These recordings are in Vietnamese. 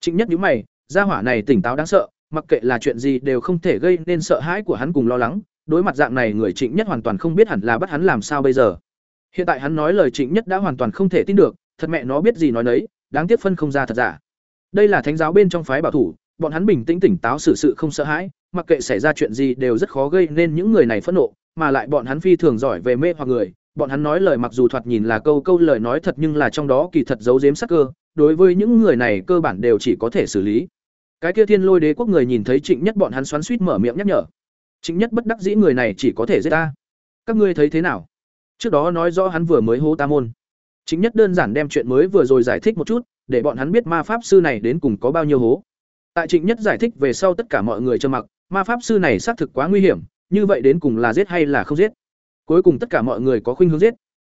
Trịnh Nhất nhíu mày, gia hỏa này tỉnh táo đáng sợ, mặc kệ là chuyện gì đều không thể gây nên sợ hãi của hắn cùng lo lắng, đối mặt dạng này người Trịnh Nhất hoàn toàn không biết hẳn là bắt hắn làm sao bây giờ. Hiện tại hắn nói lời Trịnh Nhất đã hoàn toàn không thể tin được, thật mẹ nó biết gì nói nấy, đáng tiếc phân không ra thật giả. Đây là thánh giáo bên trong phái bảo thủ, bọn hắn bình tĩnh tỉnh táo xử sự không sợ hãi, mặc kệ xảy ra chuyện gì đều rất khó gây nên những người này phẫn nộ, mà lại bọn hắn phi thường giỏi về mê hoặc người, bọn hắn nói lời mặc dù thoạt nhìn là câu câu lời nói thật nhưng là trong đó kỳ thật giấu giếm sắc cơ, đối với những người này cơ bản đều chỉ có thể xử lý. Cái kia Thiên Lôi Đế quốc người nhìn thấy Trịnh Nhất bọn hắn xoắn xuýt mở miệng nhắc nhở. Trịnh Nhất bất đắc dĩ người này chỉ có thể giết ta. Các ngươi thấy thế nào? Trước đó nói rõ hắn vừa mới hô ta môn. Trịnh Nhất đơn giản đem chuyện mới vừa rồi giải thích một chút, để bọn hắn biết ma pháp sư này đến cùng có bao nhiêu hố. Tại Trịnh Nhất giải thích về sau tất cả mọi người trầm mặc, ma pháp sư này xác thực quá nguy hiểm, như vậy đến cùng là giết hay là không giết? Cuối cùng tất cả mọi người có khuynh hướng giết.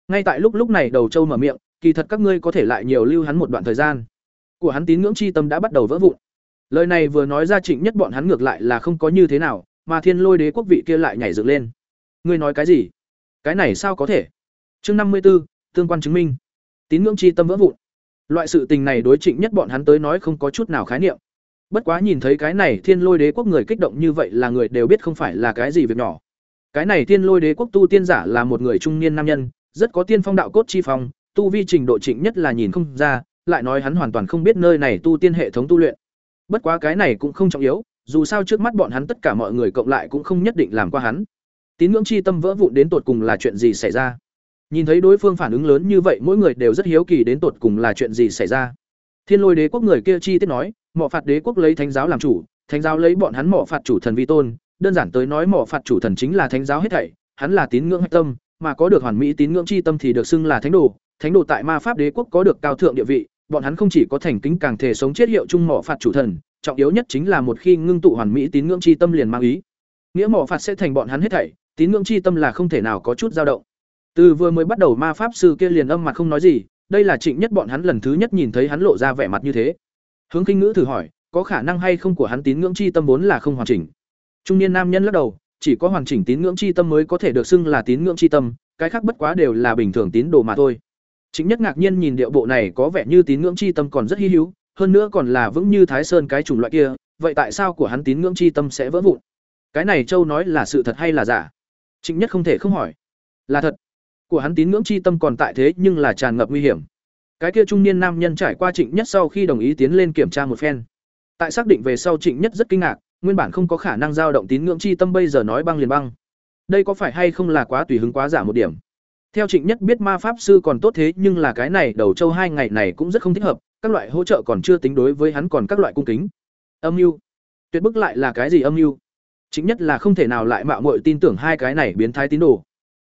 Ngay tại lúc lúc này Đầu Châu mở miệng, kỳ thật các ngươi có thể lại nhiều lưu hắn một đoạn thời gian. Của hắn tín ngưỡng chi tâm đã bắt đầu vỡ vụn. Lời này vừa nói ra Trịnh Nhất bọn hắn ngược lại là không có như thế nào, mà Thiên Lôi Đế quốc vị kia lại nhảy dựng lên. Ngươi nói cái gì? Cái này sao có thể? Chương năm mươi 54, tương quan chứng minh. Tín ngưỡng chi tâm vỡ vụn. Loại sự tình này đối Trịnh Nhất bọn hắn tới nói không có chút nào khái niệm. Bất quá nhìn thấy cái này Thiên Lôi Đế quốc người kích động như vậy là người đều biết không phải là cái gì việc nhỏ. Cái này Thiên Lôi Đế quốc tu tiên giả là một người trung niên nam nhân, rất có tiên phong đạo cốt chi phong, tu vi trình độ Trịnh Nhất là nhìn không ra, lại nói hắn hoàn toàn không biết nơi này tu tiên hệ thống tu luyện. Bất quá cái này cũng không trọng yếu, dù sao trước mắt bọn hắn tất cả mọi người cộng lại cũng không nhất định làm qua hắn. Tín ngưỡng chi tâm vỡ vụn đến tột cùng là chuyện gì xảy ra? Nhìn thấy đối phương phản ứng lớn như vậy, mỗi người đều rất hiếu kỳ đến tột cùng là chuyện gì xảy ra. Thiên Lôi Đế quốc người kia chi tiết nói, Mộ phạt đế quốc lấy thánh giáo làm chủ, thánh giáo lấy bọn hắn mộ phạt chủ thần vi tôn, đơn giản tới nói mộ phạt chủ thần chính là thánh giáo hết thảy, hắn là tín ngưỡng hạch tâm, mà có được hoàn mỹ tín ngưỡng chi tâm thì được xưng là thánh đồ, thánh đồ tại ma pháp đế quốc có được cao thượng địa vị, bọn hắn không chỉ có thành kính càng thể sống chết hiệu chung mộ phạt chủ thần, trọng yếu nhất chính là một khi ngưng tụ hoàn mỹ tín ngưỡng chi tâm liền mang ý, nghĩa mộ phạt sẽ thành bọn hắn hết thảy, tín ngưỡng chi tâm là không thể nào có chút dao động. Từ vừa mới bắt đầu ma pháp sư kia liền âm mặt không nói gì, đây là Trịnh Nhất bọn hắn lần thứ nhất nhìn thấy hắn lộ ra vẻ mặt như thế. Hướng Kinh Ngữ thử hỏi, có khả năng hay không của hắn tín ngưỡng chi tâm vốn là không hoàn chỉnh. Trung niên nam nhân lắc đầu, chỉ có hoàn chỉnh tín ngưỡng chi tâm mới có thể được xưng là tín ngưỡng chi tâm, cái khác bất quá đều là bình thường tín đồ mà thôi. Chính nhất ngạc nhiên nhìn điệu bộ này có vẻ như tín ngưỡng chi tâm còn rất hi hữu, hơn nữa còn là vững như Thái Sơn cái chủng loại kia, vậy tại sao của hắn tín ngưỡng chi tâm sẽ vỡ vụn? Cái này Châu nói là sự thật hay là giả? Trịnh Nhất không thể không hỏi. Là thật. Của hắn tín ngưỡng chi tâm còn tại thế nhưng là tràn ngập nguy hiểm. Cái kia trung niên nam nhân trải qua Trịnh Nhất sau khi đồng ý tiến lên kiểm tra một phen. Tại xác định về sau Trịnh Nhất rất kinh ngạc, nguyên bản không có khả năng dao động tín ngưỡng chi tâm bây giờ nói băng liền băng. Đây có phải hay không là quá tùy hứng quá giả một điểm? Theo Trịnh Nhất biết ma pháp sư còn tốt thế, nhưng là cái này đầu châu hai ngày này cũng rất không thích hợp, các loại hỗ trợ còn chưa tính đối với hắn còn các loại cung kính. Âm mưu. Tuyệt bức lại là cái gì âm mưu? Chính nhất là không thể nào lại mạo muội tin tưởng hai cái này biến thái tín đồ.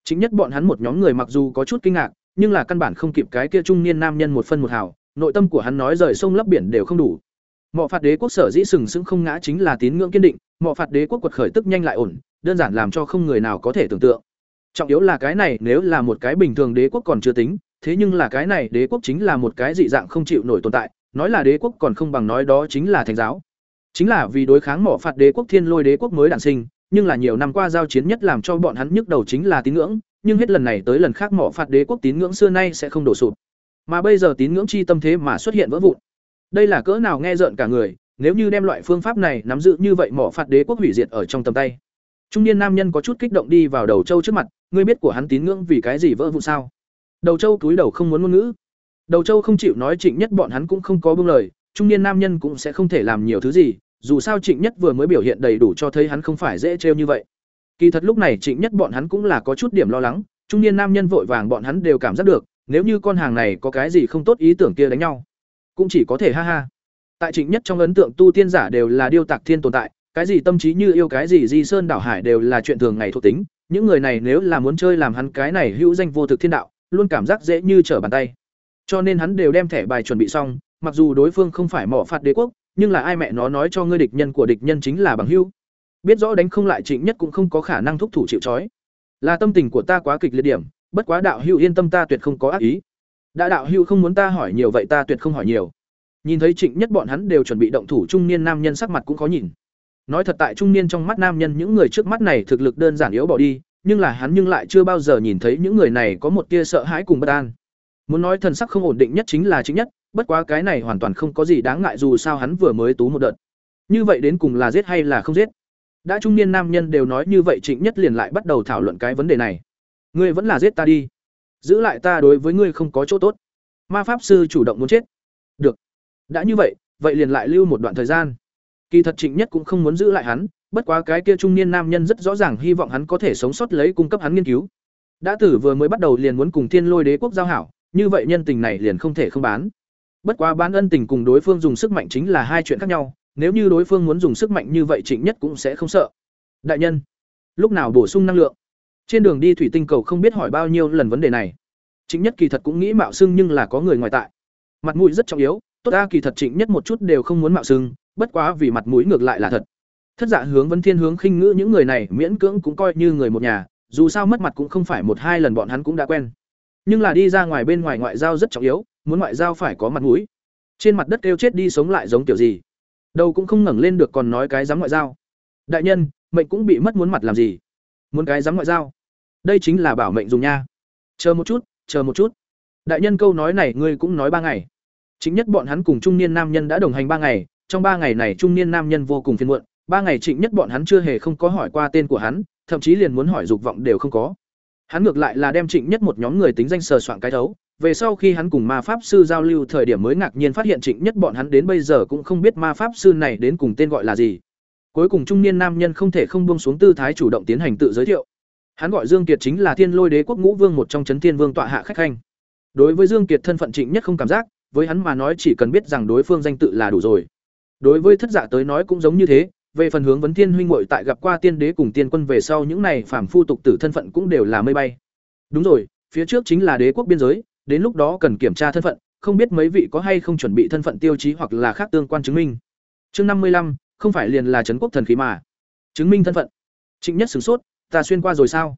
Chính nhất bọn hắn một nhóm người mặc dù có chút kinh ngạc, nhưng là căn bản không kịp cái kia trung niên nam nhân một phân một hào, nội tâm của hắn nói rời sông lấp biển đều không đủ. Mộ phạt đế quốc sở dĩ sừng sững không ngã chính là tín ngưỡng kiên định, mộ phạt đế quốc quật khởi tức nhanh lại ổn, đơn giản làm cho không người nào có thể tưởng tượng. Trọng yếu là cái này nếu là một cái bình thường đế quốc còn chưa tính, thế nhưng là cái này đế quốc chính là một cái dị dạng không chịu nổi tồn tại, nói là đế quốc còn không bằng nói đó chính là thánh giáo. Chính là vì đối kháng mỏ phạt đế quốc thiên lôi đế quốc mới đản sinh, nhưng là nhiều năm qua giao chiến nhất làm cho bọn hắn nhức đầu chính là tín ngưỡng, nhưng hết lần này tới lần khác mỏ phạt đế quốc tín ngưỡng xưa nay sẽ không đổ sụp. Mà bây giờ tín ngưỡng chi tâm thế mà xuất hiện vỡ vụn. Đây là cỡ nào nghe rợn cả người, nếu như đem loại phương pháp này nắm giữ như vậy mỏ phạt đế quốc hủy diệt ở trong tầm tay. Trung niên nam nhân có chút kích động đi vào đầu châu trước mặt, ngươi biết của hắn tín ngưỡng vì cái gì vỡ vụn sao? Đầu châu túi đầu không muốn ngôn ngữ. Đầu châu không chịu nói Trịnh Nhất bọn hắn cũng không có bưng lời, trung niên nam nhân cũng sẽ không thể làm nhiều thứ gì, dù sao Trịnh Nhất vừa mới biểu hiện đầy đủ cho thấy hắn không phải dễ trêu như vậy. Kỳ thật lúc này Trịnh Nhất bọn hắn cũng là có chút điểm lo lắng, trung niên nam nhân vội vàng bọn hắn đều cảm giác được, nếu như con hàng này có cái gì không tốt ý tưởng kia đánh nhau, cũng chỉ có thể ha ha. Tại Trịnh Nhất trong ấn tượng tu tiên giả đều là điêu tạc thiên tồn tại, cái gì tâm trí như yêu cái gì di sơn đảo hải đều là chuyện thường ngày thuộc tính, những người này nếu là muốn chơi làm hắn cái này hữu danh vô thực thiên đạo, luôn cảm giác dễ như trở bàn tay. Cho nên hắn đều đem thẻ bài chuẩn bị xong, mặc dù đối phương không phải mỏ phạt đế quốc, nhưng là ai mẹ nó nói cho ngươi địch nhân của địch nhân chính là bằng hữu. Biết rõ đánh không lại Trịnh Nhất cũng không có khả năng thúc thủ chịu trói. Là tâm tình của ta quá kịch liệt điểm, bất quá đạo hữu yên tâm ta tuyệt không có ác ý. Đã đạo hữu không muốn ta hỏi nhiều vậy ta tuyệt không hỏi nhiều. Nhìn thấy Trịnh Nhất bọn hắn đều chuẩn bị động thủ trung niên nam nhân sắc mặt cũng khó nhìn. Nói thật tại trung niên trong mắt nam nhân những người trước mắt này thực lực đơn giản yếu bỏ đi, nhưng là hắn nhưng lại chưa bao giờ nhìn thấy những người này có một tia sợ hãi cùng bất an. Muốn nói thần sắc không ổn định nhất chính là chính nhất, bất quá cái này hoàn toàn không có gì đáng ngại dù sao hắn vừa mới tú một đợt. Như vậy đến cùng là giết hay là không giết? Đã trung niên nam nhân đều nói như vậy Trịnh Nhất liền lại bắt đầu thảo luận cái vấn đề này. Ngươi vẫn là giết ta đi, giữ lại ta đối với ngươi không có chỗ tốt. Ma pháp sư chủ động muốn chết. Được. Đã như vậy, vậy liền lại lưu một đoạn thời gian. Kỳ thật Trịnh Nhất cũng không muốn giữ lại hắn, bất quá cái kia trung niên nam nhân rất rõ ràng hy vọng hắn có thể sống sót lấy cung cấp hắn nghiên cứu. Đã tử vừa mới bắt đầu liền muốn cùng Thiên Lôi Đế quốc giao hảo, như vậy nhân tình này liền không thể không bán. Bất quá bán ân tình cùng đối phương dùng sức mạnh chính là hai chuyện khác nhau, nếu như đối phương muốn dùng sức mạnh như vậy Trịnh Nhất cũng sẽ không sợ. Đại nhân, lúc nào bổ sung năng lượng? Trên đường đi thủy tinh cầu không biết hỏi bao nhiêu lần vấn đề này. Trịnh Nhất kỳ thật cũng nghĩ mạo xưng nhưng là có người ngoài tại. Mặt mũi rất trọng yếu, tốt ta kỳ thật Trịnh Nhất một chút đều không muốn mạo xưng, bất quá vì mặt mũi ngược lại là thật. Thất dạ hướng vấn thiên hướng khinh ngữ những người này miễn cưỡng cũng coi như người một nhà, dù sao mất mặt cũng không phải một hai lần bọn hắn cũng đã quen. Nhưng là đi ra ngoài bên ngoài ngoại giao rất trọng yếu, muốn ngoại giao phải có mặt mũi. Trên mặt đất kêu chết đi sống lại giống kiểu gì? Đầu cũng không ngẩng lên được còn nói cái dám ngoại giao. Đại nhân, mệnh cũng bị mất muốn mặt làm gì? Muốn cái dám ngoại giao? Đây chính là bảo mệnh dùng nha. Chờ một chút, chờ một chút. Đại nhân câu nói này ngươi cũng nói ba ngày. Chính nhất bọn hắn cùng trung niên nam nhân đã đồng hành ba ngày, trong ba ngày này trung niên nam nhân vô cùng phiền muộn, ba ngày trịnh nhất bọn hắn chưa hề không có hỏi qua tên của hắn, thậm chí liền muốn hỏi dục vọng đều không có. Hắn ngược lại là đem trịnh nhất một nhóm người tính danh sờ soạn cái thấu, về sau khi hắn cùng ma pháp sư giao lưu thời điểm mới ngạc nhiên phát hiện trịnh nhất bọn hắn đến bây giờ cũng không biết ma pháp sư này đến cùng tên gọi là gì. Cuối cùng trung niên nam nhân không thể không buông xuống tư thái chủ động tiến hành tự giới thiệu. Hắn gọi Dương Kiệt chính là Thiên Lôi Đế quốc ngũ vương một trong chấn Thiên Vương tọa hạ khách khanh. Đối với Dương Kiệt thân phận trịnh nhất không cảm giác, với hắn mà nói chỉ cần biết rằng đối phương danh tự là đủ rồi. Đối với thất giả tới nói cũng giống như thế, về phần hướng vấn thiên huynh muội tại gặp qua tiên đế cùng tiên quân về sau những này phàm phu tục tử thân phận cũng đều là mây bay. Đúng rồi, phía trước chính là đế quốc biên giới, đến lúc đó cần kiểm tra thân phận, không biết mấy vị có hay không chuẩn bị thân phận tiêu chí hoặc là khác tương quan chứng minh. Chương năm mươi lăm, không phải liền là trấn quốc thần khí mà. Chứng minh thân phận. Trịnh Nhất sửng sốt, ta xuyên qua rồi sao?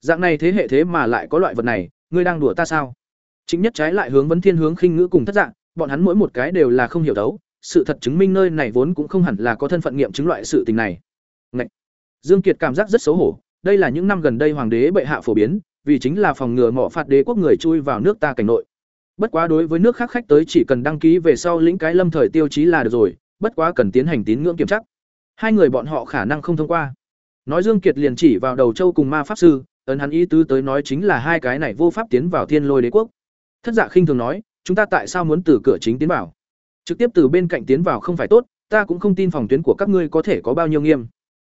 Dạng này thế hệ thế mà lại có loại vật này, ngươi đang đùa ta sao? Trịnh Nhất trái lại hướng vấn thiên hướng khinh ngữ cùng thất dạng, bọn hắn mỗi một cái đều là không hiểu đấu, sự thật chứng minh nơi này vốn cũng không hẳn là có thân phận nghiệm chứng loại sự tình này. Ngậy. Dương Kiệt cảm giác rất xấu hổ, đây là những năm gần đây hoàng đế bệ hạ phổ biến, vì chính là phòng ngừa ngọ phạt đế quốc người chui vào nước ta cảnh nội. Bất quá đối với nước khác khách tới chỉ cần đăng ký về sau lĩnh cái lâm thời tiêu chí là được rồi, bất quá cần tiến hành tín ngưỡng kiểm tra. Hai người bọn họ khả năng không thông qua. Nói Dương Kiệt liền chỉ vào đầu châu cùng ma pháp sư, ấn hắn ý tứ tới nói chính là hai cái này vô pháp tiến vào thiên lôi đế quốc. Thất Dạ khinh thường nói, chúng ta tại sao muốn từ cửa chính tiến vào? Trực tiếp từ bên cạnh tiến vào không phải tốt, ta cũng không tin phòng tuyến của các ngươi có thể có bao nhiêu nghiêm.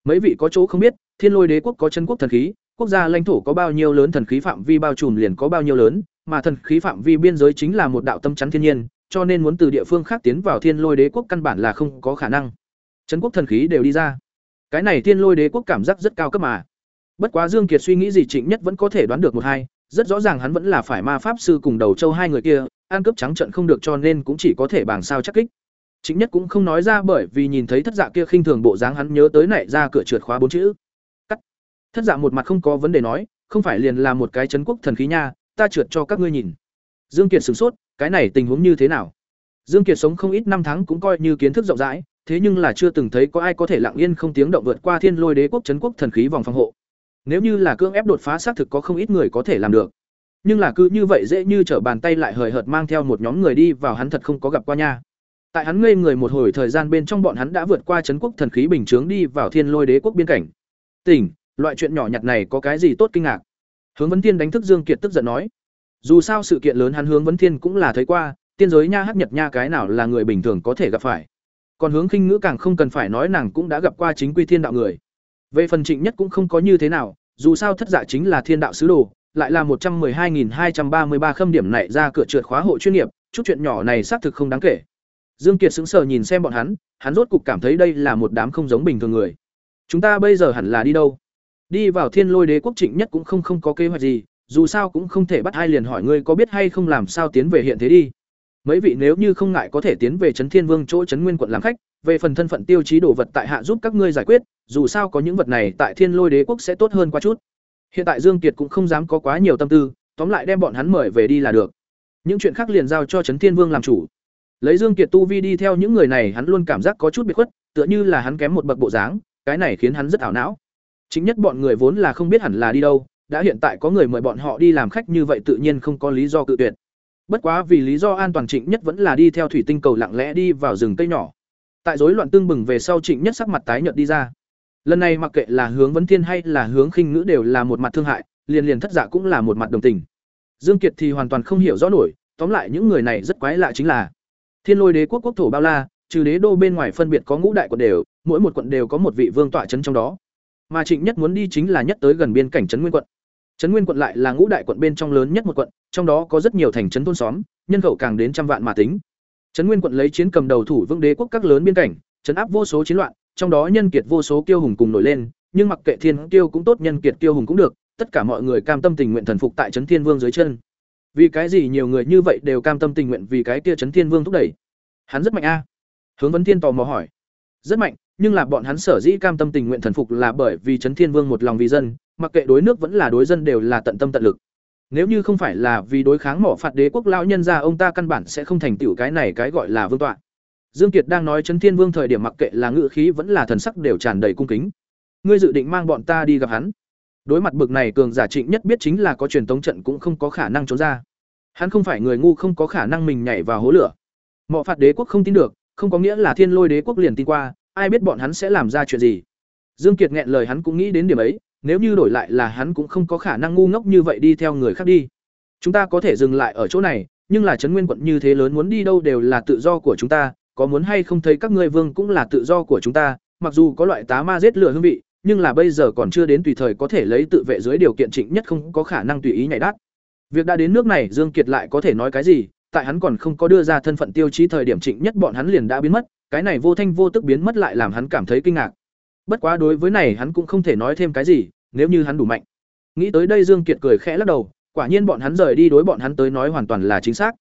Mấy vị có chỗ không biết, Thiên Lôi Đế quốc có chân quốc thần khí, quốc gia lãnh thổ có bao nhiêu lớn thần khí phạm vi bao trùm liền có bao nhiêu lớn, mà thần khí phạm vi biên giới chính là một đạo tâm chắn thiên nhiên, cho nên muốn từ địa phương khác tiến vào Thiên Lôi Đế quốc căn bản là không có khả năng. Chân quốc thần khí đều đi ra. Cái này Thiên Lôi Đế quốc cảm giác rất cao cấp mà. Bất quá Dương Kiệt suy nghĩ gì Trịnh Nhất vẫn có thể đoán được một hai, rất rõ ràng hắn vẫn là phải ma pháp sư cùng đầu châu hai người kia, an cướp trắng trận không được cho nên cũng chỉ có thể bảng sao chắc kích. Chính nhất cũng không nói ra bởi vì nhìn thấy thất dạ kia khinh thường bộ dáng hắn nhớ tới nảy ra cửa trượt khóa bốn chữ. Cắt. Thất dạ một mặt không có vấn đề nói, không phải liền là một cái chấn quốc thần khí nha, ta trượt cho các ngươi nhìn. Dương Kiệt sửng sốt, cái này tình huống như thế nào? Dương Kiệt sống không ít năm tháng cũng coi như kiến thức rộng rãi, thế nhưng là chưa từng thấy có ai có thể lặng yên không tiếng động vượt qua Thiên Lôi Đế quốc chấn quốc thần khí vòng phòng hộ. Nếu như là cưỡng ép đột phá xác thực có không ít người có thể làm được. Nhưng là cứ như vậy dễ như trở bàn tay lại hời hợt mang theo một nhóm người đi vào hắn thật không có gặp qua nha. Tại hắn ngây người một hồi thời gian bên trong bọn hắn đã vượt qua chấn quốc thần khí bình chướng đi vào Thiên Lôi Đế quốc biên cảnh. Tỉnh, loại chuyện nhỏ nhặt này có cái gì tốt kinh ngạc? Hướng Vấn Thiên đánh thức Dương Kiệt tức giận nói. Dù sao sự kiện lớn hắn Hướng Vấn Thiên cũng là thấy qua, tiên giới nha hắc nhật nha cái nào là người bình thường có thể gặp phải. Còn Hướng Khinh Ngữ càng không cần phải nói nàng cũng đã gặp qua chính quy thiên đạo người. Về phần Trịnh Nhất cũng không có như thế nào, dù sao thất giả chính là thiên đạo sứ đồ, lại là một trăm hai hai trăm ba mươi ba khâm điểm này ra cửa trượt khóa hộ chuyên nghiệp, chút chuyện nhỏ này xác thực không đáng kể. Dương Kiệt sững sờ nhìn xem bọn hắn, hắn rốt cục cảm thấy đây là một đám không giống bình thường người. Chúng ta bây giờ hẳn là đi đâu? Đi vào Thiên Lôi Đế quốc Trịnh Nhất cũng không không có kế hoạch gì, dù sao cũng không thể bắt hai liền hỏi ngươi có biết hay không làm sao tiến về hiện thế đi. Mấy vị nếu như không ngại có thể tiến về Trấn Thiên Vương chỗ Trấn Nguyên quận làm khách, về phần thân phận tiêu chí đồ vật tại hạ giúp các ngươi giải quyết, dù sao có những vật này tại Thiên Lôi Đế quốc sẽ tốt hơn qua chút. Hiện tại Dương Kiệt cũng không dám có quá nhiều tâm tư, tóm lại đem bọn hắn mời về đi là được. Những chuyện khác liền giao cho Trấn Thiên Vương làm chủ. Lấy Dương Kiệt tu vi đi theo những người này, hắn luôn cảm giác có chút biệt khuất, tựa như là hắn kém một bậc bộ dáng, cái này khiến hắn rất ảo não. Chính nhất bọn người vốn là không biết hẳn là đi đâu, đã hiện tại có người mời bọn họ đi làm khách như vậy tự nhiên không có lý do cự tuyệt. Bất quá vì lý do an toàn Trịnh Nhất vẫn là đi theo thủy tinh cầu lặng lẽ đi vào rừng cây nhỏ. Tại rối loạn tương bừng về sau Trịnh Nhất sắc mặt tái nhợt đi ra. Lần này mặc kệ là hướng vấn thiên hay là hướng khinh ngữ đều là một mặt thương hại, liền liền thất giả cũng là một mặt đồng tình. Dương Kiệt thì hoàn toàn không hiểu rõ nổi, tóm lại những người này rất quái lạ chính là Thiên Lôi Đế quốc quốc thổ bao la, trừ đế đô bên ngoài phân biệt có ngũ đại quận đều, mỗi một quận đều có một vị vương tọa trấn trong đó. Mà Trịnh Nhất muốn đi chính là nhất tới gần biên cảnh trấn Nguyên quận. Trấn Nguyên quận lại là ngũ đại quận bên trong lớn nhất một quận, trong đó có rất nhiều thành trấn thôn xóm, nhân khẩu càng đến trăm vạn mà tính. Trấn Nguyên quận lấy chiến cầm đầu thủ vương đế quốc các lớn biên cảnh, trấn áp vô số chiến loạn, trong đó nhân kiệt vô số kiêu hùng cùng nổi lên, nhưng mặc kệ thiên kiêu cũng tốt nhân kiệt kiêu hùng cũng được, tất cả mọi người cam tâm tình nguyện thần phục tại trấn Thiên Vương dưới chân. Vì cái gì nhiều người như vậy đều cam tâm tình nguyện vì cái kia trấn Thiên Vương thúc đẩy? Hắn rất mạnh a. Hướng Vấn Thiên tò mò hỏi. Rất mạnh, nhưng là bọn hắn sở dĩ cam tâm tình nguyện thần phục là bởi vì trấn Thiên Vương một lòng vì dân, mặc kệ đối nước vẫn là đối dân đều là tận tâm tận lực. Nếu như không phải là vì đối kháng mỏ phạt đế quốc lão nhân gia ông ta căn bản sẽ không thành tựu cái này cái gọi là vương tọa. Dương Kiệt đang nói Trấn Thiên Vương thời điểm mặc kệ là ngữ khí vẫn là thần sắc đều tràn đầy cung kính. Ngươi dự định mang bọn ta đi gặp hắn? Đối mặt bực này cường giả Trịnh nhất biết chính là có truyền tống trận cũng không có khả năng trốn ra. Hắn không phải người ngu không có khả năng mình nhảy vào hố lửa. Mọ phạt đế quốc không tin được, không có nghĩa là Thiên Lôi đế quốc liền tin qua, ai biết bọn hắn sẽ làm ra chuyện gì. Dương Kiệt nghẹn lời hắn cũng nghĩ đến điểm ấy, nếu như đổi lại là hắn cũng không có khả năng ngu ngốc như vậy đi theo người khác đi. Chúng ta có thể dừng lại ở chỗ này, nhưng là trấn nguyên quận như thế lớn muốn đi đâu đều là tự do của chúng ta, có muốn hay không thấy các ngươi vương cũng là tự do của chúng ta, mặc dù có loại tá ma giết lửa hương vị, nhưng là bây giờ còn chưa đến tùy thời có thể lấy tự vệ dưới điều kiện trịnh nhất không có khả năng tùy ý nhảy đát. Việc đã đến nước này, Dương Kiệt lại có thể nói cái gì, tại hắn còn không có đưa ra thân phận tiêu chí thời điểm trịnh nhất bọn hắn liền đã biến mất, cái này vô thanh vô tức biến mất lại làm hắn cảm thấy kinh ngạc. Bất quá đối với này hắn cũng không thể nói thêm cái gì, nếu như hắn đủ mạnh. Nghĩ tới đây Dương Kiệt cười khẽ lắc đầu, quả nhiên bọn hắn rời đi đối bọn hắn tới nói hoàn toàn là chính xác.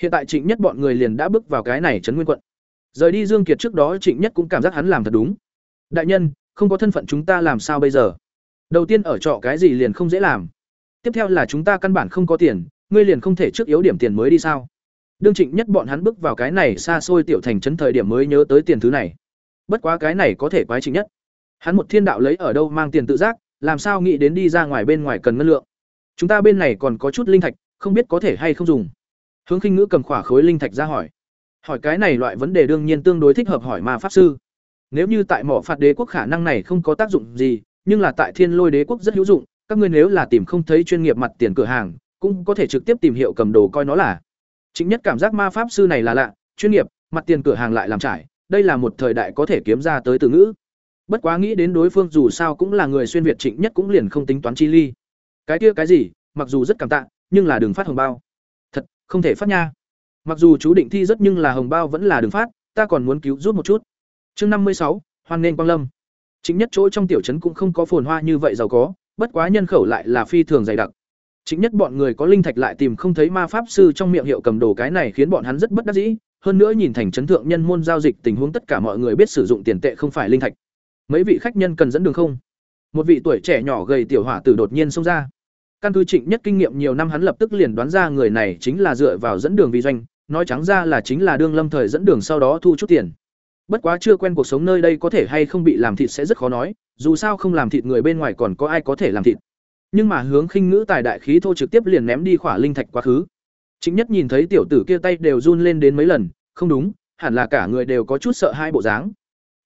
Hiện tại Trịnh Nhất bọn người liền đã bước vào cái này trấn Nguyên quận. Rời đi Dương Kiệt trước đó Trịnh Nhất cũng cảm giác hắn làm thật đúng. Đại nhân, không có thân phận chúng ta làm sao bây giờ? Đầu tiên ở trọ cái gì liền không dễ làm. Tiếp theo là chúng ta căn bản không có tiền, ngươi liền không thể trước yếu điểm tiền mới đi sao? Đương Trịnh Nhất bọn hắn bước vào cái này xa xôi tiểu thành trấn thời điểm mới nhớ tới tiền thứ này. Bất quá cái này có thể quái Trịnh Nhất. Hắn một thiên đạo lấy ở đâu mang tiền tự giác, làm sao nghĩ đến đi ra ngoài bên ngoài cần ngân lượng. Chúng ta bên này còn có chút linh thạch, không biết có thể hay không dùng. Hướng Khinh Ngữ cầm khỏa khối linh thạch ra hỏi. Hỏi cái này loại vấn đề đương nhiên tương đối thích hợp hỏi ma pháp sư. Nếu như tại mỏ phạt đế quốc khả năng này không có tác dụng gì, nhưng là tại Thiên Lôi đế quốc rất hữu dụng, các ngươi nếu là tìm không thấy chuyên nghiệp mặt tiền cửa hàng, cũng có thể trực tiếp tìm hiệu cầm đồ coi nó là. Chính nhất cảm giác ma pháp sư này là lạ, chuyên nghiệp, mặt tiền cửa hàng lại làm trải, đây là một thời đại có thể kiếm ra tới từ ngữ. Bất quá nghĩ đến đối phương dù sao cũng là người xuyên việt Trịnh Nhất cũng liền không tính toán chi ly. Cái kia cái gì, mặc dù rất cảm tạ, nhưng là đừng phát hồng bao. Thật, không thể phát nha. Mặc dù chú định thi rất nhưng là hồng bao vẫn là đường phát, ta còn muốn cứu giúp một chút. Chương năm mươi sáu, hoan nên quang lâm. Chính nhất chỗ trong tiểu trấn cũng không có phồn hoa như vậy giàu có, bất quá nhân khẩu lại là phi thường dày đặc. Chính nhất bọn người có linh thạch lại tìm không thấy ma pháp sư trong miệng hiệu cầm đồ cái này khiến bọn hắn rất bất đắc dĩ, hơn nữa nhìn thành trấn thượng nhân môn giao dịch tình huống tất cả mọi người biết sử dụng tiền tệ không phải linh thạch. Mấy vị khách nhân cần dẫn đường không? Một vị tuổi trẻ nhỏ gầy tiểu hỏa tử đột nhiên xông ra. Căn cứ Trịnh Nhất kinh nghiệm nhiều năm hắn lập tức liền đoán ra người này chính là dựa vào dẫn đường vi doanh, nói trắng ra là chính là đương lâm thời dẫn đường sau đó thu chút tiền. Bất quá chưa quen cuộc sống nơi đây có thể hay không bị làm thịt sẽ rất khó nói, dù sao không làm thịt người bên ngoài còn có ai có thể làm thịt. Nhưng mà hướng khinh ngữ tài đại khí thô trực tiếp liền ném đi khỏa linh thạch quá khứ. Chính nhất nhìn thấy tiểu tử kia tay đều run lên đến mấy lần, không đúng, hẳn là cả người đều có chút sợ hai bộ dáng.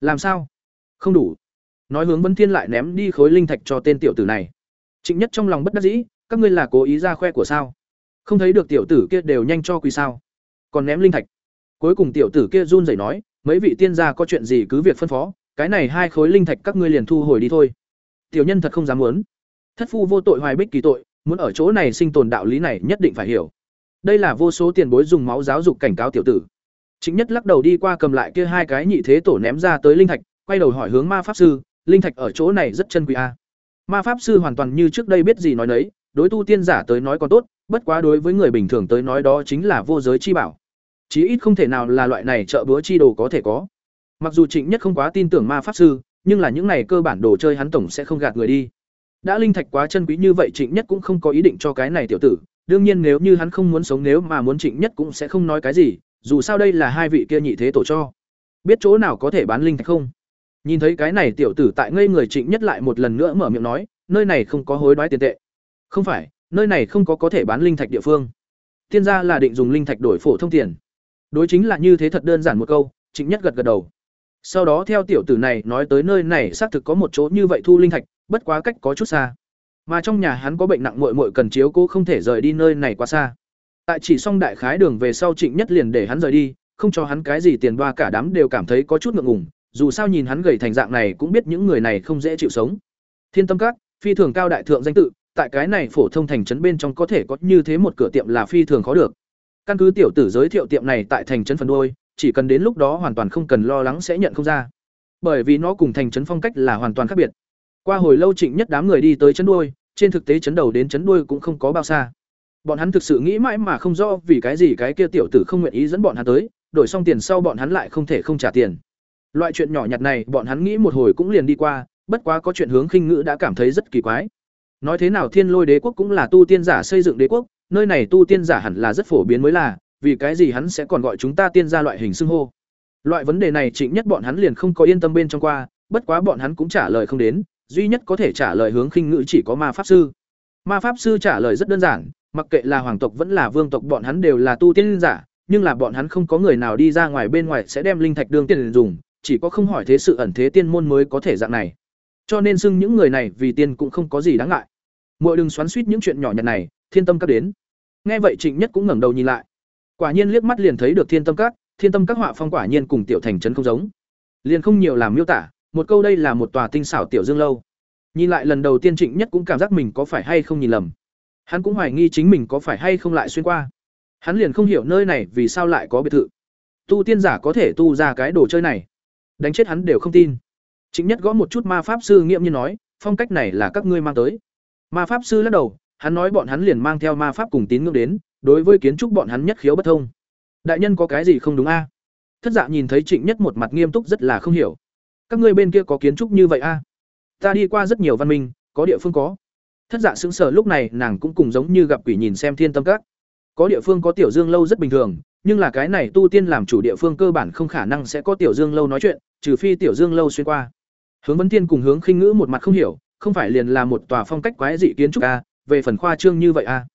Làm sao? Không đủ. Nói hướng Vân Thiên lại ném đi khối linh thạch cho tên tiểu tử này. Trịnh Nhất trong lòng bất đắc dĩ, các ngươi là cố ý ra khoe của sao? Không thấy được tiểu tử kia đều nhanh cho quỳ sao? Còn ném linh thạch. Cuối cùng tiểu tử kia run rẩy nói, mấy vị tiên gia có chuyện gì cứ việc phân phó, cái này hai khối linh thạch các ngươi liền thu hồi đi thôi. Tiểu nhân thật không dám muốn. Thất phu vô tội hoài bích kỳ tội, muốn ở chỗ này sinh tồn đạo lý này nhất định phải hiểu. Đây là vô số tiền bối dùng máu giáo dục cảnh cáo tiểu tử. Chính nhất lắc đầu đi qua cầm lại kia hai cái nhị thế tổ ném ra tới linh thạch, quay đầu hỏi hướng ma pháp sư, linh thạch ở chỗ này rất chân quý a. Ma pháp sư hoàn toàn như trước đây biết gì nói nấy, đối tu tiên giả tới nói còn tốt, bất quá đối với người bình thường tới nói đó chính là vô giới chi bảo. Chí ít không thể nào là loại này trợ búa chi đồ có thể có. Mặc dù Trịnh Nhất không quá tin tưởng ma pháp sư, nhưng là những này cơ bản đồ chơi hắn tổng sẽ không gạt người đi. Đã linh thạch quá chân quý như vậy Trịnh Nhất cũng không có ý định cho cái này tiểu tử, đương nhiên nếu như hắn không muốn sống nếu mà muốn Trịnh Nhất cũng sẽ không nói cái gì, dù sao đây là hai vị kia nhị thế tổ cho. Biết chỗ nào có thể bán linh thạch không? Nhìn thấy cái này tiểu tử tại ngây người Trịnh Nhất lại một lần nữa mở miệng nói, nơi này không có hối đoái tiền tệ. Không phải, nơi này không có có thể bán linh thạch địa phương. tiên gia là định dùng linh thạch đổi phổ thông tiền đối chính là như thế thật đơn giản một câu trịnh nhất gật gật đầu sau đó theo tiểu tử này nói tới nơi này xác thực có một chỗ như vậy thu linh thạch bất quá cách có chút xa mà trong nhà hắn có bệnh nặng muội muội cần chiếu cố không thể rời đi nơi này quá xa tại chỉ xong đại khái đường về sau trịnh nhất liền để hắn rời đi không cho hắn cái gì tiền đoa cả đám đều cảm thấy có chút ngượng ngùng dù sao nhìn hắn gầy thành dạng này cũng biết những người này không dễ chịu sống. Thiên tâm các, phi thường cao đại thượng danh tự, tại cái này phổ thông thành trấn bên trong có thể có như thế một cửa tiệm là phi thường khó được. Căn cứ tiểu tử giới thiệu tiệm này tại thành trấn phần đôi chỉ cần đến lúc đó hoàn toàn không cần lo lắng sẽ nhận không ra. Bởi vì nó cùng thành trấn phong cách là hoàn toàn khác biệt. Qua hồi lâu trịnh nhất đám người đi tới trấn đuôi, trên thực tế trấn đầu đến trấn đuôi cũng không có bao xa. Bọn hắn thực sự nghĩ mãi mà không rõ vì cái gì cái kia tiểu tử không nguyện ý dẫn bọn hắn tới, đổi xong tiền sau bọn hắn lại không thể không trả tiền loại chuyện nhỏ nhặt này, bọn hắn nghĩ một hồi cũng liền đi qua, bất quá có chuyện hướng khinh ngữ đã cảm thấy rất kỳ quái. Nói thế nào thiên lôi đế quốc cũng là tu tiên giả xây dựng đế quốc, nơi này tu tiên giả hẳn là rất phổ biến mới là, vì cái gì hắn sẽ còn gọi chúng ta tiên gia loại hình xưng hô? Loại vấn đề này trịnh nhất bọn hắn liền không có yên tâm bên trong qua, bất quá bọn hắn cũng trả lời không đến, duy nhất có thể trả lời hướng khinh ngữ chỉ có ma pháp sư. Ma pháp sư trả lời rất đơn giản, mặc kệ là hoàng tộc vẫn là vương tộc bọn hắn đều là tu tiên giả, nhưng là bọn hắn không có người nào đi ra ngoài bên ngoài sẽ đem linh thạch đương tiền dùng chỉ có không hỏi thế sự ẩn thế tiên môn mới có thể dạng này. Cho nên xưng những người này vì tiên cũng không có gì đáng ngại. Mỗi đừng xoắn suýt những chuyện nhỏ nhặt này, thiên tâm các đến. Nghe vậy trịnh nhất cũng ngẩng đầu nhìn lại. Quả nhiên liếc mắt liền thấy được thiên tâm các, thiên tâm các họa phong quả nhiên cùng tiểu thành trấn không giống. Liền không nhiều làm miêu tả, một câu đây là một tòa tinh xảo tiểu dương lâu. Nhìn lại lần đầu tiên trịnh nhất cũng cảm giác mình có phải hay không nhìn lầm. Hắn cũng hoài nghi chính mình có phải hay không lại xuyên qua. Hắn liền không hiểu nơi này vì sao lại có biệt thự. Tu tiên giả có thể tu ra cái đồ chơi này đánh chết hắn đều không tin. Trịnh nhất gõ một chút ma pháp sư nghiễm như nói, phong cách này là các ngươi mang tới. Ma pháp sư lắc đầu, hắn nói bọn hắn liền mang theo ma pháp cùng tín ngưỡng đến, đối với kiến trúc bọn hắn nhất khiếu bất thông. Đại nhân có cái gì không đúng a? Thất dạ nhìn thấy trịnh nhất một mặt nghiêm túc rất là không hiểu. Các ngươi bên kia có kiến trúc như vậy a? Ta đi qua rất nhiều văn minh, có địa phương có. Thất dạ sững sờ, lúc này nàng cũng cùng giống như gặp quỷ nhìn xem thiên tâm các. Có địa phương có tiểu dương lâu rất bình thường nhưng là cái này tu tiên làm chủ địa phương cơ bản không khả năng sẽ có tiểu dương lâu nói chuyện, trừ phi tiểu dương lâu xuyên qua. Hướng vấn thiên cùng hướng khinh ngữ một mặt không hiểu, không phải liền là một tòa phong cách quái dị kiến trúc a, về phần khoa trương như vậy a.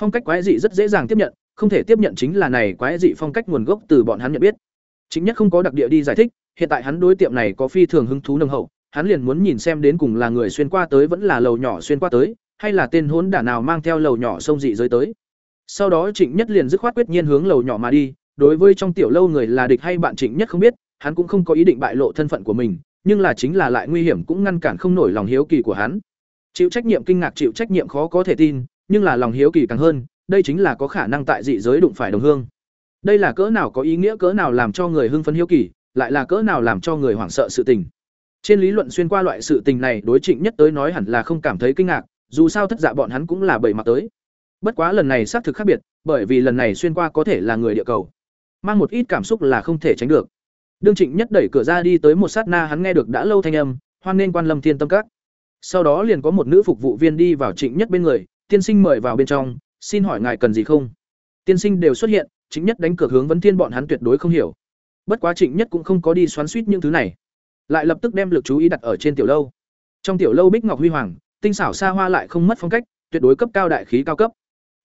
Phong cách quái dị rất dễ dàng tiếp nhận, không thể tiếp nhận chính là này quái dị phong cách nguồn gốc từ bọn hắn nhận biết. Chính nhất không có đặc địa đi giải thích, hiện tại hắn đối tiệm này có phi thường hứng thú nồng hậu, hắn liền muốn nhìn xem đến cùng là người xuyên qua tới vẫn là lầu nhỏ xuyên qua tới, hay là tên hốn đả nào mang theo lầu nhỏ sông dị giới tới sau đó trịnh nhất liền dứt khoát quyết nhiên hướng lầu nhỏ mà đi, đối với trong tiểu lâu người là địch hay bạn trịnh nhất không biết, hắn cũng không có ý định bại lộ thân phận của mình, nhưng là chính là lại nguy hiểm cũng ngăn cản không nổi lòng hiếu kỳ của hắn. Chịu trách nhiệm kinh ngạc chịu trách nhiệm khó có thể tin, nhưng là lòng hiếu kỳ càng hơn, đây chính là có khả năng tại dị giới đụng phải đồng hương. Đây là cỡ nào có ý nghĩa cỡ nào làm cho người hưng phấn hiếu kỳ, lại là cỡ nào làm cho người hoảng sợ sự tình. Trên lý luận xuyên qua loại sự tình này đối trịnh nhất tới nói hẳn là không cảm thấy kinh ngạc, dù sao thất dạ bọn hắn cũng là bảy mặt tới bất quá lần này xác thực khác biệt, bởi vì lần này xuyên qua có thể là người địa cầu. Mang một ít cảm xúc là không thể tránh được. Đương trịnh nhất đẩy cửa ra đi tới một sát na, hắn nghe được đã lâu thanh âm, hoan nên quan lâm thiên tâm các. Sau đó liền có một nữ phục vụ viên đi vào trịnh nhất bên người, tiên sinh mời vào bên trong, xin hỏi ngài cần gì không? Tiên sinh đều xuất hiện, trịnh nhất đánh cược hướng vấn thiên bọn hắn tuyệt đối không hiểu. Bất quá trịnh nhất cũng không có đi xoắn suýt những thứ này, lại lập tức đem lực chú ý đặt ở trên tiểu lâu. Trong tiểu lâu bích ngọc huy hoàng, tinh xảo xa hoa lại không mất phong cách, tuyệt đối cấp cao đại khí cao cấp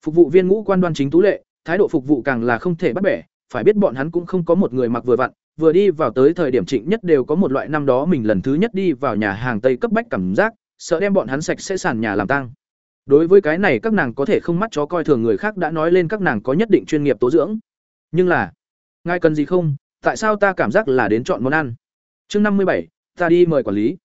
phục vụ viên ngũ quan đoan chính tú lệ, thái độ phục vụ càng là không thể bắt bẻ, phải biết bọn hắn cũng không có một người mặc vừa vặn, vừa đi vào tới thời điểm trịnh nhất đều có một loại năm đó mình lần thứ nhất đi vào nhà hàng tây cấp bách cảm giác, sợ đem bọn hắn sạch sẽ sàn nhà làm tang. Đối với cái này các nàng có thể không mắt chó coi thường người khác đã nói lên các nàng có nhất định chuyên nghiệp tố dưỡng. Nhưng là, ngài cần gì không? Tại sao ta cảm giác là đến chọn món ăn? Chương năm mươi bảy, ta đi mời quản lý.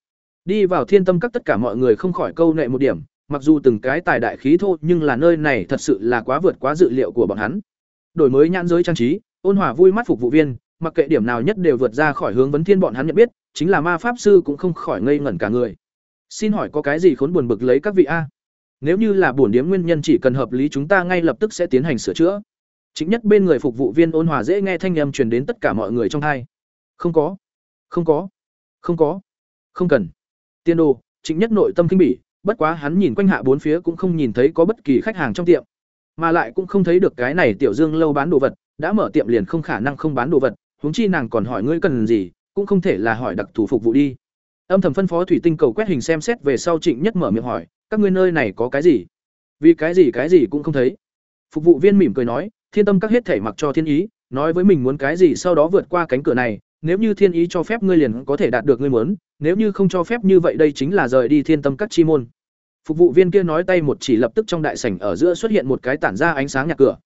Đi vào thiên tâm các tất cả mọi người không khỏi câu nệ một điểm mặc dù từng cái tài đại khí thô nhưng là nơi này thật sự là quá vượt quá dự liệu của bọn hắn. Đổi mới nhãn giới trang trí, ôn hòa vui mắt phục vụ viên, mặc kệ điểm nào nhất đều vượt ra khỏi hướng vấn thiên bọn hắn nhận biết, chính là ma pháp sư cũng không khỏi ngây ngẩn cả người. Xin hỏi có cái gì khốn buồn bực lấy các vị a? Nếu như là bổn điếm nguyên nhân chỉ cần hợp lý chúng ta ngay lập tức sẽ tiến hành sửa chữa. Chính nhất bên người phục vụ viên ôn hòa dễ nghe thanh âm truyền đến tất cả mọi người trong hai. Không có. Không có. Không có. Không cần. Tiên đồ, chính nhất nội tâm kinh bỉ bất quá hắn nhìn quanh hạ bốn phía cũng không nhìn thấy có bất kỳ khách hàng trong tiệm mà lại cũng không thấy được cái này tiểu dương lâu bán đồ vật đã mở tiệm liền không khả năng không bán đồ vật huống chi nàng còn hỏi ngươi cần gì cũng không thể là hỏi đặc thù phục vụ đi. Âm thầm phân phó thủy tinh cầu quét hình xem xét về sau trịnh nhất mở miệng hỏi các ngươi nơi này có cái gì? Vì cái gì cái gì cũng không thấy. Phục vụ viên mỉm cười nói, Thiên Tâm các hết thể mặc cho thiên ý, nói với mình muốn cái gì sau đó vượt qua cánh cửa này, nếu như thiên ý cho phép ngươi liền có thể đạt được ngươi muốn, nếu như không cho phép như vậy đây chính là rời đi Thiên Tâm các chi môn. Phục vụ viên kia nói tay một chỉ lập tức trong đại sảnh ở giữa xuất hiện một cái tản ra ánh sáng nhạc cửa.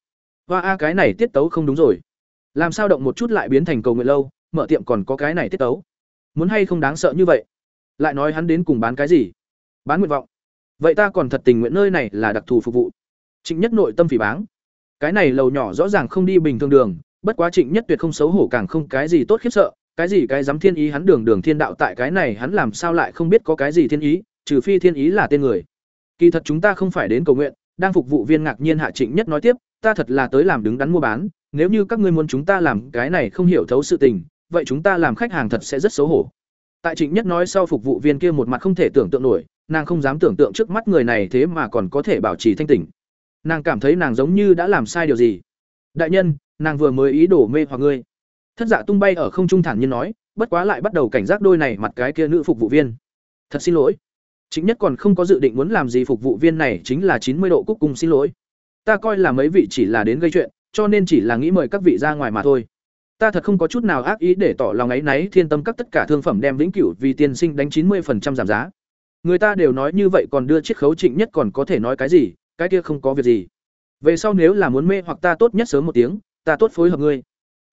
Hoa a cái này tiết tấu không đúng rồi. Làm sao động một chút lại biến thành cầu nguyện lâu, mở tiệm còn có cái này tiết tấu. Muốn hay không đáng sợ như vậy. Lại nói hắn đến cùng bán cái gì? Bán nguyện vọng. Vậy ta còn thật tình nguyện nơi này là đặc thù phục vụ. Trịnh Nhất nội tâm phỉ báng. Cái này lầu nhỏ rõ ràng không đi bình thường đường, bất quá Trịnh Nhất tuyệt không xấu hổ càng không cái gì tốt khiếp sợ, cái gì cái dám thiên ý hắn đường đường thiên đạo tại cái này hắn làm sao lại không biết có cái gì thiên ý, trừ phi thiên ý là tên người. Kỳ thật chúng ta không phải đến cầu nguyện, đang phục vụ viên ngạc nhiên hạ Trịnh Nhất nói tiếp, ta thật là tới làm đứng đắn mua bán, nếu như các ngươi muốn chúng ta làm cái này không hiểu thấu sự tình, vậy chúng ta làm khách hàng thật sẽ rất xấu hổ. Tại Trịnh Nhất nói sau phục vụ viên kia một mặt không thể tưởng tượng nổi, nàng không dám tưởng tượng trước mắt người này thế mà còn có thể bảo trì thanh tỉnh. Nàng cảm thấy nàng giống như đã làm sai điều gì. Đại nhân, nàng vừa mới ý đồ mê hoặc ngươi. Thất Dạ tung bay ở không trung thản nhiên nói, bất quá lại bắt đầu cảnh giác đôi này mặt cái kia nữ phục vụ viên. Thật xin lỗi. Chính nhất còn không có dự định muốn làm gì phục vụ viên này chính là chín mươi độ cúc cung xin lỗi. Ta coi là mấy vị chỉ là đến gây chuyện, cho nên chỉ là nghĩ mời các vị ra ngoài mà thôi. Ta thật không có chút nào ác ý để tỏ lòng ấy náy thiên tâm các tất cả thương phẩm đem vĩnh cửu vì tiên sinh đánh chín 90% giảm giá. Người ta đều nói như vậy còn đưa chiếc khấu trịnh nhất còn có thể nói cái gì, cái kia không có việc gì. Về sau nếu là muốn mê hoặc ta tốt nhất sớm một tiếng, ta tốt phối hợp ngươi.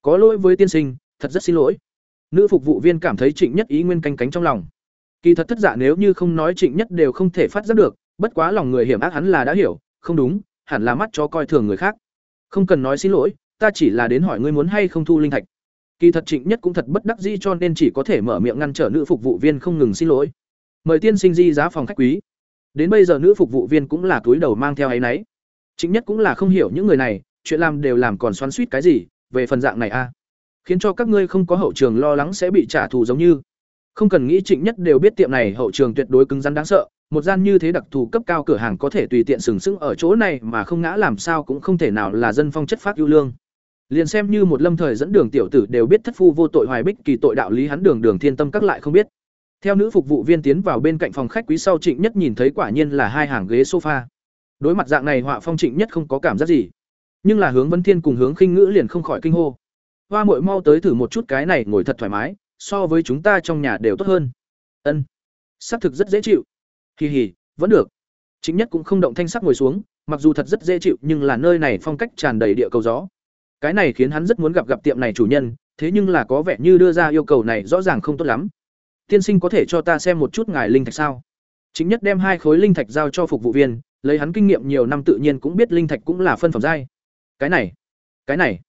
Có lỗi với tiên sinh, thật rất xin lỗi. Nữ phục vụ viên cảm thấy Trịnh Nhất ý nguyên canh cánh trong lòng. Kỳ thật thất dạ nếu như không nói Trịnh Nhất đều không thể phát giác được, bất quá lòng người hiểm ác hắn là đã hiểu, không đúng, hẳn là mắt chó coi thường người khác. Không cần nói xin lỗi, ta chỉ là đến hỏi ngươi muốn hay không thu linh thạch. Kỳ thật Trịnh Nhất cũng thật bất đắc dĩ cho nên chỉ có thể mở miệng ngăn trở nữ phục vụ viên không ngừng xin lỗi. Mời tiên sinh di giá phòng khách quý. Đến bây giờ nữ phục vụ viên cũng là túi đầu mang theo ấy nấy. Trịnh Nhất cũng là không hiểu những người này, chuyện làm đều làm còn xoắn suýt cái gì, về phần dạng này a, khiến cho các ngươi không có hậu trường lo lắng sẽ bị trả thù giống như. Không cần nghĩ Trịnh Nhất đều biết tiệm này hậu trường tuyệt đối cứng rắn đáng sợ, một gian như thế đặc thù cấp cao cửa hàng có thể tùy tiện sừng sững ở chỗ này mà không ngã làm sao cũng không thể nào là dân phong chất phát ưu lương. Liền xem như một lâm thời dẫn đường tiểu tử đều biết thất phu vô tội hoài bích kỳ tội đạo lý hắn đường đường thiên tâm các lại không biết. Theo nữ phục vụ viên tiến vào bên cạnh phòng khách quý sau Trịnh Nhất nhìn thấy quả nhiên là hai hàng ghế sofa. Đối mặt dạng này họa phong Trịnh Nhất không có cảm giác gì, nhưng là hướng Vân Thiên cùng hướng Khinh Ngữ liền không khỏi kinh hô. Hoa muội mau tới thử một chút cái này ngồi thật thoải mái, so với chúng ta trong nhà đều tốt hơn. Ân, sắc thực rất dễ chịu. Hì hì, vẫn được. Chính Nhất cũng không động thanh sắc ngồi xuống, mặc dù thật rất dễ chịu nhưng là nơi này phong cách tràn đầy địa cầu gió. Cái này khiến hắn rất muốn gặp gặp tiệm này chủ nhân, thế nhưng là có vẻ như đưa ra yêu cầu này rõ ràng không tốt lắm tiên sinh có thể cho ta xem một chút ngài linh thạch sao chính nhất đem hai khối linh thạch giao cho phục vụ viên lấy hắn kinh nghiệm nhiều năm tự nhiên cũng biết linh thạch cũng là phân phẩm giai cái này cái này.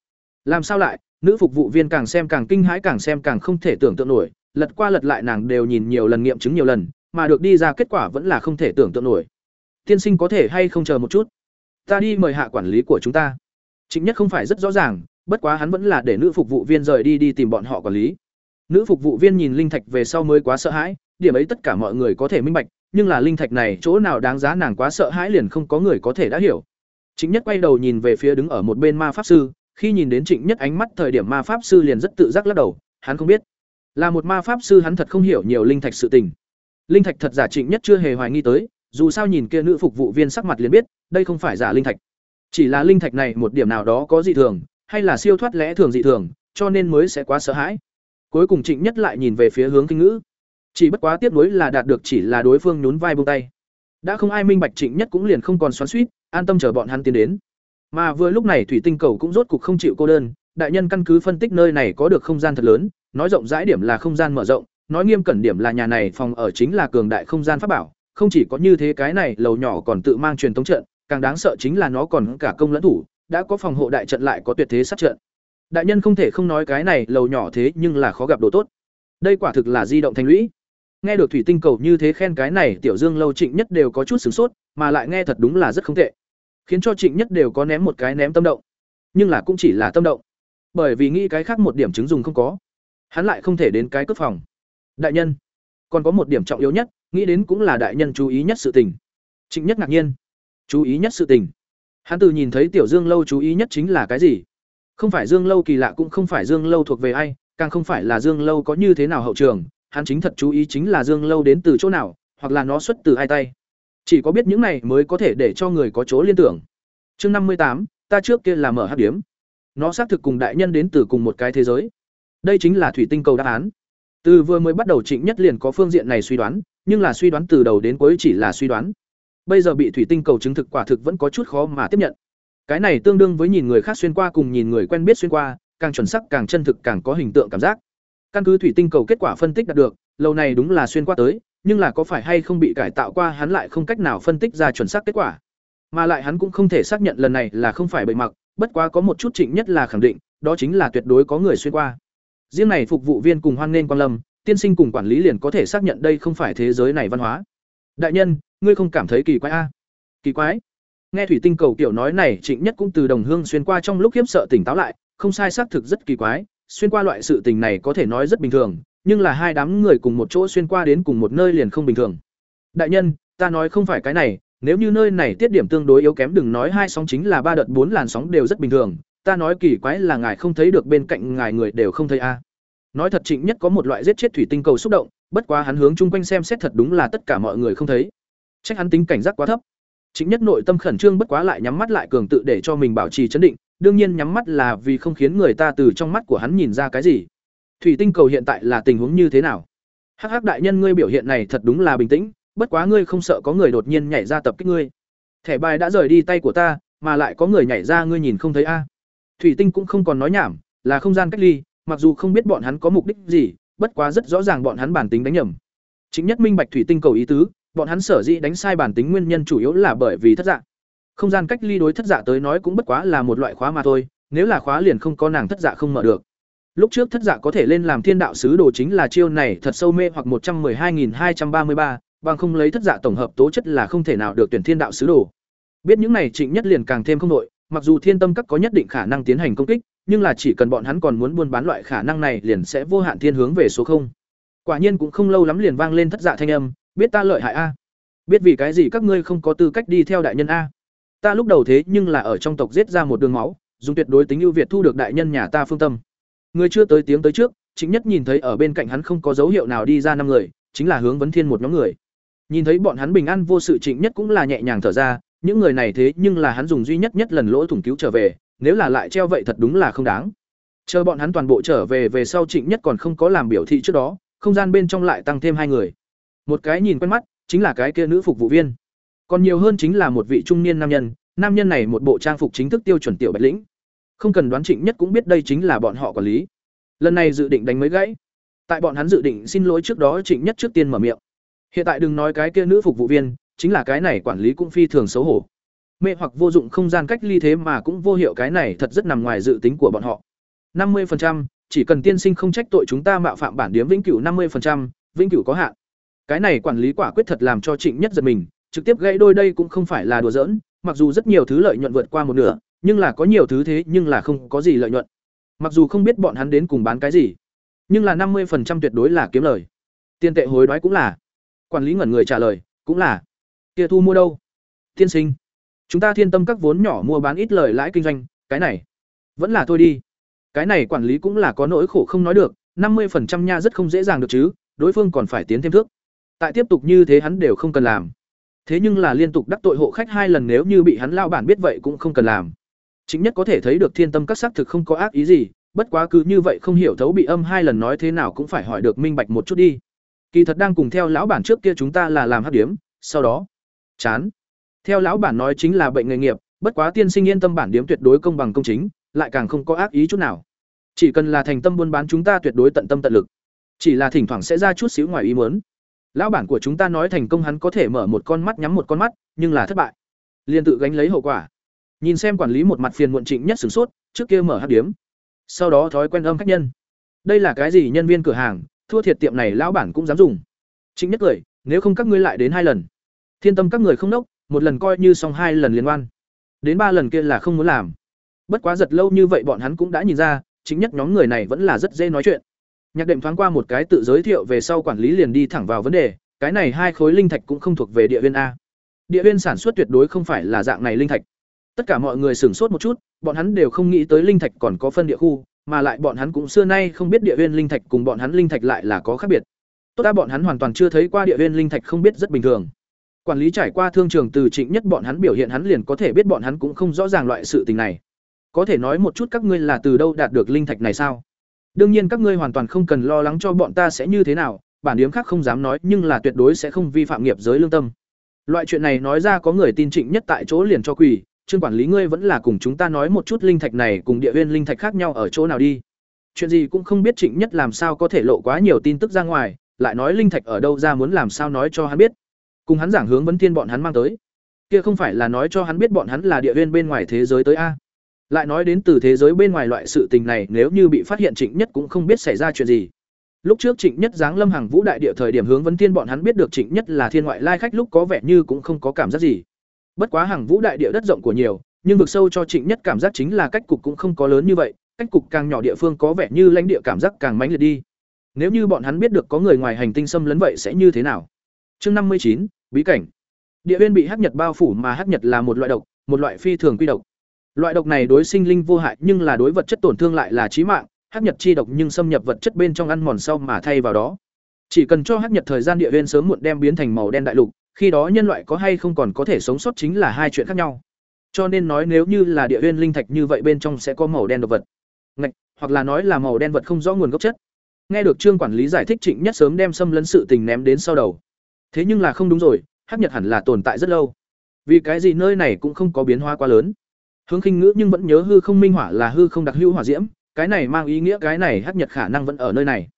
Làm sao lại? Nữ phục vụ viên càng xem càng kinh hãi càng xem càng không thể tưởng tượng nổi. Lật qua lật lại nàng đều nhìn nhiều lần nghiệm chứng nhiều lần mà được đi ra kết quả vẫn là không thể tưởng tượng nổi. Tiên sinh có thể hay không chờ một chút? Ta đi mời hạ quản lý của chúng ta. Chính nhất không phải rất rõ ràng bất quá hắn vẫn là để nữ phục vụ viên rời đi đi tìm bọn họ quản lý. Nữ phục vụ viên nhìn linh thạch về sau mới quá sợ hãi, điểm ấy tất cả mọi người có thể minh bạch, nhưng là linh thạch này chỗ nào đáng giá nàng quá sợ hãi liền không có người có thể đã hiểu. Trịnh Nhất quay đầu nhìn về phía đứng ở một bên ma pháp sư, khi nhìn đến Trịnh Nhất ánh mắt thời điểm ma pháp sư liền rất tự giác lắc đầu, hắn không biết. Là một ma pháp sư hắn thật không hiểu nhiều linh thạch sự tình. Linh thạch thật giả Trịnh Nhất chưa hề hoài nghi tới, dù sao nhìn kia nữ phục vụ viên sắc mặt liền biết, đây không phải giả linh thạch. Chỉ là linh thạch này một điểm nào đó có dị thường, hay là siêu thoát lẽ thường dị thường, cho nên mới sẽ quá sợ hãi. Cuối cùng Trịnh Nhất lại nhìn về phía hướng kinh ngữ. Chỉ bất quá tiếc nuối là đạt được chỉ là đối phương nhún vai buông tay. Đã không ai minh bạch Trịnh Nhất cũng liền không còn xoắn xuýt, an tâm chờ bọn hắn tiến đến. Mà vừa lúc này thủy tinh cầu cũng rốt cục không chịu cô đơn, đại nhân căn cứ phân tích nơi này có được không gian thật lớn, nói rộng rãi điểm là không gian mở rộng, nói nghiêm cẩn điểm là nhà này phòng ở chính là cường đại không gian pháp bảo, không chỉ có như thế cái này lầu nhỏ còn tự mang truyền tống trận, càng đáng sợ chính là nó còn cả công lẫn thủ, đã có phòng hộ đại trận lại có tuyệt thế sát trận. Đại nhân không thể không nói cái này lầu nhỏ thế nhưng là khó gặp đồ tốt. Đây quả thực là di động thành lũy nghe được thủy tinh cầu như thế khen cái này tiểu dương lâu trịnh nhất đều có chút sửng sốt mà lại nghe thật đúng là rất không tệ. Khiến cho trịnh nhất đều có ném một cái ném tâm động. Nhưng là cũng chỉ là tâm động. Bởi vì nghĩ cái khác một điểm chứng dùng không có. Hắn lại không thể đến cái cướp phòng. Đại nhân còn có một điểm trọng yếu nhất nghĩ đến cũng là đại nhân chú ý nhất sự tình. Trịnh nhất ngạc nhiên. Chú ý nhất sự tình. Hắn từ nhìn thấy tiểu dương lâu chú ý nhất chính là cái gì? Không phải Dương Lâu kỳ lạ cũng không phải Dương Lâu thuộc về ai, càng không phải là Dương Lâu có như thế nào hậu trường, hắn chính thật chú ý chính là Dương Lâu đến từ chỗ nào, hoặc là nó xuất từ ai tay. Chỉ có biết những này mới có thể để cho người có chỗ liên tưởng. chương năm mươi tám ta trước kia là mở hắc điếm. Nó xác thực cùng đại nhân đến từ cùng một cái thế giới. Đây chính là thủy tinh cầu đáp án. Từ vừa mới bắt đầu trịnh nhất liền có phương diện này suy đoán nhưng là suy đoán từ đầu đến cuối chỉ là suy đoán. Bây giờ bị thủy tinh cầu chứng thực quả thực vẫn có chút khó mà tiếp nhận. Cái này tương đương với nhìn người khác xuyên qua cùng nhìn người quen biết xuyên qua càng chuẩn sắc càng chân thực càng có hình tượng cảm giác căn cứ thủy tinh cầu kết quả phân tích đạt được, lâu này đúng là xuyên qua tới, nhưng là có phải hay không bị cải tạo qua hắn lại không cách nào phân tích ra chuẩn xác kết quả. Mà lại hắn cũng không thể xác nhận lần này là không phải bệnh mặc, bất quá có một chút trịnh nhất là khẳng định, đó chính là tuyệt đối có người xuyên qua. Riêng này phục vụ viên cùng hoan nên quan lâm, tiên sinh cùng quản lý liền có thể xác nhận đây không phải thế giới này văn hóa. Đại nhân, ngươi không cảm thấy kỳ quái a? Kỳ quái? Nghe thủy tinh cầu kiểu nói này, trịnh nhất cũng từ đồng hương xuyên qua trong lúc khiếp sợ tỉnh táo lại, không sai, xác thực rất kỳ quái xuyên qua loại sự tình này có thể nói rất bình thường, nhưng là hai đám người cùng một chỗ xuyên qua đến cùng một nơi liền không bình thường. Đại nhân, ta nói không phải cái này, nếu như nơi này tiết điểm tương đối yếu kém đừng nói hai sóng chính là ba đợt bốn làn sóng đều rất bình thường, ta nói kỳ quái là ngài không thấy được bên cạnh ngài người đều không thấy a. Nói thật trịnh nhất có một loại giết chết thủy tinh cầu xúc động, bất quá hắn hướng chung quanh xem xét thật đúng là tất cả mọi người không thấy. Trách hắn tính cảnh giác quá thấp. Trịnh nhất nội tâm khẩn trương bất quá lại nhắm mắt lại cường tự để cho mình bảo trì chấn định đương nhiên nhắm mắt là vì không khiến người ta từ trong mắt của hắn nhìn ra cái gì. Thủy tinh cầu hiện tại là tình huống như thế nào? Hắc hắc đại nhân, ngươi biểu hiện này thật đúng là bình tĩnh, bất quá ngươi không sợ có người đột nhiên nhảy ra tập kích ngươi. Thẻ bài đã rời đi tay của ta, mà lại có người nhảy ra ngươi nhìn không thấy a. Thủy tinh cũng không còn nói nhảm, là không gian cách ly, mặc dù không biết bọn hắn có mục đích gì, bất quá rất rõ ràng bọn hắn bản tính đánh nhầm. Chính nhất minh bạch thủy tinh cầu ý tứ, bọn hắn sở dĩ đánh sai bản tính nguyên nhân chủ yếu là bởi vì thất dạng không gian cách ly đối thất dạ tới nói cũng bất quá là một loại khóa mà thôi, nếu là khóa liền không có nàng thất dạ không mở được. Lúc trước thất dạ có thể lên làm thiên đạo sứ đồ chính là chiêu này thật sâu mê hoặc một trăm hai nghìn hai trăm ba mươi ba, bằng không lấy thất dạ tổng hợp tố chất là không thể nào được tuyển thiên đạo sứ đồ. Biết những này trịnh nhất liền càng thêm không đội mặc dù thiên tâm các có nhất định khả năng tiến hành công kích, nhưng là chỉ cần bọn hắn còn muốn buôn bán loại khả năng này liền sẽ vô hạn thiên hướng về số không. Quả nhiên cũng không lâu lắm liền vang lên thất dạ thanh âm, biết ta lợi hại a? Biết vì cái gì các ngươi không có tư cách đi theo đại nhân a? Ta lúc đầu thế nhưng là ở trong tộc giết ra một đường máu, dùng tuyệt đối tính ưu việt thu được đại nhân nhà ta phương tâm. Người chưa tới tiếng tới trước chính nhất nhìn thấy ở bên cạnh hắn không có dấu hiệu nào đi ra năm người, chính là hướng vấn thiên một nhóm người. Nhìn thấy bọn hắn bình an vô sự trịnh nhất cũng là nhẹ nhàng thở ra, những người này thế nhưng là hắn dùng duy nhất nhất lần lỗ thủng cứu trở về, nếu là lại treo vậy thật đúng là không đáng. Chờ bọn hắn toàn bộ trở về về sau trịnh nhất còn không có làm biểu thị trước đó, không gian bên trong lại tăng thêm hai người. Một cái nhìn quen mắt, chính là cái kia nữ phục vụ viên còn nhiều hơn chính là một vị trung niên nam nhân nam nhân này một bộ trang phục chính thức tiêu chuẩn tiểu bạch lĩnh. Không cần đoán trịnh nhất cũng biết đây chính là bọn họ quản lý. Lần này dự định đánh mấy gãy. Tại bọn hắn dự định xin lỗi trước đó trịnh nhất trước tiên mở miệng. Hiện tại đừng nói cái kia nữ phục vụ viên chính là cái này quản lý cũng phi thường xấu hổ. Mê hoặc vô dụng không gian cách ly thế mà cũng vô hiệu cái này thật rất nằm ngoài dự tính của bọn họ. Năm 50%, chỉ cần tiên sinh không trách tội chúng ta mạo phạm bản điếm vĩnh cửu năm 50%, vĩnh cửu có hạn. Cái này quản lý quả quyết thật làm cho trịnh nhất giật mình trực tiếp gãy đôi đây cũng không phải là đùa giỡn, mặc dù rất nhiều thứ lợi nhuận vượt qua một nửa, nhưng là có nhiều thứ thế nhưng là không có gì lợi nhuận. Mặc dù không biết bọn hắn đến cùng bán cái gì, nhưng là năm 50% tuyệt đối là kiếm lời. Tiền tệ hối đoái cũng là. Quản lý ngẩn người trả lời, cũng là. Kia thu mua đâu? Tiên sinh, chúng ta thiên tâm các vốn nhỏ mua bán ít lời lãi kinh doanh, cái này vẫn là thôi đi. Cái này quản lý cũng là có nỗi khổ không nói được, năm mươi nha rất không dễ dàng được chứ, đối phương còn phải tiến thêm thước. Tại tiếp tục như thế hắn đều không cần làm thế nhưng là liên tục đắc tội hộ khách hai lần nếu như bị hắn lao bản biết vậy cũng không cần làm. Chính nhất có thể thấy được thiên tâm các xác thực không có ác ý gì, bất quá cứ như vậy không hiểu thấu bị âm hai lần nói thế nào cũng phải hỏi được minh bạch một chút đi. Kỳ thật đang cùng theo lão bản trước kia chúng ta là làm hấp điếm, sau đó, chán. Theo lão bản nói chính là bệnh nghề nghiệp, bất quá tiên sinh yên tâm bản điếm tuyệt đối công bằng công chính, lại càng không có ác ý chút nào. Chỉ cần là thành tâm buôn bán chúng ta tuyệt đối tận tâm tận lực. Chỉ là thỉnh thoảng sẽ ra chút xíu ngoài ý muốn lão bản của chúng ta nói thành công hắn có thể mở một con mắt nhắm một con mắt, nhưng là thất bại. Liên tự gánh lấy hậu quả. Nhìn xem quản lý một mặt phiền muộn trịnh nhất sửng sốt, trước kia mở hát điếm. Sau đó thói quen âm khách nhân. Đây là cái gì nhân viên cửa hàng, thua thiệt tiệm này lão bản cũng dám dùng. Trịnh nhất cười, nếu không các ngươi lại đến hai lần. Thiên tâm các người không đốc một lần coi như xong hai lần liên quan đến ba lần kia là không muốn làm. Bất quá giật lâu như vậy bọn hắn cũng đã nhìn ra chính nhất nhóm người này vẫn là rất dễ nói chuyện nhạc đệm thoáng qua một cái tự giới thiệu về sau quản lý liền đi thẳng vào vấn đề, cái này hai khối linh thạch cũng không thuộc về địa viên a địa viên sản xuất tuyệt đối không phải là dạng này linh thạch tất cả mọi người sửng sốt một chút, bọn hắn đều không nghĩ tới linh thạch còn có phân địa khu, mà lại bọn hắn cũng xưa nay không biết địa viên linh thạch cùng bọn hắn linh thạch lại là có khác biệt tốt cả bọn hắn hoàn toàn chưa thấy qua địa viên linh thạch không biết rất bình thường Quản lý trải qua thương trường từ Trịnh Nhất bọn hắn biểu hiện hắn liền có thể biết bọn hắn cũng không rõ ràng loại sự tình này. Có thể nói một chút các ngươi là từ đâu đạt được linh thạch này sao? Đương nhiên các ngươi hoàn toàn không cần lo lắng cho bọn ta sẽ như thế nào, bản điếm khác không dám nói, nhưng là tuyệt đối sẽ không vi phạm nghiệp giới lương tâm. Loại chuyện này nói ra có người tin Trịnh Nhất tại chỗ liền cho quỳ, Trương quản lý ngươi vẫn là cùng chúng ta nói một chút linh thạch này cùng địa viên linh thạch khác nhau ở chỗ nào đi. Chuyện gì cũng không biết Trịnh Nhất làm sao có thể lộ quá nhiều tin tức ra ngoài, lại nói linh thạch ở đâu ra muốn làm sao nói cho hắn biết cùng hắn giảng hướng vấn thiên bọn hắn mang tới kia không phải là nói cho hắn biết bọn hắn là địa viên bên ngoài thế giới tới a lại nói đến từ thế giới bên ngoài loại sự tình này nếu như bị phát hiện trịnh nhất cũng không biết xảy ra chuyện gì lúc trước trịnh nhất giáng lâm hàng vũ đại địa thời điểm hướng vấn thiên bọn hắn biết được trịnh nhất là thiên ngoại lai khách lúc có vẻ như cũng không có cảm giác gì bất quá hàng vũ đại địa đất rộng của nhiều nhưng vực sâu cho trịnh nhất cảm giác chính là cách cục cũng không có lớn như vậy cách cục càng nhỏ địa phương có vẻ như lãnh địa cảm giác càng mãnh liệt đi nếu như bọn hắn biết được có người ngoài hành tinh xâm lấn vậy sẽ như thế nào Chương năm mươi chín bí cảnh. Địa viên bị hắc nhật bao phủ mà hắc nhật là một loại độc, một loại phi thường quy độc. Loại độc này đối sinh linh vô hại nhưng là đối vật chất tổn thương lại là chí mạng, hắc nhật chi độc nhưng xâm nhập vật chất bên trong ăn mòn sau mà thay vào đó. Chỉ cần cho hắc nhật thời gian địa nguyên sớm muộn đem biến thành màu đen đại lục, khi đó nhân loại có hay không còn có thể sống sót chính là hai chuyện khác nhau. Cho nên nói nếu như là địa nguyên linh thạch như vậy bên trong sẽ có màu đen độc vật. Ngạch, hoặc là nói là màu đen vật không rõ nguồn gốc chất. Nghe được Trương quản lý giải thích Trịnh Nhất sớm đem xâm lấn sự tình ném đến sau đầu. Thế nhưng là không đúng rồi, Hắc Nhật hẳn là tồn tại rất lâu. Vì cái gì nơi này cũng không có biến hóa quá lớn. Hướng Khinh Ngữ nhưng vẫn nhớ hư không minh hỏa là hư không đặc hữu hỏa diễm, cái này mang ý nghĩa cái này Hắc Nhật khả năng vẫn ở nơi này.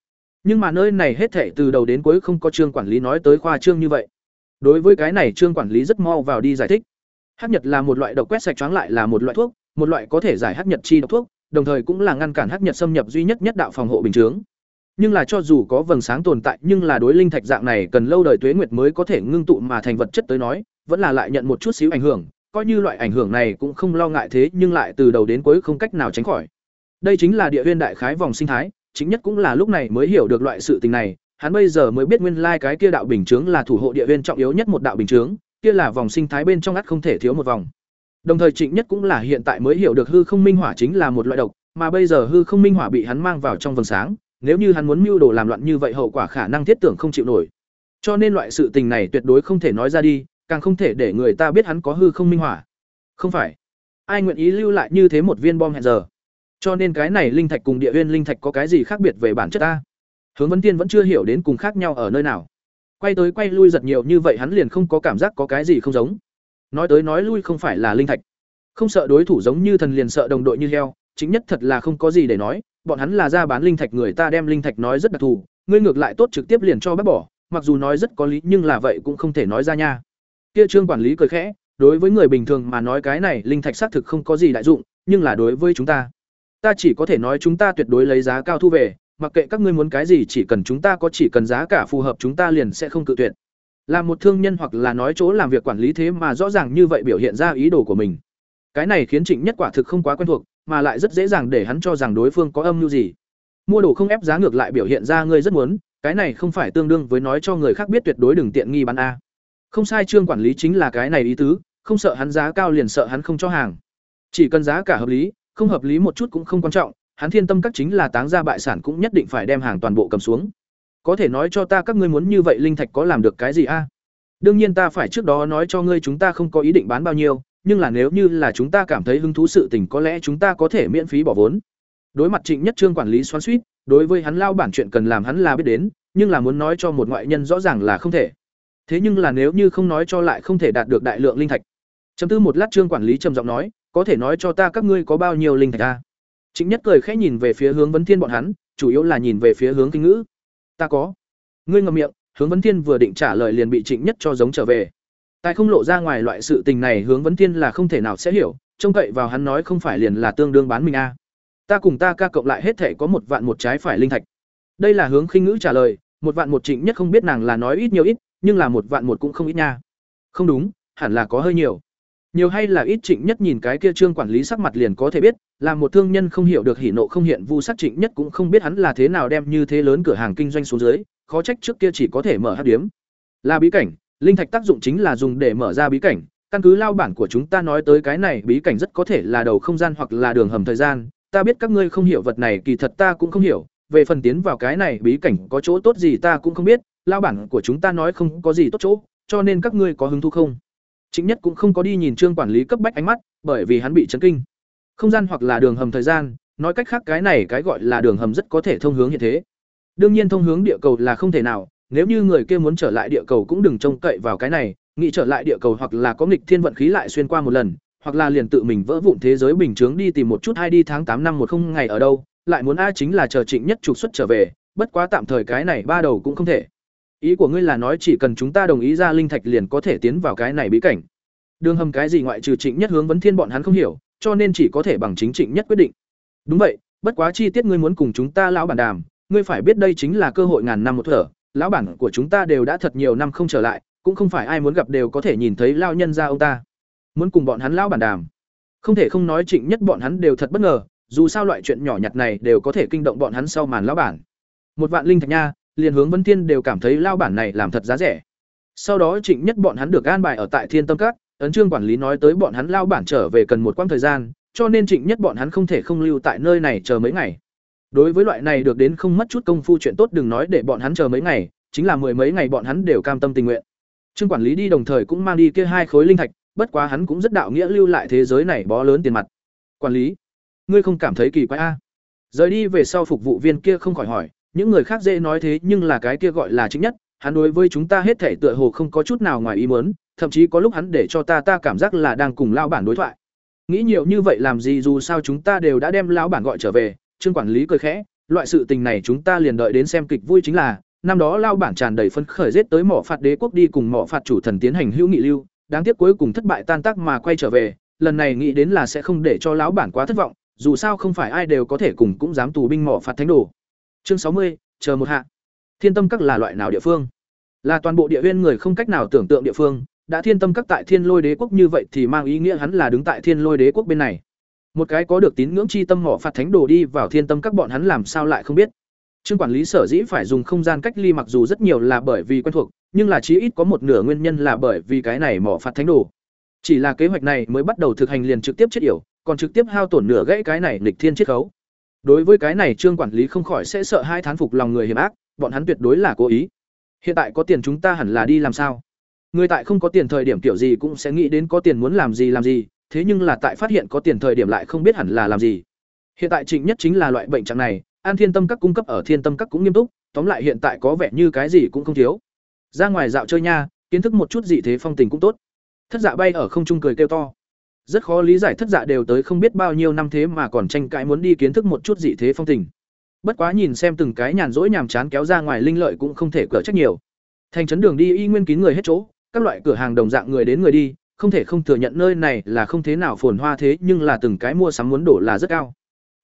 Nhưng mà nơi này hết thảy từ đầu đến cuối không có trương quản lý nói tới khoa trương như vậy. Đối với cái này trương quản lý rất mau vào đi giải thích. Hắc Nhật là một loại độc quét sạch choáng lại là một loại thuốc, một loại có thể giải Hắc Nhật chi độc thuốc, đồng thời cũng là ngăn cản Hắc Nhật xâm nhập duy nhất nhất đạo phòng hộ bình chướng. Nhưng là cho dù có vầng sáng tồn tại, nhưng là đối linh thạch dạng này cần lâu đời tuế nguyệt mới có thể ngưng tụ mà thành vật chất tới nói, vẫn là lại nhận một chút xíu ảnh hưởng, coi như loại ảnh hưởng này cũng không lo ngại thế, nhưng lại từ đầu đến cuối không cách nào tránh khỏi. Đây chính là địa huyên đại khái vòng sinh thái, chính nhất cũng là lúc này mới hiểu được loại sự tình này, hắn bây giờ mới biết nguyên lai cái kia đạo bình chướng là thủ hộ địa huyên trọng yếu nhất một đạo bình chướng, kia là vòng sinh thái bên trong ắt không thể thiếu một vòng. Đồng thời Trịnh Nhất cũng là hiện tại mới hiểu được hư không minh hỏa chính là một loại độc, mà bây giờ hư không minh hỏa bị hắn mang vào trong vầng sáng, nếu như hắn muốn mưu đồ làm loạn như vậy hậu quả khả năng thiết tưởng không chịu nổi cho nên loại sự tình này tuyệt đối không thể nói ra đi càng không thể để người ta biết hắn có hư không minh hỏa. Không phải. Ai nguyện ý lưu lại như thế một viên bom hẹn giờ? Cho nên cái này linh thạch cùng địa nguyên linh thạch có cái gì khác biệt về bản chất ta? Hướng vấn tiên vẫn chưa hiểu đến cùng khác nhau ở nơi nào. Quay tới quay lui giật nhiều như vậy hắn liền không có cảm giác có cái gì không giống. Nói tới nói lui không phải là linh thạch. Không sợ đối thủ giống như thần liền sợ đồng đội như heo chính nhất thật là không có gì để nói bọn hắn là ra bán linh thạch người ta đem linh thạch nói rất đặc thù, ngươi ngược lại tốt trực tiếp liền cho bác bỏ, mặc dù nói rất có lý nhưng là vậy cũng không thể nói ra nha. Kia Trương quản lý cười khẽ, đối với người bình thường mà nói cái này linh thạch xác thực không có gì đại dụng, nhưng là đối với chúng ta, ta chỉ có thể nói chúng ta tuyệt đối lấy giá cao thu về, mặc kệ các ngươi muốn cái gì chỉ cần chúng ta có chỉ cần giá cả phù hợp chúng ta liền sẽ không cự tuyệt. Là một thương nhân hoặc là nói chỗ làm việc quản lý thế mà rõ ràng như vậy biểu hiện ra ý đồ của mình. Cái này khiến Trịnh Nhất quả thực không quá quen thuộc, mà lại rất dễ dàng để hắn cho rằng đối phương có âm mưu gì. Mua đồ không ép giá ngược lại biểu hiện ra ngươi rất muốn, cái này không phải tương đương với nói cho người khác biết tuyệt đối đừng tiện nghi bán a. Không sai trương quản lý chính là cái này ý tứ, không sợ hắn giá cao liền sợ hắn không cho hàng. Chỉ cần giá cả hợp lý, không hợp lý một chút cũng không quan trọng, hắn thiên tâm các chính là táng ra bại sản cũng nhất định phải đem hàng toàn bộ cầm xuống. Có thể nói cho ta các ngươi muốn như vậy linh thạch có làm được cái gì a? Đương nhiên ta phải trước đó nói cho ngươi chúng ta không có ý định bán bao nhiêu, nhưng là nếu như là chúng ta cảm thấy hứng thú sự tình có lẽ chúng ta có thể miễn phí bỏ vốn. Đối mặt Trịnh Nhất Trương quản lý xoắn xuýt, đối với hắn lao bản chuyện cần làm hắn là biết đến, nhưng là muốn nói cho một ngoại nhân rõ ràng là không thể. Thế nhưng là nếu như không nói cho lại không thể đạt được đại lượng linh thạch. Chấm tư một lát Trương quản lý trầm giọng nói, có thể nói cho ta các ngươi có bao nhiêu linh thạch ta Trịnh Nhất cười khẽ nhìn về phía hướng Vấn Thiên bọn hắn, chủ yếu là nhìn về phía hướng Kinh Ngữ. Ta có. Ngươi ngậm miệng, hướng Vấn Thiên vừa định trả lời liền bị Trịnh Nhất cho giống trở về. Tại không lộ ra ngoài loại sự tình này hướng vấn thiên là không thể nào sẽ hiểu, trông cậy vào hắn nói không phải liền là tương đương bán mình a. Ta cùng ta ca cộng lại hết thể có một vạn một trái phải linh thạch. Đây là hướng khinh ngữ trả lời, một vạn một trịnh nhất không biết nàng là nói ít nhiều ít, nhưng là một vạn một cũng không ít nha. Không đúng, hẳn là có hơi nhiều. Nhiều hay là ít trịnh nhất nhìn cái kia trương quản lý sắc mặt liền có thể biết, là một thương nhân không hiểu được hỉ nộ không hiện vu sắc trịnh nhất cũng không biết hắn là thế nào đem như thế lớn cửa hàng kinh doanh xuống dưới, khó trách trước kia chỉ có thể mở hát điếm. Là bí cảnh, Linh thạch tác dụng chính là dùng để mở ra bí cảnh, căn cứ lao bản của chúng ta nói tới cái này bí cảnh rất có thể là đầu không gian hoặc là đường hầm thời gian, ta biết các ngươi không hiểu vật này kỳ thật ta cũng không hiểu, về phần tiến vào cái này bí cảnh có chỗ tốt gì ta cũng không biết, lao bản của chúng ta nói không có gì tốt chỗ, cho nên các ngươi có hứng thú không Trịnh Nhất cũng không có đi nhìn Trương quản lý cấp bách ánh mắt, bởi vì hắn bị chấn kinh. Không gian hoặc là đường hầm thời gian, nói cách khác cái này cái gọi là đường hầm rất có thể thông hướng hiện thế. Đương nhiên thông hướng địa cầu là không thể nào, nếu như người kia muốn trở lại địa cầu cũng đừng trông cậy vào cái này, nghĩ trở lại địa cầu hoặc là có nghịch thiên vận khí lại xuyên qua một lần, hoặc là liền tự mình vỡ vụn thế giới bình thường đi tìm một chút hay đi tháng tám năm một không ngày ở đâu, lại muốn a chính là chờ Trịnh Nhất trục xuất trở về, bất quá tạm thời cái này ba đầu cũng không thể. Ý của ngươi là nói chỉ cần chúng ta đồng ý ra linh thạch liền có thể tiến vào cái này bí cảnh. Đường hầm cái gì ngoại trừ Trịnh Nhất hướng vấn thiên bọn hắn không hiểu, cho nên chỉ có thể bằng chính Trịnh Nhất quyết định. Đúng vậy, bất quá chi tiết ngươi muốn cùng chúng ta lão bản đàm, ngươi phải biết đây chính là cơ hội ngàn năm một thở, lão bản của chúng ta đều đã thật nhiều năm không trở lại, cũng không phải ai muốn gặp đều có thể nhìn thấy lao nhân ra ông ta. Muốn cùng bọn hắn lão bản đàm. Không thể không nói Trịnh Nhất bọn hắn đều thật bất ngờ, dù sao loại chuyện nhỏ nhặt này đều có thể kinh động bọn hắn sau màn lão bản. Một vạn linh thạch nha, liền hướng Vân Thiên đều cảm thấy lao bản này làm thật giá rẻ. Sau đó Trịnh Nhất bọn hắn được an bài ở tại Thiên Tâm Các, ấn trương quản lý nói tới bọn hắn lao bản trở về cần một quãng thời gian, cho nên Trịnh Nhất bọn hắn không thể không lưu tại nơi này chờ mấy ngày. Đối với loại này được đến không mất chút công phu chuyện tốt đừng nói để bọn hắn chờ mấy ngày, chính là mười mấy ngày bọn hắn đều cam tâm tình nguyện. Trương quản lý đi đồng thời cũng mang đi kia hai khối linh thạch, bất quá hắn cũng rất đạo nghĩa lưu lại thế giới này bó lớn tiền mặt. Quản lý, ngươi không cảm thấy kỳ quái a? Rời đi về sau phục vụ viên kia không khỏi hỏi, những người khác dễ nói thế nhưng là cái kia gọi là chính nhất, hắn đối với chúng ta hết thể tựa hồ không có chút nào ngoài ý muốn, thậm chí có lúc hắn để cho ta ta cảm giác là đang cùng lao bản đối thoại. Nghĩ nhiều như vậy làm gì dù sao chúng ta đều đã đem lão bản gọi trở về, Trương quản lý cười khẽ, loại sự tình này chúng ta liền đợi đến xem kịch vui chính là, năm đó lao bản tràn đầy phấn khởi giết tới mỏ phạt đế quốc đi cùng mỏ phạt chủ thần tiến hành hữu nghị lưu, đáng tiếc cuối cùng thất bại tan tác mà quay trở về, lần này nghĩ đến là sẽ không để cho lão bản quá thất vọng, dù sao không phải ai đều có thể cùng cũng dám tù binh mỏ phạt thánh đồ. Chương sáu mươi, chờ một hạ. Thiên tâm các là loại nào địa phương? Là toàn bộ địa viên người không cách nào tưởng tượng địa phương, đã thiên tâm các tại thiên lôi đế quốc như vậy thì mang ý nghĩa hắn là đứng tại thiên lôi đế quốc bên này một cái có được tín ngưỡng chi tâm mỏ phạt thánh đồ đi vào thiên tâm các bọn hắn làm sao lại không biết trương quản lý sở dĩ phải dùng không gian cách ly mặc dù rất nhiều là bởi vì quen thuộc nhưng là chí ít có một nửa nguyên nhân là bởi vì cái này mỏ phạt thánh đồ chỉ là kế hoạch này mới bắt đầu thực hành liền trực tiếp chết yểu còn trực tiếp hao tổn nửa gãy cái này lịch thiên chiết khấu đối với cái này trương quản lý không khỏi sẽ sợ hai thán phục lòng người hiểm ác, bọn hắn tuyệt đối là cố ý. Hiện tại có tiền chúng ta hẳn là đi làm sao? Người tại không có tiền thời điểm kiểu gì cũng sẽ nghĩ đến có tiền muốn làm gì làm gì, thế nhưng là tại phát hiện có tiền thời điểm lại không biết hẳn là làm gì. Hiện tại trịnh nhất chính là loại bệnh trạng này, an thiên tâm các cung cấp ở thiên tâm các cũng nghiêm túc, tóm lại hiện tại có vẻ như cái gì cũng không thiếu. Ra ngoài dạo chơi nha, kiến thức một chút gì thế phong tình cũng tốt. Thất dạ bay ở không trung cười kêu to rất khó lý giải thất dạ đều tới không biết bao nhiêu năm thế mà còn tranh cãi muốn đi kiến thức một chút dị thế phong tình. Bất quá nhìn xem từng cái nhàn rỗi nhàm chán kéo ra ngoài linh lợi cũng không thể cỡ trách nhiều. Thành trấn đường đi y nguyên kín người hết chỗ, các loại cửa hàng đồng dạng người đến người đi, không thể không thừa nhận nơi này là không thế nào phồn hoa thế nhưng là từng cái mua sắm muốn đổ là rất cao.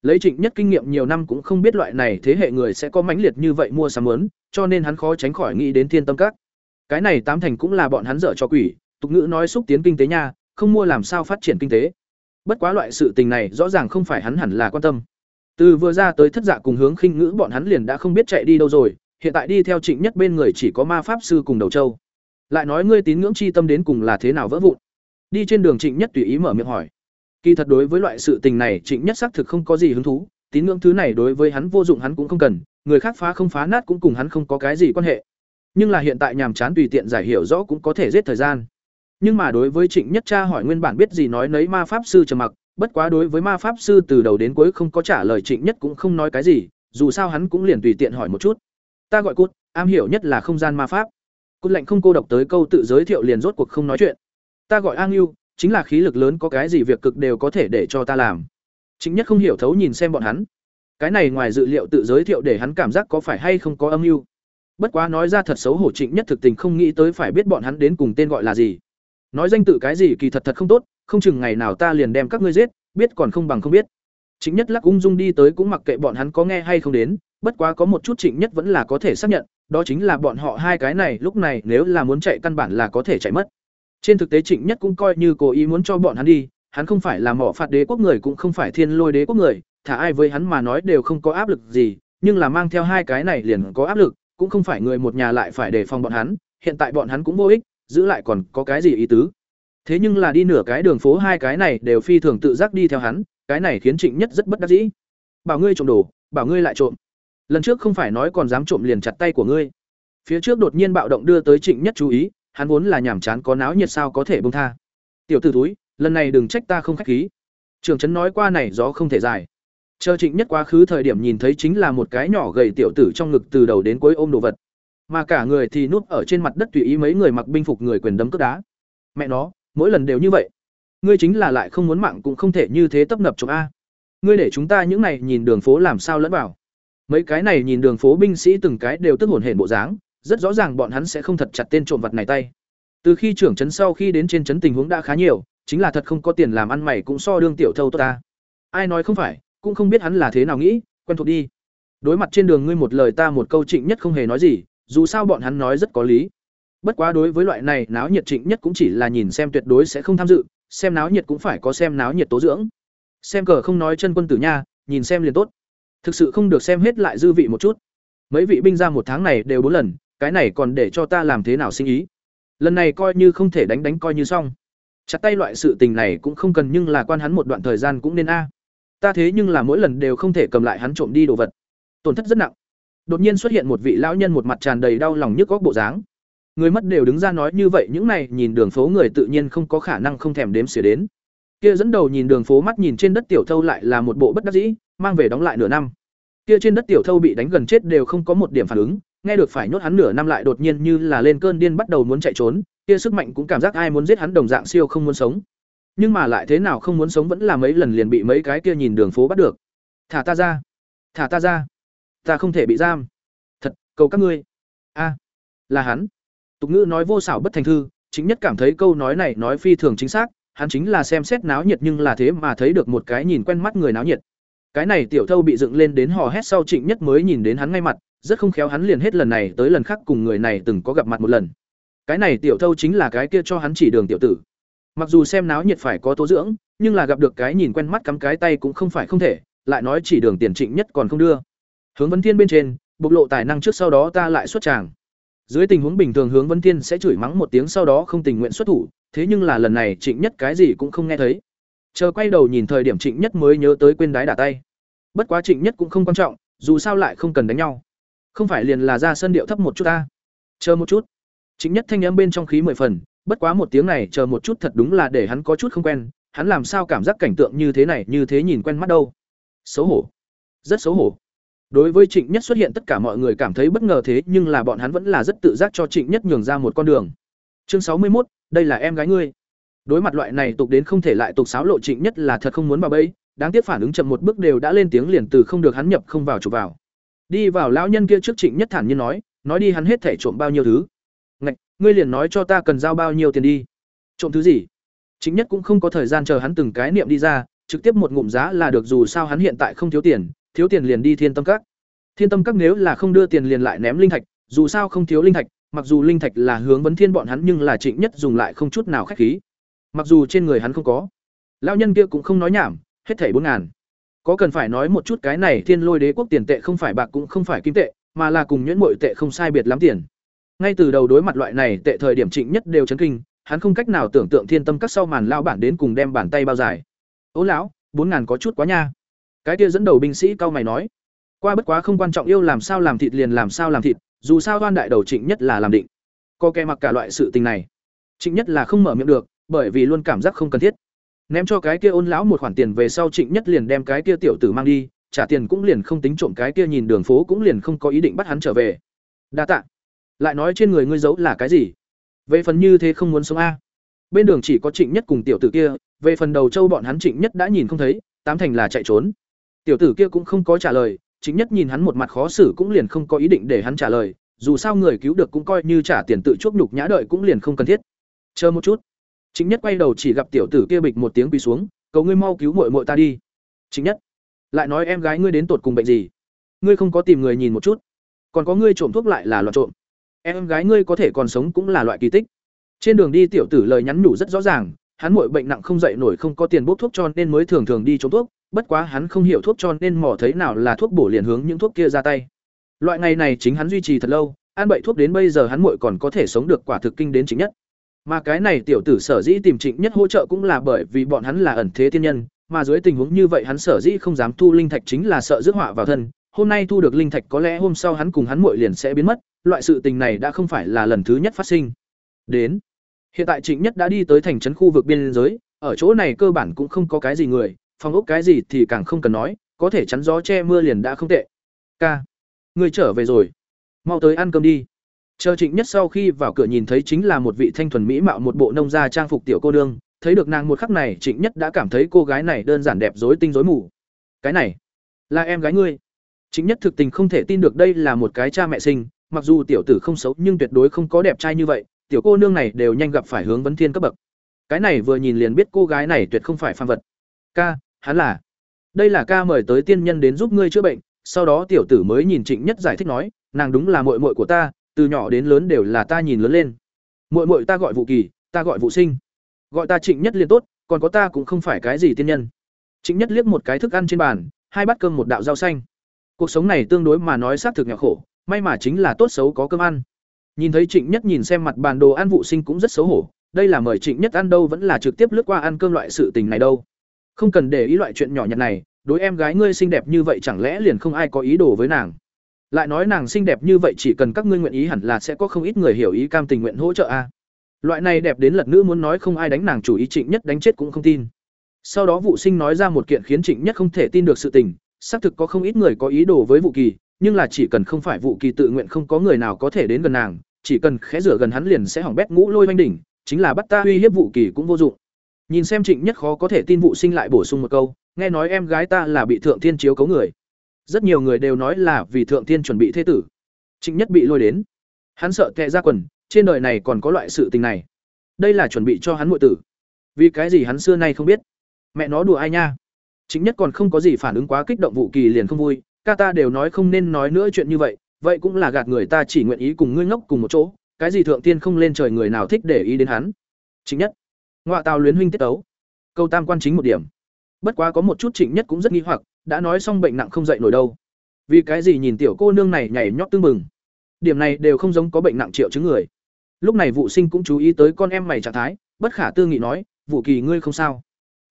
Lấy trịnh nhất kinh nghiệm nhiều năm cũng không biết loại này thế hệ người sẽ có mãnh liệt như vậy mua sắm muốn, cho nên hắn khó tránh khỏi nghĩ đến thiên tâm các. Cái này tám thành cũng là bọn hắn dở cho quỷ, tục ngữ nói xúc tiến kinh tế nha không mua làm sao phát triển kinh tế. Bất quá loại sự tình này rõ ràng không phải hắn hẳn là quan tâm. Từ vừa ra tới thất dạ cùng hướng khinh ngữ bọn hắn liền đã không biết chạy đi đâu rồi, hiện tại đi theo trịnh nhất bên người chỉ có ma pháp sư cùng đầu châu lại nói ngươi tín ngưỡng chi tâm đến cùng là thế nào vỡ vụn? Đi trên đường trịnh nhất tùy ý mở miệng hỏi. Kỳ thật đối với loại sự tình này, trịnh nhất xác thực không có gì hứng thú, tín ngưỡng thứ này đối với hắn vô dụng hắn cũng không cần, người khác phá không phá nát cũng cùng hắn không có cái gì quan hệ. Nhưng là hiện tại nhàm chán tùy tiện giải hiểu rõ cũng có thể giết thời gian nhưng mà đối với trịnh nhất cha hỏi nguyên bản biết gì nói nấy ma pháp sư trầm mặc bất quá đối với ma pháp sư từ đầu đến cuối không có trả lời trịnh nhất cũng không nói cái gì dù sao hắn cũng liền tùy tiện hỏi một chút ta gọi cút am hiểu nhất là không gian ma pháp cút lệnh không cô độc tới câu tự giới thiệu liền rốt cuộc không nói chuyện. Ta gọi An Ưu, chính là khí lực lớn có cái gì việc cực đều có thể để cho ta làm. Trịnh nhất không hiểu thấu nhìn xem bọn hắn. Cái này ngoài dự liệu tự giới thiệu để hắn cảm giác có phải hay không có âm mưu. Bất quá nói ra thật xấu hổ Trịnh Nhất thực tình không nghĩ tới phải biết bọn hắn đến cùng tên gọi là gì. Nói danh tự cái gì kỳ thật thật không tốt, không chừng ngày nào ta liền đem các ngươi giết, biết còn không bằng không biết. Trịnh Nhất lắc ung dung đi tới cũng mặc kệ bọn hắn có nghe hay không đến, bất quá có một chút Trịnh Nhất vẫn là có thể xác nhận, đó chính là bọn họ hai cái này lúc này nếu là muốn chạy căn bản là có thể chạy mất. Trên thực tế Trịnh Nhất cũng coi như cố ý muốn cho bọn hắn đi, hắn không phải là mỏ phạt đế quốc người cũng không phải thiên lôi đế quốc người, thả ai với hắn mà nói đều không có áp lực gì, nhưng là mang theo hai cái này liền có áp lực, cũng không phải người một nhà lại phải đề phòng bọn hắn, hiện tại bọn hắn cũng vô ích, giữ lại còn có cái gì ý tứ. Thế nhưng là đi nửa cái đường phố hai cái này đều phi thường tự giác đi theo hắn, cái này khiến Trịnh Nhất rất bất đắc dĩ. Bảo ngươi trộm đồ, bảo ngươi lại trộm. Lần trước không phải nói còn dám trộm liền chặt tay của ngươi. Phía trước đột nhiên bạo động đưa tới trịnh nhất chú ý hắn vốn là nhàm chán có náo nhiệt sao có thể bông tha. Tiểu t ử túi lần này đừng trách ta không khách khí. Trường trấn nói qua này gió không thể dài. Chờ trịnh nhất quá khứ thời điểm nhìn thấy chính là một cái nhỏ gầy tiểu tử trong ngực từ đầu đến cuối ôm đồ vật mà cả người thì núp ở trên mặt đất tùy ý mấy người mặc binh phục người quyền đấm cướp đá. Mẹ nó, mỗi lần đều như vậy. Ngươi chính là lại không muốn mạng cũng không thể như thế tấp nập chồng a. Ngươi để chúng ta những này nhìn đường phố làm sao lẫn vào. Mấy cái này nhìn đường phố binh sĩ từng cái đều tức hồn hển bộ dáng, rất rõ ràng bọn hắn sẽ không thật chặt tên trộm vật này tay. Từ khi trưởng trấn sau khi đến trên trấn tình huống đã khá nhiều, chính là thật không có tiền làm ăn mày cũng so đương tiểu thâu tốt ta. Ai nói không phải, cũng không biết hắn là thế nào nghĩ, quen thuộc đi. Đối mặt trên đường ngươi một lời ta một câu trịnh nhất không hề nói gì dù sao bọn hắn nói rất có lý. Bất quá đối với loại này náo nhiệt trịnh nhất cũng chỉ là nhìn xem tuyệt đối sẽ không tham dự, xem náo nhiệt cũng phải có xem náo nhiệt tố dưỡng. Xem cờ không nói chân quân tử nha, nhìn xem liền tốt. Thực sự không được xem hết lại dư vị một chút. Mấy vị binh ra một tháng này đều bốn lần, cái này còn để cho ta làm thế nào sinh ý? Lần này coi như không thể đánh đánh coi như xong. Chặt tay loại sự tình này cũng không cần nhưng là quan hắn một đoạn thời gian cũng nên a. Ta thế nhưng là mỗi lần đều không thể cầm lại hắn trộm đi đồ vật. Tổn thất rất nặng đột nhiên xuất hiện một vị lão nhân một mặt tràn đầy đau lòng nhức góc bộ dáng. Người mất đều đứng ra nói như vậy, những này nhìn đường phố người tự nhiên không có khả năng không thèm đếm xỉa đến. Kia dẫn đầu nhìn đường phố mắt nhìn trên đất tiểu thâu lại là một bộ bất đắc dĩ, mang về đóng lại nửa năm. Kia trên đất tiểu thâu bị đánh gần chết đều không có một điểm phản ứng, nghe được phải nhốt hắn nửa năm lại đột nhiên như là lên cơn điên bắt đầu muốn chạy trốn, kia sức mạnh cũng cảm giác ai muốn giết hắn đồng dạng siêu không muốn sống. Nhưng mà lại thế nào không muốn sống vẫn là mấy lần liền bị mấy cái kia nhìn đường phố bắt được. Thả ta ra. Thả ta ra ta không thể bị giam. Thật, cầu các ngươi. A, là hắn. Tục ngữ nói vô xảo bất thành thư, chính nhất cảm thấy câu nói này nói phi thường chính xác, hắn chính là xem xét náo nhiệt nhưng là thế mà thấy được một cái nhìn quen mắt người náo nhiệt. Cái này tiểu thâu bị dựng lên đến hò hét sau trịnh nhất mới nhìn đến hắn ngay mặt, rất không khéo hắn liền hết lần này tới lần khác cùng người này từng có gặp mặt một lần. Cái này tiểu thâu chính là cái kia cho hắn chỉ đường tiểu tử. Mặc dù xem náo nhiệt phải có tố dưỡng, nhưng là gặp được cái nhìn quen mắt cắm cái tay cũng không phải không thể, lại nói chỉ đường tiền trịnh nhất còn không đưa hướng vấn thiên bên trên, bộc lộ tài năng trước sau đó ta lại xuất tràng. Dưới tình huống bình thường hướng vấn thiên sẽ chửi mắng một tiếng sau đó không tình nguyện xuất thủ, thế nhưng là lần này trịnh nhất cái gì cũng không nghe thấy. Chờ quay đầu nhìn thời điểm trịnh nhất mới nhớ tới quên đái đả tay. Bất quá trịnh nhất cũng không quan trọng, dù sao lại không cần đánh nhau. Không phải liền là ra sân điệu thấp một chút ta. Chờ một chút. Trịnh nhất thanh âm bên trong khí mười phần, bất quá một tiếng này chờ một chút thật đúng là để hắn có chút không quen, hắn làm sao cảm giác cảnh tượng như thế này, như thế nhìn quen mắt đâu. Xấu hổ. Rất xấu hổ đối với trịnh nhất xuất hiện tất cả mọi người cảm thấy bất ngờ thế, nhưng là bọn hắn vẫn là rất tự giác cho trịnh nhất nhường ra một con đường. Chương sáu mươi một đây là em gái ngươi. Đối mặt loại này tục đến không thể lại tục sáo lộ trịnh nhất là thật không muốn vào bẫy, đáng tiếc phản ứng chậm một bước đều đã lên tiếng liền từ không được hắn nhập không vào chụp vào. Đi vào lão nhân kia trước trịnh nhất thản nhiên nói nói đi hắn hết thể trộm bao nhiêu thứ. Ngạch, ngươi liền nói cho ta cần giao bao nhiêu tiền đi. Trộm thứ gì? Trịnh nhất cũng không có thời gian chờ hắn từng cái niệm đi ra, trực tiếp một ngụm giá là được dù sao hắn hiện tại không thiếu tiền thiếu tiền liền đi thiên tâm các. Thiên tâm các nếu là không đưa tiền liền lại ném linh thạch, dù sao không thiếu linh thạch, mặc dù linh thạch là hướng vấn thiên bọn hắn nhưng là trịnh nhất dùng lại không chút nào khách khí. Mặc dù trên người hắn không có. Lão nhân kia cũng không nói nhảm, hết thảy bốn ngàn. Có cần phải nói một chút cái này thiên lôi đế quốc tiền tệ không phải bạc cũng không phải kim tệ, mà là cùng nhuyễn mội tệ không sai biệt lắm tiền. Ngay từ đầu đối mặt loại này tệ thời điểm trịnh nhất đều chấn kinh, hắn không cách nào tưởng tượng thiên tâm các sau màn lao bản đến cùng đem bàn tay bao dài. Ố lão, bốn ngàn có chút quá nha cái kia dẫn đầu binh sĩ cao mày nói, qua bất quá không quan trọng yêu làm sao làm thịt liền làm sao làm thịt, dù sao đoan đại đầu trịnh nhất là làm định. Có kè mặc cả loại sự tình này, trịnh nhất là không mở miệng được, bởi vì luôn cảm giác không cần thiết. Ném cho cái kia ôn lão một khoản tiền về sau trịnh nhất liền đem cái kia tiểu tử mang đi, trả tiền cũng liền không tính trộm cái kia nhìn đường phố cũng liền không có ý định bắt hắn trở về. Đa tạ. Lại nói trên người ngươi giấu là cái gì? Về phần như thế không muốn sống a? Bên đường chỉ có trịnh nhất cùng tiểu tử kia, về phần đầu châu bọn hắn trịnh nhất đã nhìn không thấy, tám thành là chạy trốn tiểu tử kia cũng không có trả lời, chính nhất nhìn hắn một mặt khó xử cũng liền không có ý định để hắn trả lời, dù sao người cứu được cũng coi như trả tiền tự chuốc nhục nhã đợi cũng liền không cần thiết. Chờ một chút. Chính nhất quay đầu chỉ gặp tiểu tử kia bịch một tiếng quỳ xuống, cầu ngươi mau cứu muội muội ta đi. Chính nhất, lại nói em gái ngươi đến tột cùng bệnh gì? Ngươi không có tìm người nhìn một chút. Còn có ngươi trộm thuốc lại là loạn trộm. Em gái ngươi có thể còn sống cũng là loại kỳ tích. Trên đường đi tiểu tử lời nhắn nhủ rất rõ ràng, hắn muội bệnh nặng không dậy nổi không có tiền bốc thuốc cho nên mới thường thường đi trốn thuốc bất quá hắn không hiểu thuốc cho nên mò thấy nào là thuốc bổ liền hướng những thuốc kia ra tay. Loại ngày này chính hắn duy trì thật lâu ăn bậy thuốc đến bây giờ hắn muội còn có thể sống được quả thực kinh đến chính nhất. Mà cái này tiểu tử sở dĩ tìm trịnh nhất hỗ trợ cũng là bởi vì bọn hắn là ẩn thế tiên nhân mà dưới tình huống như vậy hắn sở dĩ không dám thu linh thạch chính là sợ rước họa vào thân. Hôm nay thu được linh thạch có lẽ hôm sau hắn cùng hắn muội liền sẽ biến mất loại sự tình này đã không phải là lần thứ nhất phát sinh. Đến. Hiện tại Trịnh Nhất đã đi tới thành trấn khu vực biên giới, ở chỗ này cơ bản cũng không có cái gì người, phòng ốc cái gì thì càng không cần nói, có thể chắn gió che mưa liền đã không tệ. Ca, người trở về rồi. Mau tới ăn cơm đi. Chờ Trịnh Nhất sau khi vào cửa nhìn thấy chính là một vị thanh thuần mỹ mạo một bộ nông gia trang phục tiểu cô nương, thấy được nàng một khắc này Trịnh Nhất đã cảm thấy cô gái này đơn giản đẹp rối tinh rối mù. Cái này, là em gái ngươi. Trịnh Nhất thực tình không thể tin được đây là một cái cha mẹ sinh, mặc dù tiểu tử không xấu nhưng tuyệt đối không có đẹp trai như vậy, tiểu cô nương này đều nhanh gặp phải hướng vấn thiên cấp bậc. Cái này vừa nhìn liền biết cô gái này tuyệt không phải phàm vật. Ca, hắn là. Đây là ca mời tới tiên nhân đến giúp ngươi chữa bệnh, sau đó tiểu tử mới nhìn Trịnh Nhất giải thích nói, nàng đúng là muội muội của ta, từ nhỏ đến lớn đều là ta nhìn lớn lên. Muội muội ta gọi Vũ Kỳ, ta gọi Vũ Sinh. Gọi ta Trịnh Nhất liền tốt, còn có ta cũng không phải cái gì tiên nhân. Trịnh Nhất liếc một cái thức ăn trên bàn, hai bát cơm một đạo rau xanh. Cuộc sống này tương đối mà nói xác thực nhỏ khổ, may mà chính là tốt xấu có cơm ăn. Nhìn thấy Trịnh Nhất nhìn xem mặt bàn đồ ăn Vũ Sinh cũng rất xấu hổ, đây là mời Trịnh Nhất ăn đâu vẫn là trực tiếp lướt qua ăn cơm loại sự tình này đâu. Không cần để ý loại chuyện nhỏ nhặt này, đối em gái ngươi xinh đẹp như vậy chẳng lẽ liền không ai có ý đồ với nàng? Lại nói nàng xinh đẹp như vậy chỉ cần các ngươi nguyện ý hẳn là sẽ có không ít người hiểu ý cam tình nguyện hỗ trợ a. Loại này đẹp đến lật nữ muốn nói không ai đánh nàng chủ ý trịnh nhất đánh chết cũng không tin. Sau đó vụ sinh nói ra một kiện khiến trịnh nhất không thể tin được sự tình xác thực có không ít người có ý đồ với vụ kỳ nhưng là chỉ cần không phải vụ kỳ tự nguyện không có người nào có thể đến gần nàng chỉ cần khẽ rửa gần hắn liền sẽ hỏng bét ngũ lôi oanh đỉnh chính là bắt ta uy hiếp vụ kỳ cũng vô dụng nhìn xem trịnh nhất khó có thể tin vụ sinh lại bổ sung một câu, nghe nói em gái ta là bị thượng thiên chiếu cấu người. Rất nhiều người đều nói là vì thượng thiên chuẩn bị thế tử. Trịnh nhất bị lôi đến. Hắn sợ kệ ra quần, trên đời này còn có loại sự tình này. Đây là chuẩn bị cho hắn muội tử. Vì cái gì hắn xưa nay không biết? Mẹ nó đùa ai nha? Trịnh nhất còn không có gì phản ứng quá kích động vụ kỳ liền không vui, ca ta đều nói không nên nói nữa chuyện như vậy vậy cũng là gạt người ta chỉ nguyện ý cùng ngươi ngốc cùng một chỗ, cái gì thượng tiên không lên trời người nào thích để ý đến hắn? Trịnh nhất ngoại tào luyến huynh tiết tấu. Câu tam quan chính một điểm. Bất quá có một chút trịnh nhất cũng rất nghi hoặc, đã nói xong bệnh nặng không dậy nổi đâu. Vì cái gì nhìn tiểu cô nương này nhảy nhót tương mừng điểm này đều không giống có bệnh nặng triệu chứng người. Lúc này vụ sinh cũng chú ý tới con em mày trạng thái, bất khả tư nghị nói vụ kỳ ngươi không sao.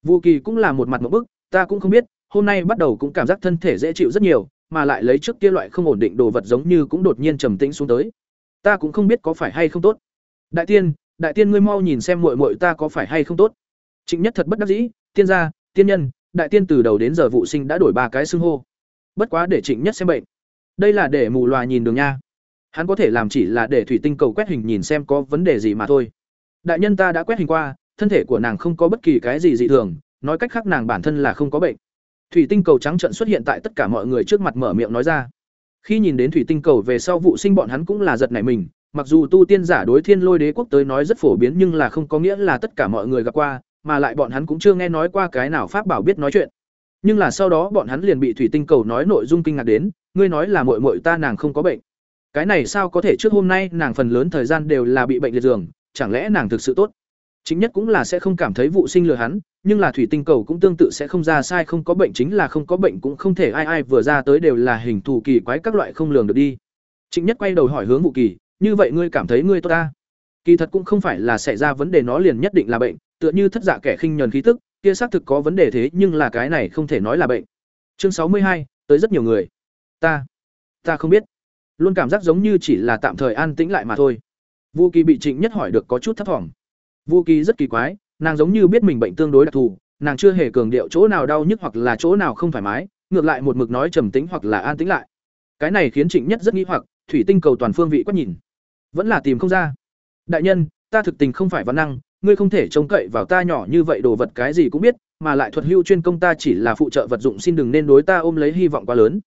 Vụ kỳ cũng là một mặt một bức, ta cũng không biết, hôm nay bắt đầu cũng cảm giác thân thể dễ chịu rất nhiều, mà lại lấy trước kia loại không ổn định đồ vật giống như cũng đột nhiên trầm tĩnh xuống tới. Ta cũng không biết có phải hay không tốt. Đại tiên đại tiên ngươi mau nhìn xem muội muội ta có phải hay không tốt. Trịnh nhất thật bất đắc dĩ, tiên gia, tiên nhân, đại tiên từ đầu đến giờ vụ sinh đã đổi ba cái xưng hô. Bất quá để trịnh nhất xem bệnh. Đây là để mù loà nhìn đường nha. Hắn có thể làm chỉ là để thủy tinh cầu quét hình nhìn xem có vấn đề gì mà thôi. Đại nhân ta đã quét hình qua, thân thể của nàng không có bất kỳ cái gì dị thường, nói cách khác nàng bản thân là không có bệnh. Thủy tinh cầu trắng trận xuất hiện tại tất cả mọi người trước mặt mở miệng nói ra. Khi nhìn đến thủy tinh cầu về sau vụ sinh bọn hắn cũng là giật nảy mình mặc dù tu tiên giả đối thiên lôi đế quốc tới nói rất phổ biến nhưng là không có nghĩa là tất cả mọi người gặp qua, mà lại bọn hắn cũng chưa nghe nói qua cái nào pháp bảo biết nói chuyện. Nhưng là sau đó bọn hắn liền bị thủy tinh cầu nói nội dung kinh ngạc đến, ngươi nói là muội muội ta nàng không có bệnh. Cái này sao có thể trước hôm nay nàng phần lớn thời gian đều là bị bệnh liệt giường, chẳng lẽ nàng thực sự tốt? Chính nhất cũng là sẽ không cảm thấy vụ sinh lừa hắn, nhưng là thủy tinh cầu cũng tương tự sẽ không ra sai, không có bệnh chính là không có bệnh cũng không thể ai ai vừa ra tới đều là hình thù kỳ quái các loại không lường được đi. Chính nhất quay đầu hỏi hướng vụ kỳ như vậy ngươi cảm thấy ngươi tốt ta kỳ thật cũng không phải là xảy ra vấn đề nó liền nhất định là bệnh tựa như thất dạ kẻ khinh nhờn khí tức, kia xác thực có vấn đề thế nhưng là cái này không thể nói là bệnh. Chương sáu mươi hai tới rất nhiều người. Ta, ta không biết. Luôn cảm giác giống như chỉ là tạm thời an tĩnh lại mà thôi. vũ Kỳ bị Trịnh Nhất hỏi được có chút thấp thỏm. vũ Kỳ rất kỳ quái, nàng giống như biết mình bệnh tương đối đặc thù, nàng chưa hề cường điệu chỗ nào đau nhức hoặc là chỗ nào không thoải mái, ngược lại một mực nói trầm tĩnh hoặc là an tĩnh lại. Cái này khiến Trịnh Nhất rất nghi hoặc, thủy tinh cầu toàn phương vị quét nhìn, vẫn là tìm không ra. Đại nhân, ta thực tình không phải văn năng, ngươi không thể trông cậy vào ta nhỏ như vậy đồ vật cái gì cũng biết, mà lại thuật hưu chuyên công ta chỉ là phụ trợ vật dụng xin đừng nên đối ta ôm lấy hy vọng quá lớn.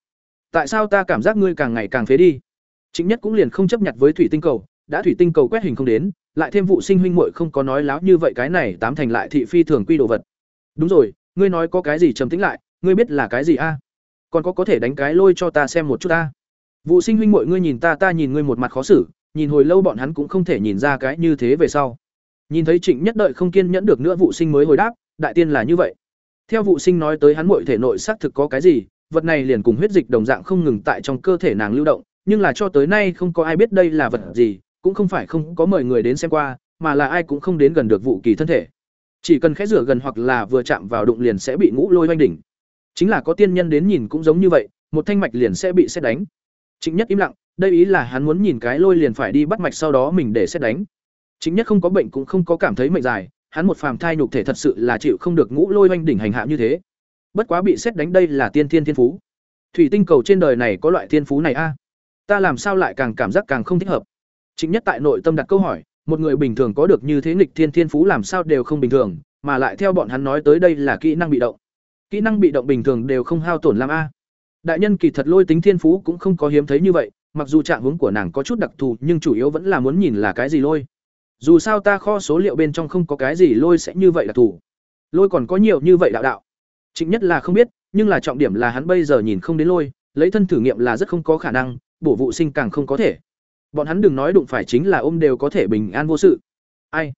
Tại sao ta cảm giác ngươi càng ngày càng phế đi? Chính nhất cũng liền không chấp nhận với thủy tinh cầu, đã thủy tinh cầu quét hình không đến, lại thêm vụ sinh huynh muội không có nói láo như vậy cái này tám thành lại thị phi thường quy đồ vật. Đúng rồi, ngươi nói có cái gì trầm tĩnh lại, ngươi biết là cái gì a? Còn có có thể đánh cái lôi cho ta xem một chút a. Vụ sinh huynh muội ngươi nhìn ta ta nhìn ngươi một mặt khó xử, nhìn hồi lâu bọn hắn cũng không thể nhìn ra cái như thế về sau. Nhìn thấy Trịnh Nhất đợi không kiên nhẫn được nữa vụ sinh mới hồi đáp, đại tiên là như vậy. Theo vụ sinh nói tới hắn muội thể nội xác thực có cái gì, vật này liền cùng huyết dịch đồng dạng không ngừng tại trong cơ thể nàng lưu động, nhưng là cho tới nay không có ai biết đây là vật gì, cũng không phải không có mời người đến xem qua, mà là ai cũng không đến gần được vụ kỳ thân thể. Chỉ cần khẽ rửa gần hoặc là vừa chạm vào đụng liền sẽ bị ngũ lôi oanh đỉnh. Chính là có tiên nhân đến nhìn cũng giống như vậy, một thanh mạch liền sẽ bị xét đánh. Trịnh Nhất im lặng, đây ý là hắn muốn nhìn cái lôi liền phải đi bắt mạch sau đó mình để xét đánh. chính nhất không có bệnh cũng không có cảm thấy mệnh dài, hắn một phàm thai nhục thể thật sự là chịu không được ngũ lôi oanh đỉnh hành hạ như thế. Bất quá bị xét đánh đây là tiên thiên thiên phú. Thủy tinh cầu trên đời này có loại thiên phú này a? Ta làm sao lại càng cảm giác càng không thích hợp? Chính nhất tại nội tâm đặt câu hỏi, một người bình thường có được như thế nghịch thiên thiên phú làm sao đều không bình thường, mà lại theo bọn hắn nói tới đây là kỹ năng bị động. Kỹ năng bị động bình thường đều không hao tổn làm a? Đại nhân kỳ thật lôi tính thiên phú cũng không có hiếm thấy như vậy mặc dù trạng hướng của nàng có chút đặc thù, nhưng chủ yếu vẫn là muốn nhìn là cái gì lôi. Dù sao ta kho số liệu bên trong không có cái gì lôi sẽ như vậy đặc thù. Lôi còn có nhiều như vậy đạo đạo. Chính nhất là không biết, nhưng là trọng điểm là hắn bây giờ nhìn không đến lôi, lấy thân thử nghiệm là rất không có khả năng, bổ vụ sinh càng không có thể. Bọn hắn đừng nói đụng phải chính là ôm đều có thể bình an vô sự. Ai?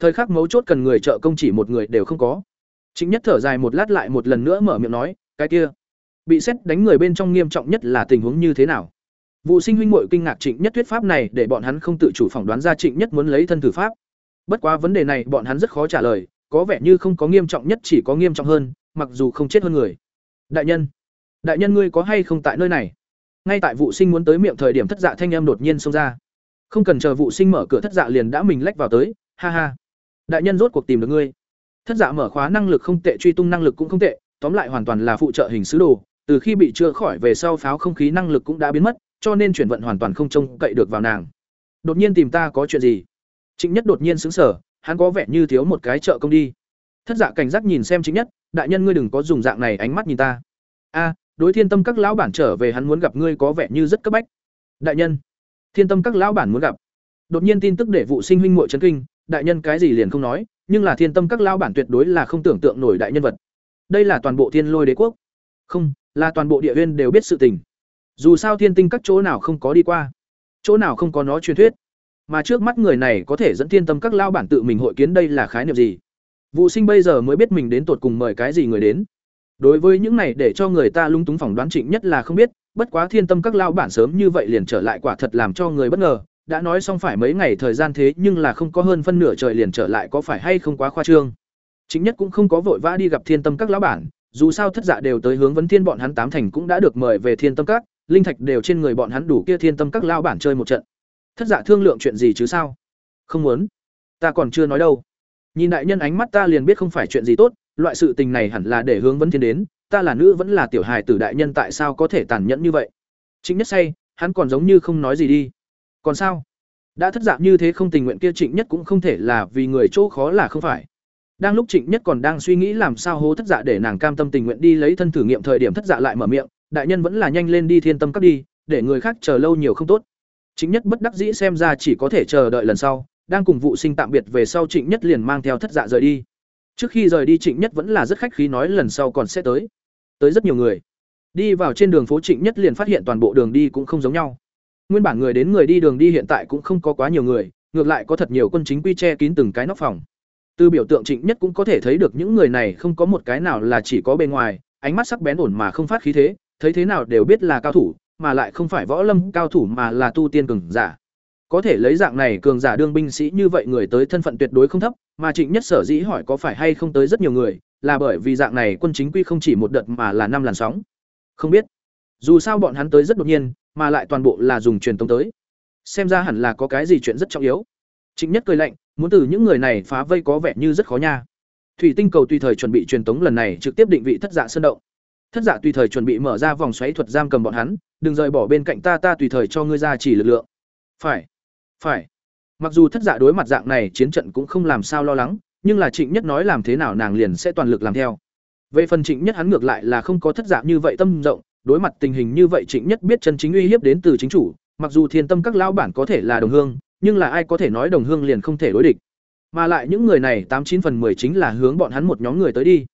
Thời khắc mấu chốt cần người trợ công chỉ một người đều không có. Chính nhất thở dài một lát lại một lần nữa mở miệng nói, cái kia, bị xét đánh người bên trong nghiêm trọng nhất là tình huống như thế nào? Vụ sinh huynh muội kinh ngạc trịnh nhất thuyết pháp này để bọn hắn không tự chủ phỏng đoán ra trịnh nhất muốn lấy thân thử pháp. Bất quá vấn đề này bọn hắn rất khó trả lời, có vẻ như không có nghiêm trọng nhất chỉ có nghiêm trọng hơn, mặc dù không chết hơn người. Đại nhân đại nhân ngươi có hay không tại nơi này? Ngay tại vụ sinh muốn tới miệng thời điểm thất dạ thanh âm đột nhiên xông ra. Không cần chờ vụ sinh mở cửa thất dạ liền đã mình lách vào tới, ha ha. Đại nhân rốt cuộc tìm được ngươi. Thất dạ mở khóa năng lực không tệ, truy tung năng lực cũng không tệ, tóm lại hoàn toàn là phụ trợ hình sứ đồ, từ khi bị chữa khỏi về sau pháo không khí năng lực cũng đã biến mất cho nên chuyển vận hoàn toàn không trông cậy được vào nàng. Đột nhiên tìm ta có chuyện gì? Trịnh nhất đột nhiên xứng sở hắn có vẻ như thiếu một cái trợ công đi. Thất dạ cảnh giác nhìn xem trịnh nhất, đại nhân ngươi đừng có dùng dạng này ánh mắt nhìn ta. A, đối thiên tâm các lão bản trở về hắn muốn gặp ngươi có vẻ như rất cấp bách. Đại nhân, thiên tâm các lão bản muốn gặp. Đột nhiên tin tức để vụ sinh huynh muội chấn kinh, đại nhân cái gì liền không nói, nhưng là thiên tâm các lão bản tuyệt đối là không tưởng tượng nổi đại nhân vật. Đây là toàn bộ thiên lôi đế quốc. Không, là toàn bộ địa huyên đều biết sự tình dù sao thiên tinh các chỗ nào không có đi qua, chỗ nào không có nó truyền thuyết. Mà trước mắt người này có thể dẫn thiên tâm các lao bản tự mình hội kiến đây là khái niệm gì? Vụ sinh bây giờ mới biết mình đến tột cùng mời cái gì người đến. Đối với những này để cho người ta lung túng phỏng đoán trịnh nhất là không biết, bất quá thiên tâm các lao bản sớm như vậy liền trở lại quả thật làm cho người bất ngờ. Đã nói xong phải mấy ngày thời gian thế nhưng là không có hơn phân nửa trời liền trở lại có phải hay không quá khoa trương. Chính nhất cũng không có vội vã đi gặp thiên tâm các lão bản, dù sao thất dạ đều tới hướng vấn thiên bọn hắn tám thành cũng đã được mời về thiên tâm các linh thạch đều trên người bọn hắn đủ kia thiên tâm các lao bản chơi một trận. Thất giả thương lượng chuyện gì chứ sao? Không muốn. Ta còn chưa nói đâu. Nhìn đại nhân ánh mắt ta liền biết không phải chuyện gì tốt, loại sự tình này hẳn là để hướng vấn thiên đến, ta là nữ vẫn là tiểu hài tử đại nhân tại sao có thể tàn nhẫn như vậy? Chính nhất say, hắn còn giống như không nói gì đi. Còn sao? Đã thất dạng như thế không tình nguyện kia trịnh nhất cũng không thể là vì người chỗ khó là không phải. Đang lúc trịnh nhất còn đang suy nghĩ làm sao hố thất dạ để nàng cam tâm tình nguyện đi lấy thân thử nghiệm thời điểm thất dạ lại mở miệng đại nhân vẫn là nhanh lên đi thiên tâm cấp đi, để người khác chờ lâu nhiều không tốt. Chính nhất bất đắc dĩ xem ra chỉ có thể chờ đợi lần sau, đang cùng vụ sinh tạm biệt về sau trịnh nhất liền mang theo thất dạ rời đi. Trước khi rời đi trịnh nhất vẫn là rất khách khí nói lần sau còn sẽ tới. Tới rất nhiều người. Đi vào trên đường phố trịnh nhất liền phát hiện toàn bộ đường đi cũng không giống nhau. Nguyên bản người đến người đi đường đi hiện tại cũng không có quá nhiều người, ngược lại có thật nhiều quân chính quy che kín từng cái nóc phòng. Từ biểu tượng trịnh nhất cũng có thể thấy được những người này không có một cái nào là chỉ có bề ngoài, ánh mắt sắc bén ổn mà không phát khí thế thấy thế nào đều biết là cao thủ, mà lại không phải võ lâm cao thủ mà là tu tiên cường giả. Có thể lấy dạng này cường giả đương binh sĩ như vậy người tới thân phận tuyệt đối không thấp, mà Trịnh Nhất sở dĩ hỏi có phải hay không tới rất nhiều người, là bởi vì dạng này quân chính quy không chỉ một đợt mà là năm làn sóng. Không biết. Dù sao bọn hắn tới rất đột nhiên, mà lại toàn bộ là dùng truyền tống tới. Xem ra hẳn là có cái gì chuyện rất trọng yếu. Trịnh Nhất cười lạnh, muốn từ những người này phá vây có vẻ như rất khó nha. Thủy Tinh cầu tùy thời chuẩn bị truyền tống lần này trực tiếp định vị thất dạ sơn động thất giả tùy thời chuẩn bị mở ra vòng xoáy thuật giam cầm bọn hắn, đừng rời bỏ bên cạnh ta ta tùy thời cho ngươi ra chỉ lực lượng. Phải phải. Mặc dù thất giả đối mặt dạng này, chiến trận cũng không làm sao lo lắng, nhưng là trịnh nhất nói làm thế nào nàng liền sẽ toàn lực làm theo. Về phần trịnh nhất hắn ngược lại là không có thất giả như vậy tâm rộng, đối mặt tình hình như vậy trịnh nhất biết chân chính uy hiếp đến từ chính chủ, mặc dù thiên tâm các lão bản có thể là đồng hương, nhưng là ai có thể nói đồng hương liền không thể đối địch. Mà lại những người này tám chín phần mười chính là hướng bọn hắn một nhóm người tới đi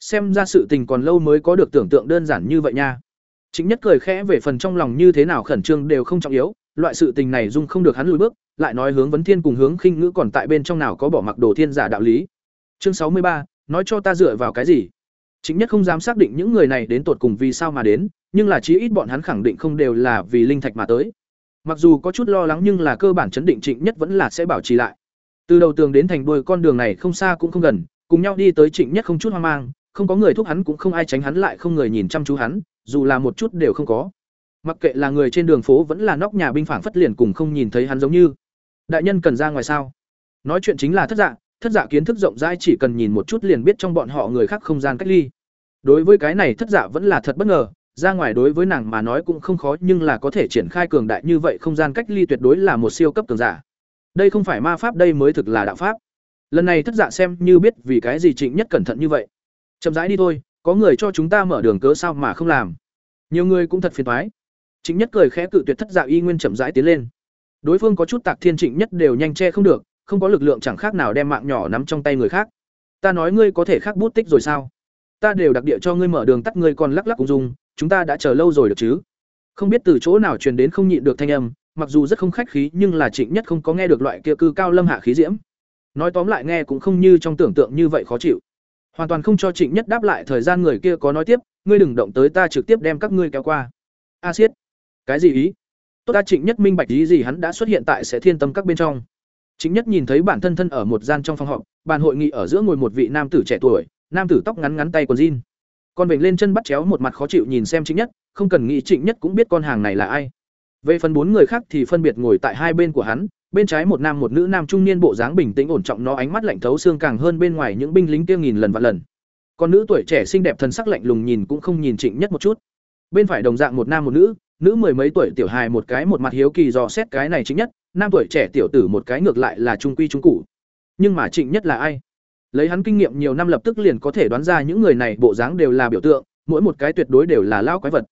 xem ra sự tình còn lâu mới có được tưởng tượng đơn giản như vậy nha. Chính nhất cười khẽ về phần trong lòng như thế nào khẩn trương đều không trọng yếu, loại sự tình này dung không được hắn lùi bước, lại nói hướng vấn thiên cùng hướng khinh ngữ còn tại bên trong nào có bỏ mặc đồ thiên giả đạo lý. Chương sáu mươi ba, nói cho ta dựa vào cái gì? Chính nhất không dám xác định những người này đến tột cùng vì sao mà đến, nhưng là chí ít bọn hắn khẳng định không đều là vì linh thạch mà tới. Mặc dù có chút lo lắng nhưng là cơ bản chấn định trịnh nhất vẫn là sẽ bảo trì lại. Từ đầu tường đến thành đuôi con đường này không xa cũng không gần, cùng nhau đi tới trịnh nhất không chút hoang mang không có người thúc hắn cũng không ai tránh hắn lại không người nhìn chăm chú hắn, dù là một chút đều không có. Mặc kệ là người trên đường phố vẫn là nóc nhà binh phảng phất liền cùng không nhìn thấy hắn giống như. Đại nhân cần ra ngoài sao? Nói chuyện chính là thất dạ thất dạ kiến thức rộng rãi chỉ cần nhìn một chút liền biết trong bọn họ người khác không gian cách ly. Đối với cái này thất dạ vẫn là thật bất ngờ, ra ngoài đối với nàng mà nói cũng không khó nhưng là có thể triển khai cường đại như vậy không gian cách ly tuyệt đối là một siêu cấp cường giả. Đây không phải ma pháp, đây mới thực là đạo pháp. Lần này thất dạ xem như biết vì cái gì trịnh nhất cẩn thận như vậy chậm rãi đi thôi, có người cho chúng ta mở đường cớ sao mà không làm. Nhiều người cũng thật phiền thoái chính nhất cười khẽ cự tuyệt thất dạ y nguyên chậm rãi tiến lên. Đối phương có chút tạc thiên trịnh nhất đều nhanh che không được, không có lực lượng chẳng khác nào đem mạng nhỏ nắm trong tay người khác. Ta nói ngươi có thể khác bút tích rồi sao? Ta đều đặc địa cho ngươi mở đường tắt ngươi còn lắc lắc cùng dùng, chúng ta đã chờ lâu rồi được chứ? Không biết từ chỗ nào truyền đến không nhịn được thanh âm, mặc dù rất không khách khí nhưng là trịnh nhất không có nghe được loại kia cư cao lâm hạ khí diễm. Nói tóm lại nghe cũng không như trong tưởng tượng như vậy khó chịu hoàn toàn không cho trịnh nhất đáp lại thời gian người kia có nói tiếp, ngươi đừng động tới ta trực tiếp đem các ngươi kéo qua. A siết. Cái gì ý? Tốt ta, trịnh nhất minh bạch ý gì hắn đã xuất hiện tại sẽ thiên tâm các bên trong. Trịnh nhất nhìn thấy bản thân thân ở một gian trong phòng họp, bàn hội nghị ở giữa ngồi một vị nam tử trẻ tuổi, nam tử tóc ngắn ngắn tay quần jean. Con vểnh lên chân bắt chéo một mặt khó chịu nhìn xem trịnh nhất, không cần nghĩ trịnh nhất cũng biết con hàng này là ai. Về phần bốn người khác thì phân biệt ngồi tại hai bên của hắn bên trái một nam một nữ nam trung niên bộ dáng bình tĩnh ổn trọng nó ánh mắt lạnh thấu xương càng hơn bên ngoài những binh lính kia nghìn lần vạn lần. Còn nữ tuổi trẻ xinh đẹp thần sắc lạnh lùng nhìn cũng không nhìn trịnh nhất một chút. Bên phải đồng dạng một nam một nữ nữ mười mấy tuổi tiểu hài một cái một mặt hiếu kỳ dò xét cái này chính nhất, nam tuổi trẻ tiểu tử một cái ngược lại là trung quy trung cụ nhưng mà trịnh nhất là ai? Lấy hắn kinh nghiệm nhiều năm lập tức liền có thể đoán ra những người này bộ dáng đều là biểu tượng, mỗi một cái tuyệt đối đều là lao quái vật.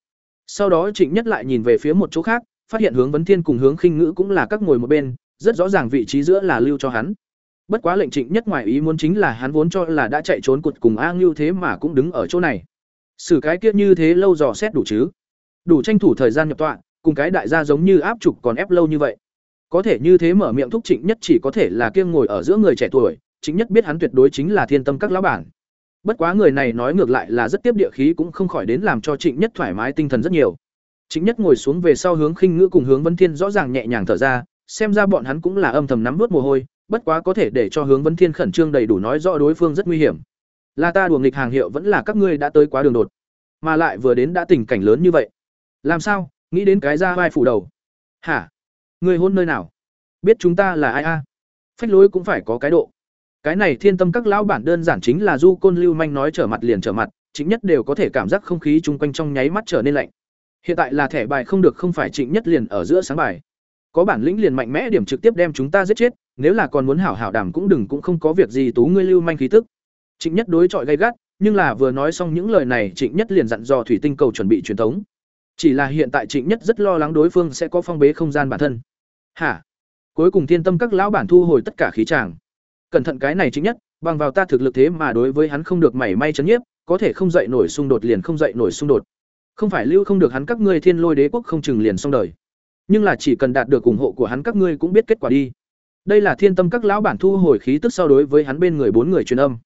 Sau đó trịnh nhất lại nhìn về phía một chỗ khác, phát hiện hướng vấn thiên cùng hướng khinh ngữ cũng là các ngồi một bên rất rõ ràng vị trí giữa là lưu cho hắn. Bất quá lệnh trịnh nhất ngoài ý muốn chính là hắn vốn cho là đã chạy trốn cụt cùng a ngưu thế mà cũng đứng ở chỗ này. Xử cái kia như thế lâu dò xét đủ chứ? Đủ tranh thủ thời gian nhập tọa, cùng cái đại gia giống như áp trục còn ép lâu như vậy. Có thể như thế mở miệng thúc trịnh nhất chỉ có thể là kiêng ngồi ở giữa người trẻ tuổi chính nhất biết hắn tuyệt đối chính là thiên tâm các lão bản. Bất quá người này nói ngược lại là rất tiếp địa khí cũng không khỏi đến làm cho trịnh nhất thoải mái tinh thần rất nhiều. Trịnh nhất ngồi xuống về sau hướng khinh ngữ cùng hướng vân thiên rõ ràng nhẹ nhàng thở ra xem ra bọn hắn cũng là âm thầm nắm vút mồ hôi, bất quá có thể để cho hướng vân thiên khẩn trương đầy đủ nói rõ đối phương rất nguy hiểm. Là ta đuổi nghịch hàng hiệu vẫn là các ngươi đã tới quá đường đột, mà lại vừa đến đã tình cảnh lớn như vậy. Làm sao? Nghĩ đến cái ra vai phủ đầu. Hả? Người hôn nơi nào? Biết chúng ta là ai a? Phách lối cũng phải có cái độ. Cái này thiên tâm các lão bản đơn giản chính là du côn lưu manh nói trở mặt liền trở mặt, chính nhất đều có thể cảm giác không khí chung quanh trong nháy mắt trở nên lạnh. Hiện tại là thẻ bài không được không phải trịnh nhất liền ở giữa sáng bài có bản lĩnh liền mạnh mẽ điểm trực tiếp đem chúng ta giết chết, nếu là còn muốn hảo hảo đàm cũng đừng cũng không có việc gì tú ngươi lưu manh khí tức. Trịnh nhất đối chọi gay gắt, nhưng là vừa nói xong những lời này, trịnh nhất liền dặn dò thủy tinh cầu chuẩn bị truyền thống. Chỉ là hiện tại trịnh nhất rất lo lắng đối phương sẽ có phong bế không gian bản thân. Hả? Cuối cùng thiên tâm các lão bản thu hồi tất cả khí tràng. Cẩn thận cái này chính nhất, bằng vào ta thực lực thế mà đối với hắn không được mảy may chấn nhiếp, có thể không dậy nổi xung đột liền không dậy nổi xung đột. Không phải lưu không được hắn các ngươi thiên lôi đế quốc không chừng liền xong đời nhưng là chỉ cần đạt được ủng hộ của hắn các ngươi cũng biết kết quả đi. Đây là thiên tâm các lão bản thu hồi khí tức sau đối với hắn bên người bốn người truyền âm.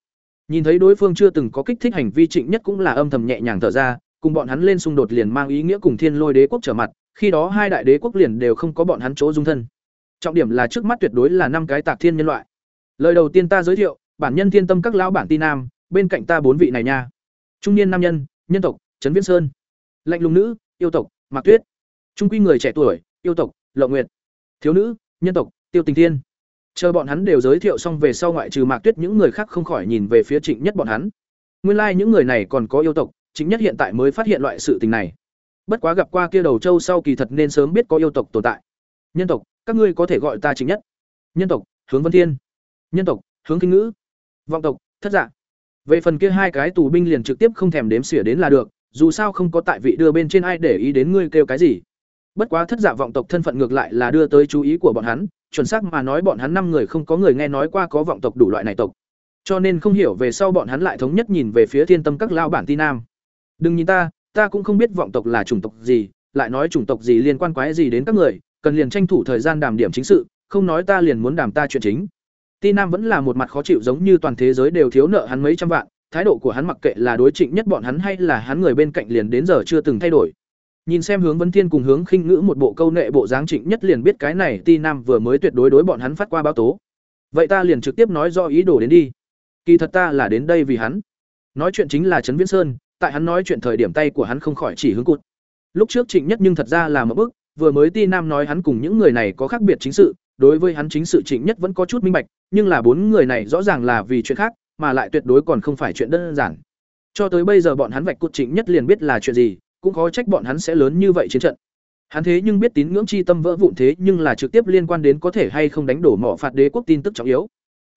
Nhìn thấy đối phương chưa từng có kích thích hành vi trịnh nhất cũng là âm thầm nhẹ nhàng thở ra, cùng bọn hắn lên xung đột liền mang ý nghĩa cùng thiên lôi đế quốc trở mặt, khi đó hai đại đế quốc liền đều không có bọn hắn chỗ dung thân. Trọng điểm là trước mắt tuyệt đối là năm cái tạc thiên nhân loại. Lời đầu tiên ta giới thiệu, bản nhân thiên tâm các lão bản ti nam, bên cạnh ta bốn vị này nha. Trung niên nam nhân nhân tộc, trấn viễn sơn. Lạnh lùng nữ, yêu tộc, mạc tuyết. Trung quy người trẻ tuổi yêu tộc lộng nguyệt. Thiếu nữ, nhân tộc, tiêu tình thiên. Chờ bọn hắn đều giới thiệu xong về sau ngoại trừ mạc tuyết, những người khác không khỏi nhìn về phía trịnh nhất bọn hắn. Nguyên lai、like、những người này còn có yêu tộc chính nhất hiện tại mới phát hiện loại sự tình này. Bất quá gặp qua kia đầu châu sau kỳ thật nên sớm biết có yêu tộc tồn tại. Nhân tộc, các ngươi có thể gọi ta chính nhất. Nhân tộc, hướng vân thiên. Nhân tộc, hướng kinh ngữ. Vọng tộc, thất dạng về phần kia hai cái tù binh liền trực tiếp không thèm đếm xỉa đến là được, dù sao không có tại vị đưa bên trên ai để ý đến ngươi kêu cái gì bất quá thất dạ vọng tộc thân phận ngược lại là đưa tới chú ý của bọn hắn, chuẩn xác mà nói bọn hắn năm người không có người nghe nói qua có vọng tộc đủ loại này tộc. Cho nên không hiểu về sau bọn hắn lại thống nhất nhìn về phía thiên tâm các lao bản ti nam. Đừng nhìn ta ta cũng không biết vọng tộc là chủng tộc gì, lại nói chủng tộc gì liên quan quái gì đến các người, cần liền tranh thủ thời gian đàm điểm chính sự, không nói ta liền muốn đàm ta chuyện chính. Ti nam vẫn là một mặt khó chịu giống như toàn thế giới đều thiếu nợ hắn mấy trăm vạn, thái độ của hắn mặc kệ là đối trịnh nhất bọn hắn hay là hắn người bên cạnh liền đến giờ chưa từng thay đổi nhìn xem hướng Vân thiên cùng hướng khinh ngữ một bộ câu nệ bộ dáng trịnh nhất liền biết cái này ti nam vừa mới tuyệt đối đối bọn hắn phát qua báo tố. Vậy ta liền trực tiếp nói do ý đồ đến đi. Kỳ thật ta là đến đây vì hắn. Nói chuyện chính là trấn viễn sơn tại hắn nói chuyện thời điểm tay của hắn không khỏi chỉ hướng cụt. Lúc trước trịnh nhất nhưng thật ra là một bức vừa mới ti nam nói hắn cùng những người này có khác biệt chính sự đối với hắn chính sự Trịnh Nhất vẫn có chút minh bạch, nhưng là bốn người này rõ ràng là vì chuyện khác, mà lại tuyệt đối còn không phải chuyện đơn giản. Cho tới bây giờ bọn hắn vạch cụt Trịnh Nhất liền biết là chuyện gì, cũng khó trách bọn hắn sẽ lớn như vậy chiến trận. Hắn thế nhưng biết tín ngưỡng chi tâm vỡ vụn thế nhưng là trực tiếp liên quan đến có thể hay không đánh đổ mỏ phạt đế quốc tin tức trọng yếu.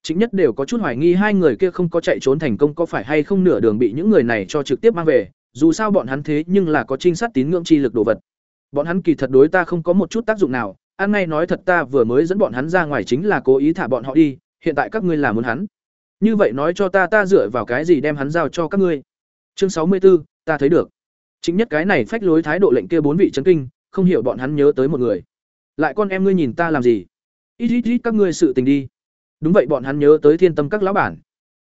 Chính nhất đều có chút hoài nghi hai người kia không có chạy trốn thành công có phải hay không nửa đường bị những người này cho trực tiếp mang về, dù sao bọn hắn thế nhưng là có trinh sát tín ngưỡng chi lực đồ vật. Bọn hắn kỳ thật đối ta không có một chút tác dụng nào, ăn ngay nói thật ta vừa mới dẫn bọn hắn ra ngoài chính là cố ý thả bọn họ đi, hiện tại các ngươi là muốn hắn. Như vậy nói cho ta ta dựa vào cái gì đem hắn giao cho các ngươi. Chương sáu mươi 64, ta thấy được. Chính nhất cái này phách lối thái độ lệnh kia bốn vị chấn kinh, không hiểu bọn hắn nhớ tới một người. Lại con em ngươi nhìn ta làm gì? Ít ít ít các ngươi sự tình đi. Đúng vậy bọn hắn nhớ tới thiên tâm các lão bản.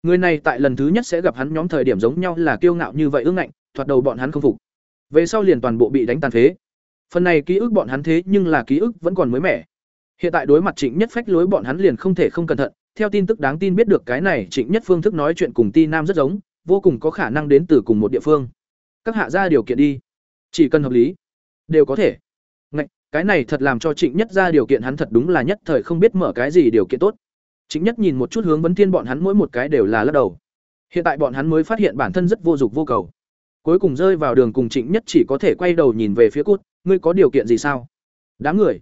Người này tại lần thứ nhất sẽ gặp hắn nhóm thời điểm giống nhau là kiêu ngạo như vậy ương ngạnh, thoạt đầu bọn hắn không phục. Về sau liền toàn bộ bị đánh tàn phế. Phần này ký ức bọn hắn thế nhưng là ký ức vẫn còn mới mẻ. Hiện tại đối mặt Trịnh Nhất phách lối bọn hắn liền không thể không cẩn thận, theo tin tức đáng tin biết được cái này Trịnh Nhất phương thức nói chuyện cùng Ti Nam rất giống, vô cùng có khả năng đến từ cùng một địa phương. Các hạ ra điều kiện đi, chỉ cần hợp lý, đều có thể. Ngạch, cái này thật làm cho Trịnh Nhất ra điều kiện hắn thật đúng là nhất thời không biết mở cái gì điều kiện tốt. Trịnh Nhất nhìn một chút hướng vấn thiên bọn hắn mỗi một cái đều là lắc đầu. Hiện tại bọn hắn mới phát hiện bản thân rất vô dụng vô cầu. Cuối cùng rơi vào đường cùng Trịnh Nhất chỉ có thể quay đầu nhìn về phía cút, ngươi có điều kiện gì sao? Đám người.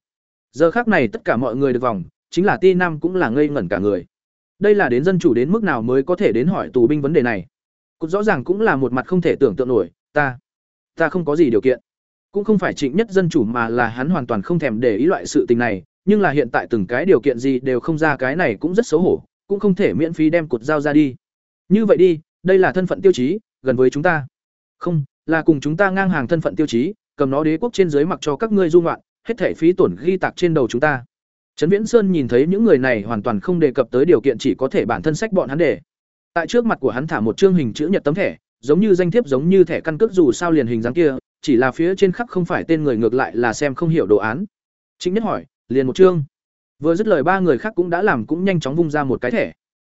Giờ khác này tất cả mọi người được vòng, chính là Ti Nam cũng là ngây ngẩn cả người. Đây là đến dân chủ đến mức nào mới có thể đến hỏi tù binh vấn đề này. Cút rõ ràng cũng là một mặt không thể tưởng tượng nổi, ta, ta không có gì điều kiện. Cũng không phải Trịnh Nhất dân chủ mà là hắn hoàn toàn không thèm để ý loại sự tình này, nhưng là hiện tại từng cái điều kiện gì đều không ra cái này cũng rất xấu hổ, cũng không thể miễn phí đem cột dao ra đi. Như vậy đi, đây là thân phận tiêu chí, gần với chúng ta. Không, là cùng chúng ta ngang hàng thân phận tiêu chí, cầm nó đế quốc trên dưới mặc cho các ngươi dung loạn, hết thể phí tổn ghi tạc trên đầu chúng ta. Trấn Viễn Sơn nhìn thấy những người này hoàn toàn không đề cập tới điều kiện chỉ có thể bản thân sách bọn hắn để. Tại trước mặt của hắn thả một chương hình chữ nhật tấm thẻ, giống như danh thiếp giống như thẻ căn cước dù sao liền hình dáng kia, chỉ là phía trên khắc không phải tên người ngược lại là xem không hiểu đồ án. Trịnh nhất hỏi, liền một chương. Vừa dứt lời ba người khác cũng đã làm cũng nhanh chóng vung ra một cái thẻ.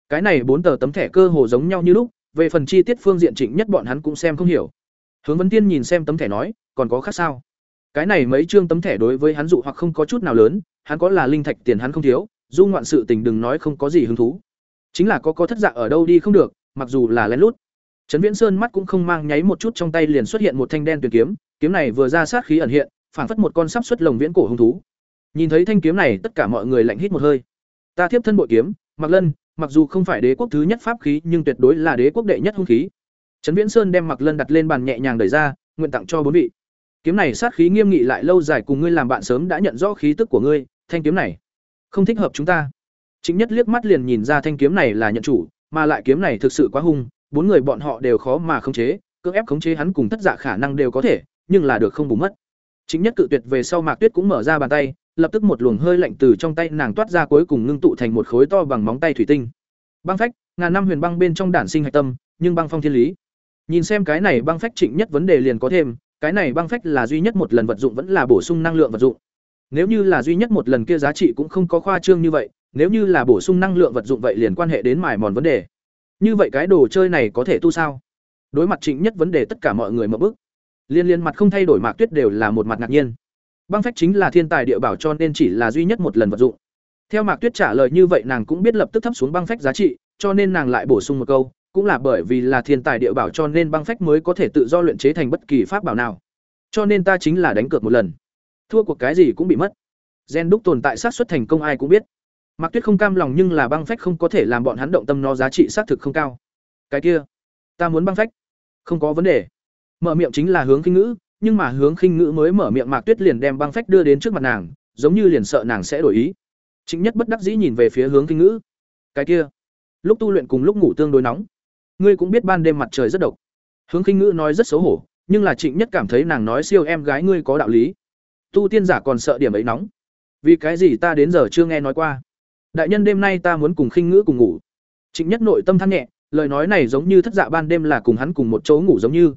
Cái này bốn tờ tấm thẻ cơ hồ giống nhau như lúc, về phần chi tiết phương diện Trịnh Nhất bọn hắn cũng xem không hiểu. Hướng Vân Tiên nhìn xem tấm thẻ nói, còn có khác sao? Cái này mấy chương tấm thẻ đối với hắn dụ hoặc không có chút nào lớn, hắn có là linh thạch tiền hắn không thiếu, du ngoạn sự tình đừng nói không có gì hứng thú. Chính là có có thất dạ ở đâu đi không được, mặc dù là lén lút. Trấn Viễn Sơn mắt cũng không mang nháy một chút trong tay liền xuất hiện một thanh đen tuyệt kiếm, kiếm này vừa ra sát khí ẩn hiện, phảng phất một con sắp xuất lồng viễn cổ hung thú. Nhìn thấy thanh kiếm này, tất cả mọi người lạnh hít một hơi. Ta tiếp thân bội kiếm, Mạc Lân, mặc dù không phải đế quốc thứ nhất pháp khí, nhưng tuyệt đối là đế quốc đệ nhất hung khí. Trấn Viễn Sơn đem Mạc Lân đặt lên bàn nhẹ nhàng đẩy ra, nguyện tặng cho bốn vị. Kiếm này sát khí nghiêm nghị lại lâu dài cùng ngươi làm bạn sớm đã nhận rõ khí tức của ngươi, thanh kiếm này không thích hợp chúng ta. Chính nhất liếc mắt liền nhìn ra thanh kiếm này là nhận chủ, mà lại kiếm này thực sự quá hung, bốn người bọn họ đều khó mà khống chế, cưỡng ép khống chế hắn cùng tất dạ khả năng đều có thể, nhưng là được không bù mất. Chính nhất cự tuyệt về sau Mạc Tuyết cũng mở ra bàn tay, lập tức một luồng hơi lạnh từ trong tay nàng toát ra cuối cùng ngưng tụ thành một khối to bằng móng tay thủy tinh. Băng phách, ngàn năm huyền băng bên trong đản sinh hạch tâm, nhưng băng phong thiên lý. Nhìn xem cái này băng phách trịnh nhất vấn đề liền có thêm, cái này băng phách là duy nhất một lần vật dụng vẫn là bổ sung năng lượng vật dụng. Nếu như là duy nhất một lần kia giá trị cũng không có khoa trương như vậy, nếu như là bổ sung năng lượng vật dụng vậy liền quan hệ đến mài mòn vấn đề. Như vậy cái đồ chơi này có thể tu sao? Đối mặt Trịnh Nhất vấn đề tất cả mọi người mở bức. Liên liên mặt không thay đổi Mạc Tuyết đều là một mặt ngạc nhiên. Băng phách chính là thiên tài địa bảo cho nên chỉ là duy nhất một lần vật dụng. Theo Mạc Tuyết trả lời như vậy nàng cũng biết lập tức thấp xuống băng phách giá trị, cho nên nàng lại bổ sung một câu, cũng là bởi vì là thiên tài địa bảo cho nên băng phách mới có thể tự do luyện chế thành bất kỳ pháp bảo nào. Cho nên ta chính là đánh cược một lần. Thua cuộc cái gì cũng bị mất. Gen đúc tồn tại sát suất thành công ai cũng biết. Mạc Tuyết không cam lòng nhưng là băng phách không có thể làm bọn hắn động tâm nó giá trị xác thực không cao. Cái kia, ta muốn băng phách. Không có vấn đề. Mở miệng chính là hướng khinh ngữ, nhưng mà hướng khinh ngữ mới mở miệng Mạc Tuyết liền đem băng phách đưa đến trước mặt nàng, giống như liền sợ nàng sẽ đổi ý. Trịnh nhất bất đắc dĩ nhìn về phía hướng khinh ngữ. Cái kia, lúc tu luyện cùng lúc ngủ tương đối nóng. Ngươi cũng biết ban đêm mặt trời rất độc. Hướng khinh ngữ nói rất xấu hổ, nhưng là Trịnh Nhất cảm thấy nàng nói siêu em gái ngươi có đạo lý. Tu tiên giả còn sợ điểm ấy nóng. Vì cái gì ta đến giờ chưa nghe nói qua? Đại nhân đêm nay ta muốn cùng khinh ngữ cùng ngủ. Trịnh Nhất nội tâm than nhẹ, lời nói này giống như thất dạ ban đêm là cùng hắn cùng một chỗ ngủ giống như.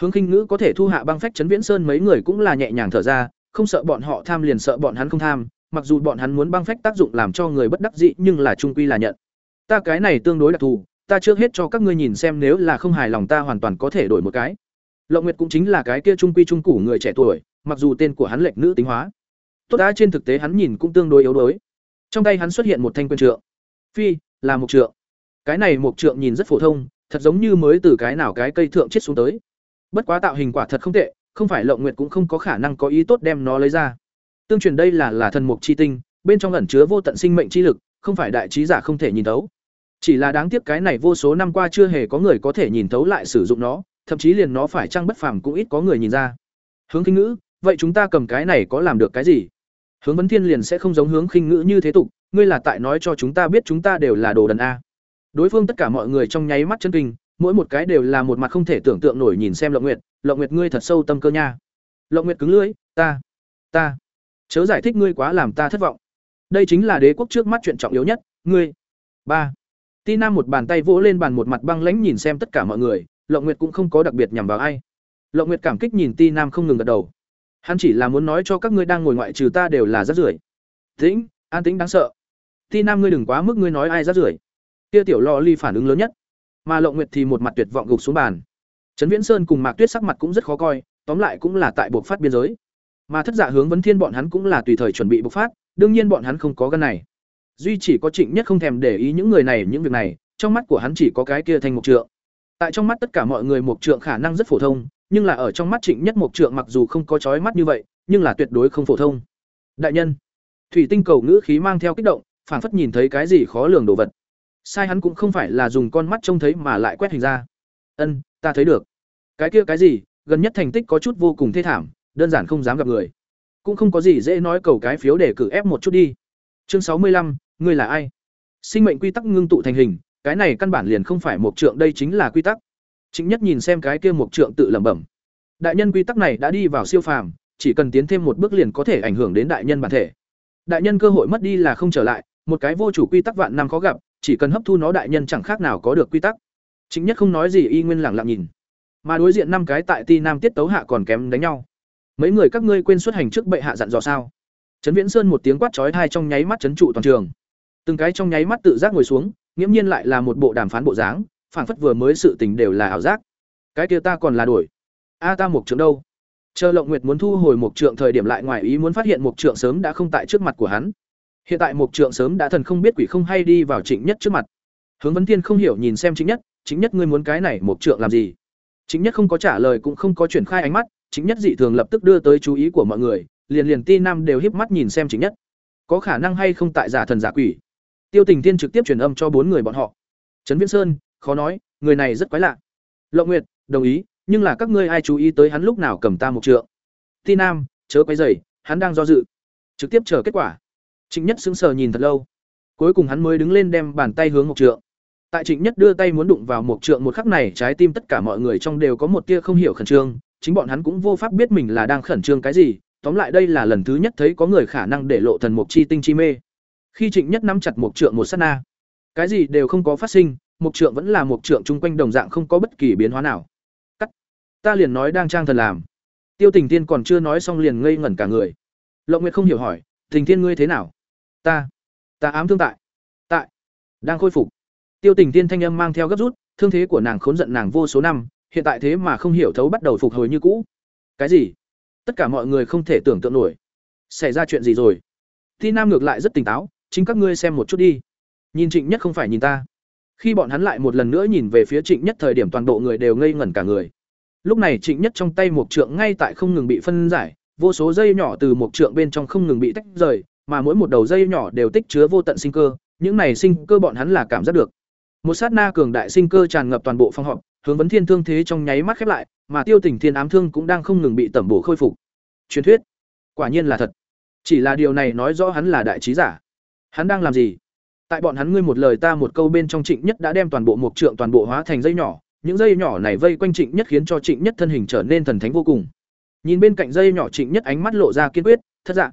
Hướng khinh ngữ có thể thu hạ băng phách chấn viễn sơn mấy người cũng là nhẹ nhàng thở ra, không sợ bọn họ tham liền sợ bọn hắn không tham, mặc dù bọn hắn muốn băng phách tác dụng làm cho người bất đắc dĩ nhưng là trung quy là nhận. Ta cái này tương đối đặc thù, ta trước hết cho các ngươi nhìn xem nếu là không hài lòng ta hoàn toàn có thể đổi một cái. Lộng Nguyệt cũng chính là cái kia trung quy trung củ người trẻ tuổi, mặc dù tên của hắn lệch nữ tính hóa. Tốt đã trên thực tế hắn nhìn cũng tương đối yếu đuối trong tay hắn xuất hiện một thanh quyền trượng. Phi, là một trượng. Cái này một trượng nhìn rất phổ thông, thật giống như mới từ cái nào cái cây thượng chết xuống tới. Bất quá tạo hình quả thật không tệ, không phải lộng nguyệt cũng không có khả năng có ý tốt đem nó lấy ra. Tương truyền đây là là thần mục chi tinh, bên trong ẩn chứa vô tận sinh mệnh chi lực, không phải đại trí giả không thể nhìn thấu. Chỉ là đáng tiếc cái này vô số năm qua chưa hề có người có thể nhìn thấu lại sử dụng nó, thậm chí liền nó phải trăng bất phàm cũng ít có người nhìn ra. Hướng kinh ngữ, vậy chúng ta cầm cái này có làm được cái gì? Hướng vấn thiên liền sẽ không giống hướng khinh ngữ như thế tục, ngươi là tại nói cho chúng ta biết chúng ta đều là đồ đần a. Đối phương tất cả mọi người trong nháy mắt chân kinh, mỗi một cái đều là một mặt không thể tưởng tượng nổi nhìn xem lộng nguyệt lộng nguyệt ngươi thật sâu tâm cơ nha. Lộng nguyệt cứng lưỡi, ta ta, chớ giải thích ngươi quá làm ta thất vọng. Đây chính là đế quốc trước mắt chuyện trọng yếu nhất, ngươi. Ba ti nam một bàn tay vỗ lên bàn một mặt băng lãnh nhìn xem tất cả mọi người lộng nguyệt cũng không có đặc biệt nhằm vào ai. Lộng nguyệt cảm kích nhìn ti nam không ngừng gật đầu hắn chỉ là muốn nói cho các ngươi đang ngồi ngoại trừ ta đều là rát rưởi. Tĩnh, an tĩnh đáng sợ. Ti nam ngươi đừng quá mức ngươi nói ai rát rưởi. Kia tiểu lo ly phản ứng lớn nhất. Mà lộng nguyệt thì một mặt tuyệt vọng gục xuống bàn. Trấn viễn sơn cùng mạc tuyết sắc mặt cũng rất khó coi, tóm lại cũng là tại buộc phát biên giới. Mà thất giả hướng vấn thiên bọn hắn cũng là tùy thời chuẩn bị bộc phát, đương nhiên bọn hắn không có gân này. Duy chỉ có trịnh nhất không thèm để ý những người này, những việc này, trong mắt của hắn chỉ có cái kia thành mục trượng. Tại trong mắt tất cả mọi người, mục trượng khả năng rất phổ thông nhưng là ở trong mắt trịnh nhất Mộc trượng mặc dù không có chói mắt như vậy, nhưng là tuyệt đối không phổ thông. Đại nhân, thủy tinh cầu ngữ khí mang theo kích động, phảng phất nhìn thấy cái gì khó lường đồ vật. Sai hắn cũng không phải là dùng con mắt trông thấy mà lại quét hình ra. Ân, ta thấy được. Cái kia cái gì, gần nhất thành tích có chút vô cùng thê thảm, đơn giản không dám gặp người. Cũng không có gì dễ nói cầu cái phiếu để cử ép một chút đi. Chương sáu mươi lăm, ngươi là ai? Sinh mệnh quy tắc ngưng tụ thành hình, cái này căn bản liền không phải một trượng, đây chính là quy tắc chính nhất nhìn xem cái kia một trượng tự lẩm bẩm. Đại nhân quy tắc này đã đi vào siêu phàm, chỉ cần tiến thêm một bước liền có thể ảnh hưởng đến đại nhân bản thể. Đại nhân cơ hội mất đi là không trở lại, một cái vô chủ quy tắc vạn năm khó gặp, chỉ cần hấp thu nó đại nhân chẳng khác nào có được quy tắc. Chính nhất không nói gì y nguyên lặng lặng nhìn. Mà đối diện năm cái tại ti nam tiết tấu hạ còn kém đánh nhau. Mấy người các ngươi quên xuất hành trước bệ hạ dặn dò sao? Trấn viễn sơn một tiếng quát chói tai trong nháy mắt trấn trụ toàn trường. Từng cái trong nháy mắt tự giác ngồi xuống nghiêm nhiên lại là một bộ đàm phán bộ dáng phản phất vừa mới sự tình đều là ảo giác. Cái kia ta còn là đuổi, a ta mục trượng đâu? Chờ lộng nguyệt muốn thu hồi mục trượng thời điểm lại ngoài ý muốn phát hiện mục trượng sớm đã không tại trước mặt của hắn. Hiện tại mục trượng sớm đã thần không biết quỷ không hay đi vào trịnh nhất trước mặt. Hướng vấn thiên không hiểu nhìn xem chính nhất chính nhất ngươi muốn cái này mục trượng làm gì? Chính nhất không có trả lời cũng không có chuyển khai ánh mắt chính nhất dị thường lập tức đưa tới chú ý của mọi người liền liền ti nam đều híp mắt nhìn xem chính nhất. Có khả năng hay không tại giả thần giả quỷ? Tiêu tình tiên trực tiếp truyền âm cho bốn người bọn họ. Trấn viễn sơn khó nói người này rất quái lạ. Lộng nguyệt đồng ý nhưng là các ngươi ai chú ý tới hắn lúc nào cầm ta một trượng? Ti nam chớ quấy dày hắn đang do dự. Trực tiếp chờ kết quả. Trịnh nhất sững sờ nhìn thật lâu. Cuối cùng hắn mới đứng lên đem bàn tay hướng một trượng. Tại trịnh nhất đưa tay muốn đụng vào một trượng một khắc này trái tim tất cả mọi người trong đều có một tia không hiểu khẩn trương. Chính bọn hắn cũng vô pháp biết mình là đang khẩn trương cái gì, tóm lại đây là lần thứ nhất thấy có người khả năng để lộ thần mục chi tinh chi mê. Khi Trịnh Nhất nắm chặt một trượng một sát na, cái gì đều không có phát sinh, mục trượng vẫn là mục trượng chung quanh đồng dạng không có bất kỳ biến hóa nào. Cắt. Ta liền nói đang trang thần làm. Tiêu Tình Tiên còn chưa nói xong liền ngây ngẩn cả người. Lộng Nguyệt không hiểu hỏi, "Tình Tiên ngươi thế nào?" "Ta, ta ám thương tại." "Tại." "Đang khôi phục." Tiêu Tình Tiên thanh âm mang theo gấp rút, thương thế của nàng khốn giận nàng vô số năm, hiện tại thế mà không hiểu thấu bắt đầu phục hồi như cũ cái gì tất cả mọi người không thể tưởng tượng nổi xảy ra chuyện gì rồi thi nam ngược lại rất tỉnh táo chính các ngươi xem một chút đi nhìn trịnh nhất không phải nhìn ta khi bọn hắn lại một lần nữa nhìn về phía trịnh nhất thời điểm toàn bộ người đều ngây ngẩn cả người. Lúc này trịnh nhất trong tay một trượng ngay tại không ngừng bị phân giải, vô số dây nhỏ từ một trượng bên trong không ngừng bị tách rời, mà mỗi một đầu dây nhỏ đều tích chứa vô tận sinh cơ, những này sinh cơ bọn hắn là cảm giác được. Một sát na cường đại sinh cơ tràn ngập toàn bộ phòng họp, hướng vấn thiên thương thế trong nháy mắt khép lại, mà tiêu tình thiên ám thương cũng đang không ngừng bị tẩm bổ khôi phục. Truyền thuyết, quả nhiên là thật. Chỉ là điều này nói rõ hắn là đại trí giả. Hắn đang làm gì? Tại bọn hắn ngươi một lời ta một câu bên trong trịnh nhất đã đem toàn bộ mục trượng toàn bộ hóa thành dây nhỏ. Những dây nhỏ này vây quanh trịnh nhất khiến cho trịnh nhất thân hình trở nên thần thánh vô cùng. Nhìn bên cạnh dây nhỏ trịnh nhất ánh mắt lộ ra kiên quyết, thất dạng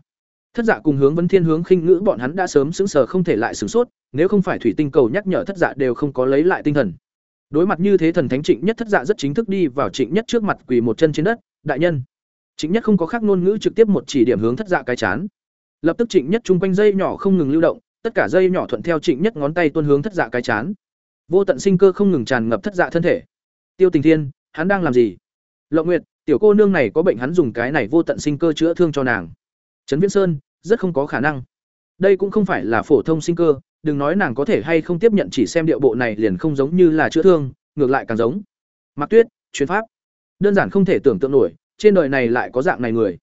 thất dạ cùng hướng vấn thiên hướng khinh ngữ bọn hắn đã sớm sững sờ không thể lại sửng sốt, nếu không phải thủy tinh cầu nhắc nhở thất dạ đều không có lấy lại tinh thần. Đối mặt như thế thần thánh trịnh nhất thất dạ rất chính thức đi vào trịnh nhất trước mặt quỳ một chân trên đất, đại nhân. Trịnh nhất không có khác ngôn ngữ trực tiếp một chỉ điểm hướng thất dạ cái chán. Lập tức trịnh nhất chung quanh dây nhỏ không ngừng lưu động tất cả dây nhỏ thuận theo trịnh nhất ngón tay tuôn hướng thất dạ cái chán. Vô tận sinh cơ không ngừng tràn ngập thất dạ thân thể. Tiêu tình thiên, hắn đang làm gì? Lộng nguyệt, tiểu cô nương này có bệnh hắn dùng cái này vô tận sinh cơ chữa thương cho nàng. Trấn viễn sơn, rất không có khả năng. Đây cũng không phải là phổ thông sinh cơ, đừng nói nàng có thể hay không tiếp nhận chỉ xem điệu bộ này liền không giống như là chữa thương, ngược lại càng giống. Mặc tuyết chuyến pháp. Đơn giản không thể tưởng tượng nổi, trên đời này lại có dạng này người.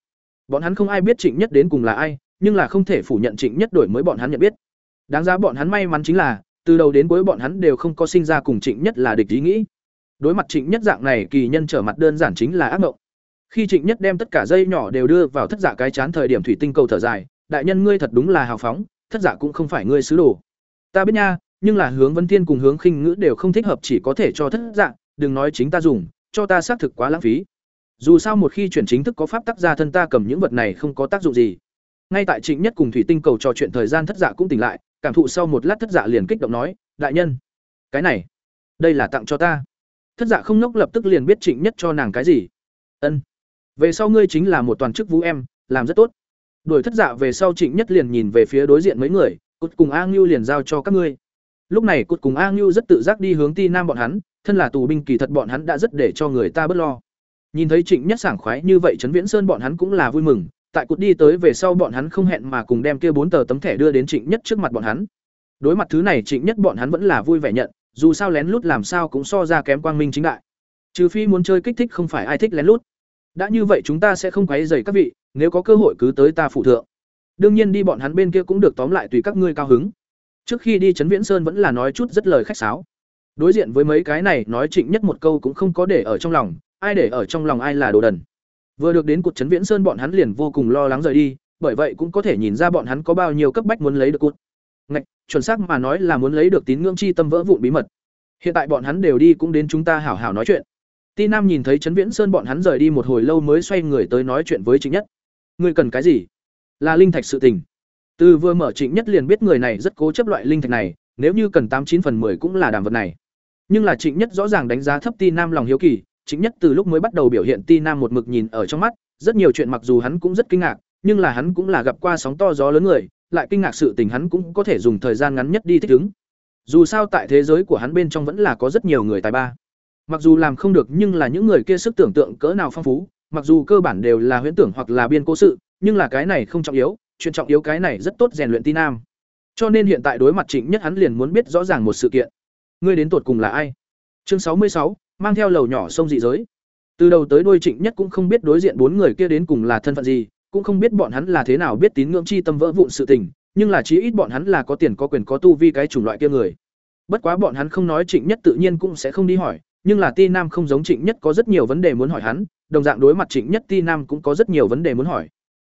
Bọn hắn không ai biết trịnh nhất đến cùng là ai, nhưng là không thể phủ nhận trịnh nhất đổi mới bọn hắn nhận biết đáng giá bọn hắn may mắn chính là, từ đầu đến cuối bọn hắn đều không có sinh ra cùng trịnh nhất là địch ý nghĩ. Đối mặt trịnh nhất dạng này, kỳ nhân trở mặt đơn giản chính là ác mộng. Khi trịnh nhất đem tất cả dây nhỏ đều đưa vào thất giả cái chán thời điểm thủy tinh cầu thở dài, đại nhân ngươi thật đúng là hào phóng, thất giả cũng không phải ngươi sứ đồ. Ta biết nha, nhưng là hướng vân thiên cùng hướng khinh ngữ đều không thích hợp chỉ có thể cho thất dạng đừng nói chính ta dùng, cho ta xác thực quá lãng phí. Dù sao một khi chuyển chính thức có pháp tác ra thân ta cầm những vật này không có tác dụng gì. Ngay tại trịnh nhất cùng thủy tinh cầu trò chuyện thời gian thất dạ cũng tỉnh lại cảm thụ sau một lát thất dạ liền kích động nói, đại nhân, cái này, đây là tặng cho ta. Thất dạ không nốc lập tức liền biết trịnh nhất cho nàng cái gì. Ân, về sau ngươi chính là một toàn chức vũ em, làm rất tốt. Đuổi thất dạ về sau trịnh nhất liền nhìn về phía đối diện mấy người, cút cùng a ngưu liền giao cho các ngươi. Lúc này cút cùng a ngưu rất tự giác đi hướng ti nam bọn hắn, thân là tù binh kỳ thật bọn hắn đã rất để cho người ta bớt lo. Nhìn thấy trịnh nhất sảng khoái như vậy trấn viễn sơn bọn hắn cũng là vui mừng tại cuộc đi tới về sau bọn hắn không hẹn mà cùng đem kia bốn tờ tấm thẻ đưa đến trịnh nhất trước mặt bọn hắn. Đối mặt thứ này trịnh nhất bọn hắn vẫn là vui vẻ nhận, dù sao lén lút làm sao cũng so ra kém quang minh chính đại. Trừ phi muốn chơi kích thích không phải ai thích lén lút. Đã như vậy chúng ta sẽ không quấy rầy các vị, nếu có cơ hội cứ tới ta phụ thượng. Đương nhiên đi bọn hắn bên kia cũng được tóm lại tùy các ngươi cao hứng. Trước khi đi trấn viễn sơn vẫn là nói chút rất lời khách sáo. Đối diện với mấy cái này nói trịnh nhất một câu cũng không có để ở trong lòng, ai để ở trong lòng ai là đồ đần vừa được đến cột trấn viễn sơn bọn hắn liền vô cùng lo lắng rời đi, bởi vậy cũng có thể nhìn ra bọn hắn có bao nhiêu cấp bách muốn lấy được cột. Ngạch, chuẩn xác mà nói là muốn lấy được tín ngưỡng chi tâm vỡ vụn bí mật. Hiện tại bọn hắn đều đi cũng đến chúng ta hảo hảo nói chuyện. Ti nam nhìn thấy trấn viễn sơn bọn hắn rời đi một hồi lâu mới xoay người tới nói chuyện với trịnh nhất. Ngươi cần cái gì? Là linh thạch sự tình. Từ vừa mở trịnh nhất liền biết người này rất cố chấp loại linh thạch này, nếu như cần tám chín phần 10 cũng là đàm vật này. Nhưng là trịnh nhất rõ ràng đánh giá thấp ti nam lòng hiếu kỳ Chính nhất từ lúc mới bắt đầu biểu hiện ti nam một mực nhìn ở trong mắt, rất nhiều chuyện mặc dù hắn cũng rất kinh ngạc, nhưng là hắn cũng là gặp qua sóng to gió lớn người, lại kinh ngạc sự tình hắn cũng có thể dùng thời gian ngắn nhất đi thích ứng. Dù sao tại thế giới của hắn bên trong vẫn là có rất nhiều người tài ba. Mặc dù làm không được nhưng là những người kia sức tưởng tượng cỡ nào phong phú, mặc dù cơ bản đều là huyễn tưởng hoặc là biên cố sự, nhưng là cái này không trọng yếu, chuyện trọng yếu cái này rất tốt rèn luyện ti nam. Cho nên hiện tại đối mặt trịnh nhất hắn liền muốn biết rõ ràng một sự kiện. Ngươi đến tột cùng là ai? Chương sáu mươi sáu mang theo lầu nhỏ sông dị giới. Từ đầu tới đuôi trịnh nhất cũng không biết đối diện bốn người kia đến cùng là thân phận gì, cũng không biết bọn hắn là thế nào biết tín ngưỡng chi tâm vỡ vụn sự tình, nhưng là chí ít bọn hắn là có tiền có quyền có tu vi cái chủng loại kia người. Bất quá bọn hắn không nói trịnh nhất tự nhiên cũng sẽ không đi hỏi, nhưng là ti nam không giống trịnh nhất có rất nhiều vấn đề muốn hỏi hắn, đồng dạng đối mặt trịnh nhất ti nam cũng có rất nhiều vấn đề muốn hỏi.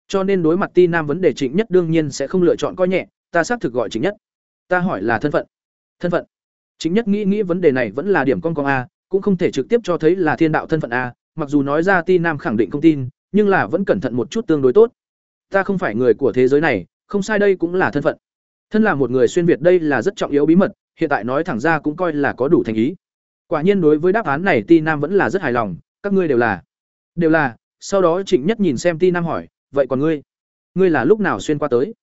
Cho nên đối mặt ti nam vấn đề trịnh nhất đương nhiên sẽ không lựa chọn coi nhẹ, ta xác thực gọi trịnh nhất. Ta hỏi là thân phận. Thân phận. Trịnh nhất nghĩ nghĩ vấn đề này vẫn là điểm con con a cũng không thể trực tiếp cho thấy là thiên đạo thân phận a, mặc dù nói ra ti nam khẳng định không tin, nhưng là vẫn cẩn thận một chút tương đối tốt. Ta không phải người của thế giới này, không sai đây cũng là thân phận. Thân là một người xuyên việt đây là rất trọng yếu bí mật, hiện tại nói thẳng ra cũng coi là có đủ thành ý. Quả nhiên đối với đáp án này ti nam vẫn là rất hài lòng, các ngươi đều là. Đều là, sau đó trịnh nhất nhìn xem ti nam hỏi, vậy còn ngươi? Ngươi là lúc nào xuyên qua tới?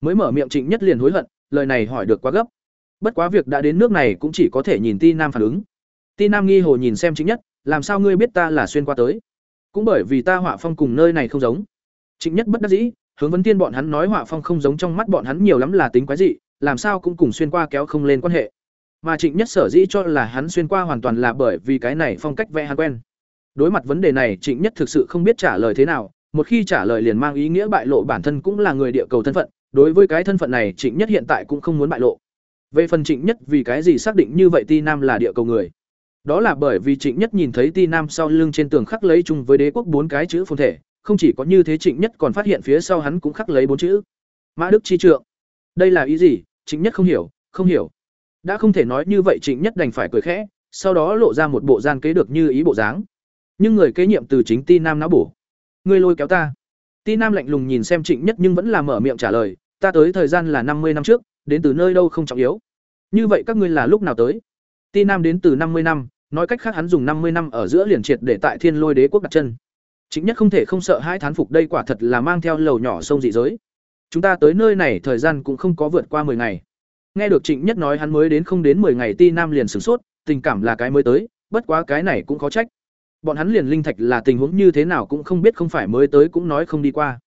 Mới mở miệng trịnh nhất liền hối hận, lời này hỏi được quá gấp. Bất quá việc đã đến nước này cũng chỉ có thể nhìn ti nam phản ứng ti nam nghi hồ nhìn xem trịnh nhất, làm sao ngươi biết ta là xuyên qua tới? Cũng bởi vì ta họa phong cùng nơi này không giống. Trịnh nhất bất đắc dĩ, hướng vấn tiên bọn hắn nói họa phong không giống trong mắt bọn hắn nhiều lắm là tính quái dị, làm sao cũng cùng xuyên qua kéo không lên quan hệ. Mà trịnh nhất sở dĩ cho là hắn xuyên qua hoàn toàn là bởi vì cái này phong cách vẽ hắn quen. Đối mặt vấn đề này, trịnh nhất thực sự không biết trả lời thế nào, một khi trả lời liền mang ý nghĩa bại lộ bản thân cũng là người địa cầu thân phận, đối với cái thân phận này, trịnh nhất hiện tại cũng không muốn bại lộ. Về phần trịnh nhất vì cái gì xác định như vậy ti nam là địa cầu người đó là bởi vì trịnh nhất nhìn thấy ti nam sau lưng trên tường khắc lấy chung với đế quốc bốn cái chữ phồn thể, không chỉ có như thế trịnh nhất còn phát hiện phía sau hắn cũng khắc lấy bốn chữ. Mã đức chi trượng. Đây là ý gì? Trịnh nhất không hiểu không hiểu. Đã không thể nói như vậy trịnh nhất đành phải cười khẽ, sau đó lộ ra một bộ gian kế được như ý bộ dáng. Nhưng người kế nhiệm từ chính ti nam não bổ. Ngươi lôi kéo ta. Ti nam lạnh lùng nhìn xem trịnh nhất nhưng vẫn là mở miệng trả lời, ta tới thời gian là năm mươi năm trước, đến từ nơi đâu không trọng yếu. Như vậy các ngươi là lúc nào tới? Ti nam đến từ năm mươi năm nói cách khác hắn dùng năm mươi năm ở giữa liền triệt để tại thiên lôi đế quốc đặt chân. Chính nhất không thể không sợ hai thán phục đây quả thật là mang theo lầu nhỏ sông dị giới. Chúng ta tới nơi này thời gian cũng không có vượt qua 10 ngày. Nghe được trịnh nhất nói hắn mới đến không đến 10 ngày ti nam liền sửng sốt, tình cảm là cái mới tới, bất quá cái này cũng khó trách. Bọn hắn liền linh thạch là tình huống như thế nào cũng không biết không phải mới tới cũng nói không đi qua.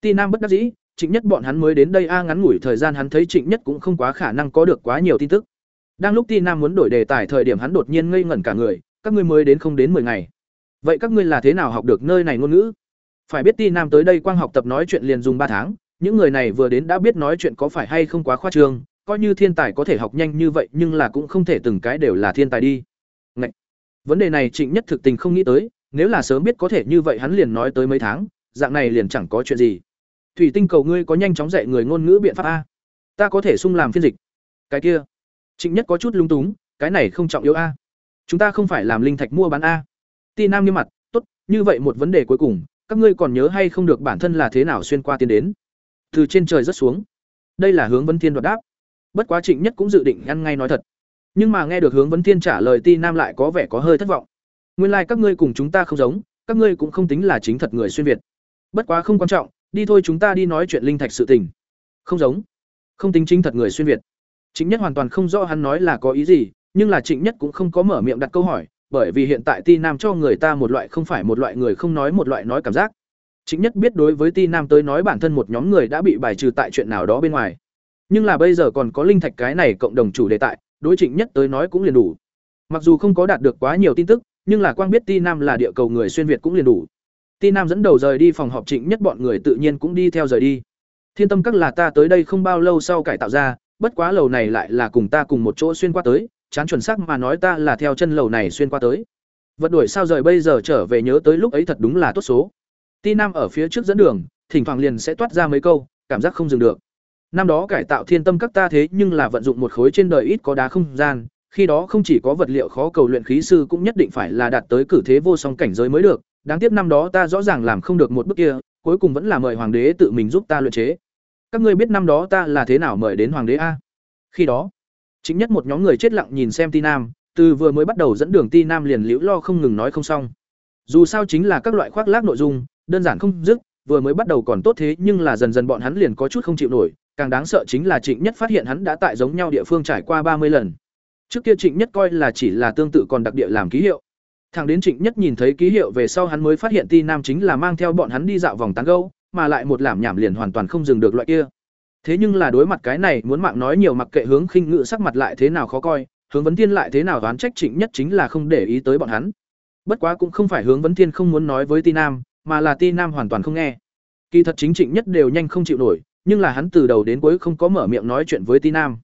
Ti nam bất đắc dĩ, Trịnh Nhất bọn hắn mới đến đây a ngắn ngủi thời gian hắn thấy Trịnh Nhất cũng không quá khả năng có được quá nhiều tin tức. Đang lúc Ti Nam muốn đổi đề tài thời điểm hắn đột nhiên ngây ngẩn cả người, các ngươi mới đến không đến 10 ngày. Vậy các ngươi là thế nào học được nơi này ngôn ngữ? Phải biết Ti Nam tới đây quang học tập nói chuyện liền dùng ba tháng, những người này vừa đến đã biết nói chuyện có phải hay không quá khoa trương, coi như thiên tài có thể học nhanh như vậy nhưng là cũng không thể từng cái đều là thiên tài đi. Ngậy. Vấn đề này Trịnh Nhất thực tình không nghĩ tới, nếu là sớm biết có thể như vậy hắn liền nói tới mấy tháng, dạng này liền chẳng có chuyện gì. Thủy Tinh cầu ngươi có nhanh chóng dạy người ngôn ngữ biện pháp a? Ta có thể sung làm phiên dịch. Cái kia. Trịnh Nhất có chút lung túng, cái này không trọng yếu a. Chúng ta không phải làm linh thạch mua bán a. Ti Nam nghiêm mặt, tốt, như vậy một vấn đề cuối cùng, các ngươi còn nhớ hay không được bản thân là thế nào xuyên qua tiến đến? Từ trên trời rất xuống. Đây là hướng Vân Thiên đoạt đáp. Bất quá Trịnh Nhất cũng dự định ăn ngay nói thật. Nhưng mà nghe được hướng Vân Thiên trả lời Ti Nam lại có vẻ có hơi thất vọng. Nguyên lai like các ngươi cùng chúng ta không giống, các ngươi cũng không tính là chính thật người xuyên việt. Bất quá không quan trọng, đi thôi chúng ta đi nói chuyện linh thạch sự tình. Không giống, không tính chính thật người xuyên việt. Trịnh Nhất hoàn toàn không rõ hắn nói là có ý gì, nhưng là Trịnh Nhất cũng không có mở miệng đặt câu hỏi, bởi vì hiện tại Ti Nam cho người ta một loại không phải một loại người không nói một loại nói cảm giác. Trịnh Nhất biết đối với Ti Nam tới nói bản thân một nhóm người đã bị bài trừ tại chuyện nào đó bên ngoài. Nhưng là bây giờ còn có linh thạch cái này cộng đồng chủ đề tại, đối Trịnh Nhất tới nói cũng liền đủ. Mặc dù không có đạt được quá nhiều tin tức, nhưng là quang biết Ti Nam là địa cầu người xuyên việt cũng liền đủ. Ti Nam dẫn đầu rời đi phòng họp Trịnh Nhất bọn người tự nhiên cũng đi theo rời đi. Thiên Tâm các là ta tới đây không bao lâu sau cải tạo ra, bất quá lầu này lại là cùng ta cùng một chỗ xuyên qua tới, chán chuẩn xác mà nói ta là theo chân lầu này xuyên qua tới. Vật đuổi sao rời bây giờ trở về nhớ tới lúc ấy thật đúng là tốt số. Ti Nam ở phía trước dẫn đường, thỉnh thoảng liền sẽ toát ra mấy câu, cảm giác không dừng được. Năm đó cải tạo thiên tâm các ta thế nhưng là vận dụng một khối trên đời ít có đá không gian, khi đó không chỉ có vật liệu khó cầu luyện khí sư cũng nhất định phải là đạt tới cử thế vô song cảnh giới mới được, đáng tiếc năm đó ta rõ ràng làm không được một bước kia, cuối cùng vẫn là mời hoàng đế tự mình giúp ta luyện chế. Các ngươi biết năm đó ta là thế nào mời đến hoàng đế a? Khi đó, chính nhất một nhóm người chết lặng nhìn xem Ti Nam, từ vừa mới bắt đầu dẫn đường Ti Nam liền liễu lo không ngừng nói không xong. Dù sao chính là các loại khoác lác nội dung, đơn giản không dứt, vừa mới bắt đầu còn tốt thế nhưng là dần dần bọn hắn liền có chút không chịu nổi, càng đáng sợ chính là Trịnh Nhất phát hiện hắn đã tại giống nhau địa phương trải qua ba mươi lần. Trước kia Trịnh Nhất coi là chỉ là tương tự còn đặc địa làm ký hiệu. thằng đến Trịnh Nhất nhìn thấy ký hiệu về sau hắn mới phát hiện Ti Nam chính là mang theo bọn hắn đi dạo vòng tán gâu mà lại một làm nhảm liền hoàn toàn không dừng được loại kia. Thế nhưng là đối mặt cái này, muốn mạng nói nhiều mặc kệ hướng khinh ngự sắc mặt lại thế nào khó coi, hướng vấn thiên lại thế nào đoán trách Trịnh Nhất chính là không để ý tới bọn hắn. Bất quá cũng không phải hướng vấn thiên không muốn nói với Ti Nam, mà là Ti Nam hoàn toàn không nghe. Kỳ thật chính Trịnh Nhất đều nhanh không chịu nổi, nhưng là hắn từ đầu đến cuối không có mở miệng nói chuyện với Ti Nam.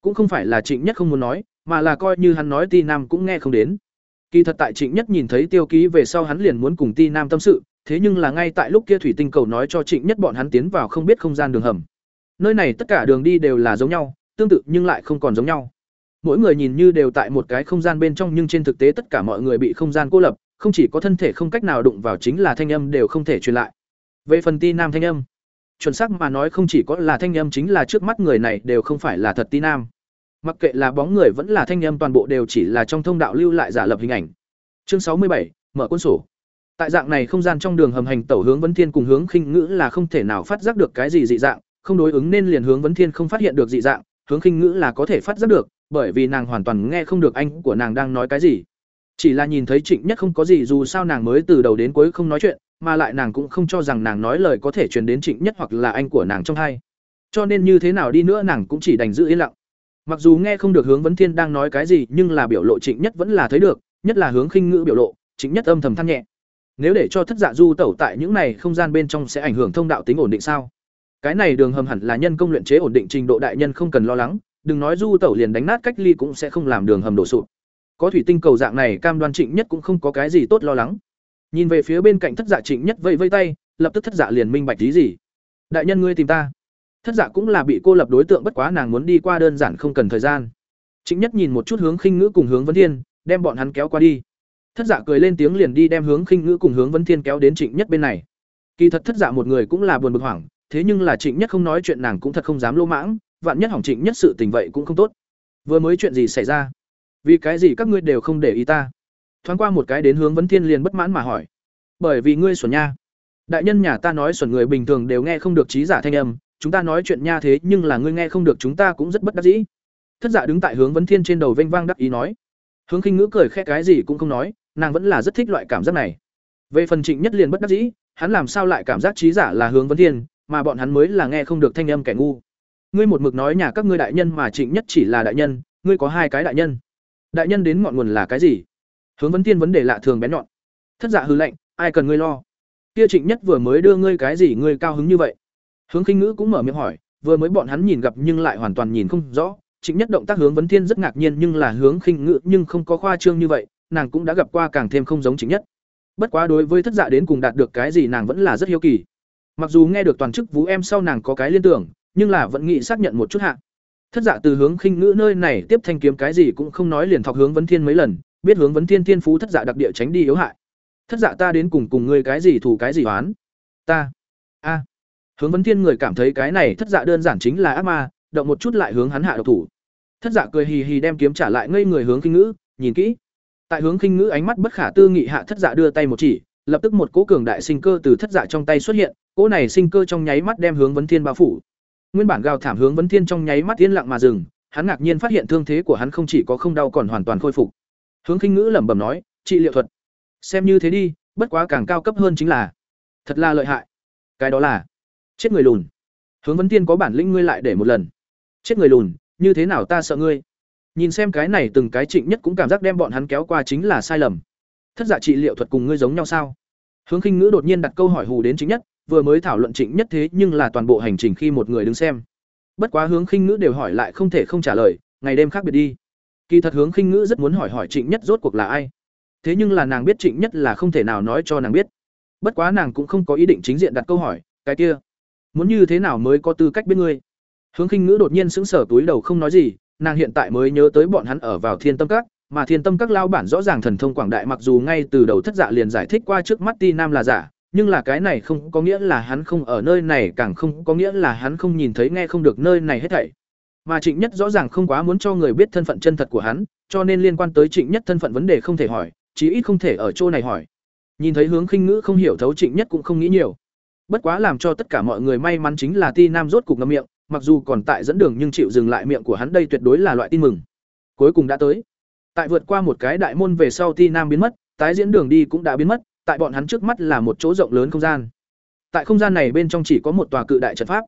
Cũng không phải là Trịnh Nhất không muốn nói, mà là coi như hắn nói Ti Nam cũng nghe không đến. Kỳ thật tại Trịnh Nhất nhìn thấy tiêu ký về sau hắn liền muốn cùng Ti Nam tâm sự, thế nhưng là ngay tại lúc kia thủy tinh cầu nói cho Trịnh Nhất bọn hắn tiến vào không biết không gian đường hầm. Nơi này tất cả đường đi đều là giống nhau, tương tự nhưng lại không còn giống nhau. Mỗi người nhìn như đều tại một cái không gian bên trong nhưng trên thực tế tất cả mọi người bị không gian cô lập, không chỉ có thân thể không cách nào đụng vào chính là thanh âm đều không thể truyền lại. Về phần Ti Nam thanh âm, chuẩn xác mà nói không chỉ có là thanh âm chính là trước mắt người này đều không phải là thật Ti Nam. Mặc kệ là bóng người vẫn là thanh âm toàn bộ đều chỉ là trong thông đạo lưu lại giả lập hình ảnh. Chương sáu mươi bảy mở quân sổ. Tại dạng này không gian trong đường hầm hành tẩu hướng vấn thiên cùng hướng khinh ngữ là không thể nào phát giác được cái gì dị dạng, không đối ứng nên liền hướng vấn thiên không phát hiện được dị dạng, hướng khinh ngữ là có thể phát giác được, bởi vì nàng hoàn toàn nghe không được anh của nàng đang nói cái gì. Chỉ là nhìn thấy Trịnh Nhất không có gì dù sao nàng mới từ đầu đến cuối không nói chuyện, mà lại nàng cũng không cho rằng nàng nói lời có thể truyền đến Trịnh Nhất hoặc là anh của nàng trong hai. Cho nên như thế nào đi nữa nàng cũng chỉ đành giữ yên lặng. Mặc dù nghe không được hướng vấn thiên đang nói cái gì, nhưng là biểu lộ Trịnh Nhất vẫn là thấy được, nhất là hướng khinh ngữ biểu lộ, Trịnh Nhất âm thầm than nhẹ. Nếu để cho thất dạ du tẩu tại những này không gian bên trong sẽ ảnh hưởng thông đạo tính ổn định sao? Cái này đường hầm hẳn là nhân công luyện chế ổn định trình độ đại nhân không cần lo lắng, đừng nói du tẩu liền đánh nát cách ly cũng sẽ không làm đường hầm đổ sụp. Có thủy tinh cầu dạng này cam đoan Trịnh Nhất cũng không có cái gì tốt lo lắng. Nhìn về phía bên cạnh thất dạ Trịnh Nhất vây vây tay, lập tức thất dạ liền minh bạch tí gì. Đại nhân ngươi tìm ta. Thất dạ cũng là bị cô lập đối tượng bất quá nàng muốn đi qua đơn giản không cần thời gian. Trịnh Nhất nhìn một chút hướng khinh ngữ cùng hướng vấn thiên, đem bọn hắn kéo qua đi. Thất giả cười lên tiếng liền đi đem hướng khinh ngữ cùng hướng vấn thiên kéo đến Trịnh Nhất bên này. Kỳ thật thất giả một người cũng là buồn bực hoảng, thế nhưng là Trịnh Nhất không nói chuyện nàng cũng thật không dám lô mãng, vạn nhất hỏng Trịnh Nhất sự tình vậy cũng không tốt. Vừa mới chuyện gì xảy ra? Vì cái gì các ngươi đều không để ý ta? Thoáng qua một cái đến hướng vấn thiên liền bất mãn mà hỏi. Bởi vì ngươi xuẩn nha. Đại nhân nhà ta nói xuẩn người bình thường đều nghe không được trí giả thanh âm, chúng ta nói chuyện nha thế nhưng là ngươi nghe không được chúng ta cũng rất bất đắc dĩ. Thất giả đứng tại hướng vấn thiên trên đầu vênh vang đắc ý nói. Hướng khinh ngữ cười khẽ cái gì cũng không nói, nàng vẫn là rất thích loại cảm giác này. Về phần Trịnh Nhất liền bất đắc dĩ, hắn làm sao lại cảm giác trí giả là hướng vấn thiên, mà bọn hắn mới là nghe không được thanh âm kẻ ngu. Ngươi một mực nói nhà các ngươi đại nhân mà trịnh nhất chỉ là đại nhân ngươi có hai cái đại nhân. Đại nhân đến ngọn nguồn là cái gì? Hướng vấn tiên vấn đề lạ thường bén nhọn. Thất dạ hư lệnh ai cần ngươi lo? Kia trịnh nhất vừa mới đưa ngươi cái gì ngươi cao hứng như vậy? Hướng khinh ngữ cũng mở miệng hỏi vừa mới bọn hắn nhìn gặp nhưng lại hoàn toàn nhìn không rõ. Trịnh nhất động tác hướng vấn thiên rất ngạc nhiên nhưng là hướng khinh ngữ nhưng không có khoa trương như vậy nàng cũng đã gặp qua càng thêm không giống chính nhất. Bất quá đối với thất dạ đến cùng đạt được cái gì nàng vẫn là rất hiếu kỳ. Mặc dù nghe được toàn chức vũ em sau nàng có cái liên tưởng, nhưng là vẫn nghĩ xác nhận một chút hạ. Thất dạ từ hướng khinh ngữ nơi này tiếp thanh kiếm cái gì cũng không nói liền thọc hướng vấn thiên mấy lần, biết hướng vấn thiên thiên phú thất dạ đặc địa tránh đi yếu hại. Thất dạ ta đến cùng cùng ngươi cái gì thủ cái gì oán? Ta. A. Hướng vấn thiên người cảm thấy cái này thất dạ đơn giản chính là ác ma, động một chút lại hướng hắn hạ độc thủ. Thất dạ cười hì hì đem kiếm trả lại ngây người hướng khinh ngữ, nhìn kỹ tại hướng khinh ngữ ánh mắt bất khả tư nghị hạ thất dạ đưa tay một chỉ, lập tức một cỗ cường đại sinh cơ từ thất dạ trong tay xuất hiện, cỗ này sinh cơ trong nháy mắt đem hướng vấn thiên bao phủ. Nguyên bản gào thảm hướng vấn thiên trong nháy mắt yên lặng mà dừng, hắn ngạc nhiên phát hiện thương thế của hắn không chỉ có không đau còn hoàn toàn khôi phục. Hướng khinh ngữ lẩm bẩm nói, trị liệu thuật, xem như thế đi, bất quá càng cao cấp hơn chính là, thật là lợi hại. Cái đó là, chết người lùn. Hướng vấn tiên có bản lĩnh ngươi lại để một lần. Chết người lùn, như thế nào ta sợ ngươi? Nhìn xem cái này từng cái trịnh nhất cũng cảm giác đem bọn hắn kéo qua chính là sai lầm. Thất dạ trị liệu thuật cùng ngươi giống nhau sao? Hướng khinh ngữ đột nhiên đặt câu hỏi hù đến chính nhất, vừa mới thảo luận trịnh nhất thế nhưng là toàn bộ hành trình khi một người đứng xem. Bất quá hướng khinh ngữ đều hỏi lại không thể không trả lời, ngày đêm khác biệt đi. Kỳ thật hướng khinh ngữ rất muốn hỏi hỏi trịnh nhất rốt cuộc là ai. Thế nhưng là nàng biết trịnh nhất là không thể nào nói cho nàng biết. Bất quá nàng cũng không có ý định chính diện đặt câu hỏi, cái kia, muốn như thế nào mới có tư cách biết ngươi? Hướng khinh ngữ đột nhiên sững sờ túi đầu không nói gì nàng hiện tại mới nhớ tới bọn hắn ở vào thiên tâm các, mà thiên tâm các lao bản rõ ràng thần thông quảng đại mặc dù ngay từ đầu thất dạ liền giải thích qua trước mắt ti nam là giả, nhưng là cái này không có nghĩa là hắn không ở nơi này, càng không có nghĩa là hắn không nhìn thấy nghe không được nơi này hết thảy. Mà trịnh nhất rõ ràng không quá muốn cho người biết thân phận chân thật của hắn, cho nên liên quan tới trịnh nhất thân phận vấn đề không thể hỏi, chí ít không thể ở chỗ này hỏi. Nhìn thấy hướng khinh ngữ không hiểu thấu trịnh nhất cũng không nghĩ nhiều. Bất quá làm cho tất cả mọi người may mắn chính là ti nam rốt cục ngậm miệng mặc dù còn tại dẫn đường nhưng chịu dừng lại miệng của hắn đây tuyệt đối là loại tin mừng. Cuối cùng đã tới. Tại vượt qua một cái đại môn về sau ti nam biến mất, tái diễn đường đi cũng đã biến mất, tại bọn hắn trước mắt là một chỗ rộng lớn không gian. Tại không gian này bên trong chỉ có một tòa cự đại trận pháp.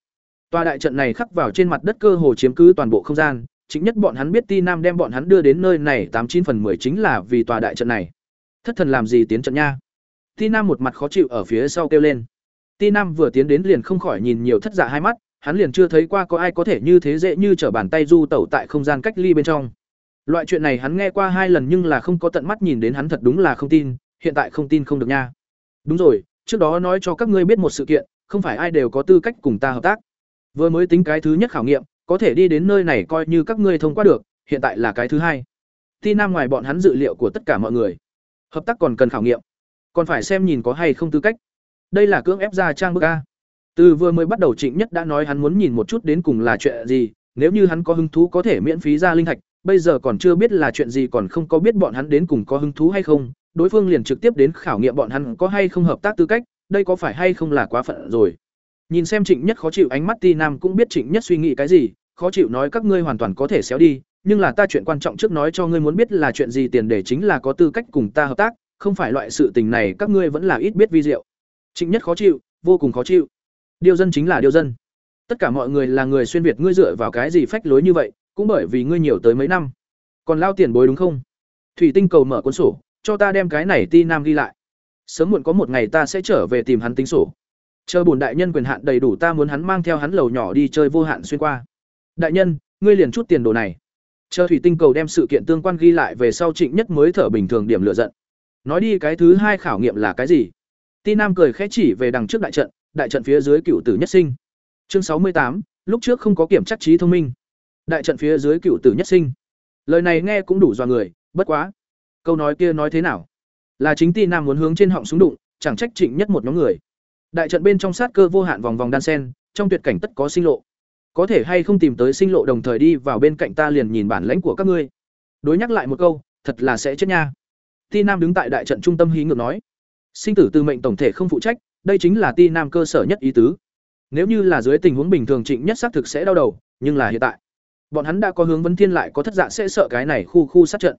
Tòa đại trận này khắc vào trên mặt đất cơ hồ chiếm cứ toàn bộ không gian, chính nhất bọn hắn biết ti nam đem bọn hắn đưa đến nơi này tám chín phần mười chính là vì tòa đại trận này. Thất thần làm gì tiến trận nha? Ti nam một mặt khó chịu ở phía sau kêu lên. Ti nam vừa tiến đến liền không khỏi nhìn nhiều thất dạ hai mắt hắn liền chưa thấy qua có ai có thể như thế dễ như trở bàn tay du tẩu tại không gian cách ly bên trong. Loại chuyện này hắn nghe qua hai lần nhưng là không có tận mắt nhìn đến hắn thật đúng là không tin, hiện tại không tin không được nha. Đúng rồi, trước đó nói cho các ngươi biết một sự kiện, không phải ai đều có tư cách cùng ta hợp tác. Vừa mới tính cái thứ nhất khảo nghiệm, có thể đi đến nơi này coi như các ngươi thông qua được, hiện tại là cái thứ hai. Ti nam ngoài bọn hắn dự liệu của tất cả mọi người. Hợp tác còn cần khảo nghiệm. Còn phải xem nhìn có hay không tư cách. Đây là cưỡng ép ra trang bức a từ vừa mới bắt đầu trịnh nhất đã nói hắn muốn nhìn một chút đến cùng là chuyện gì, nếu như hắn có hứng thú có thể miễn phí ra linh thạch, bây giờ còn chưa biết là chuyện gì còn không có biết bọn hắn đến cùng có hứng thú hay không, đối phương liền trực tiếp đến khảo nghiệm bọn hắn có hay không hợp tác tư cách, đây có phải hay không là quá phận rồi. Nhìn xem trịnh nhất khó chịu ánh mắt ti nam cũng biết trịnh nhất suy nghĩ cái gì, khó chịu nói các ngươi hoàn toàn có thể xéo đi, nhưng là ta chuyện quan trọng trước nói cho ngươi muốn biết là chuyện gì tiền để chính là có tư cách cùng ta hợp tác, không phải loại sự tình này các ngươi vẫn là ít biết vi diệu. Trịnh nhất khó chịu, vô cùng khó chịu điều dân chính là điều dân. Tất cả mọi người là người xuyên việt, ngươi dựa vào cái gì phách lối như vậy, cũng bởi vì ngươi nhiều tới mấy năm. Còn lao tiền bối đúng không? Thủy tinh cầu mở cuốn sổ, cho ta đem cái này ti nam ghi lại. Sớm muộn có một ngày ta sẽ trở về tìm hắn tính sổ. Chờ buồn đại nhân quyền hạn đầy đủ ta muốn hắn mang theo hắn lầu nhỏ đi chơi vô hạn xuyên qua. Đại nhân, ngươi liền chút tiền đồ này. Chờ thủy tinh cầu đem sự kiện tương quan ghi lại về sau trịnh nhất mới thở bình thường điểm lựa giận. Nói đi cái thứ hai khảo nghiệm là cái gì? Ti nam cười khẽ chỉ về đằng trước đại trận đại trận phía dưới cựu tử nhất sinh. Chương sáu mươi tám, lúc trước không có kiểm chắc trí thông minh. Đại trận phía dưới cựu tử nhất sinh. Lời này nghe cũng đủ dọa người, bất quá. Câu nói kia nói thế nào? Là chính ti nam muốn hướng trên họng súng đụng, chẳng trách trịnh nhất một nhóm người. Đại trận bên trong sát cơ vô hạn vòng vòng đan sen, trong tuyệt cảnh tất có sinh lộ. Có thể hay không tìm tới sinh lộ đồng thời đi vào bên cạnh ta liền nhìn bản lãnh của các ngươi. Đối nhắc lại một câu, thật là sẽ chết nha. Ti nam đứng tại đại trận trung tâm hí ngược nói. Sinh tử từ mệnh tổng thể không phụ trách đây chính là ti nam cơ sở nhất ý tứ. Nếu như là dưới tình huống bình thường trịnh nhất xác thực sẽ đau đầu, nhưng là hiện tại, bọn hắn đã có hướng vấn thiên lại có thất dạ sẽ sợ cái này khu khu sát trận.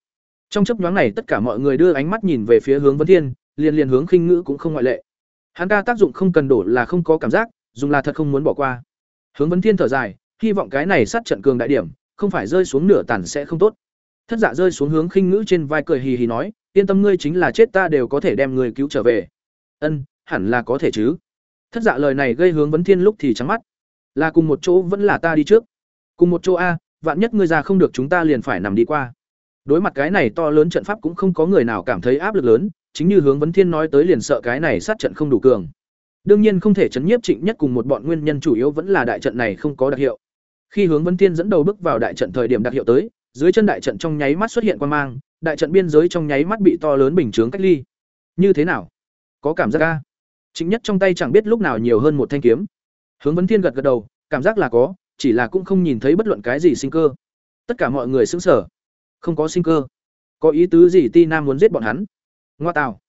Trong chấp nhoáng này tất cả mọi người đưa ánh mắt nhìn về phía hướng vấn thiên, liền liền hướng khinh ngữ cũng không ngoại lệ. Hắn ca tác dụng không cần đổ là không có cảm giác, dùng là thật không muốn bỏ qua. Hướng vấn thiên thở dài, hy vọng cái này sát trận cường đại điểm, không phải rơi xuống nửa tàn sẽ không tốt. Thất dạ rơi xuống hướng khinh ngữ trên vai cười hì hì nói, yên tâm ngươi chính là chết ta đều có thể đem người cứu trở về. Ân hẳn là có thể chứ. Thất dạ lời này gây hướng vấn thiên lúc thì trắng mắt. Là cùng một chỗ vẫn là ta đi trước. Cùng một chỗ a, vạn nhất ngươi ra không được chúng ta liền phải nằm đi qua. Đối mặt cái này to lớn trận pháp cũng không có người nào cảm thấy áp lực lớn, chính như hướng vấn thiên nói tới liền sợ cái này sát trận không đủ cường. Đương nhiên không thể chấn nhiếp trịnh nhất cùng một bọn nguyên nhân chủ yếu vẫn là đại trận này không có đặc hiệu. Khi hướng vấn thiên dẫn đầu bước vào đại trận thời điểm đặc hiệu tới, dưới chân đại trận trong nháy mắt xuất hiện quan mang, đại trận biên giới trong nháy mắt bị to lớn bình chướng cách ly. Như thế nào? Có cảm giác ca chính nhất trong tay chẳng biết lúc nào nhiều hơn một thanh kiếm. Hướng vấn thiên gật gật đầu, cảm giác là có, chỉ là cũng không nhìn thấy bất luận cái gì sinh cơ. Tất cả mọi người sững sờ. Không có sinh cơ. Có ý tứ gì ti nam muốn giết bọn hắn? Ngoa tào.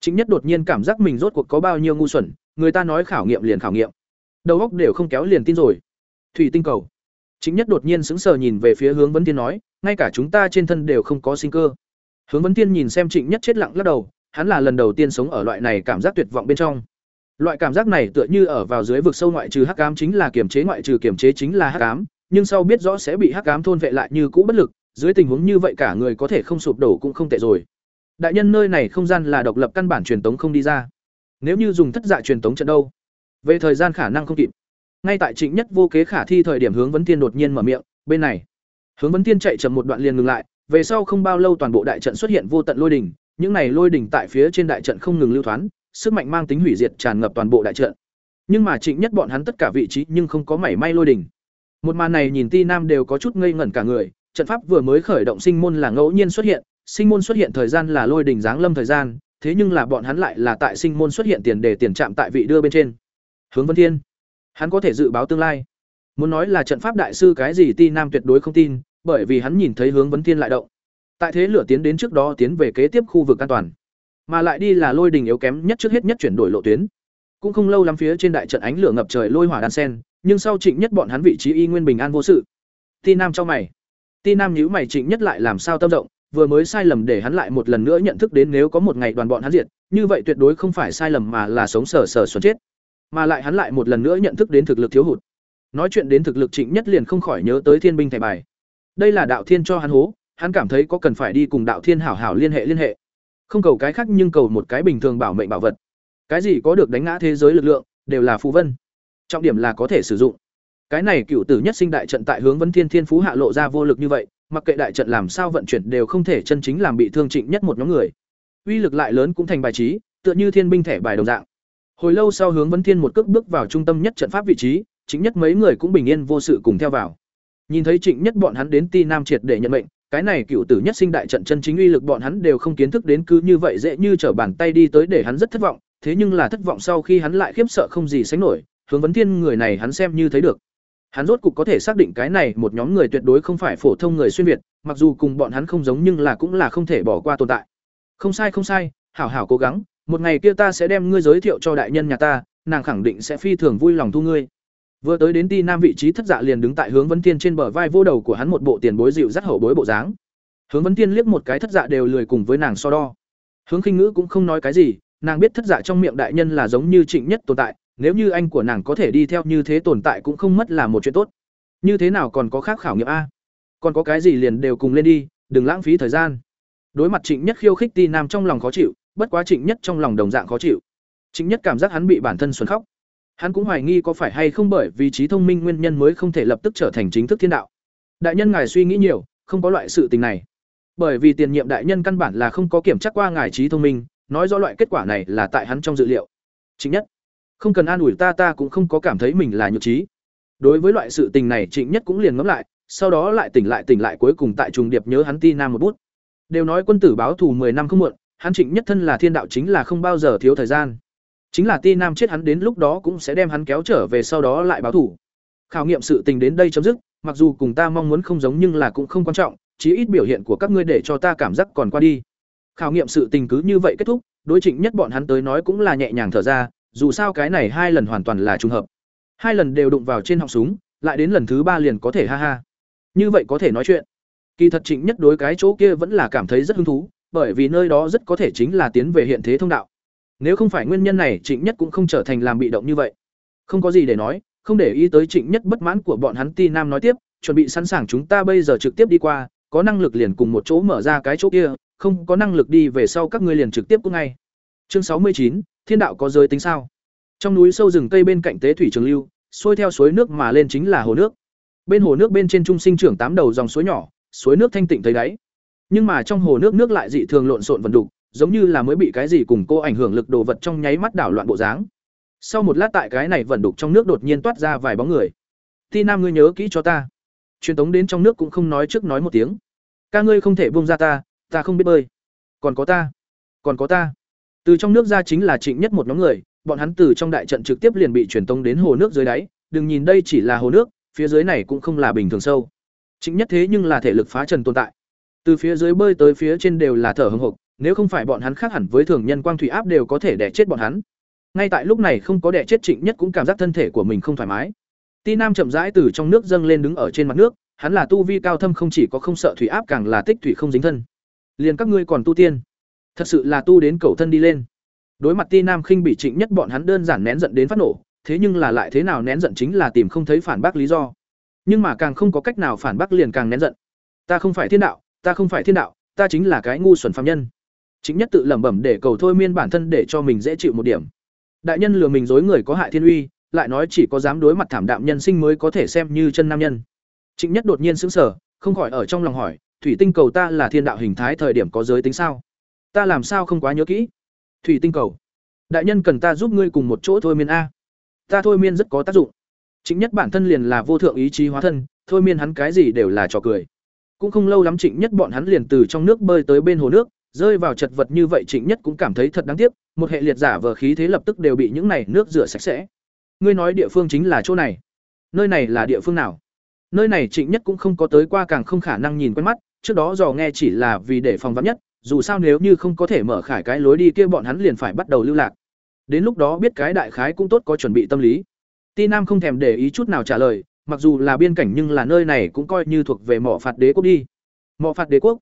Chính nhất đột nhiên cảm giác mình rốt cuộc có bao nhiêu ngu xuẩn, người ta nói khảo nghiệm liền khảo nghiệm. Đầu óc đều không kéo liền tin rồi. Thủy tinh cầu. Chính nhất đột nhiên sững sờ nhìn về phía hướng vấn thiên nói, ngay cả chúng ta trên thân đều không có sinh cơ. Hướng vấn thiên nhìn xem trịnh nhất chết lặng lắc đầu, hắn là lần đầu tiên sống ở loại này cảm giác tuyệt vọng bên trong loại cảm giác này tựa như ở vào dưới vực sâu ngoại trừ hắc ám chính là kiểm chế, ngoại trừ kiểm chế chính là hắc ám, nhưng sau biết rõ sẽ bị hắc ám thôn vệ lại như cũ bất lực, dưới tình huống như vậy cả người có thể không sụp đổ cũng không tệ rồi. Đại nhân nơi này không gian là độc lập căn bản truyền tống không đi ra. Nếu như dùng thất dạ truyền tống trận đâu? Về thời gian khả năng không kịp. Ngay tại trịnh nhất vô kế khả thi thời điểm hướng vấn tiên đột nhiên mở miệng, bên này. Hướng vấn tiên chạy chậm một đoạn liền ngừng lại, về sau không bao lâu toàn bộ đại trận xuất hiện vô tận lôi đỉnh, những này lôi đỉnh tại phía trên đại trận không ngừng lưu thoáng sức mạnh mang tính hủy diệt tràn ngập toàn bộ đại trận. Nhưng mà trịnh nhất bọn hắn tất cả vị trí nhưng không có mảy may lôi đỉnh một màn này nhìn ti nam đều có chút ngây ngẩn cả người, trận pháp vừa mới khởi động sinh môn là ngẫu nhiên xuất hiện, sinh môn xuất hiện thời gian là lôi đỉnh giáng lâm thời gian, thế nhưng là bọn hắn lại là tại sinh môn xuất hiện tiền đề tiền chạm tại vị đưa bên trên. Hướng vân thiên, hắn có thể dự báo tương lai. Muốn nói là trận pháp đại sư cái gì ti nam tuyệt đối không tin, bởi vì hắn nhìn thấy hướng Vân thiên lại động. Tại thế lửa tiến đến trước đó tiến về kế tiếp khu vực an toàn mà lại đi là lôi đình yếu kém nhất trước hết nhất chuyển đổi lộ tuyến. Cũng không lâu lắm phía trên đại trận ánh lửa ngập trời lôi hỏa đan sen, nhưng sau trịnh nhất bọn hắn vị trí y nguyên bình an vô sự. Ti nam cho mày. Ti nam nhíu mày trịnh nhất lại làm sao tâm động vừa mới sai lầm để hắn lại một lần nữa nhận thức đến nếu có một ngày đoàn bọn hắn diệt, như vậy tuyệt đối không phải sai lầm mà là sống sờ sờ xuân chết. Mà lại hắn lại một lần nữa nhận thức đến thực lực thiếu hụt. Nói chuyện đến thực lực trịnh nhất liền không khỏi nhớ tới thiên binh thẻ bài. Đây là đạo thiên cho hắn hố, hắn cảm thấy có cần phải đi cùng đạo thiên hảo hảo liên hệ liên hệ không cầu cái khác nhưng cầu một cái bình thường bảo mệnh bảo vật. Cái gì có được đánh ngã thế giới lực lượng, đều là phú vân. Trọng điểm là có thể sử dụng. Cái này cựu tử nhất sinh đại trận tại hướng vấn thiên thiên phú hạ lộ ra vô lực như vậy, mặc kệ đại trận làm sao vận chuyển đều không thể chân chính làm bị thương trịnh nhất một nhóm người. Uy lực lại lớn cũng thành bài trí, tựa như thiên binh thẻ bài đồng dạng. Hồi lâu sau hướng vấn thiên một cước bước vào trung tâm nhất trận pháp vị trí chính nhất mấy người cũng bình yên vô sự cùng theo vào. Nhìn thấy trịnh nhất bọn hắn đến ti nam triệt để nhận mệnh cái này cựu tử nhất sinh đại trận chân chính uy lực bọn hắn đều không kiến thức đến cứ như vậy dễ như trở bàn tay đi tới để hắn rất thất vọng, thế nhưng là thất vọng sau khi hắn lại khiếp sợ không gì sánh nổi, hướng vấn thiên người này hắn xem như thấy được. Hắn rốt cục có thể xác định cái này một nhóm người tuyệt đối không phải phổ thông người xuyên việt, mặc dù cùng bọn hắn không giống nhưng là cũng là không thể bỏ qua tồn tại. Không sai không sai, hảo hảo cố gắng, một ngày kia ta sẽ đem ngươi giới thiệu cho đại nhân nhà ta, nàng khẳng định sẽ phi thường vui lòng thu ngươi vừa tới đến ti nam vị trí thất dạ liền đứng tại hướng vấn thiên trên bờ vai vô đầu của hắn một bộ tiền bối dịu dắt hậu bối bộ dáng. Hướng vấn thiên liếc một cái thất dạ đều lười cùng với nàng so đo. Hướng khinh ngữ cũng không nói cái gì, nàng biết thất dạ trong miệng đại nhân là giống như trịnh nhất tồn tại, nếu như anh của nàng có thể đi theo như thế tồn tại cũng không mất là một chuyện tốt. Như thế nào còn có khác khảo nghiệm a? Còn có cái gì liền đều cùng lên đi, đừng lãng phí thời gian. Đối mặt trịnh nhất khiêu khích ti nam trong lòng khó chịu, bất quá trịnh nhất trong lòng đồng dạng khó chịu. Trịnh nhất cảm giác hắn bị bản thân xuân khóc hắn cũng hoài nghi có phải hay không bởi vì trí thông minh nguyên nhân mới không thể lập tức trở thành chính thức thiên đạo. Đại nhân ngài suy nghĩ nhiều, không có loại sự tình này. Bởi vì tiền nhiệm đại nhân căn bản là không có kiểm tra qua ngài trí thông minh, nói rõ loại kết quả này là tại hắn trong dự liệu. Trịnh nhất, không cần an ủi ta ta cũng không có cảm thấy mình là nhược trí. Đối với loại sự tình này trịnh nhất cũng liền ngẫm lại, sau đó lại tỉnh lại tỉnh lại cuối cùng tại trùng điệp nhớ hắn ti nam một bút. Đều nói quân tử báo thù mười năm không muộn, hắn trịnh nhất thân là thiên đạo chính là không bao giờ thiếu thời gian chính là ti nam chết hắn đến lúc đó cũng sẽ đem hắn kéo trở về sau đó lại báo thù khảo nghiệm sự tình đến đây chấm dứt, mặc dù cùng ta mong muốn không giống nhưng là cũng không quan trọng, chí ít biểu hiện của các ngươi để cho ta cảm giác còn qua đi. Khảo nghiệm sự tình cứ như vậy kết thúc, đối trịnh nhất bọn hắn tới nói cũng là nhẹ nhàng thở ra, dù sao cái này hai lần hoàn toàn là trùng hợp. Hai lần đều đụng vào trên họng súng, lại đến lần thứ ba liền có thể ha ha. Như vậy có thể nói chuyện. Kỳ thật trịnh nhất đối cái chỗ kia vẫn là cảm thấy rất hứng thú, bởi vì nơi đó rất có thể chính là tiến về hiện thế thông đạo nếu không phải nguyên nhân này trịnh nhất cũng không trở thành làm bị động như vậy Không có gì để nói, không để ý tới Trịnh Nhất bất mãn của bọn hắn Ti Nam nói tiếp, chuẩn bị sẵn sàng chúng ta bây giờ trực tiếp đi qua, có năng lực liền cùng một chỗ mở ra cái chỗ kia, không có năng lực đi về sau các ngươi liền trực tiếp cũng ngay. Chương sáu mươi chín Thiên đạo có giới tính sao? Trong núi sâu rừng cây bên cạnh tế thủy trường lưu, xuôi theo suối nước mà lên chính là hồ nước. Bên hồ nước bên trên trung sinh trưởng tám đầu dòng suối nhỏ, suối nước thanh tịnh thấy đáy. Nhưng mà trong hồ nước nước lại dị thường lộn xộn vần đục, giống như là mới bị cái gì cùng cô ảnh hưởng lực đồ vật trong nháy mắt đảo loạn bộ dáng. Sau một lát tại cái này vẩn đục trong nước đột nhiên toát ra vài bóng người. "Ti Nam ngươi nhớ kỹ cho ta." Truyền tống đến trong nước cũng không nói trước nói một tiếng. "Ca ngươi không thể buông ra ta, ta không biết bơi." "Còn có ta." "Còn có ta." Từ trong nước ra chính là Trịnh Nhất một nhóm người, bọn hắn từ trong đại trận trực tiếp liền bị truyền tống đến hồ nước dưới đáy, đừng nhìn đây chỉ là hồ nước, phía dưới này cũng không là bình thường sâu. Trịnh Nhất thế nhưng là thể lực phá trần tồn tại. Từ phía dưới bơi tới phía trên đều là thở hổn hộc, nếu không phải bọn hắn khác hẳn với thường nhân quang thủy áp đều có thể đẻ chết bọn hắn. Ngay tại lúc này không có đẻ chết Trịnh Nhất cũng cảm giác thân thể của mình không thoải mái. Ti Nam chậm rãi từ trong nước dâng lên đứng ở trên mặt nước, hắn là tu vi cao thâm không chỉ có không sợ thủy áp càng là tích thủy không dính thân. Liền các ngươi còn tu tiên, thật sự là tu đến cầu thân đi lên. Đối mặt Ti Nam khinh bị Trịnh Nhất bọn hắn đơn giản nén giận đến phát nổ, thế nhưng là lại thế nào nén giận chính là tìm không thấy phản bác lý do. Nhưng mà càng không có cách nào phản bác liền càng nén giận. Ta không phải thiên đạo, ta không phải thiên đạo, ta chính là cái ngu xuẩn phàm nhân chính Nhất tự lẩm bẩm để cầu thôi miên bản thân để cho mình dễ chịu một điểm. Đại nhân lừa mình dối người có hại thiên uy, lại nói chỉ có dám đối mặt thảm đạm nhân sinh mới có thể xem như chân nam nhân. Trịnh Nhất đột nhiên sững sờ, không khỏi ở trong lòng hỏi, thủy tinh cầu ta là thiên đạo hình thái thời điểm có giới tính sao? Ta làm sao không quá nhớ kỹ? Thủy tinh cầu, đại nhân cần ta giúp ngươi cùng một chỗ thôi miên a. Ta thôi miên rất có tác dụng. chính Nhất bản thân liền là vô thượng ý chí hóa thân, thôi miên hắn cái gì đều là trò cười. Cũng không lâu lắm Trịnh Nhất bọn hắn liền từ trong nước bơi tới bên hồ nước, rơi vào chật vật như vậy Trịnh Nhất cũng cảm thấy thật đáng tiếc, một hệ liệt giả vờ khí thế lập tức đều bị những này nước rửa sạch sẽ. Ngươi nói địa phương chính là chỗ này. Nơi này là địa phương nào? Nơi này Trịnh Nhất cũng không có tới qua càng không khả năng nhìn quen mắt, trước đó dò nghe chỉ là vì để phòng vắn nhất, dù sao nếu như không có thể mở khải cái lối đi kia bọn hắn liền phải bắt đầu lưu lạc. Đến lúc đó biết cái đại khái cũng tốt có chuẩn bị tâm lý. Ti Nam không thèm để ý chút nào trả lời, mặc dù là biên cảnh nhưng là nơi này cũng coi như thuộc về mỏ phạt đế quốc đi. Mỏ phạt đế quốc.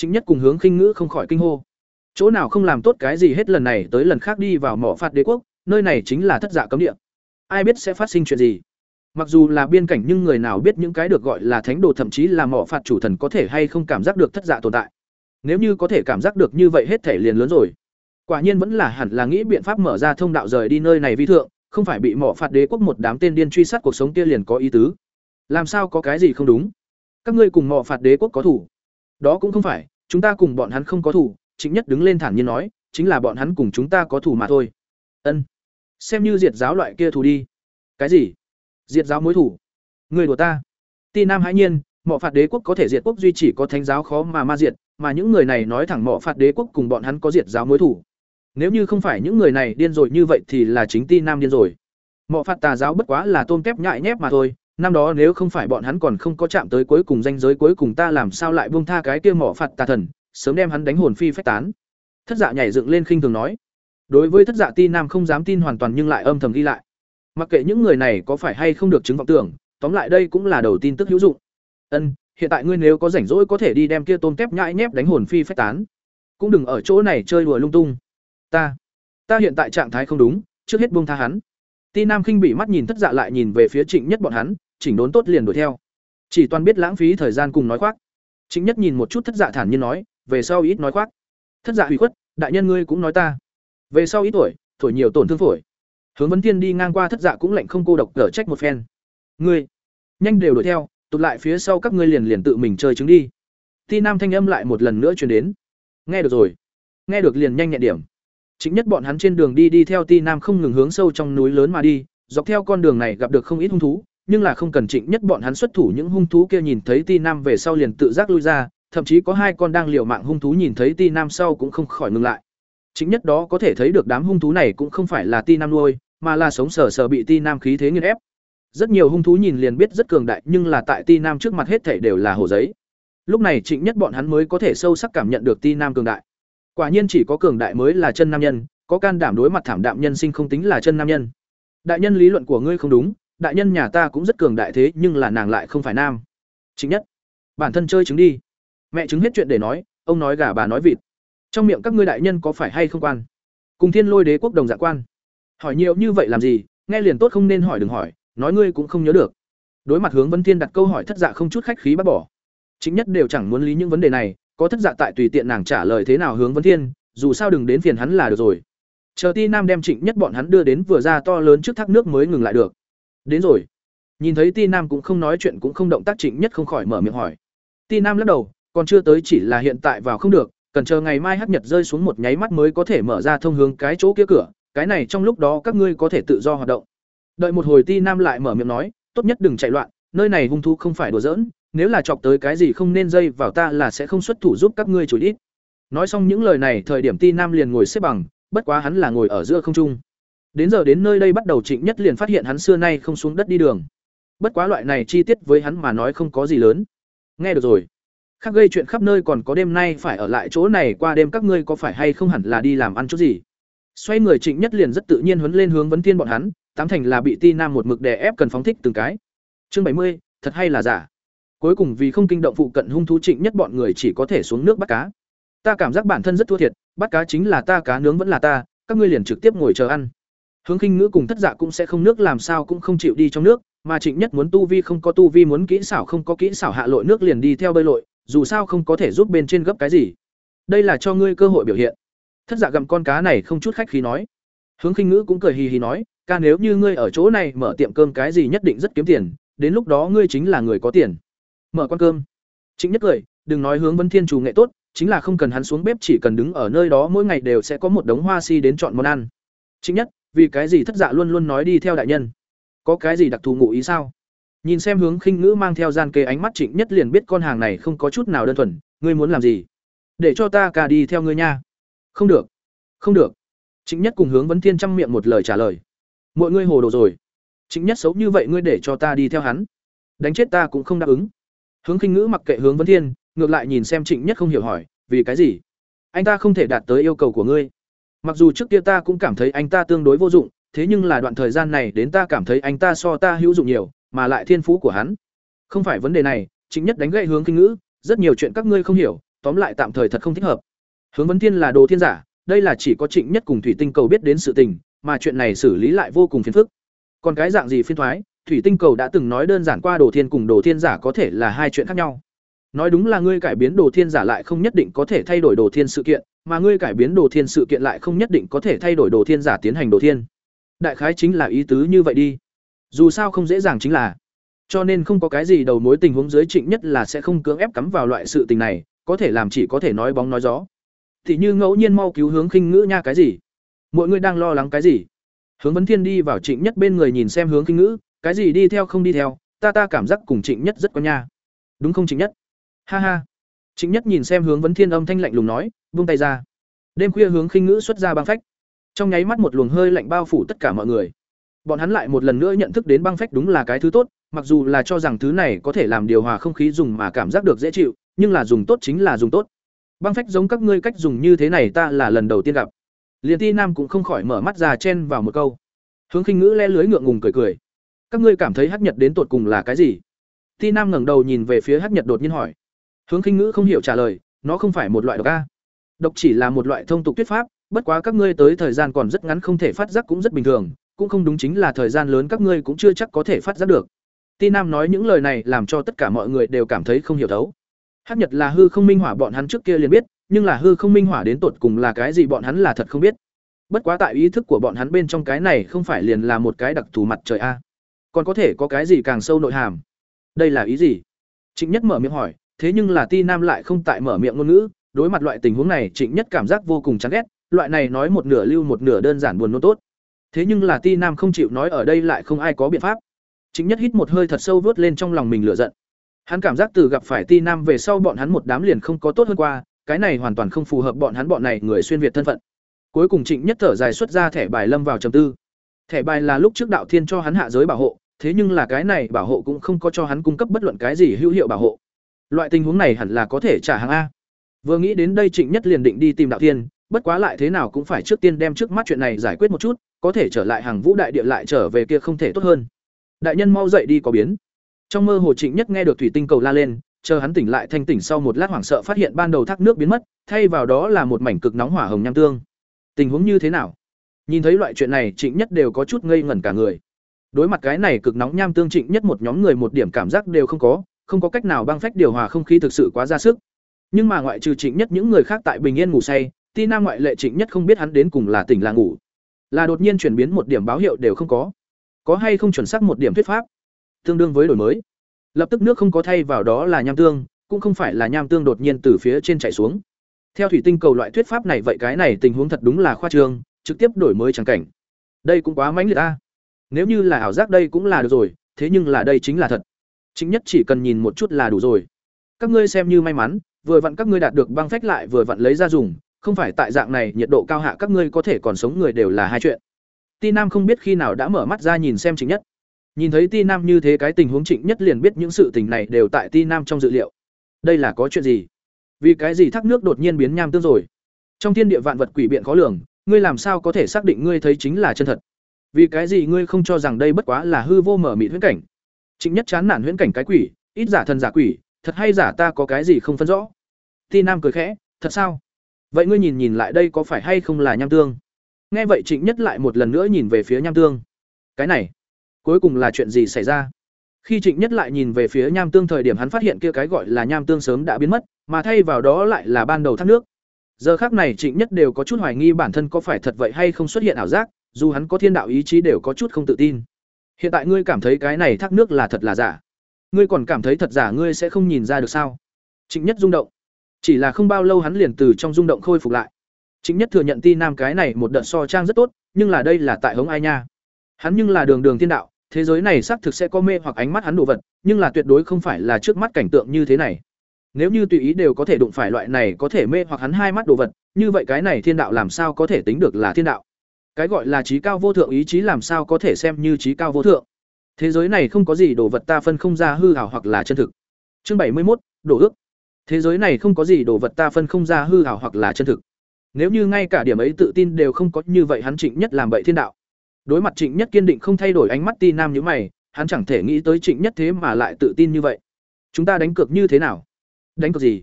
Chính nhất cùng hướng khinh ngữ không khỏi kinh hô. Chỗ nào không làm tốt cái gì hết lần này tới lần khác đi vào mỏ phạt đế quốc, nơi này chính là thất dạ cấm địa. Ai biết sẽ phát sinh chuyện gì? Mặc dù là biên cảnh nhưng người nào biết những cái được gọi là thánh đồ thậm chí là mỏ phạt chủ thần có thể hay không cảm giác được thất dạ tồn tại. Nếu như có thể cảm giác được như vậy hết thể liền lớn rồi. Quả nhiên vẫn là hẳn là nghĩ biện pháp mở ra thông đạo rời đi nơi này vi thượng, không phải bị mỏ phạt đế quốc một đám tên điên truy sát cuộc sống kia liền có ý tứ. Làm sao có cái gì không đúng? Các ngươi cùng mỏ phạt đế quốc có thủ? Đó cũng không phải, chúng ta cùng bọn hắn không có thủ, chính nhất đứng lên thản nhiên nói, chính là bọn hắn cùng chúng ta có thủ mà thôi. Ân. Xem như diệt giáo loại kia thủ đi. Cái gì? Diệt giáo mối thủ? Người đùa ta? Ti Nam hãi nhiên, mỏ phạt đế quốc có thể diệt quốc duy chỉ có thánh giáo khó mà ma diệt, mà những người này nói thẳng mỏ phạt đế quốc cùng bọn hắn có diệt giáo mối thủ. Nếu như không phải những người này điên rồi như vậy thì là chính Ti Nam điên rồi. Mọ phạt tà giáo bất quá là tôm kép nhại nhép mà thôi, năm đó nếu không phải bọn hắn còn không có chạm tới cuối cùng danh giới cuối cùng ta làm sao lại buông tha cái kia mỏ phạt tà thần, sớm đem hắn đánh hồn phi phách tán. Thất Dạ nhảy dựng lên khinh thường nói. Đối với Thất Dạ Ti Nam không dám tin hoàn toàn nhưng lại âm thầm ghi lại. Mặc kệ những người này có phải hay không được chứng vọng tưởng, tóm lại đây cũng là đầu tin tức hữu dụng. Ân, hiện tại ngươi nếu có rảnh rỗi có thể đi đem kia tôm kép nhãi nhép đánh hồn phi phách tán. Cũng đừng ở chỗ này chơi đùa lung tung ta ta hiện tại trạng thái không đúng trước hết buông tha hắn ti nam khinh bị mắt nhìn thất dạ lại nhìn về phía trịnh nhất bọn hắn chỉnh đốn tốt liền đuổi theo. Chỉ toàn biết lãng phí thời gian cùng nói khoác. Trịnh nhất nhìn một chút thất dạ thản nhiên nói về sau ít nói khoác. Thất dạ hủy khuất đại nhân ngươi cũng nói ta. Về sau ít tuổi thổi nhiều tổn thương phổi. Hướng vấn thiên đi ngang qua thất dạ cũng lạnh không cô độc cở trách một phen. Ngươi nhanh đều đuổi theo tụt lại phía sau các ngươi liền liền tự mình chơi trứng đi. Ti nam thanh âm lại một lần nữa truyền đến. Nghe được rồi. Nghe được liền nhanh nhẹn điểm. Chính nhất bọn hắn trên đường đi đi theo Ti Nam không ngừng hướng sâu trong núi lớn mà đi, dọc theo con đường này gặp được không ít hung thú, nhưng là không cần Trịnh Nhất bọn hắn xuất thủ những hung thú kia nhìn thấy Ti Nam về sau liền tự giác lui ra, thậm chí có hai con đang liều mạng hung thú nhìn thấy Ti Nam sau cũng không khỏi ngừng lại. Chính nhất đó có thể thấy được đám hung thú này cũng không phải là Ti Nam nuôi, mà là sống sờ sờ bị Ti Nam khí thế nghiền ép. Rất nhiều hung thú nhìn liền biết rất cường đại, nhưng là tại Ti Nam trước mặt hết thảy đều là hồ giấy. Lúc này Trịnh Nhất bọn hắn mới có thể sâu sắc cảm nhận được Ti Nam cường đại. Quả nhiên chỉ có cường đại mới là chân nam nhân, có can đảm đối mặt thảm đạm nhân sinh không tính là chân nam nhân. Đại nhân lý luận của ngươi không đúng, đại nhân nhà ta cũng rất cường đại thế, nhưng là nàng lại không phải nam. Chính nhất, bản thân chơi trứng đi. Mẹ trứng hết chuyện để nói, ông nói gà bà nói vịt. Trong miệng các ngươi đại nhân có phải hay không quan? Cùng Thiên Lôi Đế quốc đồng dạ quan. Hỏi nhiều như vậy làm gì? nghe liền tốt không nên hỏi đừng hỏi nói ngươi cũng không nhớ được đối mặt hướng vấn thiên đặt câu hỏi thất dạ không chút khách khí bác bỏ chính nhất đều chẳng muốn lý những vấn đề này có thất dạ tại tùy tiện nàng trả lời thế nào hướng vấn thiên dù sao đừng đến phiền hắn là được rồi chờ ti nam đem trịnh nhất bọn hắn đưa đến vừa ra to lớn trước thác nước mới ngừng lại được đến rồi. Nhìn thấy ti nam cũng không nói chuyện cũng không động tác trịnh nhất không khỏi mở miệng hỏi. Ti nam lắc đầu, còn chưa tới chỉ là hiện tại vào không được, cần chờ ngày mai hắc nhật rơi xuống một nháy mắt mới có thể mở ra thông hướng cái chỗ kia cửa, cái này trong lúc đó các ngươi có thể tự do hoạt động. Đợi một hồi ti nam lại mở miệng nói, tốt nhất đừng chạy loạn, nơi này hung thú không phải đùa giỡn, nếu là chọc tới cái gì không nên dây vào ta là sẽ không xuất thủ giúp các ngươi chửi ít. Nói xong những lời này, thời điểm ti nam liền ngồi xếp bằng, bất quá hắn là ngồi ở giữa không trung đến giờ đến nơi đây bắt đầu trịnh nhất liền phát hiện hắn xưa nay không xuống đất đi đường. Bất quá loại này chi tiết với hắn mà nói không có gì lớn. Nghe được rồi. Khác gây chuyện khắp nơi còn có đêm nay phải ở lại chỗ này qua đêm các ngươi có phải hay không hẳn là đi làm ăn chút gì? Xoay người trịnh nhất liền rất tự nhiên huấn lên hướng vấn thiên bọn hắn, tám thành là bị ti nam một mực đè ép cần phóng thích từng cái. Chương bảy mươi, thật hay là giả? Cuối cùng vì không kinh động phụ cận hung thú trịnh nhất bọn người chỉ có thể xuống nước bắt cá. Ta cảm giác bản thân rất thua thiệt, bắt cá chính là ta, cá nướng vẫn là ta, các ngươi liền trực tiếp ngồi chờ ăn hướng khinh ngữ cùng thất dạ cũng sẽ không nước, làm sao cũng không chịu đi trong nước, mà trịnh nhất muốn tu vi không có tu vi, muốn kỹ xảo không có kỹ xảo hạ lội nước liền đi theo bơi lội, dù sao không có thể giúp bên trên gấp cái gì. Đây là cho ngươi cơ hội biểu hiện. Thất dạ gặm con cá này không chút khách khí nói. Hướng khinh ngữ cũng cười hì hì nói, ca nếu như ngươi ở chỗ này mở tiệm cơm cái gì nhất định rất kiếm tiền, đến lúc đó ngươi chính là người có tiền. Mở quán cơm. Trịnh nhất cười, đừng nói hướng vân thiên chủ nghệ tốt, chính là không cần hắn xuống bếp, chỉ cần đứng ở nơi đó mỗi ngày đều sẽ có một đống hoa si đến chọn món ăn. Trịnh nhất vì cái gì thất dạ luôn luôn nói đi theo đại nhân? Có cái gì đặc thù ngụ ý sao? Nhìn xem hướng khinh ngữ mang theo gian kề ánh mắt trịnh nhất liền biết con hàng này không có chút nào đơn thuần, ngươi muốn làm gì? Để cho ta cả đi theo ngươi nha. Không được. Không được. Trịnh nhất cùng hướng vấn thiên chăm miệng một lời trả lời. Mọi ngươi hồ đồ rồi. Trịnh nhất xấu như vậy ngươi để cho ta đi theo hắn. Đánh chết ta cũng không đáp ứng. Hướng khinh ngữ mặc kệ hướng vấn thiên, ngược lại nhìn xem trịnh nhất không hiểu hỏi, vì cái gì? Anh ta không thể đạt tới yêu cầu của ngươi mặc dù trước kia ta cũng cảm thấy anh ta tương đối vô dụng, thế nhưng là đoạn thời gian này đến ta cảm thấy anh ta so ta hữu dụng nhiều, mà lại thiên phú của hắn. Không phải vấn đề này chính nhất đánh gậy hướng kinh ngữ, rất nhiều chuyện các ngươi không hiểu, tóm lại tạm thời thật không thích hợp. Hướng vấn thiên là đồ thiên giả, đây là chỉ có trịnh nhất cùng thủy tinh cầu biết đến sự tình, mà chuyện này xử lý lại vô cùng phiền phức. Còn cái dạng gì phiên thoái, thủy tinh cầu đã từng nói đơn giản qua đồ thiên cùng đồ thiên giả có thể là hai chuyện khác nhau. Nói đúng là ngươi cải biến đồ thiên giả lại không nhất định có thể thay đổi đồ thiên sự kiện mà ngươi cải biến đồ thiên sự kiện lại không nhất định có thể thay đổi đồ thiên giả tiến hành đồ thiên. Đại khái chính là ý tứ như vậy đi. Dù sao không dễ dàng chính là. Cho nên không có cái gì đầu mối tình huống dưới trịnh nhất là sẽ không cưỡng ép cắm vào loại sự tình này, có thể làm chỉ có thể nói bóng nói gió. Thì như ngẫu nhiên mau cứu hướng khinh ngữ nha cái gì? Mọi người đang lo lắng cái gì? Hướng vấn thiên đi vào trịnh nhất bên người nhìn xem hướng khinh ngữ, cái gì đi theo không đi theo, ta ta cảm giác cùng trịnh nhất rất có nha. Đúng không trịnh nhất? Ha ha trịnh nhất nhìn xem hướng vấn thiên âm thanh lạnh lùng nói, buông tay ra. Đêm khuya hướng khinh ngữ xuất ra băng phách. Trong nháy mắt một luồng hơi lạnh bao phủ tất cả mọi người. Bọn hắn lại một lần nữa nhận thức đến băng phách đúng là cái thứ tốt, mặc dù là cho rằng thứ này có thể làm điều hòa không khí dùng mà cảm giác được dễ chịu, nhưng là dùng tốt chính là dùng tốt. Băng phách giống các ngươi cách dùng như thế này ta là lần đầu tiên gặp. Liên ti nam cũng không khỏi mở mắt ra chen vào một câu. Hướng khinh ngữ le lưới ngượng ngùng cười cười. Các ngươi cảm thấy hắc nhật đến tột cùng là cái gì? Ti nam ngẩng đầu nhìn về phía hắc nhật đột nhiên hỏi hướng khinh ngữ không hiểu trả lời, nó không phải một loại độc a. Độc chỉ là một loại thông tục tuyết pháp, bất quá các ngươi tới thời gian còn rất ngắn không thể phát giác cũng rất bình thường, cũng không đúng chính là thời gian lớn các ngươi cũng chưa chắc có thể phát giác được. Ti nam nói những lời này làm cho tất cả mọi người đều cảm thấy không hiểu thấu. Hắc nhật là hư không minh hỏa bọn hắn trước kia liền biết, nhưng là hư không minh hỏa đến tột cùng là cái gì bọn hắn là thật không biết. Bất quá tại ý thức của bọn hắn bên trong cái này không phải liền là một cái đặc thù mặt trời a. Còn có thể có cái gì càng sâu nội hàm? Đây là ý gì? Trịnh nhất mở miệng hỏi thế nhưng là ti nam lại không tại mở miệng ngôn ngữ, đối mặt loại tình huống này, trịnh nhất cảm giác vô cùng chán ghét, loại này nói một nửa lưu một nửa đơn giản buồn nôn tốt. Thế nhưng là ti nam không chịu nói ở đây lại không ai có biện pháp. Trịnh nhất hít một hơi thật sâu vớt lên trong lòng mình lửa giận. Hắn cảm giác từ gặp phải ti nam về sau bọn hắn một đám liền không có tốt hơn qua, cái này hoàn toàn không phù hợp bọn hắn bọn này người xuyên việt thân phận. Cuối cùng trịnh nhất thở dài xuất ra thẻ bài lâm vào trầm tư. Thẻ bài là lúc trước đạo thiên cho hắn hạ giới bảo hộ, thế nhưng là cái này bảo hộ cũng không có cho hắn cung cấp bất luận cái gì hữu hiệu bảo hộ loại tình huống này hẳn là có thể trả hàng a. Vừa nghĩ đến đây trịnh nhất liền định đi tìm đạo thiên bất quá lại thế nào cũng phải trước tiên đem trước mắt chuyện này giải quyết một chút có thể trở lại hàng vũ đại địa lại trở về kia không thể tốt hơn. Đại nhân mau dậy đi có biến. Trong mơ hồ trịnh nhất nghe được thủy tinh cầu la lên chờ hắn tỉnh lại thanh tỉnh sau một lát hoảng sợ phát hiện ban đầu thác nước biến mất thay vào đó là một mảnh cực nóng hỏa hồng nham tương. Tình huống như thế nào? Nhìn thấy loại chuyện này, Trịnh Nhất đều có chút ngây ngẩn cả người. Đối mặt cái này cực nóng nham tương Trịnh Nhất một nhóm người một điểm cảm giác đều không có, không có cách nào băng phách điều hòa không khí thực sự quá ra sức. Nhưng mà ngoại trừ Trịnh Nhất những người khác tại bình yên ngủ say, Ti Nam ngoại lệ Trịnh Nhất không biết hắn đến cùng là tỉnh là ngủ, là đột nhiên chuyển biến một điểm báo hiệu đều không có. Có hay không chuẩn xác một điểm thuyết pháp, tương đương với đổi mới. Lập tức nước không có thay vào đó là nham tương, cũng không phải là nham tương đột nhiên từ phía trên chảy xuống. Theo thủy tinh cầu loại thuyết pháp này vậy cái này tình huống thật đúng là khoa trương, trực tiếp đổi mới chẳng cảnh. Đây cũng quá mãnh liệt a. Nếu như là ảo giác đây cũng là được rồi, thế nhưng là đây chính là thật. Chính nhất chỉ cần nhìn một chút là đủ rồi. Các ngươi xem như may mắn, vừa vặn các ngươi đạt được băng phách lại vừa vặn lấy ra dùng, không phải tại dạng này nhiệt độ cao hạ các ngươi có thể còn sống người đều là hai chuyện. Ti Nam không biết khi nào đã mở mắt ra nhìn xem chính Nhất. Nhìn thấy Ti Nam như thế cái tình huống Trịnh Nhất liền biết những sự tình này đều tại Ti Nam trong dự liệu. Đây là có chuyện gì? Vì cái gì thác nước đột nhiên biến nham tương rồi? Trong thiên địa vạn vật quỷ biện khó lường, ngươi làm sao có thể xác định ngươi thấy chính là chân thật? Vì cái gì ngươi không cho rằng đây bất quá là hư vô mở mị huyễn cảnh? Trịnh Nhất chán nản huyễn cảnh cái quỷ, ít giả thần giả quỷ, thật hay giả ta có cái gì không phân rõ. Ti Nam cười khẽ, thật sao? Vậy ngươi nhìn nhìn lại đây có phải hay không là nham tương? Nghe vậy Trịnh Nhất lại một lần nữa nhìn về phía nham tương. Cái này, cuối cùng là chuyện gì xảy ra? Khi Trịnh Nhất lại nhìn về phía nham tương thời điểm hắn phát hiện kia cái gọi là nham tương sớm đã biến mất, mà thay vào đó lại là ban đầu thác nước. Giờ khác này Trịnh Nhất đều có chút hoài nghi bản thân có phải thật vậy hay không xuất hiện ảo giác, dù hắn có thiên đạo ý chí đều có chút không tự tin. Hiện tại ngươi cảm thấy cái này thác nước là thật là giả? Ngươi còn cảm thấy thật giả ngươi sẽ không nhìn ra được sao? Trịnh Nhất rung động. Chỉ là không bao lâu hắn liền từ trong rung động khôi phục lại. Trịnh Nhất thừa nhận Ti Nam cái này một đợt so trang rất tốt, nhưng là đây là tại hống ai nha? Hắn nhưng là đường đường thiên đạo, thế giới này xác thực sẽ có mê hoặc ánh mắt hắn đồ vật, nhưng là tuyệt đối không phải là trước mắt cảnh tượng như thế này. Nếu như tùy ý đều có thể đụng phải loại này có thể mê hoặc hắn hai mắt đồ vật, như vậy cái này thiên đạo làm sao có thể tính được là thiên đạo? Cái gọi là trí cao vô thượng ý chí làm sao có thể xem như trí cao vô thượng? Thế giới này không có gì đồ vật ta phân không ra hư ảo hoặc là chân thực. Chương bảy mươi một đổ ước. Thế giới này không có gì đồ vật ta phân không ra hư ảo hoặc là chân thực. Nếu như ngay cả điểm ấy tự tin đều không có như vậy hắn Trịnh Nhất làm bậy thiên đạo. Đối mặt Trịnh Nhất kiên định không thay đổi ánh mắt Ti Nam như mày, hắn chẳng thể nghĩ tới Trịnh Nhất thế mà lại tự tin như vậy. Chúng ta đánh cược như thế nào? Đánh cược gì?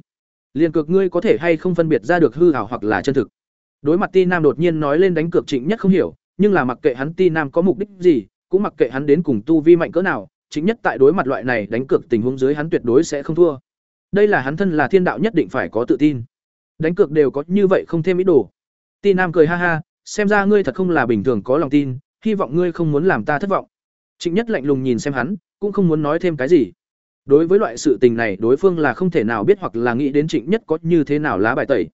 Liên cược ngươi có thể hay không phân biệt ra được hư ảo hoặc là chân thực. Đối mặt Ti Nam đột nhiên nói lên đánh cược Trịnh Nhất không hiểu, nhưng là mặc kệ hắn Ti Nam có mục đích gì, cũng mặc kệ hắn đến cùng tu vi mạnh cỡ nào, chính nhất tại đối mặt loại này đánh cược tình huống dưới hắn tuyệt đối sẽ không thua. Đây là hắn thân là thiên đạo nhất định phải có tự tin. Đánh cược đều có như vậy không thêm ý đồ. Ti Nam cười ha ha, xem ra ngươi thật không là bình thường có lòng tin, hy vọng ngươi không muốn làm ta thất vọng. Trịnh Nhất lạnh lùng nhìn xem hắn, cũng không muốn nói thêm cái gì. Đối với loại sự tình này, đối phương là không thể nào biết hoặc là nghĩ đến Trịnh Nhất có như thế nào lá bài tẩy.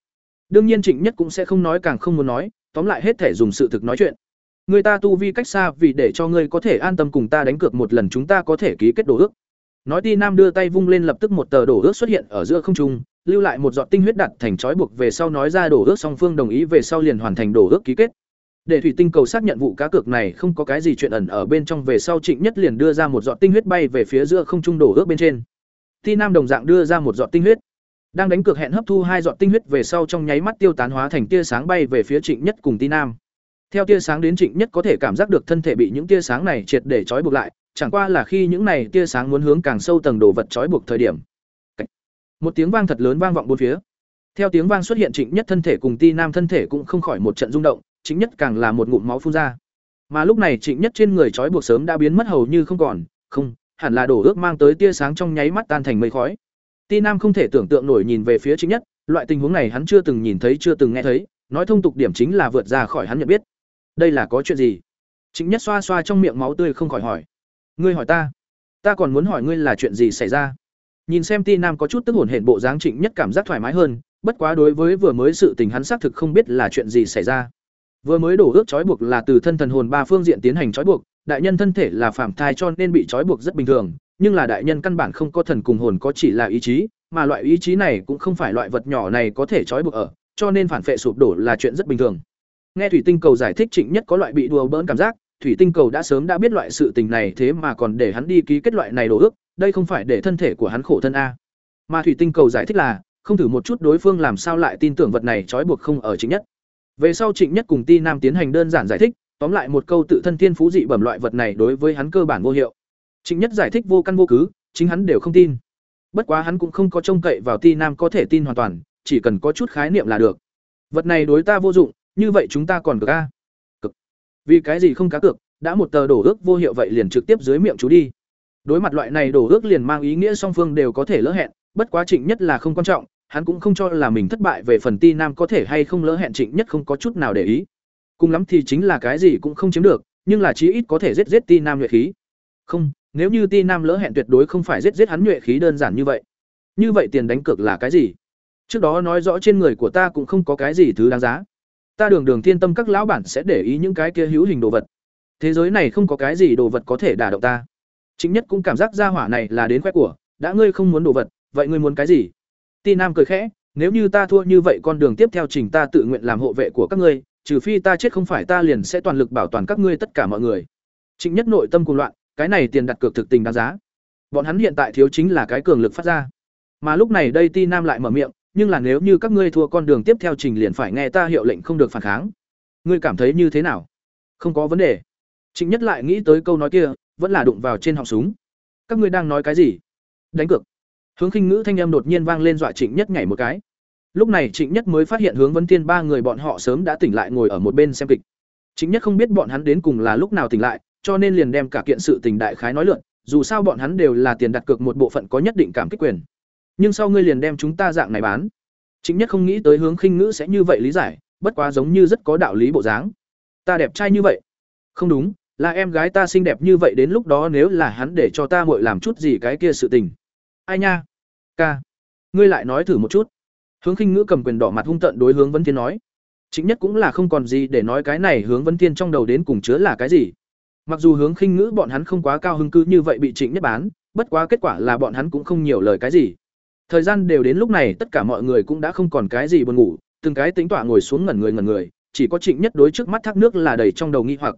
Đương nhiên Trịnh Nhất cũng sẽ không nói càng không muốn nói, tóm lại hết thể dùng sự thực nói chuyện. Người ta tu vi cách xa vì để cho ngươi có thể an tâm cùng ta đánh cược một lần chúng ta có thể ký kết đồ ước. Nói Ti Nam đưa tay vung lên lập tức một tờ đồ ước xuất hiện ở giữa không trung, lưu lại một giọt tinh huyết đặt thành trói buộc về sau nói ra đồ ước song phương đồng ý về sau liền hoàn thành đồ ước ký kết. Để thủy tinh cầu xác nhận vụ cá cược này không có cái gì chuyện ẩn ở bên trong về sau Trịnh Nhất liền đưa ra một giọt tinh huyết bay về phía giữa không trung đổ ước bên trên. Ti Nam đồng dạng đưa ra một giọt tinh huyết. Đang đánh cược hẹn hấp thu hai giọt tinh huyết về sau trong nháy mắt tiêu tán hóa thành tia sáng bay về phía Trịnh Nhất cùng Ti Nam. Theo tia sáng đến Trịnh Nhất có thể cảm giác được thân thể bị những tia sáng này triệt để trói buộc lại, chẳng qua là khi những này tia sáng muốn hướng càng sâu tầng đồ vật trói buộc thời điểm. Một tiếng vang thật lớn vang vọng bốn phía. Theo tiếng vang xuất hiện Trịnh Nhất thân thể cùng Ti Nam thân thể cũng không khỏi một trận rung động, chính Nhất càng là một ngụm máu phun ra. Mà lúc này Trịnh Nhất trên người trói buộc sớm đã biến mất hầu như không còn, không, hẳn là đổ ước mang tới tia sáng trong nháy mắt tan thành mây khói. Ti Nam không thể tưởng tượng nổi nhìn về phía Trịnh Nhất, loại tình huống này hắn chưa từng nhìn thấy chưa từng nghe thấy, nói thông tục điểm chính là vượt ra khỏi hắn nhận biết. Đây là có chuyện gì? Trịnh Nhất xoa xoa trong miệng máu tươi không khỏi hỏi. Ngươi hỏi ta, ta còn muốn hỏi ngươi là chuyện gì xảy ra? Nhìn xem Ti Nam có chút tức hồn hển bộ dáng Trịnh Nhất cảm giác thoải mái hơn, bất quá đối với vừa mới sự tình hắn xác thực không biết là chuyện gì xảy ra. Vừa mới đổ ước trói buộc là từ thân thần hồn ba phương diện tiến hành trói buộc, đại nhân thân thể là phạm thai cho nên bị trói buộc rất bình thường, nhưng là đại nhân căn bản không có thần cùng hồn có chỉ là ý chí, mà loại ý chí này cũng không phải loại vật nhỏ này có thể trói buộc ở, cho nên phản phệ sụp đổ là chuyện rất bình thường. Nghe Thủy Tinh Cầu giải thích Trịnh Nhất có loại bị đùa bỡn cảm giác, Thủy Tinh Cầu đã sớm đã biết loại sự tình này thế mà còn để hắn đi ký kết loại này đồ ước, đây không phải để thân thể của hắn khổ thân a. Mà Thủy Tinh Cầu giải thích là, không thử một chút đối phương làm sao lại tin tưởng vật này trói buộc không ở Trịnh Nhất. Về sau Trịnh Nhất cùng Ti Nam tiến hành đơn giản giải thích, tóm lại một câu tự thân thiên phú dị bẩm loại vật này đối với hắn cơ bản vô hiệu. Trịnh Nhất giải thích vô căn vô cứ, chính hắn đều không tin. Bất quá hắn cũng không có trông cậy vào Ti Nam có thể tin hoàn toàn, chỉ cần có chút khái niệm là được. Vật này đối ta vô dụng, như vậy chúng ta còn cược a. Cực. vì cái gì không cá cược đã một tờ đổ ước vô hiệu vậy liền trực tiếp dưới miệng chú đi đối mặt loại này đổ ước liền mang ý nghĩa song phương đều có thể lỡ hẹn bất quá trịnh nhất là không quan trọng hắn cũng không cho là mình thất bại về phần ti nam có thể hay không lỡ hẹn trịnh nhất không có chút nào để ý cùng lắm thì chính là cái gì cũng không chiếm được, nhưng là chí ít có thể giết giết ti nam nhuệ khí. Không, nếu như ti nam lỡ hẹn tuyệt đối không phải giết giết hắn nhuệ khí đơn giản như vậy. Như vậy tiền đánh cược là cái gì? Trước đó nói rõ trên người của ta cũng không có cái gì thứ đáng giá. Ta đường đường thiên tâm các lão bản sẽ để ý những cái kia hữu hình đồ vật. Thế giới này không có cái gì đồ vật có thể đả động ta. Chính nhất cũng cảm giác ra hỏa này là đến khoe của. Đã ngươi không muốn đồ vật, vậy ngươi muốn cái gì? Ti nam cười khẽ, nếu như ta thua như vậy con đường tiếp theo trình ta tự nguyện làm hộ vệ của các ngươi trừ phi ta chết không phải ta liền sẽ toàn lực bảo toàn các ngươi tất cả mọi người. Trịnh nhất nội tâm cuồng loạn, cái này tiền đặt cược thực tình đáng giá. Bọn hắn hiện tại thiếu chính là cái cường lực phát ra. Mà lúc này đây ti nam lại mở miệng, nhưng là nếu như các ngươi thua con đường tiếp theo trình liền phải nghe ta hiệu lệnh không được phản kháng. Ngươi cảm thấy như thế nào? Không có vấn đề. Trịnh nhất lại nghĩ tới câu nói kia, vẫn là đụng vào trên họng súng. Các ngươi đang nói cái gì? Đánh cược. Hướng khinh ngữ thanh âm đột nhiên vang lên dọa trịnh nhất nhảy một cái lúc này trịnh nhất mới phát hiện hướng vấn tiên ba người bọn họ sớm đã tỉnh lại ngồi ở một bên xem kịch. Trịnh nhất không biết bọn hắn đến cùng là lúc nào tỉnh lại, cho nên liền đem cả kiện sự tình đại khái nói lượn, dù sao bọn hắn đều là tiền đặt cược một bộ phận có nhất định cảm kích quyền. Nhưng sau ngươi liền đem chúng ta dạng này bán. Trịnh nhất không nghĩ tới hướng khinh ngữ sẽ như vậy lý giải, bất quá giống như rất có đạo lý bộ dáng. Ta đẹp trai như vậy. Không đúng, là em gái ta xinh đẹp như vậy đến lúc đó nếu là hắn để cho ta muội làm chút gì cái kia sự tình. Ai nha? Ca. Ngươi lại nói thử một chút hướng khinh ngữ cầm quyền đỏ mặt hung tận đối hướng Vân thiên nói. Chính nhất cũng là không còn gì để nói cái này hướng Vân thiên trong đầu đến cùng chứa là cái gì. Mặc dù hướng khinh ngữ bọn hắn không quá cao hứng cứ như vậy bị trịnh nhất bán, bất quá kết quả là bọn hắn cũng không nhiều lời cái gì. Thời gian đều đến lúc này, tất cả mọi người cũng đã không còn cái gì buồn ngủ, từng cái tính tỏa ngồi xuống ngẩn người ngẩn người, chỉ có trịnh nhất đối trước mắt thác nước là đầy trong đầu nghi hoặc.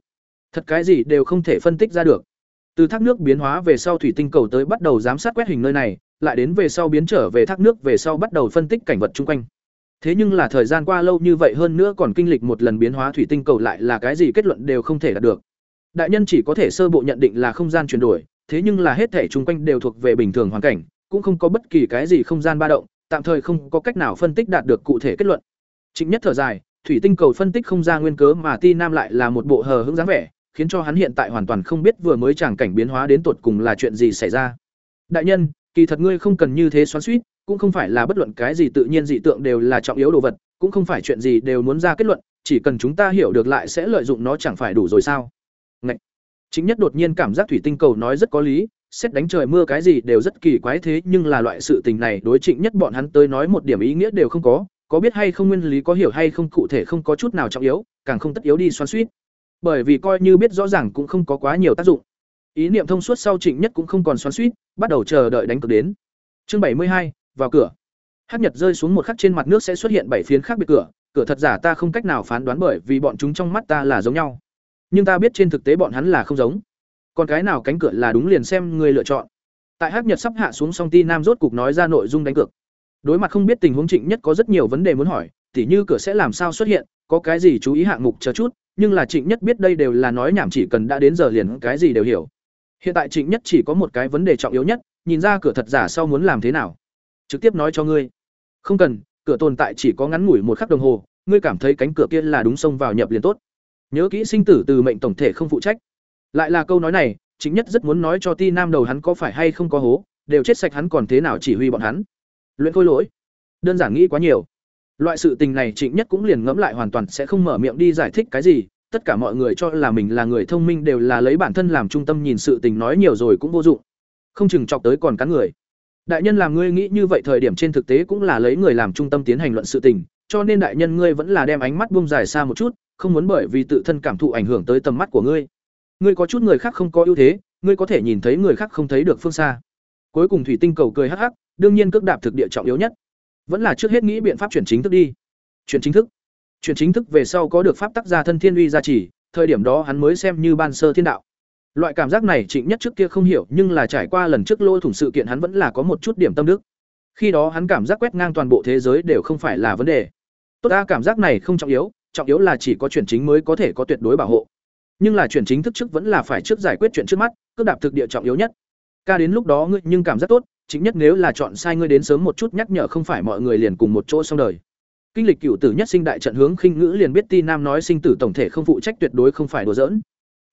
Thật cái gì đều không thể phân tích ra được từ thác nước biến hóa về sau thủy tinh cầu tới bắt đầu giám sát quét hình nơi này, lại đến về sau biến trở về thác nước về sau bắt đầu phân tích cảnh vật chung quanh. Thế nhưng là thời gian qua lâu như vậy hơn nữa còn kinh lịch một lần biến hóa thủy tinh cầu lại là cái gì kết luận đều không thể đạt được. Đại nhân chỉ có thể sơ bộ nhận định là không gian chuyển đổi, thế nhưng là hết thể chung quanh đều thuộc về bình thường hoàn cảnh, cũng không có bất kỳ cái gì không gian ba động, tạm thời không có cách nào phân tích đạt được cụ thể kết luận. Chính nhất thở dài, thủy tinh cầu phân tích không ra nguyên cớ mà ti nam lại là một bộ hờ hững dáng vẻ khiến cho hắn hiện tại hoàn toàn không biết vừa mới chàng cảnh biến hóa đến tột cùng là chuyện gì xảy ra. Đại nhân, kỳ thật ngươi không cần như thế xoắn xuýt, cũng không phải là bất luận cái gì tự nhiên dị tượng đều là trọng yếu đồ vật, cũng không phải chuyện gì đều muốn ra kết luận, chỉ cần chúng ta hiểu được lại sẽ lợi dụng nó chẳng phải đủ rồi sao? Ngậy. Chính nhất đột nhiên cảm giác thủy tinh cầu nói rất có lý, xét đánh trời mưa cái gì đều rất kỳ quái thế, nhưng là loại sự tình này đối Trịnh Nhất bọn hắn tới nói một điểm ý nghĩa đều không có, có biết hay không nguyên lý có hiểu hay không cụ thể không có chút nào trọng yếu, càng không tất yếu đi xoắn xuýt bởi vì coi như biết rõ ràng cũng không có quá nhiều tác dụng. Ý niệm thông suốt sau trịnh nhất cũng không còn xoắn suýt bắt đầu chờ đợi đánh cược đến. Chương bảy mươi hai, vào cửa. Hắc nhật rơi xuống một khắc trên mặt nước sẽ xuất hiện bảy phiến khác biệt cửa cửa thật giả ta không cách nào phán đoán bởi vì bọn chúng trong mắt ta là giống nhau. Nhưng ta biết trên thực tế bọn hắn là không giống. Còn cái nào cánh cửa là đúng liền xem người lựa chọn. Tại hắc nhật sắp hạ xuống song ti nam rốt cục nói ra nội dung đánh cược. Đối mặt không biết tình huống trịnh nhất có rất nhiều vấn đề muốn hỏi, tỉ như cửa sẽ làm sao xuất hiện, có cái gì chú ý hạng mục chờ chút nhưng là Trịnh Nhất biết đây đều là nói nhảm chỉ cần đã đến giờ liền cái gì đều hiểu. Hiện tại Trịnh Nhất chỉ có một cái vấn đề trọng yếu nhất, nhìn ra cửa thật giả sau muốn làm thế nào. Trực tiếp nói cho ngươi. Không cần, cửa tồn tại chỉ có ngắn ngủi một khắc đồng hồ, ngươi cảm thấy cánh cửa kia là đúng xông vào nhập liền tốt. Nhớ kỹ sinh tử từ mệnh tổng thể không phụ trách. Lại là câu nói này, Trịnh Nhất rất muốn nói cho Ti Nam đầu hắn có phải hay không có hố, đều chết sạch hắn còn thế nào chỉ huy bọn hắn. Luyện khôi lỗi. Đơn giản nghĩ quá nhiều. Loại sự tình này Trịnh Nhất cũng liền ngẫm lại hoàn toàn sẽ không mở miệng đi giải thích cái gì, tất cả mọi người cho là mình là người thông minh đều là lấy bản thân làm trung tâm nhìn sự tình nói nhiều rồi cũng vô dụng. Không chừng chọc tới còn cắn người. Đại nhân làm ngươi nghĩ như vậy thời điểm trên thực tế cũng là lấy người làm trung tâm tiến hành luận sự tình, cho nên đại nhân ngươi vẫn là đem ánh mắt buông dài xa một chút, không muốn bởi vì tự thân cảm thụ ảnh hưởng tới tầm mắt của ngươi. Ngươi có chút người khác không có ưu thế, ngươi có thể nhìn thấy người khác không thấy được phương xa. Cuối cùng thủy tinh cầu cười hắc hắc, đương nhiên cước đạp thực địa trọng yếu nhất vẫn là trước hết nghĩ biện pháp chuyển chính thức đi. Chuyển chính thức. Chuyển chính thức về sau có được pháp tác gia thân thiên uy gia trì, thời điểm đó hắn mới xem như ban sơ thiên đạo. Loại cảm giác này trịnh nhất trước kia không hiểu, nhưng là trải qua lần trước lôi thủng sự kiện hắn vẫn là có một chút điểm tâm đức. Khi đó hắn cảm giác quét ngang toàn bộ thế giới đều không phải là vấn đề. Tốt ta cảm giác này không trọng yếu trọng yếu là chỉ có chuyển chính mới có thể có tuyệt đối bảo hộ. Nhưng là chuyển chính thức trước vẫn là phải trước giải quyết chuyện trước mắt, cướp đạp thực địa trọng yếu nhất. Ca đến lúc đó ngươi nhưng cảm giác tốt chính nhất nếu là chọn sai ngươi đến sớm một chút nhắc nhở không phải mọi người liền cùng một chỗ xong đời. Kinh lịch cựu tử nhất sinh đại trận hướng khinh ngữ liền biết ti nam nói sinh tử tổng thể không phụ trách tuyệt đối không phải đùa giỡn.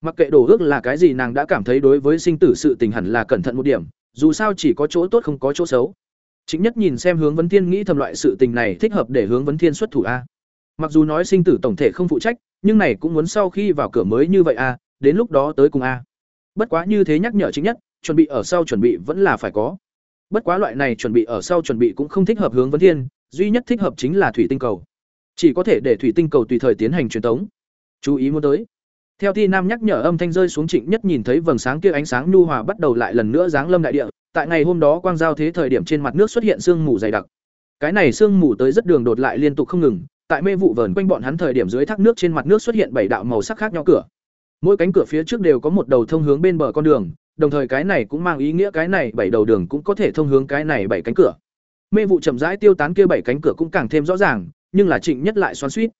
Mặc kệ đổ ước là cái gì nàng đã cảm thấy đối với sinh tử sự tình hẳn là cẩn thận một điểm, dù sao chỉ có chỗ tốt không có chỗ xấu. Chính nhất nhìn xem hướng vấn thiên nghĩ thầm loại sự tình này thích hợp để hướng vấn thiên xuất thủ a. Mặc dù nói sinh tử tổng thể không phụ trách, nhưng này cũng muốn sau khi vào cửa mới như vậy a, đến lúc đó tới cùng a. Bất quá như thế nhắc nhở chính nhất, chuẩn bị ở sau chuẩn bị vẫn là phải có bất quá loại này chuẩn bị ở sau chuẩn bị cũng không thích hợp hướng vấn thiên, duy nhất thích hợp chính là thủy tinh cầu. Chỉ có thể để thủy tinh cầu tùy thời tiến hành truyền tống. Chú ý muốn tới. Theo thi nam nhắc nhở âm thanh rơi xuống trịnh nhất nhìn thấy vầng sáng kia ánh sáng nhu hòa bắt đầu lại lần nữa giáng lâm đại địa, tại ngày hôm đó quang giao thế thời điểm trên mặt nước xuất hiện sương mù dày đặc. Cái này sương mù tới rất đường đột lại liên tục không ngừng, tại mê vụ vờn quanh bọn hắn thời điểm dưới thác nước trên mặt nước xuất hiện bảy đạo màu sắc khác nhau cửa. Mỗi cánh cửa phía trước đều có một đầu thông hướng bên bờ con đường đồng thời cái này cũng mang ý nghĩa cái này bảy đầu đường cũng có thể thông hướng cái này bảy cánh cửa. Mê vụ chậm rãi tiêu tán kia bảy cánh cửa cũng càng thêm rõ ràng, nhưng là trịnh nhất lại xoắn suýt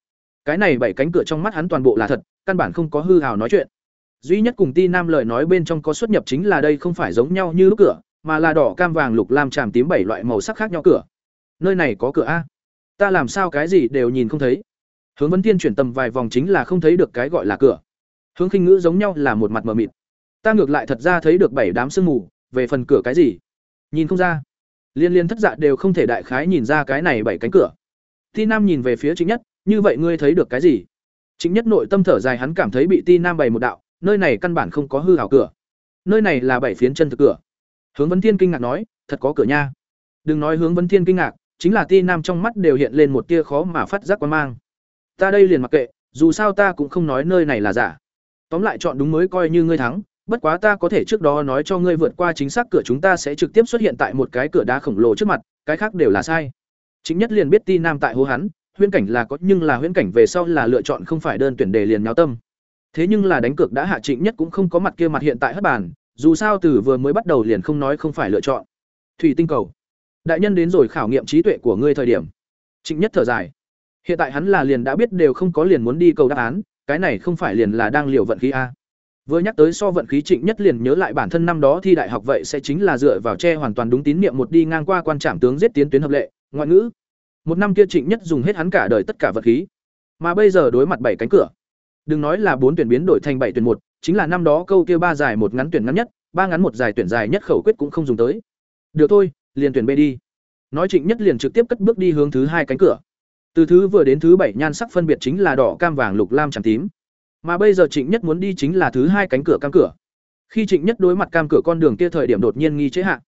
cái này bảy cánh cửa trong mắt hắn toàn bộ là thật, căn bản không có hư hào nói chuyện. Duy nhất cùng ti nam lời nói bên trong có xuất nhập chính là đây không phải giống nhau như lúc cửa, mà là đỏ, cam, vàng, lục, lam, tràm, tím bảy loại màu sắc khác nhau cửa. Nơi này có cửa a. Ta làm sao cái gì đều nhìn không thấy. Hướng vấn tiên chuyển tầm vài vòng chính là không thấy được cái gọi là cửa. Hướng khinh ngữ giống nhau là một mặt mờ mịt ta ngược lại thật ra thấy được bảy đám sương mù, về phần cửa cái gì? Nhìn không ra. Liên liên thất dạ đều không thể đại khái nhìn ra cái này bảy cánh cửa. Ti nam nhìn về phía chính nhất, như vậy ngươi thấy được cái gì? Chính nhất nội tâm thở dài, hắn cảm thấy bị ti nam bày một đạo, nơi này căn bản không có hư hảo cửa. Nơi này là bảy phiến chân thực cửa. Hướng vấn thiên kinh ngạc nói, thật có cửa nha. Đừng nói hướng vấn thiên kinh ngạc, chính là ti nam trong mắt đều hiện lên một tia khó mà phát giác quan mang. Ta đây liền mặc kệ, dù sao ta cũng không nói nơi này là giả. Tóm lại chọn đúng mới coi như ngươi thắng bất quá ta có thể trước đó nói cho ngươi vượt qua chính xác cửa chúng ta sẽ trực tiếp xuất hiện tại một cái cửa đá khổng lồ trước mặt, cái khác đều là sai. Chính nhất liền biết ti nam tại hô hắn, huyễn cảnh là có, nhưng là huyễn cảnh về sau là lựa chọn không phải đơn tuyển đề liền nháo tâm. Thế nhưng là đánh cược đã hạ trịnh nhất cũng không có mặt kia mặt hiện tại hất bàn, dù sao từ vừa mới bắt đầu liền không nói không phải lựa chọn. Thủy tinh cầu. Đại nhân đến rồi khảo nghiệm trí tuệ của ngươi thời điểm. Trịnh nhất thở dài. Hiện tại hắn là liền đã biết đều không có liền muốn đi cầu đáp án, cái này không phải liền là đang liều vận khí a vừa nhắc tới so vận khí trịnh nhất liền nhớ lại bản thân năm đó thi đại học vậy sẽ chính là dựa vào che hoàn toàn đúng tín niệm một đi ngang qua quan trạm tướng giết tiến tuyến hợp lệ, ngoại ngữ. Một năm kia trịnh nhất dùng hết hắn cả đời tất cả vật khí. Mà bây giờ đối mặt bảy cánh cửa. Đừng nói là bốn tuyển biến đổi thành bảy tuyển một, chính là năm đó câu kia ba dài một ngắn tuyển ngắn nhất, ba ngắn một dài tuyển dài nhất khẩu quyết cũng không dùng tới. Được thôi, liền tuyển b đi. Nói trịnh nhất liền trực tiếp cất bước đi hướng thứ hai cánh cửa. Từ thứ vừa đến thứ bảy, nhan sắc phân biệt chính là đỏ, cam, vàng, lục, lam, trắng, tím mà bây giờ trịnh nhất muốn đi chính là thứ hai cánh cửa cam cửa. Khi trịnh nhất đối mặt cam cửa con đường kia thời điểm đột nhiên nghi chế hạ.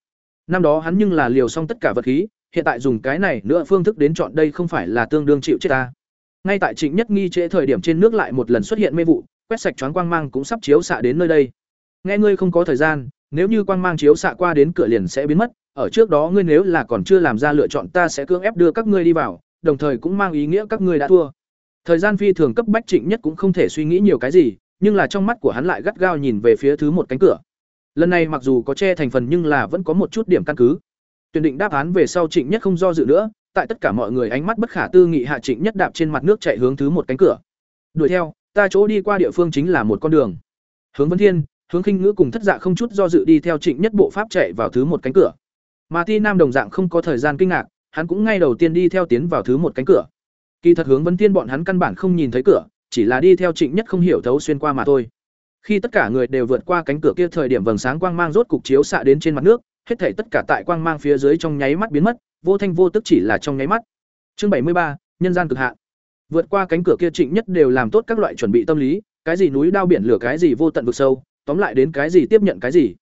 Năm đó hắn nhưng là liều xong tất cả vật khí, hiện tại dùng cái này nữa phương thức đến chọn đây không phải là tương đương chịu chết ta. Ngay tại trịnh nhất nghi chế thời điểm trên nước lại một lần xuất hiện mê vụ, quét sạch choáng quang mang cũng sắp chiếu xạ đến nơi đây. Nghe ngươi không có thời gian, nếu như quang mang chiếu xạ qua đến cửa liền sẽ biến mất, ở trước đó ngươi nếu là còn chưa làm ra lựa chọn ta sẽ cưỡng ép đưa các ngươi đi vào, đồng thời cũng mang ý nghĩa các ngươi đã thua thời gian phi thường cấp bách trịnh nhất cũng không thể suy nghĩ nhiều cái gì, nhưng là trong mắt của hắn lại gắt gao nhìn về phía thứ một cánh cửa. Lần này mặc dù có che thành phần nhưng là vẫn có một chút điểm căn cứ. Tuyển định đáp án về sau trịnh nhất không do dự nữa, tại tất cả mọi người ánh mắt bất khả tư nghị hạ trịnh nhất đạp trên mặt nước chạy hướng thứ một cánh cửa. Đuổi theo, ta chỗ đi qua địa phương chính là một con đường. Hướng vân thiên, hướng khinh ngữ cùng thất dạ không chút do dự đi theo trịnh nhất bộ pháp chạy vào thứ một cánh cửa. Mà ti nam đồng dạng không có thời gian kinh ngạc, hắn cũng ngay đầu tiên đi theo tiến vào thứ một cánh cửa kỳ thật hướng vân tiên bọn hắn căn bản không nhìn thấy cửa chỉ là đi theo trịnh nhất không hiểu thấu xuyên qua mà thôi khi tất cả người đều vượt qua cánh cửa kia thời điểm vầng sáng quang mang rốt cục chiếu xạ đến trên mặt nước hết thảy tất cả tại quang mang phía dưới trong nháy mắt biến mất, vô thanh vô tức chỉ là trong nháy mắt. Chương bảy mươi ba, nhân gian cực hạn. Vượt qua cánh cửa kia Trịnh Nhất đều làm tốt các loại chuẩn bị tâm lý, cái gì núi đao biển lửa cái gì vô tận vực sâu, tóm lại đến cái gì tiếp nhận cái gì.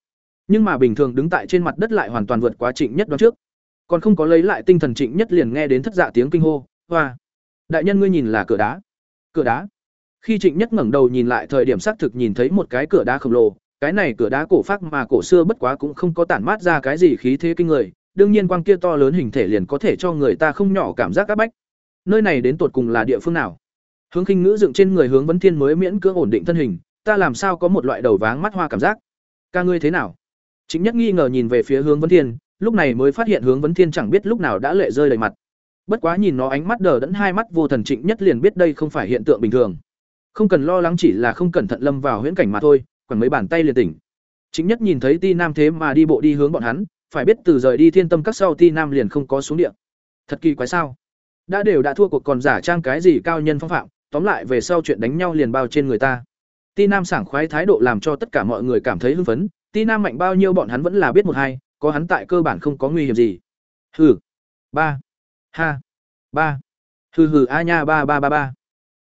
Nhưng mà bình thường đứng tại trên mặt đất lại hoàn toàn vượt quá Trịnh Nhất đó trước. Còn không có lấy lại tinh thần Trịnh Nhất liền nghe đến thất dạ tiếng kinh hô, "Hoa! Đại nhân ngươi nhìn là cửa đá." Cửa đá? Khi Trịnh Nhất ngẩng đầu nhìn lại thời điểm xác thực nhìn thấy một cái cửa đá khổng lồ, cái này cửa đá cổ phát mà cổ xưa bất quá cũng không có tản mát ra cái gì khí thế kinh người đương nhiên quang kia to lớn hình thể liền có thể cho người ta không nhỏ cảm giác áp bách. Nơi này đến tột cùng là địa phương nào? Hướng khinh ngữ dựng trên người hướng vấn thiên mới miễn cưỡng ổn định thân hình ta làm sao có một loại đầu váng mắt hoa cảm giác? Ca ngươi thế nào? Chính nhất nghi ngờ nhìn về phía hướng vấn thiên lúc này mới phát hiện hướng vấn thiên chẳng biết lúc nào đã lệ rơi đầy mặt bất quá nhìn nó ánh mắt đờ đẫn hai mắt vô thần trịnh nhất liền biết đây không phải hiện tượng bình thường không cần lo lắng chỉ là không cẩn thận lâm vào huyễn cảnh mà thôi còn mấy bàn tay liền tỉnh chính nhất nhìn thấy ti nam thế mà đi bộ đi hướng bọn hắn phải biết từ rời đi thiên tâm các sau ti nam liền không có xuống địa thật kỳ quái sao đã đều đã thua cuộc còn giả trang cái gì cao nhân phong phạm, tóm lại về sau chuyện đánh nhau liền bao trên người ta. Ti Nam sảng khoái thái độ làm cho tất cả mọi người cảm thấy hưng phấn, Ti Nam mạnh bao nhiêu bọn hắn vẫn là biết một hai, có hắn tại cơ bản không có nguy hiểm gì. Hừ. Ba. Ha. Ba. Hừ hừ, a nha, ba ba ba ba.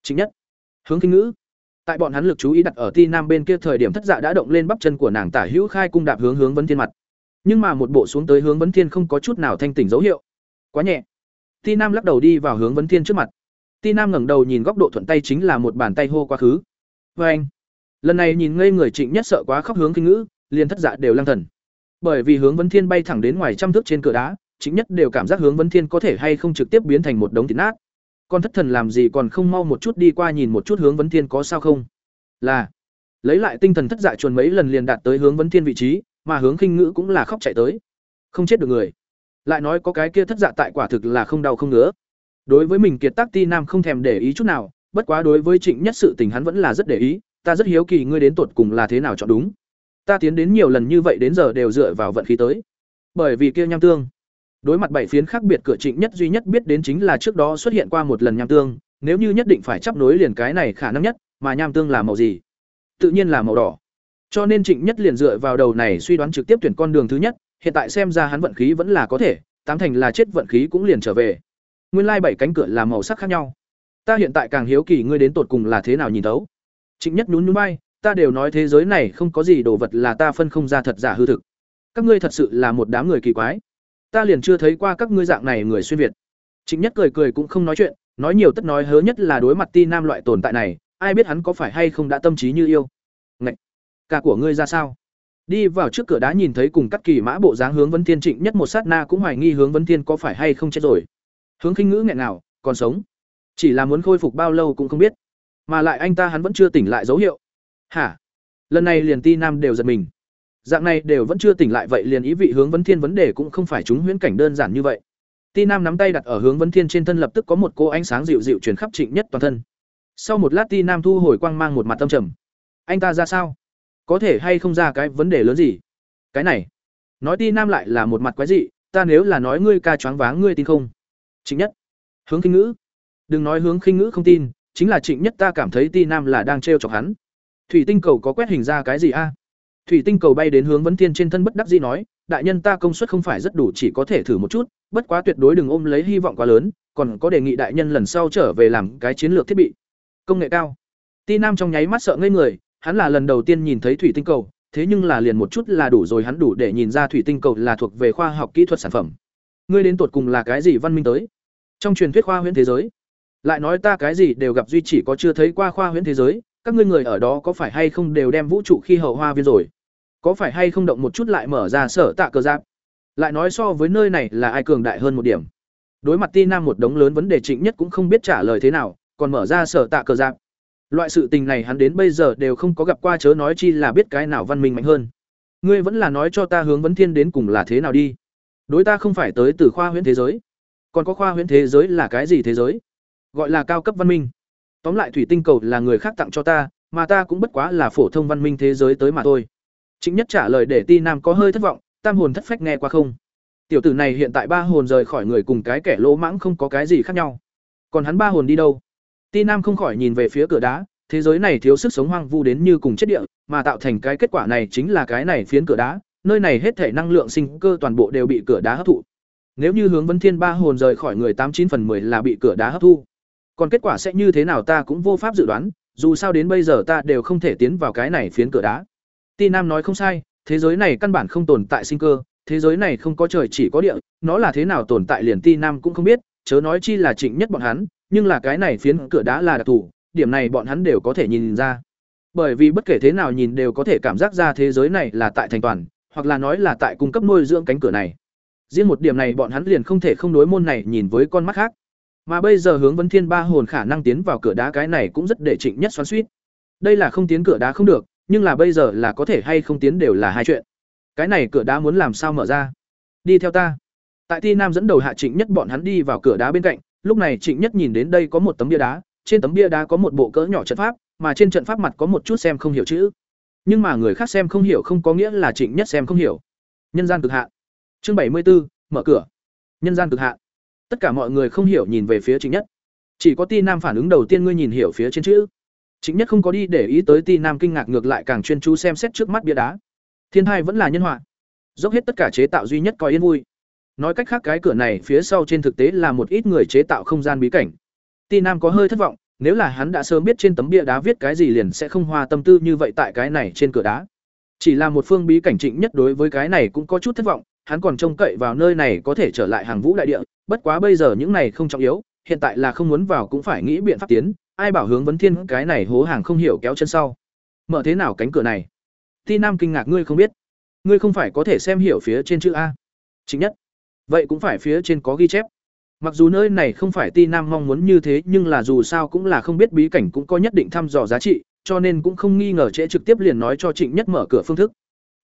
Chính nhất. Hướng kinh ngữ. Tại bọn hắn lực chú ý đặt ở Ti Nam bên kia thời điểm thất dạ đã động lên bắp chân của nàng tả hữu khai cung đạp hướng hướng vấn thiên mặt. Nhưng mà một bộ xuống tới hướng vấn thiên không có chút nào thanh tỉnh dấu hiệu. Quá nhẹ. Ti Nam lắc đầu đi vào hướng vấn thiên trước mặt. Ti Nam ngẩng đầu nhìn góc độ thuận tay chính là một bàn tay hô quá khứ. vê anh lần này nhìn ngây người trịnh nhất sợ quá khóc hướng kinh ngữ, liền thất dạ đều lang thần bởi vì hướng vấn thiên bay thẳng đến ngoài trăm thước trên cửa đá chính nhất đều cảm giác hướng vấn thiên có thể hay không trực tiếp biến thành một đống thịt nát. Con thất thần làm gì còn không mau một chút đi qua nhìn một chút hướng vấn thiên có sao không? Là, lấy lại tinh thần thất dạ chuồn mấy lần liền đạt tới hướng vấn thiên vị trí, mà hướng khinh ngữ cũng là khóc chạy tới. Không chết được người. Lại nói có cái kia thất dạ tại quả thực là không đau không ngứa. Đối với mình kiệt tác ti nam không thèm để ý chút nào, bất quá đối với trịnh nhất sự tình hắn vẫn là rất để ý, ta rất hiếu kỳ ngươi đến tột cùng là thế nào chọn đúng. Ta tiến đến nhiều lần như vậy đến giờ đều dựa vào vận khí tới. Bởi vì kia nham tương đối mặt bảy phiến khác biệt cửa trịnh nhất duy nhất biết đến chính là trước đó xuất hiện qua một lần nham tương nếu như nhất định phải chấp nối liền cái này khả năng nhất mà nham tương là màu gì? Tự nhiên là màu đỏ. Cho nên trịnh nhất liền dựa vào đầu này suy đoán trực tiếp tuyển con đường thứ nhất hiện tại xem ra hắn vận khí vẫn là có thể tám thành là chết vận khí cũng liền trở về. Nguyên lai bảy cánh cửa là màu sắc khác nhau. Ta hiện tại càng hiếu kỳ ngươi đến tột cùng là thế nào nhìn thấu. Trịnh Nhất nhún nhún vai, ta đều nói thế giới này không có gì đồ vật là ta phân không ra thật giả hư thực. Các ngươi thật sự là một đám người kỳ quái. Ta liền chưa thấy qua các ngươi dạng này người xuyên việt. chính Nhất cười cười cũng không nói chuyện, nói nhiều tất nói hớ nhất là đối mặt Ti Nam loại tồn tại này, ai biết hắn có phải hay không đã tâm trí như yêu. Ngậy, cả của ngươi ra sao? Đi vào trước cửa đá nhìn thấy cùng cắt kỳ mã bộ dáng hướng Vân Thiên Trịnh Nhất một sát na cũng hoài nghi hướng Vân Thiên có phải hay không chết rồi. Hướng Khinh Ngữ nghẹn nào, còn sống. Chỉ là muốn khôi phục bao lâu cũng không biết mà lại anh ta hắn vẫn chưa tỉnh lại dấu hiệu hả lần này liền ti nam đều giật mình dạng này đều vẫn chưa tỉnh lại vậy liền ý vị hướng vấn thiên vấn đề cũng không phải chúng huyễn cảnh đơn giản như vậy. Ti nam nắm tay đặt ở hướng vấn thiên trên thân lập tức có một cô ánh sáng dịu dịu chuyển khắp trịnh nhất toàn thân. Sau một lát ti nam thu hồi quang mang một mặt tâm trầm. Anh ta ra sao? Có thể hay không ra cái vấn đề lớn gì? Cái này. Nói ti nam lại là một mặt quái dị, ta nếu là nói ngươi ca choáng váng ngươi tin không? Trịnh nhất. Hướng khinh ngữ. Đừng nói hướng khinh ngữ không tin, chính là trịnh nhất ta cảm thấy ti nam là đang t chọc hắn. Thủy tinh cầu có quét hình ra cái gì a? Thủy tinh cầu bay đến hướng vấn thiên trên thân bất đắc dĩ nói, đại nhân ta công suất không phải rất đủ, chỉ có thể thử một chút, bất quá tuyệt đối đừng ôm lấy hy vọng quá lớn, còn có đề nghị đại nhân lần sau trở về làm cái chiến lược thiết bị. Công nghệ cao. Ti nam trong nháy mắt sợ ngây người, hắn là lần đầu tiên nhìn thấy thủy tinh cầu, thế nhưng là liền một chút là đủ rồi, hắn đủ để nhìn ra thủy tinh cầu là thuộc về khoa học kỹ thuật sản phẩm. Ngươi đến tột cùng là cái gì văn minh tới? Trong truyền thuyết khoa huyễn thế giới. Lại nói ta cái gì đều gặp duy chỉ có chưa thấy qua khoa huyễn thế giới, các ngươi người ở đó có phải hay không đều đem vũ trụ khi hậu hoa viên rồi? Có phải hay không động một chút lại mở ra sở tạ cờ giáp? Lại nói so với nơi này là ai cường đại hơn một điểm? Đối mặt ti nam một đống lớn vấn đề trịnh nhất cũng không biết trả lời thế nào, còn mở ra sở tạ cờ giáp. Loại sự tình này hắn đến bây giờ đều không có gặp qua chớ nói chi là biết cái nào văn minh mạnh hơn. Ngươi vẫn là nói cho ta hướng vấn thiên đến cùng là thế nào đi. Đối ta không phải tới từ khoa huyễn thế giới. Còn có khoa huyễn thế giới là cái gì thế giới? Gọi là cao cấp văn minh. Tóm lại thủy tinh cầu là người khác tặng cho ta, mà ta cũng bất quá là phổ thông văn minh thế giới tới mà thôi chính nhất trả lời để ti nam có hơi thất vọng, tam hồn thất phách nghe qua không? Tiểu tử này hiện tại ba hồn rời khỏi người cùng cái kẻ lỗ mãng không có cái gì khác nhau. Còn hắn ba hồn đi đâu? Ti nam không khỏi nhìn về phía cửa đá, thế giới này thiếu sức sống hoang vu đến như cùng chết địa, mà tạo thành cái kết quả này chính là cái này phiến cửa đá, nơi này hết thể năng lượng sinh cơ toàn bộ đều bị cửa đá hấp thụ. Nếu như hướng Vân thiên ba hồn rời khỏi người tám chín phần 10 là bị cửa đá hấp thu. Còn kết quả sẽ như thế nào ta cũng vô pháp dự đoán, dù sao đến bây giờ ta đều không thể tiến vào cái này phiến cửa đá ti nam nói không sai thế giới này căn bản không tồn tại sinh cơ thế giới này không có trời chỉ có địa nó là thế nào tồn tại liền ti nam cũng không biết chớ nói chi là trịnh nhất bọn hắn nhưng là cái này phiến cửa đá là đặc thù điểm này bọn hắn đều có thể nhìn ra. Bởi vì bất kể thế nào nhìn đều có thể cảm giác ra thế giới này là tại thành toàn hoặc là nói là tại cung cấp nuôi dưỡng cánh cửa này. Riêng một điểm này bọn hắn liền không thể không đối môn này nhìn với con mắt khác. Mà bây giờ hướng Vấn Thiên Ba hồn khả năng tiến vào cửa đá cái này cũng rất để Trịnh Nhất xoắn xuýt. Đây là không tiến cửa đá không được, nhưng là bây giờ là có thể hay không tiến đều là hai chuyện. Cái này cửa đá muốn làm sao mở ra? Đi theo ta. Tại Ti Nam dẫn đầu hạ Trịnh Nhất bọn hắn đi vào cửa đá bên cạnh, lúc này Trịnh Nhất nhìn đến đây có một tấm bia đá, trên tấm bia đá có một bộ cỡ nhỏ trận pháp, mà trên trận pháp mặt có một chút xem không hiểu chữ. Nhưng mà người khác xem không hiểu không có nghĩa là Trịnh Nhất xem không hiểu. Nhân gian cực hạ Chương bảy mươi 74, mở cửa. Nhân gian cực hạ tất cả mọi người không hiểu nhìn về phía trịnh nhất chỉ có ti nam phản ứng đầu tiên ngươi nhìn hiểu phía trên chữ trịnh nhất không có đi để ý tới ti nam kinh ngạc ngược lại càng chuyên chú xem xét trước mắt bia đá. Thiên hai vẫn là nhân họa. Dốc hết tất cả chế tạo duy nhất coi yên vui. Nói cách khác cái cửa này phía sau trên thực tế là một ít người chế tạo không gian bí cảnh. Ti nam có hơi thất vọng, nếu là hắn đã sớm biết trên tấm bia đá viết cái gì liền sẽ không hoa tâm tư như vậy tại cái này trên cửa đá. Chỉ là một phương bí cảnh trịnh nhất đối với cái này cũng có chút thất vọng, hắn còn trông cậy vào nơi này có thể trở lại hàng vũ đại địa, bất quá bây giờ những này không trọng yếu, hiện tại là không muốn vào cũng phải nghĩ biện pháp tiến ai bảo hướng vấn thiên cái này hố hàng không hiểu kéo chân sau. Mở thế nào cánh cửa này? Ti nam kinh ngạc, ngươi không biết. Ngươi không phải có thể xem hiểu phía trên chữ a. Chính nhất. Vậy cũng phải phía trên có ghi chép. Mặc dù nơi này không phải ti nam mong muốn như thế, nhưng là dù sao cũng là không biết bí cảnh cũng có nhất định thăm dò giá trị, cho nên cũng không nghi ngờ trễ trực tiếp liền nói cho trịnh nhất mở cửa phương thức.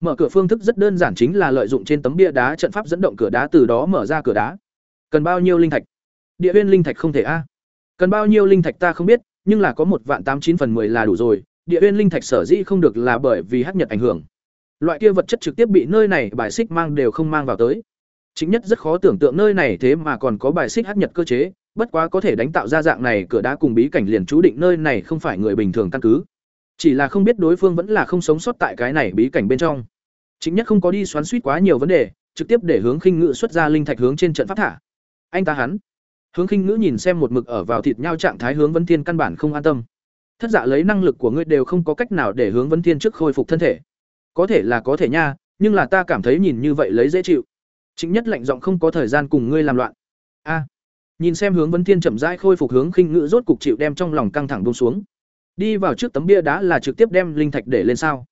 Mở cửa phương thức rất đơn giản chính là lợi dụng trên tấm bia đá trận pháp dẫn động cửa đá từ đó mở ra cửa đá. Cần bao nhiêu linh thạch? Địa huyên linh thạch không thể a cần bao nhiêu linh thạch ta không biết, nhưng là có một vạn tám chín phần mười là đủ rồi, địa nguyên linh thạch sở dĩ không được là bởi vì hắc nhật ảnh hưởng. Loại kia vật chất trực tiếp bị nơi này bài xích mang đều không mang vào tới. Chính nhất rất khó tưởng tượng nơi này thế mà còn có bài xích hắc nhật cơ chế, bất quá có thể đánh tạo ra dạng này cửa đá cùng bí cảnh liền chú định nơi này không phải người bình thường căn cứ. Chỉ là không biết đối phương vẫn là không sống sót tại cái này bí cảnh bên trong. Chính nhất không có đi xoắn suýt quá nhiều vấn đề, trực tiếp để hướng khinh ngự xuất ra linh thạch hướng trên trận pháp thả. Anh ta hắn hướng khinh ngữ nhìn xem một mực ở vào thịt nhau trạng thái hướng vấn thiên căn bản không an tâm. Thất dạ lấy năng lực của ngươi đều không có cách nào để hướng vấn thiên trước khôi phục thân thể. Có thể là có thể nha, nhưng là ta cảm thấy nhìn như vậy lấy dễ chịu. Chính nhất lạnh giọng không có thời gian cùng ngươi làm loạn. A. Nhìn xem hướng vấn thiên chậm rãi khôi phục hướng khinh ngữ rốt cục chịu đem trong lòng căng thẳng buông xuống. Đi vào trước tấm bia đá là trực tiếp đem linh thạch để lên sao.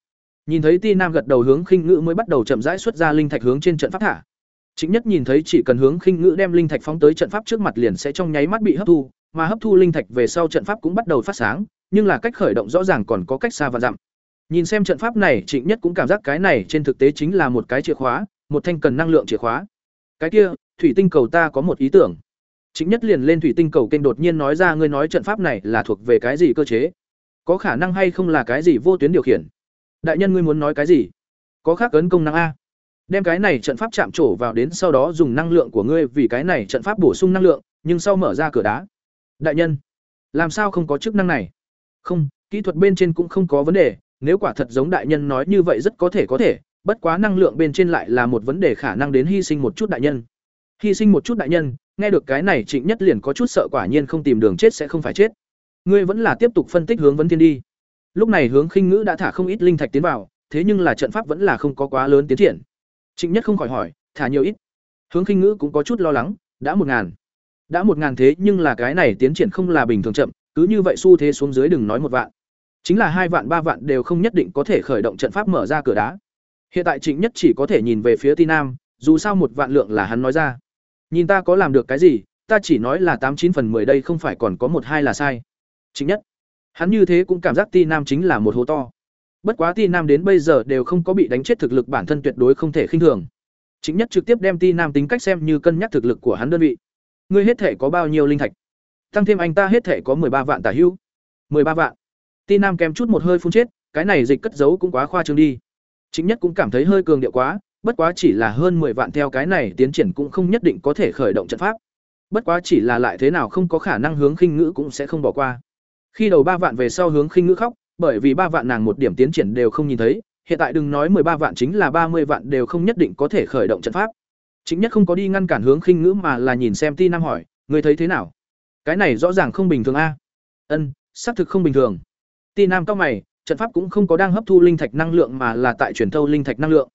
Nhìn thấy ti nam gật đầu hướng khinh ngữ mới bắt đầu chậm rãi xuất ra linh thạch hướng trên trận pháp thả chính nhất nhìn thấy chỉ cần hướng khinh ngữ đem linh thạch phóng tới trận pháp trước mặt liền sẽ trong nháy mắt bị hấp thu, mà hấp thu linh thạch về sau trận pháp cũng bắt đầu phát sáng, nhưng là cách khởi động rõ ràng còn có cách xa và dặm. Nhìn xem trận pháp này, trịnh nhất cũng cảm giác cái này trên thực tế chính là một cái chìa khóa, một thanh cần năng lượng chìa khóa. Cái kia, thủy tinh cầu ta có một ý tưởng. Trịnh nhất liền lên thủy tinh cầu kênh đột nhiên nói ra, ngươi nói trận pháp này là thuộc về cái gì cơ chế? Có khả năng hay không là cái gì vô tuyến điều khiển? Đại nhân ngươi muốn nói cái gì? Có khác ấn công năng a đem cái này trận pháp chạm trổ vào đến sau đó dùng năng lượng của ngươi, vì cái này trận pháp bổ sung năng lượng, nhưng sau mở ra cửa đá. Đại nhân, làm sao không có chức năng này? Không, kỹ thuật bên trên cũng không có vấn đề, nếu quả thật giống đại nhân nói như vậy rất có thể có thể, bất quá năng lượng bên trên lại là một vấn đề khả năng đến hy sinh một chút đại nhân. Hy sinh một chút đại nhân, nghe được cái này trịnh nhất liền có chút sợ quả nhiên không tìm đường chết sẽ không phải chết. Ngươi vẫn là tiếp tục phân tích hướng vấn thiên đi. Lúc này hướng khinh ngữ đã thả không ít linh thạch tiến vào, thế nhưng là trận pháp vẫn là không có quá lớn tiến triển trịnh nhất không khỏi hỏi, thả nhiều ít? Hướng khinh ngữ cũng có chút lo lắng, đã một ngàn. Đã một ngàn thế, nhưng là cái này tiến triển không là bình thường chậm, cứ như vậy xu thế xuống dưới đừng nói một vạn. Chính là hai vạn, ba vạn đều không nhất định có thể khởi động trận pháp mở ra cửa đá. Hiện tại trịnh nhất chỉ có thể nhìn về phía ti nam, dù sao một vạn lượng là hắn nói ra. Nhìn ta có làm được cái gì, ta chỉ nói là tám chín phần mười đây không phải còn có một hai là sai. Trịnh nhất, hắn như thế cũng cảm giác ti nam chính là một hố to bất quá ti nam đến bây giờ đều không có bị đánh chết thực lực bản thân tuyệt đối không thể khinh thường. Chính nhất trực tiếp đem ti nam tính cách xem như cân nhắc thực lực của hắn đơn vị. Ngươi hết thể có bao nhiêu linh thạch? Tăng thêm anh ta hết thể có ba vạn tả hữu. ba vạn. Ti nam kém chút một hơi phun chết, cái này dịch cất giấu cũng quá khoa trương đi. Chính nhất cũng cảm thấy hơi cường điệu quá, bất quá chỉ là hơn 10 vạn theo cái này tiến triển cũng không nhất định có thể khởi động trận pháp. Bất quá chỉ là lại thế nào không có khả năng hướng khinh ngữ cũng sẽ không bỏ qua. Khi đầu ba vạn về sau hướng khinh ngữ khóc bởi vì ba vạn nàng một điểm tiến triển đều không nhìn thấy, hiện tại đừng nói ba vạn chính là ba mươi vạn đều không nhất định có thể khởi động trận pháp. Chính nhất không có đi ngăn cản hướng khinh ngữ mà là nhìn xem ti nam hỏi người thấy thế nào? Cái này rõ ràng không bình thường a. Ân, xác thực không bình thường. Ti nam cao mày, trận pháp cũng không có đang hấp thu linh thạch năng lượng mà là tại truyền thâu linh thạch năng lượng.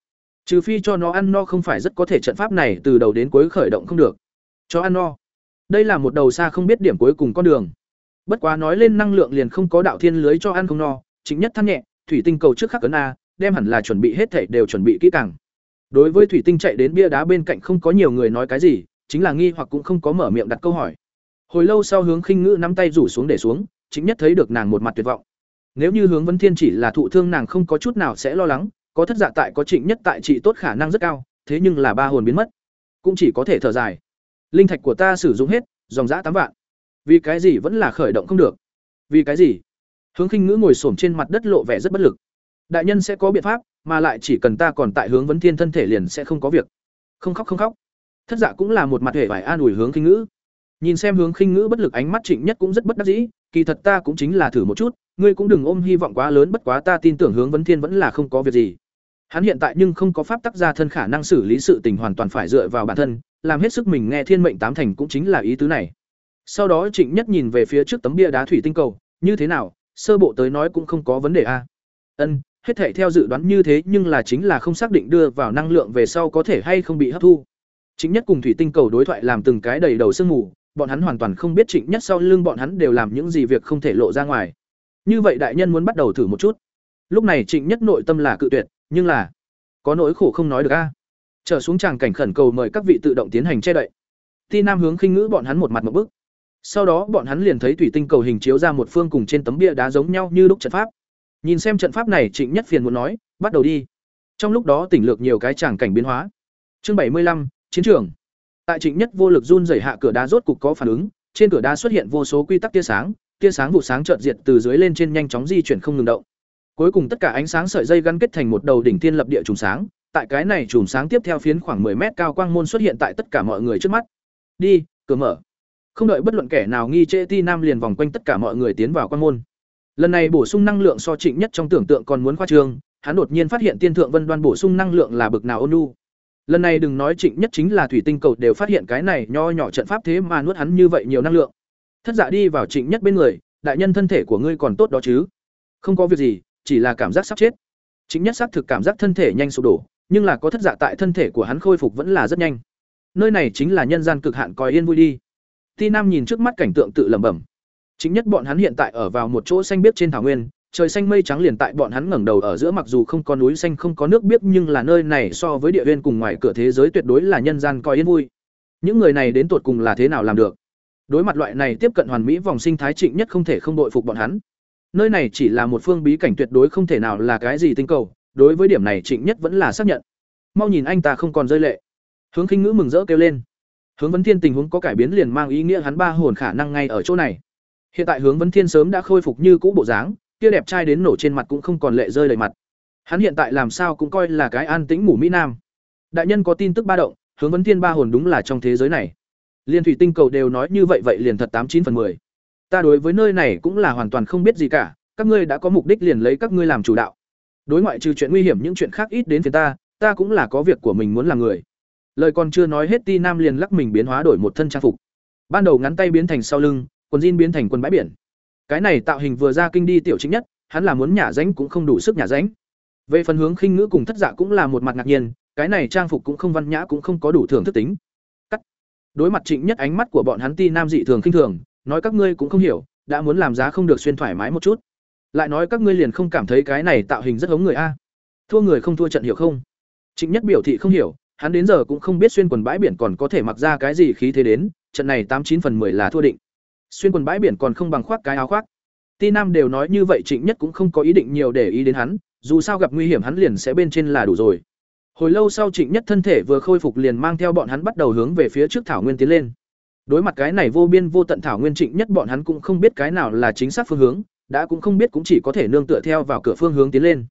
Trừ phi cho nó ăn no không phải rất có thể trận pháp này từ đầu đến cuối khởi động không được. Cho ăn no. Đây là một đầu xa không biết điểm cuối cùng con đường bất quá nói lên năng lượng liền không có đạo thiên lưới cho ăn không no chính nhất than nhẹ, thủy tinh cầu trước khắc cấn a, đem hẳn là chuẩn bị hết thảy đều chuẩn bị kỹ càng. Đối với thủy tinh chạy đến bia đá bên cạnh không có nhiều người nói cái gì, chính là nghi hoặc cũng không có mở miệng đặt câu hỏi. Hồi lâu sau hướng khinh ngữ nắm tay rủ xuống để xuống chính nhất thấy được nàng một mặt tuyệt vọng. Nếu như hướng vấn thiên chỉ là thụ thương nàng không có chút nào sẽ lo lắng, có thất dạ tại có trịnh nhất tại trị tốt khả năng rất cao, thế nhưng là ba hồn biến mất. Cũng chỉ có thể thở dài. Linh thạch của ta sử dụng hết, dòng giã tám vạn vì cái gì vẫn là khởi động không được? Vì cái gì? Hướng khinh ngữ ngồi s trên mặt đất lộ vẻ rất bất lực. Đại nhân sẽ có biện pháp, mà lại chỉ cần ta còn tại hướng vấn thiên thân thể liền sẽ không có việc. Không khóc không khóc. Thất giả cũng là một mặt hệ vải an ủi hướng khinh ngữ. Nhìn xem hướng khinh ngữ bất lực ánh mắt trịnh nhất cũng rất bất đắc dĩ, kỳ thật ta cũng chính là thử một chút, ngươi cũng đừng ôm hy vọng quá lớn, bất quá ta tin tưởng hướng vấn thiên vẫn là không có việc gì. Hắn hiện tại nhưng không có pháp tác gia thân khả năng xử lý sự tình hoàn toàn phải dựa vào bản thân, làm hết sức mình nghe thiên mệnh tám thành cũng chính là ý tứ này sau đó trịnh nhất nhìn về phía trước tấm bia đá thủy tinh cầu như thế nào sơ bộ tới nói cũng không có vấn đề a ân hết thể theo dự đoán như thế nhưng là chính là không xác định đưa vào năng lượng về sau có thể hay không bị hấp thu Trịnh Nhất cùng Thủy Tinh Cầu đối thoại làm từng cái đầy đầu sương mù, bọn hắn hoàn toàn không biết Trịnh Nhất sau lưng bọn hắn đều làm những gì việc không thể lộ ra ngoài. Như vậy đại nhân muốn bắt đầu thử một chút. Lúc này Trịnh Nhất nội tâm là cự tuyệt, nhưng là có nỗi khổ không nói được a. Trở xuống tràng cảnh khẩn cầu mời các vị tự động tiến hành che đậy. Ti Nam hướng khinh ngữ bọn hắn một mặt một bức. Sau đó bọn hắn liền thấy thủy tinh cầu hình chiếu ra một phương cùng trên tấm bia đá giống nhau như lúc trận pháp. Nhìn xem trận pháp này, Trịnh Nhất phiền muốn nói, bắt đầu đi. Trong lúc đó tỉnh lược nhiều cái tràng cảnh biến hóa. Chương bảy mươi lăm chiến trường tại trịnh nhất vô lực run rẩy hạ cửa đá rốt cục có phản ứng trên cửa đá xuất hiện vô số quy tắc tia sáng tia sáng vụ sáng chợt diệt từ dưới lên trên nhanh chóng di chuyển không ngừng động cuối cùng tất cả ánh sáng sợi dây gắn kết thành một đầu đỉnh thiên lập địa trùng sáng tại cái này trùng sáng tiếp theo phiến khoảng 10 mét cao quang môn xuất hiện tại tất cả mọi người trước mắt đi cửa mở không đợi bất luận kẻ nào nghi trễ ti nam liền vòng quanh tất cả mọi người tiến vào quan môn. Lần này bổ sung năng lượng so trịnh nhất trong tưởng tượng còn muốn khoa trương, hắn đột nhiên phát hiện tiên thượng vân đoan bổ sung năng lượng là bực nào ôn nhu. Lần này đừng nói trịnh nhất chính là thủy tinh cầu đều phát hiện cái này nho nhỏ trận pháp thế mà nuốt hắn như vậy nhiều năng lượng. Thất dạ đi vào trịnh nhất bên người, đại nhân thân thể của ngươi còn tốt đó chứ? Không có việc gì, chỉ là cảm giác sắp chết. Trịnh nhất xác thực cảm giác thân thể nhanh sụp đổ, nhưng là có thất dạ tại thân thể của hắn khôi phục vẫn là rất nhanh. Nơi này chính là nhân gian cực hạn coi yên vui đi ti nam nhìn trước mắt cảnh tượng tự lẩm bẩm. Chính nhất bọn hắn hiện tại ở vào một chỗ xanh biếc trên thảo nguyên, trời xanh mây trắng liền tại bọn hắn ngẩng đầu ở giữa mặc dù không có núi xanh không có nước biếc nhưng là nơi này so với địa viên cùng ngoài cửa thế giới tuyệt đối là nhân gian coi yên vui. Những người này đến tuột cùng là thế nào làm được? Đối mặt loại này tiếp cận hoàn mỹ vòng sinh thái trịnh nhất không thể không đội phục bọn hắn. Nơi này chỉ là một phương bí cảnh tuyệt đối không thể nào là cái gì tinh cầu, đối với điểm này trịnh nhất vẫn là xác nhận. Mau nhìn anh ta không còn rơi lệ. Hướng khinh ngữ mừng rỡ kêu lên hướng vấn thiên tình huống có cải biến liền mang ý nghĩa hắn ba hồn khả năng ngay ở chỗ này. Hiện tại hướng vấn thiên sớm đã khôi phục như cũ bộ dáng, kia đẹp trai đến nổ trên mặt cũng không còn lệ rơi đầy mặt. Hắn hiện tại làm sao cũng coi là cái an tĩnh ngủ mỹ nam. Đại nhân có tin tức ba động, hướng vấn thiên ba hồn đúng là trong thế giới này. Liên thủy tinh cầu đều nói như vậy vậy liền thật tám chín phần mười. Ta đối với nơi này cũng là hoàn toàn không biết gì cả, các ngươi đã có mục đích liền lấy các ngươi làm chủ đạo. Đối ngoại trừ chuyện nguy hiểm những chuyện khác ít đến phiền ta ta cũng là có việc của mình muốn làm người lời còn chưa nói hết ti nam liền lắc mình biến hóa đổi một thân trang phục. Ban đầu ngắn tay biến thành sau lưng, quần jean biến thành quần bãi biển. Cái này tạo hình vừa ra kinh đi tiểu chính nhất, hắn là muốn nhả ránh cũng không đủ sức nhả ránh. Về phần hướng khinh ngữ cùng thất dạ cũng là một mặt ngạc nhiên, cái này trang phục cũng không văn nhã cũng không có đủ thưởng thức tính. Cắt. Đối mặt trịnh nhất ánh mắt của bọn hắn ti nam dị thường khinh thường, nói các ngươi cũng không hiểu, đã muốn làm giá không được xuyên thoải mái một chút. Lại nói các ngươi liền không cảm thấy cái này tạo hình rất hống người a. Thua người không thua trận hiểu không? Trịnh nhất biểu thị không hiểu hắn đến giờ cũng không biết xuyên quần bãi biển còn có thể mặc ra cái gì khí thế đến, trận này tám chín phần mười là thua định. Xuyên quần bãi biển còn không bằng khoác cái áo khoác. Ti nam đều nói như vậy trịnh nhất cũng không có ý định nhiều để ý đến hắn, dù sao gặp nguy hiểm hắn liền sẽ bên trên là đủ rồi. Hồi lâu sau trịnh nhất thân thể vừa khôi phục liền mang theo bọn hắn bắt đầu hướng về phía trước thảo nguyên tiến lên. Đối mặt cái này vô biên vô tận thảo nguyên trịnh nhất bọn hắn cũng không biết cái nào là chính xác phương hướng, đã cũng không biết cũng chỉ có thể nương tựa theo vào cửa phương hướng tiến lên.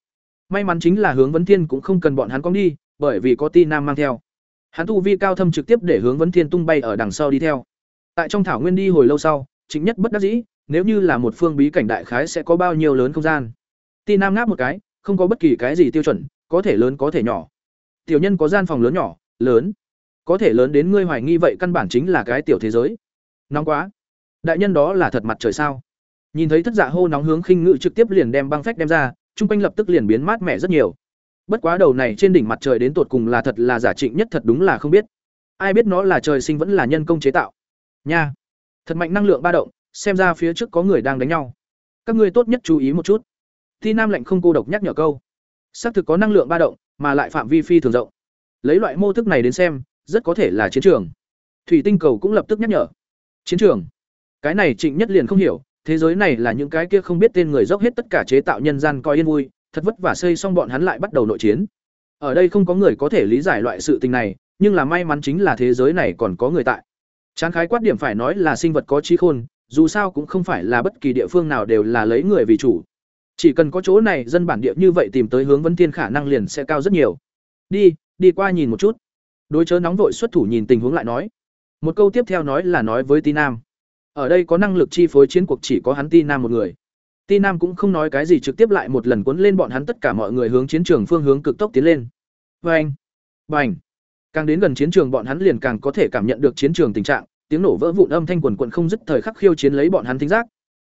May mắn chính là hướng vấn thiên cũng không cần bọn hắn cong đi bởi vì có ti nam mang theo. Hắn tu vi cao thâm trực tiếp để hướng vấn thiên tung bay ở đằng sau đi theo. Tại trong thảo nguyên đi hồi lâu sau, chính nhất bất đắc dĩ, nếu như là một phương bí cảnh đại khái sẽ có bao nhiêu lớn không gian. Ti nam ngáp một cái, không có bất kỳ cái gì tiêu chuẩn, có thể lớn có thể nhỏ. Tiểu nhân có gian phòng lớn nhỏ, lớn. Có thể lớn đến ngươi hoài nghi vậy căn bản chính là cái tiểu thế giới. Nóng quá. Đại nhân đó là thật mặt trời sao? Nhìn thấy thất dạ hô nóng hướng khinh ngự trực tiếp liền đem băng phách đem ra, chung quanh lập tức liền biến mát mẻ rất nhiều bất quá đầu này trên đỉnh mặt trời đến tột cùng là thật là giả trịnh nhất thật đúng là không biết. Ai biết nó là trời sinh vẫn là nhân công chế tạo. Nha. Thật mạnh năng lượng ba động, xem ra phía trước có người đang đánh nhau. Các ngươi tốt nhất chú ý một chút. Ti nam lệnh không cô độc nhắc nhở câu. Xác thực có năng lượng ba động, mà lại phạm vi phi thường rộng. Lấy loại mô thức này đến xem, rất có thể là chiến trường. Thủy tinh cầu cũng lập tức nhắc nhở. Chiến trường. Cái này trịnh nhất liền không hiểu, thế giới này là những cái kia không biết tên người dốc hết tất cả chế tạo nhân gian coi yên vui thật vất vả xây xong bọn hắn lại bắt đầu nội chiến ở đây không có người có thể lý giải loại sự tình này nhưng là may mắn chính là thế giới này còn có người tại Tráng khái quát điểm phải nói là sinh vật có trí khôn, dù sao cũng không phải là bất kỳ địa phương nào đều là lấy người vì chủ. Chỉ cần có chỗ này dân bản địa như vậy tìm tới hướng vấn thiên khả năng liền sẽ cao rất nhiều. Đi, đi qua nhìn một chút. đối chớ nóng vội xuất thủ nhìn tình huống lại nói một câu tiếp theo nói là nói với ti nam ở đây có năng lực chi phối chiến cuộc chỉ có hắn ti nam một người ti nam cũng không nói cái gì trực tiếp lại một lần cuốn lên bọn hắn tất cả mọi người hướng chiến trường phương hướng cực tốc tiến lên. Bành, bành. Càng đến gần chiến trường bọn hắn liền càng có thể cảm nhận được chiến trường tình trạng tiếng nổ vỡ vụn âm thanh quần quần không dứt thời khắc khiêu chiến lấy bọn hắn thính giác.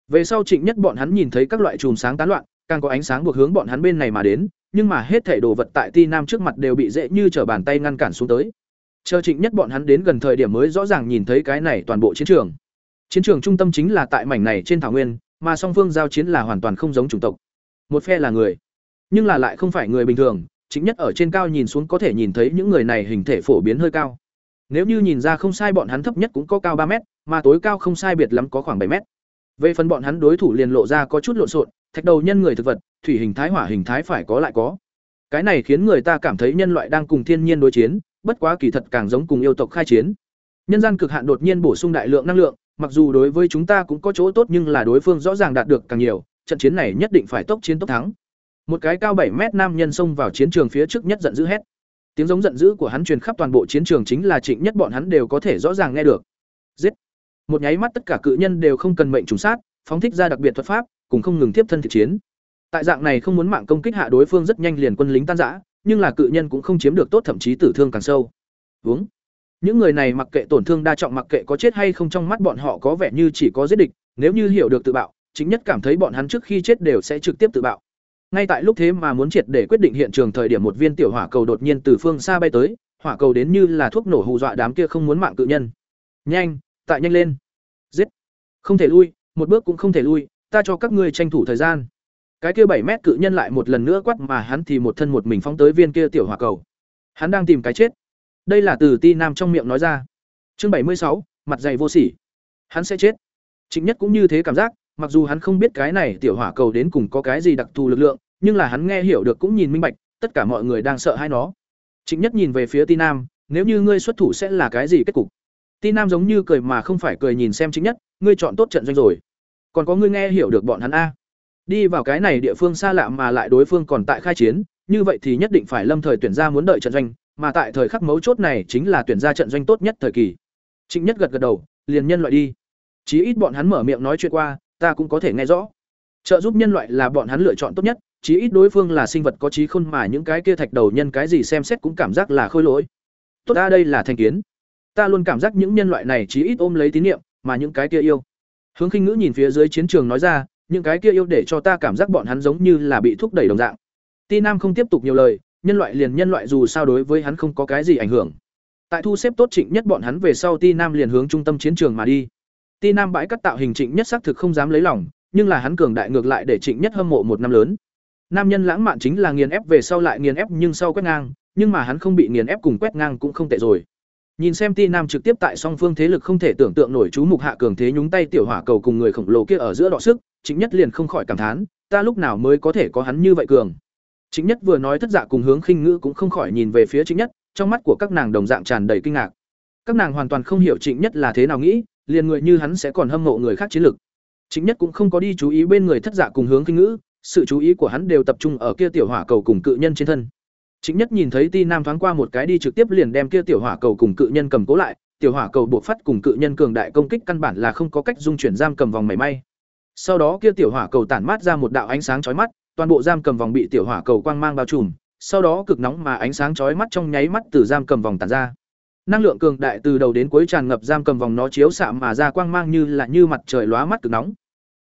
Về sau trịnh nhất bọn hắn nhìn thấy các loại chùm sáng tán loạn càng có ánh sáng buộc hướng bọn hắn bên này mà đến nhưng mà hết thảy đồ vật tại ti nam trước mặt đều bị dễ như trở bàn tay ngăn cản xuống tới. Chờ trịnh nhất bọn hắn đến gần thời điểm mới rõ ràng nhìn thấy cái này toàn bộ chiến trường. Chiến trường trung tâm chính là tại mảnh này trên thảo nguyên mà song phương giao chiến là hoàn toàn không giống chủng tộc. Một phe là người, nhưng là lại không phải người bình thường, chính nhất ở trên cao nhìn xuống có thể nhìn thấy những người này hình thể phổ biến hơi cao. Nếu như nhìn ra không sai bọn hắn thấp nhất cũng có cao ba mét, mà tối cao không sai biệt lắm có khoảng bảy mét. Về phần bọn hắn đối thủ liền lộ ra có chút lộn xộn, thạch đầu nhân người thực vật, thủy hình thái, hỏa hình thái phải có lại có. Cái này khiến người ta cảm thấy nhân loại đang cùng thiên nhiên đối chiến, bất quá kỳ thật càng giống cùng yêu tộc khai chiến. Nhân gian cực hạn đột nhiên bổ sung đại lượng năng lượng mặc dù đối với chúng ta cũng có chỗ tốt nhưng là đối phương rõ ràng đạt được càng nhiều, trận chiến này nhất định phải tốc chiến tốc thắng. Một cái cao bảy mét nam nhân xông vào chiến trường phía trước nhất giận dữ hét. Tiếng giống giận dữ của hắn truyền khắp toàn bộ chiến trường chính là trịnh nhất bọn hắn đều có thể rõ ràng nghe được. Giết! Một nháy mắt tất cả cự nhân đều không cần mệnh trùng sát, phóng thích ra đặc biệt thuật pháp, cùng không ngừng tiếp thân thực chiến. Tại dạng này không muốn mạng công kích hạ đối phương rất nhanh liền quân lính tan rã, nhưng là cự nhân cũng không chiếm được tốt, thậm chí tử thương càng sâu. Uống! Những người này mặc kệ tổn thương đa trọng mặc kệ có chết hay không trong mắt bọn họ có vẻ như chỉ có giết địch, nếu như hiểu được tự bạo, chính nhất cảm thấy bọn hắn trước khi chết đều sẽ trực tiếp tự bạo. Ngay tại lúc thế mà muốn triệt để quyết định hiện trường thời điểm một viên tiểu hỏa cầu đột nhiên từ phương xa bay tới, hỏa cầu đến như là thuốc nổ hù dọa đám kia không muốn mạng cự nhân. Nhanh, tại nhanh lên. Giết. Không thể lui, một bước cũng không thể lui, ta cho các ngươi tranh thủ thời gian. Cái kia bảy mét cự nhân lại một lần nữa quát mà hắn thì một thân một mình phóng tới viên kia tiểu hỏa cầu. Hắn đang tìm cái chết đây là từ ti nam trong miệng nói ra. Chương bảy mươi sáu, mặt dày vô sỉ. Hắn sẽ chết. Chính nhất cũng như thế cảm giác, mặc dù hắn không biết cái này tiểu hỏa cầu đến cùng có cái gì đặc thù lực lượng, nhưng là hắn nghe hiểu được cũng nhìn minh bạch, tất cả mọi người đang sợ hai nó. Chính nhất nhìn về phía ti nam, nếu như ngươi xuất thủ sẽ là cái gì kết cục? Ti nam giống như cười mà không phải cười nhìn xem chính nhất, ngươi chọn tốt trận doanh rồi. Còn có ngươi nghe hiểu được bọn hắn a? Đi vào cái này địa phương xa lạ mà lại đối phương còn tại khai chiến, như vậy thì nhất định phải lâm thời tuyển ra muốn đợi trận doanh mà tại thời khắc mấu chốt này chính là tuyển ra trận doanh tốt nhất thời kỳ. Trịnh nhất gật gật đầu liền nhân loại đi. Chí ít bọn hắn mở miệng nói chuyện qua ta cũng có thể nghe rõ. Trợ giúp nhân loại là bọn hắn lựa chọn tốt nhất chí ít đối phương là sinh vật có trí khôn mà những cái kia thạch đầu nhân cái gì xem xét cũng cảm giác là khôi lỗi. Tốt ta đây là thành kiến. Ta luôn cảm giác những nhân loại này chí ít ôm lấy tín niệm, mà những cái kia yêu. Hướng khinh ngữ nhìn phía dưới chiến trường nói ra những cái kia yêu để cho ta cảm giác bọn hắn giống như là bị thúc đẩy đồng dạng. Ti nam không tiếp tục nhiều lời nhân loại liền nhân loại dù sao đối với hắn không có cái gì ảnh hưởng. Tại thu xếp tốt trịnh nhất bọn hắn về sau ti nam liền hướng trung tâm chiến trường mà đi. Ti nam bãi cắt tạo hình trịnh nhất xác thực không dám lấy lòng, nhưng là hắn cường đại ngược lại để trịnh nhất hâm mộ một năm lớn. Nam nhân lãng mạn chính là nghiền ép về sau lại nghiền ép nhưng sau quét ngang, nhưng mà hắn không bị nghiền ép cùng quét ngang cũng không tệ rồi. Nhìn xem ti nam trực tiếp tại song phương thế lực không thể tưởng tượng nổi chú mục hạ cường thế nhúng tay tiểu hỏa cầu cùng người khổng lồ kia ở giữa đọ sức, trịnh nhất liền không khỏi cảm thán, ta lúc nào mới có thể có hắn như vậy cường. Chính nhất vừa nói thất dạ cùng hướng khinh ngữ cũng không khỏi nhìn về phía Trịnh Nhất, trong mắt của các nàng đồng dạng tràn đầy kinh ngạc. Các nàng hoàn toàn không hiểu Trịnh Nhất là thế nào nghĩ, liền người như hắn sẽ còn hâm mộ người khác chiến lực. Trịnh Nhất cũng không có đi chú ý bên người thất dạ cùng hướng khinh ngữ, sự chú ý của hắn đều tập trung ở kia tiểu hỏa cầu cùng cự nhân trên thân. Trịnh Nhất nhìn thấy Ti Nam thoáng qua một cái đi trực tiếp liền đem kia tiểu hỏa cầu cùng cự nhân cầm cố lại, tiểu hỏa cầu buộc phát cùng cự nhân cường đại công kích căn bản là không có cách dung chuyển giam cầm vòng mảy may. Sau đó kia tiểu hỏa cầu tản mát ra một đạo ánh sáng chói mắt, toàn bộ giam cầm vòng bị tiểu hỏa cầu quang mang bao trùm, sau đó cực nóng mà ánh sáng chói mắt trong nháy mắt từ giam cầm vòng tản ra. Năng lượng cường đại từ đầu đến cuối tràn ngập giam cầm vòng nó chiếu xạ mà ra quang mang như là như mặt trời lóa mắt cực nóng.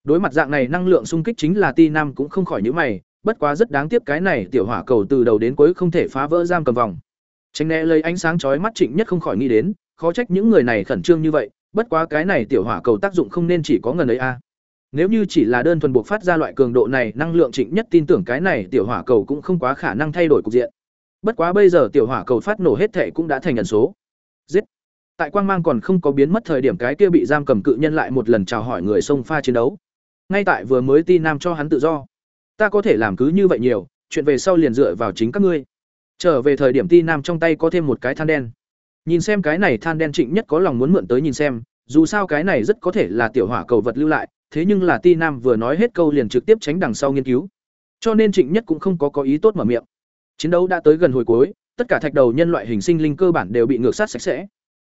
Đối mặt dạng này năng lượng xung kích chính là Ti Nam cũng không khỏi nhíu mày, bất quá rất đáng tiếc cái này tiểu hỏa cầu từ đầu đến cuối không thể phá vỡ giam cầm vòng. Tránh né lấy ánh sáng chói mắt Trịnh Nhất không khỏi nghĩ đến, khó trách những người này khẩn trương như vậy, bất quá cái này tiểu hỏa cầu tác dụng không nên chỉ có ngần ấy a. Nếu như chỉ là đơn thuần buộc phát ra loại cường độ này, năng lượng Trịnh Nhất tin tưởng cái này tiểu hỏa cầu cũng không quá khả năng thay đổi cục diện. Bất quá bây giờ tiểu hỏa cầu phát nổ hết thể cũng đã thành ẩn số. Giết. Tại quang mang còn không có biến mất thời điểm cái kia bị giam cầm cự nhân lại một lần chào hỏi người xông pha chiến đấu. Ngay tại vừa mới ti nam cho hắn tự do. Ta có thể làm cứ như vậy nhiều, chuyện về sau liền dựa vào chính các ngươi. Trở về thời điểm ti nam trong tay có thêm một cái than đen. Nhìn xem cái này than đen Trịnh Nhất có lòng muốn mượn tới nhìn xem, dù sao cái này rất có thể là tiểu hỏa cầu vật lưu lại, thế nhưng là Ti Nam vừa nói hết câu liền trực tiếp tránh đằng sau nghiên cứu. Cho nên Trịnh Nhất cũng không có có ý tốt mở miệng. Chiến đấu đã tới gần hồi cuối, tất cả thạch đầu nhân loại hình sinh linh cơ bản đều bị ngược sát sạch sẽ.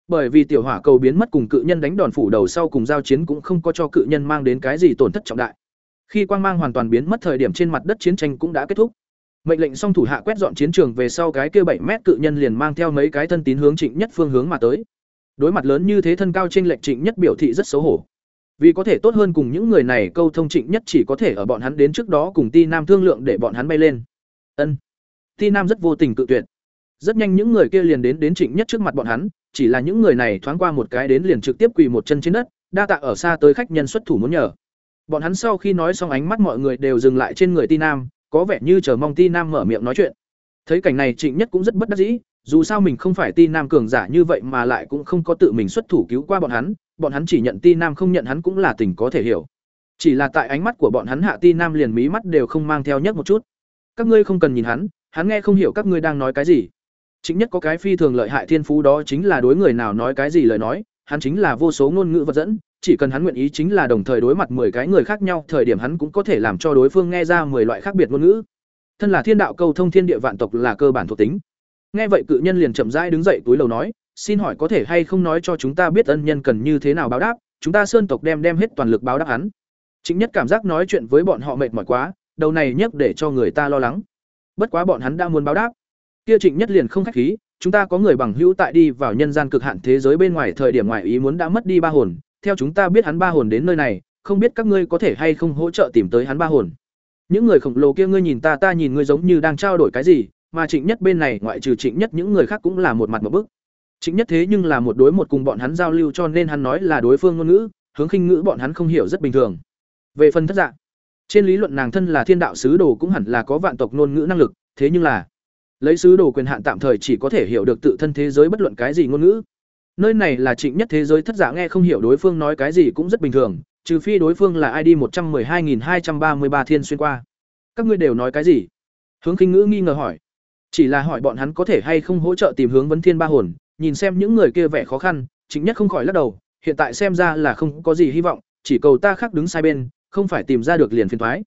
Bởi vì tiểu hỏa cầu biến mất cùng cự nhân đánh đòn phủ đầu sau cùng giao chiến cũng không có cho cự nhân mang đến cái gì tổn thất trọng đại. Khi quang mang hoàn toàn biến mất thời điểm trên mặt đất chiến tranh cũng đã kết thúc. Mệnh lệnh xong thủ hạ quét dọn chiến trường về sau cái kia bảy mét cự nhân liền mang theo mấy cái thân tín hướng trịnh nhất phương hướng mà tới. Đối mặt lớn như thế thân cao trên lệnh trịnh nhất biểu thị rất xấu hổ vì có thể tốt hơn cùng những người này câu thông trịnh nhất chỉ có thể ở bọn hắn đến trước đó cùng ti nam thương lượng để bọn hắn bay lên. Ân. Ti nam rất vô tình cự tuyệt. Rất nhanh những người kia liền đến đến trịnh nhất trước mặt bọn hắn, chỉ là những người này thoáng qua một cái đến liền trực tiếp quỳ một chân trên đất, đa tạ ở xa tới khách nhân xuất thủ muốn nhờ. Bọn hắn sau khi nói xong ánh mắt mọi người đều dừng lại trên người ti nam, có vẻ như chờ mong ti nam mở miệng nói chuyện thấy cảnh này trịnh nhất cũng rất bất đắc dĩ dù sao mình không phải ti nam cường giả như vậy mà lại cũng không có tự mình xuất thủ cứu qua bọn hắn bọn hắn chỉ nhận ti nam không nhận hắn cũng là tình có thể hiểu. Chỉ là tại ánh mắt của bọn hắn hạ ti nam liền mí mắt đều không mang theo nhất một chút. Các ngươi không cần nhìn hắn hắn nghe không hiểu các ngươi đang nói cái gì. Chính nhất có cái phi thường lợi hại thiên phú đó chính là đối người nào nói cái gì lời nói hắn chính là vô số ngôn ngữ vật dẫn chỉ cần hắn nguyện ý chính là đồng thời đối mặt 10 cái người khác nhau, thời điểm hắn cũng có thể làm cho đối phương nghe ra 10 loại khác biệt ngôn ngữ. Thân là thiên đạo câu thông thiên địa vạn tộc là cơ bản thuộc tính. Nghe vậy cự nhân liền chậm rãi đứng dậy túi lầu nói, "Xin hỏi có thể hay không nói cho chúng ta biết ân nhân cần như thế nào báo đáp, chúng ta sơn tộc đem đem hết toàn lực báo đáp hắn." Chính nhất cảm giác nói chuyện với bọn họ mệt mỏi quá, đầu này nhấc để cho người ta lo lắng. Bất quá bọn hắn đã muốn báo đáp. Kia Trịnh Nhất liền không khách khí, chúng ta có người bằng hữu tại đi vào nhân gian cực hạn thế giới bên ngoài thời điểm ngoài ý muốn đã mất đi ba hồn, theo chúng ta biết hắn ba hồn đến nơi này, không biết các ngươi có thể hay không hỗ trợ tìm tới hắn ba hồn. Những người khổng lồ kia ngươi nhìn ta ta nhìn ngươi giống như đang trao đổi cái gì, mà Trịnh Nhất bên này ngoại trừ Trịnh Nhất những người khác cũng là một mặt một bức. Trịnh Nhất thế nhưng là một đối một cùng bọn hắn giao lưu cho nên hắn nói là đối phương ngôn ngữ, hướng khinh ngữ bọn hắn không hiểu rất bình thường. Về phần thất dạng, trên lý luận nàng thân là thiên đạo sứ đồ cũng hẳn là có vạn tộc ngôn ngữ năng lực, thế nhưng là lấy sứ đồ quyền hạn tạm thời chỉ có thể hiểu được tự thân thế giới bất luận cái gì ngôn ngữ nơi này là trịnh nhất thế giới thất giả nghe không hiểu đối phương nói cái gì cũng rất bình thường trừ phi đối phương là id một trăm m ư ơ i hai nghìn hai trăm ba mươi ba thiên xuyên qua các ngươi đều nói cái gì hướng khinh ngữ nghi ngờ hỏi chỉ là hỏi bọn hắn có thể hay không hỗ trợ tìm hướng vấn thiên ba hồn, nhìn xem những người kia vẻ khó khăn, chính nhất không khỏi lắc đầu, hiện tại xem ra là không có gì hy vọng, chỉ cầu ta khác đứng sai bên, không phải tìm ra được liền phiền toái.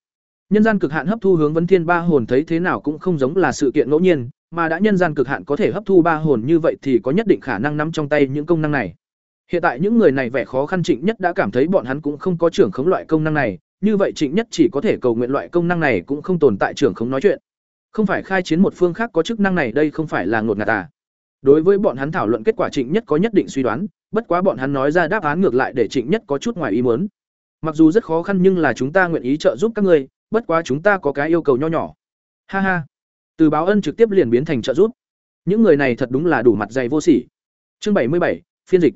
nhân gian cực hạn hấp thu hướng vấn thiên ba hồn thấy thế nào cũng không giống là sự kiện ngẫu nhiên, mà đã nhân gian cực hạn có thể hấp thu ba hồn như vậy thì có nhất định khả năng nắm trong tay những công năng này. Hiện tại những người này vẻ khó khăn Trịnh Nhất đã cảm thấy bọn hắn cũng không có trưởng khống loại công năng này, như vậy Trịnh Nhất chỉ có thể cầu nguyện loại công năng này cũng không tồn tại trưởng khống nói chuyện. Không phải khai chiến một phương khác có chức năng này đây không phải là ngột ngạt à. Đối với bọn hắn thảo luận kết quả Trịnh Nhất có nhất định suy đoán, bất quá bọn hắn nói ra đáp án ngược lại để Trịnh Nhất có chút ngoài ý muốn. Mặc dù rất khó khăn nhưng là chúng ta nguyện ý trợ giúp các ngươi, bất quá chúng ta có cái yêu cầu nho nhỏ. Ha ha từ báo ân trực tiếp liền biến thành trợ giúp những người này thật đúng là đủ mặt dày vô sỉ chương bảy mươi bảy phiên dịch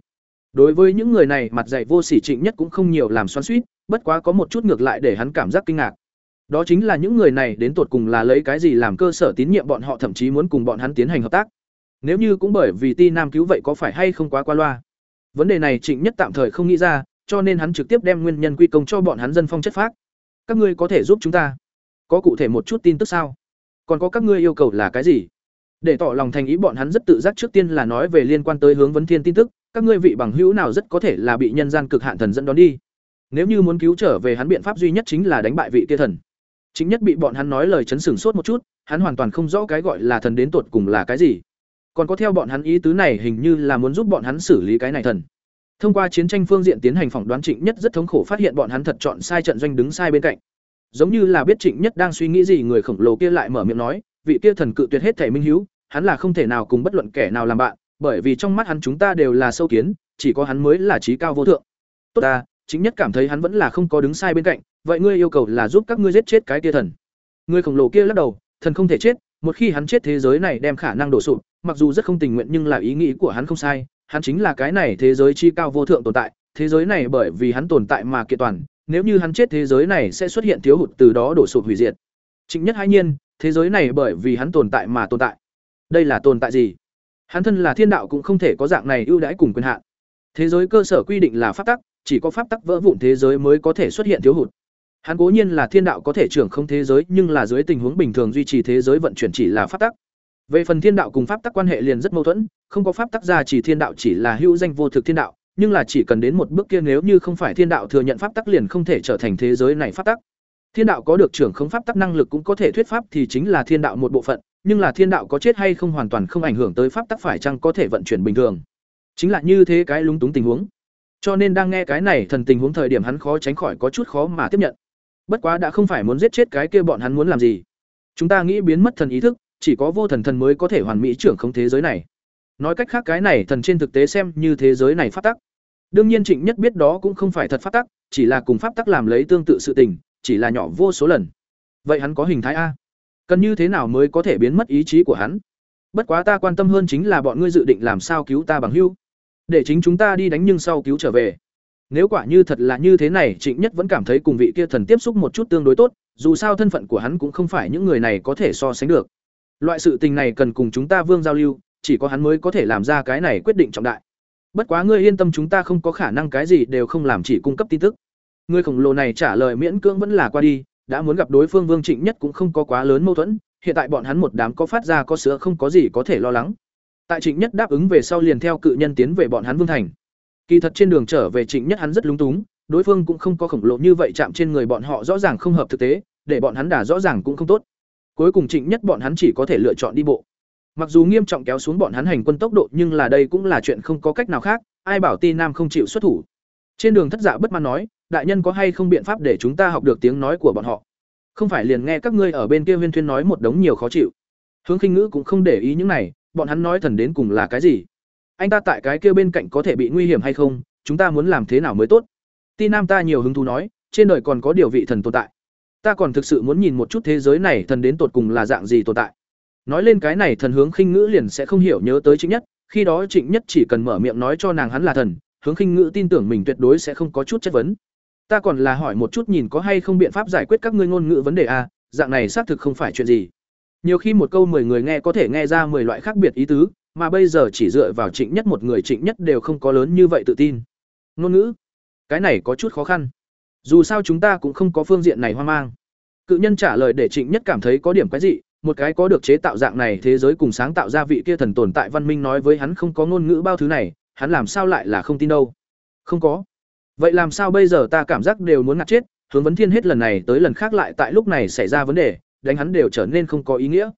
đối với những người này, mặt dày vô sỉ trịnh nhất cũng không nhiều làm xoắn suýt bất quá có một chút ngược lại để hắn cảm giác kinh ngạc. Đó chính là những người này đến tột cùng là lấy cái gì làm cơ sở tín nhiệm bọn họ, thậm chí muốn cùng bọn hắn tiến hành hợp tác. Nếu như cũng bởi vì ti nam cứu vậy có phải hay không quá qua loa? Vấn đề này trịnh nhất tạm thời không nghĩ ra, cho nên hắn trực tiếp đem nguyên nhân quy công cho bọn hắn dân phong chất phác. Các ngươi có thể giúp chúng ta? Có cụ thể một chút tin tức sao? Còn có các ngươi yêu cầu là cái gì? Để tỏ lòng thành ý bọn hắn rất tự giác trước tiên là nói về liên quan tới hướng vấn thiên tin tức các ngươi vị bằng hữu nào rất có thể là bị nhân gian cực hạn thần dẫn đón đi. Nếu như muốn cứu trở về hắn biện pháp duy nhất chính là đánh bại vị kia thần. Chính nhất bị bọn hắn nói lời chấn sừng sốt một chút hắn hoàn toàn không rõ cái gọi là thần đến tột cùng là cái gì. Còn có theo bọn hắn ý tứ này hình như là muốn giúp bọn hắn xử lý cái này thần. Thông qua chiến tranh phương diện tiến hành phỏng đoán trịnh nhất rất thống khổ phát hiện bọn hắn thật chọn sai trận doanh đứng sai bên cạnh. Giống như là biết Trịnh Nhất đang suy nghĩ gì người khổng lồ kia lại mở miệng nói, vị kia thần cự tuyệt hết thể minh hiếu, hắn là không thể nào cùng bất luận kẻ nào làm bạn, bởi vì trong mắt hắn chúng ta đều là sâu kiến, chỉ có hắn mới là trí cao vô thượng. Tốt ta, chính nhất cảm thấy hắn vẫn là không có đứng sai bên cạnh, vậy ngươi yêu cầu là giúp các ngươi giết chết cái kia thần. Ngươi khổng lồ kia lắc đầu, thần không thể chết, một khi hắn chết thế giới này đem khả năng đổ sụp, mặc dù rất không tình nguyện nhưng là ý nghĩ của hắn không sai, hắn chính là cái này thế giới chi cao vô thượng tồn tại, thế giới này bởi vì hắn tồn tại mà kiện toàn, nếu như hắn chết thế giới này sẽ xuất hiện thiếu hụt từ đó đổ sụp hủy diệt. Trịnh Nhất hai nhiên, thế giới này bởi vì hắn tồn tại mà tồn tại. Đây là tồn tại gì? Hắn thân là thiên đạo cũng không thể có dạng này ưu đãi cùng quyền hạn. Thế giới cơ sở quy định là pháp tắc, chỉ có pháp tắc vỡ vụn thế giới mới có thể xuất hiện thiếu hụt. Hắn cố nhiên là thiên đạo có thể trưởng không thế giới, nhưng là dưới tình huống bình thường duy trì thế giới vận chuyển chỉ là pháp tắc. Về phần thiên đạo cùng pháp tắc quan hệ liền rất mâu thuẫn, không có pháp tắc ra chỉ thiên đạo chỉ là hữu danh vô thực thiên đạo, nhưng là chỉ cần đến một bước kia nếu như không phải thiên đạo thừa nhận pháp tắc liền không thể trở thành thế giới này pháp tắc. Thiên đạo có được trưởng không pháp tắc năng lực cũng có thể thuyết pháp thì chính là thiên đạo một bộ phận, nhưng là thiên đạo có chết hay không hoàn toàn không ảnh hưởng tới pháp tắc phải chăng có thể vận chuyển bình thường. Chính là như thế cái lúng túng tình huống. Cho nên đang nghe cái này thần tình huống thời điểm hắn khó tránh khỏi có chút khó mà tiếp nhận. Bất quá đã không phải muốn giết chết cái kia bọn hắn muốn làm gì. Chúng ta nghĩ biến mất thần ý thức, chỉ có vô thần thần mới có thể hoàn mỹ trưởng không thế giới này. Nói cách khác cái này thần trên thực tế xem như thế giới này pháp tắc. Đương nhiên Trịnh Nhất biết đó cũng không phải thật pháp tắc, chỉ là cùng pháp tắc làm lấy tương tự sự tình, chỉ là nhỏ vô số lần. Vậy hắn có hình thái a? Cần như thế nào mới có thể biến mất ý chí của hắn? Bất quá ta quan tâm hơn chính là bọn ngươi dự định làm sao cứu ta bằng hưu để chính chúng ta đi đánh nhưng sau cứu trở về. Nếu quả như thật là như thế này, Trịnh Nhất vẫn cảm thấy cùng vị kia thần tiếp xúc một chút tương đối tốt, dù sao thân phận của hắn cũng không phải những người này có thể so sánh được. Loại sự tình này cần cùng chúng ta Vương giao lưu, chỉ có hắn mới có thể làm ra cái này quyết định trọng đại. Bất quá ngươi yên tâm chúng ta không có khả năng cái gì đều không làm chỉ cung cấp tin tức. Người khổng lồ này trả lời miễn cưỡng vẫn là qua đi, đã muốn gặp đối phương Vương Trịnh Nhất cũng không có quá lớn mâu thuẫn, hiện tại bọn hắn một đám có phát ra có sữa không có gì có thể lo lắng. Tại Trịnh Nhất đáp ứng về sau liền theo cự nhân tiến về bọn hắn Vương thành. Kỳ thật trên đường trở về Trịnh Nhất hắn rất lúng túng, đối phương cũng không có khổng lồ như vậy chạm trên người bọn họ rõ ràng không hợp thực tế, để bọn hắn đả rõ ràng cũng không tốt. Cuối cùng Trịnh Nhất bọn hắn chỉ có thể lựa chọn đi bộ. Mặc dù nghiêm trọng kéo xuống bọn hắn hành quân tốc độ, nhưng là đây cũng là chuyện không có cách nào khác, ai bảo Ti Nam không chịu xuất thủ. Trên đường thất dạ bất mãn nói, đại nhân có hay không biện pháp để chúng ta học được tiếng nói của bọn họ? Không phải liền nghe các ngươi ở bên kia Huyên Thuyên nói một đống nhiều khó chịu. Hướng Khinh Ngữ cũng không để ý những này, bọn hắn nói thần đến cùng là cái gì? Anh ta tại cái kia bên cạnh có thể bị nguy hiểm hay không? Chúng ta muốn làm thế nào mới tốt? Ti Nam ta nhiều hứng thú nói, trên đời còn có điều vị thần tồn tại. Ta còn thực sự muốn nhìn một chút thế giới này thần đến tột cùng là dạng gì tồn tại. Nói lên cái này thần hướng khinh ngữ liền sẽ không hiểu nhớ tới Trịnh Nhất, khi đó Trịnh Nhất chỉ cần mở miệng nói cho nàng hắn là thần, hướng khinh ngữ tin tưởng mình tuyệt đối sẽ không có chút chất vấn. Ta còn là hỏi một chút nhìn có hay không biện pháp giải quyết các ngươi ngôn ngữ vấn đề a, dạng này xác thực không phải chuyện gì. Nhiều khi một câu mười người nghe có thể nghe ra mười loại khác biệt ý tứ, mà bây giờ chỉ dựa vào Trịnh Nhất một người Trịnh Nhất đều không có lớn như vậy tự tin. Ngôn ngữ, cái này có chút khó khăn. Dù sao chúng ta cũng không có phương diện này hoang mang. Cự nhân trả lời để Trịnh Nhất cảm thấy có điểm cái gì, một cái có được chế tạo dạng này thế giới cùng sáng tạo ra vị kia thần tồn tại văn minh nói với hắn không có ngôn ngữ bao thứ này, hắn làm sao lại là không tin đâu? Không có. Vậy làm sao bây giờ ta cảm giác đều muốn ngạt chết, hướng vấn thiên hết lần này tới lần khác lại tại lúc này xảy ra vấn đề, đánh hắn đều trở nên không có ý nghĩa.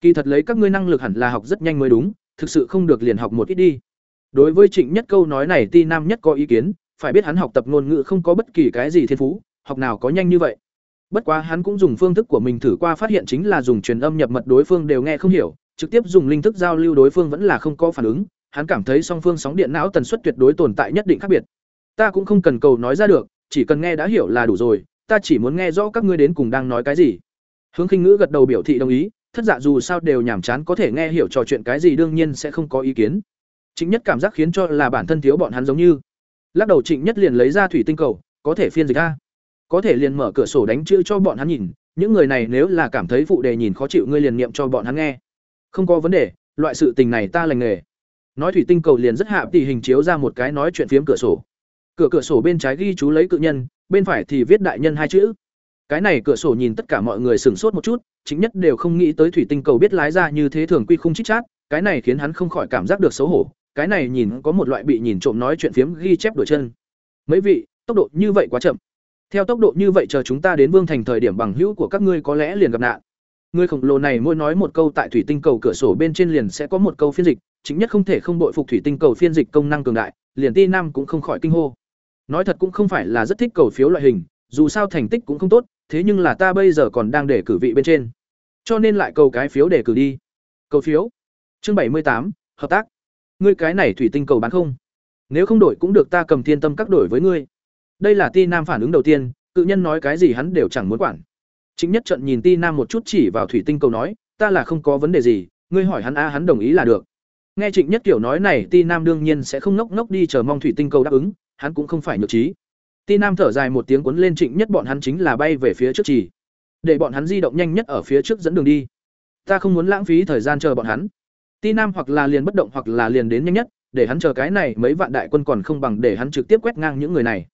Kỳ thật lấy các ngươi năng lực hẳn là học rất nhanh mới đúng, thực sự không được liền học một ít đi. Đối với Trịnh Nhất câu nói này Ti Nam Nhất có ý kiến, phải biết hắn học tập ngôn ngữ không có bất kỳ cái gì thiên phú, học nào có nhanh như vậy. Bất quá hắn cũng dùng phương thức của mình thử qua phát hiện chính là dùng truyền âm nhập mật đối phương đều nghe không hiểu, trực tiếp dùng linh thức giao lưu đối phương vẫn là không có phản ứng, hắn cảm thấy song phương sóng điện não tần suất tuyệt đối tồn tại nhất định khác biệt. Ta cũng không cần cầu nói ra được, chỉ cần nghe đã hiểu là đủ rồi, ta chỉ muốn nghe rõ các ngươi đến cùng đang nói cái gì. Hướng Khinh Ngữ gật đầu biểu thị đồng ý, thất dạ dù sao đều nhảm chán có thể nghe hiểu trò chuyện cái gì đương nhiên sẽ không có ý kiến. Trịnh Nhất cảm giác khiến cho là bản thân thiếu bọn hắn giống như. Lắc đầu Trịnh Nhất liền lấy ra thủy tinh cầu, có thể phiên dịch ra có thể liền mở cửa sổ đánh chữ cho bọn hắn nhìn những người này nếu là cảm thấy phụ đề nhìn khó chịu ngươi liền niệm cho bọn hắn nghe không có vấn đề loại sự tình này ta lành nghề nói thủy tinh cầu liền rất hạ tỷ hình chiếu ra một cái nói chuyện phiếm cửa sổ cửa cửa sổ bên trái ghi chú lấy cự nhân bên phải thì viết đại nhân hai chữ cái này cửa sổ nhìn tất cả mọi người sửng sốt một chút chính nhất đều không nghĩ tới thủy tinh cầu biết lái ra như thế thường quy khung chích chát cái này khiến hắn không khỏi cảm giác được xấu hổ cái này nhìn có một loại bị nhìn trộm nói chuyện phiếm ghi chép đổi chân mấy vị tốc độ như vậy quá chậm theo tốc độ như vậy chờ chúng ta đến Vương Thành thời điểm bằng hữu của các ngươi có lẽ liền gặp nạn. Người khổng lồ này mỗi nói một câu tại thủy tinh cầu cửa sổ bên trên liền sẽ có một câu phiên dịch, chính nhất không thể không đội phục thủy tinh cầu phiên dịch công năng cường đại, liền Ti Nam cũng không khỏi kinh hô. Nói thật cũng không phải là rất thích cầu phiếu loại hình, dù sao thành tích cũng không tốt, thế nhưng là ta bây giờ còn đang để cử vị bên trên. Cho nên lại cầu cái phiếu để cử đi. Cầu phiếu. Chương bảy mươi tám hợp tác. Ngươi cái này thủy tinh cầu bán không? Nếu không đổi cũng được ta cầm thiên tâm các đổi với ngươi. Đây là Ti Nam phản ứng đầu tiên, cự nhân nói cái gì hắn đều chẳng muốn quản. Chính nhất trận nhìn Ti Nam một chút chỉ vào thủy tinh cầu nói, ta là không có vấn đề gì, ngươi hỏi hắn a hắn đồng ý là được. Nghe Trịnh Nhất kiểu nói này, Ti Nam đương nhiên sẽ không ngốc ngốc đi chờ mong thủy tinh cầu đáp ứng, hắn cũng không phải nhược trí. Ti Nam thở dài một tiếng cuốn lên Trịnh Nhất bọn hắn chính là bay về phía trước chỉ, để bọn hắn di động nhanh nhất ở phía trước dẫn đường đi. Ta không muốn lãng phí thời gian chờ bọn hắn. Ti Nam hoặc là liền bất động hoặc là liền đến nhanh nhất, để hắn chờ cái này mấy vạn đại quân còn không bằng để hắn trực tiếp quét ngang những người này.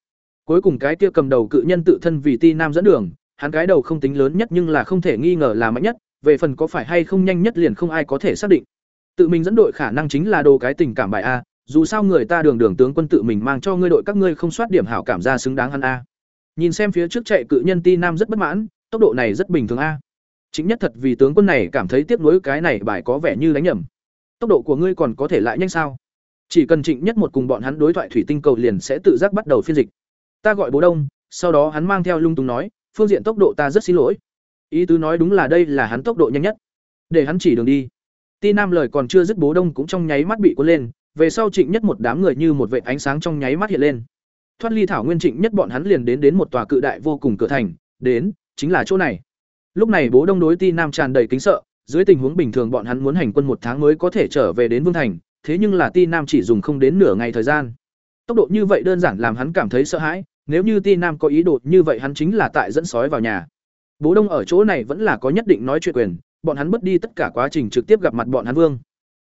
Cuối cùng cái kia cầm đầu cự nhân tự thân vì ti nam dẫn đường, hắn cái đầu không tính lớn nhất nhưng là không thể nghi ngờ là mạnh nhất, về phần có phải hay không nhanh nhất liền không ai có thể xác định. Tự mình dẫn đội khả năng chính là đồ cái tình cảm bài a, dù sao người ta đường đường tướng quân tự mình mang cho ngươi đội các ngươi không soát điểm hảo cảm ra xứng đáng hắn a. Nhìn xem phía trước chạy cự nhân ti nam rất bất mãn, tốc độ này rất bình thường a. Chính nhất thật vì tướng quân này cảm thấy tiếc nuối cái này bài có vẻ như đánh nhầm. Tốc độ của ngươi còn có thể lại nhanh sao? Chỉ cần Trịnh Nhất một cùng bọn hắn đối thoại thủy tinh cầu liền sẽ tự giác bắt đầu phiên dịch. Ta gọi Bố Đông, sau đó hắn mang theo lung tung nói, phương diện tốc độ ta rất xin lỗi. Ý tứ nói đúng là đây là hắn tốc độ nhanh nhất. Để hắn chỉ đường đi. Ti Nam lời còn chưa dứt Bố Đông cũng trong nháy mắt bị cuốn lên, về sau Trịnh Nhất một đám người như một vệt ánh sáng trong nháy mắt hiện lên. Thoát ly thảo nguyên Trịnh Nhất bọn hắn liền đến đến một tòa cự đại vô cùng cửa thành, đến, chính là chỗ này. Lúc này Bố Đông đối Ti Nam tràn đầy kính sợ, dưới tình huống bình thường bọn hắn muốn hành quân một tháng mới có thể trở về đến Vương thành, thế nhưng là Ti Nam chỉ dùng không đến nửa ngày thời gian. Tốc độ như vậy đơn giản làm hắn cảm thấy sợ hãi, nếu như Ti Nam có ý đồ như vậy hắn chính là tại dẫn sói vào nhà. Bố Đông ở chỗ này vẫn là có nhất định nói chuyện quyền, bọn hắn mất đi tất cả quá trình trực tiếp gặp mặt bọn hắn vương.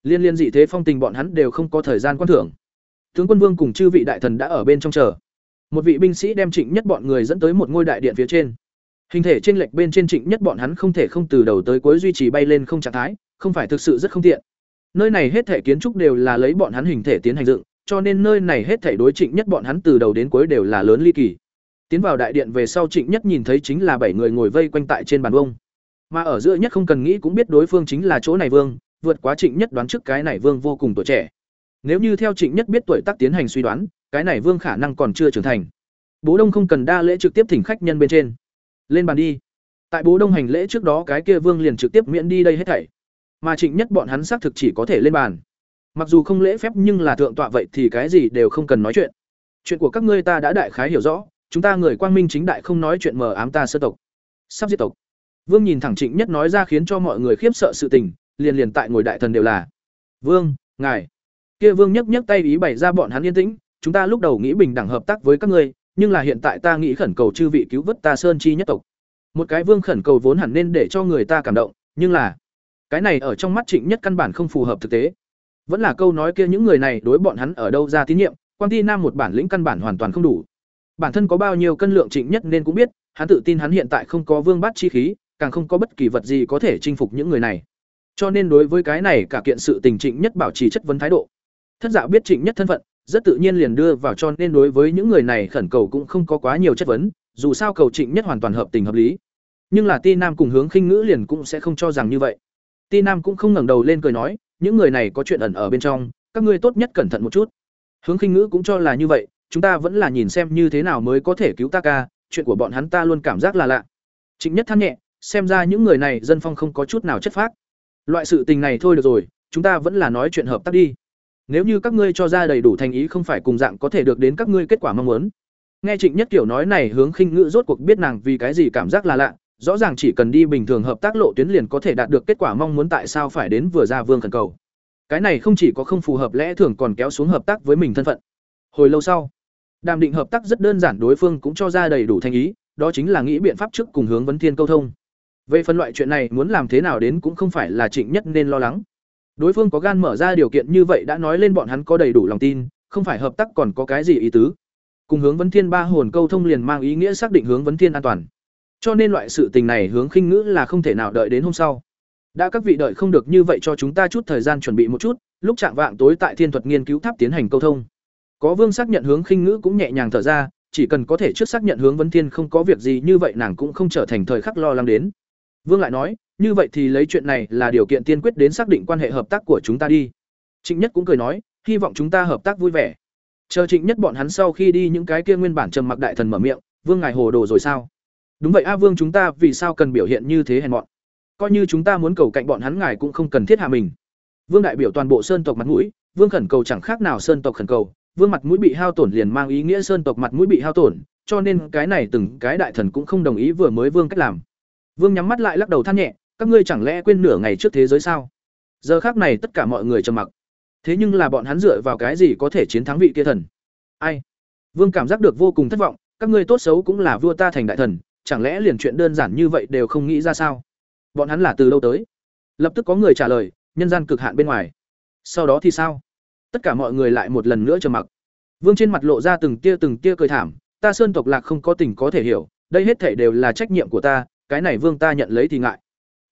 Liên liên dị thế phong tình bọn hắn đều không có thời gian quan thưởng. Tướng quân vương cùng chư vị đại thần đã ở bên trong chờ. Một vị binh sĩ đem Trịnh Nhất bọn người dẫn tới một ngôi đại điện phía trên. Hình thể trên lệch bên trên Trịnh Nhất bọn hắn không thể không từ đầu tới cuối duy trì bay lên không trạng thái, không phải thực sự rất không tiện. Nơi này hết thể kiến trúc đều là lấy bọn hắn hình thể tiến hành dựng, cho nên nơi này hết thể đối Trịnh Nhất bọn hắn từ đầu đến cuối đều là lớn ly kỳ. Tiến vào đại điện về sau Trịnh Nhất nhìn thấy chính là bảy người ngồi vây quanh tại trên bàn vông. Mà ở giữa nhất không cần nghĩ cũng biết đối phương chính là chỗ này vương, vượt quá Trịnh Nhất đoán trước cái này vương vô cùng tuổi trẻ. Nếu như theo Trịnh Nhất biết tuổi tác tiến hành suy đoán, cái này vương khả năng còn chưa trưởng thành. Bố Đông không cần đa lễ trực tiếp thỉnh khách nhân bên trên. Lên bàn đi. Tại Bố Đông hành lễ trước đó cái kia vương liền trực tiếp miễn đi đây hết thảy. Mà Trịnh Nhất bọn hắn xác thực chỉ có thể lên bàn. Mặc dù không lễ phép nhưng là thượng tọa vậy thì cái gì đều không cần nói chuyện. Chuyện của các ngươi ta đã đại khái hiểu rõ, chúng ta người quang minh chính đại không nói chuyện mờ ám ta sơ tộc. Sắp diệt tộc. Vương nhìn thẳng Trịnh Nhất nói ra khiến cho mọi người khiếp sợ sự tình, liền liền tại ngồi đại thần đều là. Vương, ngài. Kia Vương nhấc nhấc tay ý bày ra bọn hắn yên tĩnh, chúng ta lúc đầu nghĩ bình đẳng hợp tác với các ngươi, nhưng là hiện tại ta nghĩ khẩn cầu chư vị cứu vớt ta Sơn Chi nhất tộc. Một cái Vương khẩn cầu vốn hẳn nên để cho người ta cảm động, nhưng là cái này ở trong mắt Trịnh Nhất căn bản không phù hợp thực tế. Vẫn là câu nói kia những người này đối bọn hắn ở đâu ra tín nhiệm, Quan Ti Nam một bản lĩnh căn bản hoàn toàn không đủ. Bản thân có bao nhiêu cân lượng Trịnh Nhất nên cũng biết, hắn tự tin hắn hiện tại không có vương bát chi khí, càng không có bất kỳ vật gì có thể chinh phục những người này. Cho nên đối với cái này cả kiện sự tình Trịnh Nhất bảo trì chất vấn thái độ. Thất Dạ biết Trịnh Nhất thân phận, rất tự nhiên liền đưa vào cho nên đối với những người này khẩn cầu cũng không có quá nhiều chất vấn, dù sao cầu Trịnh Nhất hoàn toàn hợp tình hợp lý. Nhưng là Ti Nam cùng hướng khinh ngữ liền cũng sẽ không cho rằng như vậy. Ti Nam cũng không ngẩng đầu lên cười nói, những người này có chuyện ẩn ở bên trong, các ngươi tốt nhất cẩn thận một chút. Hướng khinh ngữ cũng cho là như vậy, chúng ta vẫn là nhìn xem như thế nào mới có thể cứu ta ca, chuyện của bọn hắn ta luôn cảm giác là lạ. Trịnh Nhất than nhẹ, xem ra những người này dân phong không có chút nào chất phác. Loại sự tình này thôi được rồi, chúng ta vẫn là nói chuyện hợp tác đi. Nếu như các ngươi cho ra đầy đủ thành ý không phải cùng dạng có thể được đến các ngươi kết quả mong muốn. Nghe Trịnh Nhất kiểu nói này, hướng khinh ngữ rốt cuộc biết nàng vì cái gì cảm giác là lạ, rõ ràng chỉ cần đi bình thường hợp tác lộ tuyến liền có thể đạt được kết quả mong muốn tại sao phải đến vừa ra vương khẩn cầu cái này không chỉ có không phù hợp lẽ thường còn kéo xuống hợp tác với mình thân phận hồi lâu sau đàm định hợp tác rất đơn giản đối phương cũng cho ra đầy đủ thành ý đó chính là nghĩ biện pháp trước cùng hướng vấn thiên câu thông về phần loại chuyện này muốn làm thế nào đến cũng không phải là trịnh nhất nên lo lắng đối phương có gan mở ra điều kiện như vậy đã nói lên bọn hắn có đầy đủ lòng tin không phải hợp tác còn có cái gì ý tứ cùng hướng vấn thiên ba hồn câu thông liền mang ý nghĩa xác định hướng vấn thiên an toàn cho nên loại sự tình này hướng khinh ngữ là không thể nào đợi đến hôm sau. Đã các vị đợi không được như vậy cho chúng ta chút thời gian chuẩn bị một chút, lúc trạng vạng tối tại Thiên thuật nghiên cứu tháp tiến hành câu thông. Có Vương xác nhận hướng khinh ngữ cũng nhẹ nhàng thở ra, chỉ cần có thể trước xác nhận hướng Vấn Thiên không có việc gì như vậy nàng cũng không trở thành thời khắc lo lắng đến. Vương lại nói, như vậy thì lấy chuyện này là điều kiện tiên quyết đến xác định quan hệ hợp tác của chúng ta đi. Trịnh Nhất cũng cười nói, hy vọng chúng ta hợp tác vui vẻ. Chờ Trịnh Nhất bọn hắn sau khi đi những cái kia nguyên bản trầm mặc đại thần mở miệng, Vương ngài hồ đồ rồi sao? đúng vậy a vương chúng ta vì sao cần biểu hiện như thế hèn mọn coi như chúng ta muốn cầu cạnh bọn hắn ngài cũng không cần thiết hạ mình vương đại biểu toàn bộ sơn tộc mặt mũi vương khẩn cầu chẳng khác nào sơn tộc khẩn cầu vương mặt mũi bị hao tổn liền mang ý nghĩa sơn tộc mặt mũi bị hao tổn cho nên cái này từng cái đại thần cũng không đồng ý vừa mới vương cách làm vương nhắm mắt lại lắc đầu than nhẹ, các ngươi chẳng lẽ quên nửa ngày trước thế giới sao? Giờ khác này tất cả mọi người trầm mặc. Thế nhưng là bọn hắn dựa vào cái gì có thể chiến thắng vị kia thần? Ai? Vương cảm giác được vô cùng thất vọng, các ngươi tốt xấu cũng là vua ta thành đại thần, chẳng lẽ liền chuyện đơn giản như vậy đều không nghĩ ra sao? Bọn hắn là từ lâu tới? Lập tức có người trả lời, nhân gian cực hạn bên ngoài. Sau đó thì sao? Tất cả mọi người lại một lần nữa trầm mặc. Vương trên mặt lộ ra từng tia từng tia cười thảm, ta sơn tộc lạc không có tình có thể hiểu, đây hết thảy đều là trách nhiệm của ta cái này vương ta nhận lấy thì ngại.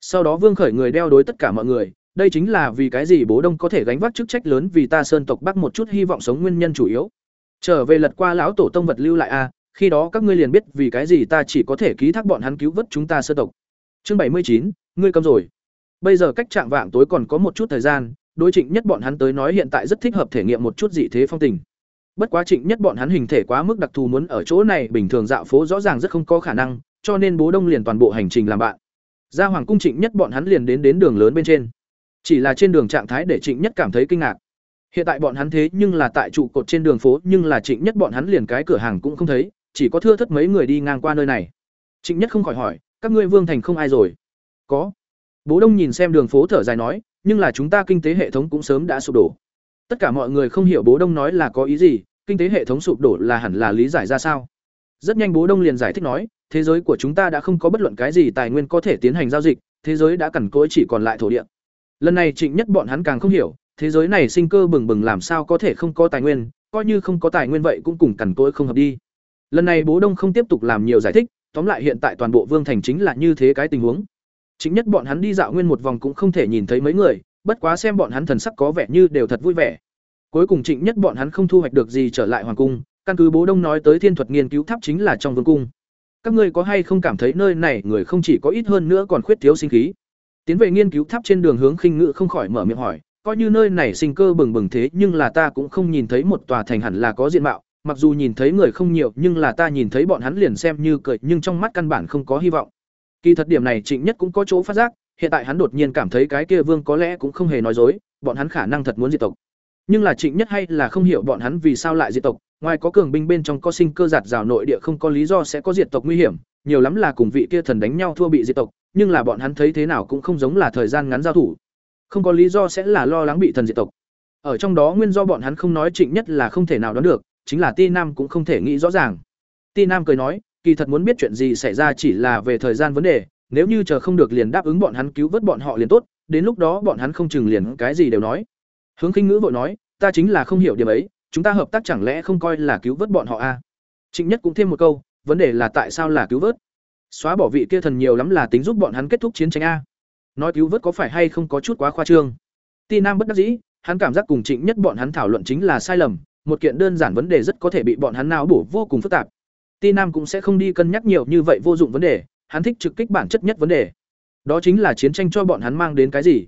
Sau đó vương khởi người đeo đối tất cả mọi người, đây chính là vì cái gì bố đông có thể gánh vác chức trách lớn vì ta sơn tộc bắt một chút hy vọng sống nguyên nhân chủ yếu. Trở về lật qua lão tổ tông vật lưu lại a, khi đó các ngươi liền biết vì cái gì ta chỉ có thể ký thác bọn hắn cứu vớt chúng ta sơ tộc. Chương bảy mươi chín, ngươi cầm rồi. Bây giờ cách trạng vạng tối còn có một chút thời gian, đối trịnh nhất bọn hắn tới nói hiện tại rất thích hợp thể nghiệm một chút dị thế phong tình. Bất quá trịnh nhất bọn hắn hình thể quá mức đặc thù muốn ở chỗ này bình thường dạo phố rõ ràng rất không có khả năng cho nên bố đông liền toàn bộ hành trình làm bạn. Ra hoàng cung trịnh nhất bọn hắn liền đến đến đường lớn bên trên. Chỉ là trên đường trạng thái để trịnh nhất cảm thấy kinh ngạc. Hiện tại bọn hắn thế nhưng là tại trụ cột trên đường phố, nhưng là trịnh nhất bọn hắn liền cái cửa hàng cũng không thấy, chỉ có thưa thất mấy người đi ngang qua nơi này. Trịnh nhất không khỏi hỏi, các ngươi vương thành không ai rồi? Có. Bố đông nhìn xem đường phố thở dài nói, nhưng là chúng ta kinh tế hệ thống cũng sớm đã sụp đổ. Tất cả mọi người không hiểu bố đông nói là có ý gì, kinh tế hệ thống sụp đổ là hẳn là lý giải ra sao? Rất nhanh bố đông liền giải thích nói, thế giới của chúng ta đã không có bất luận cái gì tài nguyên có thể tiến hành giao dịch, thế giới đã cằn cỗi chỉ còn lại thổ địa. Lần này trịnh nhất bọn hắn càng không hiểu, thế giới này sinh cơ bừng bừng làm sao có thể không có tài nguyên, coi như không có tài nguyên vậy cũng cùng cằn cỗi không hợp đi. Lần này bố đông không tiếp tục làm nhiều giải thích, tóm lại hiện tại toàn bộ vương thành chính là như thế cái tình huống. Chính nhất bọn hắn đi dạo nguyên một vòng cũng không thể nhìn thấy mấy người, bất quá xem bọn hắn thần sắc có vẻ như đều thật vui vẻ. Cuối cùng trịnh nhất bọn hắn không thu hoạch được gì trở lại hoàng cung căn cứ bố đông nói tới thiên thuật nghiên cứu tháp chính là trong vương cung. Các ngươi có hay không cảm thấy nơi này người không chỉ có ít hơn nữa còn khuyết thiếu sinh khí? Tiến về nghiên cứu tháp trên đường hướng khinh ngự không khỏi mở miệng hỏi, coi như nơi này sinh cơ bừng bừng thế nhưng là ta cũng không nhìn thấy một tòa thành hẳn là có diện mạo, mặc dù nhìn thấy người không nhiều nhưng là ta nhìn thấy bọn hắn liền xem như cười nhưng trong mắt căn bản không có hy vọng. Kỳ thật điểm này trịnh nhất cũng có chỗ phát giác, hiện tại hắn đột nhiên cảm thấy cái kia vương có lẽ cũng không hề nói dối, bọn hắn khả năng thật muốn diệt tộc. Nhưng là trịnh nhất hay là không hiểu bọn hắn vì sao lại diệt tộc ngoài có cường binh bên trong có sinh cơ giạt rào nội địa không có lý do sẽ có diệt tộc nguy hiểm, nhiều lắm là cùng vị kia thần đánh nhau thua bị diệt tộc, nhưng là bọn hắn thấy thế nào cũng không giống là thời gian ngắn giao thủ. Không có lý do sẽ là lo lắng bị thần diệt tộc. Ở trong đó nguyên do bọn hắn không nói trịnh nhất là không thể nào đoán được, chính là ti nam cũng không thể nghĩ rõ ràng. Ti nam cười nói, kỳ thật muốn biết chuyện gì xảy ra chỉ là về thời gian vấn đề, nếu như chờ không được liền đáp ứng bọn hắn cứu vớt bọn họ liền tốt, đến lúc đó bọn hắn không chừng liền cái gì đều nói. Hướng khinh ngữ vội nói, ta chính là không hiểu điểm ấy chúng ta hợp tác chẳng lẽ không coi là cứu vớt bọn họ a à? trịnh nhất cũng thêm một câu, vấn đề là tại sao là cứu vớt? Xóa bỏ vị kia thần nhiều lắm là tính giúp bọn hắn kết thúc chiến tranh a. Nói cứu vớt có phải hay không có chút quá khoa trương? Ti nam bất đắc dĩ, hắn cảm giác cùng trịnh nhất bọn hắn thảo luận chính là sai lầm, một kiện đơn giản vấn đề rất có thể bị bọn hắn não bổ vô cùng phức tạp. Ti nam cũng sẽ không đi cân nhắc nhiều như vậy vô dụng vấn đề, hắn thích trực kích bản chất nhất vấn đề. Đó chính là chiến tranh cho bọn hắn mang đến cái gì?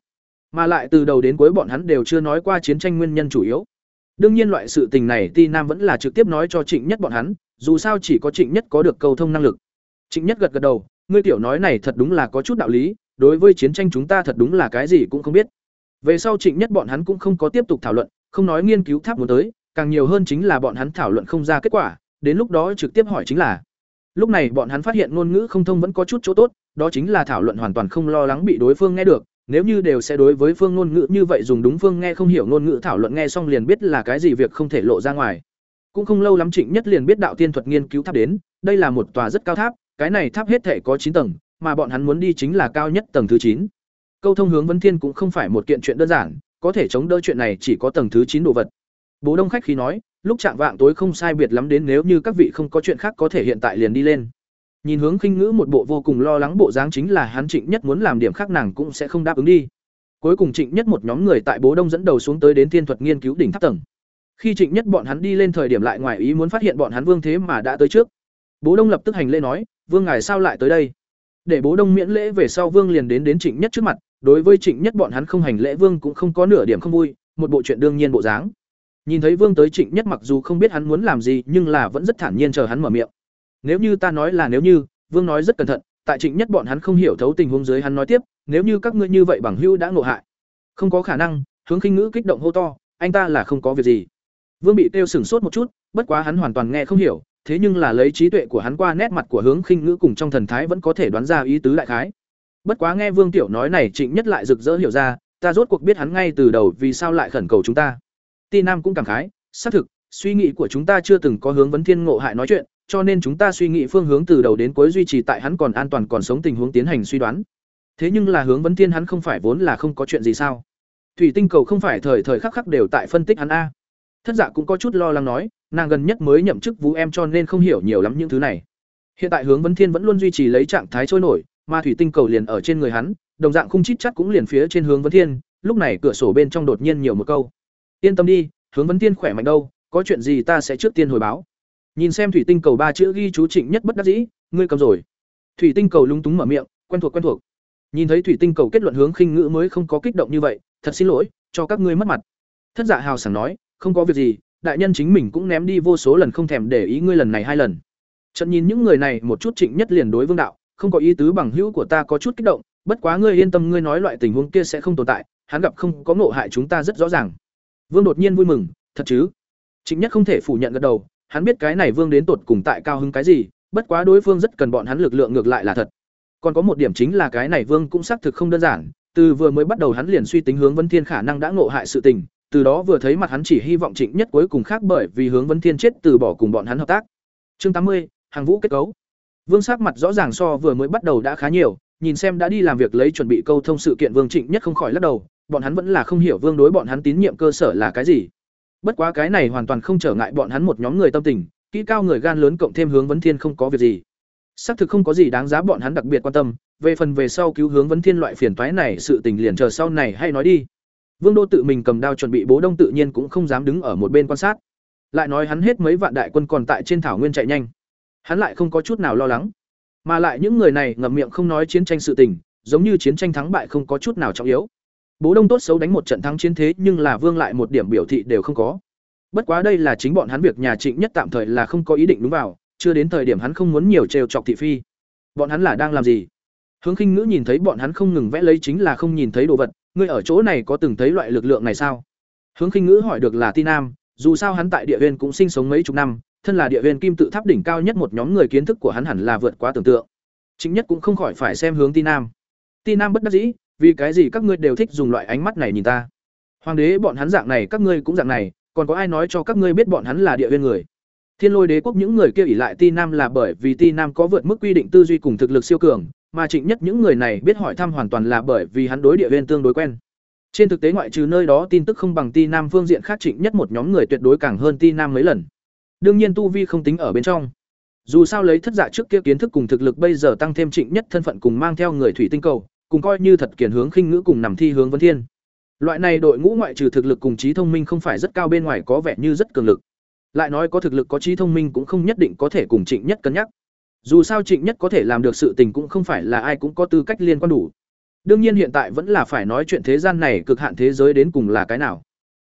Mà lại từ đầu đến cuối bọn hắn đều chưa nói qua chiến tranh nguyên nhân chủ yếu đương nhiên loại sự tình này ti nam vẫn là trực tiếp nói cho trịnh nhất bọn hắn, dù sao chỉ có trịnh nhất có được câu thông năng lực. Trịnh nhất gật gật đầu, ngươi tiểu nói này thật đúng là có chút đạo lý, đối với chiến tranh chúng ta thật đúng là cái gì cũng không biết. Về sau trịnh nhất bọn hắn cũng không có tiếp tục thảo luận, không nói nghiên cứu tháp muốn tới, càng nhiều hơn chính là bọn hắn thảo luận không ra kết quả, đến lúc đó trực tiếp hỏi chính là. Lúc này bọn hắn phát hiện ngôn ngữ không thông vẫn có chút chỗ tốt, đó chính là thảo luận hoàn toàn không lo lắng bị đối phương nghe được nếu như đều sẽ đối với phương ngôn ngữ như vậy dùng đúng phương nghe không hiểu ngôn ngữ thảo luận nghe xong liền biết là cái gì việc không thể lộ ra ngoài. Cũng không lâu lắm trịnh nhất liền biết đạo tiên thuật nghiên cứu tháp đến, đây là một tòa rất cao tháp, cái này tháp hết thể có chín tầng, mà bọn hắn muốn đi chính là cao nhất tầng thứ chín. Câu thông hướng vấn thiên cũng không phải một kiện chuyện đơn giản, có thể chống đỡ chuyện này chỉ có tầng thứ chín đồ vật. Bố đông khách khi nói, lúc chạm vạng tối không sai biệt lắm đến nếu như các vị không có chuyện khác có thể hiện tại liền đi lên nhìn hướng khinh ngữ một bộ vô cùng lo lắng bộ dáng chính là hắn trịnh nhất muốn làm điểm khác nàng cũng sẽ không đáp ứng đi. Cuối cùng trịnh nhất một nhóm người tại bố đông dẫn đầu xuống tới đến thiên thuật nghiên cứu đỉnh tháp tầng. Khi trịnh nhất bọn hắn đi lên thời điểm lại ngoài ý muốn phát hiện bọn hắn vương thế mà đã tới trước. Bố đông lập tức hành lễ nói, vương ngài sao lại tới đây? Để bố đông miễn lễ về sau vương liền đến đến trịnh nhất trước mặt, đối với trịnh nhất bọn hắn không hành lễ vương cũng không có nửa điểm không vui, một bộ chuyện đương nhiên bộ dáng. Nhìn thấy vương tới trịnh nhất mặc dù không biết hắn muốn làm gì nhưng là vẫn rất thản nhiên chờ hắn mở miệng nếu như ta nói là nếu như, vương nói rất cẩn thận, tại trịnh nhất bọn hắn không hiểu thấu tình huống dưới hắn nói tiếp, nếu như các ngươi như vậy bằng hữu đã ngộ hại, không có khả năng, hướng khinh ngữ kích động hô to, anh ta là không có việc gì. Vương bị tiêu sửng sốt một chút, bất quá hắn hoàn toàn nghe không hiểu, thế nhưng là lấy trí tuệ của hắn qua nét mặt của hướng khinh ngữ cùng trong thần thái vẫn có thể đoán ra ý tứ đại khái. Bất quá nghe vương tiểu nói này, trịnh nhất lại rực rỡ hiểu ra, ta rốt cuộc biết hắn ngay từ đầu vì sao lại khẩn cầu chúng ta. Ti nam cũng cảm khái, xác thực, suy nghĩ của chúng ta chưa từng có hướng vấn thiên ngộ hại nói chuyện cho nên chúng ta suy nghĩ phương hướng từ đầu đến cuối duy trì tại hắn còn an toàn còn sống tình huống tiến hành suy đoán. Thế nhưng là hướng vấn thiên hắn không phải vốn là không có chuyện gì sao? Thủy tinh cầu không phải thời thời khắc khắc đều tại phân tích hắn a. Thất dạ cũng có chút lo lắng nói, nàng gần nhất mới nhậm chức vũ em cho nên không hiểu nhiều lắm những thứ này. Hiện tại hướng vấn thiên vẫn luôn duy trì lấy trạng thái trôi nổi, mà thủy tinh cầu liền ở trên người hắn, đồng dạng khung chít chắc cũng liền phía trên hướng vấn thiên, lúc này cửa sổ bên trong đột nhiên nhiều một câu. Yên tâm đi, hướng vấn thiên khỏe mạnh đâu, có chuyện gì ta sẽ trước tiên hồi báo nhìn xem thủy tinh cầu ba chữ ghi chú trịnh nhất bất đắc dĩ, ngươi cầm rồi. Thủy tinh cầu lúng túng mở miệng, quen thuộc quen thuộc. Nhìn thấy thủy tinh cầu kết luận hướng khinh ngữ mới không có kích động như vậy, thật xin lỗi, cho các ngươi mất mặt. Thất dạ hào sảng nói, không có việc gì, đại nhân chính mình cũng ném đi vô số lần không thèm để ý ngươi lần này hai lần. Trận nhìn những người này một chút trịnh nhất liền đối vương đạo, không có ý tứ bằng hữu của ta có chút kích động, bất quá ngươi yên tâm ngươi nói loại tình huống kia sẽ không tồn tại, hắn gặp không có ngộ hại chúng ta rất rõ ràng. Vương đột nhiên vui mừng, thật chứ? Trịnh nhất không thể phủ nhận gật đầu hắn biết cái này vương đến tột cùng tại cao hứng cái gì, bất quá đối phương rất cần bọn hắn lực lượng ngược lại là thật. Còn có một điểm chính là cái này vương cũng xác thực không đơn giản, từ vừa mới bắt đầu hắn liền suy tính hướng vân thiên khả năng đã ngộ hại sự tình, từ đó vừa thấy mặt hắn chỉ hy vọng trịnh nhất cuối cùng khác bởi vì hướng vân thiên chết từ bỏ cùng bọn hắn hợp tác. Chương tám mươi, hàng vũ kết cấu. Vương sắc mặt rõ ràng so vừa mới bắt đầu đã khá nhiều, nhìn xem đã đi làm việc lấy chuẩn bị câu thông sự kiện vương trịnh nhất không khỏi lắc đầu, bọn hắn vẫn là không hiểu vương đối bọn hắn tín nhiệm cơ sở là cái gì bất quá cái này hoàn toàn không trở ngại bọn hắn một nhóm người tâm tình, kỹ cao người gan lớn cộng thêm hướng vấn thiên không có việc gì. Xác thực không có gì đáng giá bọn hắn đặc biệt quan tâm, về phần về sau cứu hướng vấn thiên loại phiền toái này sự tình liền chờ sau này hay nói đi. Vương đô tự mình cầm đao chuẩn bị bố đông tự nhiên cũng không dám đứng ở một bên quan sát. Lại nói hắn hết mấy vạn đại quân còn tại trên thảo nguyên chạy nhanh. Hắn lại không có chút nào lo lắng. Mà lại những người này ngậm miệng không nói chiến tranh sự tình, giống như chiến tranh thắng bại không có chút nào trọng yếu bố đông tốt xấu đánh một trận thắng chiến thế nhưng là vương lại một điểm biểu thị đều không có. Bất quá đây là chính bọn hắn việc nhà trịnh nhất tạm thời là không có ý định đúng vào, chưa đến thời điểm hắn không muốn nhiều trêu chọc thị phi. Bọn hắn là đang làm gì? Hướng khinh ngữ nhìn thấy bọn hắn không ngừng vẽ lấy chính là không nhìn thấy đồ vật, ngươi ở chỗ này có từng thấy loại lực lượng này sao? Hướng khinh ngữ hỏi được là ti nam, dù sao hắn tại địa viên cũng sinh sống mấy chục năm, thân là địa viên kim tự tháp đỉnh cao nhất một nhóm người kiến thức của hắn hẳn là vượt quá tưởng tượng. Chính nhất cũng không khỏi phải xem hướng ti nam. Ti nam bất đắc dĩ vì cái gì các ngươi đều thích dùng loại ánh mắt này nhìn ta? Hoàng đế, bọn hắn dạng này, các ngươi cũng dạng này, còn có ai nói cho các ngươi biết bọn hắn là địa viên người? Thiên lôi đế quốc những người kia ỉ lại ti nam là bởi vì ti nam có vượt mức quy định tư duy cùng thực lực siêu cường, mà trịnh nhất những người này biết hỏi thăm hoàn toàn là bởi vì hắn đối địa viên tương đối quen. Trên thực tế ngoại trừ nơi đó tin tức không bằng ti nam phương diện khác, trịnh nhất một nhóm người tuyệt đối càng hơn ti nam mấy lần. Đương nhiên tu vi không tính ở bên trong. Dù sao lấy thất giả trước kia kiến thức cùng thực lực bây giờ tăng thêm trịnh nhất thân phận cùng mang theo người thủy tinh cầu cùng coi như thật kiển hướng khinh ngữ cùng nằm thi hướng vân thiên. Loại này đội ngũ ngoại trừ thực lực cùng trí thông minh không phải rất cao bên ngoài có vẻ như rất cường lực. Lại nói có thực lực có trí thông minh cũng không nhất định có thể cùng trịnh nhất cân nhắc. Dù sao trịnh nhất có thể làm được sự tình cũng không phải là ai cũng có tư cách liên quan đủ. Đương nhiên hiện tại vẫn là phải nói chuyện thế gian này cực hạn thế giới đến cùng là cái nào.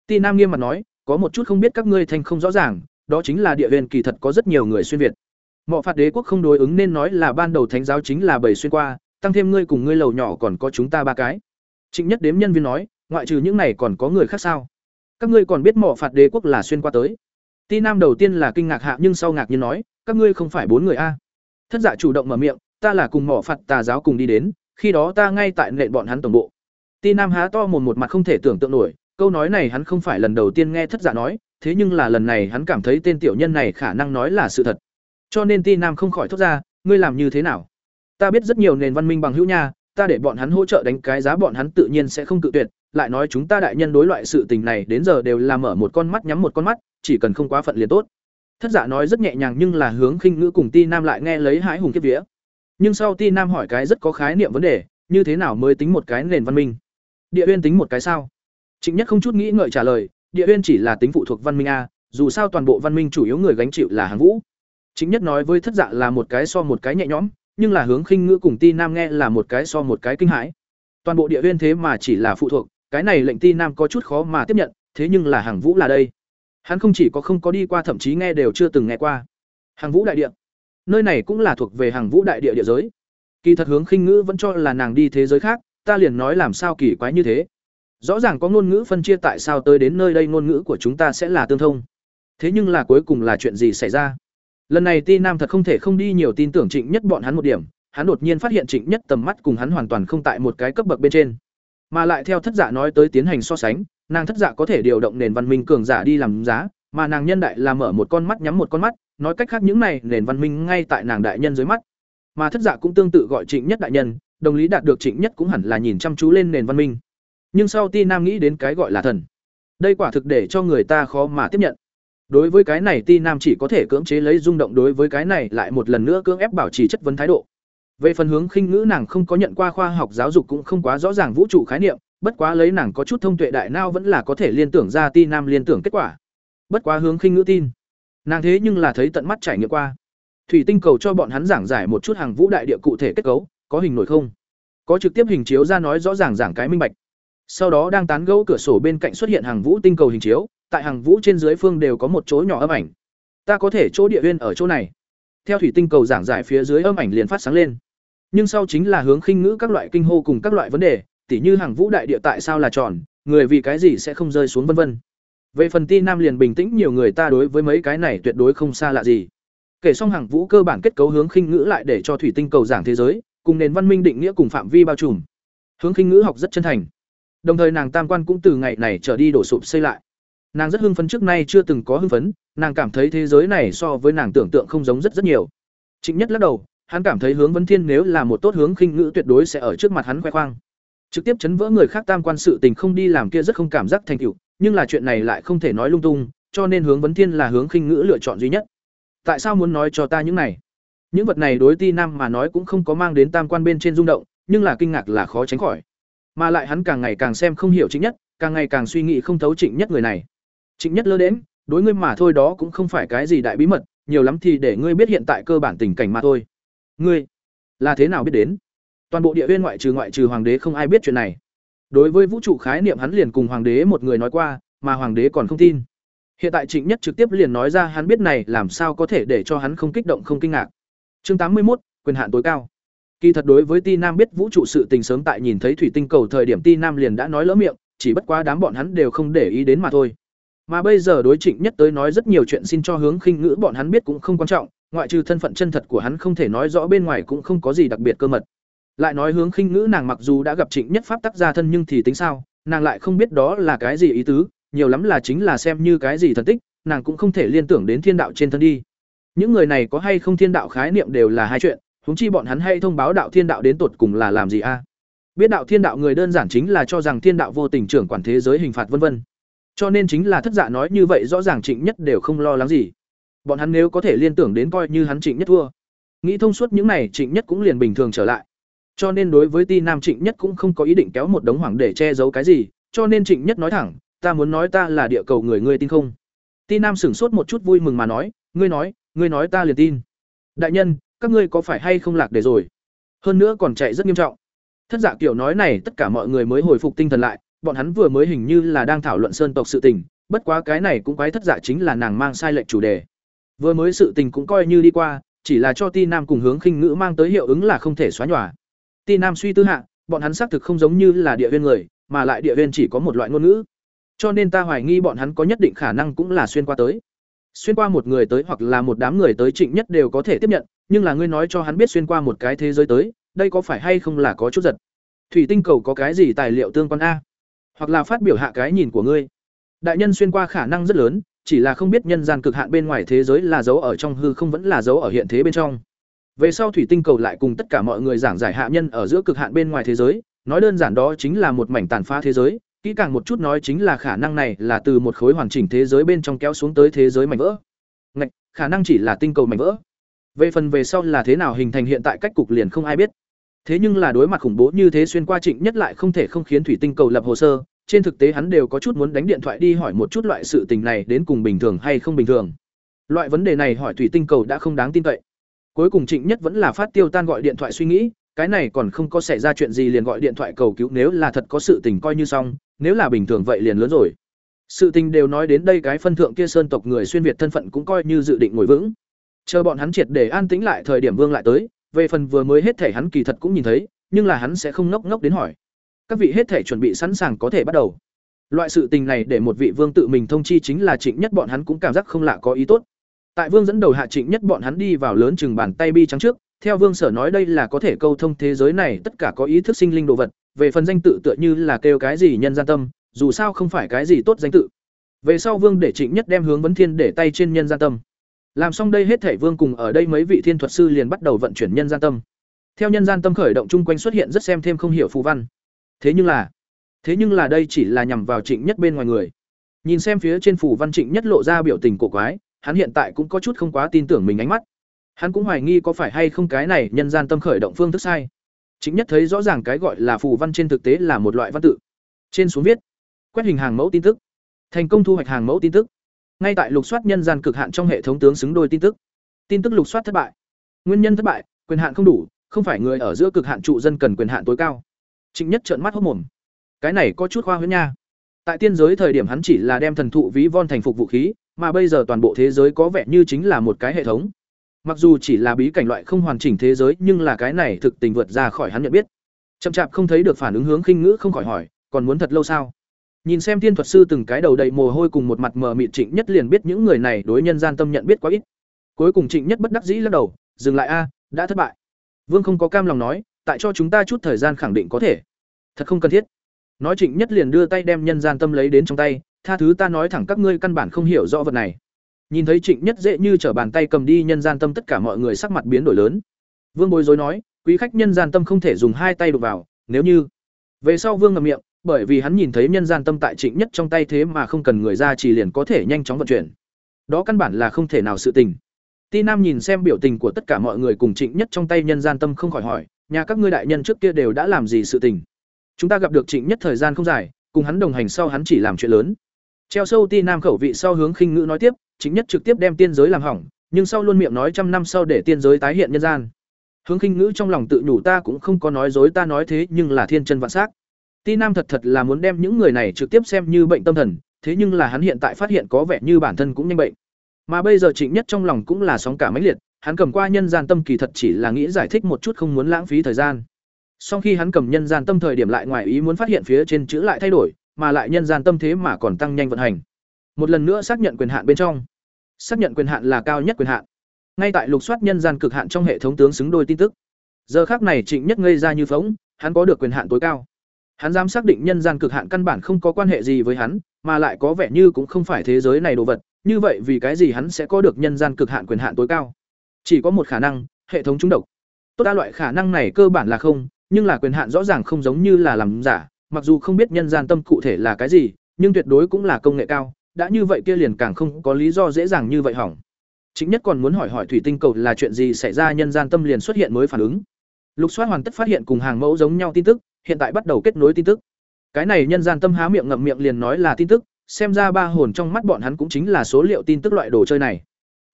Ti nam nghiêm mặt nói, có một chút không biết các ngươi thành không rõ ràng, đó chính là địa huyền kỳ thật có rất nhiều người xuyên việt. Mọi phạt đế quốc không đối ứng nên nói là ban đầu thánh giáo chính là bảy xuyên qua tăng thêm ngươi cùng ngươi lầu nhỏ còn có chúng ta ba cái. Trịnh nhất đếm nhân viên nói, ngoại trừ những này còn có người khác sao? Các ngươi còn biết mỏ phạt đế quốc là xuyên qua tới. Ti nam đầu tiên là kinh ngạc hạ nhưng sau ngạc nhiên nói, các ngươi không phải bốn người a? Thất dạ chủ động mở miệng, ta là cùng mỏ phạt tà giáo cùng đi đến, khi đó ta ngay tại nện bọn hắn tổng bộ. Ti nam há to mồm một mặt không thể tưởng tượng nổi, câu nói này hắn không phải lần đầu tiên nghe thất dạ nói, thế nhưng là lần này hắn cảm thấy tên tiểu nhân này khả năng nói là sự thật. Cho nên ti nam không khỏi thốt ra, ngươi làm như thế nào? Ta biết rất nhiều nền văn minh bằng hữu nha, ta để bọn hắn hỗ trợ đánh cái giá bọn hắn tự nhiên sẽ không cự tuyệt, lại nói chúng ta đại nhân đối loại sự tình này đến giờ đều là mở một con mắt nhắm một con mắt, chỉ cần không quá phận liền tốt. Thất giả nói rất nhẹ nhàng nhưng là hướng khinh ngữ cùng ti nam lại nghe lấy hái hùng kiếp vía. Nhưng sau ti nam hỏi cái rất có khái niệm vấn đề, như thế nào mới tính một cái nền văn minh? Địa uyên tính một cái sao? Trịnh nhất không chút nghĩ ngợi trả lời, địa uyên chỉ là tính phụ thuộc văn minh a, dù sao toàn bộ văn minh chủ yếu người gánh chịu là hàng vũ. Chính nhất nói với thất dạ là một cái so một cái nhẹ nhõm nhưng là hướng khinh ngữ cùng ti nam nghe là một cái so một cái kinh hãi. Toàn bộ địa nguyên thế mà chỉ là phụ thuộc, cái này lệnh ti nam có chút khó mà tiếp nhận, thế nhưng là hàng vũ là đây. Hắn không chỉ có không có đi qua, thậm chí nghe đều chưa từng nghe qua. Hàng vũ đại địa. Nơi này cũng là thuộc về hàng vũ đại địa địa giới. Kỳ thật hướng khinh ngữ vẫn cho là nàng đi thế giới khác, ta liền nói làm sao kỳ quái như thế. Rõ ràng có ngôn ngữ phân chia tại sao tới đến nơi đây ngôn ngữ của chúng ta sẽ là tương thông. Thế nhưng là cuối cùng là chuyện gì xảy ra? Lần này ti nam thật không thể không đi nhiều tin tưởng trịnh nhất bọn hắn một điểm, hắn đột nhiên phát hiện trịnh nhất tầm mắt cùng hắn hoàn toàn không tại một cái cấp bậc bên trên. Mà lại theo thất giả nói tới tiến hành so sánh, nàng thất giả có thể điều động nền văn minh cường giả đi làm giá, mà nàng nhân đại là mở một con mắt nhắm một con mắt, nói cách khác những này nền văn minh ngay tại nàng đại nhân dưới mắt. Mà thất giả cũng tương tự gọi trịnh nhất đại nhân, đồng lý đạt được trịnh nhất cũng hẳn là nhìn chăm chú lên nền văn minh. Nhưng sau ti nam nghĩ đến cái gọi là thần, đây quả thực để cho người ta khó mà tiếp nhận đối với cái này ti nam chỉ có thể cưỡng chế lấy rung động đối với cái này lại một lần nữa cưỡng ép bảo trì chất vấn thái độ. Về phần hướng khinh ngữ nàng không có nhận qua khoa học giáo dục cũng không quá rõ ràng vũ trụ khái niệm, bất quá lấy nàng có chút thông tuệ đại nao vẫn là có thể liên tưởng ra ti nam liên tưởng kết quả. Bất quá hướng khinh ngữ tin, nàng thế nhưng là thấy tận mắt trải nghiệm qua. Thủy tinh cầu cho bọn hắn giảng giải một chút hàng vũ đại địa cụ thể kết cấu, có hình nổi không? Có trực tiếp hình chiếu ra nói rõ ràng giảng cái minh bạch. Sau đó đang tán gẫu cửa sổ bên cạnh xuất hiện hàng vũ tinh cầu hình chiếu tại hàng vũ trên dưới phương đều có một chỗ nhỏ âm ảnh. Ta có thể chỗ địa huyên ở chỗ này. Theo thủy tinh cầu giảng giải phía dưới âm ảnh liền phát sáng lên. Nhưng sau chính là hướng khinh ngữ các loại kinh hô cùng các loại vấn đề, tỉ như hàng vũ đại địa tại sao là tròn, người vì cái gì sẽ không rơi xuống vân vân. Về phần ti nam liền bình tĩnh, nhiều người ta đối với mấy cái này tuyệt đối không xa lạ gì. Kể xong hàng vũ cơ bản kết cấu hướng khinh ngữ lại để cho thủy tinh cầu giảng thế giới, cùng nền văn minh định nghĩa cùng phạm vi bao trùm. Hướng khinh ngữ học rất chân thành. Đồng thời nàng tam quan cũng từ ngày này trở đi đổ sụp xây lại nàng rất hưng phấn trước nay chưa từng có hưng phấn, nàng cảm thấy thế giới này so với nàng tưởng tượng không giống rất rất nhiều. Trịnh nhất lắc đầu, hắn cảm thấy hướng vấn thiên nếu là một tốt hướng khinh ngữ tuyệt đối sẽ ở trước mặt hắn khoe khoang. Trực tiếp chấn vỡ người khác tam quan sự tình không đi làm kia rất không cảm giác thành tựu, nhưng là chuyện này lại không thể nói lung tung, cho nên hướng vấn thiên là hướng khinh ngữ lựa chọn duy nhất. Tại sao muốn nói cho ta những này? Những vật này đối ti nam mà nói cũng không có mang đến tam quan bên trên rung động, nhưng là kinh ngạc là khó tránh khỏi. Mà lại hắn càng ngày càng xem không hiểu trịnh nhất, càng ngày càng suy nghĩ không thấu trịnh nhất người này trịnh nhất lơ đến, đối ngươi mà thôi đó cũng không phải cái gì đại bí mật nhiều lắm thì để ngươi biết hiện tại cơ bản tình cảnh mà thôi. Ngươi là thế nào biết đến? Toàn bộ địa viên ngoại trừ ngoại trừ hoàng đế không ai biết chuyện này. Đối với vũ trụ khái niệm hắn liền cùng hoàng đế một người nói qua mà hoàng đế còn không tin. Hiện tại trịnh nhất trực tiếp liền nói ra hắn biết này làm sao có thể để cho hắn không kích động không kinh ngạc. Chương tám mươi một quyền hạn tối cao. Kỳ thật đối với ti nam biết vũ trụ sự tình sớm tại nhìn thấy thủy tinh cầu thời điểm ti nam liền đã nói lỡ miệng chỉ bất quá đám bọn hắn đều không để ý đến mà thôi mà bây giờ đối trịnh nhất tới nói rất nhiều chuyện xin cho hướng khinh ngữ bọn hắn biết cũng không quan trọng, ngoại trừ thân phận chân thật của hắn không thể nói rõ bên ngoài cũng không có gì đặc biệt cơ mật. Lại nói hướng khinh ngữ nàng mặc dù đã gặp trịnh nhất pháp tác gia thân nhưng thì tính sao, nàng lại không biết đó là cái gì ý tứ, nhiều lắm là chính là xem như cái gì thần tích, nàng cũng không thể liên tưởng đến thiên đạo trên thân đi. Những người này có hay không thiên đạo khái niệm đều là hai chuyện, huống chi bọn hắn hay thông báo đạo thiên đạo đến tột cùng là làm gì a? Biết đạo thiên đạo người đơn giản chính là cho rằng thiên đạo vô tình trưởng quản thế giới hình phạt vân vân cho nên chính là thất dạ nói như vậy rõ ràng trịnh nhất đều không lo lắng gì. Bọn hắn nếu có thể liên tưởng đến coi như hắn trịnh nhất thua. Nghĩ thông suốt những này, trịnh nhất cũng liền bình thường trở lại. Cho nên đối với ti nam trịnh nhất cũng không có ý định kéo một đống hoảng để che giấu cái gì, cho nên trịnh nhất nói thẳng, ta muốn nói ta là địa cầu người, ngươi tin không? Ti nam sửng sốt một chút vui mừng mà nói, ngươi nói ngươi nói ta liền tin. Đại nhân, các ngươi có phải hay không lạc để rồi? Hơn nữa còn chạy rất nghiêm trọng. Thất giả dạ kiểu nói này, tất cả mọi người mới hồi phục tinh thần lại bọn hắn vừa mới hình như là đang thảo luận sơn tộc sự tình, bất quá cái này cũng quái thất giả dạ chính là nàng mang sai lệch chủ đề. Vừa mới sự tình cũng coi như đi qua, chỉ là cho ti nam cùng hướng khinh ngữ mang tới hiệu ứng là không thể xóa nhòa. Ti nam suy tư hạ, bọn hắn xác thực không giống như là địa viên người, mà lại địa viên chỉ có một loại ngôn ngữ. Cho nên ta hoài nghi bọn hắn có nhất định khả năng cũng là xuyên qua tới. Xuyên qua một người tới hoặc là một đám người tới trịnh nhất đều có thể tiếp nhận, nhưng là ngươi nói cho hắn biết xuyên qua một cái thế giới tới, đây có phải hay không là có chút giật. Thủy tinh cầu có cái gì tài liệu tương quan a? Hoặc là phát biểu hạ cái nhìn của ngươi. Đại nhân xuyên qua khả năng rất lớn chỉ là không biết nhân gian cực hạn bên ngoài thế giới là dấu ở trong hư không vẫn là dấu ở hiện thế bên trong. Về sau thủy tinh cầu lại cùng tất cả mọi người giảng giải hạ nhân ở giữa cực hạn bên ngoài thế giới nói đơn giản đó chính là một mảnh tàn phá thế giới kỹ càng một chút nói chính là khả năng này là từ một khối hoàn chỉnh thế giới bên trong kéo xuống tới thế giới mảnh vỡ. Ngạch, khả năng chỉ là tinh cầu mảnh vỡ. Về phần về sau là thế nào hình thành hiện tại cách cục liền không ai biết thế nhưng là đối mặt khủng bố như thế xuyên qua trịnh nhất lại không thể không khiến thủy tinh cầu lập hồ sơ. Trên thực tế hắn đều có chút muốn đánh điện thoại đi hỏi một chút loại sự tình này đến cùng bình thường hay không bình thường. Loại vấn đề này hỏi thủy tinh cầu đã không đáng tin cậy. Cuối cùng trịnh nhất vẫn là phát tiêu tan gọi điện thoại suy nghĩ, cái này còn không có xảy ra chuyện gì liền gọi điện thoại cầu cứu nếu là thật có sự tình coi như xong, nếu là bình thường vậy liền lớn rồi. Sự tình đều nói đến đây cái phân thượng kia sơn tộc người xuyên việt thân phận cũng coi như dự định ngồi vững. Chờ bọn hắn triệt để an tĩnh lại thời điểm vương lại tới về phần vừa mới hết thể hắn kỳ thật cũng nhìn thấy, nhưng là hắn sẽ không ngốc ngốc đến hỏi. Các vị hết thể chuẩn bị sẵn sàng có thể bắt đầu. Loại sự tình này để một vị vương tự mình thông chi chính là trịnh nhất bọn hắn cũng cảm giác không lạ có ý tốt. Tại vương dẫn đầu hạ trịnh nhất bọn hắn đi vào lớn chừng bàn tay bi trắng trước, theo vương sở nói đây là có thể câu thông thế giới này, tất cả có ý thức sinh linh đồ vật, về phần danh tự tựa như là kêu cái gì nhân gian tâm, dù sao không phải cái gì tốt danh tự. Về sau vương để trịnh nhất đem hướng vấn thiên để tay trên nhân gian tâm làm xong đây hết thể vương cùng ở đây mấy vị thiên thuật sư liền bắt đầu vận chuyển nhân gian tâm. Theo nhân gian tâm khởi động chung quanh xuất hiện rất xem thêm không hiểu phù văn. Thế nhưng là, thế nhưng là đây chỉ là nhằm vào trịnh nhất bên ngoài người. Nhìn xem phía trên phù văn trịnh nhất lộ ra biểu tình cổ quái, hắn hiện tại cũng có chút không quá tin tưởng mình ánh mắt. Hắn cũng hoài nghi có phải hay không cái này nhân gian tâm khởi động phương thức sai. Chính nhất thấy rõ ràng cái gọi là phù văn trên thực tế là một loại văn tự. Trên xuống viết, quét hình hàng mẫu tin tức. Thành công thu hoạch hàng mẫu tin tức ngay tại lục soát nhân gian cực hạn trong hệ thống tướng xứng đôi tin tức. Tin tức lục soát thất bại. Nguyên nhân thất bại, quyền hạn không đủ, không phải người ở giữa cực hạn trụ dân cần quyền hạn tối cao. Trịnh nhất trợn mắt hốc mồm. Cái này có chút khoa huyễn nha. Tại tiên giới thời điểm hắn chỉ là đem thần thụ ví von thành phục vũ khí, mà bây giờ toàn bộ thế giới có vẻ như chính là một cái hệ thống. Mặc dù chỉ là bí cảnh loại không hoàn chỉnh thế giới, nhưng là cái này thực tình vượt ra khỏi hắn nhận biết. Chậm chạp không thấy được phản ứng hướng khinh ngữ không khỏi hỏi, còn muốn thật lâu sao? Nhìn xem thiên thuật sư từng cái đầu đầy mồ hôi cùng một mặt mờ mịt trịnh nhất liền biết những người này đối nhân gian tâm nhận biết quá ít. Cuối cùng trịnh nhất bất đắc dĩ lắc đầu, dừng lại a, đã thất bại. Vương không có cam lòng nói, tại cho chúng ta chút thời gian khẳng định có thể. Thật không cần thiết. Nói trịnh nhất liền đưa tay đem nhân gian tâm lấy đến trong tay, tha thứ ta nói thẳng các ngươi căn bản không hiểu rõ vật này. Nhìn thấy trịnh nhất dễ như t r ở bàn tay cầm đi nhân gian tâm tất cả mọi người sắc mặt biến đổi lớn. Vương bối rối nói, quý khách nhân gian tâm không thể dùng hai tay đục vào, nếu như về sau vương ngậm miệng bởi vì hắn nhìn thấy nhân gian tâm tại trịnh nhất trong tay thế mà không cần người ra chỉ liền có thể nhanh chóng vận chuyển. Đó căn bản là không thể nào sự tình. Ti nam nhìn xem biểu tình của tất cả mọi người cùng trịnh nhất trong tay nhân gian tâm không khỏi hỏi, nhà các ngươi đại nhân trước kia đều đã làm gì sự tình? Chúng ta gặp được trịnh nhất thời gian không dài, cùng hắn đồng hành sau hắn chỉ làm chuyện lớn. Treo sâu ti nam khẩu vị sau hướng khinh ngữ nói tiếp chính nhất trực tiếp đem tiên giới làm hỏng, nhưng sau luôn miệng nói trăm năm sau để tiên giới tái hiện nhân gian. Hướng khinh ngữ trong lòng tự nhủ, ta cũng không có nói dối, ta nói thế nhưng là thiên chân vạn s á c ti nam thật thật là muốn đem những người này trực tiếp xem như bệnh tâm thần thế nhưng là hắn hiện tại phát hiện có vẻ như bản thân cũng nhanh bệnh. Mà bây giờ trịnh nhất trong lòng cũng là sóng cả máy liệt hắn cầm qua nhân gian tâm kỳ thật chỉ là nghĩ giải thích một chút không muốn lãng phí thời gian. Sau khi hắn cầm nhân gian tâm thời điểm lại ngoài ý muốn phát hiện phía trên chữ lại thay đổi mà lại nhân gian tâm thế mà còn tăng nhanh vận hành. Một lần nữa xác nhận quyền hạn bên trong. Xác nhận quyền hạn là cao nhất quyền hạn. Ngay tại lục soát nhân gian cực hạn trong hệ thống tướng xứng đôi tin tức. Giờ khác này trịnh nhất ngây ra như phỗng, hắn có được quyền hạn tối cao hắn dám xác định nhân gian cực hạn căn bản không có quan hệ gì với hắn, mà lại có vẻ như cũng không phải thế giới này đồ vật, như vậy vì cái gì hắn sẽ có được nhân gian cực hạn quyền hạn tối cao? Chỉ có một khả năng, hệ thống trúng độc. Tốt đa loại khả năng này cơ bản là không, nhưng là quyền hạn rõ ràng không giống như là làm giả, mặc dù không biết nhân gian tâm cụ thể là cái gì, nhưng tuyệt đối cũng là công nghệ cao, đã như vậy kia liền càng không có lý do dễ dàng như vậy hỏng. Chính nhất còn muốn hỏi hỏi thủy tinh cầu là chuyện gì xảy ra, nhân gian tâm liền xuất hiện mới phản ứng. Lục soát hoàn tất phát hiện cùng hàng mẫu giống nhau tin tức hiện tại bắt đầu kết nối tin tức. Cái này nhân gian tâm há miệng ngậm miệng liền nói là tin tức, xem ra ba hồn trong mắt bọn hắn cũng chính là số liệu tin tức loại đồ chơi này.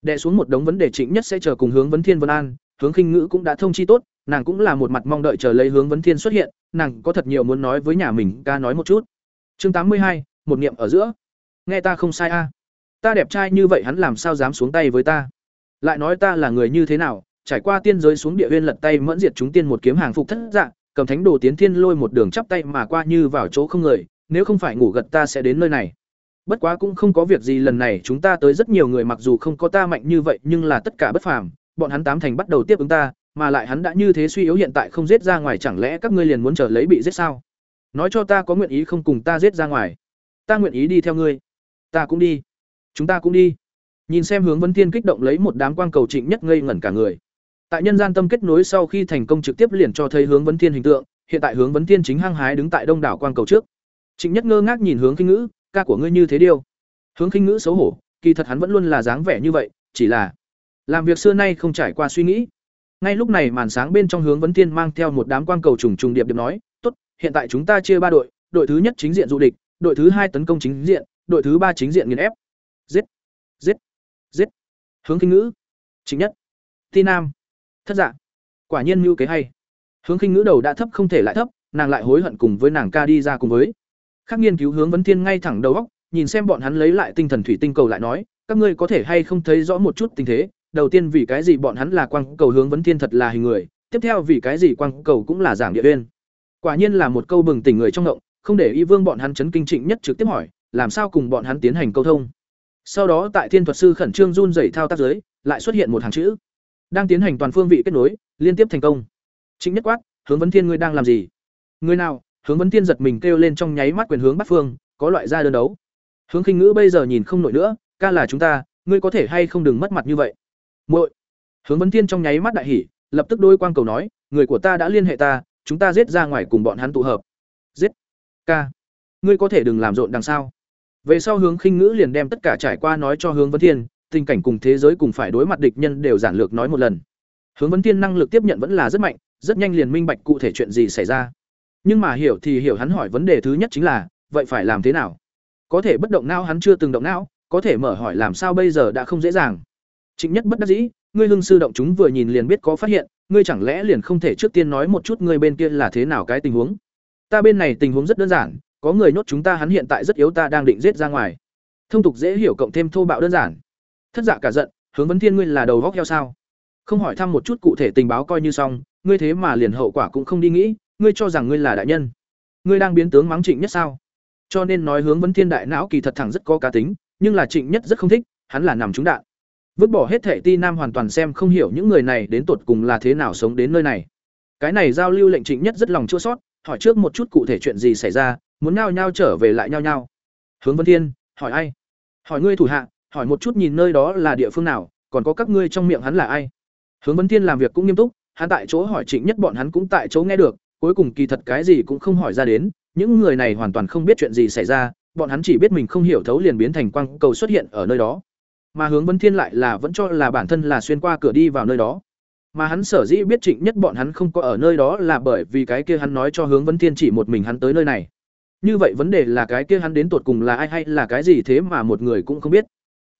Đệ xuống một đống vấn đề chính nhất sẽ chờ cùng hướng vấn thiên vân an, hướng khinh ngữ cũng đã thông chi tốt, nàng cũng là một mặt mong đợi chờ lấy hướng vấn thiên xuất hiện, nàng có thật nhiều muốn nói với nhà mình ca nói một chút. Chương tám mươi hai, một niệm ở giữa. Nghe ta không sai a. Ta đẹp trai như vậy hắn làm sao dám xuống tay với ta? Lại nói ta là người như thế nào, trải qua tiên giới xuống địa huyên lật tay mẫn diệt chúng tiên một kiếm hàng phục thất dạng cầm thánh đồ tiến thiên lôi một đường chắp tay mà qua như vào chỗ không người, nếu không phải ngủ gật ta sẽ đến nơi này. Bất quá cũng không có việc gì, lần này chúng ta tới rất nhiều người mặc dù không có ta mạnh như vậy nhưng là tất cả bất phàm, bọn hắn tám thành bắt đầu tiếp ứng ta, mà lại hắn đã như thế suy yếu hiện tại không giết ra ngoài chẳng lẽ các ngươi liền muốn chờ lấy bị giết sao? Nói cho ta có nguyện ý không cùng ta giết ra ngoài. Ta nguyện ý đi theo ngươi. Ta cũng đi. Chúng ta cũng đi. Nhìn xem hướng vấn thiên kích động lấy một đám quang cầu trịnh nhất ngây ngẩn cả người tại nhân gian tâm kết nối sau khi thành công trực tiếp liền cho thấy hướng vấn thiên hình tượng, hiện tại hướng vấn thiên chính hăng hái đứng tại đông đảo quang cầu trước. Trịnh nhất ngơ ngác nhìn hướng khinh ngữ, ca của ngươi như thế điêu. Hướng khinh ngữ xấu hổ, kỳ thật hắn vẫn luôn là dáng vẻ như vậy, chỉ là làm việc xưa nay không trải qua suy nghĩ. Ngay lúc này màn sáng bên trong hướng vấn thiên mang theo một đám quang cầu trùng trùng điệp điệp nói, tốt, hiện tại chúng ta chia ba đội đội thứ nhất chính diện dụ địch, đội thứ hai tấn công chính diện, đội thứ ba chính diện nghiền ép. Giết giết giết. Hướng kinh ngữ, Trịnh nhất, ti nam thất dạ. Quả nhiên mưu kế hay. Hướng khinh ngữ đầu đã thấp không thể lại thấp, nàng lại hối hận cùng với nàng ca đi ra cùng với. Khác nghiên cứu hướng vấn thiên ngay thẳng đầu góc nhìn xem bọn hắn lấy lại tinh thần thủy tinh cầu lại nói, các ngươi có thể hay không thấy rõ một chút tình thế? Đầu tiên vì cái gì bọn hắn là quang cầu hướng vấn thiên thật là hình người, tiếp theo vì cái gì quang cầu cũng là giảng địa viên. Quả nhiên là một câu bừng tỉnh người trong động, không để y vương bọn hắn chấn kinh trịnh nhất trực tiếp hỏi, làm sao cùng bọn hắn tiến hành câu thông? Sau đó tại thiên thuật sư khẩn trương run rẩy thao tác giới, lại xuất hiện một hàng chữ đang tiến hành toàn phương vị kết nối, liên tiếp thành công. Trịnh nhất quát, hướng vấn thiên ngươi đang làm gì? Người nào? Hướng vấn thiên giật mình kêu lên trong nháy mắt quyền hướng bắt phương, có loại ra đơn đấu. Hướng khinh ngữ bây giờ nhìn không nổi nữa, ca là chúng ta, ngươi có thể hay không đừng mất mặt như vậy? Muội. Hướng vấn thiên trong nháy mắt đại hỉ, lập tức đôi quang cầu nói, người của ta đã liên hệ ta, chúng ta giết ra ngoài cùng bọn hắn tụ hợp. Giết. Ca. Ngươi có thể đừng làm rộn đằng sau. Về sau hướng khinh ngữ liền đem tất cả trải qua nói cho hướng vấn thiên tình cảnh cùng thế giới cùng phải đối mặt địch nhân đều giản lược nói một lần. Hướng vấn thiên năng lực tiếp nhận vẫn là rất mạnh, rất nhanh liền minh bạch cụ thể chuyện gì xảy ra. Nhưng mà hiểu thì hiểu hắn hỏi vấn đề thứ nhất chính là, vậy phải làm thế nào? Có thể bất động não hắn chưa từng động não, có thể mở hỏi làm sao bây giờ đã không dễ dàng. Trịnh nhất bất đắc dĩ, ngươi hưng sư động chúng vừa nhìn liền biết có phát hiện, ngươi chẳng lẽ liền không thể trước tiên nói một chút ngươi bên kia là thế nào cái tình huống? Ta bên này tình huống rất đơn giản, có người nhốt chúng ta hắn hiện tại rất yếu ta đang định giết ra ngoài. Thông tục dễ hiểu cộng thêm thô bạo đơn giản thất dạ cả giận, hướng vấn thiên ngươi là đầu góc heo sao? Không hỏi thăm một chút cụ thể tình báo coi như xong, ngươi thế mà liền hậu quả cũng không đi nghĩ, ngươi cho rằng ngươi là đại nhân. Ngươi đang biến tướng mắng trịnh nhất sao? Cho nên nói hướng vấn thiên đại não kỳ thật thẳng rất có cá tính, nhưng là trịnh nhất rất không thích, hắn là nằm trúng đạn. Vứt bỏ hết thệ ti nam hoàn toàn xem không hiểu những người này đến tột cùng là thế nào sống đến nơi này. Cái này giao lưu lệnh trịnh nhất rất lòng chua sót, hỏi trước một chút cụ thể chuyện gì xảy ra, muốn nhao nhao trở về lại nhao nhao. Hướng vấn thiên, hỏi ai? Hỏi ngươi thủ hạ hỏi một chút nhìn nơi đó là địa phương nào, còn có các ngươi trong miệng hắn là ai? Hướng vân thiên làm việc cũng nghiêm túc, hắn tại chỗ hỏi trịnh nhất bọn hắn cũng tại chỗ nghe được, cuối cùng kỳ thật cái gì cũng không hỏi ra đến, những người này hoàn toàn không biết chuyện gì xảy ra, bọn hắn chỉ biết mình không hiểu thấu liền biến thành quang cầu xuất hiện ở nơi đó. Mà hướng vân thiên lại là vẫn cho là bản thân là xuyên qua cửa đi vào nơi đó. Mà hắn sở dĩ biết trịnh nhất bọn hắn không có ở nơi đó là bởi vì cái kia hắn nói cho hướng vân thiên chỉ một mình hắn tới nơi này. Như vậy vấn đề là cái kia hắn đến tột cùng là ai hay là cái gì thế mà một người cũng không biết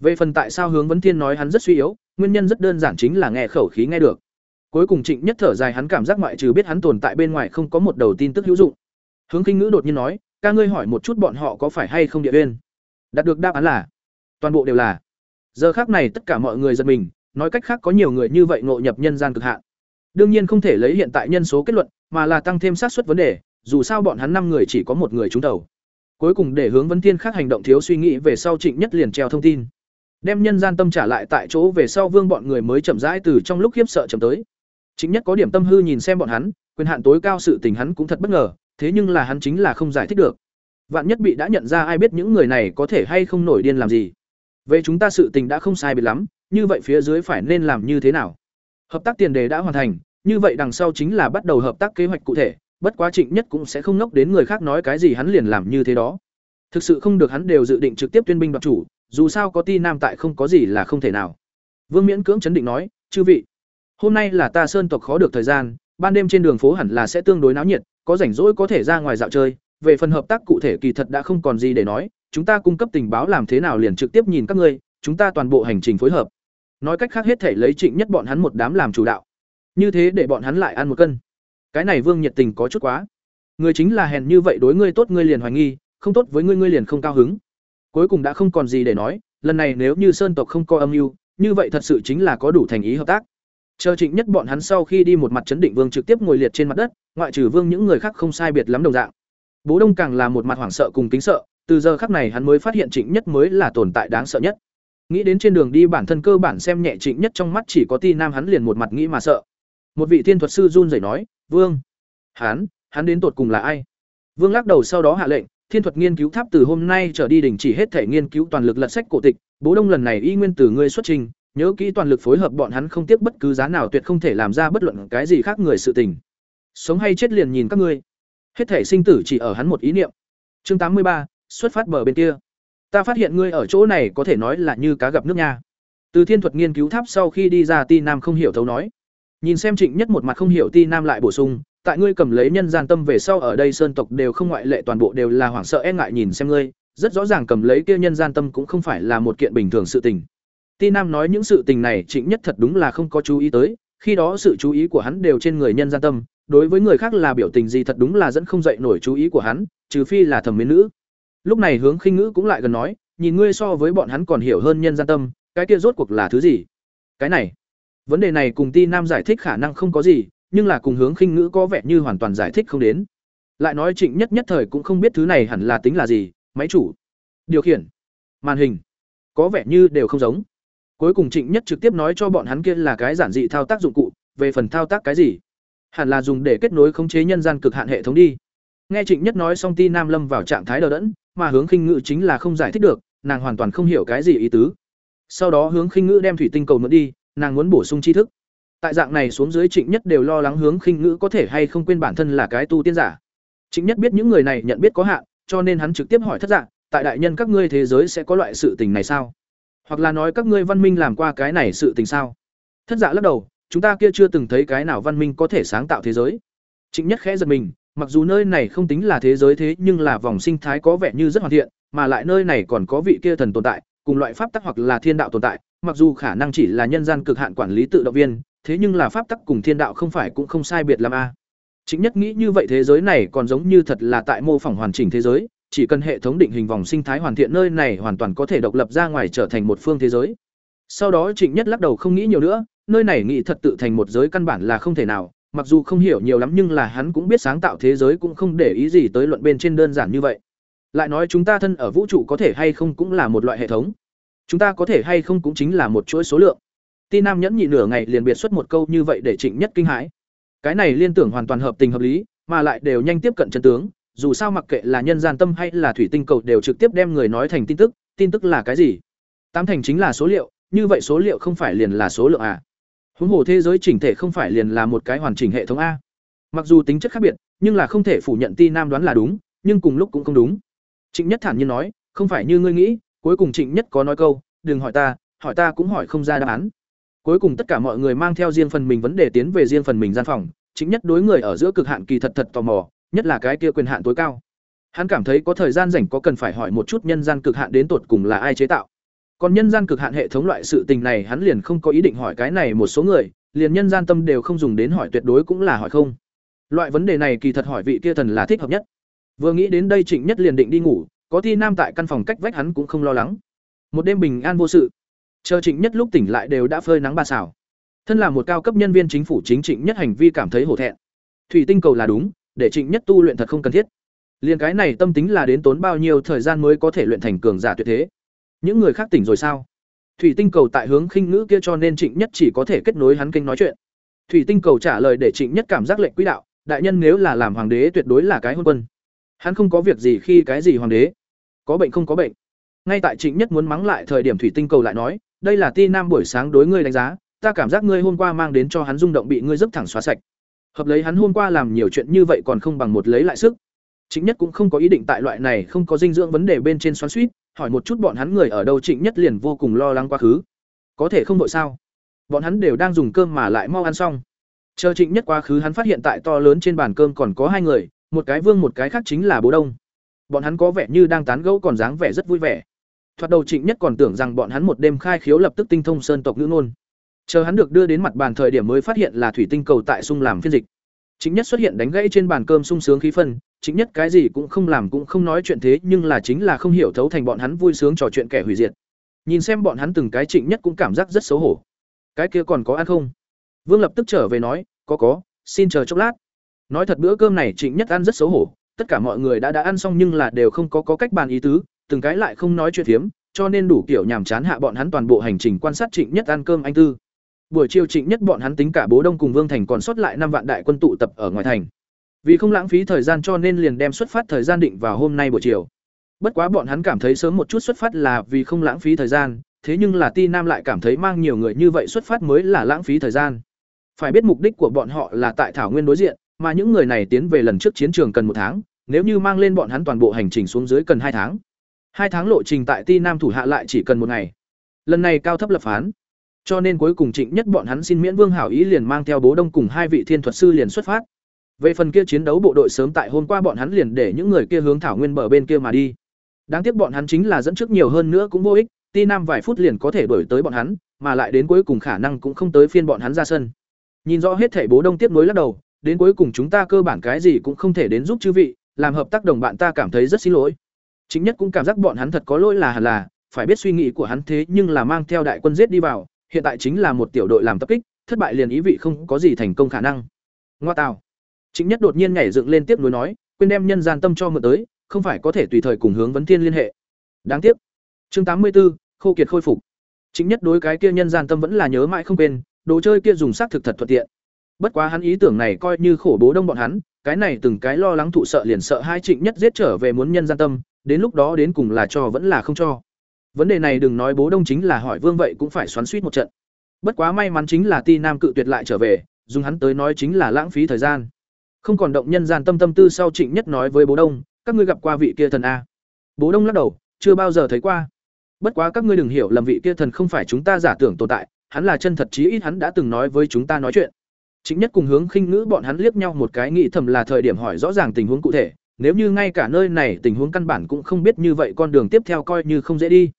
về phần tại sao hướng vấn thiên nói hắn rất suy yếu, nguyên nhân rất đơn giản chính là nghe khẩu khí nghe được. Cuối cùng trịnh nhất thở dài hắn cảm giác ngoại trừ biết hắn tồn tại bên ngoài không có một đầu tin tức hữu dụng. Hướng kinh ngữ đột nhiên nói, ca ngươi hỏi một chút bọn họ có phải hay không địa viên?" đạt được đáp án là, toàn bộ đều là. Giờ khác này tất cả mọi người giật mình, nói cách khác có nhiều người như vậy ngộ nhập nhân gian cực hạn. Đương nhiên không thể lấy hiện tại nhân số kết luận, mà là tăng thêm xác suất vấn đề, dù sao bọn hắn năm người chỉ có một người trúng đầu cuối cùng để hướng vấn thiên khác hành động thiếu suy nghĩ về sau trịnh nhất liền treo thông tin đem nhân gian tâm trả lại tại chỗ về sau vương bọn người mới chậm rãi từ trong lúc khiếp sợ chậm tới. Chính nhất có điểm tâm hư nhìn xem bọn hắn, quyền hạn tối cao sự tình hắn cũng thật bất ngờ, thế nhưng là hắn chính là không giải thích được. Vạn nhất bị đã nhận ra ai biết những người này có thể hay không nổi điên làm gì. Vậy chúng ta sự tình đã không sai biệt lắm, như vậy phía dưới phải nên làm như thế nào? Hợp tác tiền đề đã hoàn thành, như vậy đằng sau chính là bắt đầu hợp tác kế hoạch cụ thể, bất quá trịnh nhất cũng sẽ không nốc đến người khác nói cái gì hắn liền làm như thế đó. Thực sự không được hắn đều dự định trực tiếp tuyên binh đoạt chủ dù sao có ti nam tại không có gì là không thể nào. Vương miễn cưỡng chấn định nói, chư vị, hôm nay là ta sơn tộc khó được thời gian, ban đêm trên đường phố hẳn là sẽ tương đối náo nhiệt, có rảnh rỗi có thể ra ngoài dạo chơi. Về phần hợp tác cụ thể kỳ thật đã không còn gì để nói, chúng ta cung cấp tình báo làm thế nào liền trực tiếp nhìn các ngươi, chúng ta toàn bộ hành trình phối hợp. Nói cách khác hết thể lấy trịnh nhất bọn hắn một đám làm chủ đạo. Như thế để bọn hắn lại ăn một cân. Cái này vương nhiệt tình có chút quá. Người chính là hèn như vậy đối ngươi tốt ngươi liền hoài nghi, không tốt với ngươi ngươi liền không cao hứng cuối cùng đã không còn gì để nói, lần này nếu như sơn tộc không có âm mưu, như vậy thật sự chính là có đủ thành ý hợp tác. Chờ trịnh nhất bọn hắn sau khi đi một mặt chấn định vương trực tiếp ngồi liệt trên mặt đất, ngoại trừ vương những người khác không sai biệt lắm đồng dạng. Bố đông càng là một mặt hoảng sợ cùng kính sợ, từ giờ khắc này hắn mới phát hiện trịnh nhất mới là tồn tại đáng sợ nhất. Nghĩ đến trên đường đi bản thân cơ bản xem nhẹ trịnh nhất trong mắt chỉ có ti nam hắn liền một mặt nghĩ mà sợ. Một vị thiên thuật sư run rẩy nói, vương, hắn hắn đến tột cùng là ai? Vương lắc đầu sau đó hạ lệnh thiên thuật nghiên cứu tháp từ hôm nay trở đi đình chỉ hết thể nghiên cứu toàn lực lật sách cổ tịch, bố đông lần này y nguyên từ ngươi xuất trình, nhớ kỹ toàn lực phối hợp bọn hắn không tiếc bất cứ giá nào tuyệt không thể làm ra bất luận cái gì khác người sự tình. Sống hay chết liền nhìn các ngươi. Hết thể sinh tử chỉ ở hắn một ý niệm. Chương tám mươi ba, xuất phát bờ bên kia. Ta phát hiện ngươi ở chỗ này có thể nói là như cá gặp nước nha. Từ thiên thuật nghiên cứu tháp sau khi đi ra ti nam không hiểu thấu nói. Nhìn xem trịnh nhất một mặt không hiểu ti nam lại bổ sung tại ngươi cầm lấy nhân gian tâm về sau ở đây sơn tộc đều không ngoại lệ, toàn bộ đều là hoảng sợ e ngại nhìn xem ngươi. Rất rõ ràng cầm lấy kia nhân gian tâm cũng không phải là một kiện bình thường sự tình. Ti nam nói những sự tình này, trịnh nhất thật đúng là không có chú ý tới. Khi đó sự chú ý của hắn đều trên người nhân gian tâm. Đối với người khác là biểu tình gì thật đúng là dẫn không dậy nổi chú ý của hắn, trừ phi là thẩm mến nữ. Lúc này hướng khinh ngữ cũng lại gần nói, nhìn ngươi so với bọn hắn còn hiểu hơn nhân gian tâm, cái kia rốt cuộc là thứ gì? Cái này. Vấn đề này cùng ti nam giải thích khả năng không có gì nhưng là cùng hướng khinh ngữ có vẻ như hoàn toàn giải thích không đến. Lại nói trịnh nhất nhất thời cũng không biết thứ này hẳn là tính là gì, máy chủ, điều khiển, màn hình, có vẻ như đều không giống. Cuối cùng trịnh nhất trực tiếp nói cho bọn hắn kia là cái giản dị thao tác dụng cụ, về phần thao tác cái gì? Hẳn là dùng để kết nối khống chế nhân gian cực hạn hệ thống đi. Nghe trịnh nhất nói xong ti nam lâm vào trạng thái đờ đẫn, mà hướng khinh ngữ chính là không giải thích được, nàng hoàn toàn không hiểu cái gì ý tứ. Sau đó hướng khinh ngữ đem thủy tinh cầu mượn đi, nàng muốn bổ sung tri thức tại dạng này xuống dưới trịnh nhất đều lo lắng hướng khinh ngữ có thể hay không quên bản thân là cái tu tiên giả. Trịnh nhất biết những người này nhận biết có hạn, cho nên hắn trực tiếp hỏi thất dạng, tại đại nhân các ngươi thế giới sẽ có loại sự tình này sao? Hoặc là nói các ngươi văn minh làm qua cái này sự tình sao? Thất dạ lắc đầu, chúng ta kia chưa từng thấy cái nào văn minh có thể sáng tạo thế giới. Trịnh nhất khẽ giật mình, mặc dù nơi này không tính là thế giới thế, nhưng là vòng sinh thái có vẻ như rất hoàn thiện, mà lại nơi này còn có vị kia thần tồn tại, cùng loại pháp tắc hoặc là thiên đạo tồn tại, mặc dù khả năng chỉ là nhân gian cực hạn quản lý tự động viên thế nhưng là pháp tắc cùng thiên đạo không phải cũng không sai biệt làm a. Chính nhất nghĩ như vậy thế giới này còn giống như thật là tại mô phỏng hoàn chỉnh thế giới, chỉ cần hệ thống định hình vòng sinh thái hoàn thiện nơi này hoàn toàn có thể độc lập ra ngoài trở thành một phương thế giới. Sau đó Trịnh Nhất lắc đầu không nghĩ nhiều nữa, nơi này nghĩ thật tự thành một giới căn bản là không thể nào, mặc dù không hiểu nhiều lắm nhưng là hắn cũng biết sáng tạo thế giới cũng không để ý gì tới luận bên trên đơn giản như vậy. Lại nói chúng ta thân ở vũ trụ có thể hay không cũng là một loại hệ thống. Chúng ta có thể hay không cũng chính là một chuỗi số lượng. Ti Nam nhẫn nhị nửa ngày liền biệt xuất một câu như vậy để Trịnh Nhất kinh hãi. Cái này liên tưởng hoàn toàn hợp tình hợp lý, mà lại đều nhanh tiếp cận chân tướng, dù sao mặc kệ là nhân gian tâm hay là thủy tinh cầu đều trực tiếp đem người nói thành tin tức, tin tức là cái gì? Tám thành chính là số liệu, như vậy số liệu không phải liền là số lượng à? Huống hồ thế giới chỉnh thể không phải liền là một cái hoàn chỉnh hệ thống a. Mặc dù tính chất khác biệt, nhưng là không thể phủ nhận Ti Nam đoán là đúng, nhưng cùng lúc cũng không đúng. Trịnh Nhất thản nhiên nói, không phải như ngươi nghĩ, cuối cùng Trịnh Nhất có nói câu, đừng hỏi ta, hỏi ta cũng hỏi không ra đáp án. Cuối cùng tất cả mọi người mang theo riêng phần mình vấn đề tiến về riêng phần mình gian phòng, Chính Nhất đối người ở giữa cực hạn kỳ thật thật tò mò, nhất là cái kia quyền hạn tối cao. Hắn cảm thấy có thời gian rảnh có cần phải hỏi một chút nhân gian cực hạn đến tột cùng là ai chế tạo. Còn nhân gian cực hạn hệ thống loại sự tình này hắn liền không có ý định hỏi cái này một số người, liền nhân gian tâm đều không dùng đến hỏi tuyệt đối cũng là hỏi không. Loại vấn đề này kỳ thật hỏi vị kia thần là thích hợp nhất. Vừa nghĩ đến đây Trịnh Nhất liền định đi ngủ, có Thi Nam tại căn phòng cách vách hắn cũng không lo lắng. Một đêm bình an vô sự. Chờ Trịnh Nhất lúc tỉnh lại đều đã phơi nắng ba xảo. Thân là một cao cấp nhân viên chính phủ chính Trịnh Nhất hành vi cảm thấy hổ thẹn. Thủy tinh cầu là đúng, để Trịnh Nhất tu luyện thật không cần thiết. Liên cái này tâm tính là đến tốn bao nhiêu thời gian mới có thể luyện thành cường giả tuyệt thế. Những người khác tỉnh rồi sao? Thủy tinh cầu tại hướng khinh ngữ kia cho nên Trịnh Nhất chỉ có thể kết nối hắn kinh nói chuyện. Thủy tinh cầu trả lời để Trịnh Nhất cảm giác lệnh quỹ đạo, đại nhân nếu là làm hoàng đế tuyệt đối là cái hôn quân. Hắn không có việc gì khi cái gì hoàng đế. Có bệnh không có bệnh. Ngay tại Trịnh Nhất muốn mắng lại thời điểm Thủy tinh cầu lại nói, đây là ti nam buổi sáng đối ngươi đánh giá, ta cảm giác ngươi hôm qua mang đến cho hắn rung động bị ngươi dứt thẳng xóa sạch. Hợp lấy hắn hôm qua làm nhiều chuyện như vậy còn không bằng một lấy lại sức. Trịnh Nhất cũng không có ý định tại loại này không có dinh dưỡng vấn đề bên trên xoắn xuýt, hỏi một chút bọn hắn người ở đâu Trịnh Nhất liền vô cùng lo lắng quá khứ. Có thể không đội sao? Bọn hắn đều đang dùng cơm mà lại mau ăn xong. Chờ Trịnh Nhất quá khứ hắn phát hiện tại to lớn trên bàn cơm còn có hai người, một cái Vương một cái khác chính là Bố Đông. Bọn hắn có vẻ như đang tán gẫu còn dáng vẻ rất vui vẻ. Thoạt đầu Trịnh Nhất còn tưởng rằng bọn hắn một đêm khai khiếu lập tức tinh thông sơn tộc ngữ ngôn. Chờ hắn được đưa đến mặt bàn thời điểm mới phát hiện là thủy tinh cầu tại sung làm phiên dịch. Chính nhất xuất hiện đánh gãy trên bàn cơm sung sướng khí phân, chính nhất cái gì cũng không làm cũng không nói chuyện thế, nhưng là chính là không hiểu thấu thành bọn hắn vui sướng trò chuyện kẻ hủy diệt. Nhìn xem bọn hắn từng cái Trịnh Nhất cũng cảm giác rất xấu hổ. Cái kia còn có ăn không? Vương lập tức trở về nói, có có, xin chờ chốc lát. Nói thật bữa cơm này Trịnh Nhất ăn rất xấu hổ, tất cả mọi người đã đã ăn xong nhưng là đều không có có cách bàn ý tứ, từng cái lại không nói chuyện phiếm, cho nên đủ kiểu nhàm chán hạ bọn hắn toàn bộ hành trình quan sát Trịnh Nhất ăn cơm anh tư. Buổi chiều Trịnh Nhất bọn hắn tính cả Bố Đông cùng Vương Thành còn sót lại năm vạn đại quân tụ tập ở ngoài thành. Vì không lãng phí thời gian cho nên liền đem xuất phát thời gian định vào hôm nay buổi chiều. Bất quá bọn hắn cảm thấy sớm một chút xuất phát là vì không lãng phí thời gian, thế nhưng là Ti Nam lại cảm thấy mang nhiều người như vậy xuất phát mới là lãng phí thời gian. Phải biết mục đích của bọn họ là tại Thảo Nguyên đối diện, mà những người này tiến về lần trước chiến trường cần một tháng, nếu như mang lên bọn hắn toàn bộ hành trình xuống dưới cần hai tháng. Hai tháng lộ trình tại Ti Nam thủ hạ lại chỉ cần một ngày. Lần này cao thấp lập phán. Cho nên cuối cùng Trịnh Nhất bọn hắn xin miễn Vương Hảo ý liền mang theo Bố Đông cùng hai vị thiên thuật sư liền xuất phát. Về phần kia chiến đấu bộ đội sớm tại hôm qua bọn hắn liền để những người kia hướng thảo nguyên bờ bên kia mà đi. Đáng tiếc bọn hắn chính là dẫn trước nhiều hơn nữa cũng vô ích, Ti Nam vài phút liền có thể đuổi tới bọn hắn, mà lại đến cuối cùng khả năng cũng không tới phiên bọn hắn ra sân. Nhìn rõ hết thảy Bố Đông tiếp nối lắc đầu, đến cuối cùng chúng ta cơ bản cái gì cũng không thể đến giúp chư vị, làm hợp tác đồng bạn ta cảm thấy rất xin lỗi. Chính nhất cũng cảm giác bọn hắn thật có lỗi là hẳn là, phải biết suy nghĩ của hắn thế nhưng là mang theo đại quân giết đi vào, hiện tại chính là một tiểu đội làm tập kích, thất bại liền ý vị không có gì thành công khả năng. Ngoa tào. Chính nhất đột nhiên nhảy dựng lên tiếp nối nói, quên đem nhân gian tâm cho mượn tới, không phải có thể tùy thời cùng hướng vấn thiên liên hệ. Đáng tiếc. Chương tám mươi 84, khô kiệt khôi phục. Chính nhất đối cái kia nhân gian tâm vẫn là nhớ mãi không quên, đồ chơi kia dùng xác thực thật thuận tiện. Bất quá hắn ý tưởng này coi như khổ bố đông bọn hắn, cái này từng cái lo lắng thụ sợ liền sợ hai Trịnh Nhất giết trở về muốn nhân gian tâm, đến lúc đó đến cùng là cho vẫn là không cho. Vấn đề này đừng nói bố đông chính là hỏi Vương vậy cũng phải xoắn suýt một trận. Bất quá may mắn chính là Ti Nam cự tuyệt lại trở về, dùng hắn tới nói chính là lãng phí thời gian. Không còn động nhân gian tâm tâm tư sau Trịnh Nhất nói với bố đông, các ngươi gặp qua vị kia thần a? Bố đông lắc đầu, chưa bao giờ thấy qua. Bất quá các ngươi đừng hiểu lầm vị kia thần không phải chúng ta giả tưởng tồn tại, hắn là chân thật chí ít hắn đã từng nói với chúng ta nói chuyện. Chính nhất cùng hướng khinh ngữ bọn hắn liếc nhau một cái nghĩ thầm là thời điểm hỏi rõ ràng tình huống cụ thể, nếu như ngay cả nơi này tình huống căn bản cũng không biết như vậy con đường tiếp theo coi như không dễ đi.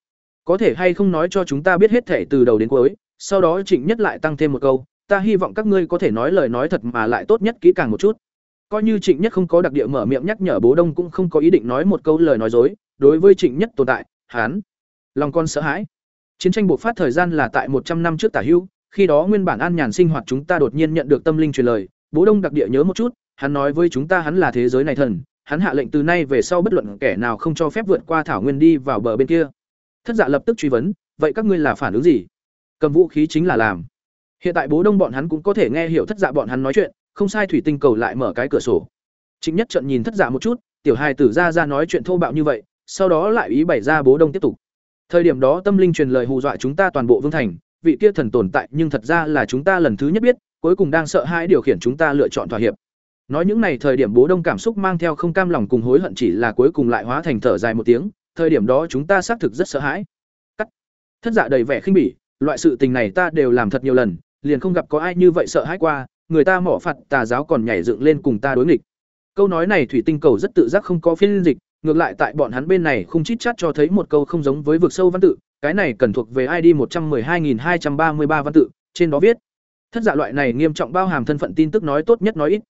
Có thể hay không nói cho chúng ta biết hết thể từ đầu đến cuối, sau đó Trịnh Nhất lại tăng thêm một câu, ta hy vọng các ngươi có thể nói lời nói thật mà lại tốt nhất kỹ càng một chút coi như trịnh nhất không có đặc địa mở miệng nhắc nhở bố đông cũng không có ý định nói một câu lời nói dối đối với trịnh nhất tồn tại hán lòng con sợ hãi chiến tranh bộc phát thời gian là tại một trăm năm trước tả hưu khi đó nguyên bản an nhàn sinh hoạt chúng ta đột nhiên nhận được tâm linh truyền lời bố đông đặc địa nhớ một chút hắn nói với chúng ta hắn là thế giới này thần hắn hạ lệnh từ nay về sau bất luận kẻ nào không cho phép vượt qua thảo nguyên đi vào bờ bên kia. Thất dạ lập tức truy vấn, vậy các ngươi là phản ứng gì? Cầm vũ khí chính là làm. Hiện tại bố đông bọn hắn cũng có thể nghe hiểu thất dạ bọn hắn nói chuyện, không sai thủy tinh cầu lại mở cái cửa sổ. Chính nhất trận nhìn thất dạ một chút, tiểu hài tử ra ra nói chuyện thô bạo như vậy, sau đó lại ý bày ra bố đông tiếp tục. Thời điểm đó tâm linh truyền lời hù dọa chúng ta toàn bộ vương thành, vị kia thần tồn tại nhưng thật ra là chúng ta lần thứ nhất biết, cuối cùng đang sợ hãi điều khiển chúng ta lựa chọn thỏa hiệp nói những này thời điểm bố đông cảm xúc mang theo không cam lòng cùng hối hận chỉ là cuối cùng lại hóa thành thở dài một tiếng, thời điểm đó chúng ta xác thực rất sợ hãi. Cắt. Thất dạ đầy vẻ khinh bỉ, loại sự tình này ta đều làm thật nhiều lần, liền không gặp có ai như vậy sợ hãi qua, người ta mỏ phạt, tà giáo còn nhảy dựng lên cùng ta đối nghịch. Câu nói này thủy tinh cầu rất tự giác không có phiên dịch, ngược lại tại bọn hắn bên này không chít chát cho thấy một câu không giống với vực sâu văn tự, cái này cần thuộc về id một trăm hai hai trăm ba mươi ba văn tự, trên đó viết. Thất dạ loại này nghiêm trọng bao hàm thân phận tin tức nói tốt nhất nói ít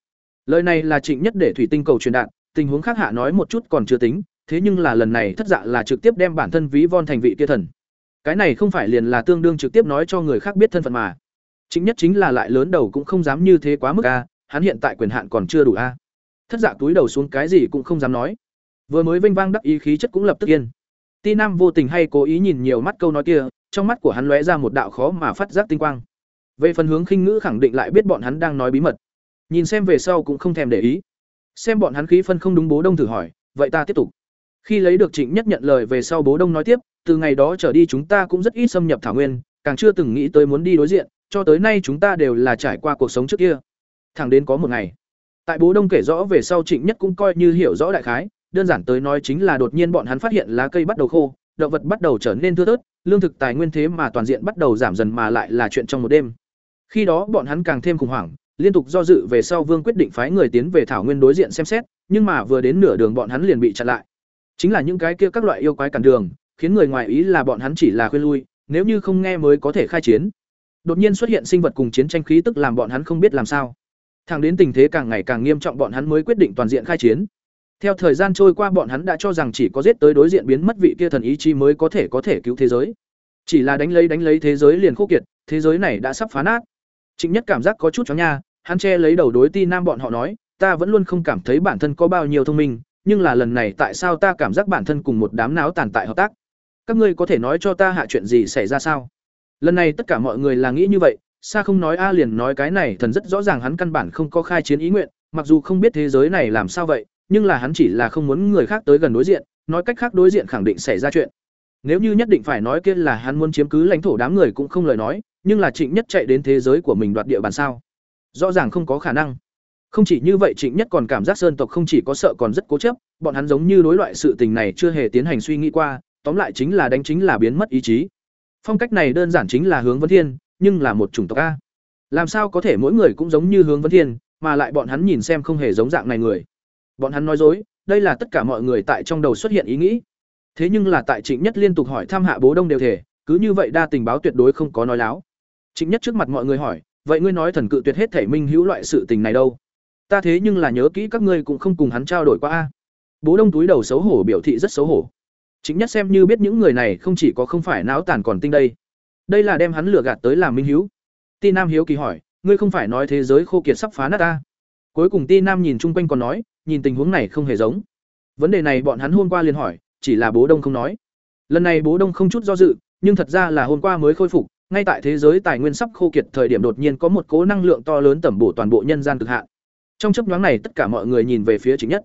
lời này là trịnh nhất để thủy tinh cầu truyền đạt, tình huống khác hạ nói một chút còn chưa tính, thế nhưng là lần này thất dạ là trực tiếp đem bản thân ví von thành vị kia thần. Cái này không phải liền là tương đương trực tiếp nói cho người khác biết thân phận mà. Chính nhất chính là lại lớn đầu cũng không dám như thế quá mức a, hắn hiện tại quyền hạn còn chưa đủ a. Thất dạ túi đầu xuống cái gì cũng không dám nói. Vừa mới vinh vang đắc ý khí chất cũng lập tức yên. Ti nam vô tình hay cố ý nhìn nhiều mắt câu nói kia, trong mắt của hắn lóe ra một đạo khó mà phát giác tinh quang. Về phần hướng khinh ngữ khẳng định lại biết bọn hắn đang nói bí mật nhìn xem về sau cũng không thèm để ý. Xem bọn hắn khí phân không đúng bố đông thử hỏi, vậy ta tiếp tục. Khi lấy được trịnh nhất nhận lời về sau bố đông nói tiếp, từ ngày đó trở đi chúng ta cũng rất ít xâm nhập thảo nguyên, càng chưa từng nghĩ tới muốn đi đối diện, cho tới nay chúng ta đều là trải qua cuộc sống trước kia. Thẳng đến có một ngày, tại bố đông kể rõ về sau trịnh nhất cũng coi như hiểu rõ đại khái, đơn giản tới nói chính là đột nhiên bọn hắn phát hiện lá cây bắt đầu khô, động vật bắt đầu trở nên thưa thớt, lương thực tài nguyên thế mà toàn diện bắt đầu giảm dần mà lại là chuyện trong một đêm. Khi đó bọn hắn càng thêm khủng hoảng liên tục do dự về sau vương quyết định phái người tiến về thảo nguyên đối diện xem xét, nhưng mà vừa đến nửa đường bọn hắn liền bị chặn lại. Chính là những cái kia các loại yêu quái cản đường, khiến người ngoài ý là bọn hắn chỉ là khuyên lui, nếu như không nghe mới có thể khai chiến. Đột nhiên xuất hiện sinh vật cùng chiến tranh khí tức làm bọn hắn không biết làm sao. Thẳng đến tình thế càng ngày càng nghiêm trọng bọn hắn mới quyết định toàn diện khai chiến. Theo thời gian trôi qua bọn hắn đã cho rằng chỉ có giết tới đối diện biến mất vị kia thần ý chí mới có thể có thể cứu thế giới. Chỉ là đánh lấy đánh lấy thế giới liền khô kiệt, thế giới này đã sắp phá nát. Trịnh Nhất cảm giác có chút chóng nha, hắn che lấy đầu đối Ti Nam bọn họ nói, ta vẫn luôn không cảm thấy bản thân có bao nhiêu thông minh, nhưng là lần này tại sao ta cảm giác bản thân cùng một đám náo tàn tại hợp tác? Các ngươi có thể nói cho ta hạ chuyện gì xảy ra sao? Lần này tất cả mọi người là nghĩ như vậy, xa không nói a liền nói cái này thần rất rõ ràng hắn căn bản không có khai chiến ý nguyện, mặc dù không biết thế giới này làm sao vậy, nhưng là hắn chỉ là không muốn người khác tới gần đối diện, nói cách khác đối diện khẳng định xảy ra chuyện. Nếu như nhất định phải nói kia là hắn muốn chiếm cứ lãnh thổ đám người cũng không lời nói, nhưng là Trịnh Nhất chạy đến thế giới của mình đoạt địa bàn sao? Rõ ràng không có khả năng. Không chỉ như vậy Trịnh Nhất còn cảm giác Sơn tộc không chỉ có sợ còn rất cố chấp, bọn hắn giống như đối loại sự tình này chưa hề tiến hành suy nghĩ qua, tóm lại chính là đánh chính là biến mất ý chí. Phong cách này đơn giản chính là hướng vấn thiên, nhưng là một chủng tộc a. Làm sao có thể mỗi người cũng giống như hướng vấn thiên, mà lại bọn hắn nhìn xem không hề giống dạng này người. Bọn hắn nói dối, đây là tất cả mọi người tại trong đầu xuất hiện ý nghĩ. Thế nhưng là tại Trịnh Nhất liên tục hỏi thăm hạ bố đông đều thể, cứ như vậy đa tình báo tuyệt đối không có nói láo. Trịnh Nhất trước mặt mọi người hỏi, vậy ngươi nói thần cự tuyệt hết thể minh hữu loại sự tình này đâu? Ta thế nhưng là nhớ kỹ các ngươi cũng không cùng hắn trao đổi qua a. Bố Đông túi đầu xấu hổ biểu thị rất xấu hổ. Trịnh Nhất xem như biết những người này không chỉ có không phải náo tàn còn tinh đây. Đây là đem hắn lừa gạt tới làm minh hữu. Ti Nam hiếu kỳ hỏi, ngươi không phải nói thế giới khô kiệt sắp phá nát ta? Cuối cùng Ti Nam nhìn chung quanh còn nói, nhìn tình huống này không hề giống. Vấn đề này bọn hắn hôm qua liền hỏi, chỉ là Bố Đông không nói. Lần này Bố Đông không chút do dự, nhưng thật ra là hôm qua mới khôi phục, ngay tại thế giới tài nguyên sắp khô kiệt thời điểm đột nhiên có một cố năng lượng to lớn tẩm bổ toàn bộ nhân gian cực hạn. Trong chấp nhoáng này, tất cả mọi người nhìn về phía trịnh nhất.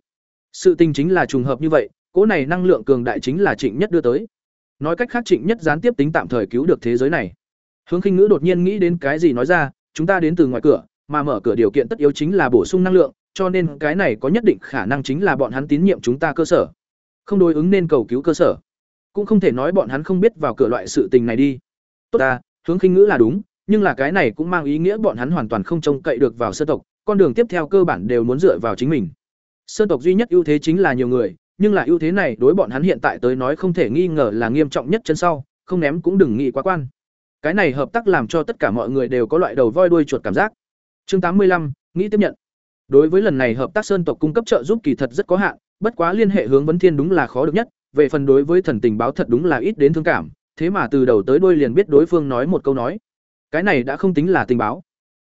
Sự tình chính là trùng hợp như vậy, cố này năng lượng cường đại chính là trịnh nhất đưa tới. Nói cách khác, trịnh nhất gián tiếp tính tạm thời cứu được thế giới này. Hướng khinh ngữ đột nhiên nghĩ đến cái gì nói ra, chúng ta đến từ ngoài cửa, mà mở cửa điều kiện tất yếu chính là bổ sung năng lượng, cho nên cái này có nhất định khả năng chính là bọn hắn tín nhiệm chúng ta cơ sở. Không đối ứng nên cầu cứu cơ sở. Cũng không thể nói bọn hắn không biết vào cửa loại sự tình này đi. Tốt ta hướng khinh ngữ là đúng nhưng là cái này cũng mang ý nghĩa bọn hắn hoàn toàn không trông cậy được vào sơn tộc con đường tiếp theo cơ bản đều muốn dựa vào chính mình sơn tộc duy nhất ưu thế chính là nhiều người nhưng là ưu thế này đối bọn hắn hiện tại tới nói không thể nghi ngờ là nghiêm trọng nhất chân sau không ném cũng đừng nghĩ quá quan Cái này hợp tác làm cho tất cả mọi người đều có loại đầu voi đuôi chuột cảm giác. Chương tám mươi lăm nghĩ tiếp nhận. Đối với lần này hợp tác sơn tộc cung cấp trợ giúp kỳ thật rất có hạn, bất quá liên hệ hướng vấn thiên đúng là khó được nhất, về phần đối với thần tình báo thật đúng là ít đến thương cảm, thế mà từ đầu tới đuôi liền biết đối phương nói một câu nói. Cái này đã không tính là tình báo.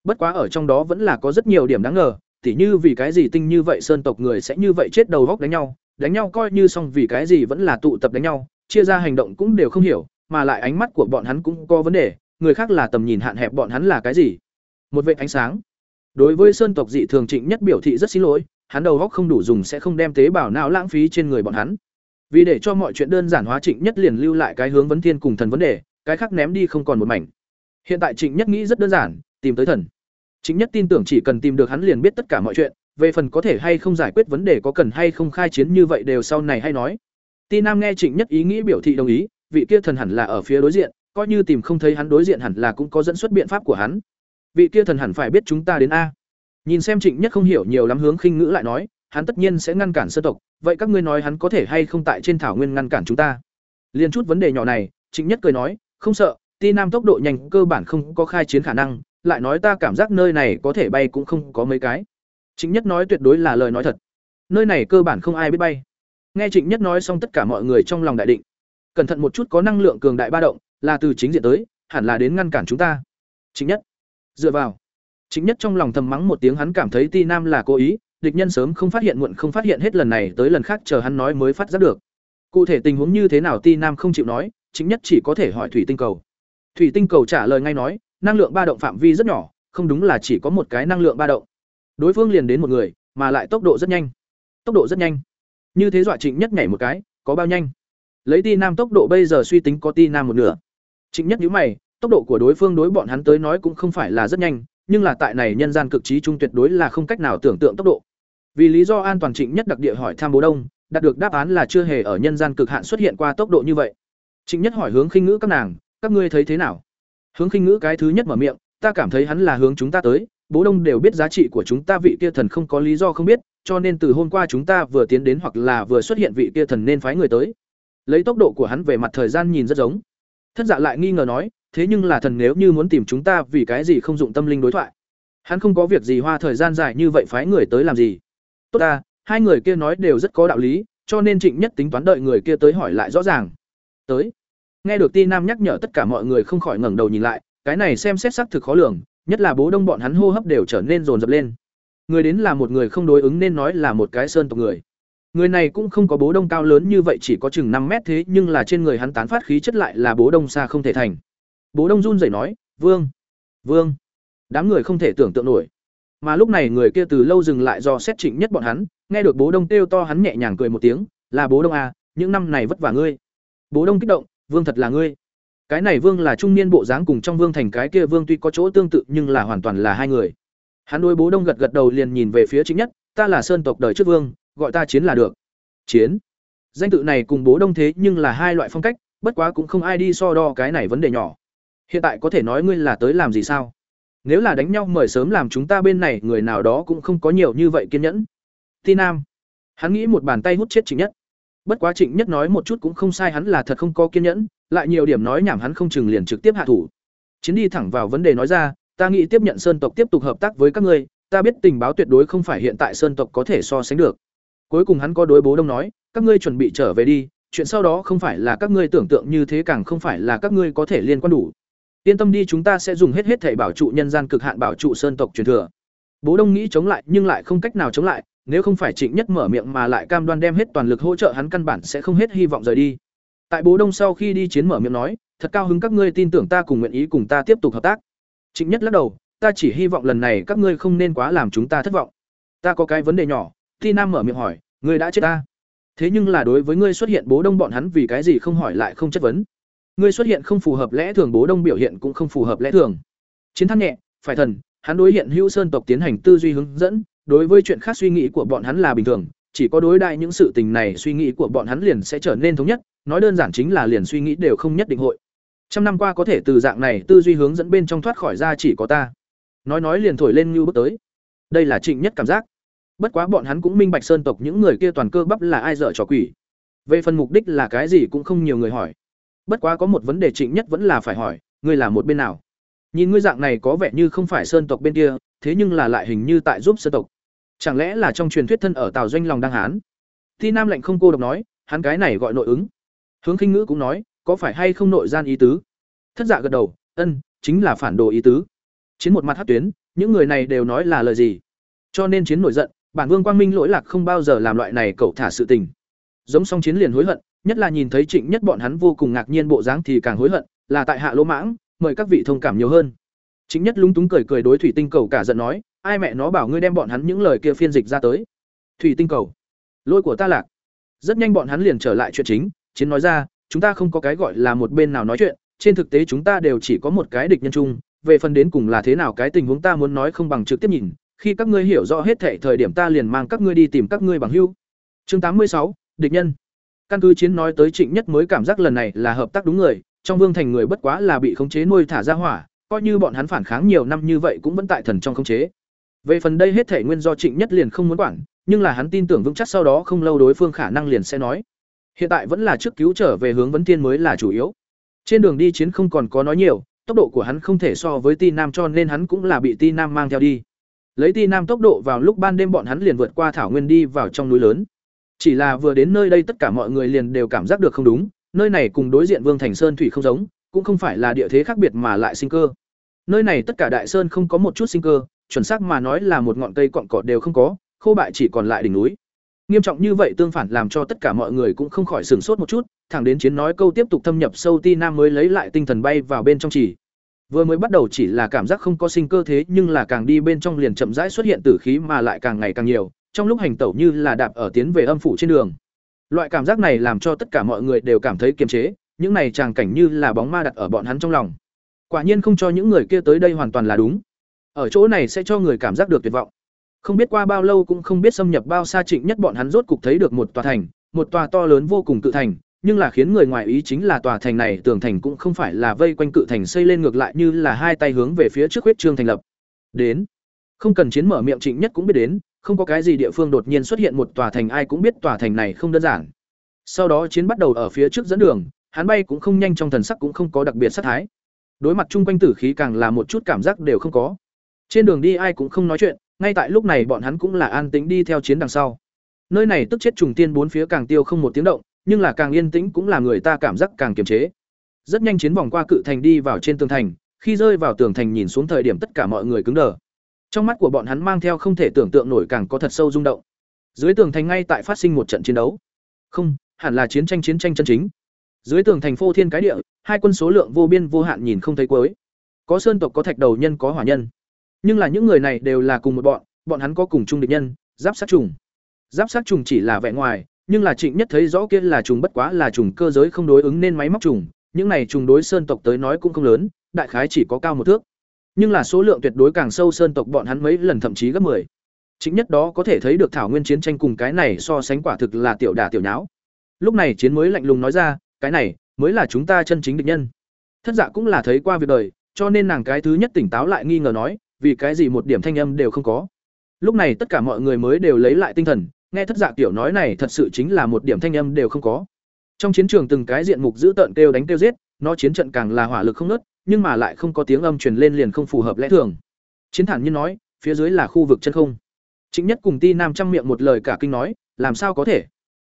Bất quá ở trong đó vẫn là có rất nhiều điểm đáng ngờ, tỉ như vì cái gì tinh như vậy sơn tộc người sẽ như vậy chết đầu góc đánh nhau, đánh nhau coi như xong vì cái gì vẫn là tụ tập đánh nhau, chia ra hành động cũng đều không hiểu, mà lại ánh mắt của bọn hắn cũng có vấn đề, người khác là tầm nhìn hạn hẹp bọn hắn là cái gì? Một vệt ánh sáng. Đối với sơn tộc dị thường Trịnh Nhất biểu thị rất xin lỗi, hắn đầu góc không đủ dùng sẽ không đem tế bào não lãng phí trên người bọn hắn. Vì để cho mọi chuyện đơn giản hóa Trịnh Nhất liền lưu lại cái hướng vấn thiên cùng thần vấn đề, cái khác ném đi không còn một mảnh. Hiện tại Trịnh Nhất nghĩ rất đơn giản, tìm tới thần. Trịnh Nhất tin tưởng chỉ cần tìm được hắn liền biết tất cả mọi chuyện, về phần có thể hay không giải quyết vấn đề có cần hay không khai chiến như vậy đều sau này hay nói. Ti Nam nghe Trịnh Nhất ý nghĩ biểu thị đồng ý, vị kia thần hẳn là ở phía đối diện, coi như tìm không thấy hắn đối diện hẳn là cũng có dẫn xuất biện pháp của hắn. Vị kia thần hẳn phải biết chúng ta đến a. Nhìn xem Trịnh Nhất không hiểu nhiều lắm hướng khinh ngữ lại nói, hắn tất nhiên sẽ ngăn cản sơ tộc, vậy các ngươi nói hắn có thể hay không tại trên thảo nguyên ngăn cản chúng ta? Liên chút vấn đề nhỏ này, Trịnh Nhất cười nói, không sợ, Ti Nam tốc độ nhanh cơ bản không có khai chiến khả năng, lại nói ta cảm giác nơi này có thể bay cũng không có mấy cái. Trịnh Nhất nói tuyệt đối là lời nói thật. Nơi này cơ bản không ai biết bay. Nghe Trịnh Nhất nói xong tất cả mọi người trong lòng đại định. Cẩn thận một chút có năng lượng cường đại ba động, là từ chính diện tới, hẳn là đến ngăn cản chúng ta. Trịnh Nhất, dựa vào. Trịnh Nhất trong lòng thầm mắng một tiếng hắn cảm thấy Ti Nam là cố ý, địch nhân sớm không phát hiện muộn không phát hiện hết lần này tới lần khác chờ hắn nói mới phát giác được. Cụ thể tình huống như thế nào Ti Nam không chịu nói, chính Nhất chỉ có thể hỏi Thủy Tinh Cầu. Thủy Tinh Cầu trả lời ngay nói, năng lượng ba động phạm vi rất nhỏ, không đúng là chỉ có một cái năng lượng ba động. Đối phương liền đến một người, mà lại tốc độ rất nhanh. Tốc độ rất nhanh. Như thế dọa Trịnh Nhất nhảy một cái, có bao nhanh? Lấy Ti Nam tốc độ bây giờ suy tính có Ti Nam một nửa. Trịnh Nhất nhíu mày, tốc độ của đối phương đối bọn hắn tới nói cũng không phải là rất nhanh, nhưng là tại này nhân gian cực trí trung tuyệt đối là không cách nào tưởng tượng tốc độ. Vì lý do an toàn Trịnh Nhất đặc địa hỏi tham bố đông, đạt được đáp án là chưa hề ở nhân gian cực hạn xuất hiện qua tốc độ như vậy. Trịnh Nhất hỏi hướng khinh ngữ các nàng, các ngươi thấy thế nào? Hướng khinh ngữ cái thứ nhất mở miệng, ta cảm thấy hắn là hướng chúng ta tới, bố đông đều biết giá trị của chúng ta vị kia thần không có lý do không biết, cho nên từ hôm qua chúng ta vừa tiến đến hoặc là vừa xuất hiện vị kia thần nên phái người tới. Lấy tốc độ của hắn về mặt thời gian nhìn rất giống. Thất dạ lại nghi ngờ nói, thế nhưng là thần nếu như muốn tìm chúng ta vì cái gì không dụng tâm linh đối thoại. Hắn không có việc gì hoa thời gian dài như vậy phái người tới làm gì. Tốt ta, hai người kia nói đều rất có đạo lý, cho nên Trịnh Nhất tính toán đợi người kia tới hỏi lại rõ ràng. Tới. Nghe được Ti Nam nhắc nhở tất cả mọi người không khỏi ngẩng đầu nhìn lại, cái này xem xét xác thực khó lường, nhất là bố đông bọn hắn hô hấp đều trở nên rồn rập lên. Người đến là một người không đối ứng nên nói là một cái sơn tộc người. Người này cũng không có bố đông cao lớn như vậy chỉ có chừng năm mét thế nhưng là trên người hắn tán phát khí chất lại là bố đông xa không thể thành. Bố đông run rẩy nói, "Vương, Vương." Đám người không thể tưởng tượng nổi. Mà lúc này người kia từ lâu dừng lại do xét Trịnh Nhất bọn hắn, nghe được bố đông kêu to hắn nhẹ nhàng cười một tiếng, "Là bố đông à, những năm này vất vả ngươi." Bố đông kích động, "Vương thật là ngươi." Cái này Vương là trung niên bộ dáng cùng trong Vương thành cái kia Vương tuy có chỗ tương tự nhưng là hoàn toàn là hai người. Hắn đối bố đông gật gật đầu liền nhìn về phía chính Nhất, "Ta là sơn tộc đời trước Vương, gọi ta chiến là được." Chiến. Danh tự này cùng bố đông thế nhưng là hai loại phong cách, bất quá cũng không ai đi so đo cái này vấn đề nhỏ. Hiện tại có thể nói ngươi là tới làm gì sao? Nếu là đánh nhau mời sớm làm chúng ta bên này người nào đó cũng không có nhiều như vậy kiên nhẫn. Ti Nam. Hắn nghĩ một bàn tay hút chết Trịnh Nhất. Bất quá Trịnh Nhất nói một chút cũng không sai hắn là thật không có kiên nhẫn, lại nhiều điểm nói nhảm hắn không chừng liền trực tiếp hạ thủ. Chiến đi thẳng vào vấn đề nói ra, ta nghĩ tiếp nhận Sơn tộc tiếp tục hợp tác với các ngươi, ta biết tình báo tuyệt đối không phải hiện tại Sơn tộc có thể so sánh được. Cuối cùng hắn có đối bố đông nói, các ngươi chuẩn bị trở về đi, chuyện sau đó không phải là các ngươi tưởng tượng như thế càng không phải là các ngươi có thể liên quan đủ. Yên tâm đi chúng ta sẽ dùng hết hết thảy bảo trụ nhân gian cực hạn bảo trụ sơn tộc truyền thừa. Bố Đông nghĩ chống lại nhưng lại không cách nào chống lại, nếu không phải Trịnh Nhất mở miệng mà lại cam đoan đem hết toàn lực hỗ trợ hắn căn bản sẽ không hết hy vọng rời đi. Tại Bố Đông sau khi đi chiến mở miệng nói, thật cao hứng các ngươi tin tưởng ta cùng nguyện ý cùng ta tiếp tục hợp tác. Trịnh Nhất lắc đầu, ta chỉ hy vọng lần này các ngươi không nên quá làm chúng ta thất vọng. Ta có cái vấn đề nhỏ, Ti Nam mở miệng hỏi, ngươi đã chết ta. Thế nhưng là đối với ngươi xuất hiện Bố Đông bọn hắn vì cái gì không hỏi lại không chất vấn ngươi xuất hiện không phù hợp lẽ thường, bố đông biểu hiện cũng không phù hợp lẽ thường. Chiến thắng nhẹ, phải thần, hắn đối hiện hữu sơn tộc tiến hành tư duy hướng dẫn, đối với chuyện khác suy nghĩ của bọn hắn là bình thường, chỉ có đối đại những sự tình này suy nghĩ của bọn hắn liền sẽ trở nên thống nhất, nói đơn giản chính là liền suy nghĩ đều không nhất định hội. Trăm năm qua có thể từ dạng này tư duy hướng dẫn bên trong thoát khỏi ra chỉ có ta. Nói nói liền thổi lên như bước tới. Đây là trịnh nhất cảm giác. Bất quá bọn hắn cũng minh bạch sơn tộc những người kia toàn cơ bắp là ai dở trò quỷ. Về phần mục đích là cái gì cũng không nhiều người hỏi. Bất quá có một vấn đề Trịnh Nhất vẫn là phải hỏi, ngươi là một bên nào? Nhìn ngươi dạng này có vẻ như không phải sơn tộc bên kia thế nhưng là lại hình như tại giúp sơn tộc. Chẳng lẽ là trong truyền thuyết thân ở tào doanh lòng đăng hán? Thi nam lệnh không cô độc nói hắn cái này gọi nội ứng. Hướng khinh ngữ cũng nói có phải hay không nội gian ý tứ? Thất dạ gật đầu ân chính là phản đồ ý tứ. Chiến một mặt hát tuyến những người này đều nói là lời gì? Cho nên chiến nổi giận bản vương quang minh lỗi lạc không bao giờ làm loại này cậu thả sự tình. Giống song chiến liền hối hận nhất là nhìn thấy trịnh nhất bọn hắn vô cùng ngạc nhiên bộ dáng thì càng hối hận, là tại hạ lỗ mãng, mời các vị thông cảm nhiều hơn. Chính nhất lúng túng cười cười đối thủy tinh cầu cả giận nói, ai mẹ nó bảo ngươi đem bọn hắn những lời kia phiên dịch ra tới. Thủy tinh cầu, lỗi của ta lạc. Rất nhanh bọn hắn liền trở lại chuyện chính, chiến nói ra, chúng ta không có cái gọi là một bên nào nói chuyện, trên thực tế chúng ta đều chỉ có một cái địch nhân chung, về phần đến cùng là thế nào cái tình huống ta muốn nói không bằng trực tiếp nhìn, khi các ngươi hiểu rõ hết thể thời điểm ta liền mang các ngươi đi tìm các ngươi bằng hưu. Chương tám mươi sáu, địch nhân căn cứ chiến nói tới trịnh nhất mới cảm giác lần này là hợp tác đúng người, trong vương thành người bất quá là bị khống chế nuôi thả ra hỏa, coi như bọn hắn phản kháng nhiều năm như vậy cũng vẫn tại thần trong khống chế. Về phần đây hết thể nguyên do trịnh nhất liền không muốn quản, nhưng là hắn tin tưởng vững chắc sau đó không lâu đối phương khả năng liền sẽ nói. Hiện tại vẫn là trước cứu trở về hướng vấn thiên mới là chủ yếu. Trên đường đi chiến không còn có nói nhiều, tốc độ của hắn không thể so với ti nam cho nên hắn cũng là bị ti nam mang theo đi. Lấy ti nam tốc độ vào lúc ban đêm bọn hắn liền vượt qua thảo nguyên đi vào trong núi lớn chỉ là vừa đến nơi đây tất cả mọi người liền đều cảm giác được không đúng, nơi này cùng đối diện vương thành sơn thủy không giống, cũng không phải là địa thế khác biệt mà lại sinh cơ. Nơi này tất cả đại sơn không có một chút sinh cơ, chuẩn xác mà nói là một ngọn cây cọn cọt đều không có, khô bại chỉ còn lại đỉnh núi. Nghiêm trọng như vậy tương phản làm cho tất cả mọi người cũng không khỏi sửng sốt một chút, thẳng đến chiến nói câu tiếp tục thâm nhập sâu ti nam mới lấy lại tinh thần bay vào bên trong chỉ vừa mới bắt đầu chỉ là cảm giác không có sinh cơ thế nhưng là càng đi bên trong liền chậm rãi xuất hiện tử khí mà lại càng ngày càng nhiều trong lúc hành tẩu như là đạp ở tiến về âm phủ trên đường. Loại cảm giác này làm cho tất cả mọi người đều cảm thấy kiềm chế, những này tràng cảnh như là bóng ma đặt ở bọn hắn trong lòng. Quả nhiên không cho những người kia tới đây hoàn toàn là đúng. Ở chỗ này sẽ cho người cảm giác được tuyệt vọng. Không biết qua bao lâu cũng không biết xâm nhập bao xa trịnh nhất bọn hắn rốt cục thấy được một tòa thành, một tòa to lớn vô cùng cự thành, nhưng là khiến người ngoài ý chính là tòa thành này tường thành cũng không phải là vây quanh cự thành xây lên ngược lại như là hai tay hướng về phía trước huyết trương thành lập. Đến. Không cần chiến mở miệng trịnh nhất cũng biết đến không có cái gì địa phương đột nhiên xuất hiện một tòa thành, ai cũng biết tòa thành này không đơn giản. Sau đó chiến bắt đầu ở phía trước dẫn đường, hắn bay cũng không nhanh trong thần sắc cũng không có đặc biệt sát thái. Đối mặt chung quanh tử khí càng là một chút cảm giác đều không có. Trên đường đi ai cũng không nói chuyện, ngay tại lúc này bọn hắn cũng là an tĩnh đi theo chiến đằng sau. Nơi này tức chết trùng tiên bốn phía càng tiêu không một tiếng động, nhưng là càng yên tĩnh cũng là người ta cảm giác càng kiềm chế. Rất nhanh chiến vòng qua cự thành đi vào trên tường thành, khi rơi vào tường thành nhìn xuống thời điểm tất cả mọi người cứng đờ trong mắt của bọn hắn mang theo không thể tưởng tượng nổi càng có thật sâu rung động. Dưới tường thành ngay tại phát sinh một trận chiến đấu. Không, hẳn là chiến tranh chiến tranh chân chính. Dưới tường thành phô thiên cái địa, hai quân số lượng vô biên vô hạn nhìn không thấy cuối. Có sơn tộc, có thạch đầu nhân, có hỏa nhân. Nhưng là những người này đều là cùng một bọn bọn hắn có cùng chung địch nhân, giáp sát trùng. Giáp sát trùng chỉ là vẻ ngoài, nhưng là trịnh nhất thấy rõ kia là trùng bất quá là trùng cơ giới không đối ứng nên máy móc trùng. Những này trùng đối sơn tộc tới nói cũng không lớn, đại khái chỉ có cao một thước nhưng là số lượng tuyệt đối càng sâu sơn tộc bọn hắn mấy lần thậm chí gấp 10. Chính nhất đó có thể thấy được thảo nguyên chiến tranh cùng cái này so sánh quả thực là tiểu đả tiểu nháo. Lúc này chiến mới lạnh lùng nói ra, cái này mới là chúng ta chân chính địch nhân. Thất Dạ cũng là thấy qua việc đời, cho nên nàng cái thứ nhất tỉnh táo lại nghi ngờ nói, vì cái gì một điểm thanh âm đều không có. Lúc này tất cả mọi người mới đều lấy lại tinh thần, nghe Thất Dạ tiểu nói này thật sự chính là một điểm thanh âm đều không có. Trong chiến trường từng cái diện mục giữ tợn kêu đánh kêu giết, nó chiến trận càng là hỏa lực không ngớt, nhưng mà lại không có tiếng âm truyền lên liền không phù hợp lẽ thường. Chiến thản nhiên nói, phía dưới là khu vực chân không. Trịnh Nhất cùng Ti Nam trăm miệng một lời cả kinh nói, làm sao có thể?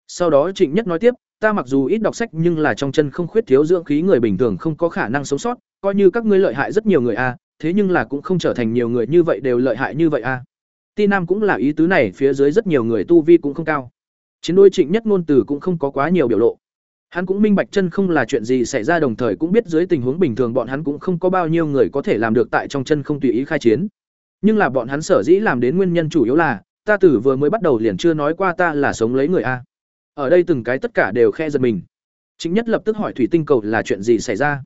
Sau đó Trịnh Nhất nói tiếp, ta mặc dù ít đọc sách nhưng là trong chân không khuyết thiếu dưỡng khí người bình thường không có khả năng sống sót, coi như các ngươi lợi hại rất nhiều người a, thế nhưng là cũng không trở thành nhiều người như vậy đều lợi hại như vậy a. Ti Nam cũng là ý tứ này, phía dưới rất nhiều người tu vi cũng không cao. Chiến đôi Trịnh Nhất ngôn từ cũng không có quá nhiều biểu lộ. Hắn cũng minh bạch chân không là chuyện gì xảy ra đồng thời cũng biết dưới tình huống bình thường bọn hắn cũng không có bao nhiêu người có thể làm được tại trong chân không tùy ý khai chiến. Nhưng là bọn hắn sở dĩ làm đến nguyên nhân chủ yếu là, ta tử vừa mới bắt đầu liền chưa nói qua ta là sống lấy người a. Ở đây từng cái tất cả đều khe giật mình. Chính nhất lập tức hỏi thủy tinh cầu là chuyện gì xảy ra.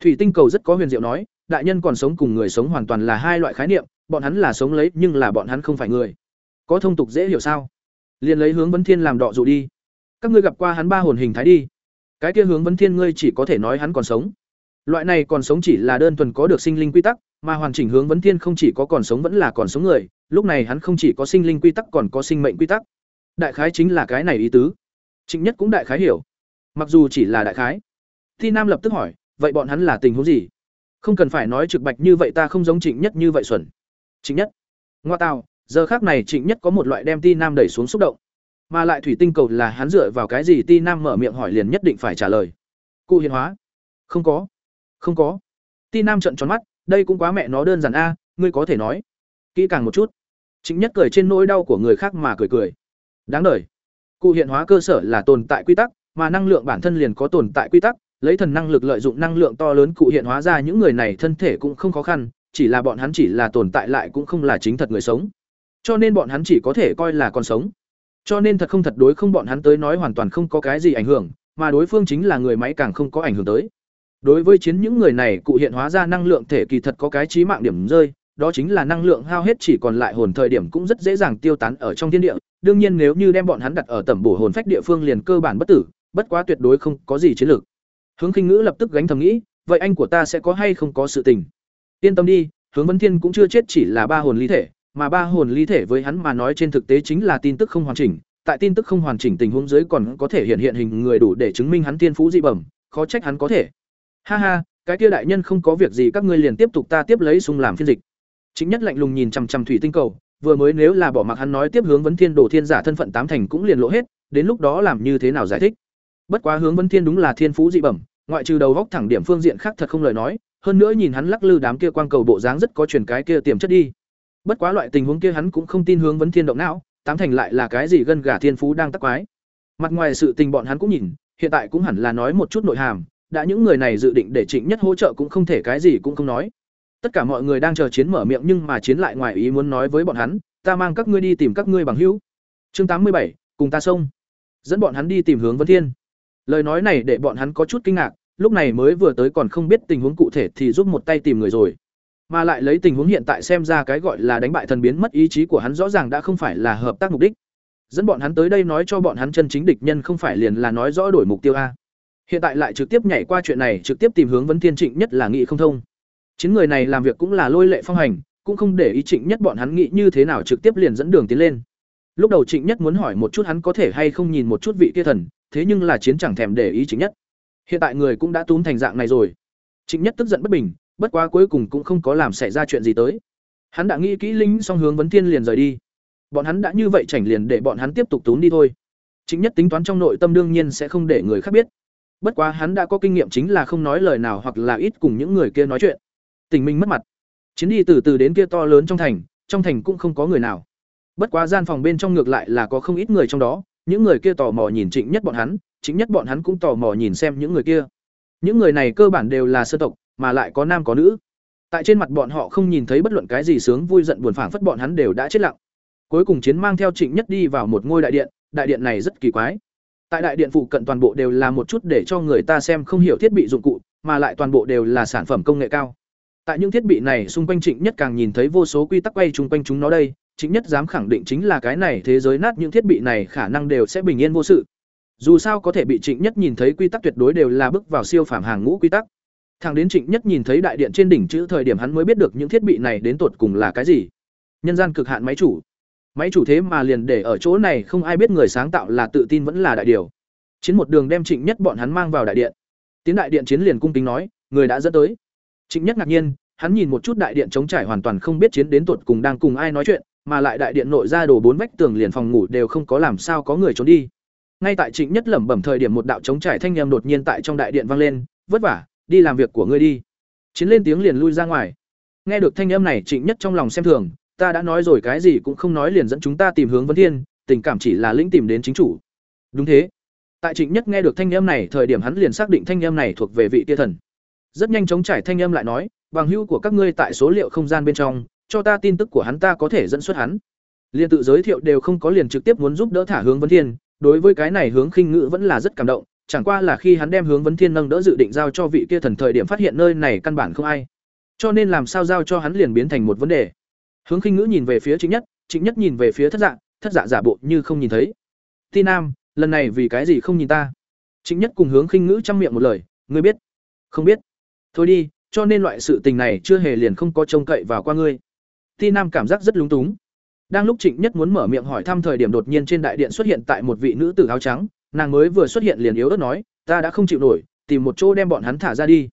Thủy tinh cầu rất có huyền diệu nói, đại nhân còn sống cùng người sống hoàn toàn là hai loại khái niệm, bọn hắn là sống lấy nhưng là bọn hắn không phải người. Có thông tục dễ hiểu sao? Liền lấy hướng vấn thiên làm đọ dụ đi. Các ngươi gặp qua hắn ba hồn hình thái đi cái kia hướng vấn thiên ngươi chỉ có thể nói hắn còn sống. Loại này còn sống chỉ là đơn thuần có được sinh linh quy tắc, mà hoàn chỉnh hướng vấn thiên không chỉ có còn sống vẫn là còn sống người, lúc này hắn không chỉ có sinh linh quy tắc còn có sinh mệnh quy tắc. Đại khái chính là cái này ý tứ. Trịnh nhất cũng đại khái hiểu. Mặc dù chỉ là đại khái. Thi nam lập tức hỏi, vậy bọn hắn là tình huống gì? Không cần phải nói trực bạch như vậy ta không giống trịnh nhất như vậy xuẩn. Trịnh nhất. Ngoa tào, giờ khác này trịnh nhất có một loại đem ti nam đẩy xuống xúc động mà lại thủy tinh cầu là hắn dựa vào cái gì? Ti nam mở miệng hỏi liền nhất định phải trả lời. Cụ hiện hóa. Không có. Không có. Ti nam trận tròn mắt, đây cũng quá mẹ nó đơn giản a, ngươi có thể nói. Kỹ càng một chút. Chính nhất cười trên nỗi đau của người khác mà cười cười. Đáng đời. Cụ hiện hóa cơ sở là tồn tại quy tắc, mà năng lượng bản thân liền có tồn tại quy tắc, lấy thần năng lực lợi dụng năng lượng to lớn cụ hiện hóa ra những người này thân thể cũng không khó khăn, chỉ là bọn hắn chỉ là tồn tại lại cũng không là chính thật người sống. Cho nên bọn hắn chỉ có thể coi là còn sống cho nên thật không thật đối không bọn hắn tới nói hoàn toàn không có cái gì ảnh hưởng, mà đối phương chính là người máy càng không có ảnh hưởng tới. Đối với chiến những người này, cụ hiện hóa ra năng lượng thể kỳ thật có cái trí mạng điểm rơi, đó chính là năng lượng hao hết chỉ còn lại hồn thời điểm cũng rất dễ dàng tiêu tán ở trong thiên địa. Đương nhiên nếu như đem bọn hắn đặt ở tầm bổ hồn phách địa phương liền cơ bản bất tử, bất quá tuyệt đối không có gì chiến lược. Hướng khinh ngữ lập tức gánh thầm nghĩ, vậy anh của ta sẽ có hay không có sự tình? Yên tâm đi, hướng vấn thiên cũng chưa chết chỉ là ba hồn ly thể mà ba hồn ly thể với hắn mà nói trên thực tế chính là tin tức không hoàn chỉnh. Tại tin tức không hoàn chỉnh tình huống dưới còn có thể hiện hiện hình người đủ để chứng minh hắn tiên phú dị bẩm, khó trách hắn có thể. Ha ha, cái kia đại nhân không có việc gì, các ngươi liền tiếp tục ta tiếp lấy sung làm phiên dịch. Chính nhất lạnh lùng nhìn chằm chằm thủy tinh cầu, vừa mới nếu là bỏ mặc hắn nói tiếp hướng vấn thiên đồ thiên giả thân phận tám thành cũng liền lộ hết, đến lúc đó làm như thế nào giải thích? Bất quá hướng vấn thiên đúng là thiên phú dị bẩm, ngoại trừ đầu góc thẳng điểm phương diện khác thật không lời nói, hơn nữa nhìn hắn lắc lư đám kia quang cầu bộ dáng rất có truyền cái kia tiềm chất đi bất quá loại tình huống kia hắn cũng không tin hướng vấn thiên động não, tám thành lại là cái gì gân gà thiên phú đang tắc quái. Mặt ngoài sự tình bọn hắn cũng nhìn, hiện tại cũng hẳn là nói một chút nội hàm, đã những người này dự định để trịnh nhất hỗ trợ cũng không thể cái gì cũng không nói. Tất cả mọi người đang chờ chiến mở miệng nhưng mà chiến lại ngoài ý muốn nói với bọn hắn, ta mang các ngươi đi tìm các ngươi bằng hữu. Chương tám mươi bảy, cùng ta xông. Dẫn bọn hắn đi tìm hướng vấn thiên. Lời nói này để bọn hắn có chút kinh ngạc, lúc này mới vừa tới còn không biết tình huống cụ thể thì giúp một tay tìm người rồi mà lại lấy tình huống hiện tại xem ra cái gọi là đánh bại thần biến mất ý chí của hắn rõ ràng đã không phải là hợp tác mục đích. Dẫn bọn hắn tới đây nói cho bọn hắn chân chính địch nhân không phải liền là nói rõ đổi mục tiêu a. Hiện tại lại trực tiếp nhảy qua chuyện này, trực tiếp tìm hướng vấn thiên trịnh nhất là nghị không thông. Chiến người này làm việc cũng là lôi lệ phong hành, cũng không để ý trịnh nhất bọn hắn nghĩ như thế nào trực tiếp liền dẫn đường tiến lên. Lúc đầu trịnh nhất muốn hỏi một chút hắn có thể hay không nhìn một chút vị kia thần, thế nhưng là chiến chẳng thèm để ý trịnh nhất. Hiện tại người cũng đã túm thành dạng này rồi. Trịnh nhất tức giận bất bình bất quá cuối cùng cũng không có làm xảy ra chuyện gì tới. Hắn đã nghĩ kỹ linh song hướng vấn thiên liền rời đi. Bọn hắn đã như vậy chảnh liền để bọn hắn tiếp tục tốn đi thôi. Chính nhất tính toán trong nội tâm đương nhiên sẽ không để người khác biết. Bất quá hắn đã có kinh nghiệm chính là không nói lời nào hoặc là ít cùng những người kia nói chuyện. Tình minh mất mặt. Chiến đi từ từ đến kia to lớn trong thành trong thành cũng không có người nào. Bất quá gian phòng bên trong ngược lại là có không ít người trong đó, những người kia tò mò nhìn trịnh nhất bọn hắn chính nhất bọn hắn cũng tò mò nhìn xem những người kia. Những người này cơ bản đều là sơ tộc mà lại có nam có nữ. Tại trên mặt bọn họ không nhìn thấy bất luận cái gì sướng vui giận buồn phảng phất bọn hắn đều đã chết lặng. Cuối cùng chiến mang theo trịnh nhất đi vào một ngôi đại điện đại điện này rất kỳ quái. Tại đại điện phụ cận toàn bộ đều là một chút để cho người ta xem không hiểu thiết bị dụng cụ, mà lại toàn bộ đều là sản phẩm công nghệ cao. Tại những thiết bị này xung quanh trịnh nhất càng nhìn thấy vô số quy tắc quay chung quanh chúng nó đây, trịnh nhất dám khẳng định chính là cái này thế giới nát những thiết bị này khả năng đều sẽ bình yên vô sự. Dù sao có thể bị trịnh nhất nhìn thấy quy tắc tuyệt đối đều là bước vào siêu phàm hàng ngũ quy tắc thằng đến trịnh nhất nhìn thấy đại điện trên đỉnh chữ thời điểm hắn mới biết được những thiết bị này đến tột cùng là cái gì. Nhân gian cực hạn máy chủ. Máy chủ thế mà liền để ở chỗ này, không ai biết người sáng tạo là tự tin vẫn là đại điều. Chiến một đường đem trịnh nhất bọn hắn mang vào đại điện. Tiến đại điện chiến liền cung kính nói, người đã dẫn tới. Trịnh nhất ngạc nhiên, hắn nhìn một chút đại điện chống trải hoàn toàn không biết chiến đến tột cùng đang cùng ai nói chuyện, mà lại đại điện nội ra đồ bốn vách tường liền phòng ngủ đều không có làm sao có người trốn đi. Ngay tại trịnh nhất lẩm bẩm thời điểm một đạo chống trải thanh âm đột nhiên tại trong đại điện vang lên, vất vả đi làm việc của ngươi đi. Chiến lên tiếng liền lui ra ngoài. Nghe được thanh âm này, trịnh nhất trong lòng xem thường, ta đã nói rồi, cái gì cũng không nói liền dẫn chúng ta tìm hướng vấn thiên, tình cảm chỉ là lĩnh tìm đến chính chủ. Đúng thế. Tại trịnh nhất nghe được thanh âm này, thời điểm hắn liền xác định thanh âm này thuộc về vị tia thần. Rất nhanh chóng trải thanh âm lại nói, bằng hữu của các ngươi tại số liệu không gian bên trong, cho ta tin tức của hắn ta có thể dẫn xuất hắn. Liền tự giới thiệu đều không có liền trực tiếp muốn giúp đỡ thả hướng vấn thiên, đối với cái này hướng khinh ngữ vẫn là rất cảm động chẳng qua là khi hắn đem hướng vấn thiên nâng đỡ dự định giao cho vị kia thần thời điểm phát hiện nơi này căn bản không ai. Cho nên làm sao giao cho hắn liền biến thành một vấn đề. Hướng khinh ngữ nhìn về phía chính nhất chính nhất nhìn về phía thất dạ thất dạ giả bộ như không nhìn thấy. Ti nam, lần này vì cái gì không nhìn ta? Chính nhất cùng hướng khinh ngữ chăm miệng một lời, ngươi biết? Không biết. Thôi đi, cho nên loại sự tình này chưa hề liền không có trông cậy vào qua ngươi. Ti nam cảm giác rất lúng túng. Đang lúc trịnh nhất muốn mở miệng hỏi thăm thời điểm đột nhiên trên đại điện xuất hiện tại một vị nữ tử áo trắng nàng mới vừa xuất hiện liền yếu ớt nói, ta đã không chịu nổi, tìm một chỗ đem bọn hắn thả ra đi.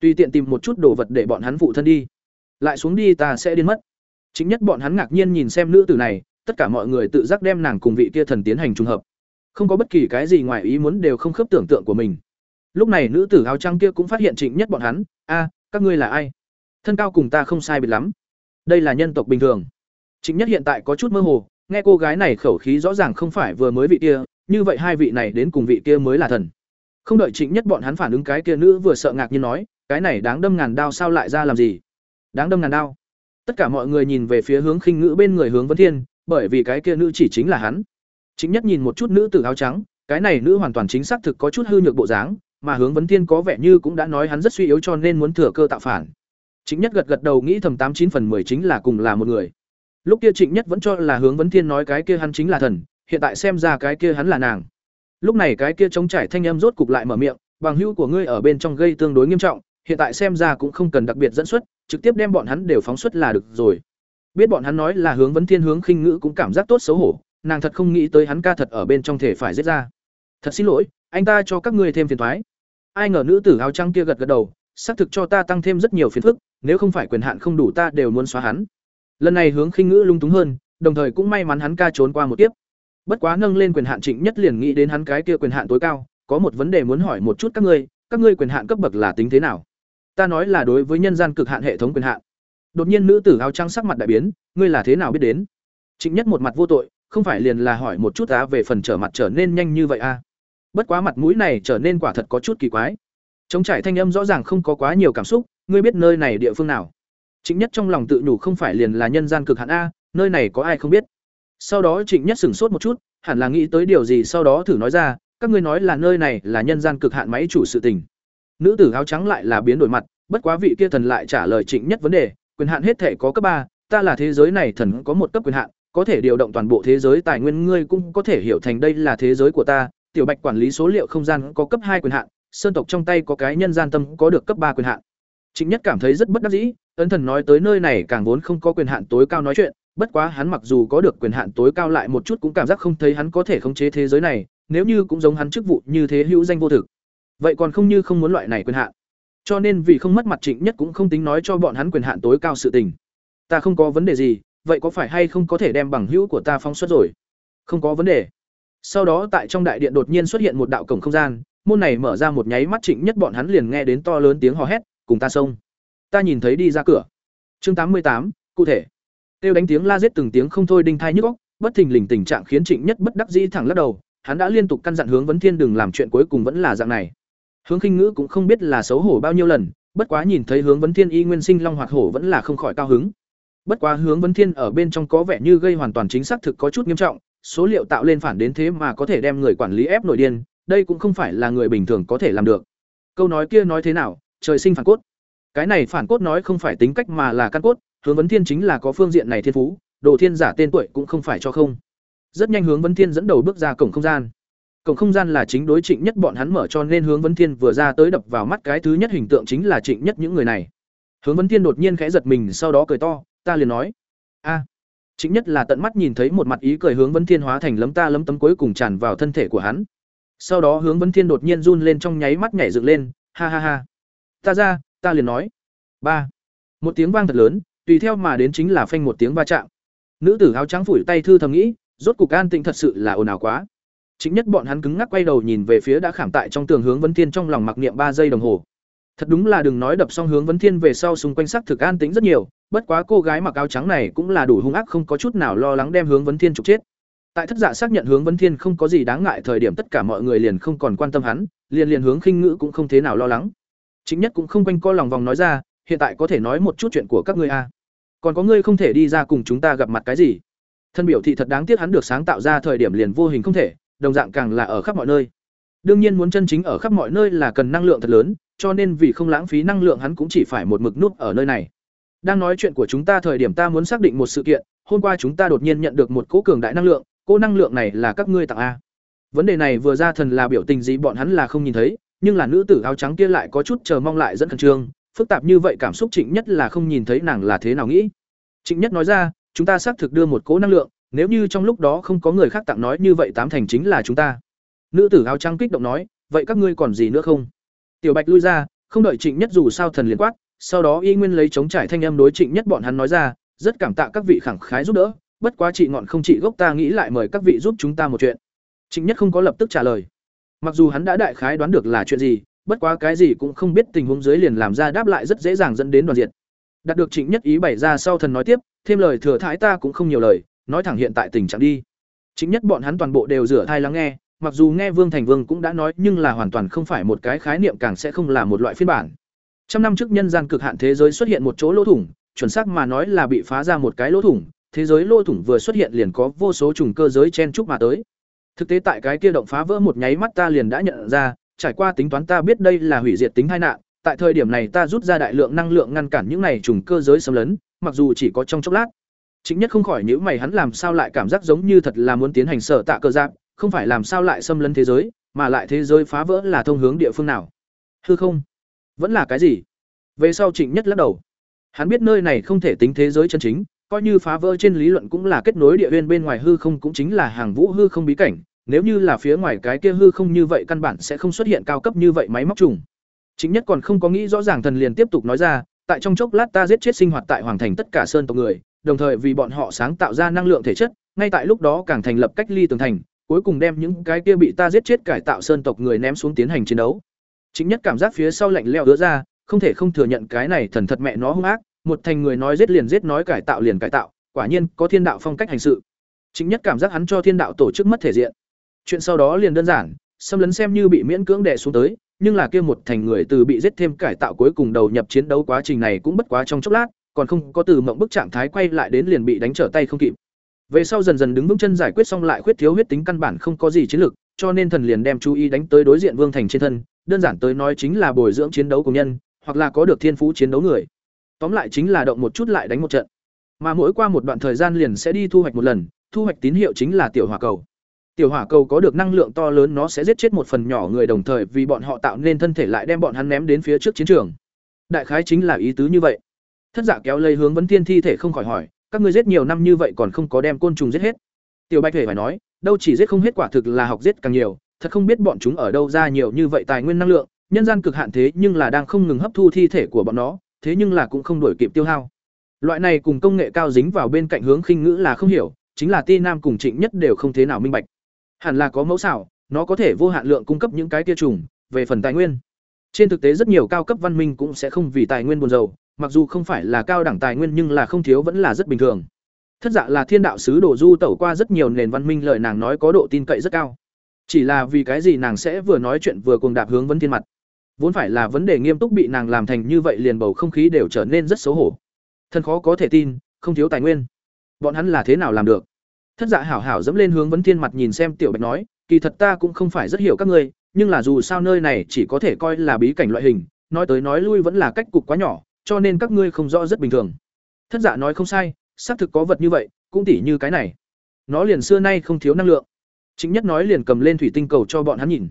Tùy tiện tìm một chút đồ vật để bọn hắn phụ thân đi. Lại xuống đi ta sẽ điên mất. Chính nhất bọn hắn ngạc nhiên nhìn xem nữ tử này, tất cả mọi người tự giác đem nàng cùng vị kia thần tiến hành trùng hợp. Không có bất kỳ cái gì ngoài ý muốn đều không khớp tưởng tượng của mình. Lúc này nữ tử áo trắng kia cũng phát hiện trịnh nhất bọn hắn, a, các ngươi là ai? Thân cao cùng ta không sai biệt lắm. Đây là nhân tộc bình thường. Trịnh nhất hiện tại có chút mơ hồ, nghe cô gái này khẩu khí rõ ràng không phải vừa mới vị kia như vậy hai vị này đến cùng vị kia mới là thần. Không đợi trịnh nhất bọn hắn phản ứng cái kia nữ vừa sợ ngạc nhiên nói, cái này đáng đâm ngàn đao sao lại ra làm gì? Đáng đâm ngàn đao. Tất cả mọi người nhìn về phía hướng khinh ngữ bên người hướng vấn thiên, bởi vì cái kia nữ chỉ chính là hắn. Chính nhất nhìn một chút nữ tử áo trắng, cái này nữ hoàn toàn chính xác thực có chút hư nhược bộ dáng, mà hướng vấn thiên có vẻ như cũng đã nói hắn rất suy yếu cho nên muốn thừa cơ tạo phản. Chính nhất gật gật đầu nghĩ thầm tám chín phần mười chính là cùng là một người. Lúc kia trịnh nhất vẫn cho là hướng vấn thiên nói cái kia hắn chính là thần hiện tại xem ra cái kia hắn là nàng. Lúc này cái kia chống trải thanh âm rốt cục lại mở miệng, bằng hữu của ngươi ở bên trong gây tương đối nghiêm trọng, hiện tại xem ra cũng không cần đặc biệt dẫn xuất, trực tiếp đem bọn hắn đều phóng xuất là được rồi. Biết bọn hắn nói là hướng vấn thiên hướng khinh ngữ cũng cảm giác tốt xấu hổ, nàng thật không nghĩ tới hắn ca thật ở bên trong thể phải giết ra. Thật xin lỗi, anh ta cho các ngươi thêm phiền thoái ai ngờ nữ tử áo trắng kia gật gật đầu, xác thực cho ta tăng thêm rất nhiều phiền phức, nếu không phải quyền hạn không đủ ta đều muốn xóa hắn. Lần này hướng khinh ngữ lung túng hơn, đồng thời cũng may mắn hắn ca trốn qua một tiếp bất quá nâng lên quyền hạn trịnh nhất liền nghĩ đến hắn cái kia quyền hạn tối cao, có một vấn đề muốn hỏi một chút các ngươi các ngươi quyền hạn cấp bậc là tính thế nào? Ta nói là đối với nhân gian cực hạn hệ thống quyền hạn. Đột nhiên nữ tử áo trắng sắc mặt đại biến, ngươi là thế nào biết đến? Trịnh nhất một mặt vô tội, không phải liền là hỏi một chút á, về phần trở mặt trở nên nhanh như vậy a à? bất quá mặt mũi này trở nên quả thật có chút kỳ quái. Chống trải thanh âm rõ ràng không có quá nhiều cảm xúc, ngươi biết nơi này địa phương nào? Trịnh nhất trong lòng tự nhủ không phải liền là nhân gian cực hạn a nơi này có ai không biết? Sau đó trịnh nhất sửng sốt một chút, hẳn là nghĩ tới điều gì sau đó thử nói ra, các ngươi nói là nơi này là nhân gian cực hạn máy chủ sự tình. Nữ tử áo trắng lại là biến đổi mặt, bất quá vị kia thần lại trả lời trịnh nhất vấn đề, quyền hạn hết thể có cấp ba, ta là thế giới này thần có một cấp quyền hạn, có thể điều động toàn bộ thế giới tài nguyên ngươi cũng có thể hiểu thành đây là thế giới của ta, tiểu bạch quản lý số liệu không gian có cấp hai quyền hạn, sơn tộc trong tay có cái nhân gian tâm có được cấp ba quyền hạn trịnh nhất cảm thấy rất bất đắc dĩ ấn thần nói tới nơi này càng vốn không có quyền hạn tối cao nói chuyện, bất quá hắn mặc dù có được quyền hạn tối cao lại một chút cũng cảm giác không thấy hắn có thể khống chế thế giới này, nếu như cũng giống hắn chức vụ như thế hữu danh vô thực. Vậy còn không như không muốn loại này quyền hạn. Cho nên vì không mất mặt trịnh nhất cũng không tính nói cho bọn hắn quyền hạn tối cao sự tình. Ta không có vấn đề gì, vậy có phải hay không có thể đem bằng hữu của ta phóng xuất rồi? Không có vấn đề. Sau đó tại trong đại điện đột nhiên xuất hiện một đạo cổng không gian, môn này mở ra một nháy mắt trịnh nhất bọn hắn liền nghe đến to lớn tiếng hò hét cùng ta xông ta nhìn thấy đi ra cửa chương tám mươi tám cụ thể Tiêu đánh tiếng la giết từng tiếng không thôi đinh thai nhức óc, bất thình lình tình trạng khiến Trịnh Nhất bất đắc dĩ thẳng lắc đầu, hắn đã liên tục căn dặn hướng Vấn Thiên đừng làm chuyện cuối cùng vẫn là dạng này. Hướng Khinh Ngữ cũng không biết là xấu hổ bao nhiêu lần, bất quá nhìn thấy hướng Vấn Thiên y nguyên sinh long hoạt hổ vẫn là không khỏi cao hứng. Bất quá hướng Vấn Thiên ở bên trong có vẻ như gây hoàn toàn chính xác thực có chút nghiêm trọng, số liệu tạo lên phản đến thế mà có thể đem người quản lý ép nội điên, đây cũng không phải là người bình thường có thể làm được. Câu nói kia nói thế nào, trời sinh phản cốt. Cái này phản cốt nói không phải tính cách mà là căn cốt, hướng vấn thiên chính là có phương diện này thiên phú đồ thiên giả tên tuổi cũng không phải cho không. Rất nhanh hướng vấn thiên dẫn đầu bước ra cổng không gian. Cổng không gian là chính đối trịnh nhất bọn hắn mở cho nên hướng vấn thiên vừa ra tới đập vào mắt cái thứ nhất hình tượng chính là trịnh nhất những người này. Hướng vấn thiên đột nhiên khẽ giật mình sau đó cười to ta liền nói. A. Trịnh nhất là tận mắt nhìn thấy một mặt ý cười hướng vấn thiên hóa thành lấm ta lấm tấm cuối cùng tràn vào thân thể của hắn. Sau đó hướng vấn thiên đột nhiên run lên trong nháy mắt nhảy dựng lên ha ha ha ta ra, ta liền nói. Ba. Một tiếng vang thật lớn, tùy theo mà đến chính là phanh một tiếng va chạm. Nữ tử áo trắng phủi tay thư thầm nghĩ, rốt cục an tĩnh thật sự là ồn ào quá. Chính nhất bọn hắn cứng ngắc quay đầu nhìn về phía đã khảm tại trong tường hướng vấn thiên trong lòng mặc niệm ba giây đồng hồ. Thật đúng là đừng nói đập xong hướng vấn thiên về sau xung quanh sắc thực an tĩnh rất nhiều, bất quá cô gái mặc áo trắng này cũng là đủ hung ác không có chút nào lo lắng đem hướng vấn thiên trục chết. Tại thất dạ xác nhận hướng vấn thiên không có gì đáng ngại thời điểm tất cả mọi người liền không còn quan tâm hắn, liền liền hướng khinh ngữ cũng không thế nào lo lắng chính nhất cũng không quanh co lòng vòng nói ra, hiện tại có thể nói một chút chuyện của các ngươi a còn có ngươi không thể đi ra cùng chúng ta gặp mặt cái gì? Thân biểu thị thật đáng tiếc hắn được sáng tạo ra thời điểm liền vô hình không thể, đồng dạng càng là ở khắp mọi nơi. Đương nhiên muốn chân chính ở khắp mọi nơi là cần năng lượng thật lớn, cho nên vì không lãng phí năng lượng hắn cũng chỉ phải một mực nút ở nơi này. Đang nói chuyện của chúng ta thời điểm ta muốn xác định một sự kiện, hôm qua chúng ta đột nhiên nhận được một cỗ cường đại năng lượng, cỗ năng lượng này là các ngươi tặng a. Vấn đề này vừa ra thần là biểu tình gì bọn hắn là không nhìn thấy nhưng là nữ tử áo trắng kia lại có chút chờ mong lại dẫn khẩn trương phức tạp như vậy cảm xúc trịnh nhất là không nhìn thấy nàng là thế nào nghĩ trịnh nhất nói ra chúng ta xác thực đưa một cố năng lượng nếu như trong lúc đó không có người khác tặng nói như vậy tám thành chính là chúng ta nữ tử áo trắng kích động nói vậy các ngươi còn gì nữa không tiểu bạch lui ra không đợi Trịnh Nhất dù sao thần liền quát, sau đó y nguyên lấy chống trải thanh âm đối Trịnh Nhất bọn hắn nói ra, rất cảm tạ các vị khẳng khái giúp đỡ, bất quá trị ngọn không trị gốc ta nghĩ lại mời các vị giúp chúng ta một chuyện. Trịnh Nhất không có lập tức trả lời. Mặc dù hắn đã đại khái đoán được là chuyện gì, bất quá cái gì cũng không biết tình huống dưới liền làm ra đáp lại rất dễ dàng dẫn đến đoàn diệt. Đạt được Trịnh Nhất ý bày ra sau thần nói tiếp, thêm lời thừa thái ta cũng không nhiều lời, nói thẳng hiện tại tình trạng đi. Trịnh Nhất bọn hắn toàn bộ đều rửa thai lắng nghe, mặc dù nghe Vương Thành Vương cũng đã nói, nhưng là hoàn toàn không phải một cái khái niệm càng sẽ không là một loại phiên bản. Trăm năm trước nhân gian cực hạn thế giới xuất hiện một chỗ lỗ thủng, chuẩn xác mà nói là bị phá ra một cái lỗ thủng, thế giới lỗ thủng vừa xuất hiện liền có vô số trùng cơ giới chen chúc mà tới. Thực tế tại cái kia động phá vỡ một nháy mắt ta liền đã nhận ra, trải qua tính toán ta biết đây là hủy diệt tính tai nạn, tại thời điểm này ta rút ra đại lượng năng lượng ngăn cản những này trùng cơ giới xâm lấn, mặc dù chỉ có trong chốc lát. Chính nhất không khỏi nhíu mày hắn làm sao lại cảm giác giống như thật là muốn tiến hành sở tạ cơ giáp, không phải làm sao lại xâm lấn thế giới, mà lại thế giới phá vỡ là thông hướng địa phương nào? Hư không? Vẫn là cái gì? Về sau Trịnh Nhất lắc đầu. Hắn biết nơi này không thể tính thế giới chân chính, coi như phá vỡ trên lý luận cũng là kết nối địa viên bên ngoài hư không cũng chính là hàng vũ hư không bí cảnh, nếu như là phía ngoài cái kia hư không như vậy căn bản sẽ không xuất hiện cao cấp như vậy máy móc trùng. Chính nhất còn không có nghĩ rõ ràng thần liền tiếp tục nói ra, tại trong chốc lát ta giết chết sinh hoạt tại hoàng thành tất cả sơn tộc người, đồng thời vì bọn họ sáng tạo ra năng lượng thể chất, ngay tại lúc đó càng thành lập cách ly tường thành, cuối cùng đem những cái kia bị ta giết chết cải tạo sơn tộc người ném xuống tiến hành chiến đấu. Chính nhất cảm giác phía sau lạnh lẽo đứa ra, không thể không thừa nhận cái này thần thật mẹ nó hung ác, một thành người nói giết liền giết nói cải tạo liền cải tạo, quả nhiên có thiên đạo phong cách hành sự. Chính nhất cảm giác hắn cho thiên đạo tổ chức mất thể diện. Chuyện sau đó liền đơn giản, xâm lấn xem như bị miễn cưỡng đè xuống tới, nhưng là kia một thành người từ bị giết thêm cải tạo cuối cùng đầu nhập chiến đấu quá trình này cũng bất quá trong chốc lát, còn không có từ mộng bức trạng thái quay lại đến liền bị đánh trở tay không kịp. Về sau dần dần đứng vững chân giải quyết xong lại khuyết thiếu huyết tính căn bản không có gì chiến lược, cho nên thần liền đem chú ý đánh tới đối diện Vương Thành trên thân, đơn giản tới nói chính là bồi dưỡng chiến đấu của nhân, hoặc là có được thiên phú chiến đấu người. Tóm lại chính là động một chút lại đánh một trận. Mà mỗi qua một đoạn thời gian liền sẽ đi thu hoạch một lần, thu hoạch tín hiệu chính là tiểu hỏa cầu. Tiểu hỏa cầu có được năng lượng to lớn nó sẽ giết chết một phần nhỏ người đồng thời vì bọn họ tạo nên thân thể lại đem bọn hắn ném đến phía trước chiến trường. Đại khái chính là ý tứ như vậy. Thất giả kéo lấy hướng vấn tiên thi thể không khỏi hỏi, các ngươi giết nhiều năm như vậy còn không có đem côn trùng giết hết. Tiểu Bạch Hề phải nói, đâu chỉ giết không hết quả thực là học giết càng nhiều, thật không biết bọn chúng ở đâu ra nhiều như vậy tài nguyên năng lượng, nhân gian cực hạn thế nhưng là đang không ngừng hấp thu thi thể của bọn nó, thế nhưng là cũng không đổi kịp tiêu hao. Loại này cùng công nghệ cao dính vào bên cạnh hướng khinh ngữ là không hiểu, chính là Ti Nam cùng Trịnh Nhất đều không thế nào minh bạch. Hẳn là có mẫu xảo, nó có thể vô hạn lượng cung cấp những cái kia trùng, về phần tài nguyên. Trên thực tế rất nhiều cao cấp văn minh cũng sẽ không vì tài nguyên buồn rầu, mặc dù không phải là cao đẳng tài nguyên nhưng là không thiếu vẫn là rất bình thường. Thất dạ là thiên đạo sứ đồ du tẩu qua rất nhiều nền văn minh lời nàng nói có độ tin cậy rất cao. Chỉ là vì cái gì nàng sẽ vừa nói chuyện vừa cùng đạp hướng vấn thiên mặt. Vốn phải là vấn đề nghiêm túc bị nàng làm thành như vậy liền bầu không khí đều trở nên rất xấu hổ. Thân khó có thể tin, không thiếu tài nguyên. Bọn hắn là thế nào làm được? Thất Dạ hảo hảo dẫm lên hướng vấn thiên mặt nhìn xem Tiểu Bạch nói, kỳ thật ta cũng không phải rất hiểu các ngươi, nhưng là dù sao nơi này chỉ có thể coi là bí cảnh loại hình, nói tới nói lui vẫn là cách cục quá nhỏ, cho nên các ngươi không rõ rất bình thường. Thất Dạ nói không sai, xác thực có vật như vậy, cũng tỉ như cái này. Nó liền xưa nay không thiếu năng lượng. Trịnh Nhất nói liền cầm lên thủy tinh cầu cho bọn hắn nhìn.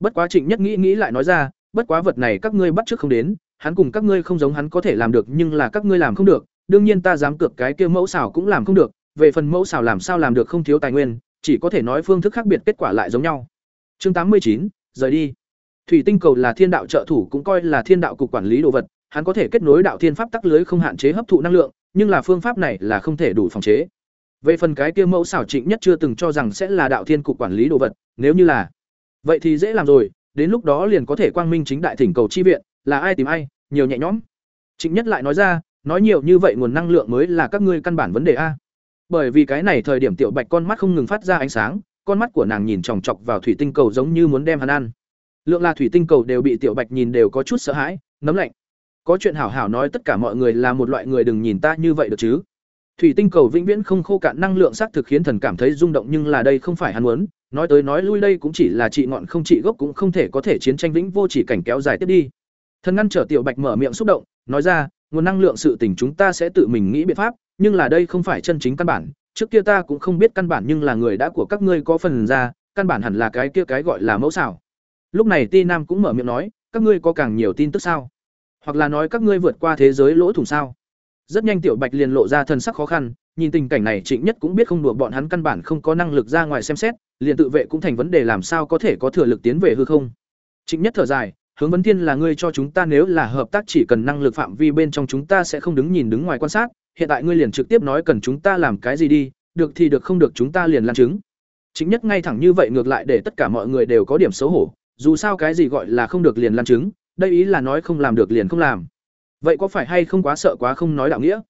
Bất quá Trịnh Nhất nghĩ nghĩ lại nói ra, bất quá vật này các ngươi bắt trước không đến, hắn cùng các ngươi không giống hắn có thể làm được, nhưng là các ngươi làm không được, đương nhiên ta dám cược cái kia mẫu xảo cũng làm không được, về phần mẫu xảo làm sao làm được không thiếu tài nguyên, chỉ có thể nói phương thức khác biệt kết quả lại giống nhau. Chương tám mươi chín rời đi. Thủy tinh cầu là thiên đạo trợ thủ cũng coi là thiên đạo cục quản lý đồ vật, hắn có thể kết nối đạo thiên pháp tắc lưới không hạn chế hấp thụ năng lượng, nhưng là phương pháp này là không thể đủ phòng chế. Về phần cái kia mẫu xảo trịnh nhất chưa từng cho rằng sẽ là đạo thiên cục quản lý đồ vật, nếu như là, vậy thì dễ làm rồi, đến lúc đó liền có thể quang minh chính đại thỉnh cầu chi viện, là ai tìm ai, nhiều nhẹ nhõm. Trịnh nhất lại nói ra, nói nhiều như vậy nguồn năng lượng mới là các ngươi căn bản vấn đề a. Bởi vì cái này thời điểm tiểu Bạch con mắt không ngừng phát ra ánh sáng, con mắt của nàng nhìn chòng chọc vào thủy tinh cầu giống như muốn đem hắn ăn. Lượng là thủy tinh cầu đều bị tiểu Bạch nhìn đều có chút sợ hãi, nấm lạnh. Có chuyện hảo hảo nói tất cả mọi người là một loại người đừng nhìn ta như vậy được chứ. Thủy tinh cầu vĩnh viễn không khô cạn năng lượng xác thực khiến thần cảm thấy rung động nhưng là đây không phải hắn muốn, nói tới nói lui đây cũng chỉ là trị ngọn không trị gốc cũng không thể có thể chiến tranh vĩnh vô chỉ cảnh kéo dài tiếp đi. Thần ngăn trở tiểu Bạch mở miệng xúc động, nói ra, nguồn năng lượng sự tình chúng ta sẽ tự mình nghĩ biện pháp, nhưng là đây không phải chân chính căn bản, trước kia ta cũng không biết căn bản nhưng là người đã của các ngươi có phần ra, căn bản hẳn là cái kia cái gọi là mẫu xảo. Lúc này Ti Nam cũng mở miệng nói, các ngươi có càng nhiều tin tức sao? Hoặc là nói các ngươi vượt qua thế giới lỗ thủng sao? Rất nhanh Tiểu Bạch liền lộ ra thân sắc khó khăn, nhìn tình cảnh này Trịnh Nhất cũng biết không đùa bọn hắn căn bản không có năng lực ra ngoài xem xét, liền tự vệ cũng thành vấn đề làm sao có thể có thừa lực tiến về hư không. Trịnh Nhất thở dài, hướng vấn thiên là ngươi cho chúng ta nếu là hợp tác chỉ cần năng lực phạm vi bên trong chúng ta sẽ không đứng nhìn đứng ngoài quan sát hiện tại ngươi liền trực tiếp nói cần chúng ta làm cái gì đi được thì được không được chúng ta liền làm chứng chính nhất ngay thẳng như vậy ngược lại để tất cả mọi người đều có điểm xấu hổ dù sao cái gì gọi là không được liền làm chứng đây ý là nói không làm được liền không làm vậy có phải hay không quá sợ quá không nói đạo nghĩa?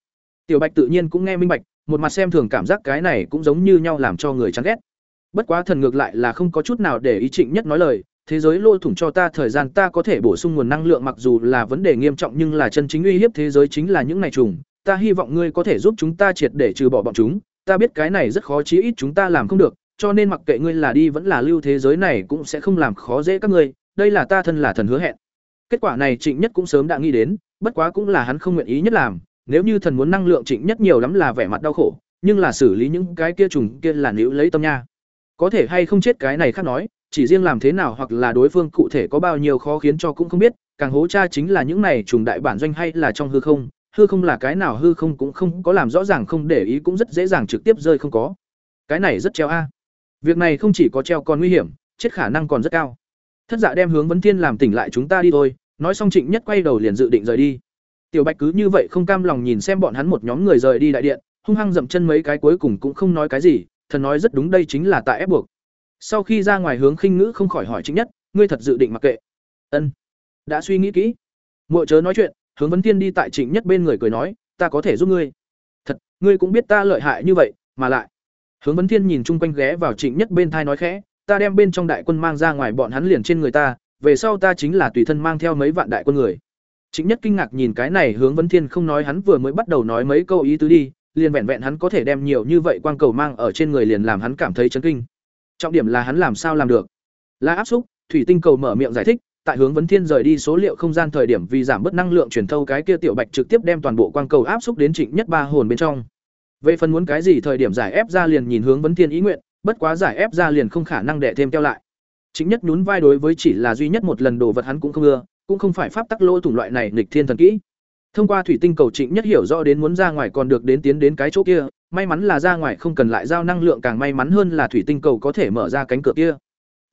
Tiểu bạch tự nhiên cũng nghe minh bạch, một mặt xem thường cảm giác cái này cũng giống như nhau làm cho người chán ghét. Bất quá thần ngược lại là không có chút nào để ý trịnh nhất nói lời, thế giới lôi thủng cho ta thời gian ta có thể bổ sung nguồn năng lượng mặc dù là vấn đề nghiêm trọng nhưng là chân chính uy hiếp thế giới chính là những này trùng. Ta hy vọng ngươi có thể giúp chúng ta triệt để trừ bỏ bọn chúng. Ta biết cái này rất khó chí ít chúng ta làm không được, cho nên mặc kệ ngươi là đi vẫn là lưu thế giới này cũng sẽ không làm khó dễ các ngươi. Đây là ta thân là thần hứa hẹn kết quả này trịnh nhất cũng sớm đã nghĩ đến, bất quá cũng là hắn không nguyện ý nhất làm, nếu như thần muốn năng lượng trịnh nhất nhiều lắm là vẻ mặt đau khổ, nhưng là xử lý những cái kia trùng kia là nếu lấy tâm nha. Có thể hay không chết cái này khác nói, chỉ riêng làm thế nào hoặc là đối phương cụ thể có bao nhiêu khó khiến cho cũng không biết, càng hố cha chính là những này trùng đại bản doanh hay là trong hư không hư không là cái nào hư không cũng không có làm rõ ràng không để ý cũng rất dễ dàng trực tiếp rơi không có. Cái này rất treo a. Việc này không chỉ có treo còn nguy hiểm, chết khả năng còn rất cao. Thất dạ đem hướng vấn thiên làm tỉnh lại chúng ta đi thôi nói xong trịnh nhất quay đầu liền dự định rời đi. Tiểu bạch cứ như vậy không cam lòng nhìn xem bọn hắn một nhóm người rời đi đại điện, hung hăng dậm chân mấy cái cuối cùng cũng không nói cái gì, thần nói rất đúng đây chính là tại ép buộc. Sau khi ra ngoài hướng khinh ngữ không khỏi hỏi trịnh nhất, ngươi thật dự định mặc kệ? Ân, đã suy nghĩ kỹ. Muội chớ nói chuyện, hướng vấn tiên đi tại trịnh nhất bên người cười nói, ta có thể giúp ngươi. Thật, ngươi cũng biết ta lợi hại như vậy, mà lại. Hướng vấn thiên nhìn chung quanh ghé vào trịnh nhất bên thai nói khẽ, ta đem bên trong đại quân mang ra ngoài bọn hắn liền trên người ta về sau ta chính là tùy thân mang theo mấy vạn đại quân người. Trịnh nhất kinh ngạc nhìn cái này, hướng vấn thiên không nói hắn vừa mới bắt đầu nói mấy câu ý tứ đi, liền vẹn vẹn hắn có thể đem nhiều như vậy quang cầu mang ở trên người liền làm hắn cảm thấy chấn kinh. Trọng điểm là hắn làm sao làm được? Là áp xúc, thủy tinh cầu mở miệng giải thích, tại hướng vấn thiên rời đi số liệu không gian thời điểm vì giảm bớt năng lượng truyền thâu cái kia tiểu bạch trực tiếp đem toàn bộ quang cầu áp xúc đến trịnh nhất ba hồn bên trong. Về phần muốn cái gì thời điểm giải ép ra liền nhìn hướng vấn thiên ý nguyện, bất quá giải ép ra liền không khả năng để thêm keo lại chính nhất nhún vai đối với chỉ là duy nhất một lần đồ vật hắn cũng không ưa, cũng không phải pháp tắc lỗ thủng loại này nghịch thiên thần kỹ. Thông qua thủy tinh cầu trịnh nhất hiểu rõ đến muốn ra ngoài còn được đến tiến đến cái chỗ kia, may mắn là ra ngoài không cần lại giao năng lượng càng may mắn hơn là thủy tinh cầu có thể mở ra cánh cửa kia.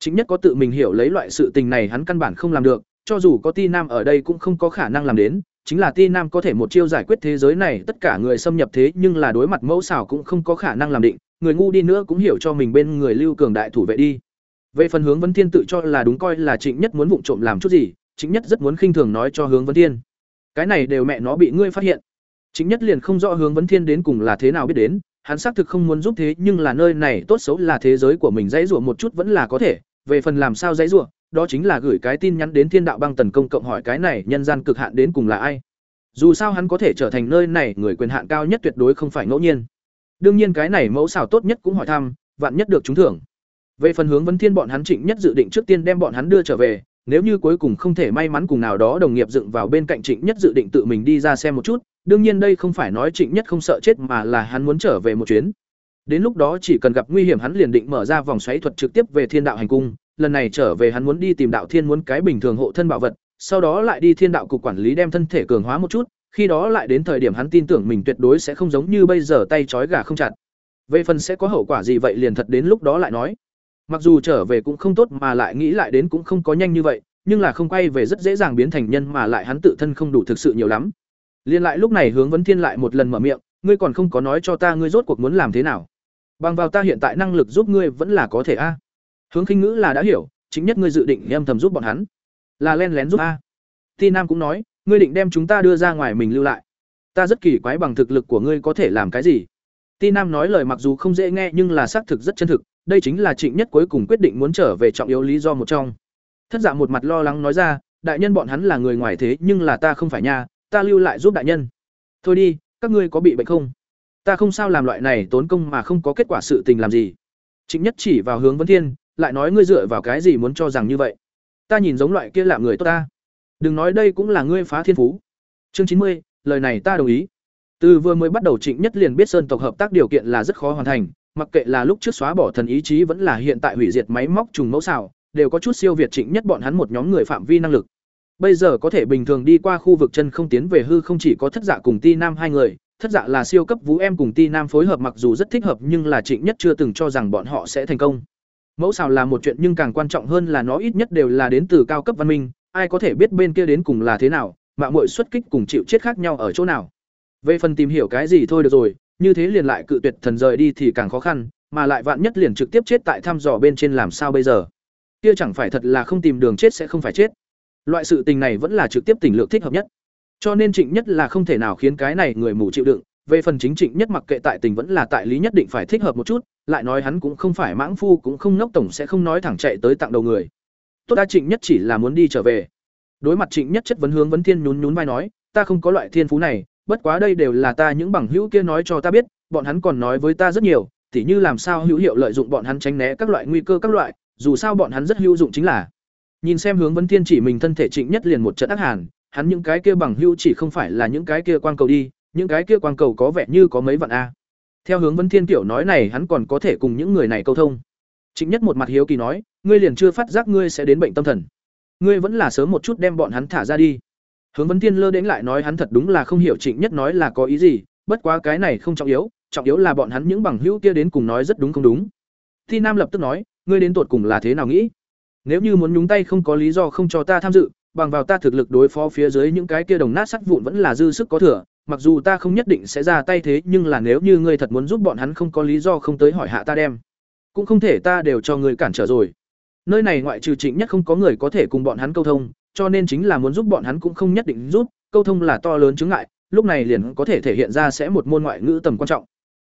Chính nhất có tự mình hiểu lấy loại sự tình này hắn căn bản không làm được, cho dù có ti nam ở đây cũng không có khả năng làm đến, chính là ti nam có thể một chiêu giải quyết thế giới này, tất cả người xâm nhập thế nhưng là đối mặt mẫu xảo cũng không có khả năng làm định, người ngu đi nữa cũng hiểu cho mình bên người lưu cường đại thủ vệ đi về phần hướng vấn thiên tự cho là đúng coi là trịnh nhất muốn vụng trộm làm chút gì chính nhất rất muốn khinh thường nói cho hướng vấn thiên. Cái này đều mẹ nó bị ngươi phát hiện. Chính nhất liền không rõ hướng vấn thiên đến cùng là thế nào biết đến, hắn xác thực không muốn giúp thế, nhưng là nơi này tốt xấu là thế giới của mình dãy rủa một chút vẫn là có thể. Về phần làm sao dãy rủa, đó chính là gửi cái tin nhắn đến thiên đạo băng tần công cộng hỏi cái này nhân gian cực hạn đến cùng là ai. Dù sao hắn có thể trở thành nơi này người quyền hạn cao nhất tuyệt đối không phải ngẫu nhiên. Đương nhiên cái này mẫu xào tốt nhất cũng hỏi thăm, vạn nhất được trúng thưởng về phần hướng vấn thiên bọn hắn trịnh nhất dự định trước tiên đem bọn hắn đưa trở về nếu như cuối cùng không thể may mắn cùng nào đó đồng nghiệp dựng vào bên cạnh Trịnh Nhất dự định tự mình đi ra xem một chút, đương nhiên đây không phải nói Trịnh Nhất không sợ chết mà là hắn muốn trở về một chuyến. Đến lúc đó chỉ cần gặp nguy hiểm hắn liền định mở ra vòng xoáy thuật trực tiếp về Thiên Đạo hành cung, lần này trở về hắn muốn đi tìm Đạo Thiên muốn cái bình thường hộ thân bảo vật, sau đó lại đi Thiên Đạo cục quản lý đem thân thể cường hóa một chút, khi đó lại đến thời điểm hắn tin tưởng mình tuyệt đối sẽ không giống như bây giờ tay trói gà không chặt. Về phần sẽ có hậu quả gì vậy liền thật đến lúc đó lại nói. Mặc dù trở về cũng không tốt mà lại nghĩ lại đến cũng không có nhanh như vậy, nhưng là không quay về rất dễ dàng biến thành nhân mà lại hắn tự thân không đủ thực sự nhiều lắm. Liên lại lúc này hướng vấn thiên lại một lần mở miệng, ngươi còn không có nói cho ta ngươi rốt cuộc muốn làm thế nào. Bằng vào ta hiện tại năng lực giúp ngươi vẫn là có thể a. Hướng khinh ngữ là đã hiểu, chính nhất ngươi dự định em thầm giúp bọn hắn, là len lén giúp a. Ti Nam cũng nói, ngươi định đem chúng ta đưa ra ngoài mình lưu lại. Ta rất kỳ quái bằng thực lực của ngươi có thể làm cái gì. Ti Nam nói lời mặc dù không dễ nghe nhưng là xác thực rất chân thực, đây chính là Trịnh Nhất cuối cùng quyết định muốn trở về trọng yếu lý do một trong. Thất Dạ một mặt lo lắng nói ra, đại nhân bọn hắn là người ngoài thế, nhưng là ta không phải nha, ta lưu lại giúp đại nhân. Thôi đi, các ngươi có bị bệnh không? Ta không sao làm loại này tốn công mà không có kết quả sự tình làm gì. Trịnh Nhất chỉ vào hướng Vân Thiên, lại nói ngươi dựa vào cái gì muốn cho rằng như vậy? Ta nhìn giống loại kia làm người tốt ta. Đừng nói đây cũng là ngươi phá thiên phú. Chương chín mươi, lời này ta đồng ý. Từ vừa mới bắt đầu Trịnh Nhất liền biết Sơn tộc hợp tác điều kiện là rất khó hoàn thành, mặc kệ là lúc trước xóa bỏ thần ý chí vẫn là hiện tại hủy diệt máy móc trùng mẫu xảo, đều có chút siêu việt Trịnh Nhất bọn hắn một nhóm người phạm vi năng lực. Bây giờ có thể bình thường đi qua khu vực chân không tiến về hư không chỉ có Thất Dạ cùng Ti Nam hai người, Thất Dạ là siêu cấp vũ em cùng Ti Nam phối hợp mặc dù rất thích hợp nhưng là Trịnh Nhất chưa từng cho rằng bọn họ sẽ thành công. Mẫu xào là một chuyện nhưng càng quan trọng hơn là nó ít nhất đều là đến từ cao cấp văn minh, ai có thể biết bên kia đến cùng là thế nào, mạng mội xuất kích cùng chịu chết khác nhau ở chỗ nào. Về phần tìm hiểu cái gì thôi được rồi, như thế liền lại cự tuyệt thần rời đi thì càng khó khăn, mà lại vạn nhất liền trực tiếp chết tại thăm dò bên trên làm sao bây giờ. Kia chẳng phải thật là không tìm đường chết sẽ không phải chết. Loại sự tình này vẫn là trực tiếp tình lượng thích hợp nhất. Cho nên Trịnh Nhất là không thể nào khiến cái này người mù chịu đựng, về phần chính Trịnh Nhất mặc kệ tại tình vẫn là tại lý nhất định phải thích hợp một chút, lại nói hắn cũng không phải mãng phu cũng không ngốc tổng sẽ không nói thẳng chạy tới tặng đầu người. Tốt đa Trịnh Nhất chỉ là muốn đi trở về. Đối mặt Trịnh Nhất chất vấn hướng vấn thiên nhún nhún vai nói, ta không có loại thiên phú này, bất quá đây đều là ta những bằng hữu kia nói cho ta biết, bọn hắn còn nói với ta rất nhiều, tỉ như làm sao hữu hiệu lợi dụng bọn hắn tránh né các loại nguy cơ các loại, dù sao bọn hắn rất hữu dụng chính là. Nhìn xem hướng Vân thiên chỉ mình thân thể Trịnh Nhất liền một trận ác hàn, hắn những cái kia bằng hữu chỉ không phải là những cái kia quang cầu đi, những cái kia quang cầu có vẻ như có mấy vạn a. Theo hướng Vân thiên tiểu nói này, hắn còn có thể cùng những người này câu thông. Trịnh Nhất một mặt hiếu kỳ nói, ngươi liền chưa phát giác ngươi sẽ đến bệnh tâm thần. Ngươi vẫn là sớm một chút đem bọn hắn thả ra đi. Hướng Vấn Thiên lơ đến lại nói hắn thật đúng là không hiểu Trịnh Nhất nói là có ý gì, bất quá cái này không trọng yếu, trọng yếu là bọn hắn những bằng hữu kia đến cùng nói rất đúng không đúng. Thi Nam lập tức nói, ngươi đến tột cùng là thế nào nghĩ? Nếu như muốn nhúng tay không có lý do không cho ta tham dự, bằng vào ta thực lực đối phó phía dưới những cái kia đồng nát sắt vụn vẫn là dư sức có thừa, mặc dù ta không nhất định sẽ ra tay thế, nhưng là nếu như ngươi thật muốn giúp bọn hắn không có lý do không tới hỏi hạ ta đem, cũng không thể ta đều cho ngươi cản trở rồi. Nơi này ngoại trừ Trịnh Nhất không có người có thể cùng bọn hắn câu thông, cho nên chính là muốn giúp bọn hắn cũng không nhất định giúp, câu thông là to lớn chứng ngại, lúc này liền có thể thể hiện ra sẽ một môn ngoại ngữ tầm quan trọng.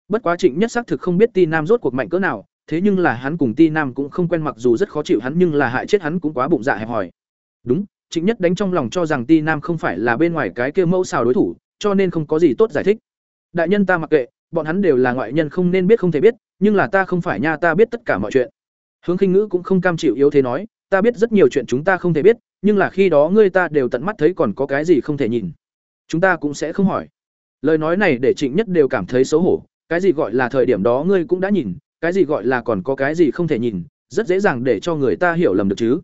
Bất quá Trịnh Nhất xác thực không biết Ti Nam rốt cuộc mạnh cỡ nào, thế nhưng là hắn cùng Ti Nam cũng không quen mặc dù rất khó chịu hắn nhưng là hại chết hắn cũng quá bụng dạ hẹp hỏi. Đúng, Trịnh Nhất đánh trong lòng cho rằng Ti Nam không phải là bên ngoài cái kia mẫu xào đối thủ, cho nên không có gì tốt giải thích. Đại nhân ta mặc kệ, bọn hắn đều là ngoại nhân không nên biết không thể biết, nhưng là ta không phải nha, ta biết tất cả mọi chuyện. Hướng Khinh Ngữ cũng không cam chịu yếu thế nói, ta biết rất nhiều chuyện chúng ta không thể biết, nhưng là khi đó ngươi ta đều tận mắt thấy còn có cái gì không thể nhìn. Chúng ta cũng sẽ không hỏi. Lời nói này để Trịnh Nhất đều cảm thấy xấu hổ, cái gì gọi là thời điểm đó ngươi cũng đã nhìn, cái gì gọi là còn có cái gì không thể nhìn, rất dễ dàng để cho người ta hiểu lầm được chứ.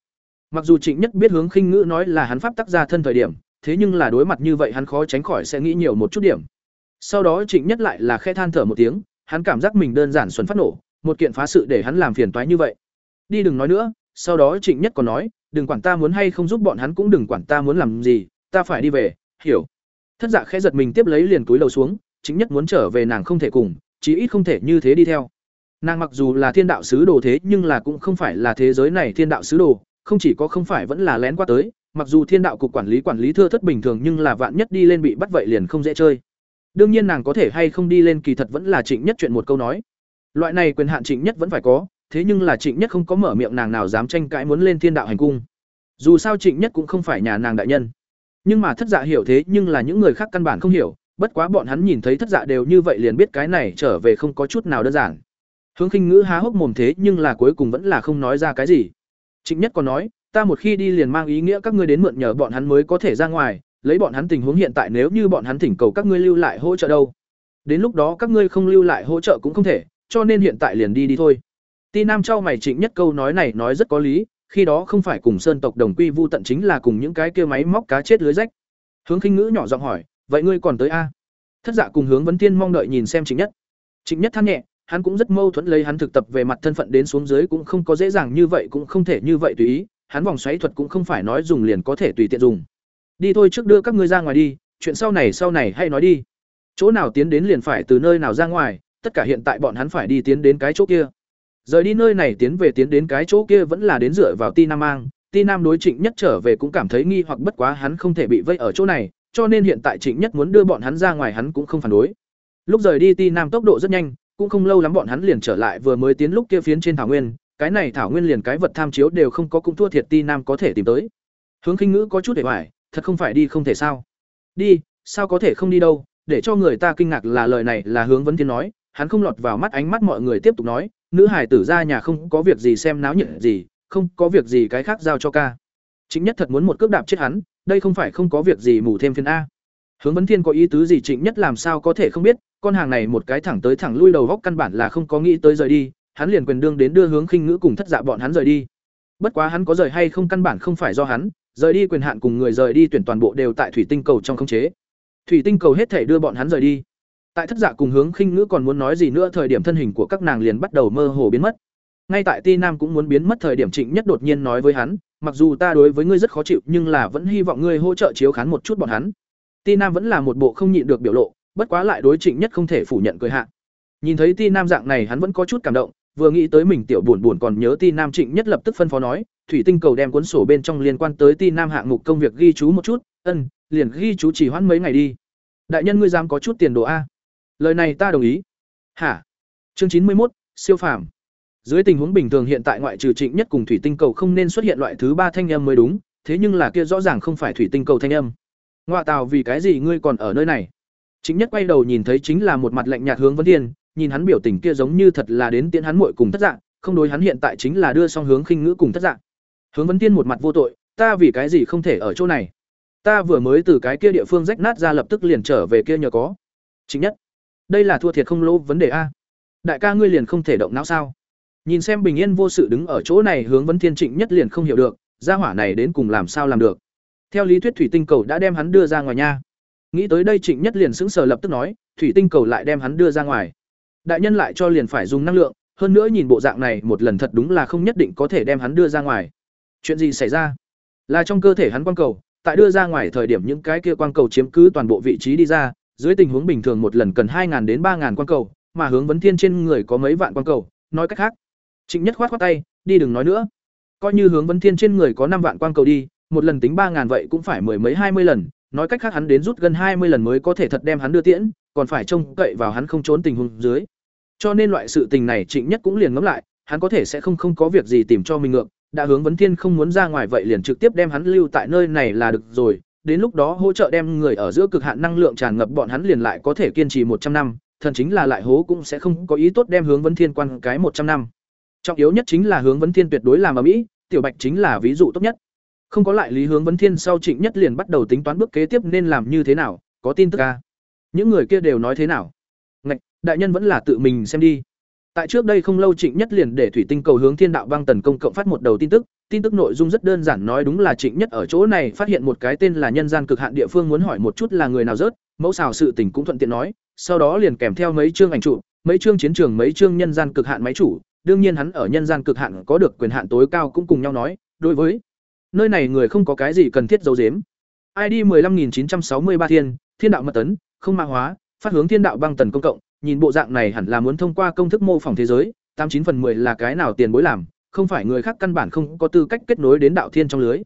Mặc dù Trịnh Nhất biết hướng khinh ngữ nói là hắn pháp tác ra thân thời điểm, thế nhưng là đối mặt như vậy hắn khó tránh khỏi sẽ nghĩ nhiều một chút điểm. Sau đó Trịnh Nhất lại là khe than thở một tiếng, hắn cảm giác mình đơn giản xuân phát nổ, một kiện phá sự để hắn làm phiền toái như vậy. Đi đừng nói nữa, sau đó Trịnh Nhất còn nói, đừng quản ta muốn hay không giúp bọn hắn cũng đừng quản ta muốn làm gì, ta phải đi về, hiểu. Thất Dạ khẽ giật mình tiếp lấy liền túi lầu xuống, chính Nhất muốn trở về nàng không thể cùng, chí ít không thể như thế đi theo. Nàng mặc dù là thiên đạo sứ đồ thế nhưng là cũng không phải là thế giới này thiên đạo sứ đồ, không chỉ có không phải vẫn là lén qua tới, mặc dù thiên đạo cục quản lý quản lý thưa thất bình thường nhưng là vạn nhất đi lên bị bắt vậy liền không dễ chơi. Đương nhiên nàng có thể hay không đi lên kỳ thật vẫn là Trịnh Nhất chuyện một câu nói. Loại này quyền hạn Trịnh Nhất vẫn phải có, thế nhưng là Trịnh Nhất không có mở miệng nàng nào dám tranh cãi muốn lên thiên đạo hành cung. Dù sao Trịnh Nhất cũng không phải nhà nàng đại nhân. Nhưng mà thất dạ hiểu thế nhưng là những người khác căn bản không hiểu, bất quá bọn hắn nhìn thấy thất dạ đều như vậy liền biết cái này trở về không có chút nào đơn giản. Hướng Khinh Ngữ há hốc mồm thế nhưng là cuối cùng vẫn là không nói ra cái gì. Trịnh Nhất còn nói, ta một khi đi liền mang ý nghĩa các ngươi đến mượn nhờ bọn hắn mới có thể ra ngoài, lấy bọn hắn tình huống hiện tại nếu như bọn hắn thỉnh cầu các ngươi lưu lại hỗ trợ đâu. Đến lúc đó các ngươi không lưu lại hỗ trợ cũng không thể, cho nên hiện tại liền đi đi thôi. Ti Nam trao mày Trịnh Nhất câu nói này nói rất có lý, khi đó không phải cùng sơn tộc đồng quy vu tận chính là cùng những cái kia máy móc cá chết lưới rách. Hướng Khinh Ngữ nhỏ giọng hỏi, vậy ngươi còn tới a? Thất Dạ cùng Hướng Vấn Tiên mong đợi nhìn xem Trịnh Nhất. Trịnh Nhất than nhẹ, hắn cũng rất mâu thuẫn lấy hắn thực tập về mặt thân phận đến xuống dưới cũng không có dễ dàng như vậy cũng không thể như vậy tùy ý, hắn vòng xoáy thuật cũng không phải nói dùng liền có thể tùy tiện dùng. Đi thôi trước đưa các ngươi ra ngoài đi, chuyện sau này sau này hay nói đi. Chỗ nào tiến đến liền phải từ nơi nào ra ngoài, tất cả hiện tại bọn hắn phải đi tiến đến cái chỗ kia. Rời đi nơi này tiến về tiến đến cái chỗ kia vẫn là đến dựa vào Ti Nam Mang, Ti Nam đối Trịnh Nhất trở về cũng cảm thấy nghi hoặc bất quá hắn không thể bị vây ở chỗ này, cho nên hiện tại Trịnh Nhất muốn đưa bọn hắn ra ngoài hắn cũng không phản đối. Lúc rời đi Ti Nam tốc độ rất nhanh, cũng không lâu lắm bọn hắn liền trở lại vừa mới tiến lúc kia phiến trên thảo nguyên, cái này thảo nguyên liền cái vật tham chiếu đều không có cũng thua thiệt Ti Nam có thể tìm tới. Hướng Khinh Ngữ có chút để hoài, thật không phải đi không thể sao? Đi, sao có thể không đi đâu? Để cho người ta kinh ngạc là lời này là hướng vấn thiên nói, hắn không lọt vào mắt ánh mắt mọi người tiếp tục nói, nữ hải tử ra nhà không có việc gì xem náo nhiệt gì, không có việc gì cái khác giao cho ca. Chính nhất thật muốn một cước đạp chết hắn, đây không phải không có việc gì mù thêm phiền a. Hướng Vấn Thiên có ý tứ gì Trịnh Nhất làm sao có thể không biết, con hàng này một cái thẳng tới thẳng lui đầu góc căn bản là không có nghĩ tới rời đi, hắn liền quyền đương đến đưa hướng khinh ngữ cùng thất dạ bọn hắn rời đi. Bất quá hắn có rời hay không căn bản không phải do hắn, rời đi quyền hạn cùng người rời đi tuyển toàn bộ đều tại thủy tinh cầu trong khống chế. Thủy tinh cầu hết thể đưa bọn hắn rời đi. Tại thất dạ cùng hướng khinh ngữ còn muốn nói gì nữa thời điểm thân hình của các nàng liền bắt đầu mơ hồ biến mất. Ngay tại Ti Nam cũng muốn biến mất thời điểm Trịnh Nhất đột nhiên nói với hắn, mặc dù ta đối với ngươi rất khó chịu nhưng là vẫn hy vọng ngươi hỗ trợ chiếu khán một chút bọn hắn. Ti nam vẫn là một bộ không nhịn được biểu lộ bất quá lại đối trịnh nhất không thể phủ nhận cười hạ. Nhìn thấy ti nam dạng này hắn vẫn có chút cảm động vừa nghĩ tới mình tiểu buồn buồn còn nhớ ti nam trịnh nhất lập tức phân phó nói thủy tinh cầu đem cuốn sổ bên trong liên quan tới ti nam hạng mục công việc ghi chú một chút ân liền ghi chú chỉ hoãn mấy ngày đi. Đại nhân ngươi dám có chút tiền đồ a? Lời này ta đồng ý. Hả? Chương chín mươi một siêu phàm. Dưới tình huống bình thường hiện tại ngoại trừ trịnh nhất cùng thủy tinh cầu không nên xuất hiện loại thứ ba thanh âm mới đúng, thế nhưng là kia rõ ràng không phải thủy tinh cầu thanh âm. Ngoại tào, vì cái gì ngươi còn ở nơi này? Chính nhất quay đầu nhìn thấy chính là một mặt lạnh nhạt hướng vấn thiên, nhìn hắn biểu tình kia giống như thật là đến tiễn hắn muội cùng thất dạng, không đối hắn hiện tại chính là đưa song hướng khinh ngữ cùng thất dạng. Hướng vấn thiên một mặt vô tội, ta vì cái gì không thể ở chỗ này? Ta vừa mới từ cái kia địa phương rách nát ra lập tức liền trở về kia nhờ có. Chính nhất đây là thua thiệt không lỗ vấn đề a. Đại ca ngươi liền không thể động não sao? Nhìn xem bình yên vô sự đứng ở chỗ này hướng vấn thiên trịnh nhất liền không hiểu được, gia hỏa này đến cùng làm sao làm được? Theo lý thuyết thủy tinh cầu đã đem hắn đưa ra ngoài nha. Nghĩ tới đây trịnh nhất liền sững sờ lập tức nói, thủy tinh cầu lại đem hắn đưa ra ngoài. Đại nhân lại cho liền phải dùng năng lượng, hơn nữa nhìn bộ dạng này một lần thật đúng là không nhất định có thể đem hắn đưa ra ngoài. Chuyện gì xảy ra? Là trong cơ thể hắn quang cầu, tại đưa ra ngoài thời điểm những cái kia quang cầu chiếm cứ toàn bộ vị trí đi ra dưới tình huống bình thường một lần cần hai đến ba quan cầu, mà hướng vấn thiên trên người có mấy vạn quan cầu, nói cách khác. Trịnh nhất khoát khoát tay, đi đừng nói nữa. Coi như hướng vấn thiên trên người có năm vạn quan cầu đi, một lần tính ba ngàn vậy cũng phải mười mấy hai mươi lần, nói cách khác hắn đến rút gần hai mươi lần mới có thể thật đem hắn đưa tiễn, còn phải trông cậy vào hắn không trốn tình huống dưới. Cho nên loại sự tình này trịnh nhất cũng liền ngẫm lại, hắn có thể sẽ không không có việc gì tìm cho mình ngược, đã hướng vấn thiên không muốn ra ngoài vậy liền trực tiếp đem hắn lưu tại nơi này là được rồi đến lúc đó hỗ trợ đem người ở giữa cực hạn năng lượng tràn ngập bọn hắn liền lại có thể kiên trì một trăm năm, thần chính là lại hố cũng sẽ không có ý tốt đem hướng vấn thiên quan cái một trăm năm. Trọng yếu nhất chính là hướng vấn thiên tuyệt đối làm ở mỹ, tiểu bạch chính là ví dụ tốt nhất. Không có lại lý hướng vấn thiên sau trịnh nhất liền bắt đầu tính toán bước kế tiếp nên làm như thế nào, có tin tức à? những người kia đều nói thế nào? Ngạch, đại nhân vẫn là tự mình xem đi. Tại trước đây không lâu trịnh nhất liền để thủy tinh cầu hướng thiên đạo vang tần công cộng phát một đầu tin tức tin tức nội dung rất đơn giản, nói đúng là trịnh nhất ở chỗ này phát hiện một cái tên là nhân gian cực hạn địa phương, muốn hỏi một chút là người nào rớt. Mẫu xào sự tình cũng thuận tiện nói, sau đó liền kèm theo mấy chương ảnh trụ mấy chương chiến trường, mấy chương nhân gian cực hạn máy chủ. Đương nhiên hắn ở nhân gian cực hạn có được quyền hạn tối cao cũng cùng nhau nói, đối với nơi này người không có cái gì cần thiết giấu giếm. Id 15963 thiên thiên đạo mật tấn, không mã hóa, phát hướng thiên đạo băng tần công cộng, nhìn bộ dạng này hẳn là muốn thông qua công thức mô phỏng thế giới, tám chín phần 10 là cái nào tiền bối làm không phải người khác căn bản không có tư cách kết nối đến đạo thiên trong lưới.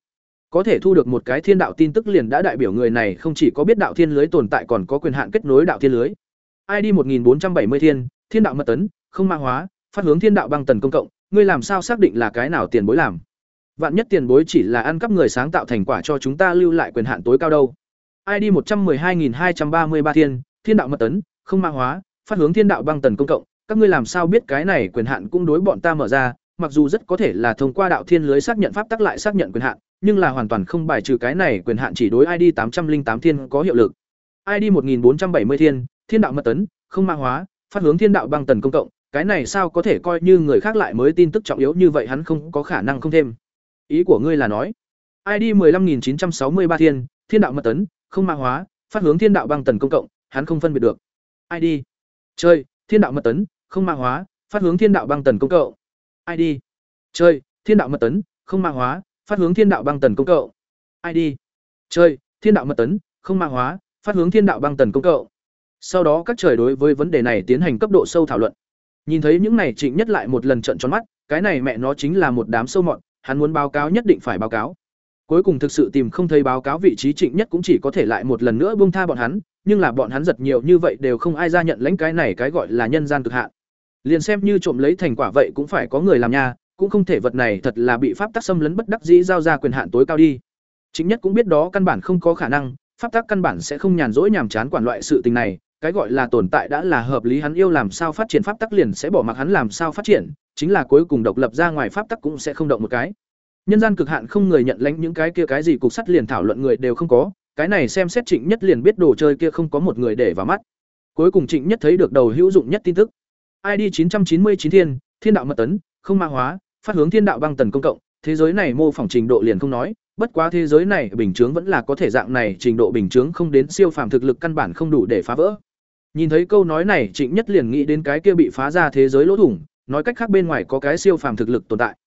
Có thể thu được một cái thiên đạo tin tức liền đã đại biểu người này không chỉ có biết đạo thiên lưới tồn tại còn có quyền hạn kết nối đạo thiên lưới. Id 1470 thiên thiên đạo mật tấn, không mã hóa, phát hướng thiên đạo băng tần công cộng, ngươi làm sao xác định là cái nào tiền bối làm? Vạn nhất tiền bối chỉ là ăn cắp người sáng tạo thành quả cho chúng ta lưu lại quyền hạn tối cao đâu? Id một trăm hai nghìn hai trăm ba mươi ba thiên thiên đạo mật tấn, không mã hóa, phát hướng thiên đạo băng tần công cộng, các ngươi làm sao biết cái này quyền hạn cũng đối bọn ta mở ra mặc dù rất có thể là thông qua đạo thiên lưới xác nhận pháp tắc lại xác nhận quyền hạn, nhưng là hoàn toàn không bài trừ cái này quyền hạn chỉ đối id tám trăm linh tám thiên có hiệu lực. Id một nghìn bốn trăm bảy mươi thiên thiên đạo mật tấn, không ma hóa, phát hướng thiên đạo băng tần công cộng, cái này sao có thể coi như người khác lại mới tin tức trọng yếu như vậy hắn không có khả năng không thêm. Ý của ngươi là nói id 15963 thiên thiên đạo mật tấn, không ma hóa, phát hướng thiên đạo băng tần công cộng, hắn không phân biệt được. Id chơi, thiên đạo mật tấn, không ma hóa, phát hướng thiên đạo băng tần công cộng id chơi thiên đạo mật tấn không ma hóa phát hướng thiên đạo băng tần công cậu. id chơi thiên đạo mật tấn không ma hóa phát hướng thiên đạo băng tần công cậu. sau đó các trời đối với vấn đề này tiến hành cấp độ sâu thảo luận Nhìn thấy những này Trịnh Nhất lại một lần trận tròn mắt, cái này mẹ nó chính là một đám sâu mọt, hắn muốn báo cáo nhất định phải báo cáo. Cuối cùng thực sự tìm không thấy báo cáo vị trí Trịnh Nhất cũng chỉ có thể lại một lần nữa buông tha bọn hắn, nhưng là bọn hắn giật nhiều như vậy đều không ai ra nhận lãnh cái này cái gọi là nhân gian cực hạn. Liền xem như trộm lấy thành quả vậy cũng phải có người làm nha, cũng không thể vật này thật là bị pháp tắc xâm lấn bất đắc dĩ giao ra quyền hạn tối cao đi. Chính nhất cũng biết đó căn bản không có khả năng, pháp tắc căn bản sẽ không nhàn rỗi nhàm chán quản loại sự tình này, cái gọi là tồn tại đã là hợp lý hắn yêu làm sao phát triển pháp tắc liền sẽ bỏ mặc hắn làm sao phát triển, chính là cuối cùng độc lập ra ngoài pháp tắc cũng sẽ không động một cái. Nhân gian cực hạn không người nhận lãnh những cái kia cái gì cục sắt liền thảo luận người đều không có, cái này xem xét Trịnh Nhất liền biết đồ chơi kia không có một người để vào mắt. Cuối cùng Trịnh Nhất thấy được đầu hữu dụng nhất tin tức. ID 999 thiên, thiên đạo mật tấn, không ma hóa, phát hướng thiên đạo băng tần công cộng, thế giới này mô phỏng trình độ liền không nói, bất quá thế giới này bình chướng vẫn là có thể dạng này, trình độ bình chướng không đến siêu phàm thực lực căn bản không đủ để phá vỡ. Nhìn thấy câu nói này, Trịnh Nhất liền nghĩ đến cái kia bị phá ra thế giới lỗ thủng, nói cách khác bên ngoài có cái siêu phàm thực lực tồn tại.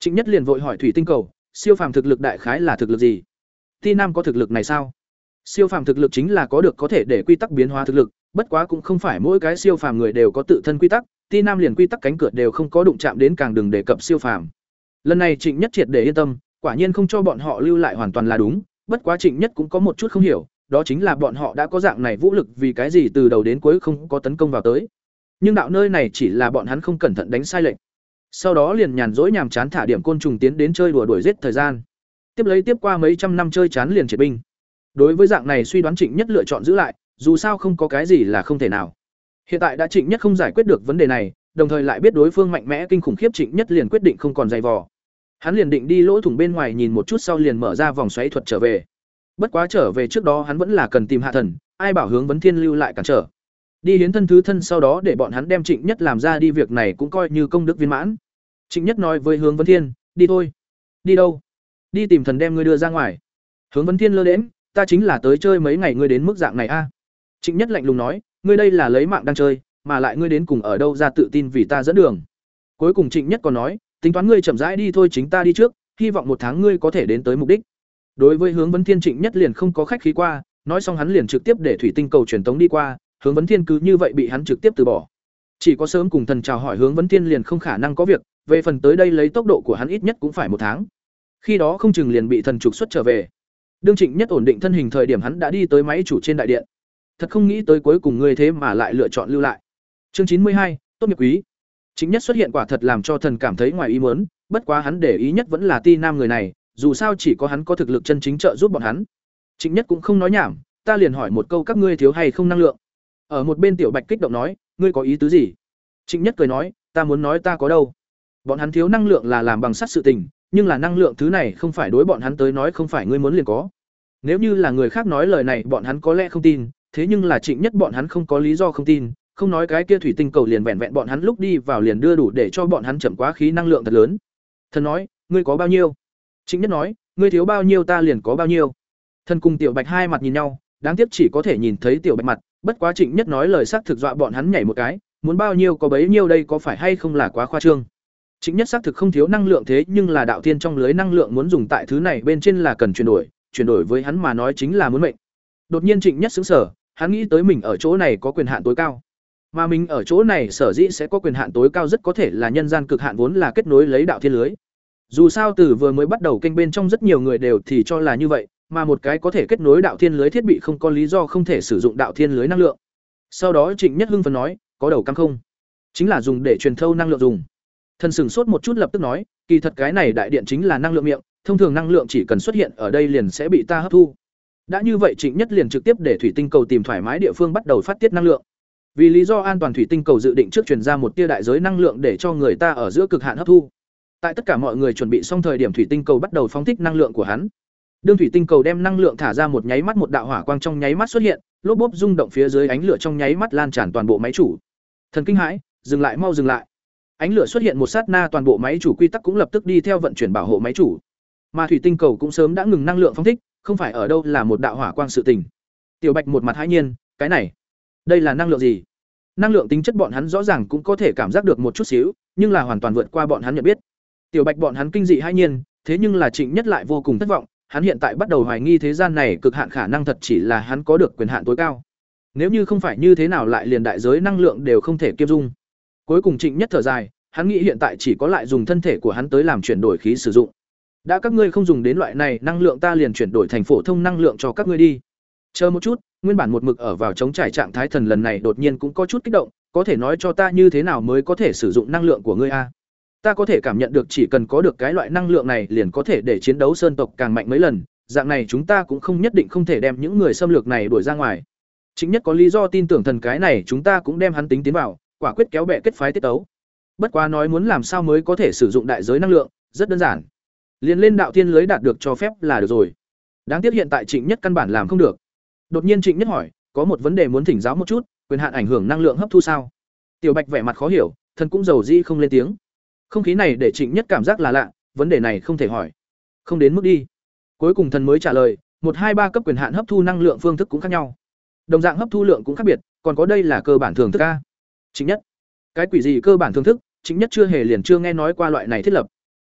Trịnh Nhất liền vội hỏi Thủy Tinh Cầu, siêu phàm thực lực đại khái là thực lực gì ti nam có thực lực này sao siêu phàm thực lực chính là có được có thể để quy tắc biến hóa thực lực bất quá cũng không phải mỗi cái siêu phàm người đều có tự thân quy tắc, ti nam liền quy tắc cánh cửa đều không có đụng chạm đến càng đừng đề cập siêu phàm. Lần này trịnh nhất triệt để yên tâm, quả nhiên không cho bọn họ lưu lại hoàn toàn là đúng, bất quá trịnh nhất cũng có một chút không hiểu, đó chính là bọn họ đã có dạng này vũ lực vì cái gì từ đầu đến cuối không có tấn công vào tới. Nhưng đạo nơi này chỉ là bọn hắn không cẩn thận đánh sai lệnh. sau đó liền nhàn rỗi nhàm chán thả điểm côn trùng tiến đến chơi đùa đuổi giết thời gian. Tiếp lấy tiếp qua mấy trăm năm chơi chán liền triệt binh. Đối với dạng này suy đoán trịnh nhất lựa chọn giữ lại dù sao không có cái gì là không thể nào. Hiện tại đã trịnh nhất không giải quyết được vấn đề này đồng thời lại biết đối phương mạnh mẽ kinh khủng khiếp trịnh nhất liền quyết định không còn dày vò. Hắn liền định đi lỗ thủng bên ngoài nhìn một chút sau liền mở ra vòng xoáy thuật trở về. Bất quá trở về trước đó hắn vẫn là cần tìm hạ thần ai bảo hướng vấn thiên lưu lại cản trở. Đi hiến thân thứ thân sau đó để bọn hắn đem trịnh nhất làm ra đi việc này cũng coi như công đức viên mãn. Trịnh nhất nói với hướng vấn thiên đi thôi. Đi đâu? Đi tìm thần đem ngươi đưa ra ngoài. Hướng vấn thiên lơ đến, ta chính là tới chơi mấy ngày ngươi đến mức dạng này a trịnh nhất lạnh lùng nói, ngươi đây là lấy mạng đang chơi, mà lại ngươi đến cùng ở đâu ra tự tin vì ta dẫn đường? Cuối cùng trịnh nhất còn nói, tính toán ngươi chậm rãi đi thôi chính ta đi trước, hy vọng một tháng ngươi có thể đến tới mục đích. Đối với hướng vấn thiên, trịnh nhất liền không có khách khí qua, nói xong hắn liền trực tiếp để thủy tinh cầu truyền tống đi qua, hướng vấn thiên cứ như vậy bị hắn trực tiếp từ bỏ. Chỉ có sớm cùng thần chào hỏi hướng vấn thiên liền không khả năng có việc, về phần tới đây lấy tốc độ của hắn ít nhất cũng phải một tháng. Khi đó không chừng liền bị thần trục xuất trở về. Đương trịnh nhất ổn định thân hình thời điểm hắn đã đi tới máy chủ trên đại điện thật không nghĩ tới cuối cùng ngươi thế mà lại lựa chọn lưu lại. Chương chín mươi hai, tốt nghiệp quý. Chính nhất xuất hiện quả thật làm cho thần cảm thấy ngoài ý muốn, bất quá hắn để ý nhất vẫn là ti nam người này, dù sao chỉ có hắn có thực lực chân chính trợ giúp bọn hắn. Chính nhất cũng không nói nhảm, ta liền hỏi một câu các ngươi thiếu hay không năng lượng. Ở một bên tiểu bạch kích động nói, ngươi có ý tứ gì? Chính nhất cười nói, ta muốn nói ta có đâu. Bọn hắn thiếu năng lượng là làm bằng sắt sự tình, nhưng là năng lượng thứ này không phải đối bọn hắn tới nói không phải ngươi muốn liền có. Nếu như là người khác nói lời này, bọn hắn có lẽ không tin thế nhưng là trịnh nhất bọn hắn không có lý do không tin không nói cái kia thủy tinh cầu liền vẹn vẹn bọn hắn lúc đi vào liền đưa đủ để cho bọn hắn chậm quá khí năng lượng thật lớn. Thần nói ngươi có bao nhiêu? Trịnh nhất nói ngươi thiếu bao nhiêu ta liền có bao nhiêu. Thần cùng tiểu bạch hai mặt nhìn nhau đáng tiếc chỉ có thể nhìn thấy tiểu bạch mặt bất quá trịnh nhất nói lời xác thực dọa bọn hắn nhảy một cái muốn bao nhiêu có bấy nhiêu đây có phải hay không là quá khoa trương? Trịnh Nhất xác thực không thiếu năng lượng thế nhưng là đạo tiên trong lưới năng lượng muốn dùng tại thứ này bên trên là cần chuyển đổi, chuyển đổi với hắn mà nói chính là muốn mệnh. Đột nhiên Trịnh Nhất sững sờ, hắn nghĩ tới mình ở chỗ này có quyền hạn tối cao. Mà mình ở chỗ này sở dĩ sẽ có quyền hạn tối cao rất có thể là nhân gian cực hạn vốn là kết nối lấy đạo thiên lưới. Dù sao từ vừa mới bắt đầu kênh bên trong rất nhiều người đều thì cho là như vậy, mà một cái có thể kết nối đạo thiên lưới thiết bị không có lý do không thể sử dụng đạo thiên lưới năng lượng. Sau đó Trịnh Nhất hưng phần nói, có đầu cam không? Chính là dùng để truyền thâu năng lượng dùng. Thần sửng sốt một chút lập tức nói, kỳ thật cái này đại điện chính là năng lượng miệng, thông thường năng lượng chỉ cần xuất hiện ở đây liền sẽ bị ta hấp thu. Đã như vậy Trịnh Nhất liền trực tiếp để thủy tinh cầu tìm thoải mái địa phương bắt đầu phát tiết năng lượng. Vì lý do an toàn thủy tinh cầu dự định trước truyền ra một tia đại giới năng lượng để cho người ta ở giữa cực hạn hấp thu. Tại tất cả mọi người chuẩn bị xong thời điểm thủy tinh cầu bắt đầu phóng thích năng lượng của hắn. Đương thủy tinh cầu đem năng lượng thả ra một nháy mắt một đạo hỏa quang trong nháy mắt xuất hiện, lốp bốp rung động phía dưới ánh lửa trong nháy mắt lan tràn toàn bộ máy chủ. Thần kinh hãi, dừng lại mau dừng lại. Ánh lửa xuất hiện một sát na toàn bộ máy chủ quy tắc cũng lập tức đi theo vận chuyển bảo hộ máy chủ. Mà thủy tinh cầu cũng sớm đã ngừng năng lượng phóng thích, không phải ở đâu là một đạo hỏa quang sự tình. Tiểu Bạch một mặt hãi nhiên, cái này, đây là năng lượng gì? Năng lượng tính chất bọn hắn rõ ràng cũng có thể cảm giác được một chút xíu, nhưng là hoàn toàn vượt qua bọn hắn nhận biết. Tiểu Bạch bọn hắn kinh dị hãi nhiên, thế nhưng là Trịnh Nhất lại vô cùng thất vọng, hắn hiện tại bắt đầu hoài nghi thế gian này cực hạn khả năng thật chỉ là hắn có được quyền hạn tối cao. Nếu như không phải như thế nào lại liền đại giới năng lượng đều không thể kiêm dung. Cuối cùng Trịnh Nhất thở dài, hắn nghĩ hiện tại chỉ có lại dùng thân thể của hắn tới làm chuyển đổi khí sử dụng. Đã các ngươi không dùng đến loại này, năng lượng ta liền chuyển đổi thành phổ thông năng lượng cho các ngươi đi. Chờ một chút, nguyên bản một mực ở vào chống trải trạng thái thần lần này đột nhiên cũng có chút kích động, có thể nói cho ta như thế nào mới có thể sử dụng năng lượng của ngươi a? Ta có thể cảm nhận được chỉ cần có được cái loại năng lượng này liền có thể để chiến đấu sơn tộc càng mạnh mấy lần, dạng này chúng ta cũng không nhất định không thể đem những người xâm lược này đuổi ra ngoài. Chính nhất có lý do tin tưởng thần cái này chúng ta cũng đem hắn tính tiến vào, quả quyết kéo bẹ kết phái tiết tấu. Bất quá nói muốn làm sao mới có thể sử dụng đại giới năng lượng, rất đơn giản. Liên lên đạo thiên lưới đạt được cho phép là được rồi. Đáng tiếc hiện tại Trịnh Nhất căn bản làm không được. Đột nhiên Trịnh Nhất hỏi, có một vấn đề muốn thỉnh giáo một chút, quyền hạn ảnh hưởng năng lượng hấp thu sao? Tiểu Bạch vẻ mặt khó hiểu, thần cũng dầu dĩ không lên tiếng. Không khí này để Trịnh Nhất cảm giác là lạ, vấn đề này không thể hỏi. Không đến mức đi. Cuối cùng thần mới trả lời, một hai ba cấp quyền hạn hấp thu năng lượng phương thức cũng khác nhau. Đồng dạng hấp thu lượng cũng khác biệt, còn có đây là cơ bản thường thức a. Trịnh Nhất, cái quỷ gì cơ bản thường thức, chính nhất chưa hề liền chưa nghe nói qua loại này thiết lập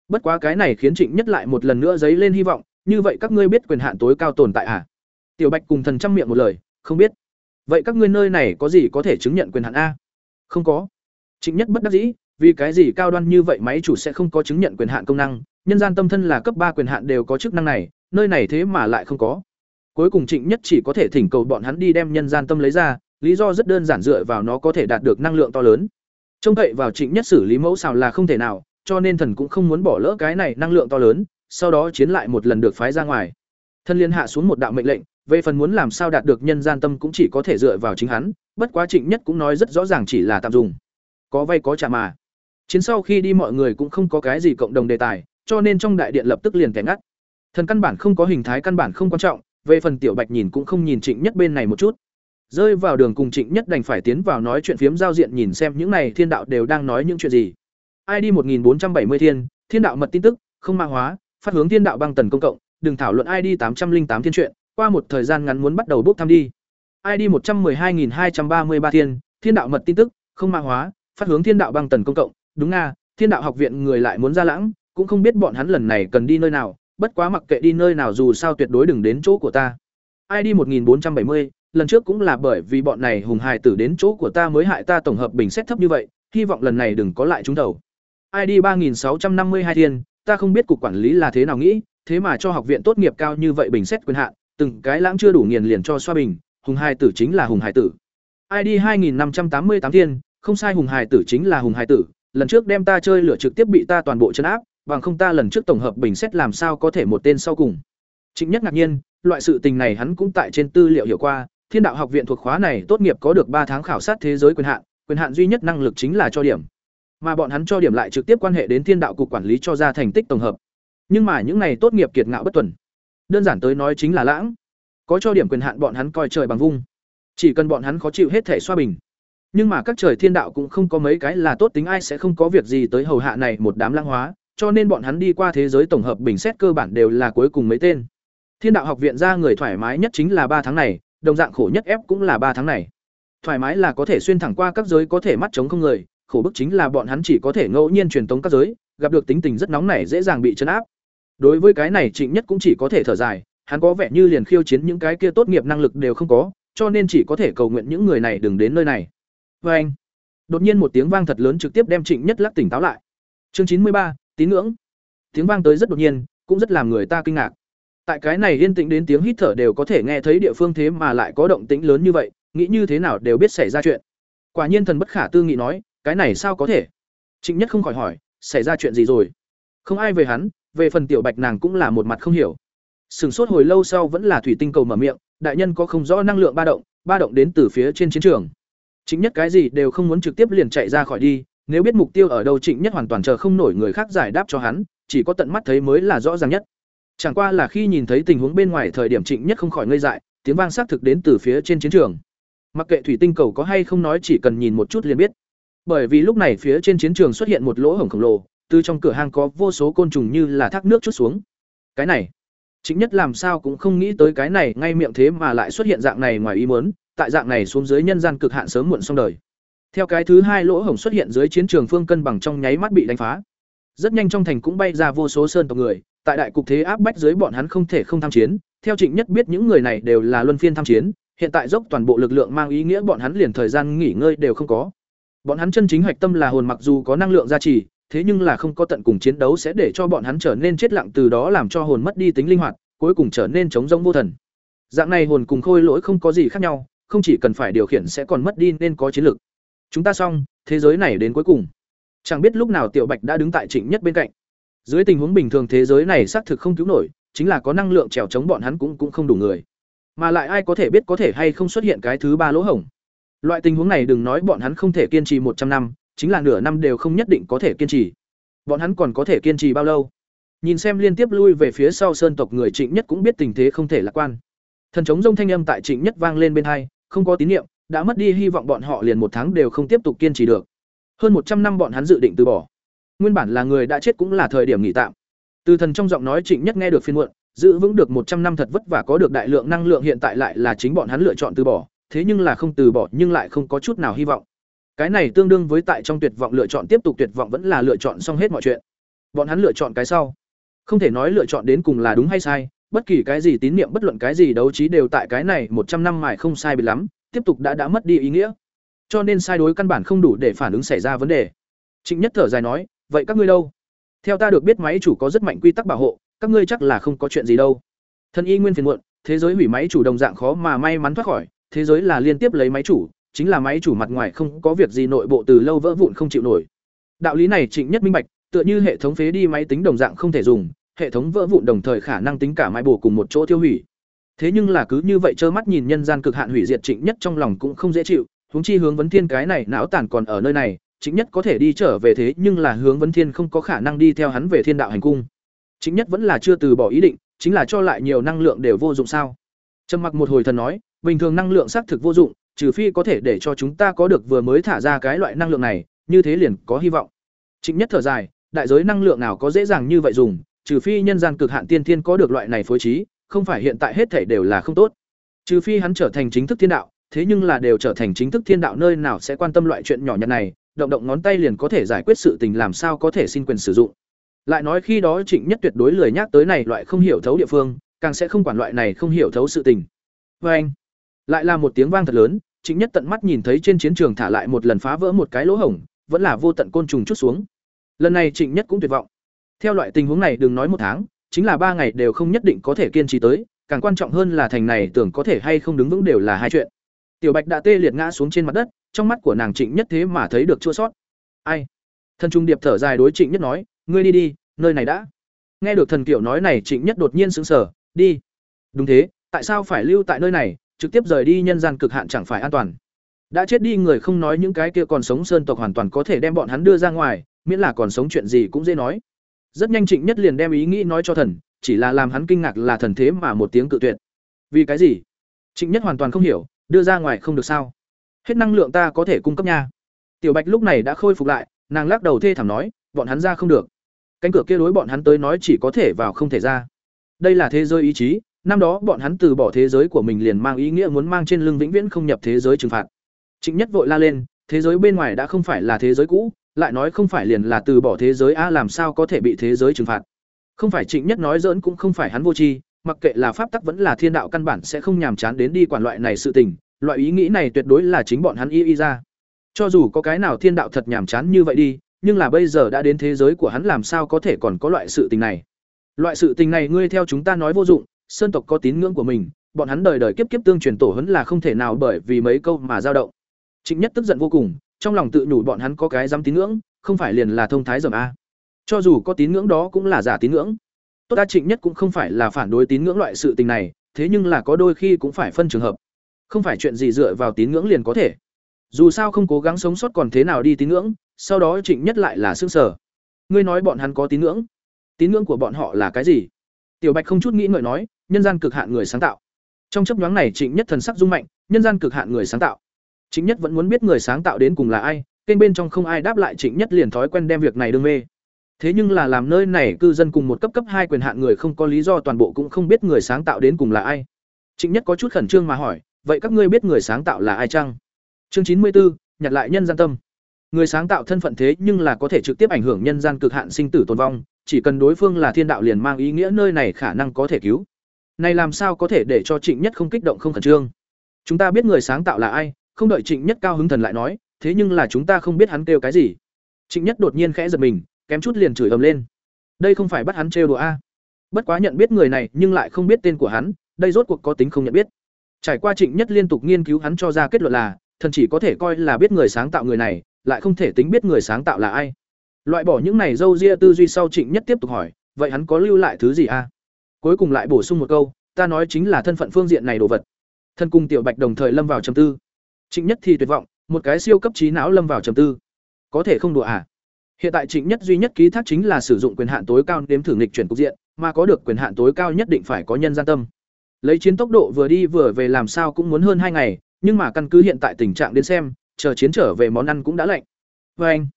bất quá cái này khiến trịnh nhất lại một lần nữa dấy lên hy vọng, như vậy các ngươi biết quyền hạn tối cao tồn tại à? Tiểu bạch cùng thần trăm miệng một lời, không biết. Vậy các ngươi nơi này có gì có thể chứng nhận quyền hạn a? Không có. Trịnh nhất bất đắc dĩ, vì cái gì cao đoan như vậy máy chủ sẽ không có chứng nhận quyền hạn công năng? Nhân gian tâm thân là cấp ba quyền hạn đều có chức năng này, nơi này thế mà lại không có. Cuối cùng trịnh nhất chỉ có thể thỉnh cầu bọn hắn đi đem nhân gian tâm lấy ra, lý do rất đơn giản dựa vào nó có thể đạt được năng lượng to lớn. Trông cậy vào trịnh nhất xử lý mẫu xào là không thể nào cho nên thần cũng không muốn bỏ lỡ cái này năng lượng to lớn, sau đó chiến lại một lần được phái ra ngoài. Thần liên hạ xuống một đạo mệnh lệnh, về phần muốn làm sao đạt được nhân gian tâm cũng chỉ có thể dựa vào chính hắn, bất quá trịnh nhất cũng nói rất rõ ràng chỉ là tạm dùng. Có vay có trả mà. Chiến sau khi đi mọi người cũng không có cái gì cộng đồng đề tài, cho nên trong đại điện lập tức liền kẻ ngắt. Thần căn bản không có hình thái căn bản không quan trọng, về phần tiểu bạch nhìn cũng không nhìn trịnh nhất bên này một chút. Rơi vào đường cùng trịnh nhất đành phải tiến vào nói chuyện phiếm giao diện nhìn xem những này thiên đạo đều đang nói những chuyện gì id một nghìn bốn trăm bảy mươi thiên thiên đạo mật tin tức, không ma hóa, phát hướng thiên đạo băng tần công cộng, đừng thảo luận id tám trăm linh tám thiên truyện qua một thời gian ngắn muốn bắt đầu bốc thăm đi. Id một trăm hai hai trăm ba mươi ba thiên thiên đạo mật tin tức, không ma hóa, phát hướng thiên đạo băng tần công cộng, đúng nga, thiên đạo học viện người lại muốn ra lãng, cũng không biết bọn hắn lần này cần đi nơi nào, bất quá mặc kệ đi nơi nào dù sao tuyệt đối đừng đến chỗ của ta. Id một nghìn bốn trăm bảy mươi, lần trước cũng là bởi vì bọn này hùng hài tử đến chỗ của ta mới hại ta tổng hợp bình xét thấp như vậy, hy vọng lần này đừng có lại trúng đầu id ba nghìn sáu trăm năm mươi hai thiên ta không biết cục quản lý là thế nào nghĩ thế mà cho học viện tốt nghiệp cao như vậy bình xét quyền hạn từng cái lãng chưa đủ nghiền liền cho xoa bình hùng hài tử chính là hùng hài tử id hai nghìn năm trăm tám mươi tám thiên không sai hùng hài tử chính là hùng hài tử lần trước đem ta chơi lửa trực tiếp bị ta toàn bộ chân áp bằng không ta lần trước tổng hợp bình xét làm sao có thể một tên sau cùng Trịnh Nhất ngạc nhiên, loại sự tình này hắn cũng tại trên tư liệu hiểu qua, Thiên đạo học viện thuộc khóa này tốt nghiệp có được ba tháng khảo sát thế giới quyền hạn, quyền hạn duy nhất năng lực chính là cho điểm. Mà bọn hắn cho điểm lại trực tiếp quan hệ đến Thiên đạo cục quản lý cho ra thành tích tổng hợp. Nhưng mà những này tốt nghiệp kiệt ngạo bất tuần. Đơn giản tới nói chính là lãng. Có cho điểm quyền hạn bọn hắn coi trời bằng vung. Chỉ cần bọn hắn khó chịu hết thể xoa bình. Nhưng mà các trời thiên đạo cũng không có mấy cái là tốt tính ai sẽ không có việc gì tới hầu hạ này một đám lãng hóa, cho nên bọn hắn đi qua thế giới tổng hợp bình xét cơ bản đều là cuối cùng mấy tên. Thiên đạo học viện ra người thoải mái nhất chính là ba tháng này, đồng dạng khổ nhất ép cũng là ba tháng này. Thoải mái là có thể xuyên thẳng qua các giới có thể mắt chống không người, khổ bức chính là bọn hắn chỉ có thể ngẫu nhiên truyền tống các giới, gặp được tính tình rất nóng nảy dễ dàng bị chấn áp. Đối với cái này Trịnh Nhất cũng chỉ có thể thở dài, hắn có vẻ như liền khiêu chiến những cái kia tốt nghiệp năng lực đều không có, cho nên chỉ có thể cầu nguyện những người này đừng đến nơi này. Và anh, đột nhiên một tiếng vang thật lớn trực tiếp đem Trịnh Nhất lắc tỉnh táo lại. Chương chín mươi ba, tín ngưỡng. Tiếng vang tới rất đột nhiên, cũng rất làm người ta kinh ngạc. Tại cái này yên tĩnh đến tiếng hít thở đều có thể nghe thấy địa phương thế mà lại có động tĩnh lớn như vậy, nghĩ như thế nào đều biết xảy ra chuyện. Quả nhiên thần bất khả tư nghị nói, cái này sao có thể? Trịnh Nhất không khỏi hỏi, xảy ra chuyện gì rồi? Không ai về hắn, về phần tiểu Bạch nàng cũng là một mặt không hiểu. Sừng sốt hồi lâu sau vẫn là thủy tinh cầu mở miệng, đại nhân có không rõ năng lượng ba động, ba động đến từ phía trên chiến trường. Trịnh Nhất cái gì đều không muốn trực tiếp liền chạy ra khỏi đi, nếu biết mục tiêu ở đâu Trịnh Nhất hoàn toàn chờ không nổi người khác giải đáp cho hắn, chỉ có tận mắt thấy mới là rõ ràng nhất. Chẳng qua là khi nhìn thấy tình huống bên ngoài thời điểm Trịnh Nhất không khỏi ngây dại, tiếng vang xác thực đến từ phía trên chiến trường. Mặc kệ thủy tinh cầu có hay không nói chỉ cần nhìn một chút liền biết. Bởi vì lúc này phía trên chiến trường xuất hiện một lỗ hổng khổng lồ, từ trong cửa hàng có vô số côn trùng như là thác nước chút xuống. Cái này, chính Nhất làm sao cũng không nghĩ tới cái này ngay miệng thế mà lại xuất hiện dạng này ngoài ý muốn, tại dạng này xuống dưới nhân gian cực hạn sớm muộn xong đời. Theo cái thứ hai lỗ hổng xuất hiện dưới chiến trường phương cân bằng trong nháy mắt bị đánh phá. Rất nhanh trong thành cũng bay ra vô số sơn tộc người, tại đại cục thế áp bách dưới bọn hắn không thể không tham chiến, theo Trịnh Nhất biết những người này đều là luân phiên tham chiến, hiện tại dốc toàn bộ lực lượng mang ý nghĩa bọn hắn liền thời gian nghỉ ngơi đều không có. Bọn hắn chân chính hoạch tâm là hồn mặc dù có năng lượng gia trì, thế nhưng là không có tận cùng chiến đấu sẽ để cho bọn hắn trở nên chết lặng từ đó làm cho hồn mất đi tính linh hoạt, cuối cùng trở nên chống rỗng vô thần. Dạng này hồn cùng khôi lỗi không có gì khác nhau, không chỉ cần phải điều khiển sẽ còn mất đi nên có chiến lực. Chúng ta xong, thế giới này đến cuối cùng. Chẳng biết lúc nào Tiểu Bạch đã đứng tại Trịnh Nhất bên cạnh. Dưới tình huống bình thường thế giới này xác thực không cứu nổi, chính là có năng lượng trèo chống bọn hắn cũng cũng không đủ người. Mà lại ai có thể biết có thể hay không xuất hiện cái thứ ba lỗ hổng. Loại tình huống này đừng nói bọn hắn không thể kiên trì một trăm năm, chính là nửa năm đều không nhất định có thể kiên trì. Bọn hắn còn có thể kiên trì bao lâu? Nhìn xem liên tiếp lui về phía sau sơn tộc người Trịnh Nhất cũng biết tình thế không thể lạc quan. Thần chống rông thanh âm tại Trịnh Nhất vang lên bên hai, không có tín niệm, đã mất đi hy vọng bọn họ liền một tháng đều không tiếp tục kiên trì được. Hơn một trăm năm bọn hắn dự định từ bỏ. Nguyên bản là người đã chết cũng là thời điểm nghỉ tạm. Từ thần trong giọng nói Trịnh Nhất nghe được phiền muộn, giữ vững được một trăm năm thật vất vả có được đại lượng năng lượng hiện tại lại là chính bọn hắn lựa chọn từ bỏ, thế nhưng là không từ bỏ nhưng lại không có chút nào hy vọng. Cái này tương đương với tại trong tuyệt vọng lựa chọn tiếp tục tuyệt vọng vẫn là lựa chọn xong hết mọi chuyện. bọn hắn lựa chọn cái sau. Không thể nói lựa chọn đến cùng là đúng hay sai, bất kỳ cái gì tín niệm bất luận cái gì đấu trí đều tại cái này một trăm năm mài không sai biệt lắm, tiếp tục đã đã mất đi ý nghĩa. Cho nên sai đối căn bản không đủ để phản ứng xảy ra vấn đề. Trịnh nhất thở dài nói, vậy các ngươi đâu? Theo ta được biết máy chủ có rất mạnh quy tắc bảo hộ, các ngươi chắc là không có chuyện gì đâu. Thân y nguyên phiền muộn, thế giới hủy máy chủ đồng dạng khó mà may mắn thoát khỏi thế giới là liên tiếp lấy máy chủ, chính là máy chủ mặt ngoài không có việc gì nội bộ từ lâu vỡ vụn không chịu nổi. Đạo lý này trịnh nhất minh bạch, tựa như hệ thống phế đi máy tính đồng dạng không thể dùng, hệ thống vỡ vụn đồng thời khả năng tính cả máy bổ cùng một chỗ tiêu hủy. Thế nhưng là cứ như vậy trơ mắt nhìn nhân gian cực hạn hủy diệt trịnh nhất trong lòng cũng không dễ chịu, huống chi hướng vấn thiên cái này não tản còn ở nơi này, trịnh nhất có thể đi trở về thế nhưng là hướng vấn thiên không có khả năng đi theo hắn về thiên đạo hành cung. Trịnh nhất vẫn là chưa từ bỏ ý định, chính là cho lại nhiều năng lượng đều vô dụng sao? Trầm mặc một hồi thần nói bình thường năng lượng xác thực vô dụng, trừ phi có thể để cho chúng ta có được vừa mới thả ra cái loại năng lượng này, như thế liền có hy vọng. Trịnh nhất thở dài, đại giới năng lượng nào có dễ dàng như vậy dùng, trừ phi nhân gian cực hạn tiên thiên có được loại này phối trí, không phải hiện tại hết thể đều là không tốt. Trừ phi hắn trở thành chính thức thiên đạo, thế nhưng là đều trở thành chính thức thiên đạo nơi nào sẽ quan tâm loại chuyện nhỏ nhặt này, động động ngón tay liền có thể giải quyết sự tình làm sao có thể xin quyền sử dụng. Lại nói khi đó trịnh nhất tuyệt đối lười nhắc tới này loại không hiểu thấu địa phương, càng sẽ không quản loại này không hiểu thấu sự tình. Vê anh lại là một tiếng vang thật lớn, trịnh nhất tận mắt nhìn thấy trên chiến trường thả lại một lần phá vỡ một cái lỗ hổng, vẫn là vô tận côn trùng chút xuống. Lần này trịnh nhất cũng tuyệt vọng. Theo loại tình huống này, đừng nói một tháng, chính là ba ngày đều không nhất định có thể kiên trì tới, càng quan trọng hơn là thành này tưởng có thể hay không đứng vững đều là hai chuyện. Tiểu bạch đã tê liệt ngã xuống trên mặt đất, trong mắt của nàng trịnh nhất thế mà thấy được chua sót ai? Thần trung điệp thở dài đối trịnh nhất nói, ngươi đi đi, nơi này đã. Nghe được thần kiểu nói này, trịnh nhất đột nhiên sững sờ, đi. Đúng thế, tại sao phải lưu tại nơi này? Trực tiếp rời đi nhân gian cực hạn chẳng phải an toàn. Đã chết đi người không nói những cái kia còn sống sơn tộc hoàn toàn có thể đem bọn hắn đưa ra ngoài, miễn là còn sống chuyện gì cũng dễ nói. Rất nhanh trịnh nhất liền đem ý nghĩ nói cho thần, chỉ là làm hắn kinh ngạc là thần thế mà một tiếng cự tuyệt. Vì cái gì? Trịnh nhất hoàn toàn không hiểu, đưa ra ngoài không được sao? Hết năng lượng ta có thể cung cấp nha. Tiểu bạch lúc này đã khôi phục lại, nàng lắc đầu thê thảm nói, bọn hắn ra không được. Cánh cửa kia đối bọn hắn tới nói chỉ có thể vào không thể ra. Đây là thế giới ý chí năm đó bọn hắn từ bỏ thế giới của mình liền mang ý nghĩa muốn mang trên lưng vĩnh viễn không nhập thế giới trừng phạt. Trịnh nhất vội la lên, thế giới bên ngoài đã không phải là thế giới cũ, lại nói không phải liền là từ bỏ thế giới a làm sao có thể bị thế giới trừng phạt. Không phải trịnh nhất nói dỡn cũng không phải hắn vô tri, mặc kệ là pháp tắc vẫn là thiên đạo căn bản sẽ không nhàm chán đến đi quản loại này sự tình, loại ý nghĩ này tuyệt đối là chính bọn hắn y y ra. Cho dù có cái nào thiên đạo thật nhàm chán như vậy đi, nhưng là bây giờ đã đến thế giới của hắn làm sao có thể còn có loại sự tình này? Loại sự tình này ngươi theo chúng ta nói vô dụng sơn tộc có tín ngưỡng của mình, bọn hắn đời đời kiếp kiếp tương truyền tổ hấn là không thể nào bởi vì mấy câu mà dao động. Trịnh nhất tức giận vô cùng, trong lòng tự nhủ bọn hắn có cái dám tín ngưỡng, không phải liền là thông thái dầm a. Cho dù có tín ngưỡng đó cũng là giả tín ngưỡng. Tốt ta trịnh nhất cũng không phải là phản đối tín ngưỡng loại sự tình này, thế nhưng là có đôi khi cũng phải phân trường hợp. Không phải chuyện gì dựa vào tín ngưỡng liền có thể. Dù sao không cố gắng sống sót còn thế nào đi tín ngưỡng, sau đó trịnh nhất lại là xương sở ngươi nói bọn hắn có tín ngưỡng? Tín ngưỡng của bọn họ là cái gì? Tiểu bạch không chút nghĩ ngợi nói nhân gian cực hạn người sáng tạo. Trong chấp nhoáng này trịnh nhất thần sắc dung mạnh, nhân gian cực hạn người sáng tạo. Trịnh nhất vẫn muốn biết người sáng tạo đến cùng là ai, kênh bên trong không ai đáp lại trịnh nhất liền thói quen đem việc này đương mê. Thế nhưng là làm nơi này cư dân cùng một cấp cấp hai quyền hạn người không có lý do toàn bộ cũng không biết người sáng tạo đến cùng là ai. Trịnh nhất có chút khẩn trương mà hỏi, vậy các ngươi biết người sáng tạo là ai chăng? Chương chín mươi bốn nhặt lại nhân gian tâm. Người sáng tạo thân phận thế nhưng là có thể trực tiếp ảnh hưởng nhân gian cực hạn sinh tử tồn vong, chỉ cần đối phương là thiên đạo liền mang ý nghĩa nơi này khả năng có thể cứu này làm sao có thể để cho trịnh nhất không kích động không khẩn trương? Chúng ta biết người sáng tạo là ai, không đợi trịnh nhất cao hứng thần lại nói, thế nhưng là chúng ta không biết hắn kêu cái gì. Trịnh nhất đột nhiên khẽ giật mình, kém chút liền chửi ầm lên. Đây không phải bắt hắn trêu đùa a. Bất quá nhận biết người này nhưng lại không biết tên của hắn, đây rốt cuộc có tính không nhận biết. Trải qua trịnh nhất liên tục nghiên cứu hắn cho ra kết luận là, thần chỉ có thể coi là biết người sáng tạo người này, lại không thể tính biết người sáng tạo là ai. Loại bỏ những này dâu ria tư duy sau trịnh nhất tiếp tục hỏi, vậy hắn có lưu lại thứ gì a? Cuối cùng lại bổ sung một câu, ta nói chính là thân phận phương diện này đồ vật. Thân cung tiểu bạch đồng thời lâm vào trầm tư. Trịnh nhất thì tuyệt vọng, một cái siêu cấp trí não lâm vào trầm tư. Có thể không đùa à? Hiện tại trịnh nhất duy nhất ký thác chính là sử dụng quyền hạn tối cao đếm thử nghịch chuyển cục diện, mà có được quyền hạn tối cao nhất định phải có nhân gian tâm. Lấy chiến tốc độ vừa đi vừa về làm sao cũng muốn hơn hai ngày, nhưng mà căn cứ hiện tại tình trạng đến xem, chờ chiến trở về món ăn cũng đã lạnh. Vê anh,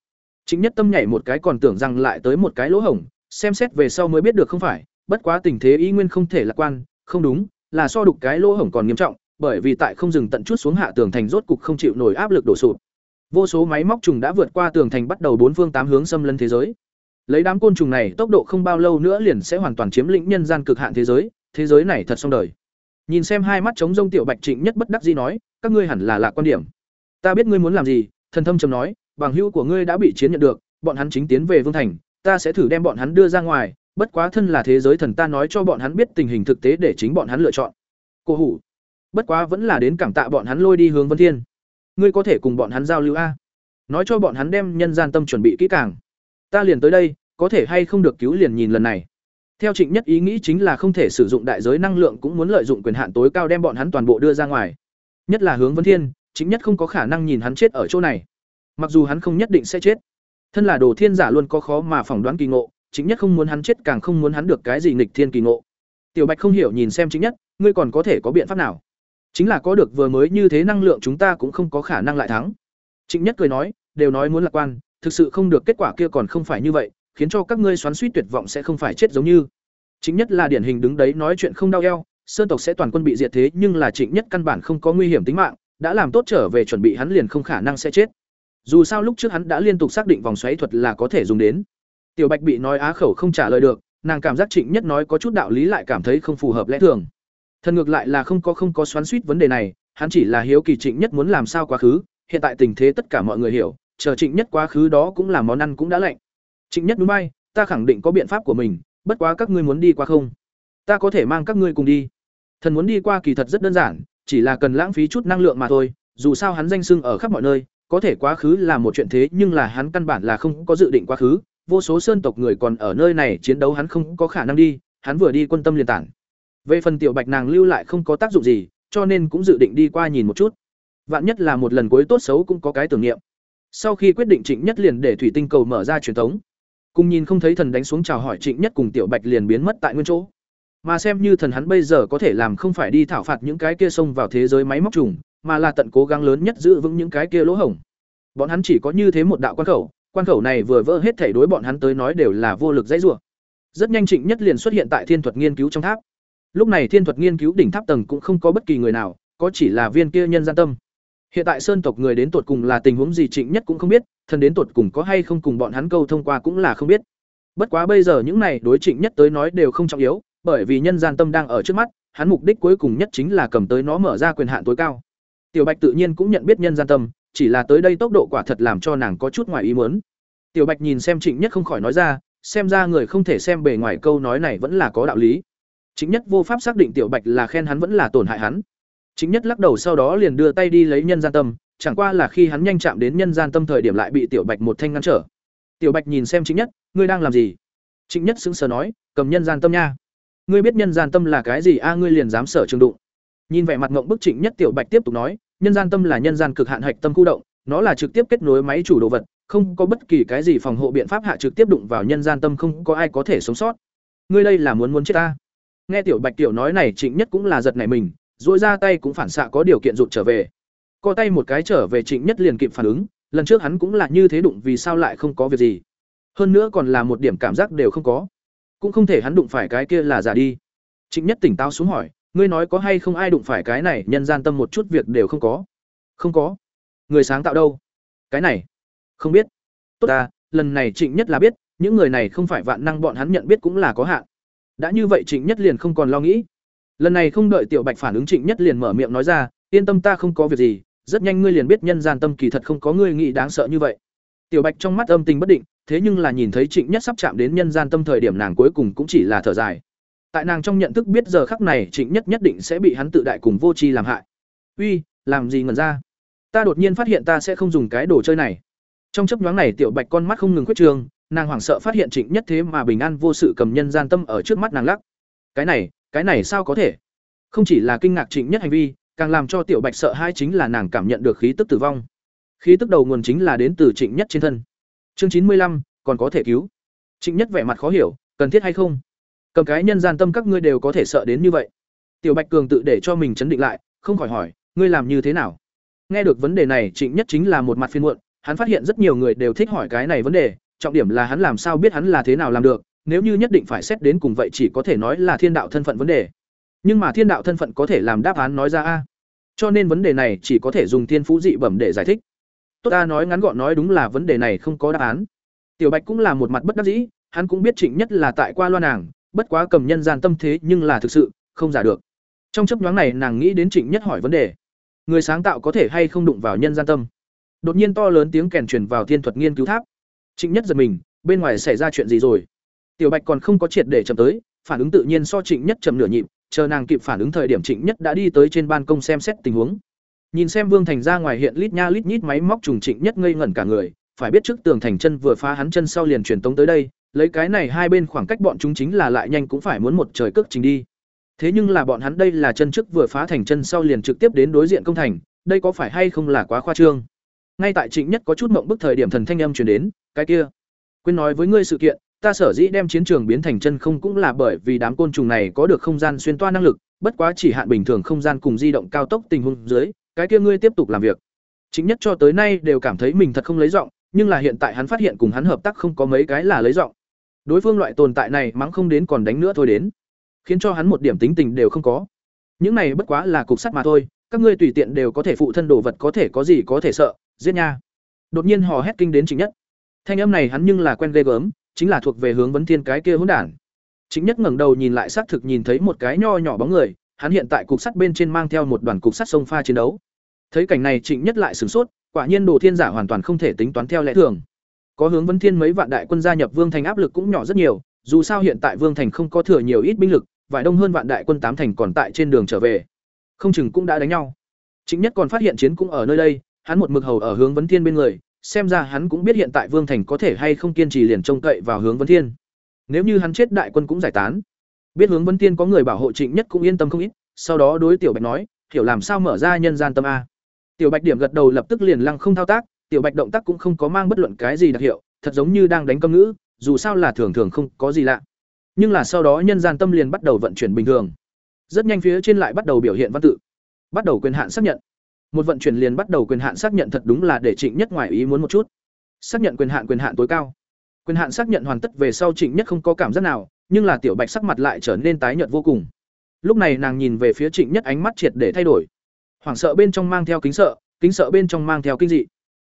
Trịnh nhất tâm nhảy một cái còn tưởng rằng lại tới một cái lỗ hổng, xem xét về sau mới biết được không phải bất quá tình thế y nguyên không thể lạc quan, không đúng, là so đục cái lỗ hổng còn nghiêm trọng, bởi vì tại không dừng tận chút xuống hạ tường thành rốt cục không chịu nổi áp lực đổ sụp. Vô số máy móc trùng đã vượt qua tường thành bắt đầu bốn phương tám hướng xâm lấn thế giới. Lấy đám côn trùng này tốc độ không bao lâu nữa liền sẽ hoàn toàn chiếm lĩnh nhân gian cực hạn thế giới thế giới này thật xong đời. Nhìn xem hai mắt trống rông tiểu bạch trịnh nhất bất đắc dĩ nói, các ngươi hẳn là lạc quan điểm. Ta biết ngươi muốn làm gì, thần thâm trầm nói, bằng hữu của ngươi đã bị chiến nhận được, bọn hắn chính tiến về vương thành, ta sẽ thử đem bọn hắn đưa ra ngoài bất quá thân là thế giới thần ta nói cho bọn hắn biết tình hình thực tế để chính bọn hắn lựa chọn. Cổ hủ, bất quá vẫn là đến cảm tạ bọn hắn lôi đi hướng vân thiên. Ngươi có thể cùng bọn hắn giao lưu a? Nói cho bọn hắn đem nhân gian tâm chuẩn bị kỹ càng. Ta liền tới đây, có thể hay không được cứu liền nhìn lần này. Theo trịnh nhất ý nghĩ chính là không thể sử dụng đại giới năng lượng cũng muốn lợi dụng quyền hạn tối cao đem bọn hắn toàn bộ đưa ra ngoài. Nhất là hướng vân thiên chính nhất không có khả năng nhìn hắn chết ở chỗ này. Mặc dù hắn không nhất định sẽ chết. Thân là đồ thiên giả luôn có khó mà phỏng đoán kỳ ngộ chính nhất không muốn hắn chết càng không muốn hắn được cái gì nghịch thiên kỳ ngộ. Tiểu bạch không hiểu nhìn xem chính nhất, ngươi còn có thể có biện pháp nào? Chính là có được vừa mới như thế năng lượng chúng ta cũng không có khả năng lại thắng. Chính nhất cười nói, đều nói muốn lạc quan, thực sự không được kết quả kia còn không phải như vậy, khiến cho các ngươi xoắn suýt tuyệt vọng sẽ không phải chết giống như. Chính nhất là điển hình đứng đấy nói chuyện không đau eo, sơn tộc sẽ toàn quân bị diệt thế nhưng là trịnh nhất căn bản không có nguy hiểm tính mạng, đã làm tốt trở về chuẩn bị hắn liền không khả năng sẽ chết. Dù sao lúc trước hắn đã liên tục xác định vòng xoáy thuật là có thể dùng đến tiểu bạch bị nói á khẩu không trả lời được, nàng cảm giác trịnh nhất nói có chút đạo lý lại cảm thấy không phù hợp lẽ thường. Thần ngược lại là không có không có xoắn xuýt vấn đề này, hắn chỉ là hiếu kỳ trịnh nhất muốn làm sao quá khứ, hiện tại tình thế tất cả mọi người hiểu, chờ trịnh nhất quá khứ đó cũng là món ăn cũng đã lạnh. Trịnh nhất núi bay, ta khẳng định có biện pháp của mình, bất quá các ngươi muốn đi qua không? Ta có thể mang các ngươi cùng đi. Thần muốn đi qua kỳ thật rất đơn giản, chỉ là cần lãng phí chút năng lượng mà thôi, dù sao hắn danh xưng ở khắp mọi nơi, có thể quá khứ là một chuyện thế nhưng là hắn căn bản là không có dự định quá khứ vô số sơn tộc người còn ở nơi này chiến đấu hắn không có khả năng đi, hắn vừa đi quân tâm liền tản. Về phần tiểu bạch nàng lưu lại không có tác dụng gì, cho nên cũng dự định đi qua nhìn một chút. Vạn nhất là một lần cuối tốt xấu cũng có cái tưởng niệm. Sau khi quyết định trịnh nhất liền để thủy tinh cầu mở ra truyền thống. Cùng nhìn không thấy thần đánh xuống chào hỏi trịnh nhất cùng tiểu bạch liền biến mất tại nguyên chỗ. Mà xem như thần hắn bây giờ có thể làm không phải đi thảo phạt những cái kia xông vào thế giới máy móc trùng, mà là tận cố gắng lớn nhất giữ vững những cái kia lỗ hổng. Bọn hắn chỉ có như thế một đạo quan khẩu quan khẩu này vừa vỡ hết thể đối bọn hắn tới nói đều là vô lực dãy rủa. Rất nhanh trịnh nhất liền xuất hiện tại thiên thuật nghiên cứu trong tháp. Lúc này thiên thuật nghiên cứu đỉnh tháp tầng cũng không có bất kỳ người nào, có chỉ là viên kia nhân gian tâm. Hiện tại sơn tộc người đến tột cùng là tình huống gì trịnh nhất cũng không biết, thần đến tột cùng có hay không cùng bọn hắn câu thông qua cũng là không biết. Bất quá bây giờ những này đối trịnh nhất tới nói đều không trọng yếu, bởi vì nhân gian tâm đang ở trước mắt, hắn mục đích cuối cùng nhất chính là cầm tới nó mở ra quyền hạn tối cao. Tiểu bạch tự nhiên cũng nhận biết nhân gian tâm chỉ là tới đây tốc độ quả thật làm cho nàng có chút ngoài ý muốn tiểu bạch nhìn xem trịnh nhất không khỏi nói ra xem ra người không thể xem bề ngoài câu nói này vẫn là có đạo lý Chính nhất vô pháp xác định Tiểu Bạch là khen hắn vẫn là tổn hại hắn. Chính nhất lắc đầu sau đó liền đưa tay đi lấy nhân gian tâm, chẳng qua là khi hắn nhanh chạm đến nhân gian tâm thời điểm lại bị Tiểu Bạch một thanh ngăn trở. Tiểu Bạch nhìn xem Chính nhất, ngươi đang làm gì? Chính nhất sững sờ nói, cầm nhân gian tâm nha. Ngươi biết nhân gian tâm là cái gì a ngươi liền dám sở trường đụng. Nhìn vẻ mặt ngộng bức Trịnh Nhất Tiểu Bạch tiếp tục nói, nhân gian tâm là nhân gian cực hạn hạch tâm khu động, nó là trực tiếp kết nối máy chủ đồ vật, không có bất kỳ cái gì phòng hộ biện pháp hạ trực tiếp đụng vào nhân gian tâm không có ai có thể sống sót. Ngươi đây là muốn muốn chết ta? nghe tiểu bạch tiểu nói này trịnh nhất cũng là giật này mình dội ra tay cũng phản xạ có điều kiện rụt trở về co tay một cái trở về trịnh nhất liền kịp phản ứng lần trước hắn cũng là như thế đụng vì sao lại không có việc gì hơn nữa còn là một điểm cảm giác đều không có cũng không thể hắn đụng phải cái kia là giả đi trịnh nhất tỉnh táo xuống hỏi ngươi nói có hay không ai đụng phải cái này, nhân gian tâm một chút việc đều không có. Không có. Người sáng tạo đâu? Cái này, không biết. Tốt ta, lần này trịnh nhất là biết, những người này không phải vạn năng bọn hắn nhận biết cũng là có hạn. Đã như vậy trịnh nhất liền không còn lo nghĩ. Lần này không đợi tiểu bạch phản ứng trịnh nhất liền mở miệng nói ra, yên tâm ta không có việc gì, rất nhanh ngươi liền biết nhân gian tâm kỳ thật không có ngươi nghĩ đáng sợ như vậy. Tiểu bạch trong mắt âm tình bất định, thế nhưng là nhìn thấy trịnh nhất sắp chạm đến nhân gian tâm thời điểm nàng cuối cùng cũng chỉ là thở dài tại nàng trong nhận thức biết giờ khắc này trịnh nhất nhất định sẽ bị hắn tự đại cùng vô tri làm hại. Uy, làm gì ngần ra? Ta đột nhiên phát hiện ta sẽ không dùng cái đồ chơi này. Trong chấp nhoáng này tiểu bạch con mắt không ngừng khuyết trường nàng hoảng sợ phát hiện trịnh nhất thế mà bình an vô sự cầm nhân gian tâm ở trước mắt nàng lắc. Cái này cái này sao có thể? Không chỉ là kinh ngạc trịnh nhất hành vi, càng làm cho tiểu bạch sợ hai chính là nàng cảm nhận được khí tức tử vong. Khí tức đầu nguồn chính là đến từ trịnh nhất trên thân. Chương chín mươi lăm, còn có thể cứu. Trịnh nhất vẻ mặt khó hiểu, cần thiết hay không? Cầm cái nhân gian tâm các ngươi đều có thể sợ đến như vậy. Tiểu bạch cường tự để cho mình chấn định lại không khỏi hỏi ngươi làm như thế nào? Nghe được vấn đề này trịnh nhất chính là một mặt phiên muộn hắn phát hiện rất nhiều người đều thích hỏi cái này vấn đề trọng điểm là hắn làm sao biết hắn là thế nào làm được nếu như nhất định phải xét đến cùng vậy chỉ có thể nói là thiên đạo thân phận vấn đề. Nhưng mà thiên đạo thân phận có thể làm đáp án nói ra a. Cho nên vấn đề này chỉ có thể dùng thiên phú dị bẩm để giải thích. Tốt ta nói ngắn gọn nói đúng là vấn đề này không có đáp án. Tiểu bạch cũng là một mặt bất đắc dĩ hắn cũng biết Trịnh Nhất là tại qua loa nàng, bất quá cầm nhân gian tâm thế nhưng là thực sự, không giả được. Trong chấp nhoáng này nàng nghĩ đến Trịnh Nhất hỏi vấn đề. Người sáng tạo có thể hay không đụng vào nhân gian tâm? Đột nhiên to lớn tiếng kèn truyền vào thiên thuật nghiên cứu tháp. Trịnh Nhất giật mình, bên ngoài xảy ra chuyện gì rồi? Tiểu Bạch còn không có triệt để chậm tới, phản ứng tự nhiên so Trịnh Nhất chậm nửa nhịp, chờ nàng kịp phản ứng thời điểm Trịnh Nhất đã đi tới trên ban công xem xét tình huống. Nhìn xem Vương Thành ra ngoài hiện lít nha lít nhít máy móc trùng Trịnh Nhất ngây ngẩn cả người, phải biết trước tường thành chân vừa phá hắn chân sau liền truyền tống tới đây, lấy cái này hai bên khoảng cách bọn chúng chính là lại nhanh cũng phải muốn một trời cước trình đi. Thế nhưng là bọn hắn đây là chân trước vừa phá thành chân sau liền trực tiếp đến đối diện công thành, đây có phải hay không là quá khoa trương? Ngay tại Trịnh Nhất có chút mộng bức thời điểm thần thanh âm truyền đến, cái kia, quên nói với ngươi sự kiện, ta sở dĩ đem chiến trường biến thành chân không cũng là bởi vì đám côn trùng này có được không gian xuyên toa năng lực, bất quá chỉ hạn bình thường không gian cùng di động cao tốc tình huống dưới, cái kia ngươi tiếp tục làm việc. Chính nhất cho tới nay đều cảm thấy mình thật không lấy giọng, nhưng là hiện tại hắn phát hiện cùng hắn hợp tác không có mấy cái là lấy giọng. Đối phương loại tồn tại này mắng không đến còn đánh nữa thôi đến, khiến cho hắn một điểm tính tình đều không có. Những này bất quá là cục sắt mà thôi, các ngươi tùy tiện đều có thể phụ thân đồ vật có thể có gì có thể sợ, giết nha. Đột nhiên hò hét kinh đến chính nhất. Thanh âm này hắn nhưng là quen ghê gớm, chính là thuộc về hướng vấn thiên cái kia hỗn đản. Chính nhất ngẩng đầu nhìn lại xác thực nhìn thấy một cái nho nhỏ bóng người, hắn hiện tại cục sắt bên trên mang theo một đoàn cục sắt sông pha chiến đấu. Thấy cảnh này Trịnh Nhất lại sửng sốt, quả nhiên Đồ Thiên giả hoàn toàn không thể tính toán theo lẽ thường. Có hướng vấn thiên mấy vạn đại quân gia nhập Vương Thành áp lực cũng nhỏ rất nhiều, dù sao hiện tại Vương Thành không có thừa nhiều ít binh lực, vài đông hơn vạn đại quân tám thành còn tại trên đường trở về. Không chừng cũng đã đánh nhau. Trịnh Nhất còn phát hiện chiến cũng ở nơi đây, hắn một mực hầu ở hướng vấn thiên bên người, xem ra hắn cũng biết hiện tại Vương Thành có thể hay không kiên trì liền trông cậy vào hướng vấn thiên. Nếu như hắn chết đại quân cũng giải tán. Biết hướng vấn thiên có người bảo hộ Trịnh Nhất cũng yên tâm không ít, sau đó đối tiểu Bạch nói, hiểu làm sao mở ra nhân gian tâm a. Tiểu Bạch điểm gật đầu lập tức liền lăng không thao tác, tiểu Bạch động tác cũng không có mang bất luận cái gì đặc hiệu, thật giống như đang đánh câm ngữ, dù sao là thường thường không có gì lạ. Nhưng là sau đó nhân gian tâm liền bắt đầu vận chuyển bình thường. Rất nhanh phía trên lại bắt đầu biểu hiện văn tự. Bắt đầu quyền hạn xác nhận một vận chuyển liền bắt đầu quyền hạn xác nhận thật đúng là để trịnh nhất ngoài ý muốn một chút xác nhận quyền hạn quyền hạn tối cao quyền hạn xác nhận hoàn tất về sau trịnh nhất không có cảm giác nào nhưng là tiểu bạch sắc mặt lại trở nên tái nhợt vô cùng lúc này nàng nhìn về phía trịnh nhất ánh mắt triệt để thay đổi hoảng sợ bên trong mang theo kính sợ kính sợ bên trong mang theo kinh dị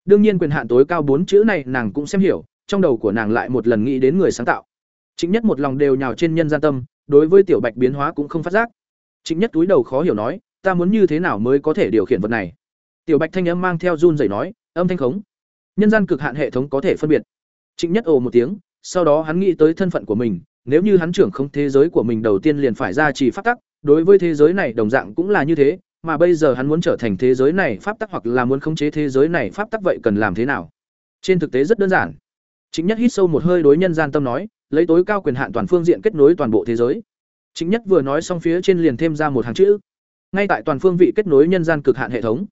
đương nhiên quyền hạn tối cao bốn chữ này nàng cũng xem hiểu, trong đầu của nàng lại một lần nghĩ đến người sáng tạo. Trịnh nhất một lòng đều nhào trên nhân gian tâm, đối với tiểu bạch biến hóa cũng không phát giác. Trịnh nhất túi đầu khó hiểu nói, ta muốn như thế nào mới có thể điều khiển vật này? Tiểu bạch thanh âm mang theo run rẩy nói, âm thanh khống. Nhân gian cực hạn hệ thống có thể phân biệt. Trịnh nhất ồ một tiếng, sau đó hắn nghĩ tới thân phận của mình, nếu như hắn trưởng không thế giới của mình đầu tiên liền phải ra chỉ phát tắc, đối với thế giới này đồng dạng cũng là như thế mà bây giờ hắn muốn trở thành thế giới này pháp tắc hoặc là muốn khống chế thế giới này pháp tắc vậy cần làm thế nào? Trên thực tế rất đơn giản. Chính nhất hít sâu một hơi đối nhân gian tâm nói, lấy tối cao quyền hạn toàn phương diện kết nối toàn bộ thế giới. Chính nhất vừa nói xong phía trên liền thêm ra một hàng chữ. Ngay tại toàn phương vị kết nối nhân gian cực hạn hệ thống.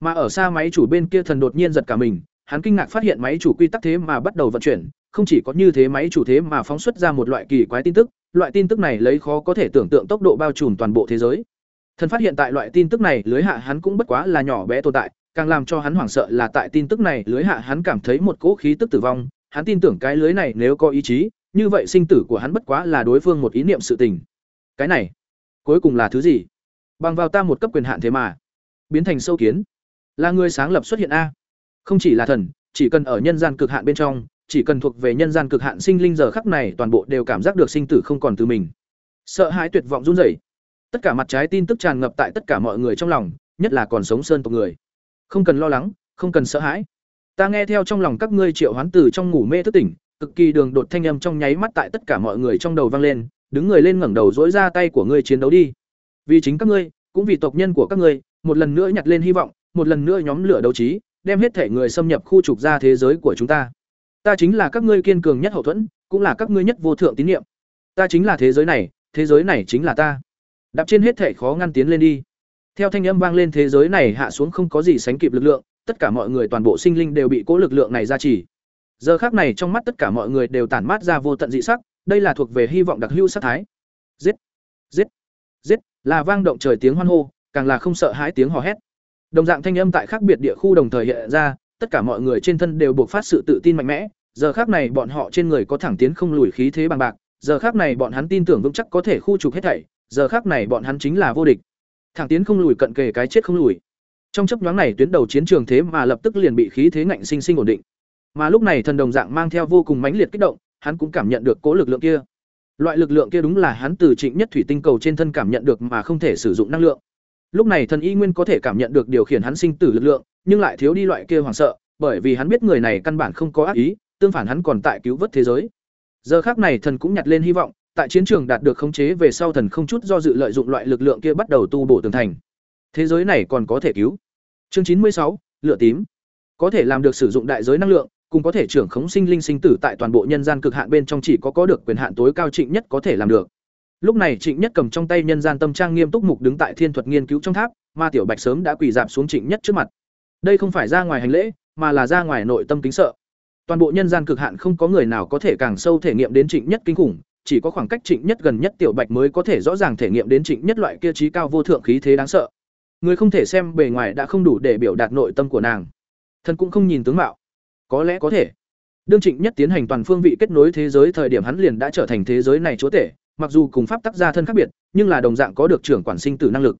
Mà ở xa máy chủ bên kia thần đột nhiên giật cả mình, hắn kinh ngạc phát hiện máy chủ quy tắc thế mà bắt đầu vận chuyển, không chỉ có như thế máy chủ thế mà phóng xuất ra một loại kỳ quái tin tức, loại tin tức này lấy khó có thể tưởng tượng tốc độ bao trùm toàn bộ thế giới thần phát hiện tại loại tin tức này, lưới hạ hắn cũng bất quá là nhỏ bé tồn tại, càng làm cho hắn hoảng sợ là tại tin tức này, lưới hạ hắn cảm thấy một cỗ khí tức tử vong. Hắn tin tưởng cái lưới này nếu có ý chí, như vậy sinh tử của hắn bất quá là đối phương một ý niệm sự tình. Cái này, cuối cùng là thứ gì? Bằng vào ta một cấp quyền hạn thế mà. Biến thành sâu kiến. Là người sáng lập xuất hiện a. Không chỉ là thần, chỉ cần ở nhân gian cực hạn bên trong, chỉ cần thuộc về nhân gian cực hạn sinh linh giờ khắc này toàn bộ đều cảm giác được sinh tử không còn từ mình. Sợ hãi tuyệt vọng run rẩy tất cả mặt trái tin tức tràn ngập tại tất cả mọi người trong lòng, nhất là còn sống sơn tộc người. Không cần lo lắng, không cần sợ hãi. Ta nghe theo trong lòng các ngươi triệu hoán tử trong ngủ mê thức tỉnh, cực kỳ đường đột thanh âm trong nháy mắt tại tất cả mọi người trong đầu vang lên, đứng người lên ngẩng đầu dỗi ra tay của ngươi chiến đấu đi. Vì chính các ngươi, cũng vì tộc nhân của các ngươi, một lần nữa nhặt lên hy vọng, một lần nữa nhóm lửa đấu trí, đem hết thể người xâm nhập khu trục ra thế giới của chúng ta. Ta chính là các ngươi kiên cường nhất hậu thuẫn, cũng là các ngươi nhất vô thượng tín nhiệm ta chính là thế giới này, thế giới này chính là ta đạp trên hết thể khó ngăn tiến lên đi. Theo thanh âm vang lên thế giới này hạ xuống không có gì sánh kịp lực lượng, tất cả mọi người toàn bộ sinh linh đều bị cố lực lượng này ra chỉ giờ khác này trong mắt tất cả mọi người đều tản mát ra vô tận dị sắc, đây là thuộc về hy vọng đặc hữu sát thái. Giết! Giết! Giết! Là vang động trời tiếng hoan hô, càng là không sợ hãi tiếng hò hét. Đồng dạng thanh âm tại khác biệt địa khu đồng thời hiện ra, tất cả mọi người trên thân đều buộc phát sự tự tin mạnh mẽ. Giờ khác này bọn họ trên người có thẳng tiến không lùi khí thế bằng bạc, giờ khác này bọn hắn tin tưởng vững chắc có thể khu trục hết thảy giờ khác này bọn hắn chính là vô địch thẳng tiến không lùi cận kề cái chết không lùi trong chấp nhoáng này tuyến đầu chiến trường thế mà lập tức liền bị khí thế ngạnh sinh sinh ổn định mà lúc này thần đồng dạng mang theo vô cùng mãnh liệt kích động hắn cũng cảm nhận được cố lực lượng kia. Loại lực lượng kia đúng là hắn từ Trịnh Nhất thủy tinh cầu trên thân cảm nhận được mà không thể sử dụng năng lượng. Lúc này thần y nguyên có thể cảm nhận được điều khiển hắn sinh tử lực lượng, nhưng lại thiếu đi loại kia hoảng sợ, bởi vì hắn biết người này căn bản không có ác ý, tương phản hắn còn tại cứu vớt thế giới. Giờ khác này thần cũng nhặt lên hy vọng, tại chiến trường đạt được khống chế về sau thần không chút do dự lợi dụng loại lực lượng kia bắt đầu tu bổ tường thành. Thế giới này còn có thể cứu. Chương chín mươi sáu, lửa tím. Có thể làm được sử dụng đại giới năng lượng, cùng có thể trưởng khống sinh linh sinh tử tại toàn bộ nhân gian cực hạn bên trong chỉ có có được quyền hạn tối cao trịnh nhất có thể làm được. Lúc này Trịnh Nhất cầm trong tay nhân gian tâm trang nghiêm túc mục đứng tại thiên thuật nghiên cứu trong tháp, ma Tiểu Bạch sớm đã quỳ dạp xuống Trịnh Nhất trước mặt. Đây không phải ra ngoài hành lễ, mà là ra ngoài nội tâm kính sợ. Toàn bộ nhân gian cực hạn không có người nào có thể càng sâu thể nghiệm đến Trịnh Nhất kinh khủng, chỉ có khoảng cách Trịnh Nhất gần nhất Tiểu Bạch mới có thể rõ ràng thể nghiệm đến Trịnh Nhất loại kia trí cao vô thượng khí thế đáng sợ. Người không thể xem bề ngoài đã không đủ để biểu đạt nội tâm của nàng. Thân cũng không nhìn tướng mạo. Có lẽ có thể. Đương Trịnh Nhất tiến hành toàn phương vị kết nối thế giới thời điểm hắn liền đã trở thành thế giới này chúa tể, mặc dù cùng pháp tác gia thân khác biệt, nhưng là đồng dạng có được trưởng quản sinh tử năng lực.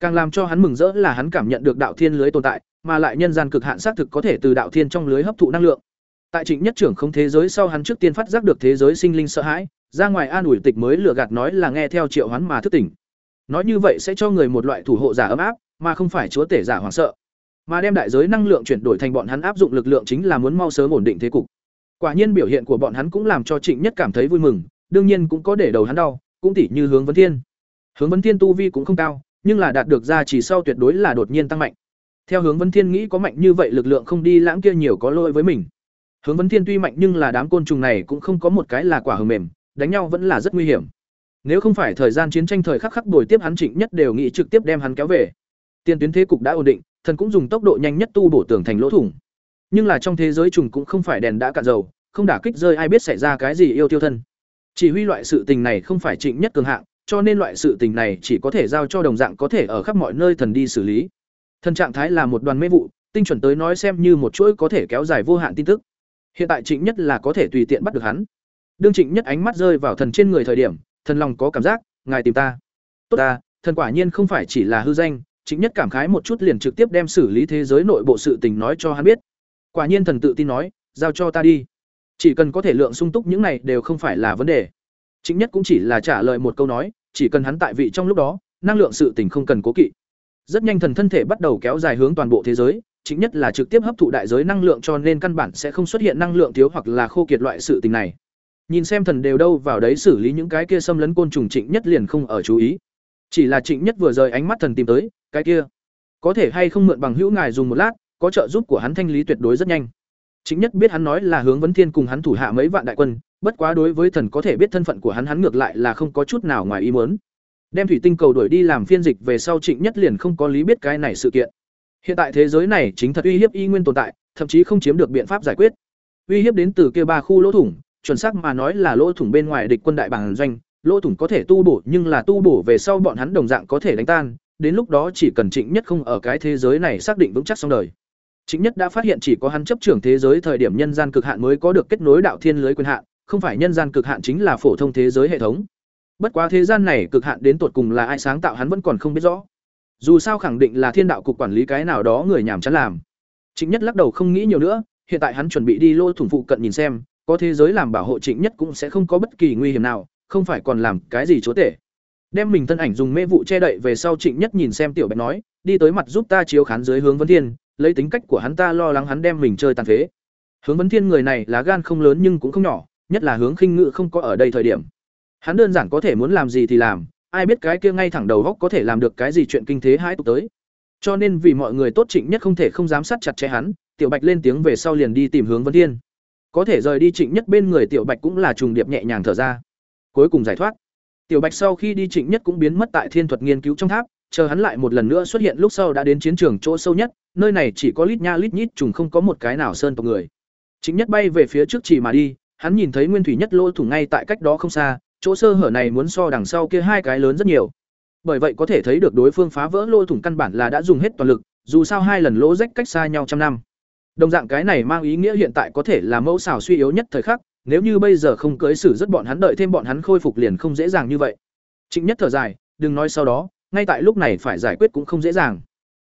Càng làm cho hắn mừng rỡ là hắn cảm nhận được đạo thiên lưới tồn tại, mà lại nhân gian cực hạn xác thực có thể từ đạo thiên trong lưới hấp thụ năng lượng. Tại Trịnh Nhất trưởng không thế giới sau hắn trước tiên phát giác được thế giới sinh linh sợ hãi, ra ngoài an ủi tịch mới lừa gạt nói là nghe theo triệu hoán mà thức tỉnh. Nói như vậy sẽ cho người một loại thủ hộ giả ấm áp, mà không phải chúa tể giả hoảng sợ. Mà đem đại giới năng lượng chuyển đổi thành bọn hắn áp dụng lực lượng chính là muốn mau sớm ổn định thế cục. Quả nhiên biểu hiện của bọn hắn cũng làm cho Trịnh Nhất cảm thấy vui mừng, đương nhiên cũng có để đầu hắn đau, cũng tỉ như hướng vấn thiên. Hướng vấn thiên tu vi cũng không cao, nhưng là đạt được ra chỉ sau tuyệt đối là đột nhiên tăng mạnh. Theo hướng vấn thiên nghĩ có mạnh như vậy lực lượng không đi lãng kia nhiều có lỗi với mình. Hướng vấn thiên tuy mạnh nhưng là đám côn trùng này cũng không có một cái là quả hờ mềm, đánh nhau vẫn là rất nguy hiểm. Nếu không phải thời gian chiến tranh thời khắc khắc đổi tiếp hắn Trịnh Nhất đều nghĩ trực tiếp đem hắn kéo về. Tiền tuyến thế cục đã ổn định, thần cũng dùng tốc độ nhanh nhất tu bổ tường thành lỗ thủng. Nhưng là trong thế giới trùng cũng không phải đèn đã cạn dầu, không đả kích rơi ai biết xảy ra cái gì yêu tiêu thân. Chỉ huy loại sự tình này không phải Trịnh Nhất cường hạng, cho nên loại sự tình này chỉ có thể giao cho đồng dạng có thể ở khắp mọi nơi thần đi xử lý. Thần trạng thái là một đoàn mê vụ, tinh chuẩn tới nói xem như một chuỗi có thể kéo dài vô hạn tin tức. Hiện tại Trịnh Nhất là có thể tùy tiện bắt được hắn. Đương Trịnh Nhất ánh mắt rơi vào thần trên người thời điểm, thần lòng có cảm giác, ngài tìm ta. Tốt ta, thần quả nhiên không phải chỉ là hư danh, Trịnh Nhất cảm khái một chút liền trực tiếp đem xử lý thế giới nội bộ sự tình nói cho hắn biết. Quả nhiên thần tự tin nói, giao cho ta đi. Chỉ cần có thể lượng sung túc những này đều không phải là vấn đề. Trịnh nhất cũng chỉ là trả lời một câu nói, chỉ cần hắn tại vị trong lúc đó, năng lượng sự tình không cần cố kỵ. Rất nhanh thần thân thể bắt đầu kéo dài hướng toàn bộ thế giới, chính nhất là trực tiếp hấp thụ đại giới năng lượng cho nên căn bản sẽ không xuất hiện năng lượng thiếu hoặc là khô kiệt loại sự tình này. Nhìn xem thần đều đâu vào đấy xử lý những cái kia xâm lấn côn trùng Trịnh Nhất liền không ở chú ý. Chỉ là Trịnh Nhất vừa rời ánh mắt thần tìm tới, cái kia, có thể hay không mượn bằng hữu ngài dùng một lát, có trợ giúp của hắn thanh lý tuyệt đối rất nhanh. trịnh nhất biết hắn nói là hướng vấn thiên cùng hắn thủ hạ mấy vạn đại quân, bất quá đối với thần có thể biết thân phận của hắn hắn ngược lại là không có chút nào ngoài ý muốn. Đem thủy tinh cầu đuổi đi làm phiên dịch về sau Trịnh Nhất liền không có lý biết cái này sự kiện. Hiện tại thế giới này chính thật uy hiếp y nguyên tồn tại, thậm chí không chiếm được biện pháp giải quyết. Uy hiếp đến từ kia ba khu lỗ thủng, chuẩn xác mà nói là lỗ thủng bên ngoài địch quân đại bản doanh, lỗ thủng có thể tu bổ nhưng là tu bổ về sau bọn hắn đồng dạng có thể đánh tan, đến lúc đó chỉ cần Trịnh Nhất không ở cái thế giới này xác định vững chắc xong đời. Chính nhất đã phát hiện chỉ có hắn chấp trưởng thế giới thời điểm nhân gian cực hạn mới có được kết nối đạo thiên lưới quyền hạn, không phải nhân gian cực hạn chính là phổ thông thế giới hệ thống. Bất quá thế gian này cực hạn đến tột cùng là ai sáng tạo hắn vẫn còn không biết rõ. Dù sao khẳng định là thiên đạo cục quản lý cái nào đó người nhảm chán làm. Trịnh Nhất lắc đầu không nghĩ nhiều nữa, hiện tại hắn chuẩn bị đi lô thủng phụ cận nhìn xem, có thế giới làm bảo hộ Trịnh Nhất cũng sẽ không có bất kỳ nguy hiểm nào, không phải còn làm cái gì chúa tể. Đem mình thân ảnh dùng mê vụ che đậy về sau Trịnh Nhất nhìn xem Tiểu Bạch nói, đi tới mặt giúp ta chiếu khán dưới hướng vấn thiên, lấy tính cách của hắn ta lo lắng hắn đem mình chơi tàn phế. Hướng Vấn Thiên người này lá gan không lớn nhưng cũng không nhỏ, nhất là hướng khinh ngự không có ở đây thời điểm. Hắn đơn giản có thể muốn làm gì thì làm, ai biết cái kia ngay thẳng đầu góc có thể làm được cái gì chuyện kinh thế hãi tục tới. Cho nên vì mọi người tốt Trịnh Nhất không thể không giám sát chặt chẽ hắn, Tiểu Bạch lên tiếng về sau liền đi tìm hướng Vấn Thiên. Có thể rời đi Trịnh Nhất bên người Tiểu Bạch cũng là trùng điệp nhẹ nhàng thở ra. Cuối cùng giải thoát. Tiểu Bạch sau khi đi Trịnh Nhất cũng biến mất tại Thiên thuật nghiên cứu trong tháp, chờ hắn lại một lần nữa xuất hiện lúc sau đã đến chiến trường chỗ sâu nhất, nơi này chỉ có lít nha lít nhít trùng không có một cái nào sơn tộc người. Chính nhất bay về phía trước chỉ mà đi, hắn nhìn thấy nguyên thủy nhất lỗ thủng ngay tại cách đó không xa, chỗ sơ hở này muốn so đằng sau kia hai cái lớn rất nhiều. Bởi vậy có thể thấy được đối phương phá vỡ lỗ thủng căn bản là đã dùng hết toàn lực, dù sao hai lần lỗ rách cách xa nhau trăm năm. Đồng dạng cái này mang ý nghĩa hiện tại có thể là mẫu xảo suy yếu nhất thời khắc, nếu như bây giờ không cưới xử rất bọn hắn đợi thêm bọn hắn khôi phục liền không dễ dàng như vậy. Trịnh Nhất thở dài, đừng nói sau đó, ngay tại lúc này phải giải quyết cũng không dễ dàng.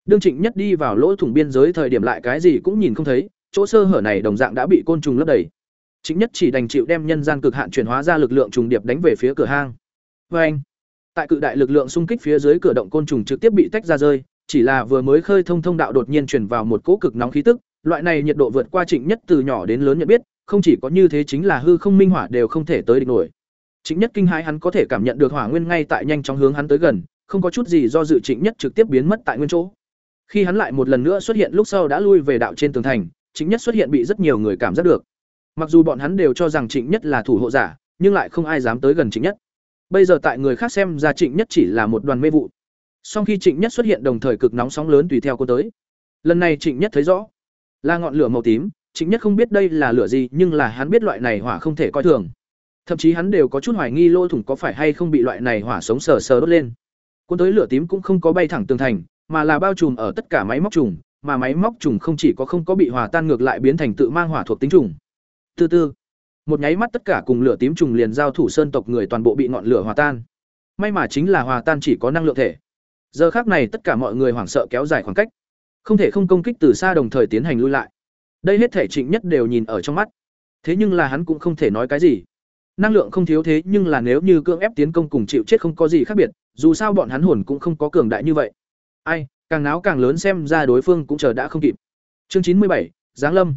Đương Trịnh Nhất đi vào lỗ thủng biên giới thời điểm lại cái gì cũng nhìn không thấy, chỗ sơ hở này đồng dạng đã bị côn trùng lấp đầy. Trịnh Nhất chỉ đành chịu đem nhân gian cực hạn chuyển hóa ra lực lượng trùng điệp đánh về phía cửa hang. Và anh, tại cự đại lực lượng xung kích phía dưới cửa động côn trùng trực tiếp bị tách ra rơi, chỉ là vừa mới khơi thông thông đạo đột nhiên truyền vào một cỗ cực nóng khí tức, loại này nhiệt độ vượt qua Trịnh Nhất từ nhỏ đến lớn nhận biết, không chỉ có như thế chính là hư không minh hỏa đều không thể tới địch nổi. Trịnh Nhất kinh hãi hắn có thể cảm nhận được hỏa nguyên ngay tại nhanh chóng hướng hắn tới gần, không có chút gì do dự Trịnh Nhất trực tiếp biến mất tại nguyên chỗ. Khi hắn lại một lần nữa xuất hiện lúc sau đã lui về đạo trên tường thành, Trịnh Nhất xuất hiện bị rất nhiều người cảm giác được. Mặc dù bọn hắn đều cho rằng Trịnh Nhất là thủ hộ giả, nhưng lại không ai dám tới gần Trịnh Nhất. Bây giờ tại người khác xem ra Trịnh Nhất chỉ là một đoàn mê vụ. Song khi Trịnh Nhất xuất hiện đồng thời cực nóng sóng lớn tùy theo cô tới. Lần này Trịnh Nhất thấy rõ, là ngọn lửa màu tím, chính Nhất không biết đây là lửa gì, nhưng là hắn biết loại này hỏa không thể coi thường. Thậm chí hắn đều có chút hoài nghi lỗ thủng có phải hay không bị loại này hỏa sống sờ sờ đốt lên. Cuốn tới lửa tím cũng không có bay thẳng tường thành, mà là bao trùm ở tất cả máy móc trùng, mà máy móc trùng không chỉ có không có bị hòa tan ngược lại biến thành tự mang hỏa thuộc tính trùng. thứ tư một nháy mắt tất cả cùng lửa tím trùng liền giao thủ sơn tộc người toàn bộ bị ngọn lửa hòa tan. May mà chính là hòa tan chỉ có năng lượng thể. Giờ khác này tất cả mọi người hoảng sợ kéo dài khoảng cách, không thể không công kích từ xa đồng thời tiến hành lui lại. Đây hết thể Trịnh Nhất đều nhìn ở trong mắt. Thế nhưng là hắn cũng không thể nói cái gì. Năng lượng không thiếu thế nhưng là nếu như cưỡng ép tiến công cùng chịu chết không có gì khác biệt, dù sao bọn hắn hồn cũng không có cường đại như vậy. Ai, càng náo càng lớn xem ra đối phương cũng chờ đã không kịp. Chương chín mươi bảy, Giáng Lâm.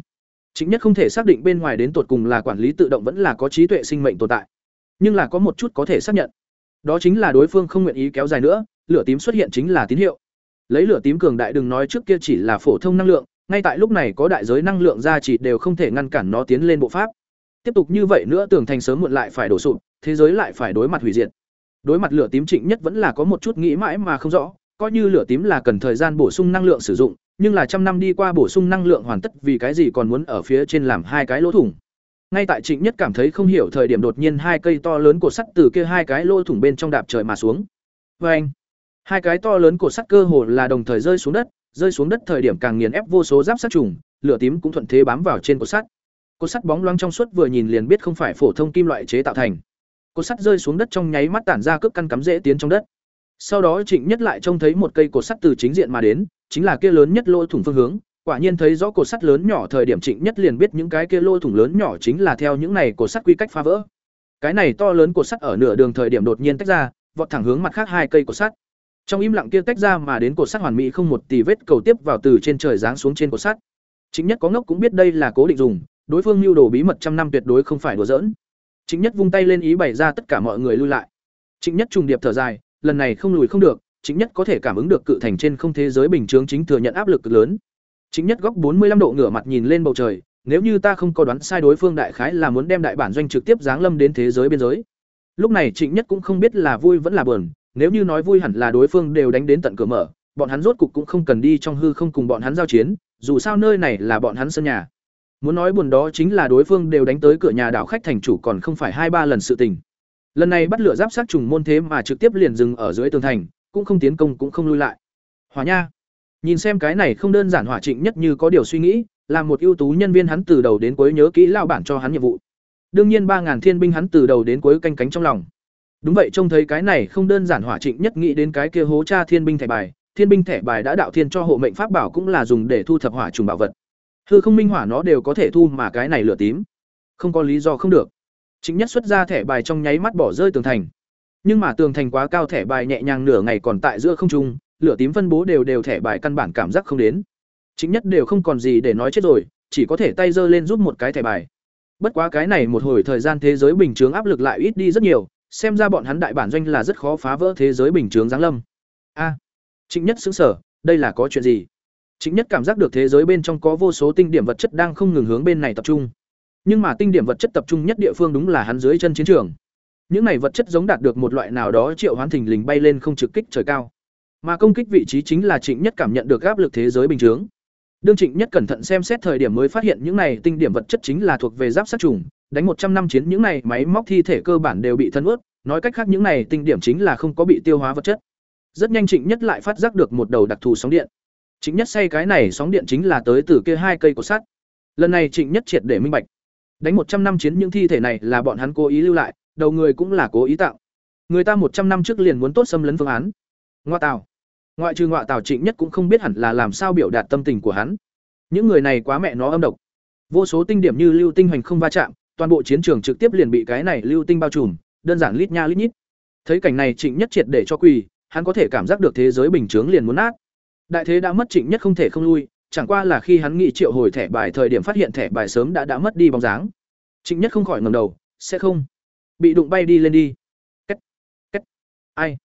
Chính nhất không thể xác định bên ngoài đến tột cùng là quản lý tự động vẫn là có trí tuệ sinh mệnh tồn tại. Nhưng là có một chút có thể xác nhận. Đó chính là đối phương không nguyện ý kéo dài nữa, lửa tím xuất hiện chính là tín hiệu. Lấy lửa tím cường đại đừng nói trước kia chỉ là phổ thông năng lượng, ngay tại lúc này có đại giới năng lượng ra chỉ đều không thể ngăn cản nó tiến lên bộ pháp. Tiếp tục như vậy nữa tưởng thành sớm muộn lại phải đổ sụp, thế giới lại phải đối mặt hủy diệt. Đối mặt lửa tím Trịnh Nhất vẫn là có một chút nghĩ mãi mà không rõ, coi như lửa tím là cần thời gian bổ sung năng lượng sử dụng, nhưng là trăm năm đi qua bổ sung năng lượng hoàn tất vì cái gì còn muốn ở phía trên làm hai cái lỗ thủng. Ngay tại Trịnh Nhất cảm thấy không hiểu thời điểm đột nhiên hai cây to lớn của sắt từ kia hai cái lỗ thủng bên trong đạp trời mà xuống. anh Hai cái to lớn cột sắt cơ hồ là đồng thời rơi xuống đất, rơi xuống đất thời điểm càng nghiền ép vô số giáp sát trùng, lửa tím cũng thuận thế bám vào trên cột sắt. Cột sắt bóng loáng trong suốt vừa nhìn liền biết không phải phổ thông kim loại chế tạo thành. Cột sắt rơi xuống đất trong nháy mắt tản ra cước căn cắm dễ tiến trong đất. Sau đó Trịnh Nhất lại trông thấy một cây cột sắt từ chính diện mà đến, chính là kia lớn nhất lỗ thủng phương hướng, quả nhiên thấy rõ cột sắt lớn nhỏ thời điểm Trịnh Nhất liền biết những cái kia lỗ thủng lớn nhỏ chính là theo những này cột sắt quy cách phá vỡ. Cái này to lớn cột sắt ở nửa đường thời điểm đột nhiên tách ra, vọt thẳng hướng mặt khác hai cây cột sắt. Trong im lặng kia tách ra mà đến cột sắt hoàn mỹ không một tì vết cầu tiếp vào từ trên trời giáng xuống trên cột sắt. chính Nhất có ngốc cũng biết đây là cố định dùng, đối phương lưu đồ bí mật trăm năm tuyệt đối không phải đùa giỡn. chính Nhất vung tay lên ý bày ra tất cả mọi người lui lại. chính Nhất trùng điệp thở dài, lần này không lùi không được, chính nhất có thể cảm ứng được cự thành trên không thế giới bình thường chính thừa nhận áp lực cực lớn. Chính nhất góc bốn mươi 45 độ ngửa mặt nhìn lên bầu trời, nếu như ta không có đoán sai đối phương đại khái là muốn đem đại bản doanh trực tiếp giáng lâm đến thế giới biên giới. Lúc này Trịnh Nhất cũng không biết là vui vẫn là buồn, nếu như nói vui hẳn là đối phương đều đánh đến tận cửa mở, bọn hắn rốt cục cũng không cần đi trong hư không cùng bọn hắn giao chiến, dù sao nơi này là bọn hắn sân nhà. Muốn nói buồn đó chính là đối phương đều đánh tới cửa nhà đảo khách thành chủ còn không phải hai ba lần sự tình. Lần này bắt lửa giáp sát trùng môn thế mà trực tiếp liền dừng ở dưới tường thành cũng không tiến công cũng không lui lại. Hỏa nha. Nhìn xem cái này không đơn giản hỏa trịnh nhất như có điều suy nghĩ là một ưu tú nhân viên hắn từ đầu đến cuối nhớ kỹ lao bản cho hắn nhiệm vụ. Đương nhiên ba ngàn thiên binh hắn từ đầu đến cuối canh cánh trong lòng đúng vậy trông thấy cái này không đơn giản hỏa trịnh nhất nghĩ đến cái kia hố cha thiên binh thẻ bài thiên binh thẻ bài đã đạo thiên cho hộ mệnh pháp bảo cũng là dùng để thu thập hỏa trùng bảo vật hư không minh hỏa nó đều có thể thu mà cái này lửa tím không có lý do không được Chính nhất xuất ra thẻ bài trong nháy mắt bỏ rơi tường thành. Nhưng mà tường thành quá cao thẻ bài nhẹ nhàng nửa ngày còn tại giữa không trung, lửa tím phân bố đều đều thẻ bài căn bản cảm giác không đến. Chính nhất đều không còn gì để nói chết rồi, chỉ có thể tay giơ lên giúp một cái thẻ bài. Bất quá cái này một hồi thời gian thế giới bình thường áp lực lại ít đi rất nhiều, xem ra bọn hắn đại bản doanh là rất khó phá vỡ thế giới bình thường giáng lâm. A, à, Trịnh Nhất xứng sở, đây là có chuyện gì? Trịnh Nhất cảm giác được thế giới bên trong có vô số tinh điểm vật chất đang không ngừng hướng bên này tập trung nhưng mà tinh điểm vật chất tập trung nhất địa phương đúng là hắn dưới chân chiến trường những này vật chất giống đạt được một loại nào đó triệu hoán thình lình bay lên không trực kích trời cao mà công kích vị trí chính là trịnh nhất cảm nhận được áp lực thế giới bình chướng đương trịnh nhất cẩn thận xem xét thời điểm mới phát hiện những này tinh điểm vật chất chính là thuộc về giáp sát trùng đánh một trăm năm chiến những này máy móc thi thể cơ bản đều bị thân ướt nói cách khác những này tinh điểm chính là không có bị tiêu hóa vật chất rất nhanh trịnh nhất lại phát giác được một đầu đặc thù sóng điện trịnh nhất say cái này sóng điện chính là tới từ kia hai cây cổ sắt lần này trịnh nhất triệt để minh bạch Đánh một trăm năm chiến những thi thể này là bọn hắn cố ý lưu lại, đầu người cũng là cố ý tạo. Người ta một trăm năm trước liền muốn tốt xâm lấn phương án. Ngoa Tào. Ngoại trừ Ngoại Tào Trịnh Nhất cũng không biết hẳn là làm sao biểu đạt tâm tình của hắn. Những người này quá mẹ nó âm độc. Vô số tinh điểm như lưu tinh hành không va chạm, toàn bộ chiến trường trực tiếp liền bị cái này lưu tinh bao trùm, đơn giản lít nha lít nhít. Thấy cảnh này Trịnh Nhất triệt để cho quỳ, hắn có thể cảm giác được thế giới bình chướng liền muốn nát. Đại thế đã mất Trịnh Nhất không thể không lui, chẳng qua là khi hắn nghĩ triệu hồi thẻ bài thời điểm phát hiện thẻ bài sớm đã đã mất đi bóng dáng. Trịnh Nhất không khỏi ngẩng đầu, sẽ không bị đụng bay đi lên đi. Cách, cách, ai?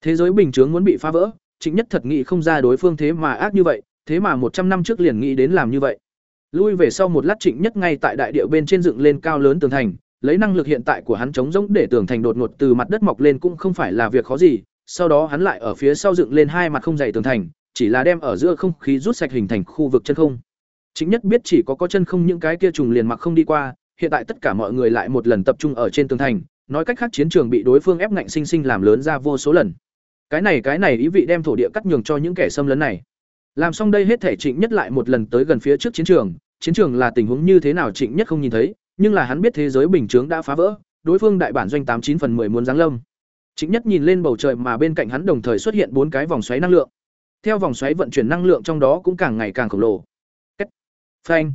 Thế giới bình chướng muốn bị phá vỡ, Trịnh Nhất thật nghị không ra đối phương thế mà ác như vậy, thế mà một trăm năm trước liền nghĩ đến làm như vậy. Lui về sau một lát Trịnh Nhất ngay tại đại địa bên trên dựng lên cao lớn tường thành, lấy năng lực hiện tại của hắn chống rỗng để tường thành đột ngột từ mặt đất mọc lên cũng không phải là việc khó gì, sau đó hắn lại ở phía sau dựng lên hai mặt không dày tường thành, chỉ là đem ở giữa không khí rút sạch hình thành khu vực chân không. Chính nhất biết chỉ có có chân không những cái kia trùng liền mặc không đi qua, hiện tại tất cả mọi người lại một lần tập trung ở trên tường thành, nói cách khác chiến trường bị đối phương ép ngạnh sinh sinh làm lớn ra vô số lần. Cái này cái này ý vị đem thổ địa cắt nhường cho những kẻ xâm lấn này. Làm xong đây hết thể Trịnh Nhất lại một lần tới gần phía trước chiến trường, chiến trường là tình huống như thế nào Trịnh Nhất không nhìn thấy, nhưng là hắn biết thế giới bình chướng đã phá vỡ, đối phương đại bản doanh tám chín phần 10 muốn giáng lâm. Trịnh Nhất nhìn lên bầu trời mà bên cạnh hắn đồng thời xuất hiện bốn cái vòng xoáy năng lượng. Theo vòng xoáy vận chuyển năng lượng trong đó cũng càng ngày càng khổng lồ. Phanh.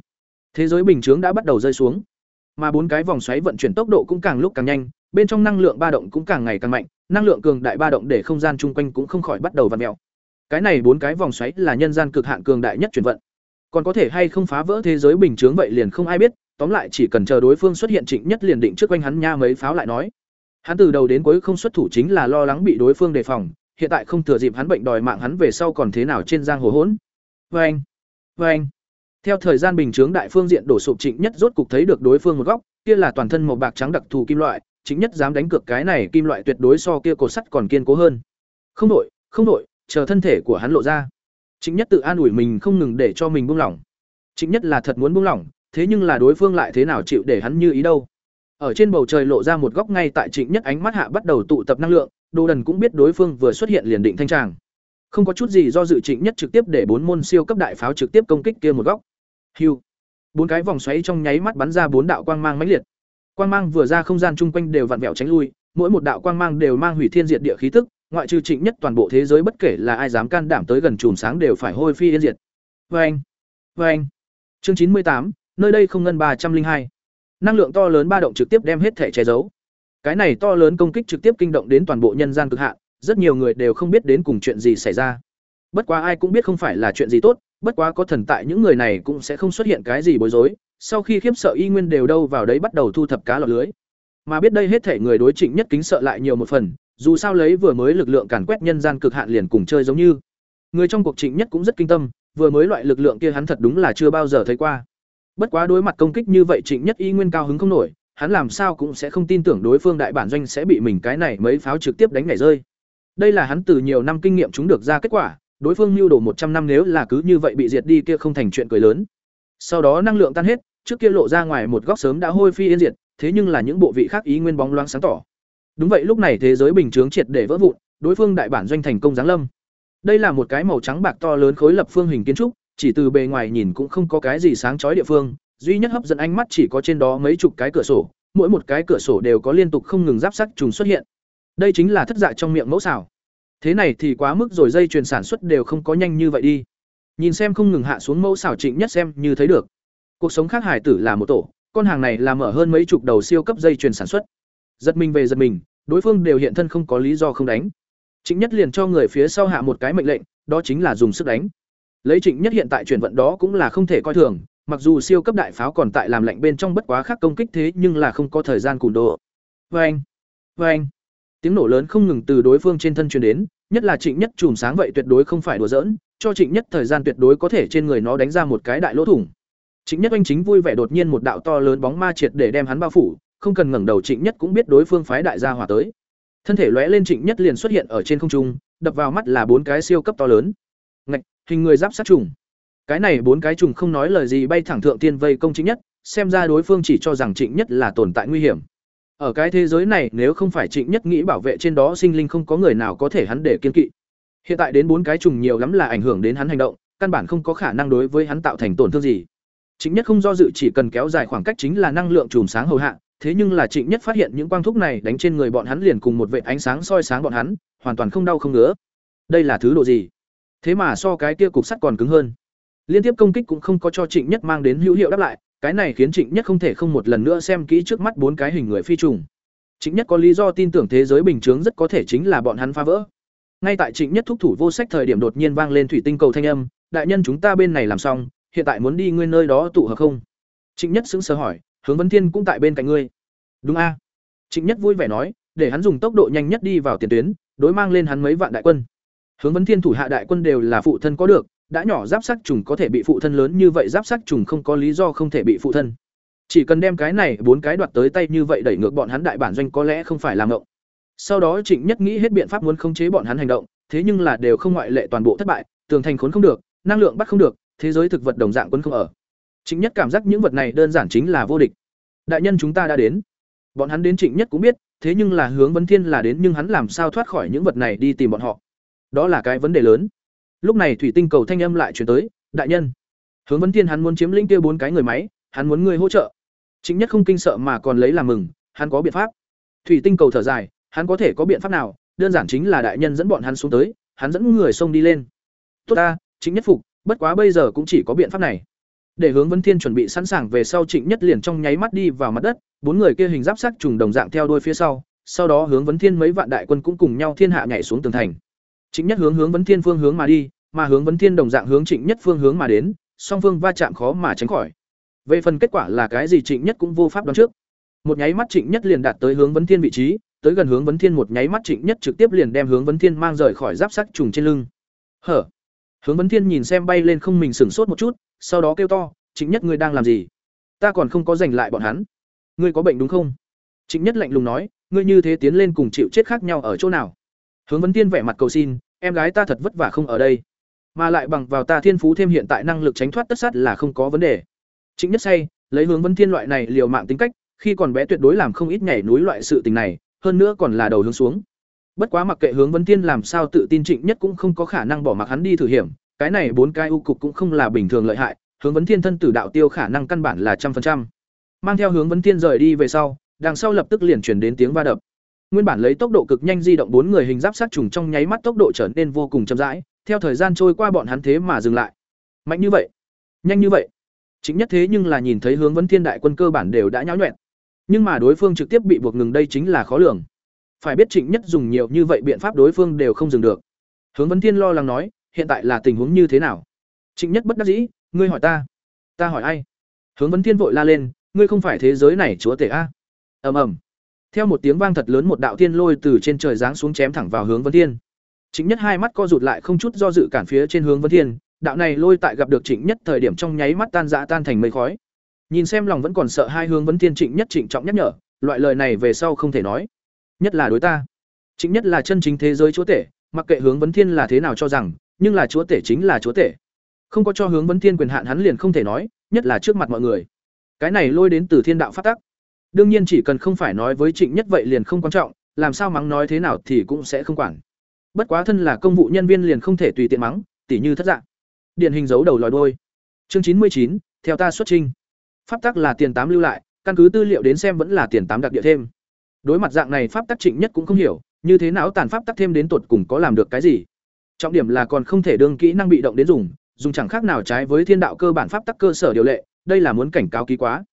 Thế giới bình chướng đã bắt đầu rơi xuống, mà bốn cái vòng xoáy vận chuyển tốc độ cũng càng lúc càng nhanh, bên trong năng lượng ba động cũng càng ngày càng mạnh, năng lượng cường đại ba động để không gian chung quanh cũng không khỏi bắt đầu vặn mèo. Cái này bốn cái vòng xoáy là nhân gian cực hạn cường đại nhất chuyển vận. Còn có thể hay không phá vỡ thế giới bình chướng vậy liền không ai biết, tóm lại chỉ cần chờ đối phương xuất hiện Trịnh Nhất liền định trước quanh hắn nha mấy pháo lại nói. Hắn từ đầu đến cuối không xuất thủ chính là lo lắng bị đối phương đề phòng, hiện tại không thừa dịp hắn bệnh đòi mạng hắn về sau còn thế nào trên giang hồ hỗn. Vâng. Vâng. Theo thời gian bình chướng đại phương diện đổ sụp Trịnh Nhất rốt cục thấy được đối phương một góc, kia là toàn thân màu bạc trắng đặc thù kim loại, Chính Nhất dám đánh cược cái này kim loại tuyệt đối so kia cột sắt còn kiên cố hơn. Không đổi, không đổi, chờ thân thể của hắn lộ ra. Trịnh Nhất tự an ủi mình không ngừng để cho mình buông lỏng. Trịnh Nhất là thật muốn buông lỏng, thế nhưng là đối phương lại thế nào chịu để hắn như ý đâu. Ở trên bầu trời lộ ra một góc ngay tại Trịnh Nhất ánh mắt hạ bắt đầu tụ tập năng lượng, Đồ Đần cũng biết đối phương vừa xuất hiện liền định thanh tràng. Không có chút gì do dự Trịnh Nhất trực tiếp để bốn môn siêu cấp đại pháo trực tiếp công kích kia một góc. hiu Bốn cái vòng xoáy trong nháy mắt bắn ra bốn đạo quang mang mãnh liệt. Quang mang vừa ra không gian chung quanh đều vặn vẹo tránh lui, mỗi một đạo quang mang đều mang hủy thiên diệt địa khí tức, ngoại trừ Trịnh Nhất toàn bộ thế giới bất kể là ai dám can đảm tới gần chùm sáng đều phải hôi phi yên diệt. Oeng. Oeng. Chương chín mươi tám, nơi đây không ngân ba trăm linh hai năng lượng to lớn ba động trực tiếp đem hết thể che giấu cái này to lớn công kích trực tiếp kinh động đến toàn bộ nhân gian cực hạn, rất nhiều người đều không biết đến cùng chuyện gì xảy ra bất quá ai cũng biết không phải là chuyện gì tốt, bất quá có thần tại những người này cũng sẽ không xuất hiện cái gì bối rối, sau khi khiếp sợ y nguyên đều đâu vào đấy bắt đầu thu thập cá lọt lưới mà biết đây hết thể người đối trịnh nhất kính sợ lại nhiều một phần dù sao lấy vừa mới lực lượng càn quét nhân gian cực hạn liền cùng chơi giống như người trong cuộc trịnh nhất cũng rất kinh tâm vừa mới loại lực lượng kia hắn thật đúng là chưa bao giờ thấy qua Bất quá đối mặt công kích như vậy Trịnh Nhất Y nguyên cao hứng không nổi, hắn làm sao cũng sẽ không tin tưởng đối phương đại bản doanh sẽ bị mình cái này mấy pháo trực tiếp đánh nhảy rơi. Đây là hắn từ nhiều năm kinh nghiệm chúng được ra kết quả, đối phương lưu đồ một trăm năm nếu là cứ như vậy bị diệt đi kia không thành chuyện cười lớn. Sau đó năng lượng tan hết, trước kia lộ ra ngoài một góc sớm đã hôi phi yên diệt, thế nhưng là những bộ vị khác ý nguyên bóng loáng sáng tỏ. Đúng vậy, lúc này thế giới bình chướng triệt để vỡ vụn, đối phương đại bản doanh thành công giáng lâm. Đây là một cái màu trắng bạc to lớn khối lập phương hình kiến trúc, chỉ từ bề ngoài nhìn cũng không có cái gì sáng chói địa phương, duy nhất hấp dẫn ánh mắt chỉ có trên đó mấy chục cái cửa sổ, mỗi một cái cửa sổ đều có liên tục không ngừng giáp sắc trùng xuất hiện. Đây chính là thất dạ trong miệng mẫu xảo. Thế này thì quá mức rồi dây chuyền sản xuất đều không có nhanh như vậy đi. Nhìn xem không ngừng hạ xuống mẫu xảo trịnh nhất xem như thấy được. Cuộc sống khác hải tử là một tổ, con hàng này làm ở hơn mấy chục đầu siêu cấp dây chuyền sản xuất. Giật mình về giật mình, đối phương đều hiện thân không có lý do không đánh. Trịnh Nhất liền cho người phía sau hạ một cái mệnh lệnh, đó chính là dùng sức đánh. Lấy Trịnh Nhất hiện tại chuyển vận đó cũng là không thể coi thường, mặc dù siêu cấp đại pháo còn tại làm lạnh bên trong bất quá khác công kích thế nhưng là không có thời gian cùn độ. vê anh Tiếng nổ lớn không ngừng từ đối phương trên thân truyền đến, nhất là Trịnh Nhất chùm sáng vậy tuyệt đối không phải đùa giỡn, cho Trịnh Nhất thời gian tuyệt đối có thể trên người nó đánh ra một cái đại lỗ thủng. Trịnh Nhất anh chính vui vẻ đột nhiên một đạo to lớn bóng ma triệt để đem hắn bao phủ, không cần ngẩng đầu Trịnh Nhất cũng biết đối phương phái đại gia hỏa tới. Thân thể lóe lên Trịnh Nhất liền xuất hiện ở trên không trung, đập vào mắt là bốn cái siêu cấp to lớn. Ngạch, hình người giáp sát trùng. Cái này bốn cái trùng không nói lời gì bay thẳng thượng tiên vây công Trịnh Nhất, xem ra đối phương chỉ cho rằng Trịnh Nhất là tồn tại nguy hiểm. Ở cái thế giới này nếu không phải Trịnh Nhất nghĩ bảo vệ trên đó sinh linh không có người nào có thể hắn để kiên kỵ. Hiện tại đến bốn cái trùng nhiều lắm là ảnh hưởng đến hắn hành động, căn bản không có khả năng đối với hắn tạo thành tổn thương gì. Trịnh Nhất không do dự chỉ cần kéo dài khoảng cách chính là năng lượng chùm sáng hầu hạ, thế nhưng là Trịnh Nhất phát hiện những quang thúc này đánh trên người bọn hắn liền cùng một vệt ánh sáng soi sáng bọn hắn, hoàn toàn không đau không ngứa. Đây là thứ độ gì? Thế mà so cái kia cục sắt còn cứng hơn. Liên tiếp công kích cũng không có cho Trịnh Nhất mang đến hữu hiệu đáp lại, cái này khiến Trịnh Nhất không thể không một lần nữa xem kỹ trước mắt bốn cái hình người phi trùng. Trịnh Nhất có lý do tin tưởng thế giới bình thường rất có thể chính là bọn hắn phá vỡ. Ngay tại Trịnh Nhất thúc thủ vô sách thời điểm đột nhiên vang lên thủy tinh cầu thanh âm, đại nhân chúng ta bên này làm xong, hiện tại muốn đi ngươi nơi đó tụ hợp không? Trịnh Nhất sững sờ hỏi, Hướng Vấn Thiên cũng tại bên cạnh ngươi. Đúng a. Trịnh Nhất vui vẻ nói, để hắn dùng tốc độ nhanh nhất đi vào tiền tuyến, đối mang lên hắn mấy vạn đại quân. Hướng Vấn Thiên thủ hạ đại quân đều là phụ thân có được, đã nhỏ giáp sắc trùng có thể bị phụ thân lớn như vậy giáp sắc trùng không có lý do không thể bị phụ thân. Chỉ cần đem cái này bốn cái đoạt tới tay như vậy đẩy ngược bọn hắn đại bản doanh có lẽ không phải làm ngộng. Sau đó Trịnh Nhất nghĩ hết biện pháp muốn khống chế bọn hắn hành động, thế nhưng là đều không ngoại lệ toàn bộ thất bại, tường thành khốn không được, năng lượng bắt không được, thế giới thực vật đồng dạng quân không ở. Trịnh Nhất cảm giác những vật này đơn giản chính là vô địch. Đại nhân chúng ta đã đến. Bọn hắn đến Trịnh Nhất cũng biết, thế nhưng là hướng Vấn Thiên là đến nhưng hắn làm sao thoát khỏi những vật này đi tìm bọn họ. Đó là cái vấn đề lớn. Lúc này thủy tinh cầu thanh âm lại truyền tới, "Đại nhân." Hướng Vấn Thiên hắn muốn chiếm lĩnh kia bốn cái người máy, hắn muốn ngươi hỗ trợ. Trịnh Nhất không kinh sợ mà còn lấy làm mừng, hắn có biện pháp. Thủy tinh cầu thở dài, hắn có thể có biện pháp nào, đơn giản chính là đại nhân dẫn bọn hắn xuống tới, hắn dẫn người xông đi lên. Tốt ta, Trịnh Nhất phục, bất quá bây giờ cũng chỉ có biện pháp này. Để hướng Vân Thiên chuẩn bị sẵn sàng về sau Trịnh Nhất liền trong nháy mắt đi vào mặt đất, bốn người kia hình giáp sắc trùng đồng dạng theo đuôi phía sau, sau đó hướng Vân Thiên mấy vạn đại quân cũng cùng nhau thiên hạ nhảy xuống tường thành. Trịnh Nhất hướng hướng Vân Thiên phương hướng mà đi, mà hướng Vân Thiên đồng dạng hướng Trịnh Nhất phương hướng mà đến, song phương va chạm khó mà tránh khỏi. Về phần kết quả là cái gì Trịnh Nhất cũng vô pháp đoán trước. Một nháy mắt Trịnh Nhất liền đạt tới hướng Vân Thiên vị trí, tới gần hướng Vân Thiên một nháy mắt Trịnh Nhất trực tiếp liền đem hướng Vân Thiên mang rời khỏi giáp sắc trùng trên lưng. Hở. Hướng Vân Thiên nhìn xem bay lên không mình sửng sốt một chút, sau đó kêu to, chính Nhất ngươi đang làm gì? Ta còn không có giành lại bọn hắn. Ngươi có bệnh đúng không?" chính Nhất lạnh lùng nói, "Ngươi như thế tiến lên cùng chịu chết khác nhau ở chỗ nào?" Hướng vấn Thiên vẻ mặt cầu xin, "Em gái ta thật vất vả không ở đây, mà lại bằng vào ta thiên phú thêm hiện tại năng lực tránh thoát tất sát là không có vấn đề." chính Nhất say, lấy Hướng vấn Thiên loại này liều mạng tính cách, khi còn bé tuyệt đối làm không ít nhảy núi loại sự tình này, hơn nữa còn là đầu hướng xuống. Bất quá mặc kệ Hướng vấn Thiên làm sao tự tin Trịnh Nhất cũng không có khả năng bỏ mặc hắn đi thử hiểm, cái này bốn cái u cục cũng không là bình thường lợi hại, hướng vấn thiên thân tử đạo tiêu khả năng căn bản là trăm phần trăm. Mang theo hướng vấn thiên rời đi về sau, đằng sau lập tức liền chuyển đến tiếng va đập. Nguyên bản lấy tốc độ cực nhanh di động bốn người hình giáp sát trùng trong nháy mắt tốc độ trở nên vô cùng chậm rãi, theo thời gian trôi qua bọn hắn thế mà dừng lại. Mạnh như vậy, nhanh như vậy. Chính nhất thế nhưng là nhìn thấy hướng vấn thiên đại quân cơ bản đều đã nháo nhuẹn Nhưng mà đối phương trực tiếp bị buộc ngừng đây chính là khó lường. Phải biết Trịnh Nhất dùng nhiều như vậy biện pháp đối phương đều không dừng được. Hướng Vấn Thiên lo lắng nói, hiện tại là tình huống như thế nào? Trịnh Nhất bất đắc dĩ, ngươi hỏi ta, ta hỏi ai? Hướng Vấn Thiên vội la lên, ngươi không phải thế giới này chúa tể a? Ầm ầm. Theo một tiếng vang thật lớn một đạo thiên lôi từ trên trời giáng xuống chém thẳng vào hướng Vấn Thiên. Trịnh Nhất hai mắt co rụt lại không chút do dự cản phía trên hướng Vấn Thiên, đạo này lôi tại gặp được Trịnh Nhất thời điểm trong nháy mắt tan dã tan thành mây khói. Nhìn xem lòng vẫn còn sợ hai hướng Vấn Thiên Trịnh Nhất trịnh trọng nhắc nhở, loại lời này về sau không thể nói, nhất là đối ta. Trịnh Nhất là chân chính thế giới chúa tể, mặc kệ hướng Vấn Thiên là thế nào cho rằng, nhưng là chúa tể chính là chúa tể. Không có cho hướng vấn thiên quyền hạn hắn liền không thể nói, nhất là trước mặt mọi người. Cái này lôi đến từ thiên đạo phát tắc. Đương nhiên chỉ cần không phải nói với trịnh nhất vậy liền không quan trọng, làm sao mắng nói thế nào thì cũng sẽ không quản. Bất quá thân là công vụ nhân viên liền không thể tùy tiện mắng, tỉ như thất dạng điển hình dấu đầu lòi đôi chương chín mươi chín, theo ta xuất trình pháp tắc là tiền tám lưu lại, căn cứ tư liệu đến xem vẫn là tiền tám đặc địa thêm. Đối mặt dạng này pháp tắc trịnh nhất cũng không hiểu, như thế nào tàn pháp tắc thêm đến tột cùng có làm được cái gì? Trọng điểm là còn không thể đương kỹ năng bị động đến dùng, dùng chẳng khác nào trái với thiên đạo cơ bản pháp tắc cơ sở điều lệ, đây là muốn cảnh cáo ký quá.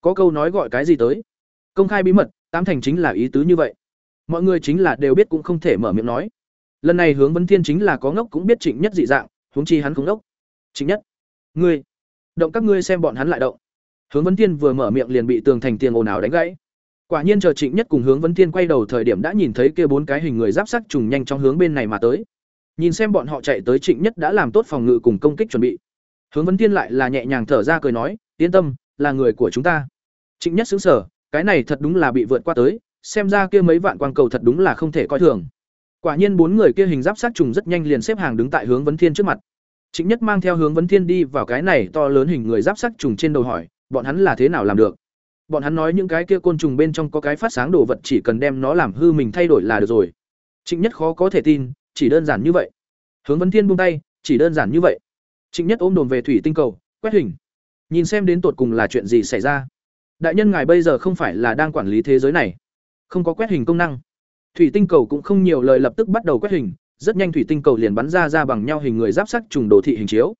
Có câu nói gọi cái gì tới? Công khai bí mật, tám thành chính là ý tứ như vậy. Mọi người chính là đều biết cũng không thể mở miệng nói. Lần này hướng vấn thiên chính là có ngốc cũng biết Trịnh Nhất dị dạng, huống chi hắn không ngốc. Trịnh Nhất, ngươi, động các ngươi xem bọn hắn lại động. Hướng vấn thiên vừa mở miệng liền bị tường thành tiền ồn ào đánh gãy. Quả nhiên chờ Trịnh Nhất cùng hướng vấn thiên quay đầu thời điểm đã nhìn thấy kia bốn cái hình người giáp sắc trùng nhanh trong hướng bên này mà tới. Nhìn xem bọn họ chạy tới Trịnh Nhất đã làm tốt phòng ngự cùng công kích chuẩn bị. Hướng Vấn Tiên lại là nhẹ nhàng thở ra cười nói, "Yên tâm, là người của chúng ta." Trịnh Nhất sững sờ, cái này thật đúng là bị vượt qua tới, xem ra kia mấy vạn quang cầu thật đúng là không thể coi thường. Quả nhiên bốn người kia hình giáp sát trùng rất nhanh liền xếp hàng đứng tại hướng Vấn Thiên trước mặt. Trịnh Nhất mang theo hướng Vấn Thiên đi vào cái này to lớn hình người giáp sát trùng trên đầu hỏi, bọn hắn là thế nào làm được? Bọn hắn nói những cái kia côn trùng bên trong có cái phát sáng đồ vật chỉ cần đem nó làm hư mình thay đổi là được rồi. Trịnh Nhất khó có thể tin, chỉ đơn giản như vậy. Hướng vấn thiên buông tay chỉ đơn giản như vậy. Trịnh nhất ôm đồn về thủy tinh cầu quét hình. Nhìn xem đến tột cùng là chuyện gì xảy ra. Đại nhân ngài bây giờ không phải là đang quản lý thế giới này. Không có quét hình công năng. Thủy tinh cầu cũng không nhiều lời lập tức bắt đầu quét hình. Rất nhanh thủy tinh cầu liền bắn ra ra bằng nhau hình người giáp sắc trùng đồ thị hình chiếu.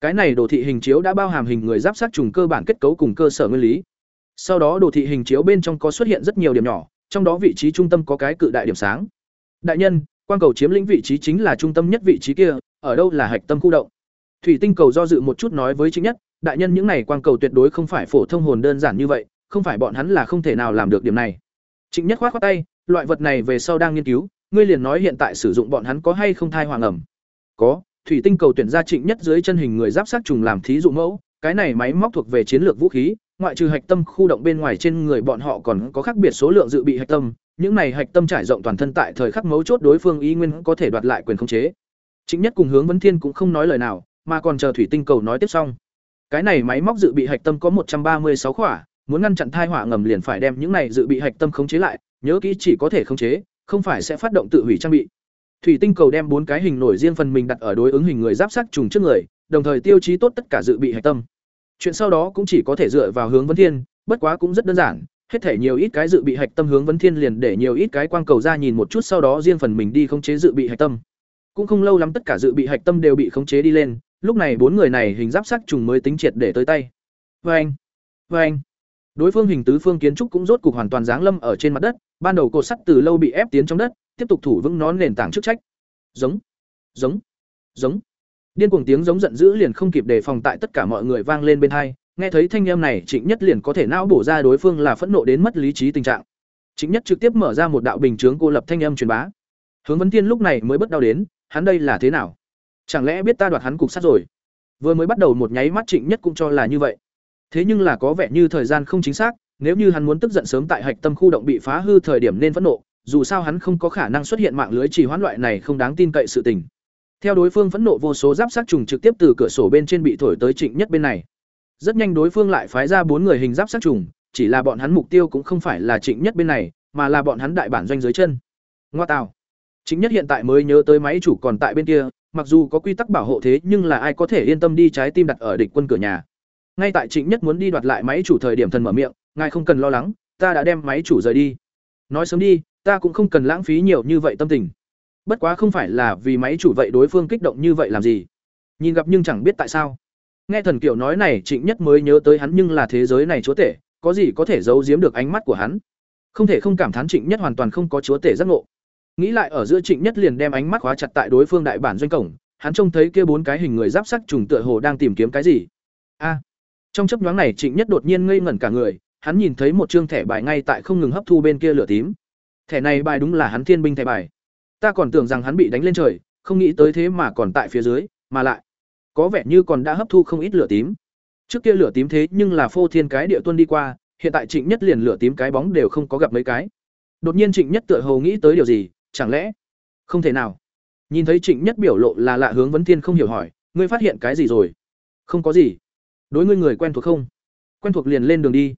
Cái này đồ thị hình chiếu đã bao hàm hình người giáp sát trùng cơ bản kết cấu cùng cơ sở nguyên lý. Sau đó đồ thị hình chiếu bên trong có xuất hiện rất nhiều điểm nhỏ, trong đó vị trí trung tâm có cái cự đại điểm sáng. Đại nhân, quang cầu chiếm lĩnh vị trí chính là trung tâm nhất vị trí kia, ở đâu là hạch tâm khu động. Thủy tinh cầu do dự một chút nói với chính nhất, đại nhân những này quang cầu tuyệt đối không phải phổ thông hồn đơn giản như vậy, không phải bọn hắn là không thể nào làm được điểm này. Trịnh Nhất khoát khoát tay, loại vật này về sau đang nghiên cứu, ngươi liền nói hiện tại sử dụng bọn hắn có hay không thai hoàng ẩm. Có, thủy tinh cầu tuyển ra Trịnh Nhất dưới chân hình người giáp sát trùng làm thí dụ mẫu, cái này máy móc thuộc về chiến lược vũ khí, ngoại trừ hạch tâm khu động bên ngoài trên người bọn họ còn có khác biệt số lượng dự bị hạch tâm, những này hạch tâm trải rộng toàn thân tại thời khắc mấu chốt đối phương ý nguyên có thể đoạt lại quyền khống chế. Trịnh Nhất cùng Hướng Vấn Thiên cũng không nói lời nào, mà còn chờ thủy tinh cầu nói tiếp xong. Cái này máy móc dự bị hạch tâm có một trăm ba mươi sáu khỏa, muốn ngăn chặn thai hỏa ngầm liền phải đem những này dự bị hạch tâm khống chế lại, nhớ kỹ chỉ có thể khống chế, không phải sẽ phát động tự hủy trang bị. Thủy tinh cầu đem bốn cái hình nổi riêng phần mình đặt ở đối ứng hình người giáp sát trùng trước người, đồng thời tiêu chí tốt tất cả dự bị hạch tâm. Chuyện sau đó cũng chỉ có thể dựa vào hướng vấn thiên, bất quá cũng rất đơn giản, hết thể nhiều ít cái dự bị hạch tâm hướng vấn thiên liền để nhiều ít cái quang cầu ra nhìn một chút sau đó riêng phần mình đi khống chế dự bị hạch tâm. Cũng không lâu lắm tất cả dự bị hạch tâm đều bị khống chế đi lên, lúc này bốn người này hình giáp sắc trùng mới tính triệt để tới tay. vê anh vê anh Đối phương hình tứ phương kiến trúc cũng rốt cục hoàn toàn giáng lâm ở trên mặt đất, ban đầu cột sắt từ lâu bị ép tiến trong đất, tiếp tục thủ vững nó nền tảng chức trách. Giống, giống, giống. Điên cuồng tiếng giống giận dữ liền không kịp đề phòng tại tất cả mọi người vang lên bên hai nghe thấy thanh âm này, Trịnh Nhất liền có thể não bổ ra đối phương là phẫn nộ đến mất lý trí tình trạng. Trịnh Nhất trực tiếp mở ra một đạo bình chướng cô lập thanh âm truyền bá. Hướng Vấn Tiên lúc này mới bất đau đến, hắn đây là thế nào? Chẳng lẽ biết ta đoạt hắn cục sát rồi? Vừa mới bắt đầu một nháy mắt Trịnh Nhất cũng cho là như vậy. Thế nhưng là có vẻ như thời gian không chính xác, nếu như hắn muốn tức giận sớm tại hạch tâm khu động bị phá hư thời điểm nên phẫn nộ, dù sao hắn không có khả năng xuất hiện mạng lưới chỉ hoãn loại này không đáng tin cậy sự tình. Theo đối phương phẫn nộ vô số giáp sát trùng trực tiếp từ cửa sổ bên trên bị thổi tới Trịnh Nhất bên này. Rất nhanh đối phương lại phái ra bốn người hình giáp sát trùng, chỉ là bọn hắn mục tiêu cũng không phải là Trịnh Nhất bên này, mà là bọn hắn đại bản doanh dưới chân. Ngoa tào. Trịnh Nhất hiện tại mới nhớ tới máy chủ còn tại bên kia, mặc dù có quy tắc bảo hộ thế nhưng là ai có thể yên tâm đi trái tim đặt ở địch quân cửa nhà. Ngay tại Trịnh Nhất muốn đi đoạt lại máy chủ thời điểm thần mở miệng, ngài không cần lo lắng, ta đã đem máy chủ rời đi. Nói sớm đi, ta cũng không cần lãng phí nhiều như vậy tâm tình. Bất quá không phải là vì máy chủ vậy đối phương kích động như vậy làm gì? Nhìn gặp nhưng chẳng biết tại sao. Nghe thần kiểu nói này, Trịnh Nhất mới nhớ tới hắn nhưng là thế giới này chúa tể, có gì có thể giấu giếm được ánh mắt của hắn. Không thể không cảm thán Trịnh Nhất hoàn toàn không có chúa tể giác ngộ. Nghĩ lại ở giữa Trịnh Nhất liền đem ánh mắt khóa chặt tại đối phương đại bản doanh cổng, hắn trông thấy kia bốn cái hình người giáp sắc trùng tựa hồ đang tìm kiếm cái gì. A. trong chấp nhoáng này Trịnh Nhất đột nhiên ngây ngẩn cả người, hắn nhìn thấy một chương thẻ bài ngay tại không ngừng hấp thu bên kia lửa tím. Thẻ này bài đúng là hắn thiên binh thẻ bài. Ta còn tưởng rằng hắn bị đánh lên trời, không nghĩ tới thế mà còn tại phía dưới, mà lại có vẻ như còn đã hấp thu không ít lửa tím. Trước kia lửa tím thế nhưng là phô thiên cái địa tuân đi qua, hiện tại Trịnh Nhất liền lửa tím cái bóng đều không có gặp mấy cái. Đột nhiên Trịnh Nhất tựa hồ nghĩ tới điều gì, chẳng lẽ? Không thể nào. Nhìn thấy trịnh nhất biểu lộ là lạ hướng vấn thiên không hiểu hỏi ngươi phát hiện cái gì rồi? Không có gì. Đối ngươi người quen thuộc không? Quen thuộc liền lên đường đi.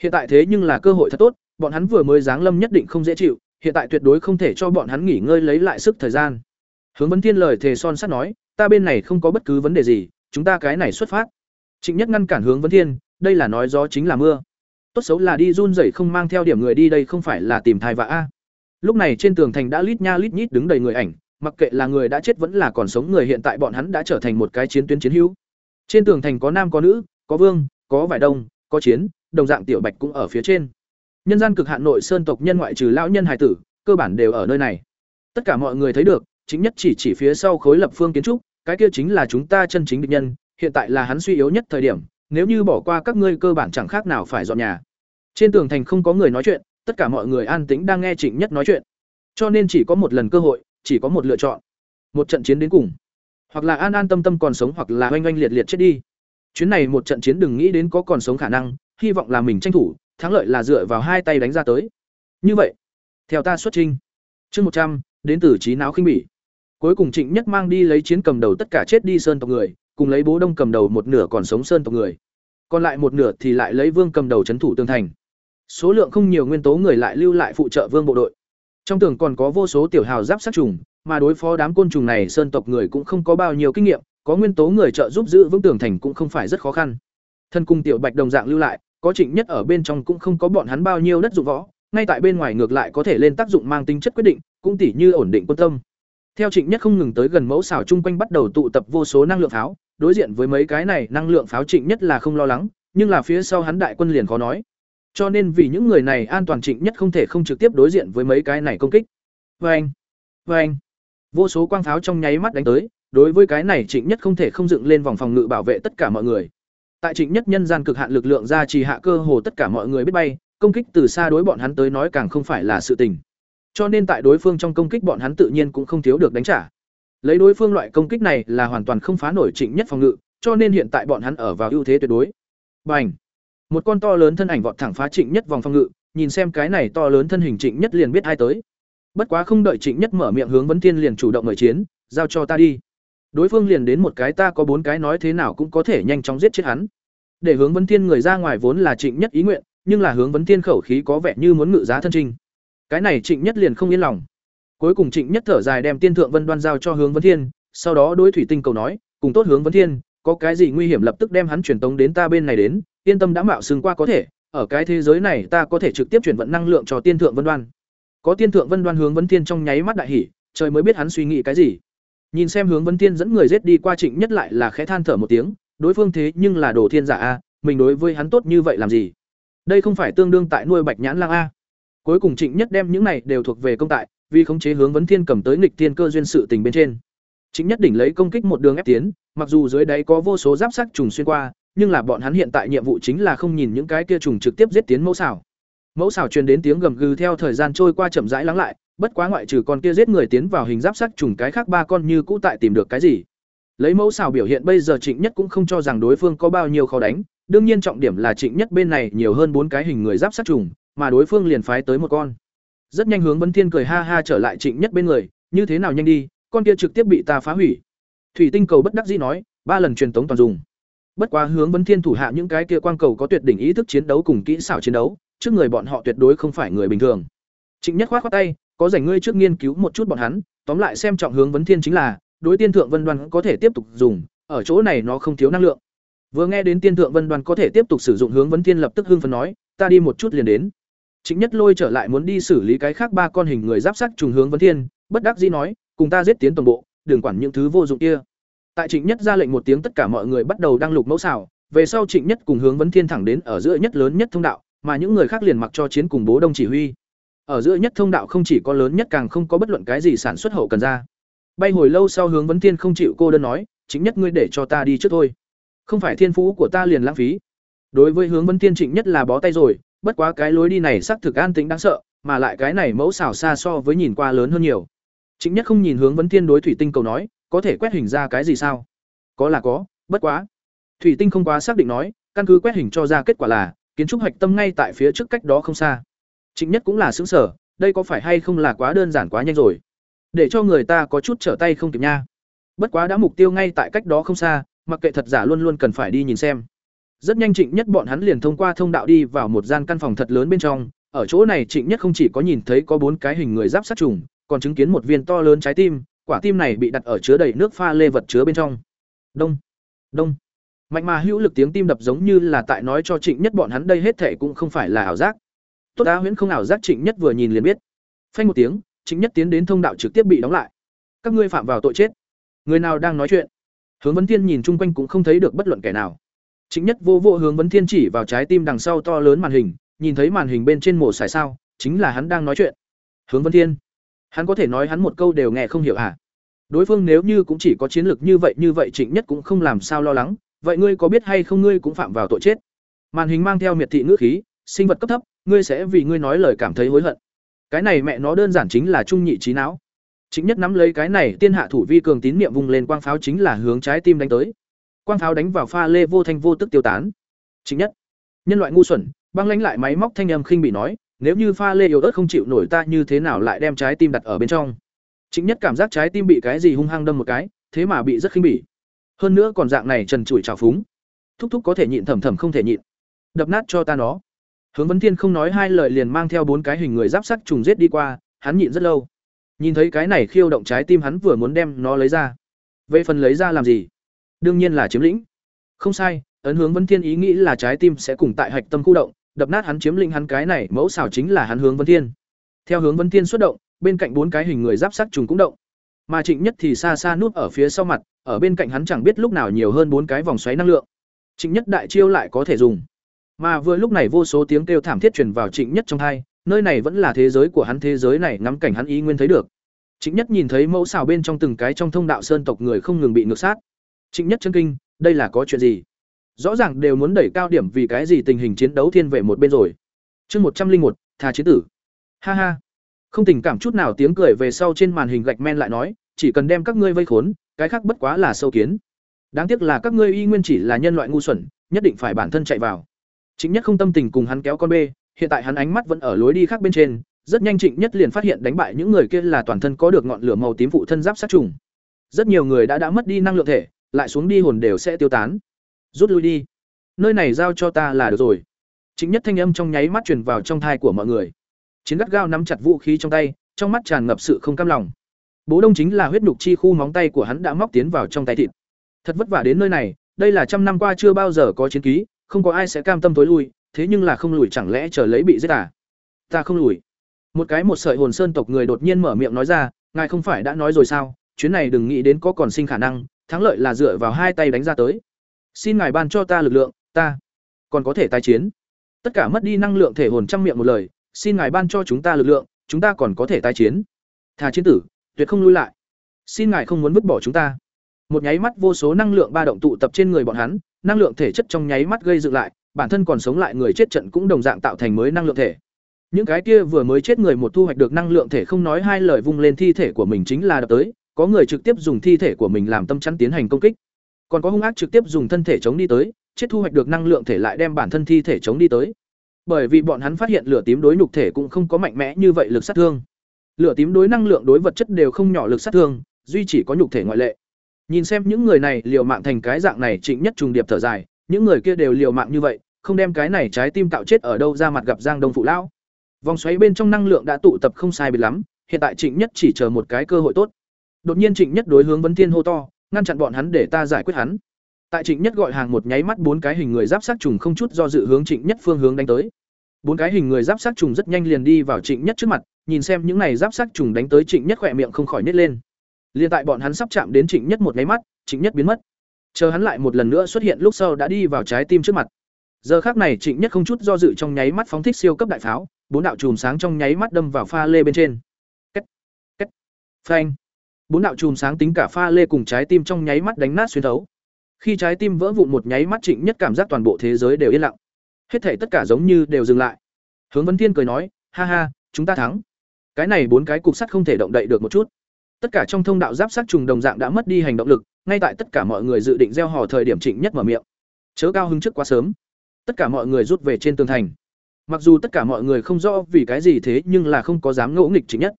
Hiện tại thế nhưng là cơ hội thật tốt bọn hắn vừa mới giáng lâm nhất định không dễ chịu hiện tại tuyệt đối không thể cho bọn hắn nghỉ ngơi lấy lại sức thời gian. Hướng vấn thiên lời thề son sắt nói ta bên này không có bất cứ vấn đề gì, chúng ta cái này xuất phát. Trịnh nhất ngăn cản hướng vấn thiên, đây là nói gió chính là mưa. Tốt xấu là đi run rẩy không mang theo điểm người đi đây không phải là tìm thai vạ a. Lúc này trên tường thành đã lít nha lít nhít đứng đầy người ảnh, mặc kệ là người đã chết vẫn là còn sống người hiện tại bọn hắn đã trở thành một cái chiến tuyến chiến hữu. Trên tường thành có nam có nữ, có vương, có vải đông, có chiến, đồng dạng tiểu bạch cũng ở phía trên. Nhân gian cực hạn nội sơn tộc nhân ngoại trừ lão nhân hải tử, cơ bản đều ở nơi này. Tất cả mọi người thấy được chính nhất chỉ chỉ phía sau khối lập phương kiến trúc cái kia chính là chúng ta chân chính địch nhân hiện tại là hắn suy yếu nhất thời điểm nếu như bỏ qua các ngươi cơ bản chẳng khác nào phải dọn nhà trên tường thành không có người nói chuyện tất cả mọi người an tĩnh đang nghe Trịnh Nhất nói chuyện. Cho nên chỉ có một lần cơ hội, chỉ có một lựa chọn. Một trận chiến đến cùng. Hoặc là an an tâm tâm còn sống hoặc là oanh oanh liệt liệt chết đi. Chuyến này một trận chiến đừng nghĩ đến có còn sống khả năng, hy vọng là mình tranh thủ, thắng lợi là dựa vào hai tay đánh ra tới. Như vậy, theo ta xuất trình. Chương một trăm đến từ trí não khinh bỉ. Cuối cùng Trịnh Nhất mang đi lấy chiến cầm đầu tất cả chết đi sơn tộc người, cùng lấy bố đông cầm đầu một nửa còn sống sơn tộc người. Còn lại một nửa thì lại lấy vương cầm đầu trấn thủ tương thành. Số lượng không nhiều nguyên tố người lại lưu lại phụ trợ vương bộ đội. Trong tường còn có vô số tiểu hào giáp sát trùng, mà đối phó đám côn trùng này sơn tộc người cũng không có bao nhiêu kinh nghiệm, có nguyên tố người trợ giúp giữ vững tường thành cũng không phải rất khó khăn. Thân cung tiểu bạch đồng dạng lưu lại, có Trịnh Nhất ở bên trong cũng không có bọn hắn bao nhiêu đất dụng võ, ngay tại bên ngoài ngược lại có thể lên tác dụng mang tính chất quyết định, cũng tỉ như ổn định quân tâm. Theo Trịnh Nhất không ngừng tới gần mẫu xảo chung quanh bắt đầu tụ tập vô số năng lượng pháo. đối diện với mấy cái này năng lượng pháo trịnh nhất là không lo lắng, nhưng là phía sau hắn đại quân liền khó nói. Cho nên vì những người này an toàn trịnh nhất không thể không trực tiếp đối diện với mấy cái này công kích. Oeng, oeng. Vô số quang pháo trong nháy mắt đánh tới, đối với cái này trịnh nhất không thể không dựng lên vòng phòng ngự bảo vệ tất cả mọi người. Tại trịnh nhất nhân gian cực hạn lực lượng ra trì hạ cơ hồ tất cả mọi người biết bay, công kích từ xa đối bọn hắn tới nói càng không phải là sự tình. Cho nên tại đối phương trong công kích bọn hắn tự nhiên cũng không thiếu được đánh trả. Lấy đối phương loại công kích này là hoàn toàn không phá nổi Trịnh Nhất phòng ngự, cho nên hiện tại bọn hắn ở vào ưu thế tuyệt đối. Bành! Một con to lớn thân ảnh vọt thẳng phá Trịnh Nhất vòng phòng ngự, nhìn xem cái này to lớn thân hình Trịnh Nhất liền biết ai tới. Bất quá không đợi Trịnh Nhất mở miệng hướng Vấn Tiên liền chủ động mời chiến, giao cho ta đi. Đối phương liền đến một cái ta có bốn cái nói thế nào cũng có thể nhanh chóng giết chết hắn. Để hướng Vấn Tiên người ra ngoài vốn là Trịnh Nhất ý nguyện, nhưng là hướng Vấn Tiên khẩu khí có vẻ như muốn ngự giá thân trình. Cái này Trịnh Nhất liền không yên lòng. Cuối cùng Trịnh Nhất thở dài đem Tiên Thượng Vân Đoan giao cho Hướng Vấn Thiên, sau đó đối thủy tinh cầu nói, cùng tốt Hướng Vấn Thiên, có cái gì nguy hiểm lập tức đem hắn truyền tống đến ta bên này đến, yên tâm đã mạo xưng qua có thể, ở cái thế giới này ta có thể trực tiếp chuyển vận năng lượng cho Tiên Thượng Vân Đoan. Có Tiên Thượng Vân Đoan Hướng Vấn Thiên trong nháy mắt đại hỉ, trời mới biết hắn suy nghĩ cái gì. Nhìn xem Hướng Vấn Thiên dẫn người giết đi qua Trịnh Nhất lại là khẽ than thở một tiếng, đối phương thế nhưng là đồ thiên giả a, mình đối với hắn tốt như vậy làm gì? Đây không phải tương đương tại nuôi Bạch Nhãn Lang a. Cuối cùng Trịnh Nhất đem những này đều thuộc về công tại, vì khống chế hướng vấn thiên cầm tới nghịch thiên cơ duyên sự tình bên trên. Trịnh Nhất đỉnh lấy công kích một đường ép tiến, mặc dù dưới đáy có vô số giáp sắc trùng xuyên qua, nhưng là bọn hắn hiện tại nhiệm vụ chính là không nhìn những cái kia trùng trực tiếp giết tiến mẫu xảo. Mẫu xảo truyền đến tiếng gầm gừ theo thời gian trôi qua chậm rãi lắng lại, bất quá ngoại trừ con kia giết người tiến vào hình giáp sắc trùng cái khác ba con như cũ tại tìm được cái gì. Lấy mẫu xảo biểu hiện bây giờ Trịnh Nhất cũng không cho rằng đối phương có bao nhiêu khó đánh, đương nhiên trọng điểm là Trịnh Nhất bên này nhiều hơn bốn cái hình người giáp sát trùng, mà đối phương liền phái tới một con. Rất nhanh hướng Vân Thiên cười ha ha trở lại Trịnh Nhất bên người, như thế nào nhanh đi, con kia trực tiếp bị ta phá hủy. Thủy tinh cầu bất đắc dĩ nói, ba lần truyền tống toàn dùng. Bất quá hướng Vân Thiên thủ hạ những cái kia quang cầu có tuyệt đỉnh ý thức chiến đấu cùng kỹ xảo chiến đấu, trước người bọn họ tuyệt đối không phải người bình thường. Trịnh Nhất khoát khoát tay, có rảnh ngươi trước nghiên cứu một chút bọn hắn, tóm lại xem trọng hướng Vân Thiên chính là, đối tiên thượng Vân Đoan có thể tiếp tục dùng, ở chỗ này nó không thiếu năng lượng. Vừa nghe đến tiên thượng Vân Đoan có thể tiếp tục sử dụng hướng Vân Thiên lập tức hưng phấn nói, ta đi một chút liền đến. Trịnh Nhất Lôi trở lại muốn đi xử lý cái khác ba con hình người giáp sắt trùng hướng Vân thiên, bất đắc dĩ nói, cùng ta giết tiến toàn bộ, đừng quản những thứ vô dụng kia. Tại Trịnh Nhất ra lệnh một tiếng tất cả mọi người bắt đầu đăng lục mẫu xảo, về sau Trịnh Nhất cùng hướng Vân thiên thẳng đến ở giữa nhất lớn nhất thông đạo, mà những người khác liền mặc cho chiến cùng bố đông chỉ huy. Ở giữa nhất thông đạo không chỉ có lớn nhất càng không có bất luận cái gì sản xuất hậu cần ra. Bay hồi lâu sau hướng Vân thiên không chịu cô đơn nói, chính nhất ngươi để cho ta đi trước thôi. Không phải thiên phú của ta liền lãng phí. Đối với hướng Vân thiên Trịnh Nhất là bó tay rồi, bất quá cái lối đi này xác thực an tĩnh đáng sợ, mà lại cái này mẫu xảo xa so với nhìn qua lớn hơn nhiều. Chính nhất không nhìn hướng vấn thiên đối thủy tinh cầu nói, có thể quét hình ra cái gì sao? Có là có, bất quá. Thủy tinh không quá xác định nói, căn cứ quét hình cho ra kết quả là, kiến trúc hạch tâm ngay tại phía trước cách đó không xa. Chính nhất cũng là xứng sở đây có phải hay không là quá đơn giản quá nhanh rồi? Để cho người ta có chút trở tay không kịp nha. Bất quá đã mục tiêu ngay tại cách đó không xa, mặc kệ thật giả luôn luôn cần phải đi nhìn xem rất nhanh Trịnh Nhất bọn hắn liền thông qua thông đạo đi vào một gian căn phòng thật lớn bên trong, ở chỗ này Trịnh Nhất không chỉ có nhìn thấy có bốn cái hình người giáp sát trùng, còn chứng kiến một viên to lớn trái tim, quả tim này bị đặt ở chứa đầy nước pha lê vật chứa bên trong. Đông, đông. Mạnh mà hữu lực tiếng tim đập giống như là tại nói cho Trịnh Nhất bọn hắn đây hết thể cũng không phải là ảo giác. Tốt đã Huyễn không ảo giác Trịnh Nhất vừa nhìn liền biết. Phanh một tiếng, Trịnh Nhất tiến đến thông đạo trực tiếp bị đóng lại. Các ngươi phạm vào tội chết. Người nào đang nói chuyện? Hướng Vấn Tiên nhìn chung quanh cũng không thấy được bất luận kẻ nào. Chính nhất vô vô hướng vấn thiên chỉ vào trái tim đằng sau to lớn màn hình, nhìn thấy màn hình bên trên mổ xài sao, chính là hắn đang nói chuyện. Hướng vấn thiên, hắn có thể nói hắn một câu đều nghe không hiểu à? Đối phương nếu như cũng chỉ có chiến lược như vậy như vậy Trịnh Nhất cũng không làm sao lo lắng, vậy ngươi có biết hay không ngươi cũng phạm vào tội chết. Màn hình mang theo miệt thị ngữ khí, sinh vật cấp thấp, ngươi sẽ vì ngươi nói lời cảm thấy hối hận. Cái này mẹ nó đơn giản chính là trung nhị trí não. Trịnh Nhất nắm lấy cái này, tiên hạ thủ vi cường tín niệm vùng lên quang pháo chính là hướng trái tim đánh tới quang pháo đánh vào pha lê vô thanh vô tức tiêu tán. Chính nhất. Nhân loại ngu xuẩn, băng lãnh lại máy móc thanh âm khinh bị nói, nếu như pha lê yếu ớt không chịu nổi ta như thế nào lại đem trái tim đặt ở bên trong? Chính nhất cảm giác trái tim bị cái gì hung hăng đâm một cái, thế mà bị rất khinh bỉ. Hơn nữa còn dạng này trần trụi trào phúng. Thúc thúc có thể nhịn thầm thầm không thể nhịn. Đập nát cho ta nó. Hướng vấn thiên không nói hai lời liền mang theo bốn cái hình người giáp sắc trùng giết đi qua, hắn nhịn rất lâu. Nhìn thấy cái này khiêu động trái tim hắn vừa muốn đem nó lấy ra. Vậy phần lấy ra làm gì? Đương nhiên là chiếm lĩnh. Không sai, ấn hướng vân thiên ý nghĩ là trái tim sẽ cùng tại hạch tâm khu động, đập nát hắn chiếm lĩnh hắn cái này, mẫu xảo chính là hắn hướng vân thiên. Theo hướng vân thiên xuất động, bên cạnh bốn cái hình người giáp sắc trùng cũng động. Mà trịnh nhất thì xa xa núp ở phía sau mặt, ở bên cạnh hắn chẳng biết lúc nào nhiều hơn bốn cái vòng xoáy năng lượng. Trịnh nhất đại chiêu lại có thể dùng. Mà vừa lúc này vô số tiếng kêu thảm thiết truyền vào trịnh nhất trong thai nơi này vẫn là thế giới của hắn, thế giới này ngắm cảnh hắn ý nguyên thấy được. Trịnh nhất nhìn thấy mẫu xào bên trong từng cái trong thông đạo sơn tộc người không ngừng bị ngược sát trịnh nhất chân kinh, đây là có chuyện gì? Rõ ràng đều muốn đẩy cao điểm vì cái gì tình hình chiến đấu thiên về một bên rồi. Chương một trăm linh một tha chiến tử. Ha ha. Không tình cảm chút nào tiếng cười về sau trên màn hình gạch men lại nói, chỉ cần đem các ngươi vây khốn, cái khác bất quá là sâu kiến. Đáng tiếc là các ngươi y nguyên chỉ là nhân loại ngu xuẩn, nhất định phải bản thân chạy vào. Trịnh nhất không tâm tình cùng hắn kéo con bê, hiện tại hắn ánh mắt vẫn ở lối đi khác bên trên, rất nhanh trịnh nhất liền phát hiện đánh bại những người kia là toàn thân có được ngọn lửa màu tím phụ thân giáp sát trùng. Rất nhiều người đã đã mất đi năng lượng thể lại xuống đi hồn đều sẽ tiêu tán. Rút lui đi. Nơi này giao cho ta là được rồi. Chính nhất thanh âm trong nháy mắt truyền vào trong thai của mọi người. Chiến gắt gao nắm chặt vũ khí trong tay, trong mắt tràn ngập sự không cam lòng. Bố đông chính là huyết nhục chi khu móng tay của hắn đã móc tiến vào trong tay thịt. Thật vất vả đến nơi này, đây là trăm năm qua chưa bao giờ có chiến ký, không có ai sẽ cam tâm tối lui, thế nhưng là không lùi chẳng lẽ chờ lấy bị giết à? Ta không lùi. Một cái một sợi hồn sơn tộc người đột nhiên mở miệng nói ra, ngài không phải đã nói rồi sao? Chuyến này đừng nghĩ đến có còn sinh khả năng thắng lợi là dựa vào hai tay đánh ra tới. Xin ngài ban cho ta lực lượng, ta còn có thể tái chiến. Tất cả mất đi năng lượng thể hồn trăm miệng một lời, xin ngài ban cho chúng ta lực lượng, chúng ta còn có thể tái chiến. Thà chiến tử, tuyệt không lui lại. Xin ngài không muốn vứt bỏ chúng ta. Một nháy mắt vô số năng lượng ba động tụ tập trên người bọn hắn, năng lượng thể chất trong nháy mắt gây dựng lại, bản thân còn sống lại người chết trận cũng đồng dạng tạo thành mới năng lượng thể. Những cái kia vừa mới chết người một thu hoạch được năng lượng thể không nói hai lời vung lên thi thể của mình chính là đập tới có người trực tiếp dùng thi thể của mình làm tâm chắn tiến hành công kích. Còn có hung ác trực tiếp dùng thân thể chống đi tới, chết thu hoạch được năng lượng thể lại đem bản thân thi thể chống đi tới. Bởi vì bọn hắn phát hiện lửa tím đối nhục thể cũng không có mạnh mẽ như vậy lực sát thương. Lửa tím đối năng lượng đối vật chất đều không nhỏ lực sát thương, duy chỉ có nhục thể ngoại lệ. Nhìn xem những người này liều mạng thành cái dạng này trịnh nhất trùng điệp thở dài, những người kia đều liều mạng như vậy, không đem cái này trái tim cạo chết ở đâu ra mặt gặp giang đông phụ lão. Vòng xoáy bên trong năng lượng đã tụ tập không sai biệt lắm, hiện tại trịnh nhất chỉ chờ một cái cơ hội tốt đột nhiên trịnh nhất đối hướng vấn thiên hô to ngăn chặn bọn hắn để ta giải quyết hắn. Tại trịnh nhất gọi hàng một nháy mắt bốn cái hình người giáp sát trùng không chút do dự hướng trịnh nhất phương hướng đánh tới. Bốn cái hình người giáp sát trùng rất nhanh liền đi vào trịnh nhất trước mặt nhìn xem những này giáp sát trùng đánh tới trịnh nhất khỏe miệng không khỏi nít lên. Liền tại bọn hắn sắp chạm đến trịnh nhất một nháy mắt trịnh nhất biến mất. Chờ hắn lại một lần nữa xuất hiện lúc sau đã đi vào trái tim trước mặt. Giờ khác này trịnh nhất không chút do dự trong nháy mắt phóng thích siêu cấp đại pháo bốn đạo chùm sáng trong nháy mắt đâm vào pha lê bên trên. Kết, kết, phanh bốn đạo chùm sáng tính cả pha lê cùng trái tim trong nháy mắt đánh nát xuyên thấu. Khi trái tim vỡ vụn một nháy mắt trịnh nhất cảm giác toàn bộ thế giới đều yên lặng. Hết thể tất cả giống như đều dừng lại. Hướng vấn thiên cười nói, ha ha, chúng ta thắng. Cái này bốn cái cục sắt không thể động đậy được một chút. Tất cả trong thông đạo giáp sát trùng đồng dạng đã mất đi hành động lực, ngay tại tất cả mọi người dự định gieo hò thời điểm trịnh nhất mở miệng. Chớ cao hứng trước quá sớm. Tất cả mọi người rút về trên tường thành. Mặc dù tất cả mọi người không rõ vì cái gì thế, nhưng là không có dám ngỗ nghịch trịnh nhất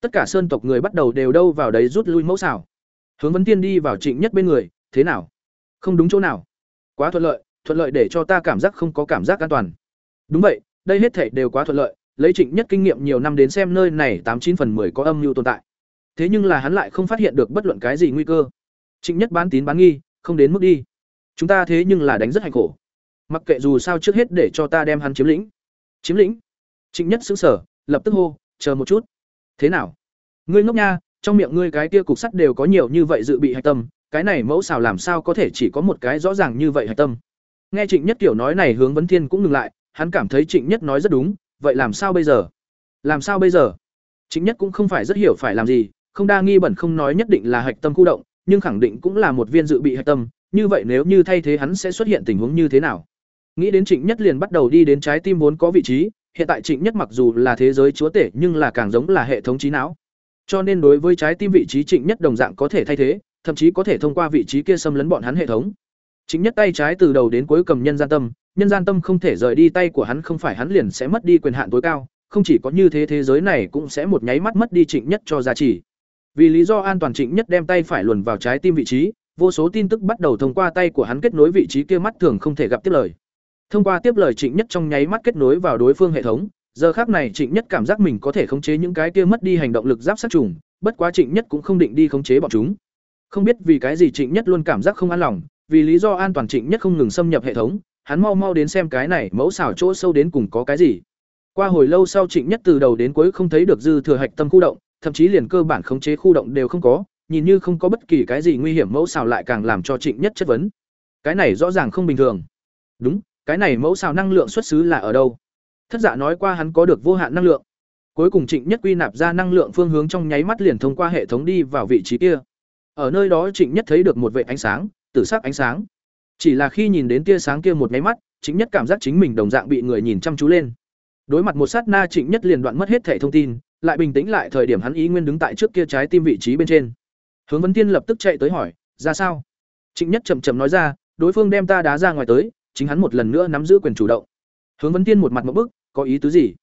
tất cả sơn tộc người bắt đầu đều đâu vào đấy rút lui mẫu xảo. Hướng vấn tiên đi vào trịnh nhất bên người, thế nào? Không đúng chỗ nào. Quá thuận lợi thuận lợi để cho ta cảm giác không có cảm giác an toàn. Đúng vậy, đây hết thể đều quá thuận lợi, lấy trịnh nhất kinh nghiệm nhiều năm đến xem nơi này tám chín phần mười có âm mưu tồn tại. Thế nhưng là hắn lại không phát hiện được bất luận cái gì nguy cơ. Trịnh nhất bán tín bán nghi, không đến mức đi. Chúng ta thế nhưng là đánh rất hạnh khổ. Mặc kệ dù sao trước hết để cho ta đem hắn chiếm lĩnh. Chiếm lĩnh? Trịnh nhất xứng sở lập tức hô, chờ một chút thế nào? Ngươi ngốc nha, trong miệng ngươi cái kia cục sắt đều có nhiều như vậy dự bị hạch tâm, cái này mẫu xào làm sao có thể chỉ có một cái rõ ràng như vậy hạch tâm? Nghe trịnh nhất kiểu nói này, hướng vấn thiên cũng ngừng lại, hắn cảm thấy trịnh nhất nói rất đúng, vậy làm sao bây giờ? Làm sao bây giờ? Trịnh nhất cũng không phải rất hiểu phải làm gì, không đa nghi bẩn không nói nhất định là hạch tâm khu động, nhưng khẳng định cũng là một viên dự bị hạch tâm, như vậy nếu như thay thế hắn sẽ xuất hiện tình huống như thế nào? Nghĩ đến trịnh nhất liền bắt đầu đi đến trái tim vốn có vị trí hiện tại trịnh nhất mặc dù là thế giới chúa tể nhưng là càng giống là hệ thống trí não. Cho nên đối với trái tim vị trí trịnh nhất đồng dạng có thể thay thế, thậm chí có thể thông qua vị trí kia xâm lấn bọn hắn hệ thống. Chính nhất tay trái từ đầu đến cuối cầm nhân gian tâm, nhân gian tâm không thể rời đi tay của hắn không phải hắn liền sẽ mất đi quyền hạn tối cao, không chỉ có như thế thế giới này cũng sẽ một nháy mắt mất đi trịnh nhất cho giá trị. Vì lý do an toàn trịnh nhất đem tay phải luồn vào trái tim vị trí, vô số tin tức bắt đầu thông qua tay của hắn kết nối vị trí kia mắt thường không thể gặp tiếp lời thông qua tiếp lời trịnh nhất trong nháy mắt kết nối vào đối phương hệ thống giờ khác này trịnh nhất cảm giác mình có thể khống chế những cái kia mất đi hành động lực giáp sát trùng bất quá trịnh nhất cũng không định đi khống chế bọn chúng không biết vì cái gì trịnh nhất luôn cảm giác không an lòng vì lý do an toàn trịnh nhất không ngừng xâm nhập hệ thống hắn mau mau đến xem cái này mẫu xảo chỗ sâu đến cùng có cái gì qua hồi lâu sau trịnh nhất từ đầu đến cuối không thấy được dư thừa hạch tâm khu động thậm chí liền cơ bản khống chế khu động đều không có, nhìn như không có bất kỳ cái gì nguy hiểm mẫu xảo lại càng làm cho Trịnh Nhất chất vấn. Cái này rõ ràng không bình thường. Đúng, cái này mẫu xào năng lượng xuất xứ là ở đâu? Thất Dạ nói qua hắn có được vô hạn năng lượng. Cuối cùng Trịnh Nhất quy nạp ra năng lượng phương hướng trong nháy mắt liền thông qua hệ thống đi vào vị trí kia. Ở nơi đó Trịnh Nhất thấy được một vệt ánh sáng, tử sắc ánh sáng. Chỉ là khi nhìn đến tia sáng kia một nháy mắt, Trịnh Nhất cảm giác chính mình đồng dạng bị người nhìn chăm chú lên. Đối mặt một sát na Trịnh Nhất liền đoạn mất hết thể thông tin, lại bình tĩnh lại thời điểm hắn ý nguyên đứng tại trước kia trái tim vị trí bên trên. Hướng Vấn Tiên lập tức chạy tới hỏi, "Ra sao?" Trịnh Nhất chậm chậm nói ra, "Đối phương đem ta đá ra ngoài tới, chính hắn một lần nữa nắm giữ quyền chủ động." Hướng Vấn Tiên một mặt ngộp bức, "Có ý tứ gì?"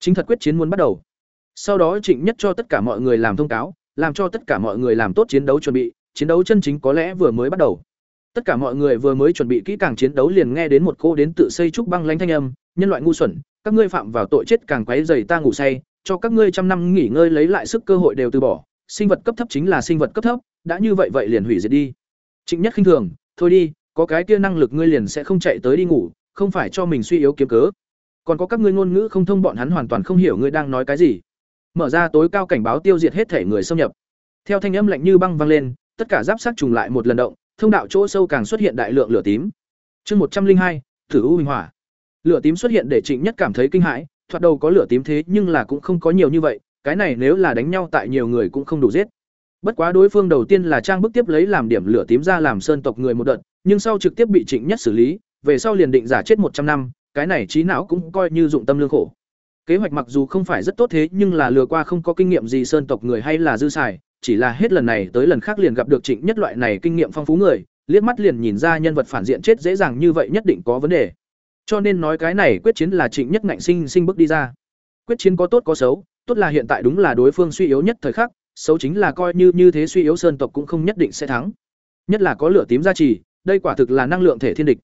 Chính thật quyết chiến muốn bắt đầu. Sau đó Trịnh Nhất cho tất cả mọi người làm thông cáo, làm cho tất cả mọi người làm tốt chiến đấu chuẩn bị, chiến đấu chân chính có lẽ vừa mới bắt đầu. Tất cả mọi người vừa mới chuẩn bị kỹ càng chiến đấu liền nghe đến một cô đến tự xây trúc băng lãnh thanh âm, nhân loại ngu xuẩn, các ngươi phạm vào tội chết càng quấy rầy ta ngủ say, cho các ngươi trăm năm nghỉ ngơi lấy lại sức cơ hội đều từ bỏ, sinh vật cấp thấp chính là sinh vật cấp thấp, đã như vậy vậy liền hủy diệt đi. Trịnh Nhất khinh thường, thôi đi, có cái kia năng lực ngươi liền sẽ không chạy tới đi ngủ, không phải cho mình suy yếu kiếm cớ. Còn có các ngươi ngôn ngữ không thông bọn hắn hoàn toàn không hiểu ngươi đang nói cái gì. Mở ra tối cao cảnh báo tiêu diệt hết thể người xâm nhập. Theo thanh âm lạnh như băng vang lên, tất cả giáp sát trùng lại một lần động, thông đạo chỗ sâu càng xuất hiện đại lượng lửa tím. Chương một trăm linh hai, thử u minh hỏa. Lửa tím xuất hiện để Trịnh Nhất cảm thấy kinh hãi, thoạt đầu có lửa tím thế nhưng là cũng không có nhiều như vậy, cái này nếu là đánh nhau tại nhiều người cũng không đủ giết. Bất quá đối phương đầu tiên là trang bức tiếp lấy làm điểm lửa tím ra làm sơn tộc người một đợt, nhưng sau trực tiếp bị Trịnh Nhất xử lý, về sau liền định giả chết một trăm năm, cái này trí não cũng coi như dụng tâm lương khổ. Kế hoạch mặc dù không phải rất tốt thế nhưng là lừa qua không có kinh nghiệm gì sơn tộc người hay là dư xài, chỉ là hết lần này tới lần khác liền gặp được Trịnh Nhất loại này kinh nghiệm phong phú người, liếc mắt liền nhìn ra nhân vật phản diện chết dễ dàng như vậy nhất định có vấn đề. Cho nên nói cái này quyết chiến là Trịnh Nhất ngạnh sinh sinh bước đi ra. Quyết chiến có tốt có xấu, tốt là hiện tại đúng là đối phương suy yếu nhất thời khắc, xấu chính là coi như như thế suy yếu sơn tộc cũng không nhất định sẽ thắng. Nhất là có lửa tím gia trì, đây quả thực là năng lượng thể thiên địch.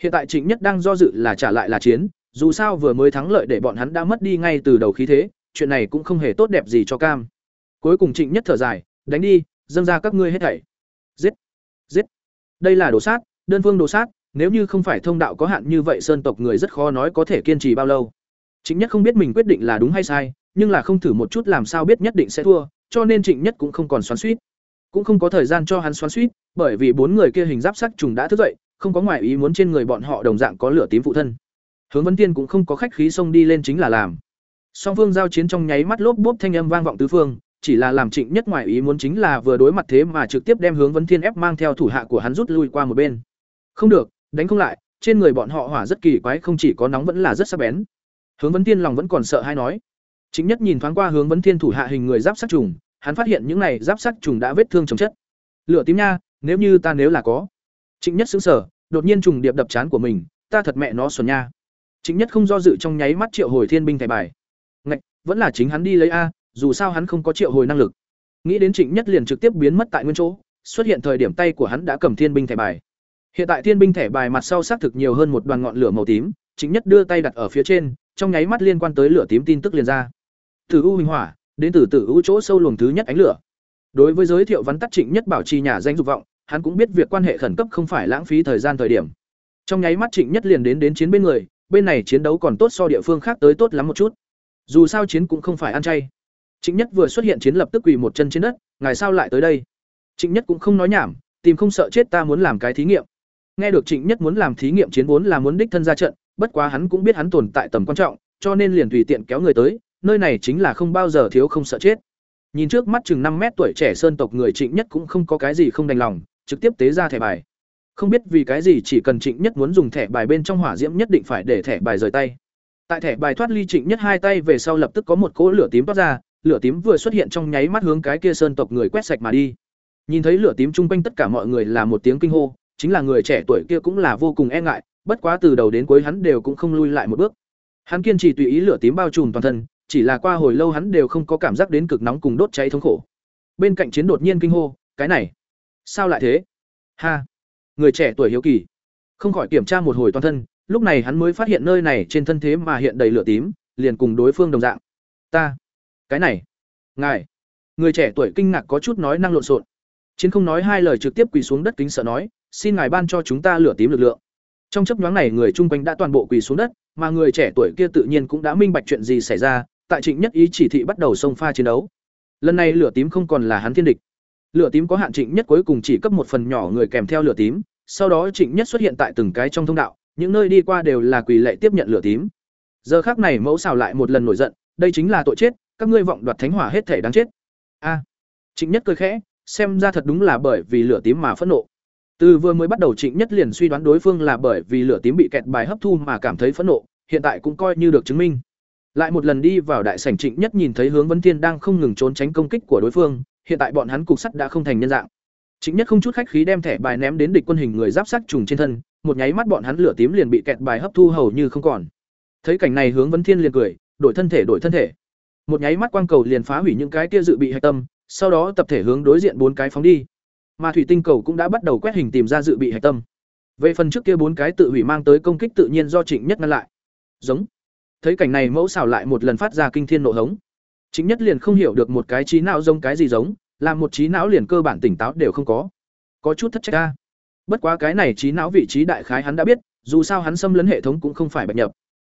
Hiện tại Trịnh Nhất đang do dự là trả lại là chiến, dù sao vừa mới thắng lợi để bọn hắn đã mất đi ngay từ đầu khí thế, chuyện này cũng không hề tốt đẹp gì cho Cam. Cuối cùng Trịnh Nhất thở dài, đánh đi, dâng ra các ngươi hết thảy. Giết, giết. Đây là đồ sát, đơn phương đồ sát, nếu như không phải thông đạo có hạn như vậy sơn tộc người rất khó nói có thể kiên trì bao lâu. Trịnh Nhất không biết mình quyết định là đúng hay sai, nhưng là không thử một chút làm sao biết nhất định sẽ thua, cho nên Trịnh Nhất cũng không còn xoắn xuýt. Cũng không có thời gian cho hắn xoắn xuýt, bởi vì bốn người kia hình giáp sắc trùng đã thức dậy, không có ngoại ý muốn trên người bọn họ đồng dạng có lửa tím phụ thân. Hướng Vân Tiên cũng không có khách khí xông đi lên chính là làm. Song phương giao chiến trong nháy mắt lốp bốp thanh âm vang vọng tứ phương, chỉ là làm Trịnh Nhất ngoại ý muốn chính là vừa đối mặt thế mà trực tiếp đem Hướng Vân Thiên ép mang theo thủ hạ của hắn rút lui qua một bên. Không được, đánh không lại, trên người bọn họ hỏa rất kỳ quái không chỉ có nóng vẫn là rất sắc bén. Hướng Vân Tiên lòng vẫn còn sợ hai nói. Chính Nhất nhìn thoáng qua Hướng Vấn Thiên thủ hạ hình người giáp sắt trùng, hắn phát hiện những này giáp sắt trùng đã vết thương chồng chất. Lửa tím nha, nếu như ta nếu là có. Chính Nhất sững sờ, đột nhiên trùng điệp đập chán của mình, ta thật mẹ nó xuẩn nha. Chính Nhất không do dự trong nháy mắt triệu hồi thiên binh thẻ bài. Ngạch, vẫn là chính hắn đi lấy a, dù sao hắn không có triệu hồi năng lực. Nghĩ đến Trịnh Nhất liền trực tiếp biến mất tại nguyên chỗ, xuất hiện thời điểm tay của hắn đã cầm thiên binh thẻ bài. Hiện tại thiên binh thẻ bài mặt sau xác thực nhiều hơn một đoàn ngọn lửa màu tím, Trịnh Nhất đưa tay đặt ở phía trên, trong nháy mắt liên quan tới lửa tím tin tức liền ra. Từ u hình hỏa, đến từ từ u chỗ sâu luồng thứ nhất ánh lửa. Đối với giới thiệu vắn tắt Trịnh Nhất bảo trì nhà danh dục vọng, hắn cũng biết việc quan hệ khẩn cấp không phải lãng phí thời gian thời điểm. Trong nháy mắt Trịnh Nhất liền đến đến chiến bên người, bên này chiến đấu còn tốt so địa phương khác tới tốt lắm một chút. Dù sao chiến cũng không phải ăn chay. Trịnh Nhất vừa xuất hiện chiến lập tức quỳ một chân trên đất, ngài sao lại tới đây? Trịnh Nhất cũng không nói nhảm, tìm không sợ chết ta muốn làm cái thí nghiệm. Nghe được Trịnh Nhất muốn làm thí nghiệm chiến vốn là muốn đích thân ra trận, bất quá hắn cũng biết hắn tồn tại tầm quan trọng, cho nên liền tùy tiện kéo người tới, nơi này chính là không bao giờ thiếu không sợ chết. Nhìn trước mắt chừng năm mét tuổi trẻ sơn tộc người Trịnh Nhất cũng không có cái gì không đành lòng, trực tiếp tế ra thẻ bài. Không biết vì cái gì chỉ cần Trịnh Nhất muốn dùng thẻ bài bên trong hỏa diễm nhất định phải để thẻ bài rời tay. Tại thẻ bài thoát ly Trịnh Nhất hai tay về sau lập tức có một cỗ lửa tím toát ra, lửa tím vừa xuất hiện trong nháy mắt hướng cái kia sơn tộc người quét sạch mà đi. Nhìn thấy lửa tím chung quanh tất cả mọi người là một tiếng kinh hô, chính là người trẻ tuổi kia cũng là vô cùng e ngại, bất quá từ đầu đến cuối hắn đều cũng không lui lại một bước. Hắn kiên trì tùy ý lửa tím bao trùm toàn thân, chỉ là qua hồi lâu hắn đều không có cảm giác đến cực nóng cùng đốt cháy thống khổ. Bên cạnh chiến đột nhiên kinh hô, cái này, sao lại thế? Ha, người trẻ tuổi hiếu kỳ, không khỏi kiểm tra một hồi toàn thân, lúc này hắn mới phát hiện nơi này trên thân thế mà hiện đầy lửa tím, liền cùng đối phương đồng dạng. Ta, cái này, ngài, người trẻ tuổi kinh ngạc có chút nói năng lộn xộn. Chiến không nói hai lời trực tiếp quỳ xuống đất kính sợ nói, xin ngài ban cho chúng ta lửa tím lực lượng. Trong chấp nhoáng này người chung quanh đã toàn bộ quỳ xuống đất, mà người trẻ tuổi kia tự nhiên cũng đã minh bạch chuyện gì xảy ra, tại Trịnh Nhất Ý chỉ thị bắt đầu xông pha chiến đấu. lần này lửa tím không còn là hắn thiên địch. Lửa tím có hạn trịnh nhất cuối cùng chỉ cấp một phần nhỏ người kèm theo lửa tím, sau đó trịnh nhất xuất hiện tại từng cái trong thông đạo, những nơi đi qua đều là quỳ lệ tiếp nhận lửa tím. Giờ khác này mẫu xào lại một lần nổi giận, đây chính là tội chết, các ngươi vọng đoạt thánh hỏa hết thể đáng chết. A. Trịnh nhất cười khẽ, xem ra thật đúng là bởi vì lửa tím mà phẫn nộ. Từ vừa mới bắt đầu trịnh nhất liền suy đoán đối phương là bởi vì lửa tím bị kẹt bài hấp thu mà cảm thấy phẫn nộ, hiện tại cũng coi như được chứng minh lại một lần đi vào đại sảnh trịnh nhất nhìn thấy hướng vấn thiên đang không ngừng trốn tránh công kích của đối phương, hiện tại bọn hắn cục sắt đã không thành nhân dạng. Trịnh nhất không chút khách khí đem thẻ bài ném đến địch quân hình người giáp sắt trùng trên thân, một nháy mắt bọn hắn lửa tím liền bị kẹt bài hấp thu hầu như không còn. Thấy cảnh này hướng vấn thiên liền cười, đổi thân thể, đổi thân thể. Một nháy mắt quang cầu liền phá hủy những cái kia dự bị hạch tâm, sau đó tập thể hướng đối diện bốn cái phóng đi. Mà thủy tinh cầu cũng đã bắt đầu quét hình tìm ra dự bị hạch tâm. Về phần trước kia bốn cái tự hủy mang tới công kích tự nhiên do trịnh nhất ngăn lại. Giống thấy cảnh này mẫu xảo lại một lần phát ra kinh thiên nộ hống. Chính nhất liền không hiểu được một cái trí não giống cái gì giống, làm một trí não liền cơ bản tỉnh táo đều không có. Có chút thất trách ta bất quá cái này trí não vị trí đại khái hắn đã biết, dù sao hắn xâm lấn hệ thống cũng không phải bạch nhập.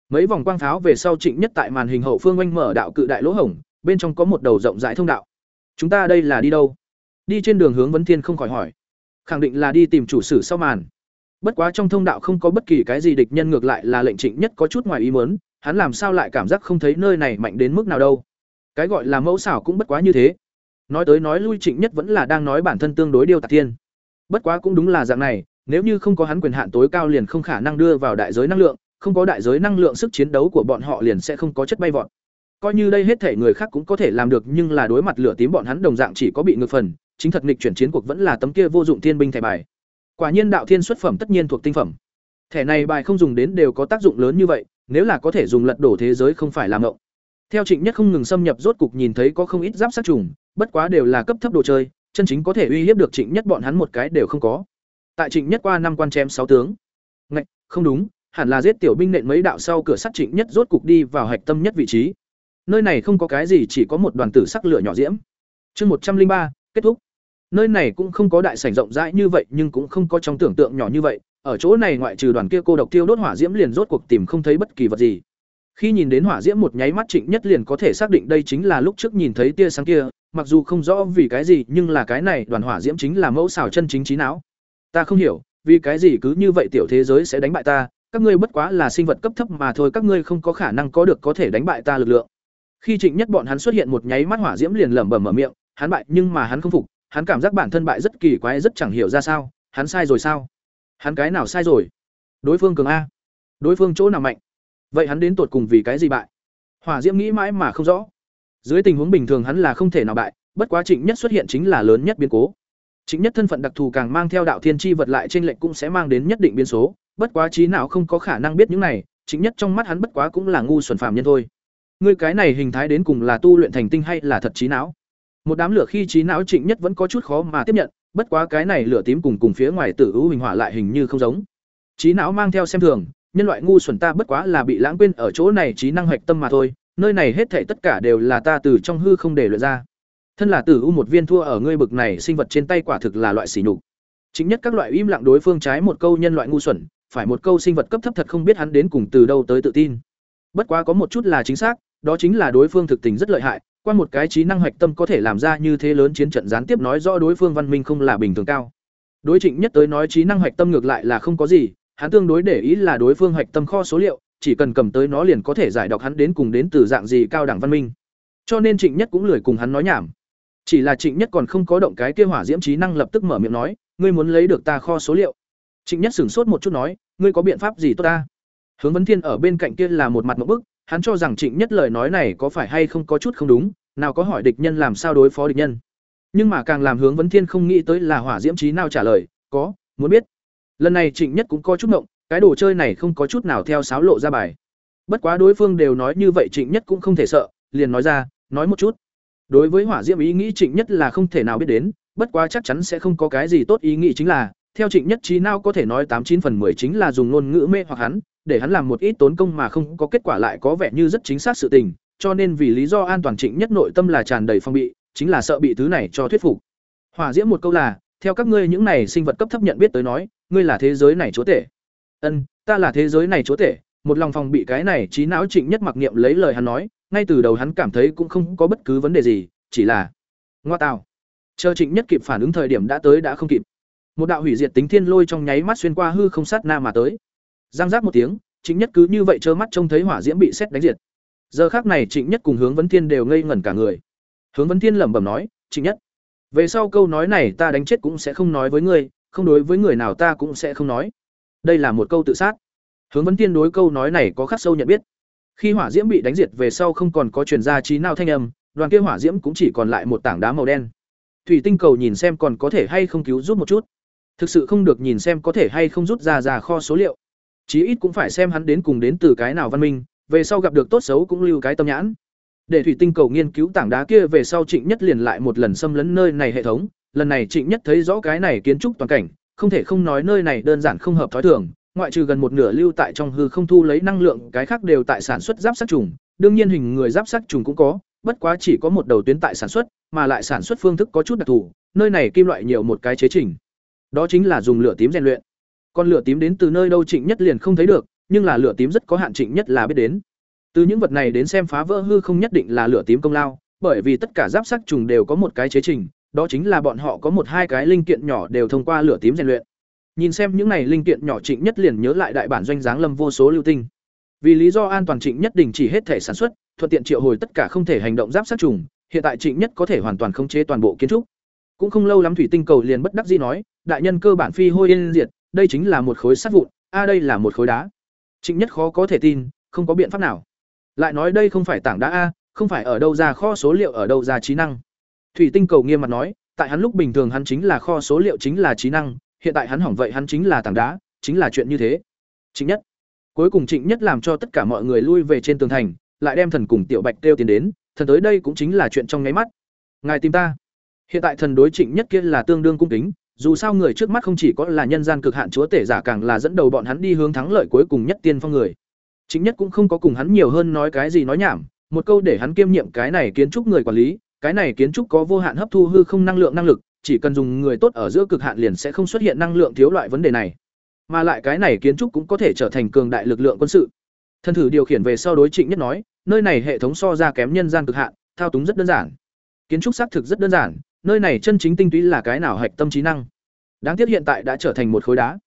Mấy vòng quang pháo về sau trịnh nhất tại màn hình hậu phương oanh mở đạo cự đại lỗ hổng, bên trong có một đầu rộng rãi thông đạo. Chúng ta đây là đi đâu? Đi trên đường hướng vấn thiên không khỏi hỏi. Khẳng định là đi tìm chủ sử sau màn. Bất quá trong thông đạo không có bất kỳ cái gì địch nhân ngược lại là lệnh trịnh nhất có chút ngoài ý mớn hắn làm sao lại cảm giác không thấy nơi này mạnh đến mức nào đâu. Cái gọi là mẫu xảo cũng bất quá như thế. Nói tới nói lui trịnh nhất vẫn là đang nói bản thân tương đối điêu tạc thiên. Bất quá cũng đúng là dạng này, nếu như không có hắn quyền hạn tối cao liền không khả năng đưa vào đại giới năng lượng, không có đại giới năng lượng sức chiến đấu của bọn họ liền sẽ không có chất bay vọt. Coi như đây hết thể người khác cũng có thể làm được nhưng là đối mặt lửa tím bọn hắn đồng dạng chỉ có bị ngược phần, chính thật nghịch chuyển chiến cuộc vẫn là tấm kia vô dụng thiên binh thẻ bài. Quả nhiên đạo thiên xuất phẩm tất nhiên thuộc tinh phẩm. Thẻ này bài không dùng đến đều có tác dụng lớn như vậy nếu là có thể dùng lật đổ thế giới không phải làm ngộng theo trịnh nhất không ngừng xâm nhập, rốt cục nhìn thấy có không ít giáp sát trùng, bất quá đều là cấp thấp đồ chơi, chân chính có thể uy hiếp được trịnh nhất bọn hắn một cái đều không có. Tại trịnh nhất qua năm quan chém sáu tướng. Ngạch, không đúng, hẳn là giết tiểu binh nện mấy đạo sau cửa sắt trịnh nhất rốt cục đi vào hạch tâm nhất vị trí. Nơi này không có cái gì, chỉ có một đoàn tử sắc lửa nhỏ diễm. Chương một trăm linh ba, kết thúc. Nơi này cũng không có đại sảnh rộng rãi như vậy, nhưng cũng không có trong tưởng tượng nhỏ như vậy ở chỗ này ngoại trừ đoàn kia cô độc tiêu đốt hỏa diễm liền rốt cuộc tìm không thấy bất kỳ vật gì. Khi nhìn đến hỏa diễm một nháy mắt trịnh nhất liền có thể xác định đây chính là lúc trước nhìn thấy tia sáng kia, mặc dù không rõ vì cái gì, nhưng là cái này đoàn hỏa diễm chính là mẫu xào chân chính trí não. Ta không hiểu, vì cái gì cứ như vậy tiểu thế giới sẽ đánh bại ta, các ngươi bất quá là sinh vật cấp thấp mà thôi, các ngươi không có khả năng có được có thể đánh bại ta lực lượng. Khi trịnh nhất bọn hắn xuất hiện một nháy mắt hỏa diễm liền lẩm bẩm mở miệng, hắn bại nhưng mà hắn không phục, hắn cảm giác bản thân bại rất kỳ quái, rất chẳng hiểu ra sao, hắn sai rồi sao? Hắn cái nào sai rồi? Đối phương cường a. Đối phương chỗ nào mạnh? Vậy hắn đến tột cùng vì cái gì bại? Hỏa diễm nghĩ mãi mà không rõ. Dưới tình huống bình thường hắn là không thể nào bại, bất quá trịnh nhất xuất hiện chính là lớn nhất biến cố. Trịnh nhất thân phận đặc thù càng mang theo đạo thiên tri vật lại trên lệnh cũng sẽ mang đến nhất định biến số, bất quá trí nào không có khả năng biết những này, trịnh nhất trong mắt hắn bất quá cũng là ngu xuẩn phàm nhân thôi. Ngươi cái này hình thái đến cùng là tu luyện thành tinh hay là thật trí não? Một đám lửa khi trí não trịnh nhất vẫn có chút khó mà tiếp nhận bất quá cái này lửa tím cùng cùng phía ngoài tử hữu hình hỏa lại hình như không giống. Trí não mang theo xem thường, nhân loại ngu xuẩn ta bất quá là bị lãng quên ở chỗ này trí năng hoạch tâm mà thôi, nơi này hết thảy tất cả đều là ta từ trong hư không để luyện ra. Thân là tử u một viên thua ở ngươi bực này sinh vật trên tay quả thực là loại xỉ nhục. Chính nhất các loại im lặng đối phương trái một câu nhân loại ngu xuẩn, phải một câu sinh vật cấp thấp thật không biết hắn đến cùng từ đâu tới tự tin. Bất quá có một chút là chính xác, đó chính là đối phương thực tình rất lợi hại qua một cái trí năng hoạch tâm có thể làm ra như thế lớn chiến trận gián tiếp nói rõ đối phương văn minh không là bình thường cao. Đối trịnh nhất tới nói trí năng hoạch tâm ngược lại là không có gì, hắn tương đối để ý là đối phương hoạch tâm kho số liệu, chỉ cần cầm tới nó liền có thể giải đọc hắn đến cùng đến từ dạng gì cao đẳng văn minh. Cho nên trịnh nhất cũng lười cùng hắn nói nhảm. Chỉ là trịnh nhất còn không có động cái kia hỏa diễm trí năng lập tức mở miệng nói, ngươi muốn lấy được ta kho số liệu? Trịnh nhất sửng sốt một chút nói, ngươi có biện pháp gì tốt ta? Hướng vấn thiên ở bên cạnh kia là một mặt một bức, hắn cho rằng trịnh nhất lời nói này có phải hay không có chút không đúng nào có hỏi địch nhân làm sao đối phó địch nhân. Nhưng mà càng làm hướng vấn thiên không nghĩ tới là hỏa diễm trí nào trả lời, có, muốn biết. Lần này trịnh nhất cũng có chút ngộng, cái đồ chơi này không có chút nào theo sáo lộ ra bài. Bất quá đối phương đều nói như vậy trịnh nhất cũng không thể sợ, liền nói ra, nói một chút. Đối với hỏa diễm ý nghĩ trịnh nhất là không thể nào biết đến, bất quá chắc chắn sẽ không có cái gì tốt ý nghĩ chính là, theo trịnh nhất trí nào có thể nói tám chín phần mười chính là dùng ngôn ngữ mê hoặc hắn, để hắn làm một ít tốn công mà không có kết quả lại có vẻ như rất chính xác sự tình cho nên vì lý do an toàn trịnh nhất nội tâm là tràn đầy phong bị, chính là sợ bị thứ này cho thuyết phục. Hỏa diễm một câu là, theo các ngươi những này sinh vật cấp thấp nhận biết tới nói, ngươi là thế giới này chúa tể. Ân, ta là thế giới này chúa tể, một lòng phòng bị cái này trí não trịnh nhất mặc niệm lấy lời hắn nói, ngay từ đầu hắn cảm thấy cũng không có bất cứ vấn đề gì, chỉ là, ngoa tào chờ trịnh nhất kịp phản ứng thời điểm đã tới đã không kịp. Một đạo hủy diệt tính thiên lôi trong nháy mắt xuyên qua hư không sát na mà tới. Giang giác một tiếng, trịnh nhất cứ như vậy trơ mắt trông thấy hỏa diễm bị xét đánh diệt giờ khác này trịnh nhất cùng hướng vấn thiên đều ngây ngẩn cả người. Hướng vấn thiên lẩm bẩm nói, trịnh nhất, về sau câu nói này ta đánh chết cũng sẽ không nói với ngươi, không đối với người nào ta cũng sẽ không nói. Đây là một câu tự sát. Hướng vấn thiên đối câu nói này có khắc sâu nhận biết. Khi hỏa diễm bị đánh diệt về sau không còn có truyền gia trí nào thanh âm, đoàn kia hỏa diễm cũng chỉ còn lại một tảng đá màu đen. Thủy tinh cầu nhìn xem còn có thể hay không cứu giúp một chút. Thực sự không được nhìn xem có thể hay không rút ra ra kho số liệu. Chí ít cũng phải xem hắn đến cùng đến từ cái nào văn minh về sau gặp được tốt xấu cũng lưu cái tâm nhãn. Để thủy tinh cầu nghiên cứu tảng đá kia về sau trịnh nhất liền lại một lần xâm lấn nơi này hệ thống. Lần này trịnh nhất thấy rõ cái này kiến trúc toàn cảnh, không thể không nói nơi này đơn giản không hợp thói thường, ngoại trừ gần một nửa lưu tại trong hư không thu lấy năng lượng, cái khác đều tại sản xuất giáp sát trùng. Đương nhiên hình người giáp sát trùng cũng có, bất quá chỉ có một đầu tuyến tại sản xuất, mà lại sản xuất phương thức có chút đặc thù, nơi này kim loại nhiều một cái chế trình. Đó chính là dùng lửa tím rèn luyện. Còn lửa tím đến từ nơi đâu trịnh nhất liền không thấy được nhưng là lửa tím rất có hạn trịnh nhất là biết đến. Từ những vật này đến xem phá vỡ hư không nhất định là lửa tím công lao, bởi vì tất cả giáp sắc trùng đều có một cái chế trình, đó chính là bọn họ có một hai cái linh kiện nhỏ đều thông qua lửa tím rèn luyện. Nhìn xem những này linh kiện nhỏ trịnh nhất liền nhớ lại đại bản doanh dáng lâm vô số lưu tinh. Vì lý do an toàn trịnh nhất đình chỉ hết thể sản xuất, thuận tiện triệu hồi tất cả không thể hành động giáp sát trùng, hiện tại trịnh nhất có thể hoàn toàn khống chế toàn bộ kiến trúc. Cũng không lâu lắm thủy tinh cầu liền bất đắc dĩ nói, đại nhân cơ bản phi hôi yên diệt, đây chính là một khối sắt vụn, a, đây là một khối đá trịnh nhất khó có thể tin, không có biện pháp nào. Lại nói đây không phải tảng đá a, không phải ở đâu ra kho số liệu ở đâu ra trí năng. Thủy tinh cầu nghiêm mặt nói, tại hắn lúc bình thường hắn chính là kho số liệu chính là trí năng, hiện tại hắn hỏng vậy hắn chính là tảng đá, chính là chuyện như thế. Trịnh nhất. Cuối cùng trịnh nhất làm cho tất cả mọi người lui về trên tường thành, lại đem thần cùng tiểu bạch kêu tiền đến, thần tới đây cũng chính là chuyện trong nháy mắt. Ngài tìm ta. Hiện tại thần đối trịnh nhất kia là tương đương cung kính dù sao người trước mắt không chỉ có là nhân gian cực hạn chúa tể giả càng là dẫn đầu bọn hắn đi hướng thắng lợi cuối cùng nhất tiên phong người. Trịnh nhất cũng không có cùng hắn nhiều hơn nói cái gì nói nhảm, một câu để hắn kiêm nhiệm cái này kiến trúc người quản lý, cái này kiến trúc có vô hạn hấp thu hư không năng lượng năng lực, chỉ cần dùng người tốt ở giữa cực hạn liền sẽ không xuất hiện năng lượng thiếu loại vấn đề này. Mà lại cái này kiến trúc cũng có thể trở thành cường đại lực lượng quân sự. Thân thử điều khiển về sau đối trịnh nhất nói, nơi này hệ thống so ra kém nhân gian cực hạn, thao túng rất đơn giản. Kiến trúc xác thực rất đơn giản nơi này chân chính tinh túy là cái nào hạch tâm trí năng. Đáng tiếc hiện tại đã trở thành một khối đá.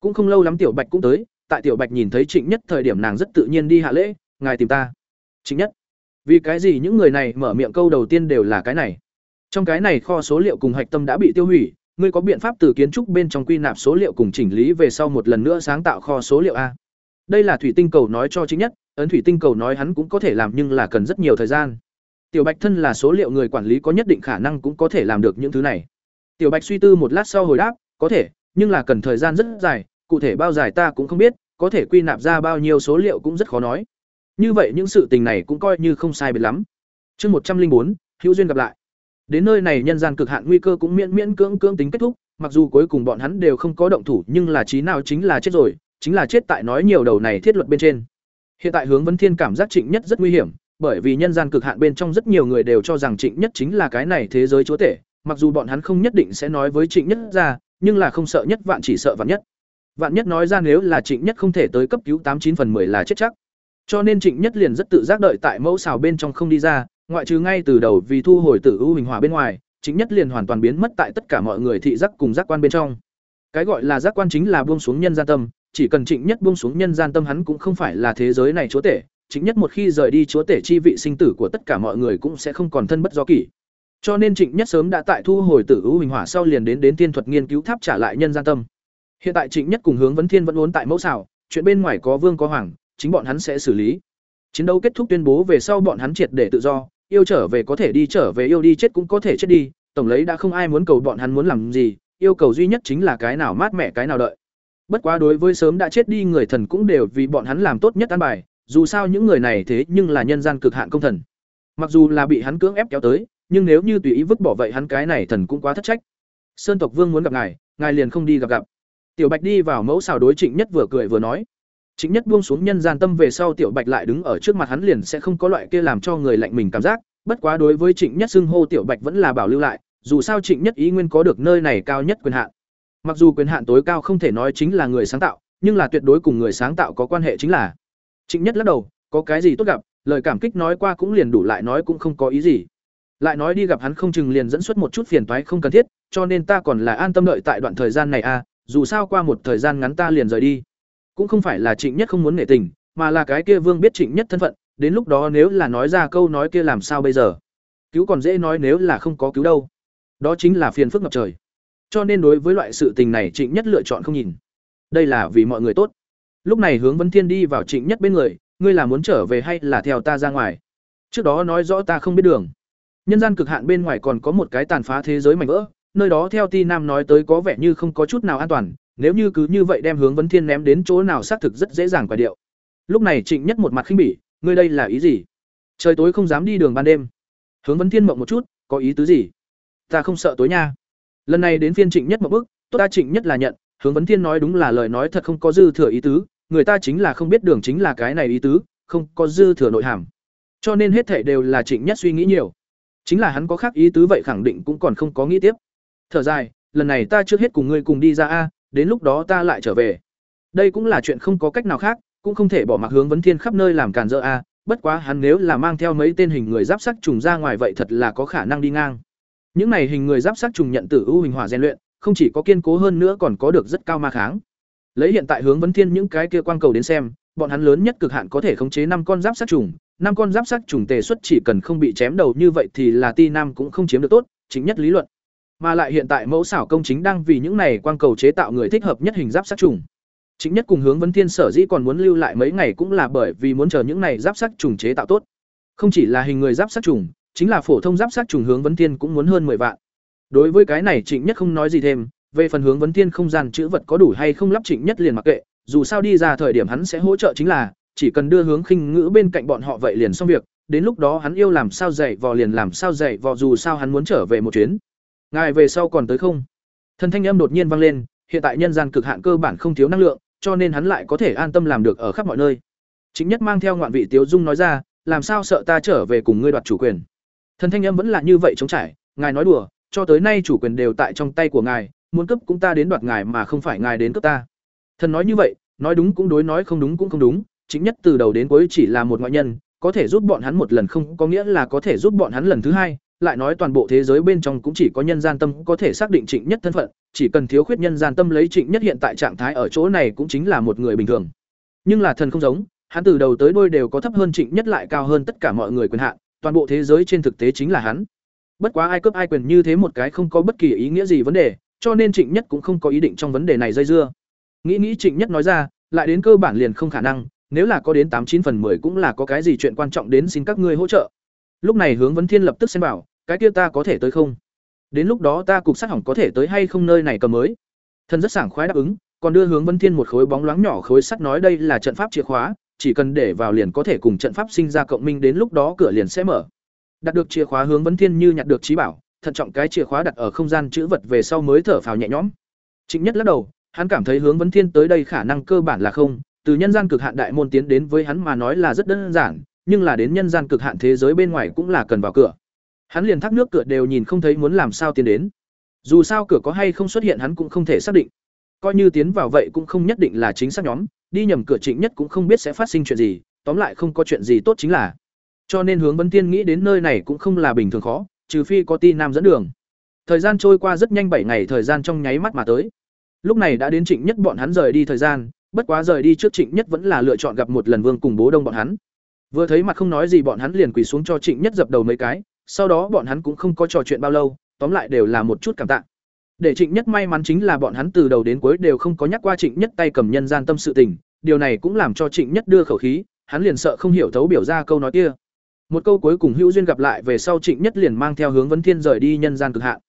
Cũng không lâu lắm tiểu bạch cũng tới, tại tiểu bạch nhìn thấy trịnh nhất thời điểm nàng rất tự nhiên đi hạ lễ, ngài tìm ta. Trịnh nhất? Vì cái gì những người này mở miệng câu đầu tiên đều là cái này? Trong cái này kho số liệu cùng hạch tâm đã bị tiêu hủy, ngươi có biện pháp từ kiến trúc bên trong quy nạp số liệu cùng chỉnh lý về sau một lần nữa sáng tạo kho số liệu a? Đây là thủy tinh cầu nói cho chính nhất, ấn thủy tinh cầu nói hắn cũng có thể làm nhưng là cần rất nhiều thời gian tiểu bạch thân là số liệu người quản lý có nhất định khả năng cũng có thể làm được những thứ này. Tiểu bạch suy tư một lát sau hồi đáp, có thể, nhưng là cần thời gian rất dài, cụ thể bao dài ta cũng không biết, có thể quy nạp ra bao nhiêu số liệu cũng rất khó nói. Như vậy những sự tình này cũng coi như không sai biệt lắm. Chương một trăm linh bốn, hữu duyên gặp lại. Đến nơi này nhân gian cực hạn nguy cơ cũng miễn miễn cưỡng cưỡng tính kết thúc, mặc dù cuối cùng bọn hắn đều không có động thủ, nhưng là trí nào chính là chết rồi, chính là chết tại nói nhiều đầu này thiết luật bên trên. Hiện tại hướng vấn thiên cảm giác trịnh nhất rất nguy hiểm bởi vì nhân gian cực hạn bên trong rất nhiều người đều cho rằng trịnh nhất chính là cái này thế giới chúa tể, mặc dù bọn hắn không nhất định sẽ nói với trịnh nhất ra, nhưng là không sợ nhất, vạn chỉ sợ vạn nhất. Vạn nhất nói ra nếu là trịnh nhất không thể tới cấp cứu tám chín phần mười là chết chắc. Cho nên trịnh nhất liền rất tự giác đợi tại mẫu xào bên trong không đi ra, ngoại trừ ngay từ đầu vì thu hồi tử ưu hình hòa bên ngoài, trịnh nhất liền hoàn toàn biến mất tại tất cả mọi người thị giác cùng giác quan bên trong. Cái gọi là giác quan chính là buông xuống nhân gian tâm, chỉ cần trịnh nhất buông xuống nhân gian tâm hắn cũng không phải là thế giới này chúa tể trịnh nhất một khi rời đi chúa tể chi vị sinh tử của tất cả mọi người cũng sẽ không còn thân bất do kỷ. Cho nên trịnh nhất sớm đã tại thu hồi tử ưu hình hỏa sau liền đến đến thiên thuật nghiên cứu tháp trả lại nhân gian tâm. Hiện tại trịnh nhất cùng hướng vấn thiên vẫn uốn tại mẫu xảo chuyện bên ngoài có vương có hoàng, chính bọn hắn sẽ xử lý. Chiến đấu kết thúc tuyên bố về sau bọn hắn triệt để tự do, yêu trở về có thể đi trở về, yêu đi chết cũng có thể chết đi, tổng lấy đã không ai muốn cầu bọn hắn muốn làm gì, yêu cầu duy nhất chính là cái nào mát mẻ cái nào đợi. Bất quá đối với sớm đã chết đi người thần cũng đều vì bọn hắn làm tốt nhất an bài dù sao những người này thế nhưng là nhân gian cực hạn công thần. Mặc dù là bị hắn cưỡng ép kéo tới, nhưng nếu như tùy ý vứt bỏ vậy hắn cái này thần cũng quá thất trách. Sơn tộc vương muốn gặp ngài ngài liền không đi gặp gặp. Tiểu bạch đi vào mẫu xào đối trịnh nhất vừa cười vừa nói. Trịnh nhất buông xuống nhân gian tâm về sau tiểu bạch lại đứng ở trước mặt hắn liền sẽ không có loại kia làm cho người lạnh mình cảm giác. Bất quá đối với trịnh nhất xưng hô tiểu bạch vẫn là bảo lưu lại, dù sao trịnh nhất ý nguyên có được nơi này cao nhất quyền hạn. Mặc dù quyền hạn tối cao không thể nói chính là người sáng tạo, nhưng là tuyệt đối cùng người sáng tạo có quan hệ chính là trịnh nhất lắc đầu, có cái gì tốt gặp, lời cảm kích nói qua cũng liền đủ, lại nói cũng không có ý gì. Lại nói đi gặp hắn không chừng liền dẫn xuất một chút phiền toái không cần thiết, cho nên ta còn là an tâm đợi tại đoạn thời gian này a dù sao qua một thời gian ngắn ta liền rời đi. Cũng không phải là trịnh nhất không muốn nghệ tình, mà là cái kia vương biết trịnh nhất thân phận, đến lúc đó nếu là nói ra câu nói kia làm sao bây giờ? Cứu còn dễ nói nếu là không có cứu đâu. Đó chính là phiền phức ngập trời. Cho nên đối với loại sự tình này trịnh nhất lựa chọn không nhìn. Đây là vì mọi người tốt lúc này hướng vấn thiên đi vào trịnh nhất bên người, ngươi là muốn trở về hay là theo ta ra ngoài? Trước đó nói rõ ta không biết đường. Nhân gian cực hạn bên ngoài còn có một cái tàn phá thế giới mảnh vỡ, nơi đó theo ti nam nói tới có vẻ như không có chút nào an toàn, nếu như cứ như vậy đem hướng vấn thiên ném đến chỗ nào xác thực rất dễ dàng quả điệu. Lúc này trịnh nhất một mặt khinh bỉ, ngươi đây là ý gì? Trời tối không dám đi đường ban đêm. Hướng vấn thiên mộng một chút, có ý tứ gì? Ta không sợ tối nha. Lần này đến phiên trịnh nhất một bước, tốt ta trịnh nhất là nhận. Hướng vấn thiên nói đúng là lời nói thật không có dư thừa ý tứ người ta chính là không biết đường chính là cái này ý tứ, không có dư thừa nội hàm. Cho nên hết thảy đều là trịnh nhất suy nghĩ nhiều. Chính là hắn có khác ý tứ vậy khẳng định cũng còn không có nghĩ tiếp. Thở dài, lần này ta trước hết cùng ngươi cùng đi ra a, đến lúc đó ta lại trở về. Đây cũng là chuyện không có cách nào khác, cũng không thể bỏ mặc hướng vấn thiên khắp nơi làm càn rỡ a, bất quá hắn nếu là mang theo mấy tên hình người giáp sắc trùng ra ngoài vậy thật là có khả năng đi ngang. Những này hình người giáp sắc trùng nhận tử ưu hình hỏa rèn luyện, không chỉ có kiên cố hơn nữa còn có được rất cao ma kháng lấy hiện tại hướng vấn thiên những cái kia quang cầu đến xem, bọn hắn lớn nhất cực hạn có thể khống chế năm con giáp sát trùng. Năm con giáp sát trùng tề xuất chỉ cần không bị chém đầu như vậy thì là ti nam cũng không chiếm được tốt, chính nhất lý luận. Mà lại hiện tại mẫu xảo công chính đang vì những này quang cầu chế tạo người thích hợp nhất hình giáp sát trùng. Chính nhất cùng hướng vấn thiên sở dĩ còn muốn lưu lại mấy ngày cũng là bởi vì muốn chờ những này giáp sát trùng chế tạo tốt. Không chỉ là hình người giáp sát trùng, chính là phổ thông giáp sát trùng hướng vấn thiên cũng muốn hơn 10 vạn. Đối với cái này trịnh nhất không nói gì thêm về phần hướng vấn thiên không gian chữ vật có đủ hay không lắp trịnh nhất liền mặc kệ, dù sao đi ra thời điểm hắn sẽ hỗ trợ chính là, chỉ cần đưa hướng khinh ngữ bên cạnh bọn họ vậy liền xong việc, đến lúc đó hắn yêu làm sao dạy vò liền làm sao dạy vò dù sao hắn muốn trở về một chuyến. Ngài về sau còn tới không? Thần thanh âm đột nhiên vang lên, hiện tại nhân gian cực hạn cơ bản không thiếu năng lượng, cho nên hắn lại có thể an tâm làm được ở khắp mọi nơi. Chính nhất mang theo ngoạn vị tiếu dung nói ra, làm sao sợ ta trở về cùng ngươi đoạt chủ quyền? Thần thanh âm vẫn là như vậy chống trải, ngài nói đùa, cho tới nay chủ quyền đều tại trong tay của ngài muốn cấp cũng ta đến đoạt ngài mà không phải ngài đến cấp ta. Thần nói như vậy, nói đúng cũng đối, nói không đúng cũng không đúng, chính nhất từ đầu đến cuối chỉ là một ngoại nhân, có thể giúp bọn hắn một lần không có nghĩa là có thể giúp bọn hắn lần thứ hai, lại nói toàn bộ thế giới bên trong cũng chỉ có nhân gian tâm có thể xác định trịnh nhất thân phận, chỉ cần thiếu khuyết nhân gian tâm lấy trịnh nhất hiện tại trạng thái ở chỗ này cũng chính là một người bình thường. Nhưng là thần không giống, hắn từ đầu tới đôi đều có thấp hơn trịnh nhất lại cao hơn tất cả mọi người quyền hạn, toàn bộ thế giới trên thực tế chính là hắn. Bất quá ai cướp ai quyền như thế một cái không có bất kỳ ý nghĩa gì vấn đề cho nên trịnh nhất cũng không có ý định trong vấn đề này dây dưa. Nghĩ nghĩ trịnh nhất nói ra, lại đến cơ bản liền không khả năng, nếu là có đến tám chín phần 10 cũng là có cái gì chuyện quan trọng đến xin các ngươi hỗ trợ. Lúc này hướng vấn thiên lập tức xem bảo, cái kia ta có thể tới không? Đến lúc đó ta cục sát hỏng có thể tới hay không nơi này cầm mới? Thần rất sảng khoái đáp ứng, còn đưa hướng vấn thiên một khối bóng loáng nhỏ khối sắt nói đây là trận pháp chìa khóa, chỉ cần để vào liền có thể cùng trận pháp sinh ra cộng minh đến lúc đó cửa liền sẽ mở. Đặt được chìa khóa hướng vấn thiên như nhặt được trí bảo thận trọng cái chìa khóa đặt ở không gian chữ vật về sau mới thở phào nhẹ nhõm. Trịnh nhất lắc đầu, hắn cảm thấy hướng vấn thiên tới đây khả năng cơ bản là không, từ nhân gian cực hạn đại môn tiến đến với hắn mà nói là rất đơn giản, nhưng là đến nhân gian cực hạn thế giới bên ngoài cũng là cần vào cửa. Hắn liền thác nước cửa đều nhìn không thấy muốn làm sao tiến đến. Dù sao cửa có hay không xuất hiện hắn cũng không thể xác định. Coi như tiến vào vậy cũng không nhất định là chính xác nhóm, đi nhầm cửa trịnh nhất cũng không biết sẽ phát sinh chuyện gì, tóm lại không có chuyện gì tốt chính là. Cho nên hướng vấn tiên nghĩ đến nơi này cũng không là bình thường khó trừ phi có ti nam dẫn đường. Thời gian trôi qua rất nhanh bảy ngày thời gian trong nháy mắt mà tới. Lúc này đã đến trịnh nhất bọn hắn rời đi thời gian, bất quá rời đi trước trịnh nhất vẫn là lựa chọn gặp một lần vương cùng bố đông bọn hắn. Vừa thấy mặt không nói gì bọn hắn liền quỳ xuống cho trịnh nhất dập đầu mấy cái, sau đó bọn hắn cũng không có trò chuyện bao lâu, tóm lại đều là một chút cảm tạ. Để trịnh nhất may mắn chính là bọn hắn từ đầu đến cuối đều không có nhắc qua trịnh nhất tay cầm nhân gian tâm sự tình, điều này cũng làm cho trịnh nhất đưa khẩu khí, hắn liền sợ không hiểu thấu biểu ra câu nói kia một câu cuối cùng hữu duyên gặp lại về sau trịnh nhất liền mang theo hướng vấn thiên rời đi nhân gian cực hạn.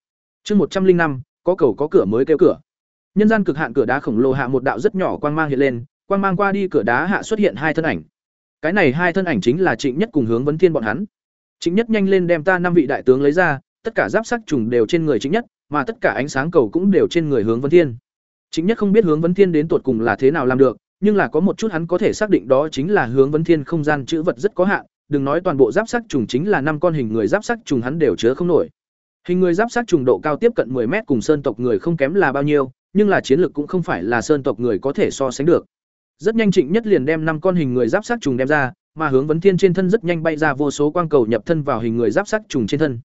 Chương một trăm linh năm, có cầu có cửa mới kêu cửa. Nhân gian cực hạn cửa đá khổng lồ hạ một đạo rất nhỏ quang mang hiện lên, quang mang qua đi cửa đá hạ xuất hiện hai thân ảnh. Cái này hai thân ảnh chính là trịnh nhất cùng hướng vấn thiên bọn hắn. Trịnh nhất nhanh lên đem ta năm vị đại tướng lấy ra, tất cả giáp sắc trùng đều trên người trịnh nhất, mà tất cả ánh sáng cầu cũng đều trên người hướng vấn thiên. Trịnh nhất không biết hướng vấn thiên đến tuột cùng là thế nào làm được, nhưng là có một chút hắn có thể xác định đó chính là hướng vấn thiên không gian chữ vật rất có hạn đừng nói toàn bộ giáp sắc trùng chính là năm con hình người giáp sắc trùng hắn đều chứa không nổi. Hình người giáp sắc trùng độ cao tiếp cận 10 mét cùng sơn tộc người không kém là bao nhiêu nhưng là chiến lược cũng không phải là sơn tộc người có thể so sánh được. Rất nhanh trịnh nhất liền đem năm con hình người giáp sắc trùng đem ra mà hướng vấn thiên trên thân rất nhanh bay ra vô số quang cầu nhập thân vào hình người giáp sắc trùng trên thân.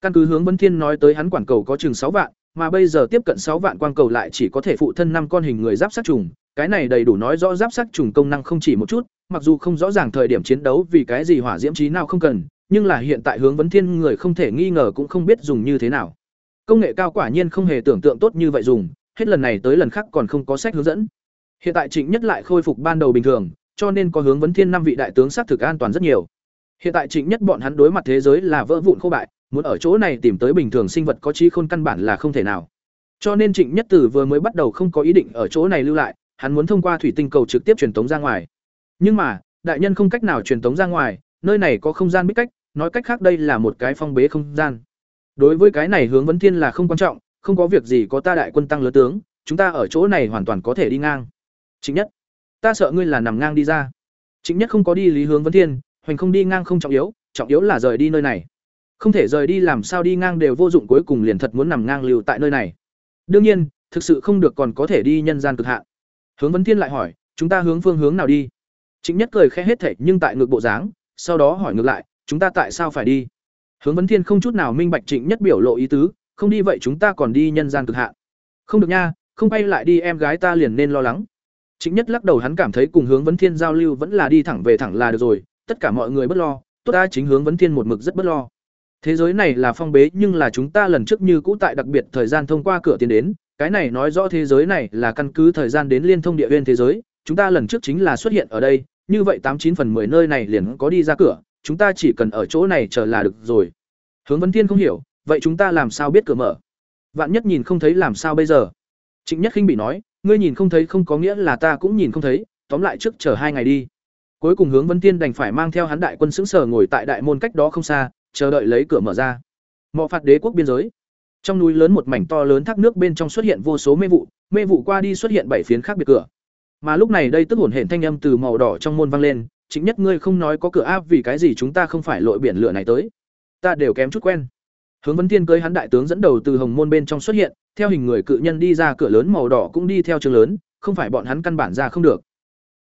Căn cứ hướng vấn Thiên nói tới hắn quản cầu có chừng sáu vạn, mà bây giờ tiếp cận sáu vạn quang cầu lại chỉ có thể phụ thân năm con hình người giáp sắc trùng, cái này đầy đủ nói rõ giáp sắc trùng công năng không chỉ một chút, mặc dù không rõ ràng thời điểm chiến đấu vì cái gì hỏa diễm trí nào không cần, nhưng là hiện tại hướng vấn thiên người không thể nghi ngờ cũng không biết dùng như thế nào. Công nghệ cao quả nhiên không hề tưởng tượng tốt như vậy dùng, hết lần này tới lần khác còn không có sách hướng dẫn. Hiện tại Trịnh Nhất lại khôi phục ban đầu bình thường, cho nên có hướng vấn thiên năm vị đại tướng xác thực an toàn rất nhiều. Hiện tại Trịnh Nhất bọn hắn đối mặt thế giới là vỡ vụn khô bại, muốn ở chỗ này tìm tới bình thường sinh vật có trí khôn căn bản là không thể nào. Cho nên Trịnh Nhất Tử vừa mới bắt đầu không có ý định ở chỗ này lưu lại, hắn muốn thông qua thủy tinh cầu trực tiếp truyền tống ra ngoài. Nhưng mà, đại nhân không cách nào truyền tống ra ngoài, nơi này có không gian bích cách, nói cách khác đây là một cái phong bế không gian. Đối với cái này hướng vấn thiên là không quan trọng, không có việc gì có ta đại quân tăng lớn tướng, chúng ta ở chỗ này hoàn toàn có thể đi ngang. Chính Nhất, ta sợ ngươi là nằm ngang đi ra. Chính Nhất không có đi lý hướng vấn thiên, hoành không đi ngang không trọng yếu, trọng yếu là rời đi nơi này. Không thể rời đi làm sao đi ngang đều vô dụng cuối cùng liền thật muốn nằm ngang lưu tại nơi này. Đương nhiên, thực sự không được còn có thể đi nhân gian cực hạn. Hướng Vấn Thiên lại hỏi, chúng ta hướng phương hướng nào đi? Trịnh Nhất cười khẽ hết thảy nhưng tại ngược bộ dáng, sau đó hỏi ngược lại, chúng ta tại sao phải đi? Hướng Vấn Thiên không chút nào minh bạch Trịnh Nhất biểu lộ ý tứ, không đi vậy chúng ta còn đi nhân gian cực hạn. Không được nha, không bay lại đi em gái ta liền nên lo lắng. Trịnh Nhất lắc đầu hắn cảm thấy cùng Hướng Vấn Thiên giao lưu vẫn là đi thẳng về thẳng là được rồi, tất cả mọi người bất lo, tốt ta chính Hướng Vấn Thiên một mực rất bất lo. Thế giới này là phong bế nhưng là chúng ta lần trước như cũ tại đặc biệt thời gian thông qua cửa tiến đến, cái này nói rõ thế giới này là căn cứ thời gian đến liên thông địa viên thế giới, chúng ta lần trước chính là xuất hiện ở đây, như vậy tám chín phần 10 nơi này liền có đi ra cửa, chúng ta chỉ cần ở chỗ này chờ là được rồi. Hướng Vấn Thiên không hiểu, vậy chúng ta làm sao biết cửa mở? Vạn nhất nhìn không thấy làm sao bây giờ? Trịnh Nhất Khinh bị nói, ngươi nhìn không thấy không có nghĩa là ta cũng nhìn không thấy, tóm lại trước chờ hai ngày đi. Cuối cùng Hướng Vấn Thiên đành phải mang theo hắn đại quân sững sờ ngồi tại đại môn cách đó không xa, chờ đợi lấy cửa mở ra. Mọ phạt đế quốc biên giới. Trong núi lớn một mảnh to lớn thác nước bên trong xuất hiện vô số mê vụ, mê vụ qua đi xuất hiện bảy phiến khác biệt cửa. Mà lúc này đây tức hồn hển thanh âm từ màu đỏ trong môn vang lên, chính nhất ngươi không nói có cửa áp vì cái gì chúng ta không phải lội biển lửa này tới. Ta đều kém chút quen. Hướng Vấn Tiên cưới hắn đại tướng dẫn đầu từ hồng môn bên trong xuất hiện, theo hình người cự nhân đi ra cửa lớn màu đỏ cũng đi theo trường lớn, không phải bọn hắn căn bản ra không được.